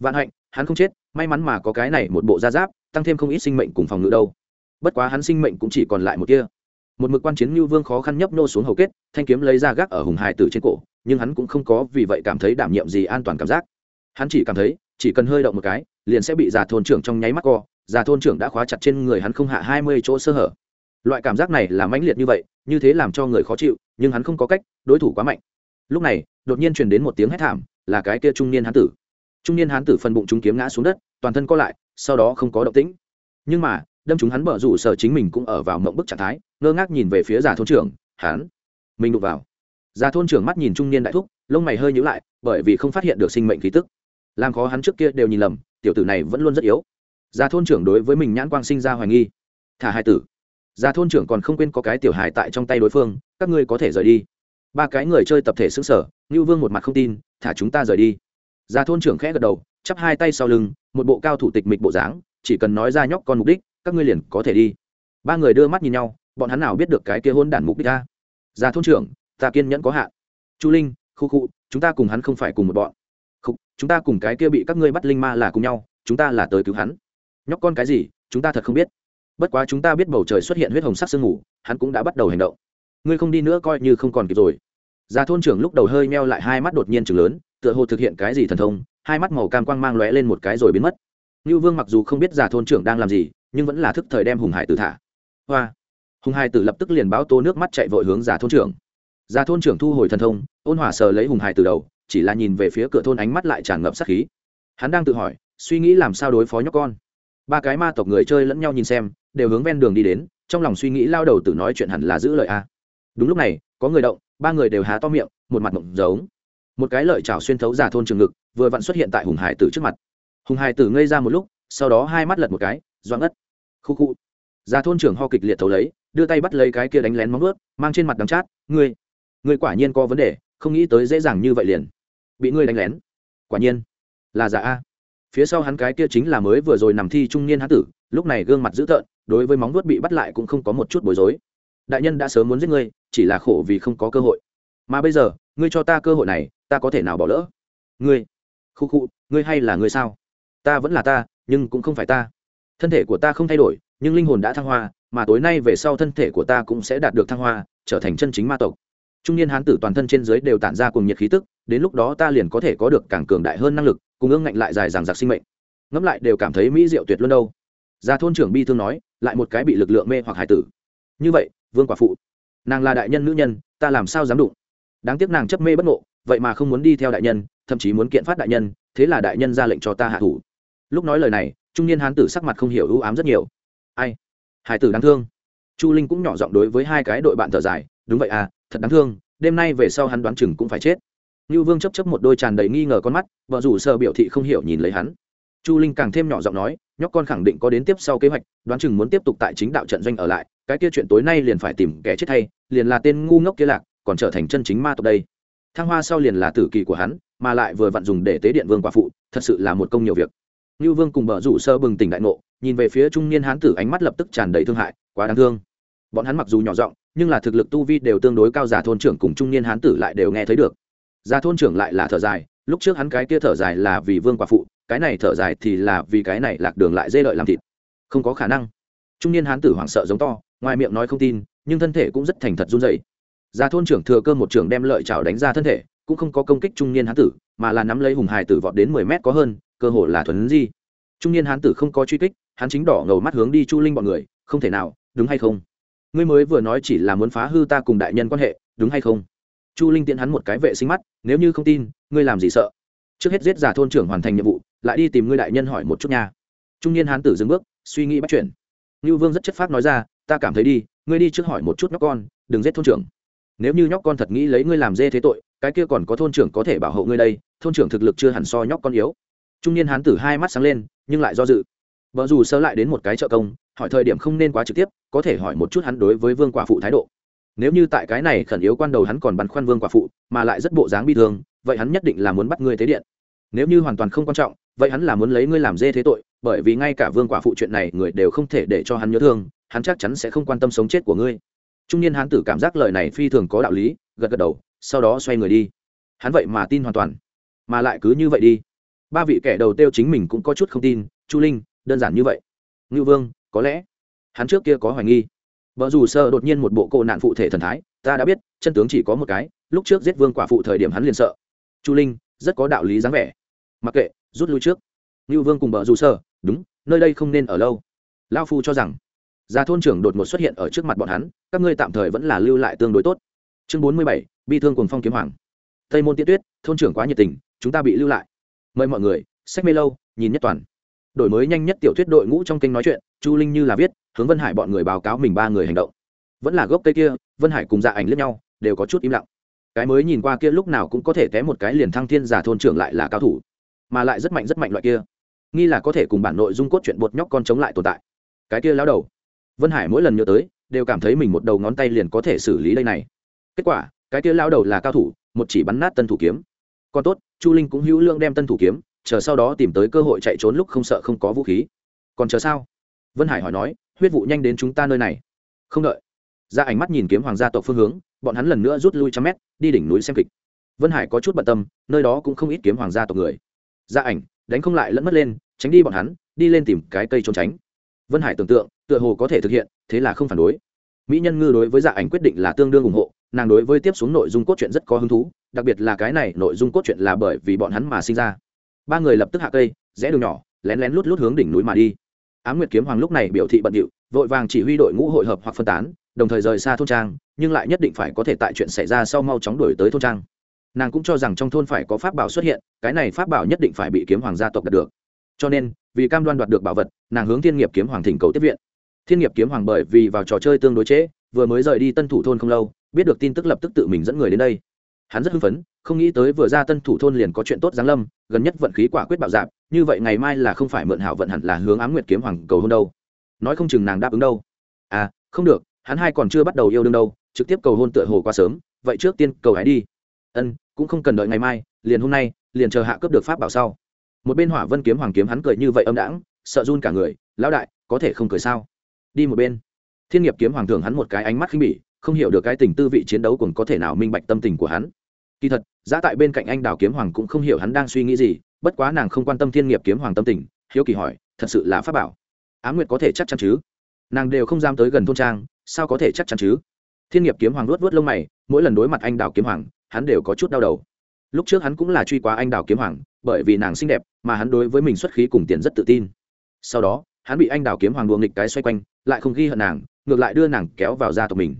Vạn hạnh, hắn không chết, may mắn mà có cái này một bộ da giáp, tăng thêm không ít sinh mệnh cùng phòng ngự đâu. Bất quá hắn sinh mệnh cũng chỉ còn lại một kia một mực quan chiến như vương khó khăn nhấp nô xuống hầu kết, thanh kiếm lấy ra gác ở hùng hải tử trên cổ, nhưng hắn cũng không có vì vậy cảm thấy đảm nhiệm gì an toàn cảm giác. Hắn chỉ cảm thấy, chỉ cần hơi động một cái, liền sẽ bị già thôn trưởng trong nháy mắt co, già thôn trưởng đã khóa chặt trên người hắn không hạ hai mươi chỗ sơ hở. Loại cảm giác này là mãnh liệt như vậy, như thế làm cho người khó chịu, nhưng hắn không có cách, đối thủ quá mạnh. Lúc này, đột nhiên truyền đến một tiếng hét thảm, là cái kia trung niên hán tử. Trung niên hán tử phần bụng chúng kiếm ngã xuống đất, toàn thân co lại, sau đó không có động tĩnh. Nhưng mà đâm chúng hắn bở rủ sở chính mình cũng ở vào mộng bức trạng thái, ngơ ngác nhìn về phía già thôn trưởng, hắn, mình đụng vào. Già thôn trưởng mắt nhìn trung niên đại thúc, lông mày hơi nhữ lại, bởi vì không phát hiện được sinh mệnh khí tức. Làm khó hắn trước kia đều nhìn lầm, tiểu tử này vẫn luôn rất yếu. Già thôn trưởng đối với mình nhãn quang sinh ra hoài nghi. Thả hai tử. Già thôn trưởng còn không quên có cái tiểu hài tại trong tay đối phương, các ngươi có thể rời đi. Ba cái người chơi tập thể xứng sở ngưu vương một mặt không tin, thả chúng ta rời đi. Già thôn trưởng khẽ gật đầu, chắp hai tay sau lưng, một bộ cao thủ tịch mịch bộ dáng, chỉ cần nói ra nhóc con mục đích các ngươi liền có thể đi. Ba người đưa mắt nhìn nhau, bọn hắn nào biết được cái kia hôn đản mục đích ta? Già thôn trưởng, ta kiên nhẫn có hạn. Chu linh, khu khu, chúng ta cùng hắn không phải cùng một bọn. Không chúng ta cùng cái kia bị các ngươi bắt linh ma là cùng nhau, chúng ta là tới cứu hắn. Nhóc con cái gì, chúng ta thật không biết. Bất quá chúng ta biết bầu trời xuất hiện huyết hồng sắc sương mù, hắn cũng đã bắt đầu hành động. Ngươi không đi nữa coi như không còn kịp rồi. Già thôn trưởng lúc đầu hơi meo lại hai mắt đột nhiên chừng lớn, tựa hồ thực hiện cái gì thần thông, hai mắt màu cam quang mang lóe lên một cái rồi biến mất. Nưu vương mặc dù không biết già thôn trưởng đang làm gì, nhưng vẫn là thức thời đem hùng hải tử thả. Hoa! Hùng hải tử lập tức liền báo tô nước mắt chạy vội hướng già thôn trưởng. Già thôn trưởng thu hồi thần thông, ôn hòa sờ lấy hùng hải tử đầu, chỉ là nhìn về phía cửa thôn ánh mắt lại tràn ngập sát khí. Hắn đang tự hỏi, suy nghĩ làm sao đối phó nhóc con. Ba cái ma tộc người chơi lẫn nhau nhìn xem, đều hướng ven đường đi đến, trong lòng suy nghĩ lao đầu tự nói chuyện hẳn là giữ lời a. Đúng lúc này, có người động, ba người đều há to miệng, một mặt mộng giống. Một cái lợi chảo xuyên thấu giả thôn trường ngực, vừa vặn xuất hiện tại hùng hải tử trước mặt hùng hải tử ngây ra một lúc, sau đó hai mắt lật một cái, doãn ất. Khu khu. Già thôn trưởng ho kịch liệt thấu lấy, đưa tay bắt lấy cái kia đánh lén móng ướt mang trên mặt đắng chát, ngươi ngươi quả nhiên có vấn đề, không nghĩ tới dễ dàng như vậy liền. Bị ngươi đánh lén? Quả nhiên. Là giả a. Phía sau hắn cái kia chính là mới vừa rồi nằm thi trung niên hán tử, lúc này gương mặt dữ tợn, đối với móng vuốt bị bắt lại cũng không có một chút bối rối. Đại nhân đã sớm muốn giết ngươi, chỉ là khổ vì không có cơ hội. Mà bây giờ, ngươi cho ta cơ hội này, ta có thể nào bỏ lỡ? Ngươi. Khu khu, ngươi hay là ngươi sao? Ta vẫn là ta, nhưng cũng không phải ta. Thân thể của ta không thay đổi, nhưng linh hồn đã thăng hoa, mà tối nay về sau thân thể của ta cũng sẽ đạt được thăng hoa, trở thành chân chính ma tộc. Trung niên hán tử toàn thân trên dưới đều tản ra cùng nhiệt khí tức, đến lúc đó ta liền có thể có được càng cường đại hơn năng lực, cùng ương ngạnh lại dài dằng dặc sinh mệnh. Ngẫm lại đều cảm thấy mỹ diệu tuyệt luôn đâu. Gia thôn trưởng bi thương nói, lại một cái bị lực lượng mê hoặc hải tử. Như vậy, vương quả phụ, nàng là đại nhân nữ nhân, ta làm sao dám đụng? Đáng tiếc nàng chấp mê bất ngộ, vậy mà không muốn đi theo đại nhân, thậm chí muốn kiện phát đại nhân, thế là đại nhân ra lệnh cho ta hạ thủ lúc nói lời này, trung niên hán tử sắc mặt không hiểu ưu ám rất nhiều. Ai? Hải tử đáng thương. Chu linh cũng nhỏ giọng đối với hai cái đội bạn thở dài, đúng vậy à thật đáng thương, đêm nay về sau hắn đoán chừng cũng phải chết. Như vương chấp chấp một đôi tràn đầy nghi ngờ con mắt, vợ rủ sơ biểu thị không hiểu nhìn lấy hắn. Chu linh càng thêm nhỏ giọng nói, nhóc con khẳng định có đến tiếp sau kế hoạch, đoán chừng muốn tiếp tục tại chính đạo trận doanh ở lại, cái kia chuyện tối nay liền phải tìm kẻ chết thay, liền là tên ngu ngốc kia lạc, còn trở thành chân chính ma tộc đây. Thăng hoa sau liền là tử kỳ của hắn, mà lại vừa vặn dùng để tế điện vương quả phụ, thật sự là một công nhiều việc. Nưu vương cùng bờ rủ sơ bừng tỉnh đại ngộ, nhìn về phía trung niên hán tử ánh mắt lập tức tràn đầy thương hại, quá đáng thương. Bọn hắn mặc dù nhỏ giọng, nhưng là thực lực tu vi đều tương đối cao, giả thôn trưởng cùng trung niên hán tử lại đều nghe thấy được. Gia thôn trưởng lại là thở dài, lúc trước hắn cái kia thở dài là vì vương quả phụ, cái này thở dài thì là vì cái này lạc đường lại dê lợi làm thịt. Không có khả năng. Trung niên hán tử hoảng sợ giống to, ngoài miệng nói không tin, nhưng thân thể cũng rất thành thật run rẩy. Gia thôn trưởng thừa cơ một trưởng đem lợi chảo đánh ra thân thể, cũng không có công kích trung niên hán tử, mà là nắm lấy hùng hài tử vọt đến mười mét có hơn cơ hội là thuấn di. Trung niên hán tử không có truy kích, hắn chính đỏ ngầu mắt hướng đi chu linh bọn người, không thể nào, đúng hay không? Ngươi mới vừa nói chỉ là muốn phá hư ta cùng đại nhân quan hệ, đúng hay không? Chu linh tiễn hắn một cái vệ sinh mắt, nếu như không tin, ngươi làm gì sợ? Trước hết giết giả thôn trưởng hoàn thành nhiệm vụ, lại đi tìm ngươi đại nhân hỏi một chút nha. Trung niên hán tử dừng bước, suy nghĩ bắt chuyển ngưu vương rất chất phác nói ra, ta cảm thấy đi, ngươi đi trước hỏi một chút nhóc con, đừng giết thôn trưởng. Nếu như nhóc con thật nghĩ lấy ngươi làm dê thế tội, cái kia còn có thôn trưởng có thể bảo hộ ngươi đây, thôn trưởng thực lực chưa hẳn so nhóc con yếu trung niên hán tử hai mắt sáng lên, nhưng lại do dự. Vợ dù sơ lại đến một cái trợ công, hỏi thời điểm không nên quá trực tiếp, có thể hỏi một chút hắn đối với vương quả phụ thái độ. Nếu như tại cái này khẩn yếu quan đầu hắn còn băn khoăn vương quả phụ, mà lại rất bộ dáng bi thương, vậy hắn nhất định là muốn bắt ngươi tế điện. Nếu như hoàn toàn không quan trọng, vậy hắn là muốn lấy ngươi làm dê thế tội, bởi vì ngay cả vương quả phụ chuyện này người đều không thể để cho hắn nhớ thương, hắn chắc chắn sẽ không quan tâm sống chết của ngươi. Trung niên hán tử cảm giác lời này phi thường có đạo lý, gật gật đầu, sau đó xoay người đi. Hắn vậy mà tin hoàn toàn, mà lại cứ như vậy đi ba vị kẻ đầu tiêu chính mình cũng có chút không tin, chu linh, đơn giản như vậy. Ngưu vương, có lẽ hắn trước kia có hoài nghi. Vợ dù sơ đột nhiên một bộ cộ nạn phụ thể thần thái, ta đã biết, chân tướng chỉ có một cái, lúc trước giết vương quả phụ thời điểm hắn liền sợ. Chu linh, rất có đạo lý dáng vẻ. Mặc kệ, rút lui trước. Ngưu vương cùng vợ dù sơ, đúng, nơi đây không nên ở lâu. Lao phu cho rằng già thôn trưởng đột ngột xuất hiện ở trước mặt bọn hắn, các ngươi tạm thời vẫn là lưu lại tương đối tốt. Chương bốn mươi bảy, bi thương cùng phong kiếm hoàng. Tây môn tiết tuyết, thôn trưởng quá nhiệt tình, chúng ta bị lưu lại mời mọi người, sách mê lâu, nhìn nhất toàn. Đổi mới nhanh nhất tiểu thuyết đội ngũ trong kênh nói chuyện, chu linh như là viết, hướng vân hải bọn người báo cáo mình ba người hành động. Vẫn là gốc cây kia, vân hải cùng dạ ảnh lẫn nhau, đều có chút im lặng. Cái mới nhìn qua kia lúc nào cũng có thể té một cái liền thăng thiên giả thôn trưởng lại là cao thủ, mà lại rất mạnh rất mạnh loại kia. Nghi là có thể cùng bản nội dung cốt chuyện bột nhóc con chống lại tồn tại. Cái kia lao đầu. Vân hải mỗi lần nhớ tới, đều cảm thấy mình một đầu ngón tay liền có thể xử lý đây này. Kết quả, cái kia lao đầu là cao thủ, một chỉ bắn nát tân thủ kiếm. Còn tốt chu linh cũng hữu lương đem tân thủ kiếm, chờ sau đó tìm tới cơ hội chạy trốn lúc không sợ không có vũ khí. Còn chờ sao? Vân hải hỏi nói, huyết vụ nhanh đến chúng ta nơi này. Không đợi. Ra Ánh mắt nhìn kiếm hoàng gia tộc phương hướng, bọn hắn lần nữa rút lui trăm mét, đi đỉnh núi xem kịch. Vân hải có chút bận tâm, nơi đó cũng không ít kiếm hoàng gia tộc người. Gia ảnh, đánh không lại lẫn mất lên, tránh đi bọn hắn, đi lên tìm cái cây trốn tránh. Vân hải tưởng tượng, tựa hồ có thể thực hiện, thế là không phản đối. Mỹ nhân ngư đối với dạ ảnh quyết định là tương đương ủng hộ nàng đối với tiếp xuống nội dung cốt truyện rất có hứng thú đặc biệt là cái này nội dung cốt truyện là bởi vì bọn hắn mà sinh ra. Ba người lập tức hạ cây rẽ đường nhỏ lén lén lút lút hướng đỉnh núi mà đi. Á m nguyệt kiếm hoàng lúc này biểu thị bận điệu vội vàng chỉ huy đội ngũ hội hợp hoặc phân tán đồng thời rời xa thôn trang nhưng lại nhất định phải có thể tại chuyện xảy ra sau mau chóng đổi tới thôn trang. Nàng cũng cho rằng trong thôn phải có pháp bảo xuất hiện cái này pháp bảo nhất định phải bị kiếm hoàng gia tộc đạt được. Cho nên vì cam đoan đoạt được bảo vật nàng hướng thiên nghiệp kiếm hoàng thỉnh cầu tiếp viện. Thiên nghiệp kiếm hoàng bởi vì vào trò chơi tương đối chế, vừa mới rời đi tân thủ thôn không lâu biết được tin tức lập tức tự mình dẫn người đến đây. Hắn rất hưng phấn, không nghĩ tới vừa ra tân thủ thôn liền có chuyện tốt giáng lâm, gần nhất vận khí quả quyết bạo dạp như vậy ngày mai là không phải mượn hảo vận hẳn là hướng ám nguyệt kiếm hoàng cầu hôn đâu. Nói không chừng nàng đáp ứng đâu. À không được, hắn hai còn chưa bắt đầu yêu đương đâu, trực tiếp cầu hôn tựa hồ quá sớm, vậy trước tiên cầu hãy đi. Ân, cũng không cần đợi ngày mai, liền hôm nay, liền chờ hạ cướp được pháp bảo sau. Một bên hỏa vân kiếm hoàng kiếm hắn cười như vậy âm đãng, sợ run cả người, lão đại, có thể không cười sao? Đi một bên. Thiên nghiệp kiếm hoàng thường hắn một cái ánh mắt khinh bỉ không hiểu được cái tình tư vị chiến đấu còn có thể nào minh bạch tâm tình của hắn. Kỳ thật, giá tại bên cạnh anh đào kiếm hoàng cũng không hiểu hắn đang suy nghĩ gì, bất quá nàng không quan tâm thiên nghiệp kiếm hoàng tâm tình, hiếu kỳ hỏi, thật sự là pháp bảo? Á nguyệt có thể chắc chắn chứ? Nàng đều không dám tới gần thôn trang, sao có thể chắc chắn chứ? Thiên nghiệp kiếm hoàng luốt vớt lông mày, mỗi lần đối mặt anh đào kiếm hoàng, hắn đều có chút đau đầu. Lúc trước hắn cũng là truy quá anh đào kiếm hoàng, bởi vì nàng xinh đẹp, mà hắn đối với mình xuất khí cùng tiền rất tự tin. Sau đó, hắn bị anh đào kiếm hoàng đùa nghịch cái xoay quanh, lại không ghi hận nàng, ngược lại đưa nàng kéo vào gia tộc mình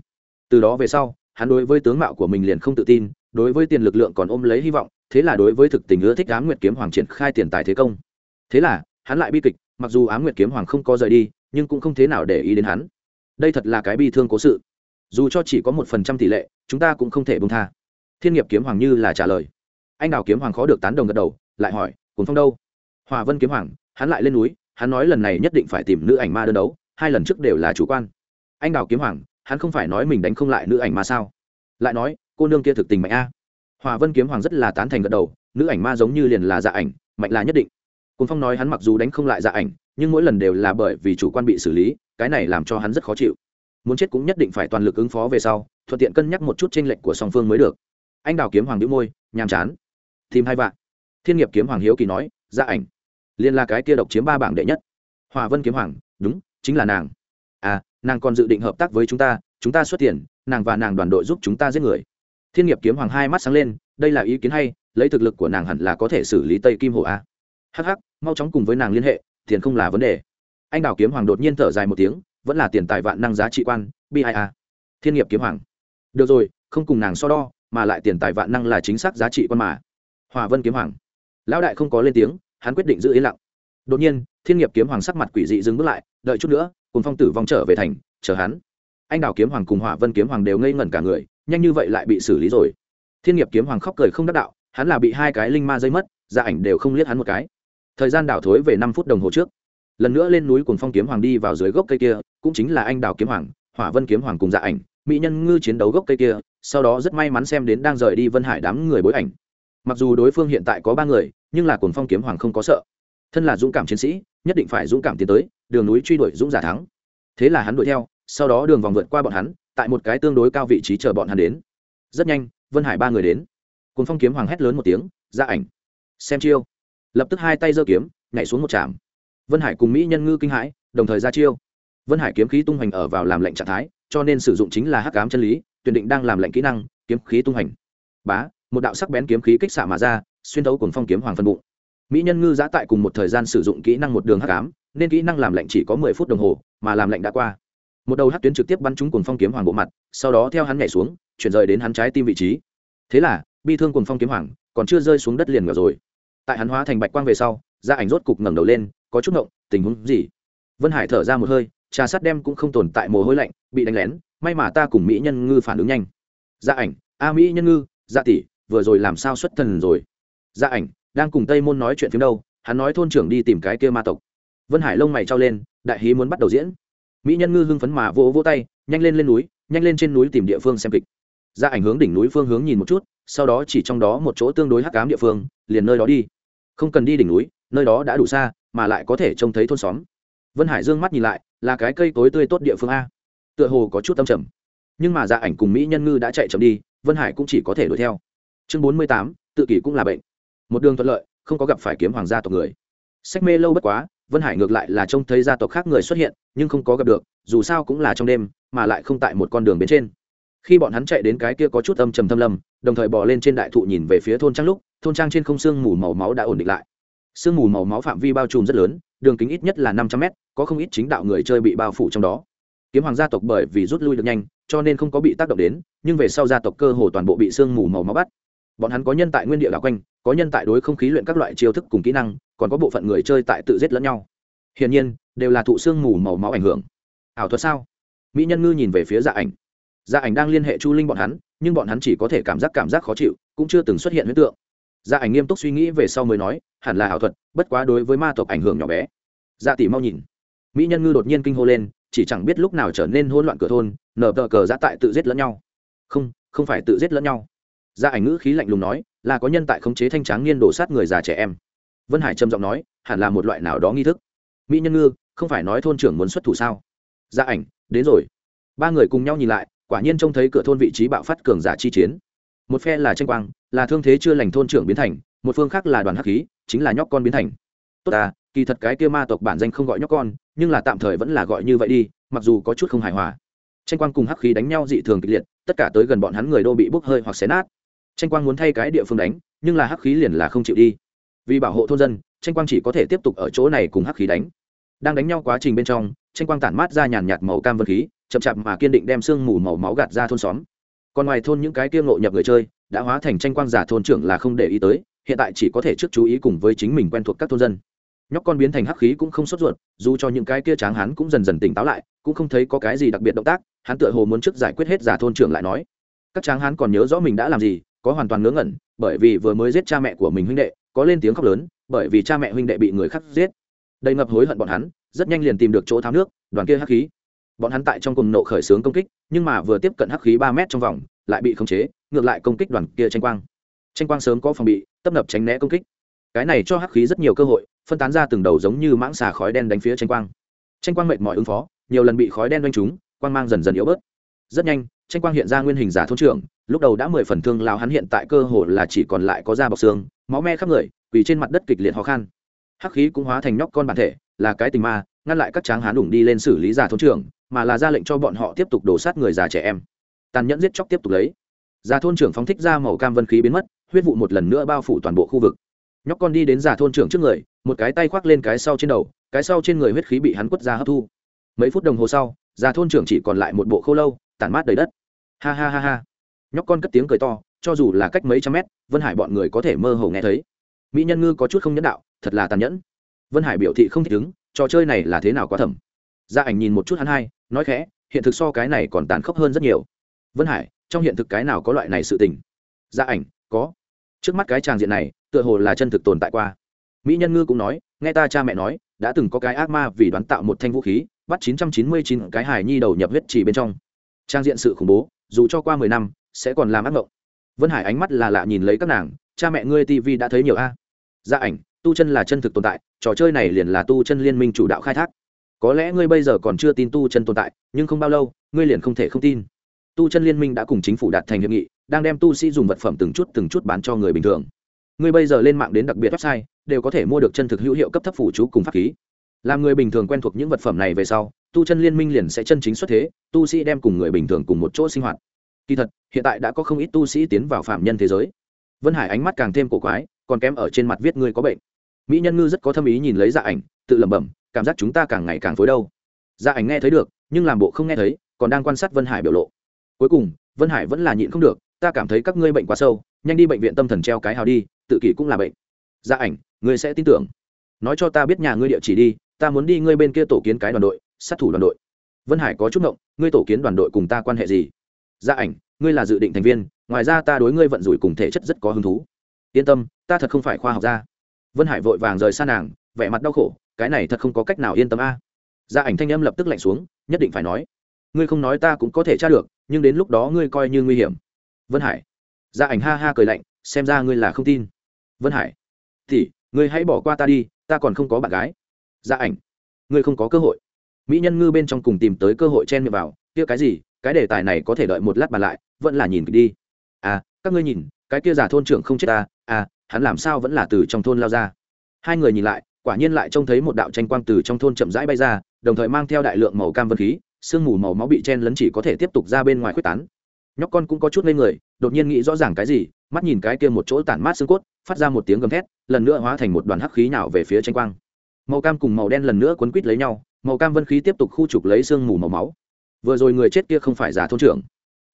từ đó về sau, hắn đối với tướng mạo của mình liền không tự tin, đối với tiền lực lượng còn ôm lấy hy vọng, thế là đối với thực tình ưa thích ám nguyệt kiếm hoàng triển khai tiền tài thế công. Thế là, hắn lại bi kịch, mặc dù ám nguyệt kiếm hoàng không có rời đi, nhưng cũng không thế nào để ý đến hắn. Đây thật là cái bi thương cố sự. Dù cho chỉ có một phần trăm tỷ lệ, chúng ta cũng không thể bông tha. Thiên nghiệp kiếm hoàng như là trả lời. Anh đào kiếm hoàng khó được tán đồng gật đầu, lại hỏi cùng phong đâu? Hòa vân kiếm hoàng, hắn lại lên núi, hắn nói lần này nhất định phải tìm nữ ảnh ma đơn đấu, hai lần trước đều là chủ quan. Anh đào kiếm hoàng hắn không phải nói mình đánh không lại nữ ảnh ma sao? Lại nói, cô nương kia thực tình mạnh a. Hòa vân kiếm hoàng rất là tán thành gật đầu, nữ ảnh ma giống như liền là dạ ảnh, mạnh là nhất định. Cùng phong nói hắn mặc dù đánh không lại dạ ảnh, nhưng mỗi lần đều là bởi vì chủ quan bị xử lý, cái này làm cho hắn rất khó chịu. Muốn chết cũng nhất định phải toàn lực ứng phó về sau, thuận tiện cân nhắc một chút tranh lệch của song phương mới được. Anh đào kiếm hoàng đĩu môi, nhàm chán. Tìm hai vạn. Thiên nghiệp kiếm hoàng hiếu kỳ nói dạ ảnh liên là cái kia độc chiếm ba bảng đệ nhất. Hòa vân kiếm hoàng, đúng, chính là nàng à nàng còn dự định hợp tác với chúng ta chúng ta xuất tiền, nàng và nàng đoàn đội giúp chúng ta giết người. Thiên nghiệp kiếm hoàng hai mắt sáng lên, đây là ý kiến hay, lấy thực lực của nàng hẳn là có thể xử lý tây kim hồ a. Hh mau chóng cùng với nàng liên hệ, tiền không là vấn đề. Anh đào kiếm hoàng đột nhiên thở dài một tiếng, vẫn là tiền tài vạn năng giá trị quan, bi a. Thiên nghiệp kiếm hoàng. Được rồi, không cùng nàng so đo, mà lại tiền tài vạn năng là chính xác giá trị quan mà. Hòa vân kiếm hoàng. Lão đại không có lên tiếng, hắn quyết định giữ yên lặng. Đột nhiên, thiên nghiệp kiếm hoàng sắc mặt quỷ dị dừng bước lại, đợi chút nữa cùng phong tử vong trở về thành, chờ hắn. Anh đào kiếm hoàng cùng hỏa vân kiếm hoàng đều ngây ngẩn cả người, nhanh như vậy lại bị xử lý rồi. Thiên nghiệp kiếm hoàng khóc cười không đắc đạo, hắn là bị hai cái linh ma dây mất gia ảnh đều không liếc hắn một cái. Thời gian đảo thối về năm phút đồng hồ trước, lần nữa lên núi cùng phong kiếm hoàng đi vào dưới gốc cây kia, cũng chính là anh đào kiếm hoàng, hỏa vân kiếm hoàng cùng dạ ảnh, mỹ nhân ngư chiến đấu gốc cây kia, sau đó rất may mắn xem đến đang rời đi vân hải đám người bối ảnh. Mặc dù đối phương hiện tại có ba người, nhưng là cùng phong kiếm hoàng không có sợ thân là dũng cảm chiến sĩ, nhất định phải dũng cảm tiến tới, đường núi truy đuổi dũng giả thắng. Thế là hắn đuổi theo, sau đó đường vòng vượt qua bọn hắn, tại một cái tương đối cao vị trí chờ bọn hắn đến. Rất nhanh, vân hải ba người đến. Cùng phong kiếm hoàng hét lớn một tiếng, ra ảnh. Xem chiêu. Lập tức hai tay giơ kiếm, nhảy xuống một trạm. Vân hải cùng mỹ nhân ngư kinh hãi, đồng thời ra chiêu. Vân hải kiếm khí tung hoành ở vào làm lệnh trạng thái, cho nên sử dụng chính là hắc cám chân lý, tuyển định đang làm lệnh kỹ năng, kiếm khí tung hoành. Bá, một đạo sắc bén kiếm khí kích xạ mà ra, xuyên thấu cùng phong kiếm hoàng phân bụng mỹ nhân ngư giã tại cùng một thời gian sử dụng kỹ năng một đường hắc ám, nên kỹ năng làm lệnh chỉ có mười phút đồng hồ, mà làm lệnh đã qua. Một đầu hắc tuyến trực tiếp bắn trúng cùng phong kiếm hoàng bộ mặt, sau đó theo hắn nhảy xuống, chuyển rời đến hắn trái tim vị trí. Thế là, bi thương cùng phong kiếm hoàng còn chưa rơi xuống đất liền ngờ rồi. Tại hắn hóa thành bạch quang về sau gia ảnh rốt cục ngẩng đầu lên, có chút ngộng, tình huống gì? Vân hải thở ra một hơi, trà sắt đem cũng không tồn tại mồ hôi lạnh, bị đánh lén, may mà ta cùng mỹ nhân ngư phản ứng nhanh. Gia ảnh, a mỹ nhân ngư gia tỷ, vừa rồi làm sao xuất thần rồi? Gia ảnh đang cùng tây môn nói chuyện phía đâu, hắn nói thôn trưởng đi tìm cái kia ma tộc. Vân hải lông mày trao lên, đại hí muốn bắt đầu diễn. Mỹ nhân ngư hưng phấn mà vỗ vỗ tay, nhanh lên lên núi, nhanh lên trên núi tìm địa phương xem kịch. Ra ảnh hướng đỉnh núi phương hướng nhìn một chút, sau đó chỉ trong đó một chỗ tương đối hắc cám địa phương, liền nơi đó đi. Không cần đi đỉnh núi, nơi đó đã đủ xa, mà lại có thể trông thấy thôn xóm. Vân hải dương mắt nhìn lại, là cái cây tối tươi tốt địa phương a. Tựa hồ có chút tâm trầm. Nhưng mà dạ ảnh cùng mỹ nhân ngư đã chạy chậm đi, vân hải cũng chỉ có thể đuổi theo. Chương bốn mươi tám, tự kỷ cũng là bệnh một đường thuận lợi, không có gặp phải kiếm hoàng gia tộc người. Sách mê lâu bất quá, vân hải ngược lại là trông thấy gia tộc khác người xuất hiện, nhưng không có gặp được, dù sao cũng là trong đêm, mà lại không tại một con đường bên trên. Khi bọn hắn chạy đến cái kia có chút âm trầm thâm lâm, đồng thời bỏ lên trên đại thụ nhìn về phía thôn trang lúc, thôn trang trên không xương mù màu máu đã ổn định lại. Sương mù màu máu phạm vi bao trùm rất lớn, đường kính ít nhất là năm trăm mét, có không ít chính đạo người chơi bị bao phủ trong đó. Kiếm hoàng gia tộc bởi vì rút lui được nhanh, cho nên không có bị tác động đến, nhưng về sau gia tộc cơ hồ toàn bộ bị sương mù màu máu bắt bọn hắn có nhân tại nguyên địa đảo quanh, có nhân tại đối không khí luyện các loại chiêu thức cùng kỹ năng, còn có bộ phận người chơi tại tự giết lẫn nhau. Hiển nhiên, đều là thụ xương mù màu máu ảnh hưởng. Ảo thuật sao? Mỹ nhân ngư nhìn về phía dạ ảnh. Dạ ảnh đang liên hệ chu linh bọn hắn, nhưng bọn hắn chỉ có thể cảm giác cảm giác khó chịu, cũng chưa từng xuất hiện huyết tượng. Dạ ảnh nghiêm túc suy nghĩ về sau mới nói, hẳn là ảo thuật, bất quá đối với ma tộc ảnh hưởng nhỏ bé. Dạ tỷ mau nhìn. Mỹ nhân ngư đột nhiên kinh hô lên, chỉ chẳng biết lúc nào trở nên hỗn loạn cửa thôn, nở tờ cờ ra tại tự giết lẫn nhau. Không không phải tự giết lẫn nhau gia ảnh ngữ khí lạnh lùng nói, là có nhân tại khống chế thanh tráng niên đổ sát người già trẻ em. Vân hải trầm giọng nói, hẳn là một loại nào đó nghi thức. Mỹ nhân ngư, không phải nói thôn trưởng muốn xuất thủ sao? Gia ảnh, đến rồi. Ba người cùng nhau nhìn lại, quả nhiên trông thấy cửa thôn vị trí bạo phát cường giả chi chiến. Một phe là tranh quang, là thương thế chưa lành thôn trưởng biến thành, một phương khác là đoàn hắc khí, chính là nhóc con biến thành. Tốt à kỳ thật cái kia ma tộc bản danh không gọi nhóc con, nhưng là tạm thời vẫn là gọi như vậy đi, mặc dù có chút không hài hòa. Tranh quang cùng hắc khí đánh nhau dị thường kịch liệt, tất cả tới gần bọn hắn người đô bị bốc hơi hoặc xé nát tranh quang muốn thay cái địa phương đánh, nhưng là hắc khí liền là không chịu đi. Vì bảo hộ thôn dân, tranh quang chỉ có thể tiếp tục ở chỗ này cùng hắc khí đánh. Đang đánh nhau quá trình bên trong, tranh quang tản mát ra nhàn nhạt màu cam vân khí, chậm chạp mà kiên định đem sương mù màu máu gạt ra thôn xóm. Còn ngoài thôn những cái tiêu ngộ nhập người chơi, đã hóa thành tranh quang giả thôn trưởng là không để ý tới, hiện tại chỉ có thể trước chú ý cùng với chính mình quen thuộc các thôn dân. Nhóc con biến thành hắc khí cũng không sốt ruột, dù cho những cái kia tráng hắn cũng dần dần tỉnh táo lại, cũng không thấy có cái gì đặc biệt động tác, hắn tựa hồ muốn trước giải quyết hết giả thôn trưởng lại nói. Các tráng hắn còn nhớ rõ mình đã làm gì có hoàn toàn ngớ ngẩn, bởi vì vừa mới giết cha mẹ của mình huynh đệ, có lên tiếng khóc lớn, bởi vì cha mẹ huynh đệ bị người khác giết. Đầy ngập hối hận bọn hắn, rất nhanh liền tìm được chỗ tháo nước, đoàn kia hắc khí. Bọn hắn tại trong cùng nộ khởi xướng công kích, nhưng mà vừa tiếp cận hắc khí ba mét trong vòng, lại bị khống chế, ngược lại công kích đoàn kia tranh quang. Tranh quang sớm có phòng bị, tấp nập tránh né công kích. Cái này cho hắc khí rất nhiều cơ hội, phân tán ra từng đầu giống như mãng xà khói đen đánh phía tranh quang. Tranh quang mệt mỏi ứng phó, nhiều lần bị khói đen đánh trúng, quang mang dần dần yếu bớt. Rất nhanh, tranh quang hiện ra nguyên hình giả thôn trưởng lúc đầu đã mười phần thương lao hắn hiện tại cơ hồ là chỉ còn lại có da bọc xương, máu me khắp người, quỳ trên mặt đất kịch liệt khó khăn hắc khí cũng hóa thành nhóc con bản thể, là cái tình ma, ngăn lại các tráng hán đủng đi lên xử lý giả thôn trưởng, mà là ra lệnh cho bọn họ tiếp tục đổ sát người già trẻ em. Tàn nhẫn giết chóc tiếp tục lấy. Già thôn trưởng phóng thích ra màu cam vân khí biến mất, huyết vụ một lần nữa bao phủ toàn bộ khu vực. Nhóc con đi đến già thôn trưởng trước người, một cái tay khoác lên cái sau trên đầu, cái sau trên người huyết khí bị hắn quất ra hấp thu. Mấy phút đồng hồ sau, già thôn trưởng chỉ còn lại một bộ khô lâu, tản mát đầy đất. Ha ha ha ha nhóc con cất tiếng cười to, cho dù là cách mấy trăm mét, vân hải bọn người có thể mơ hồ nghe thấy. Mỹ nhân ngư có chút không nhẫn đạo, thật là tàn nhẫn. Vân hải biểu thị không thích ứng, trò chơi này là thế nào quá thẩm gia dạ ảnh nhìn một chút hắn hai, nói khẽ, hiện thực so cái này còn tàn khốc hơn rất nhiều. Vân hải, trong hiện thực cái nào có loại này sự tình? Gia ảnh, có. Trước mắt cái tràng diện này, tựa hồ là chân thực tồn tại qua. Mỹ nhân ngư cũng nói, nghe ta cha mẹ nói, đã từng có cái ác ma vì đoán tạo một thanh vũ khí, bắt 999 cái hài nhi đầu nhập huyết trì bên trong. Trang diện sự khủng bố, dù cho qua mười năm sẽ còn làm ác mộng. Vân hải ánh mắt là lạ nhìn lấy các nàng, cha mẹ ngươi tv đã thấy nhiều a. Gia ảnh, tu chân là chân thực tồn tại, trò chơi này liền là tu chân liên minh chủ đạo khai thác. Có lẽ ngươi bây giờ còn chưa tin tu chân tồn tại, nhưng không bao lâu, ngươi liền không thể không tin. Tu chân liên minh đã cùng chính phủ đạt thành hiệp nghị, đang đem tu sĩ dùng vật phẩm từng chút từng chút bán cho người bình thường. Ngươi bây giờ lên mạng đến đặc biệt website, đều có thể mua được chân thực hữu hiệu cấp thấp phủ chú cùng pháp khí. Làm người bình thường quen thuộc những vật phẩm này về sau, tu chân liên minh liền sẽ chân chính xuất thế, tu sĩ đem cùng người bình thường cùng một chỗ sinh hoạt. Kỳ thật hiện tại đã có không ít tu sĩ tiến vào phạm nhân thế giới. Vân hải ánh mắt càng thêm cổ quái, còn kém ở trên mặt viết ngươi có bệnh. Mỹ nhân ngư rất có thâm ý nhìn lấy dạ ảnh, tự lẩm bẩm, cảm giác chúng ta càng ngày càng phối đâu. Dạ ảnh nghe thấy được, nhưng làm bộ không nghe thấy, còn đang quan sát vân hải biểu lộ. Cuối cùng, vân hải vẫn là nhịn không được, ta cảm thấy các ngươi bệnh quá sâu, nhanh đi bệnh viện tâm thần treo cái hào đi, tự kỷ cũng là bệnh. Dạ ảnh, ngươi sẽ tin tưởng. Nói cho ta biết nhà ngươi địa chỉ đi, ta muốn đi ngươi bên kia tổ kiến cái đoàn đội, sát thủ đoàn đội. Vân hải có chút ngộng, ngươi tổ kiến đoàn đội cùng ta quan hệ gì? Dạ ảnh ngươi là dự định thành viên, ngoài ra ta đối ngươi vận rủi cùng thể chất rất có hứng thú. Yên tâm, ta thật không phải khoa học gia. Vân hải vội vàng rời xa nàng, vẻ mặt đau khổ, cái này thật không có cách nào yên tâm a. À. gia ảnh thanh âm lập tức lạnh xuống, nhất định phải nói. Ngươi không nói ta cũng có thể tra được, nhưng đến lúc đó ngươi coi như nguy hiểm. Vân hải. Gia ảnh ha ha cười lạnh, xem ra ngươi là không tin. Vân hải. Thì, ngươi hãy bỏ qua ta đi, ta còn không có bạn gái. Gia ảnh. Ngươi không có cơ hội. Mỹ nhân ngư bên trong cùng tìm tới cơ hội chen miệng vào, kia cái gì cái đề tài này có thể đợi một lát bàn lại, vẫn là nhìn đi. À các ngươi nhìn, cái kia giả thôn trưởng không chết ta à hắn làm sao vẫn là từ trong thôn lao ra? Hai người nhìn lại, quả nhiên lại trông thấy một đạo tranh quang từ trong thôn chậm rãi bay ra, đồng thời mang theo đại lượng màu cam vân khí, sương mù màu máu bị chen lấn chỉ có thể tiếp tục ra bên ngoài quyết tán. Nhóc con cũng có chút ngây người, đột nhiên nghĩ rõ ràng cái gì, mắt nhìn cái kia một chỗ tản mát xương cốt, phát ra một tiếng gầm thét, lần nữa hóa thành một đoàn hắc khí nào về phía tranh quang. Màu cam cùng màu đen lần nữa quấn quít lấy nhau, màu cam vân khí tiếp tục khu trục lấy sương mù màu máu vừa rồi người chết kia không phải giả thôn trưởng.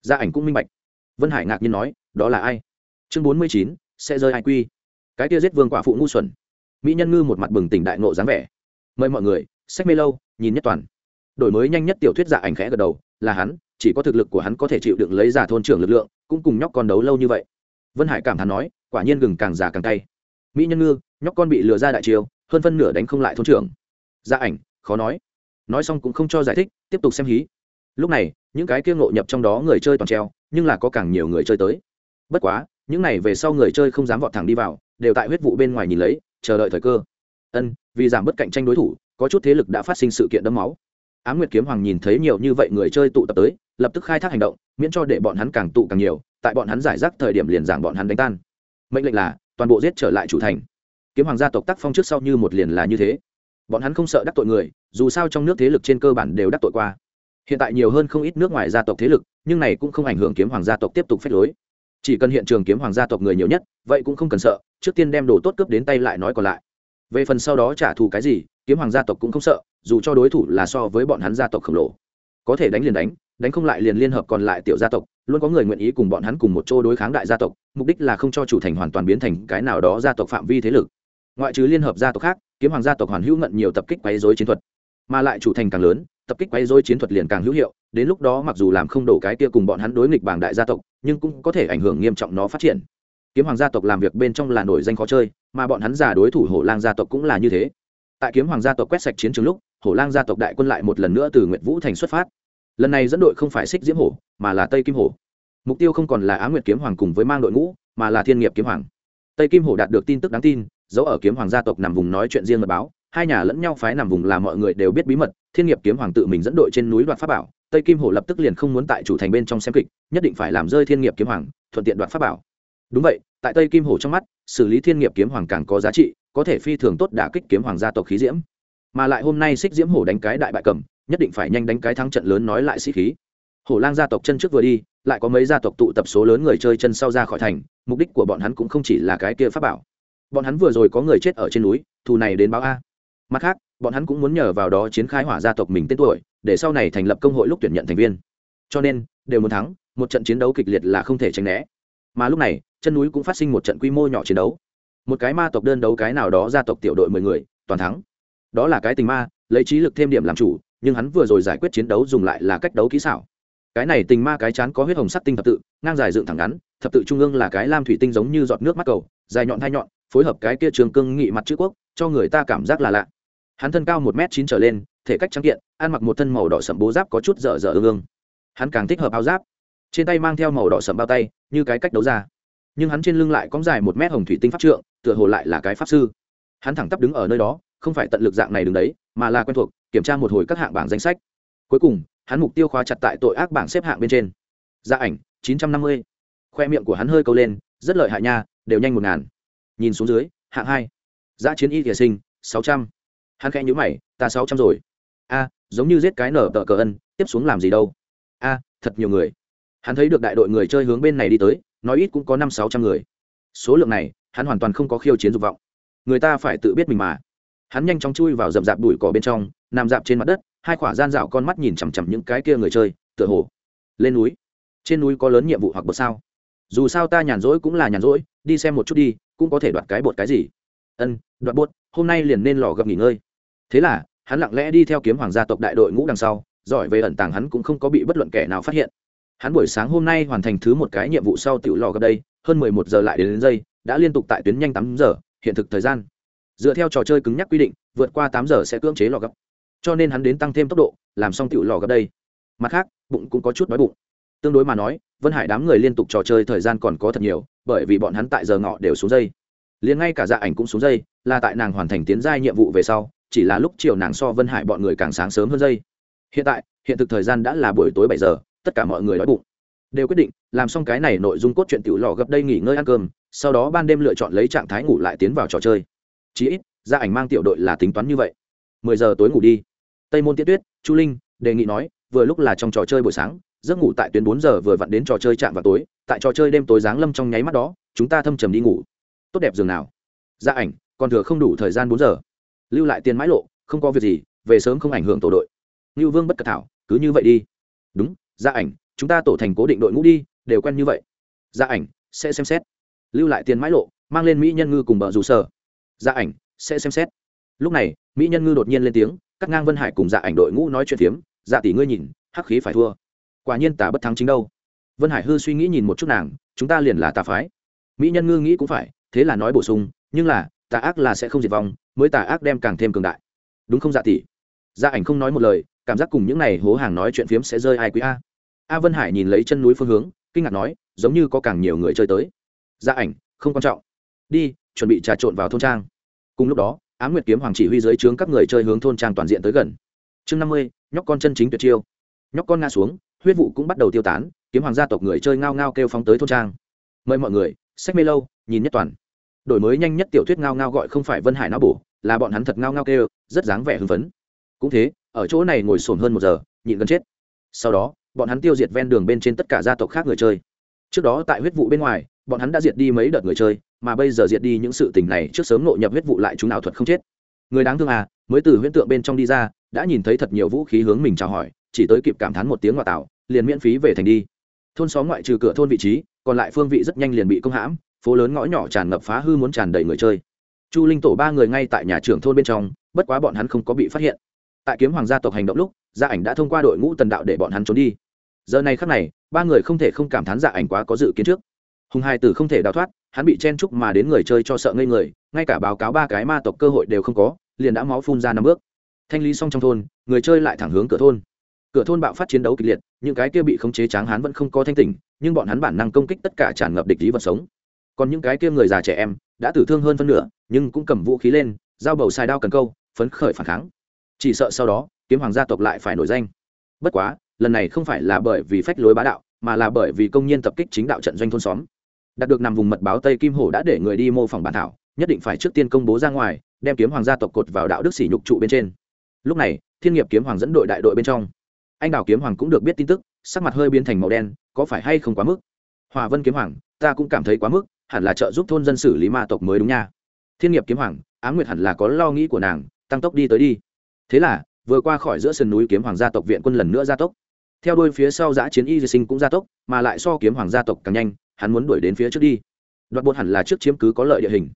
Gia ảnh cũng minh bạch. Vân hải ngạc nhiên nói, đó là ai? Chương bốn mươi chín, sẽ rơi ai quy? Cái kia giết vương quả phụ ngu xuẩn. Mỹ nhân ngư một mặt bừng tỉnh đại nộ dáng vẻ. Mời mọi người, sách mê lâu, nhìn nhất toàn. Đổi mới nhanh nhất tiểu thuyết giả ảnh khẽ gật đầu, là hắn, chỉ có thực lực của hắn có thể chịu đựng lấy giả thôn trưởng lực lượng, cũng cùng nhóc con đấu lâu như vậy. Vân hải cảm thán nói, quả nhiên gừng càng già càng tay mỹ nhân ngư, nhóc con bị lừa ra đại chiều hơn phân nửa đánh không lại thôn trưởng. Gia ảnh, khó nói. Nói xong cũng không cho giải thích, tiếp tục xem hí lúc này, những cái kia ngộ nhập trong đó người chơi toàn treo, nhưng là có càng nhiều người chơi tới. Bất quá, những này về sau người chơi không dám vọt thẳng đi vào, đều tại huyết vụ bên ngoài nhìn lấy, chờ đợi thời cơ. Ân, vì giảm bớt cạnh tranh đối thủ, có chút thế lực đã phát sinh sự kiện đẫm máu. Á m nguyệt kiếm hoàng nhìn thấy nhiều như vậy người chơi tụ tập tới, lập tức khai thác hành động, miễn cho để bọn hắn càng tụ càng nhiều, tại bọn hắn giải rác thời điểm liền giảng bọn hắn đánh tan. Mệnh lệnh là, toàn bộ giết trở lại chủ thành. Kiếm hoàng gia tộc tác phong trước sau như một liền là như thế. Bọn hắn không sợ đắc tội người, dù sao trong nước thế lực trên cơ bản đều đắc tội qua hiện tại nhiều hơn không ít nước ngoài gia tộc thế lực, nhưng này cũng không ảnh hưởng kiếm hoàng gia tộc tiếp tục phép lối. Chỉ cần hiện trường kiếm hoàng gia tộc người nhiều nhất, vậy cũng không cần sợ, trước tiên đem đồ tốt cướp đến tay lại nói còn lại. Về phần sau đó trả thù cái gì, kiếm hoàng gia tộc cũng không sợ, dù cho đối thủ là so với bọn hắn gia tộc khổng lồ. Có thể đánh liền đánh đánh không lại liền liên hợp còn lại tiểu gia tộc, luôn có người nguyện ý cùng bọn hắn cùng một chỗ đối kháng đại gia tộc, mục đích là không cho chủ thành hoàn toàn biến thành cái nào đó gia tộc phạm vi thế lực. Ngoại trừ liên hợp gia tộc khác, kiếm hoàng gia tộc hoàn hữu ngận nhiều tập kích quấy dối chiến thuật, mà lại chủ thành càng lớn tập kích quấy dối chiến thuật liền càng hữu hiệu, đến lúc đó mặc dù làm không đổ cái kia cùng bọn hắn đối nghịch bảng đại gia tộc, nhưng cũng có thể ảnh hưởng nghiêm trọng nó phát triển. Kiếm hoàng gia tộc làm việc bên trong là nổi danh khó chơi, mà bọn hắn giả đối thủ hổ lang gia tộc cũng là như thế. Tại kiếm hoàng gia tộc quét sạch chiến trường lúc, hổ lang gia tộc đại quân lại một lần nữa từ nguyệt vũ thành xuất phát. Lần này dẫn đội không phải xích diễm hổ, mà là tây kim hổ. Mục tiêu không còn là á nguyệt kiếm hoàng cùng với mang đội ngũ, mà là thiên nghiệp kiếm hoàng. Tây kim hổ đạt được tin tức đáng tin giấu ở kiếm hoàng gia tộc nằm vùng nói chuyện riêng mật báo hai nhà lẫn nhau phái nằm vùng là mọi người đều biết bí mật, thiên nghiệp kiếm hoàng tự mình dẫn đội trên núi đoạt pháp bảo, tây kim hổ lập tức liền không muốn tại chủ thành bên trong xem kịch, nhất định phải làm rơi thiên nghiệp kiếm hoàng, thuận tiện đoạt pháp bảo. Đúng vậy, tại tây kim hổ trong mắt, xử lý thiên nghiệp kiếm hoàng càng có giá trị, có thể phi thường tốt đả kích kiếm hoàng gia tộc khí diễm. Mà lại hôm nay xích diễm hổ đánh cái đại bại cầm, nhất định phải nhanh đánh cái thắng trận lớn nói lại sĩ khí. Hổ lang gia tộc chân trước vừa đi, lại có mấy gia tộc tụ tập số lớn người chơi chân sau ra khỏi thành, mục đích của bọn hắn cũng không chỉ là cái kia pháp bảo. Bọn hắn vừa rồi có người chết ở trên núi, thù này đến báo a mặt khác, bọn hắn cũng muốn nhờ vào đó chiến khai hỏa gia tộc mình tên tuổi, để sau này thành lập công hội lúc tuyển nhận thành viên. Cho nên, đều muốn thắng, một trận chiến đấu kịch liệt là không thể tránh né. Mà lúc này, chân núi cũng phát sinh một trận quy mô nhỏ chiến đấu. Một cái ma tộc đơn đấu cái nào đó gia tộc tiểu đội mười người, toàn thắng. Đó là cái tình ma, lấy trí lực thêm điểm làm chủ, nhưng hắn vừa rồi giải quyết chiến đấu dùng lại là cách đấu kỹ xảo. Cái này tình ma cái chán có huyết hồng sắt tinh thập tự, ngang dài dựng thẳng ngắn, thập tự trung ương là cái lam thủy tinh giống như giọt nước mắt cầu, dài nhọn thai nhọn, phối hợp cái kia trường cương nghị mặt chữ quốc, cho người ta cảm giác là lạ hắn thân cao một m chín trở lên, thể cách trắng kiện, ăn mặc một thân màu đỏ sậm bố giáp có chút dở dở ương ương. Hắn càng thích hợp áo giáp. Trên tay mang theo màu đỏ sậm bao tay, như cái cách đấu ra. Nhưng hắn trên lưng lại cóng dài một mét hồng thủy tinh pháp trượng, tựa hồ lại là cái pháp sư. Hắn thẳng tắp đứng ở nơi đó, không phải tận lực dạng này đứng đấy, mà là quen thuộc, kiểm tra một hồi các hạng bảng danh sách. Cuối cùng, hắn mục tiêu khóa chặt tại tội ác bảng xếp hạng bên trên. Gia ảnh, chín trăm năm mươi. Khoe miệng của hắn hơi câu lên, rất lợi hại nha, đều nhanh một ngàn. Nhìn xuống dưới, hạng hai. Giã chiến y thìa sinh, sáu trăm hắn khẽ nhữ mày, ta sáu trăm rồi. A, giống như giết cái nở tờ cờ ân, tiếp xuống làm gì đâu? A, thật nhiều người. Hắn thấy được đại đội người chơi hướng bên này đi tới, nói ít cũng có năm sáu trăm người. Số lượng này, hắn hoàn toàn không có khiêu chiến dục vọng. Người ta phải tự biết mình mà. Hắn nhanh chóng chui vào rậm rạp đùi cỏ bên trong, nằm dạp trên mặt đất, hai khỏa gian dạo con mắt nhìn chằm chằm những cái kia người chơi, tựa hồ lên núi. Trên núi có lớn nhiệm vụ hoặc bột sao. Dù sao ta nhàn rỗi cũng là nhàn rỗi, đi xem một chút đi, cũng có thể đoạt cái bột cái gì. Ân, đoạt bột, hôm nay liền nên lò gặp nghỉ ngơi thế là hắn lặng lẽ đi theo kiếm hoàng gia tộc đại đội ngũ đằng sau giỏi về ẩn tàng hắn cũng không có bị bất luận kẻ nào phát hiện. Hắn buổi sáng hôm nay hoàn thành thứ một cái nhiệm vụ sau tiểu lò gặp đây hơn mười một giờ lại đến, đến giây đã liên tục tại tuyến nhanh tám giờ hiện thực thời gian. Dựa theo trò chơi cứng nhắc quy định vượt qua tám giờ sẽ cưỡng chế lò gấp cho nên hắn đến tăng thêm tốc độ làm xong tiểu lò gặp đây. Mặt khác bụng cũng có chút đói bụng. Tương đối mà nói vân hải đám người liên tục trò chơi thời gian còn có thật nhiều bởi vì bọn hắn tại giờ ngọ đều xuống dây liền ngay cả dạ ảnh cũng xuống dây là tại nàng hoàn thành tiến giai nhiệm vụ về sau chỉ là lúc chiều nàng so vân hải bọn người càng sáng sớm hơn dây. Hiện tại, hiện thực thời gian đã là buổi tối bảy giờ, tất cả mọi người đói bụng. Đều quyết định, làm xong cái này nội dung cốt truyện tiểu lò gấp đây nghỉ ngơi ăn cơm, sau đó ban đêm lựa chọn lấy trạng thái ngủ lại tiến vào trò chơi. Chí ít, gia ảnh mang tiểu đội là tính toán như vậy. Mười giờ tối ngủ đi. Tây môn tiết tuyết, chu linh, đề nghị nói, vừa lúc là trong trò chơi buổi sáng, giấc ngủ tại tuyến bốn giờ vừa vặn đến trò chơi chạm vào tối, tại trò chơi đêm tối giáng lâm trong nháy mắt đó, chúng ta thâm trầm đi ngủ. Tốt đẹp giường nào. Gia ảnh, còn thừa không đủ thời gian bốn giờ lưu lại tiền mãi lộ, không có việc gì, về sớm không ảnh hưởng tổ đội. Ngưu vương bất cật thảo, cứ như vậy đi. Đúng gia ảnh, chúng ta tổ thành cố định đội ngũ đi, đều quen như vậy. Gia ảnh, sẽ xem xét. Lưu lại tiền mãi lộ, mang lên mỹ nhân ngư cùng bờ rủ sở. Gia ảnh, sẽ xem xét. Lúc này, mỹ nhân ngư đột nhiên lên tiếng, cắt ngang vân hải cùng dạ ảnh đội ngũ nói chuyện phiếm dạ tỷ ngươi nhìn, hắc khí phải thua. Quả nhiên tả bất thắng chính đâu. Vân hải hư suy nghĩ nhìn một chút nàng, chúng ta liền là tà phái. Mỹ nhân ngư nghĩ cũng phải, thế là nói bổ sung, nhưng là tà ác là sẽ không diệt vong, mới tà ác đem càng thêm cường đại. Đúng không dạ tỷ? Gia ảnh không nói một lời, cảm giác cùng những này hố hàng nói chuyện phiếm sẽ rơi ai quý a. A vân hải nhìn lấy chân núi phương hướng, kinh ngạc nói, giống như có càng nhiều người chơi tới. Gia ảnh, không quan trọng. Đi, chuẩn bị trà trộn vào thôn trang. Cùng lúc đó á nguyệt kiếm hoàng chỉ huy dưới trướng các người chơi hướng thôn trang toàn diện tới gần. Chương năm mươi, nhóc con chân chính tuyệt chiêu. Nhóc con ngã xuống, huyết vụ cũng bắt đầu tiêu tán, kiếm hoàng gia tộc người chơi ngao ngao kêu phóng tới thôn trang. Mời mọi người sách mê lâu, nhìn nhất toàn đổi mới nhanh nhất tiểu thuyết ngao ngao gọi không phải vân hải não bổ, là bọn hắn thật ngao ngao kêu, rất dáng vẻ hưng phấn. Cũng thế, ở chỗ này ngồi sồn hơn một giờ, nhịn gần chết. Sau đó, bọn hắn tiêu diệt ven đường bên trên tất cả gia tộc khác người chơi. Trước đó tại huyết vụ bên ngoài, bọn hắn đã diệt đi mấy đợt người chơi, mà bây giờ diệt đi những sự tình này trước sớm nội nhập huyết vụ lại chúng nào thuật không chết. Người đáng thương à mới từ huyễn tượng bên trong đi ra, đã nhìn thấy thật nhiều vũ khí hướng mình chào hỏi, chỉ tới kịp cảm thán một tiếng ngoại tạo, liền miễn phí về thành đi. Thôn xóm ngoại trừ cửa thôn vị trí, còn lại phương vị rất nhanh liền bị công hãm phố lớn ngõ nhỏ tràn ngập phá hư muốn tràn đầy người chơi. Chu linh tổ ba người ngay tại nhà trưởng thôn bên trong, bất quá bọn hắn không có bị phát hiện. Tại kiếm hoàng gia tộc hành động lúc, gia ảnh đã thông qua đội ngũ tần đạo để bọn hắn trốn đi. Giờ này khắc này, ba người không thể không cảm thán gia ảnh quá có dự kiến trước. Hùng hai tử không thể đào thoát, hắn bị chen chúc mà đến người chơi cho sợ ngây người, ngay cả báo cáo ba cái ma tộc cơ hội đều không có, liền đã máu phun ra năm bước. Thanh lý xong trong thôn, người chơi lại thẳng hướng cửa thôn. Cửa thôn bạo phát chiến đấu kịch liệt, những cái kia bị khống chế tráng hán vẫn không có thanh tỉnh, nhưng bọn hắn bản năng công kích tất cả tràn ngập địch lý vật sống còn những cái kia người già trẻ em đã tử thương hơn phân nửa, nhưng cũng cầm vũ khí lên dao bầu xài đao cần câu, phấn khởi phản kháng. Chỉ sợ sau đó, kiếm hoàng gia tộc lại phải nổi danh. Bất quá, lần này không phải là bởi vì phách lối bá đạo, mà là bởi vì công nhân tập kích chính đạo trận doanh thôn xóm. Đạt được nằm vùng mật báo tây kim hổ đã để người đi mô phỏng bản thảo, nhất định phải trước tiên công bố ra ngoài, đem kiếm hoàng gia tộc cột vào đạo đức sỉ nhục trụ bên trên. Lúc này, thiên nghiệp kiếm hoàng dẫn đội đại đội bên trong. Anh đào kiếm hoàng cũng được biết tin tức, sắc mặt hơi biến thành màu đen, có phải hay không quá mức? Hòa vân kiếm hoàng, ta cũng cảm thấy quá mức hẳn là trợ giúp thôn dân xử lý ma tộc mới đúng nha. Thiên nghiệp kiếm hoàng á nguyệt hẳn là có lo nghĩ của nàng, tăng tốc đi tới đi. Thế là, vừa qua khỏi giữa sườn núi kiếm hoàng gia tộc viện quân lần nữa gia tốc. Theo đuôi phía sau giã chiến y di sinh cũng gia tốc, mà lại so kiếm hoàng gia tộc càng nhanh, hắn muốn đuổi đến phía trước đi. Đoạt bột hẳn là trước chiếm cứ có lợi địa hình.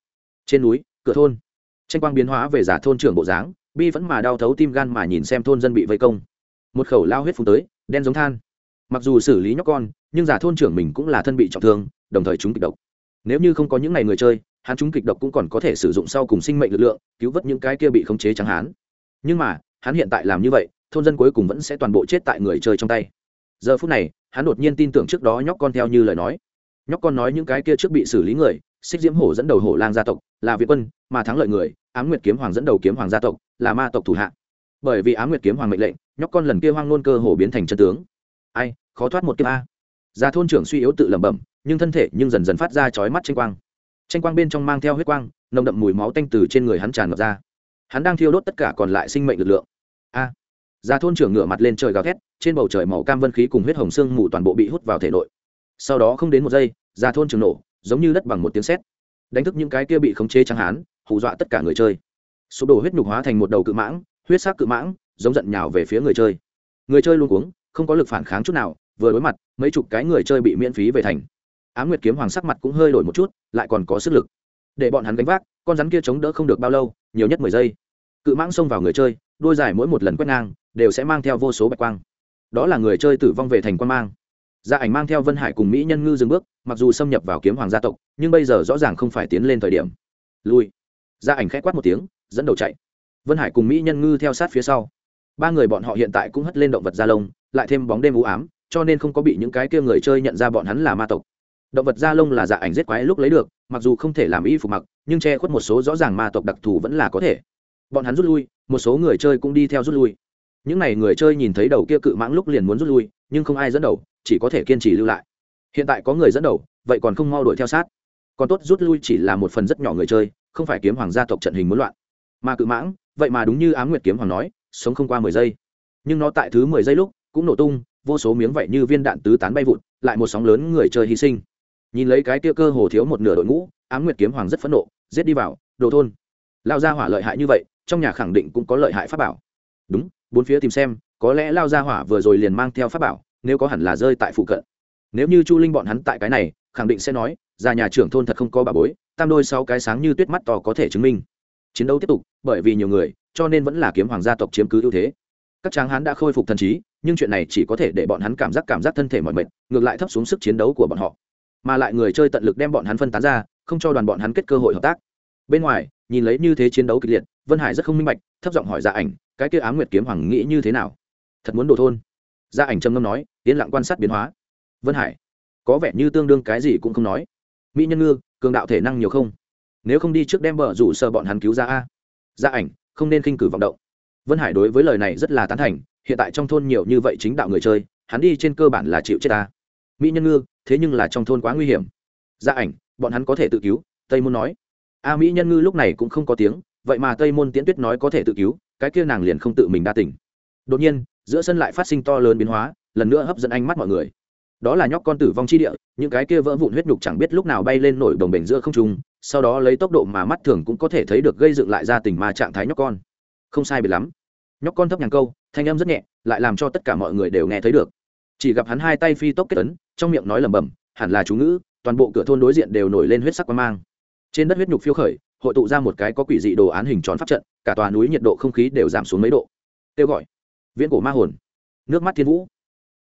Trên núi, cửa thôn. Tranh quang biến hóa về giả thôn trưởng bộ dáng, bi vẫn mà đau thấu tim gan mà nhìn xem thôn dân bị vây công. Một khẩu lao huyết phun tới, đen giống than. Mặc dù xử lý nhóc con, nhưng giả thôn trưởng mình cũng là thân bị trọng thương, đồng thời chúng kịch độc nếu như không có những ngày người chơi, hắn chúng kịch độc cũng còn có thể sử dụng sau cùng sinh mệnh lực lượng, cứu vớt những cái kia bị khống chế trắng hắn. nhưng mà, hắn hiện tại làm như vậy, thôn dân cuối cùng vẫn sẽ toàn bộ chết tại người chơi trong tay. Giờ phút này, hắn đột nhiên tin tưởng trước đó nhóc con theo như lời nói. Nhóc con nói những cái kia trước bị xử lý người, xích diễm hổ dẫn đầu hổ lang gia tộc, là việt quân, mà thắng lợi người, ám nguyệt kiếm hoàng dẫn đầu kiếm hoàng gia tộc, là ma tộc thủ hạ. Bởi vì ám nguyệt kiếm hoàng mệnh lệnh, nhóc con lần kia hoang nôn cơ hồ biến thành chân tướng. Ai, khó thoát một kiếp a. Gia thôn trưởng suy yếu tự lẩm bẩm nhưng thân thể nhưng dần dần phát ra chói mắt tranh quang. Tranh quang bên trong mang theo huyết quang, nồng đậm mùi máu tanh từ trên người hắn tràn ngập ra. Hắn đang thiêu đốt tất cả còn lại sinh mệnh lực lượng. A! Gia thôn trưởng ngửa mặt lên trời gào thét, trên bầu trời màu cam vân khí cùng huyết hồng xương mù toàn bộ bị hút vào thể nội. Sau đó không đến một giây, gia thôn trưởng nổ, giống như đất bằng một tiếng sét. Đánh thức những cái kia bị khống chế trắng hán, hù dọa tất cả người chơi. Sụp đổ huyết nhục hóa thành một đầu cự mãng, huyết sắc cự mãng, giống giận nhào về phía người chơi. Người chơi luôn cuống, không có lực phản kháng chút nào, vừa đối mặt, mấy chục cái người chơi bị miễn phí về thành á nguyệt kiếm hoàng sắc mặt cũng hơi đổi một chút, lại còn có sức lực. Để bọn hắn gánh vác, con rắn kia chống đỡ không được bao lâu, nhiều nhất mười giây. Cự mãng xông vào người chơi, đôi dài mỗi một lần quét ngang, đều sẽ mang theo vô số bạch quang. Đó là người chơi tử vong về thành quan mang. Gia ảnh mang theo vân hải cùng mỹ nhân ngư dừng bước, mặc dù xâm nhập vào kiếm hoàng gia tộc, nhưng bây giờ rõ ràng không phải tiến lên thời điểm. Lui. Gia ảnh k h ẽ quát một tiếng, dẫn đầu chạy. Vân hải cùng mỹ nhân ngư theo sát phía sau. Ba người bọn họ hiện tại cũng hất lên động vật da lông, lại thêm bóng đêm u ám, cho nên không có bị những cái kia người chơi nhận ra bọn hắn là ma tộc động vật da lông là dạ ảnh giết quái lúc lấy được, mặc dù không thể làm y phục mặc, nhưng che khuất một số rõ ràng ma tộc đặc thù vẫn là có thể. Bọn hắn rút lui, một số người chơi cũng đi theo rút lui. Những n à y người chơi nhìn thấy đầu kia cự mãng lúc liền muốn rút lui, nhưng không ai dẫn đầu, chỉ có thể kiên trì lưu lại. Hiện tại có người dẫn đầu, vậy còn không mau đuổi theo sát. Còn tốt rút lui chỉ là một phần rất nhỏ người chơi, không phải kiếm hoàng gia tộc trận hình muốn loạn. Mà cự mãng, vậy mà đúng như ám nguyệt kiếm hoàng nói, sống không qua mười giây. Nhưng nó tại thứ mười giây lúc cũng nổ tung, vô số miếng vậy như viên đạn tứ tán bay vụt, lại một sóng lớn người chơi hy sinh nhìn lấy cái kia cơ hồ thiếu một nửa đội ngũ, ám nguyệt kiếm hoàng rất phẫn nộ, giết đi vào, đồ thôn. Lao ra hỏa lợi hại như vậy, trong nhà khẳng định cũng có lợi hại pháp bảo. Đúng, bốn phía tìm xem, có lẽ lao ra hỏa vừa rồi liền mang theo pháp bảo, nếu có hẳn là rơi tại phụ cận. Nếu như chu linh bọn hắn tại cái này, khẳng định sẽ nói ra nhà trưởng thôn thật không có bà bối, tam đôi sau cái sáng như tuyết mắt to có thể chứng minh. Chiến đấu tiếp tục, bởi vì nhiều người, cho nên vẫn là kiếm hoàng gia tộc chiếm cứ ưu thế. Các tráng hán đã khôi phục thần trí, nhưng chuyện này chỉ có thể để bọn hắn cảm giác cảm giác thân thể mọi mệt, ngược lại thấp xuống sức chiến đấu của bọn họ mà lại người chơi tận lực đem bọn hắn phân tán ra, không cho đoàn bọn hắn kết cơ hội hợp tác. Bên ngoài, nhìn lấy như thế chiến đấu kịch liệt, vân hải rất không minh bạch, thấp giọng hỏi gia ảnh, cái kia ám nguyệt kiếm hoàng nghĩ như thế nào? Thật muốn đổ thôn. Gia ảnh trầm ngâm nói, yên lặng quan sát biến hóa. Vân hải, có vẻ như tương đương cái gì cũng không nói. Mỹ nhân ngư, cường đạo thể năng nhiều không? Nếu không đi trước đem bờ rủ sợ bọn hắn cứu ra a. Gia ảnh, không nên khinh cử vọng động. Vân hải đối với lời này rất là tán thành, hiện tại trong thôn nhiều như vậy chính đạo người chơi, hắn đi trên cơ bản là chịu chết ta. Mỹ nhân ngư thế nhưng là trong thôn quá nguy hiểm. Gia ảnh, bọn hắn có thể tự cứu, tây môn nói. A mỹ nhân ngư lúc này cũng không có tiếng, vậy mà tây môn tiễn tuyết nói có thể tự cứu, cái kia nàng liền không tự mình đa tỉnh đột nhiên, giữa sân lại phát sinh to lớn biến hóa, lần nữa hấp dẫn ánh mắt mọi người. Đó là nhóc con tử vong chi địa, những cái kia vỡ vụn huyết nhục chẳng biết lúc nào bay lên nổi đồng bể giữa không trung, sau đó lấy tốc độ mà mắt thường cũng có thể thấy được gây dựng lại ra tình mà trạng thái nhóc con. Không sai biệt lắm. Nhóc con thấp nhàng câu, thanh âm rất nhẹ, lại làm cho tất cả mọi người đều nghe thấy được. Chỉ gặp hắn hai tay phi tốc kết ấn trong miệng nói lẩm bẩm, hẳn là chú ngữ, toàn bộ cửa thôn đối diện đều nổi lên huyết sắc quang mang. Trên đất huyết nhục phiêu khởi, hội tụ ra một cái có quỷ dị đồ án hình tròn pháp trận, cả tòa núi nhiệt độ không khí đều giảm xuống mấy độ. Kêu gọi, viễn cổ ma hồn. Nước mắt thiên vũ.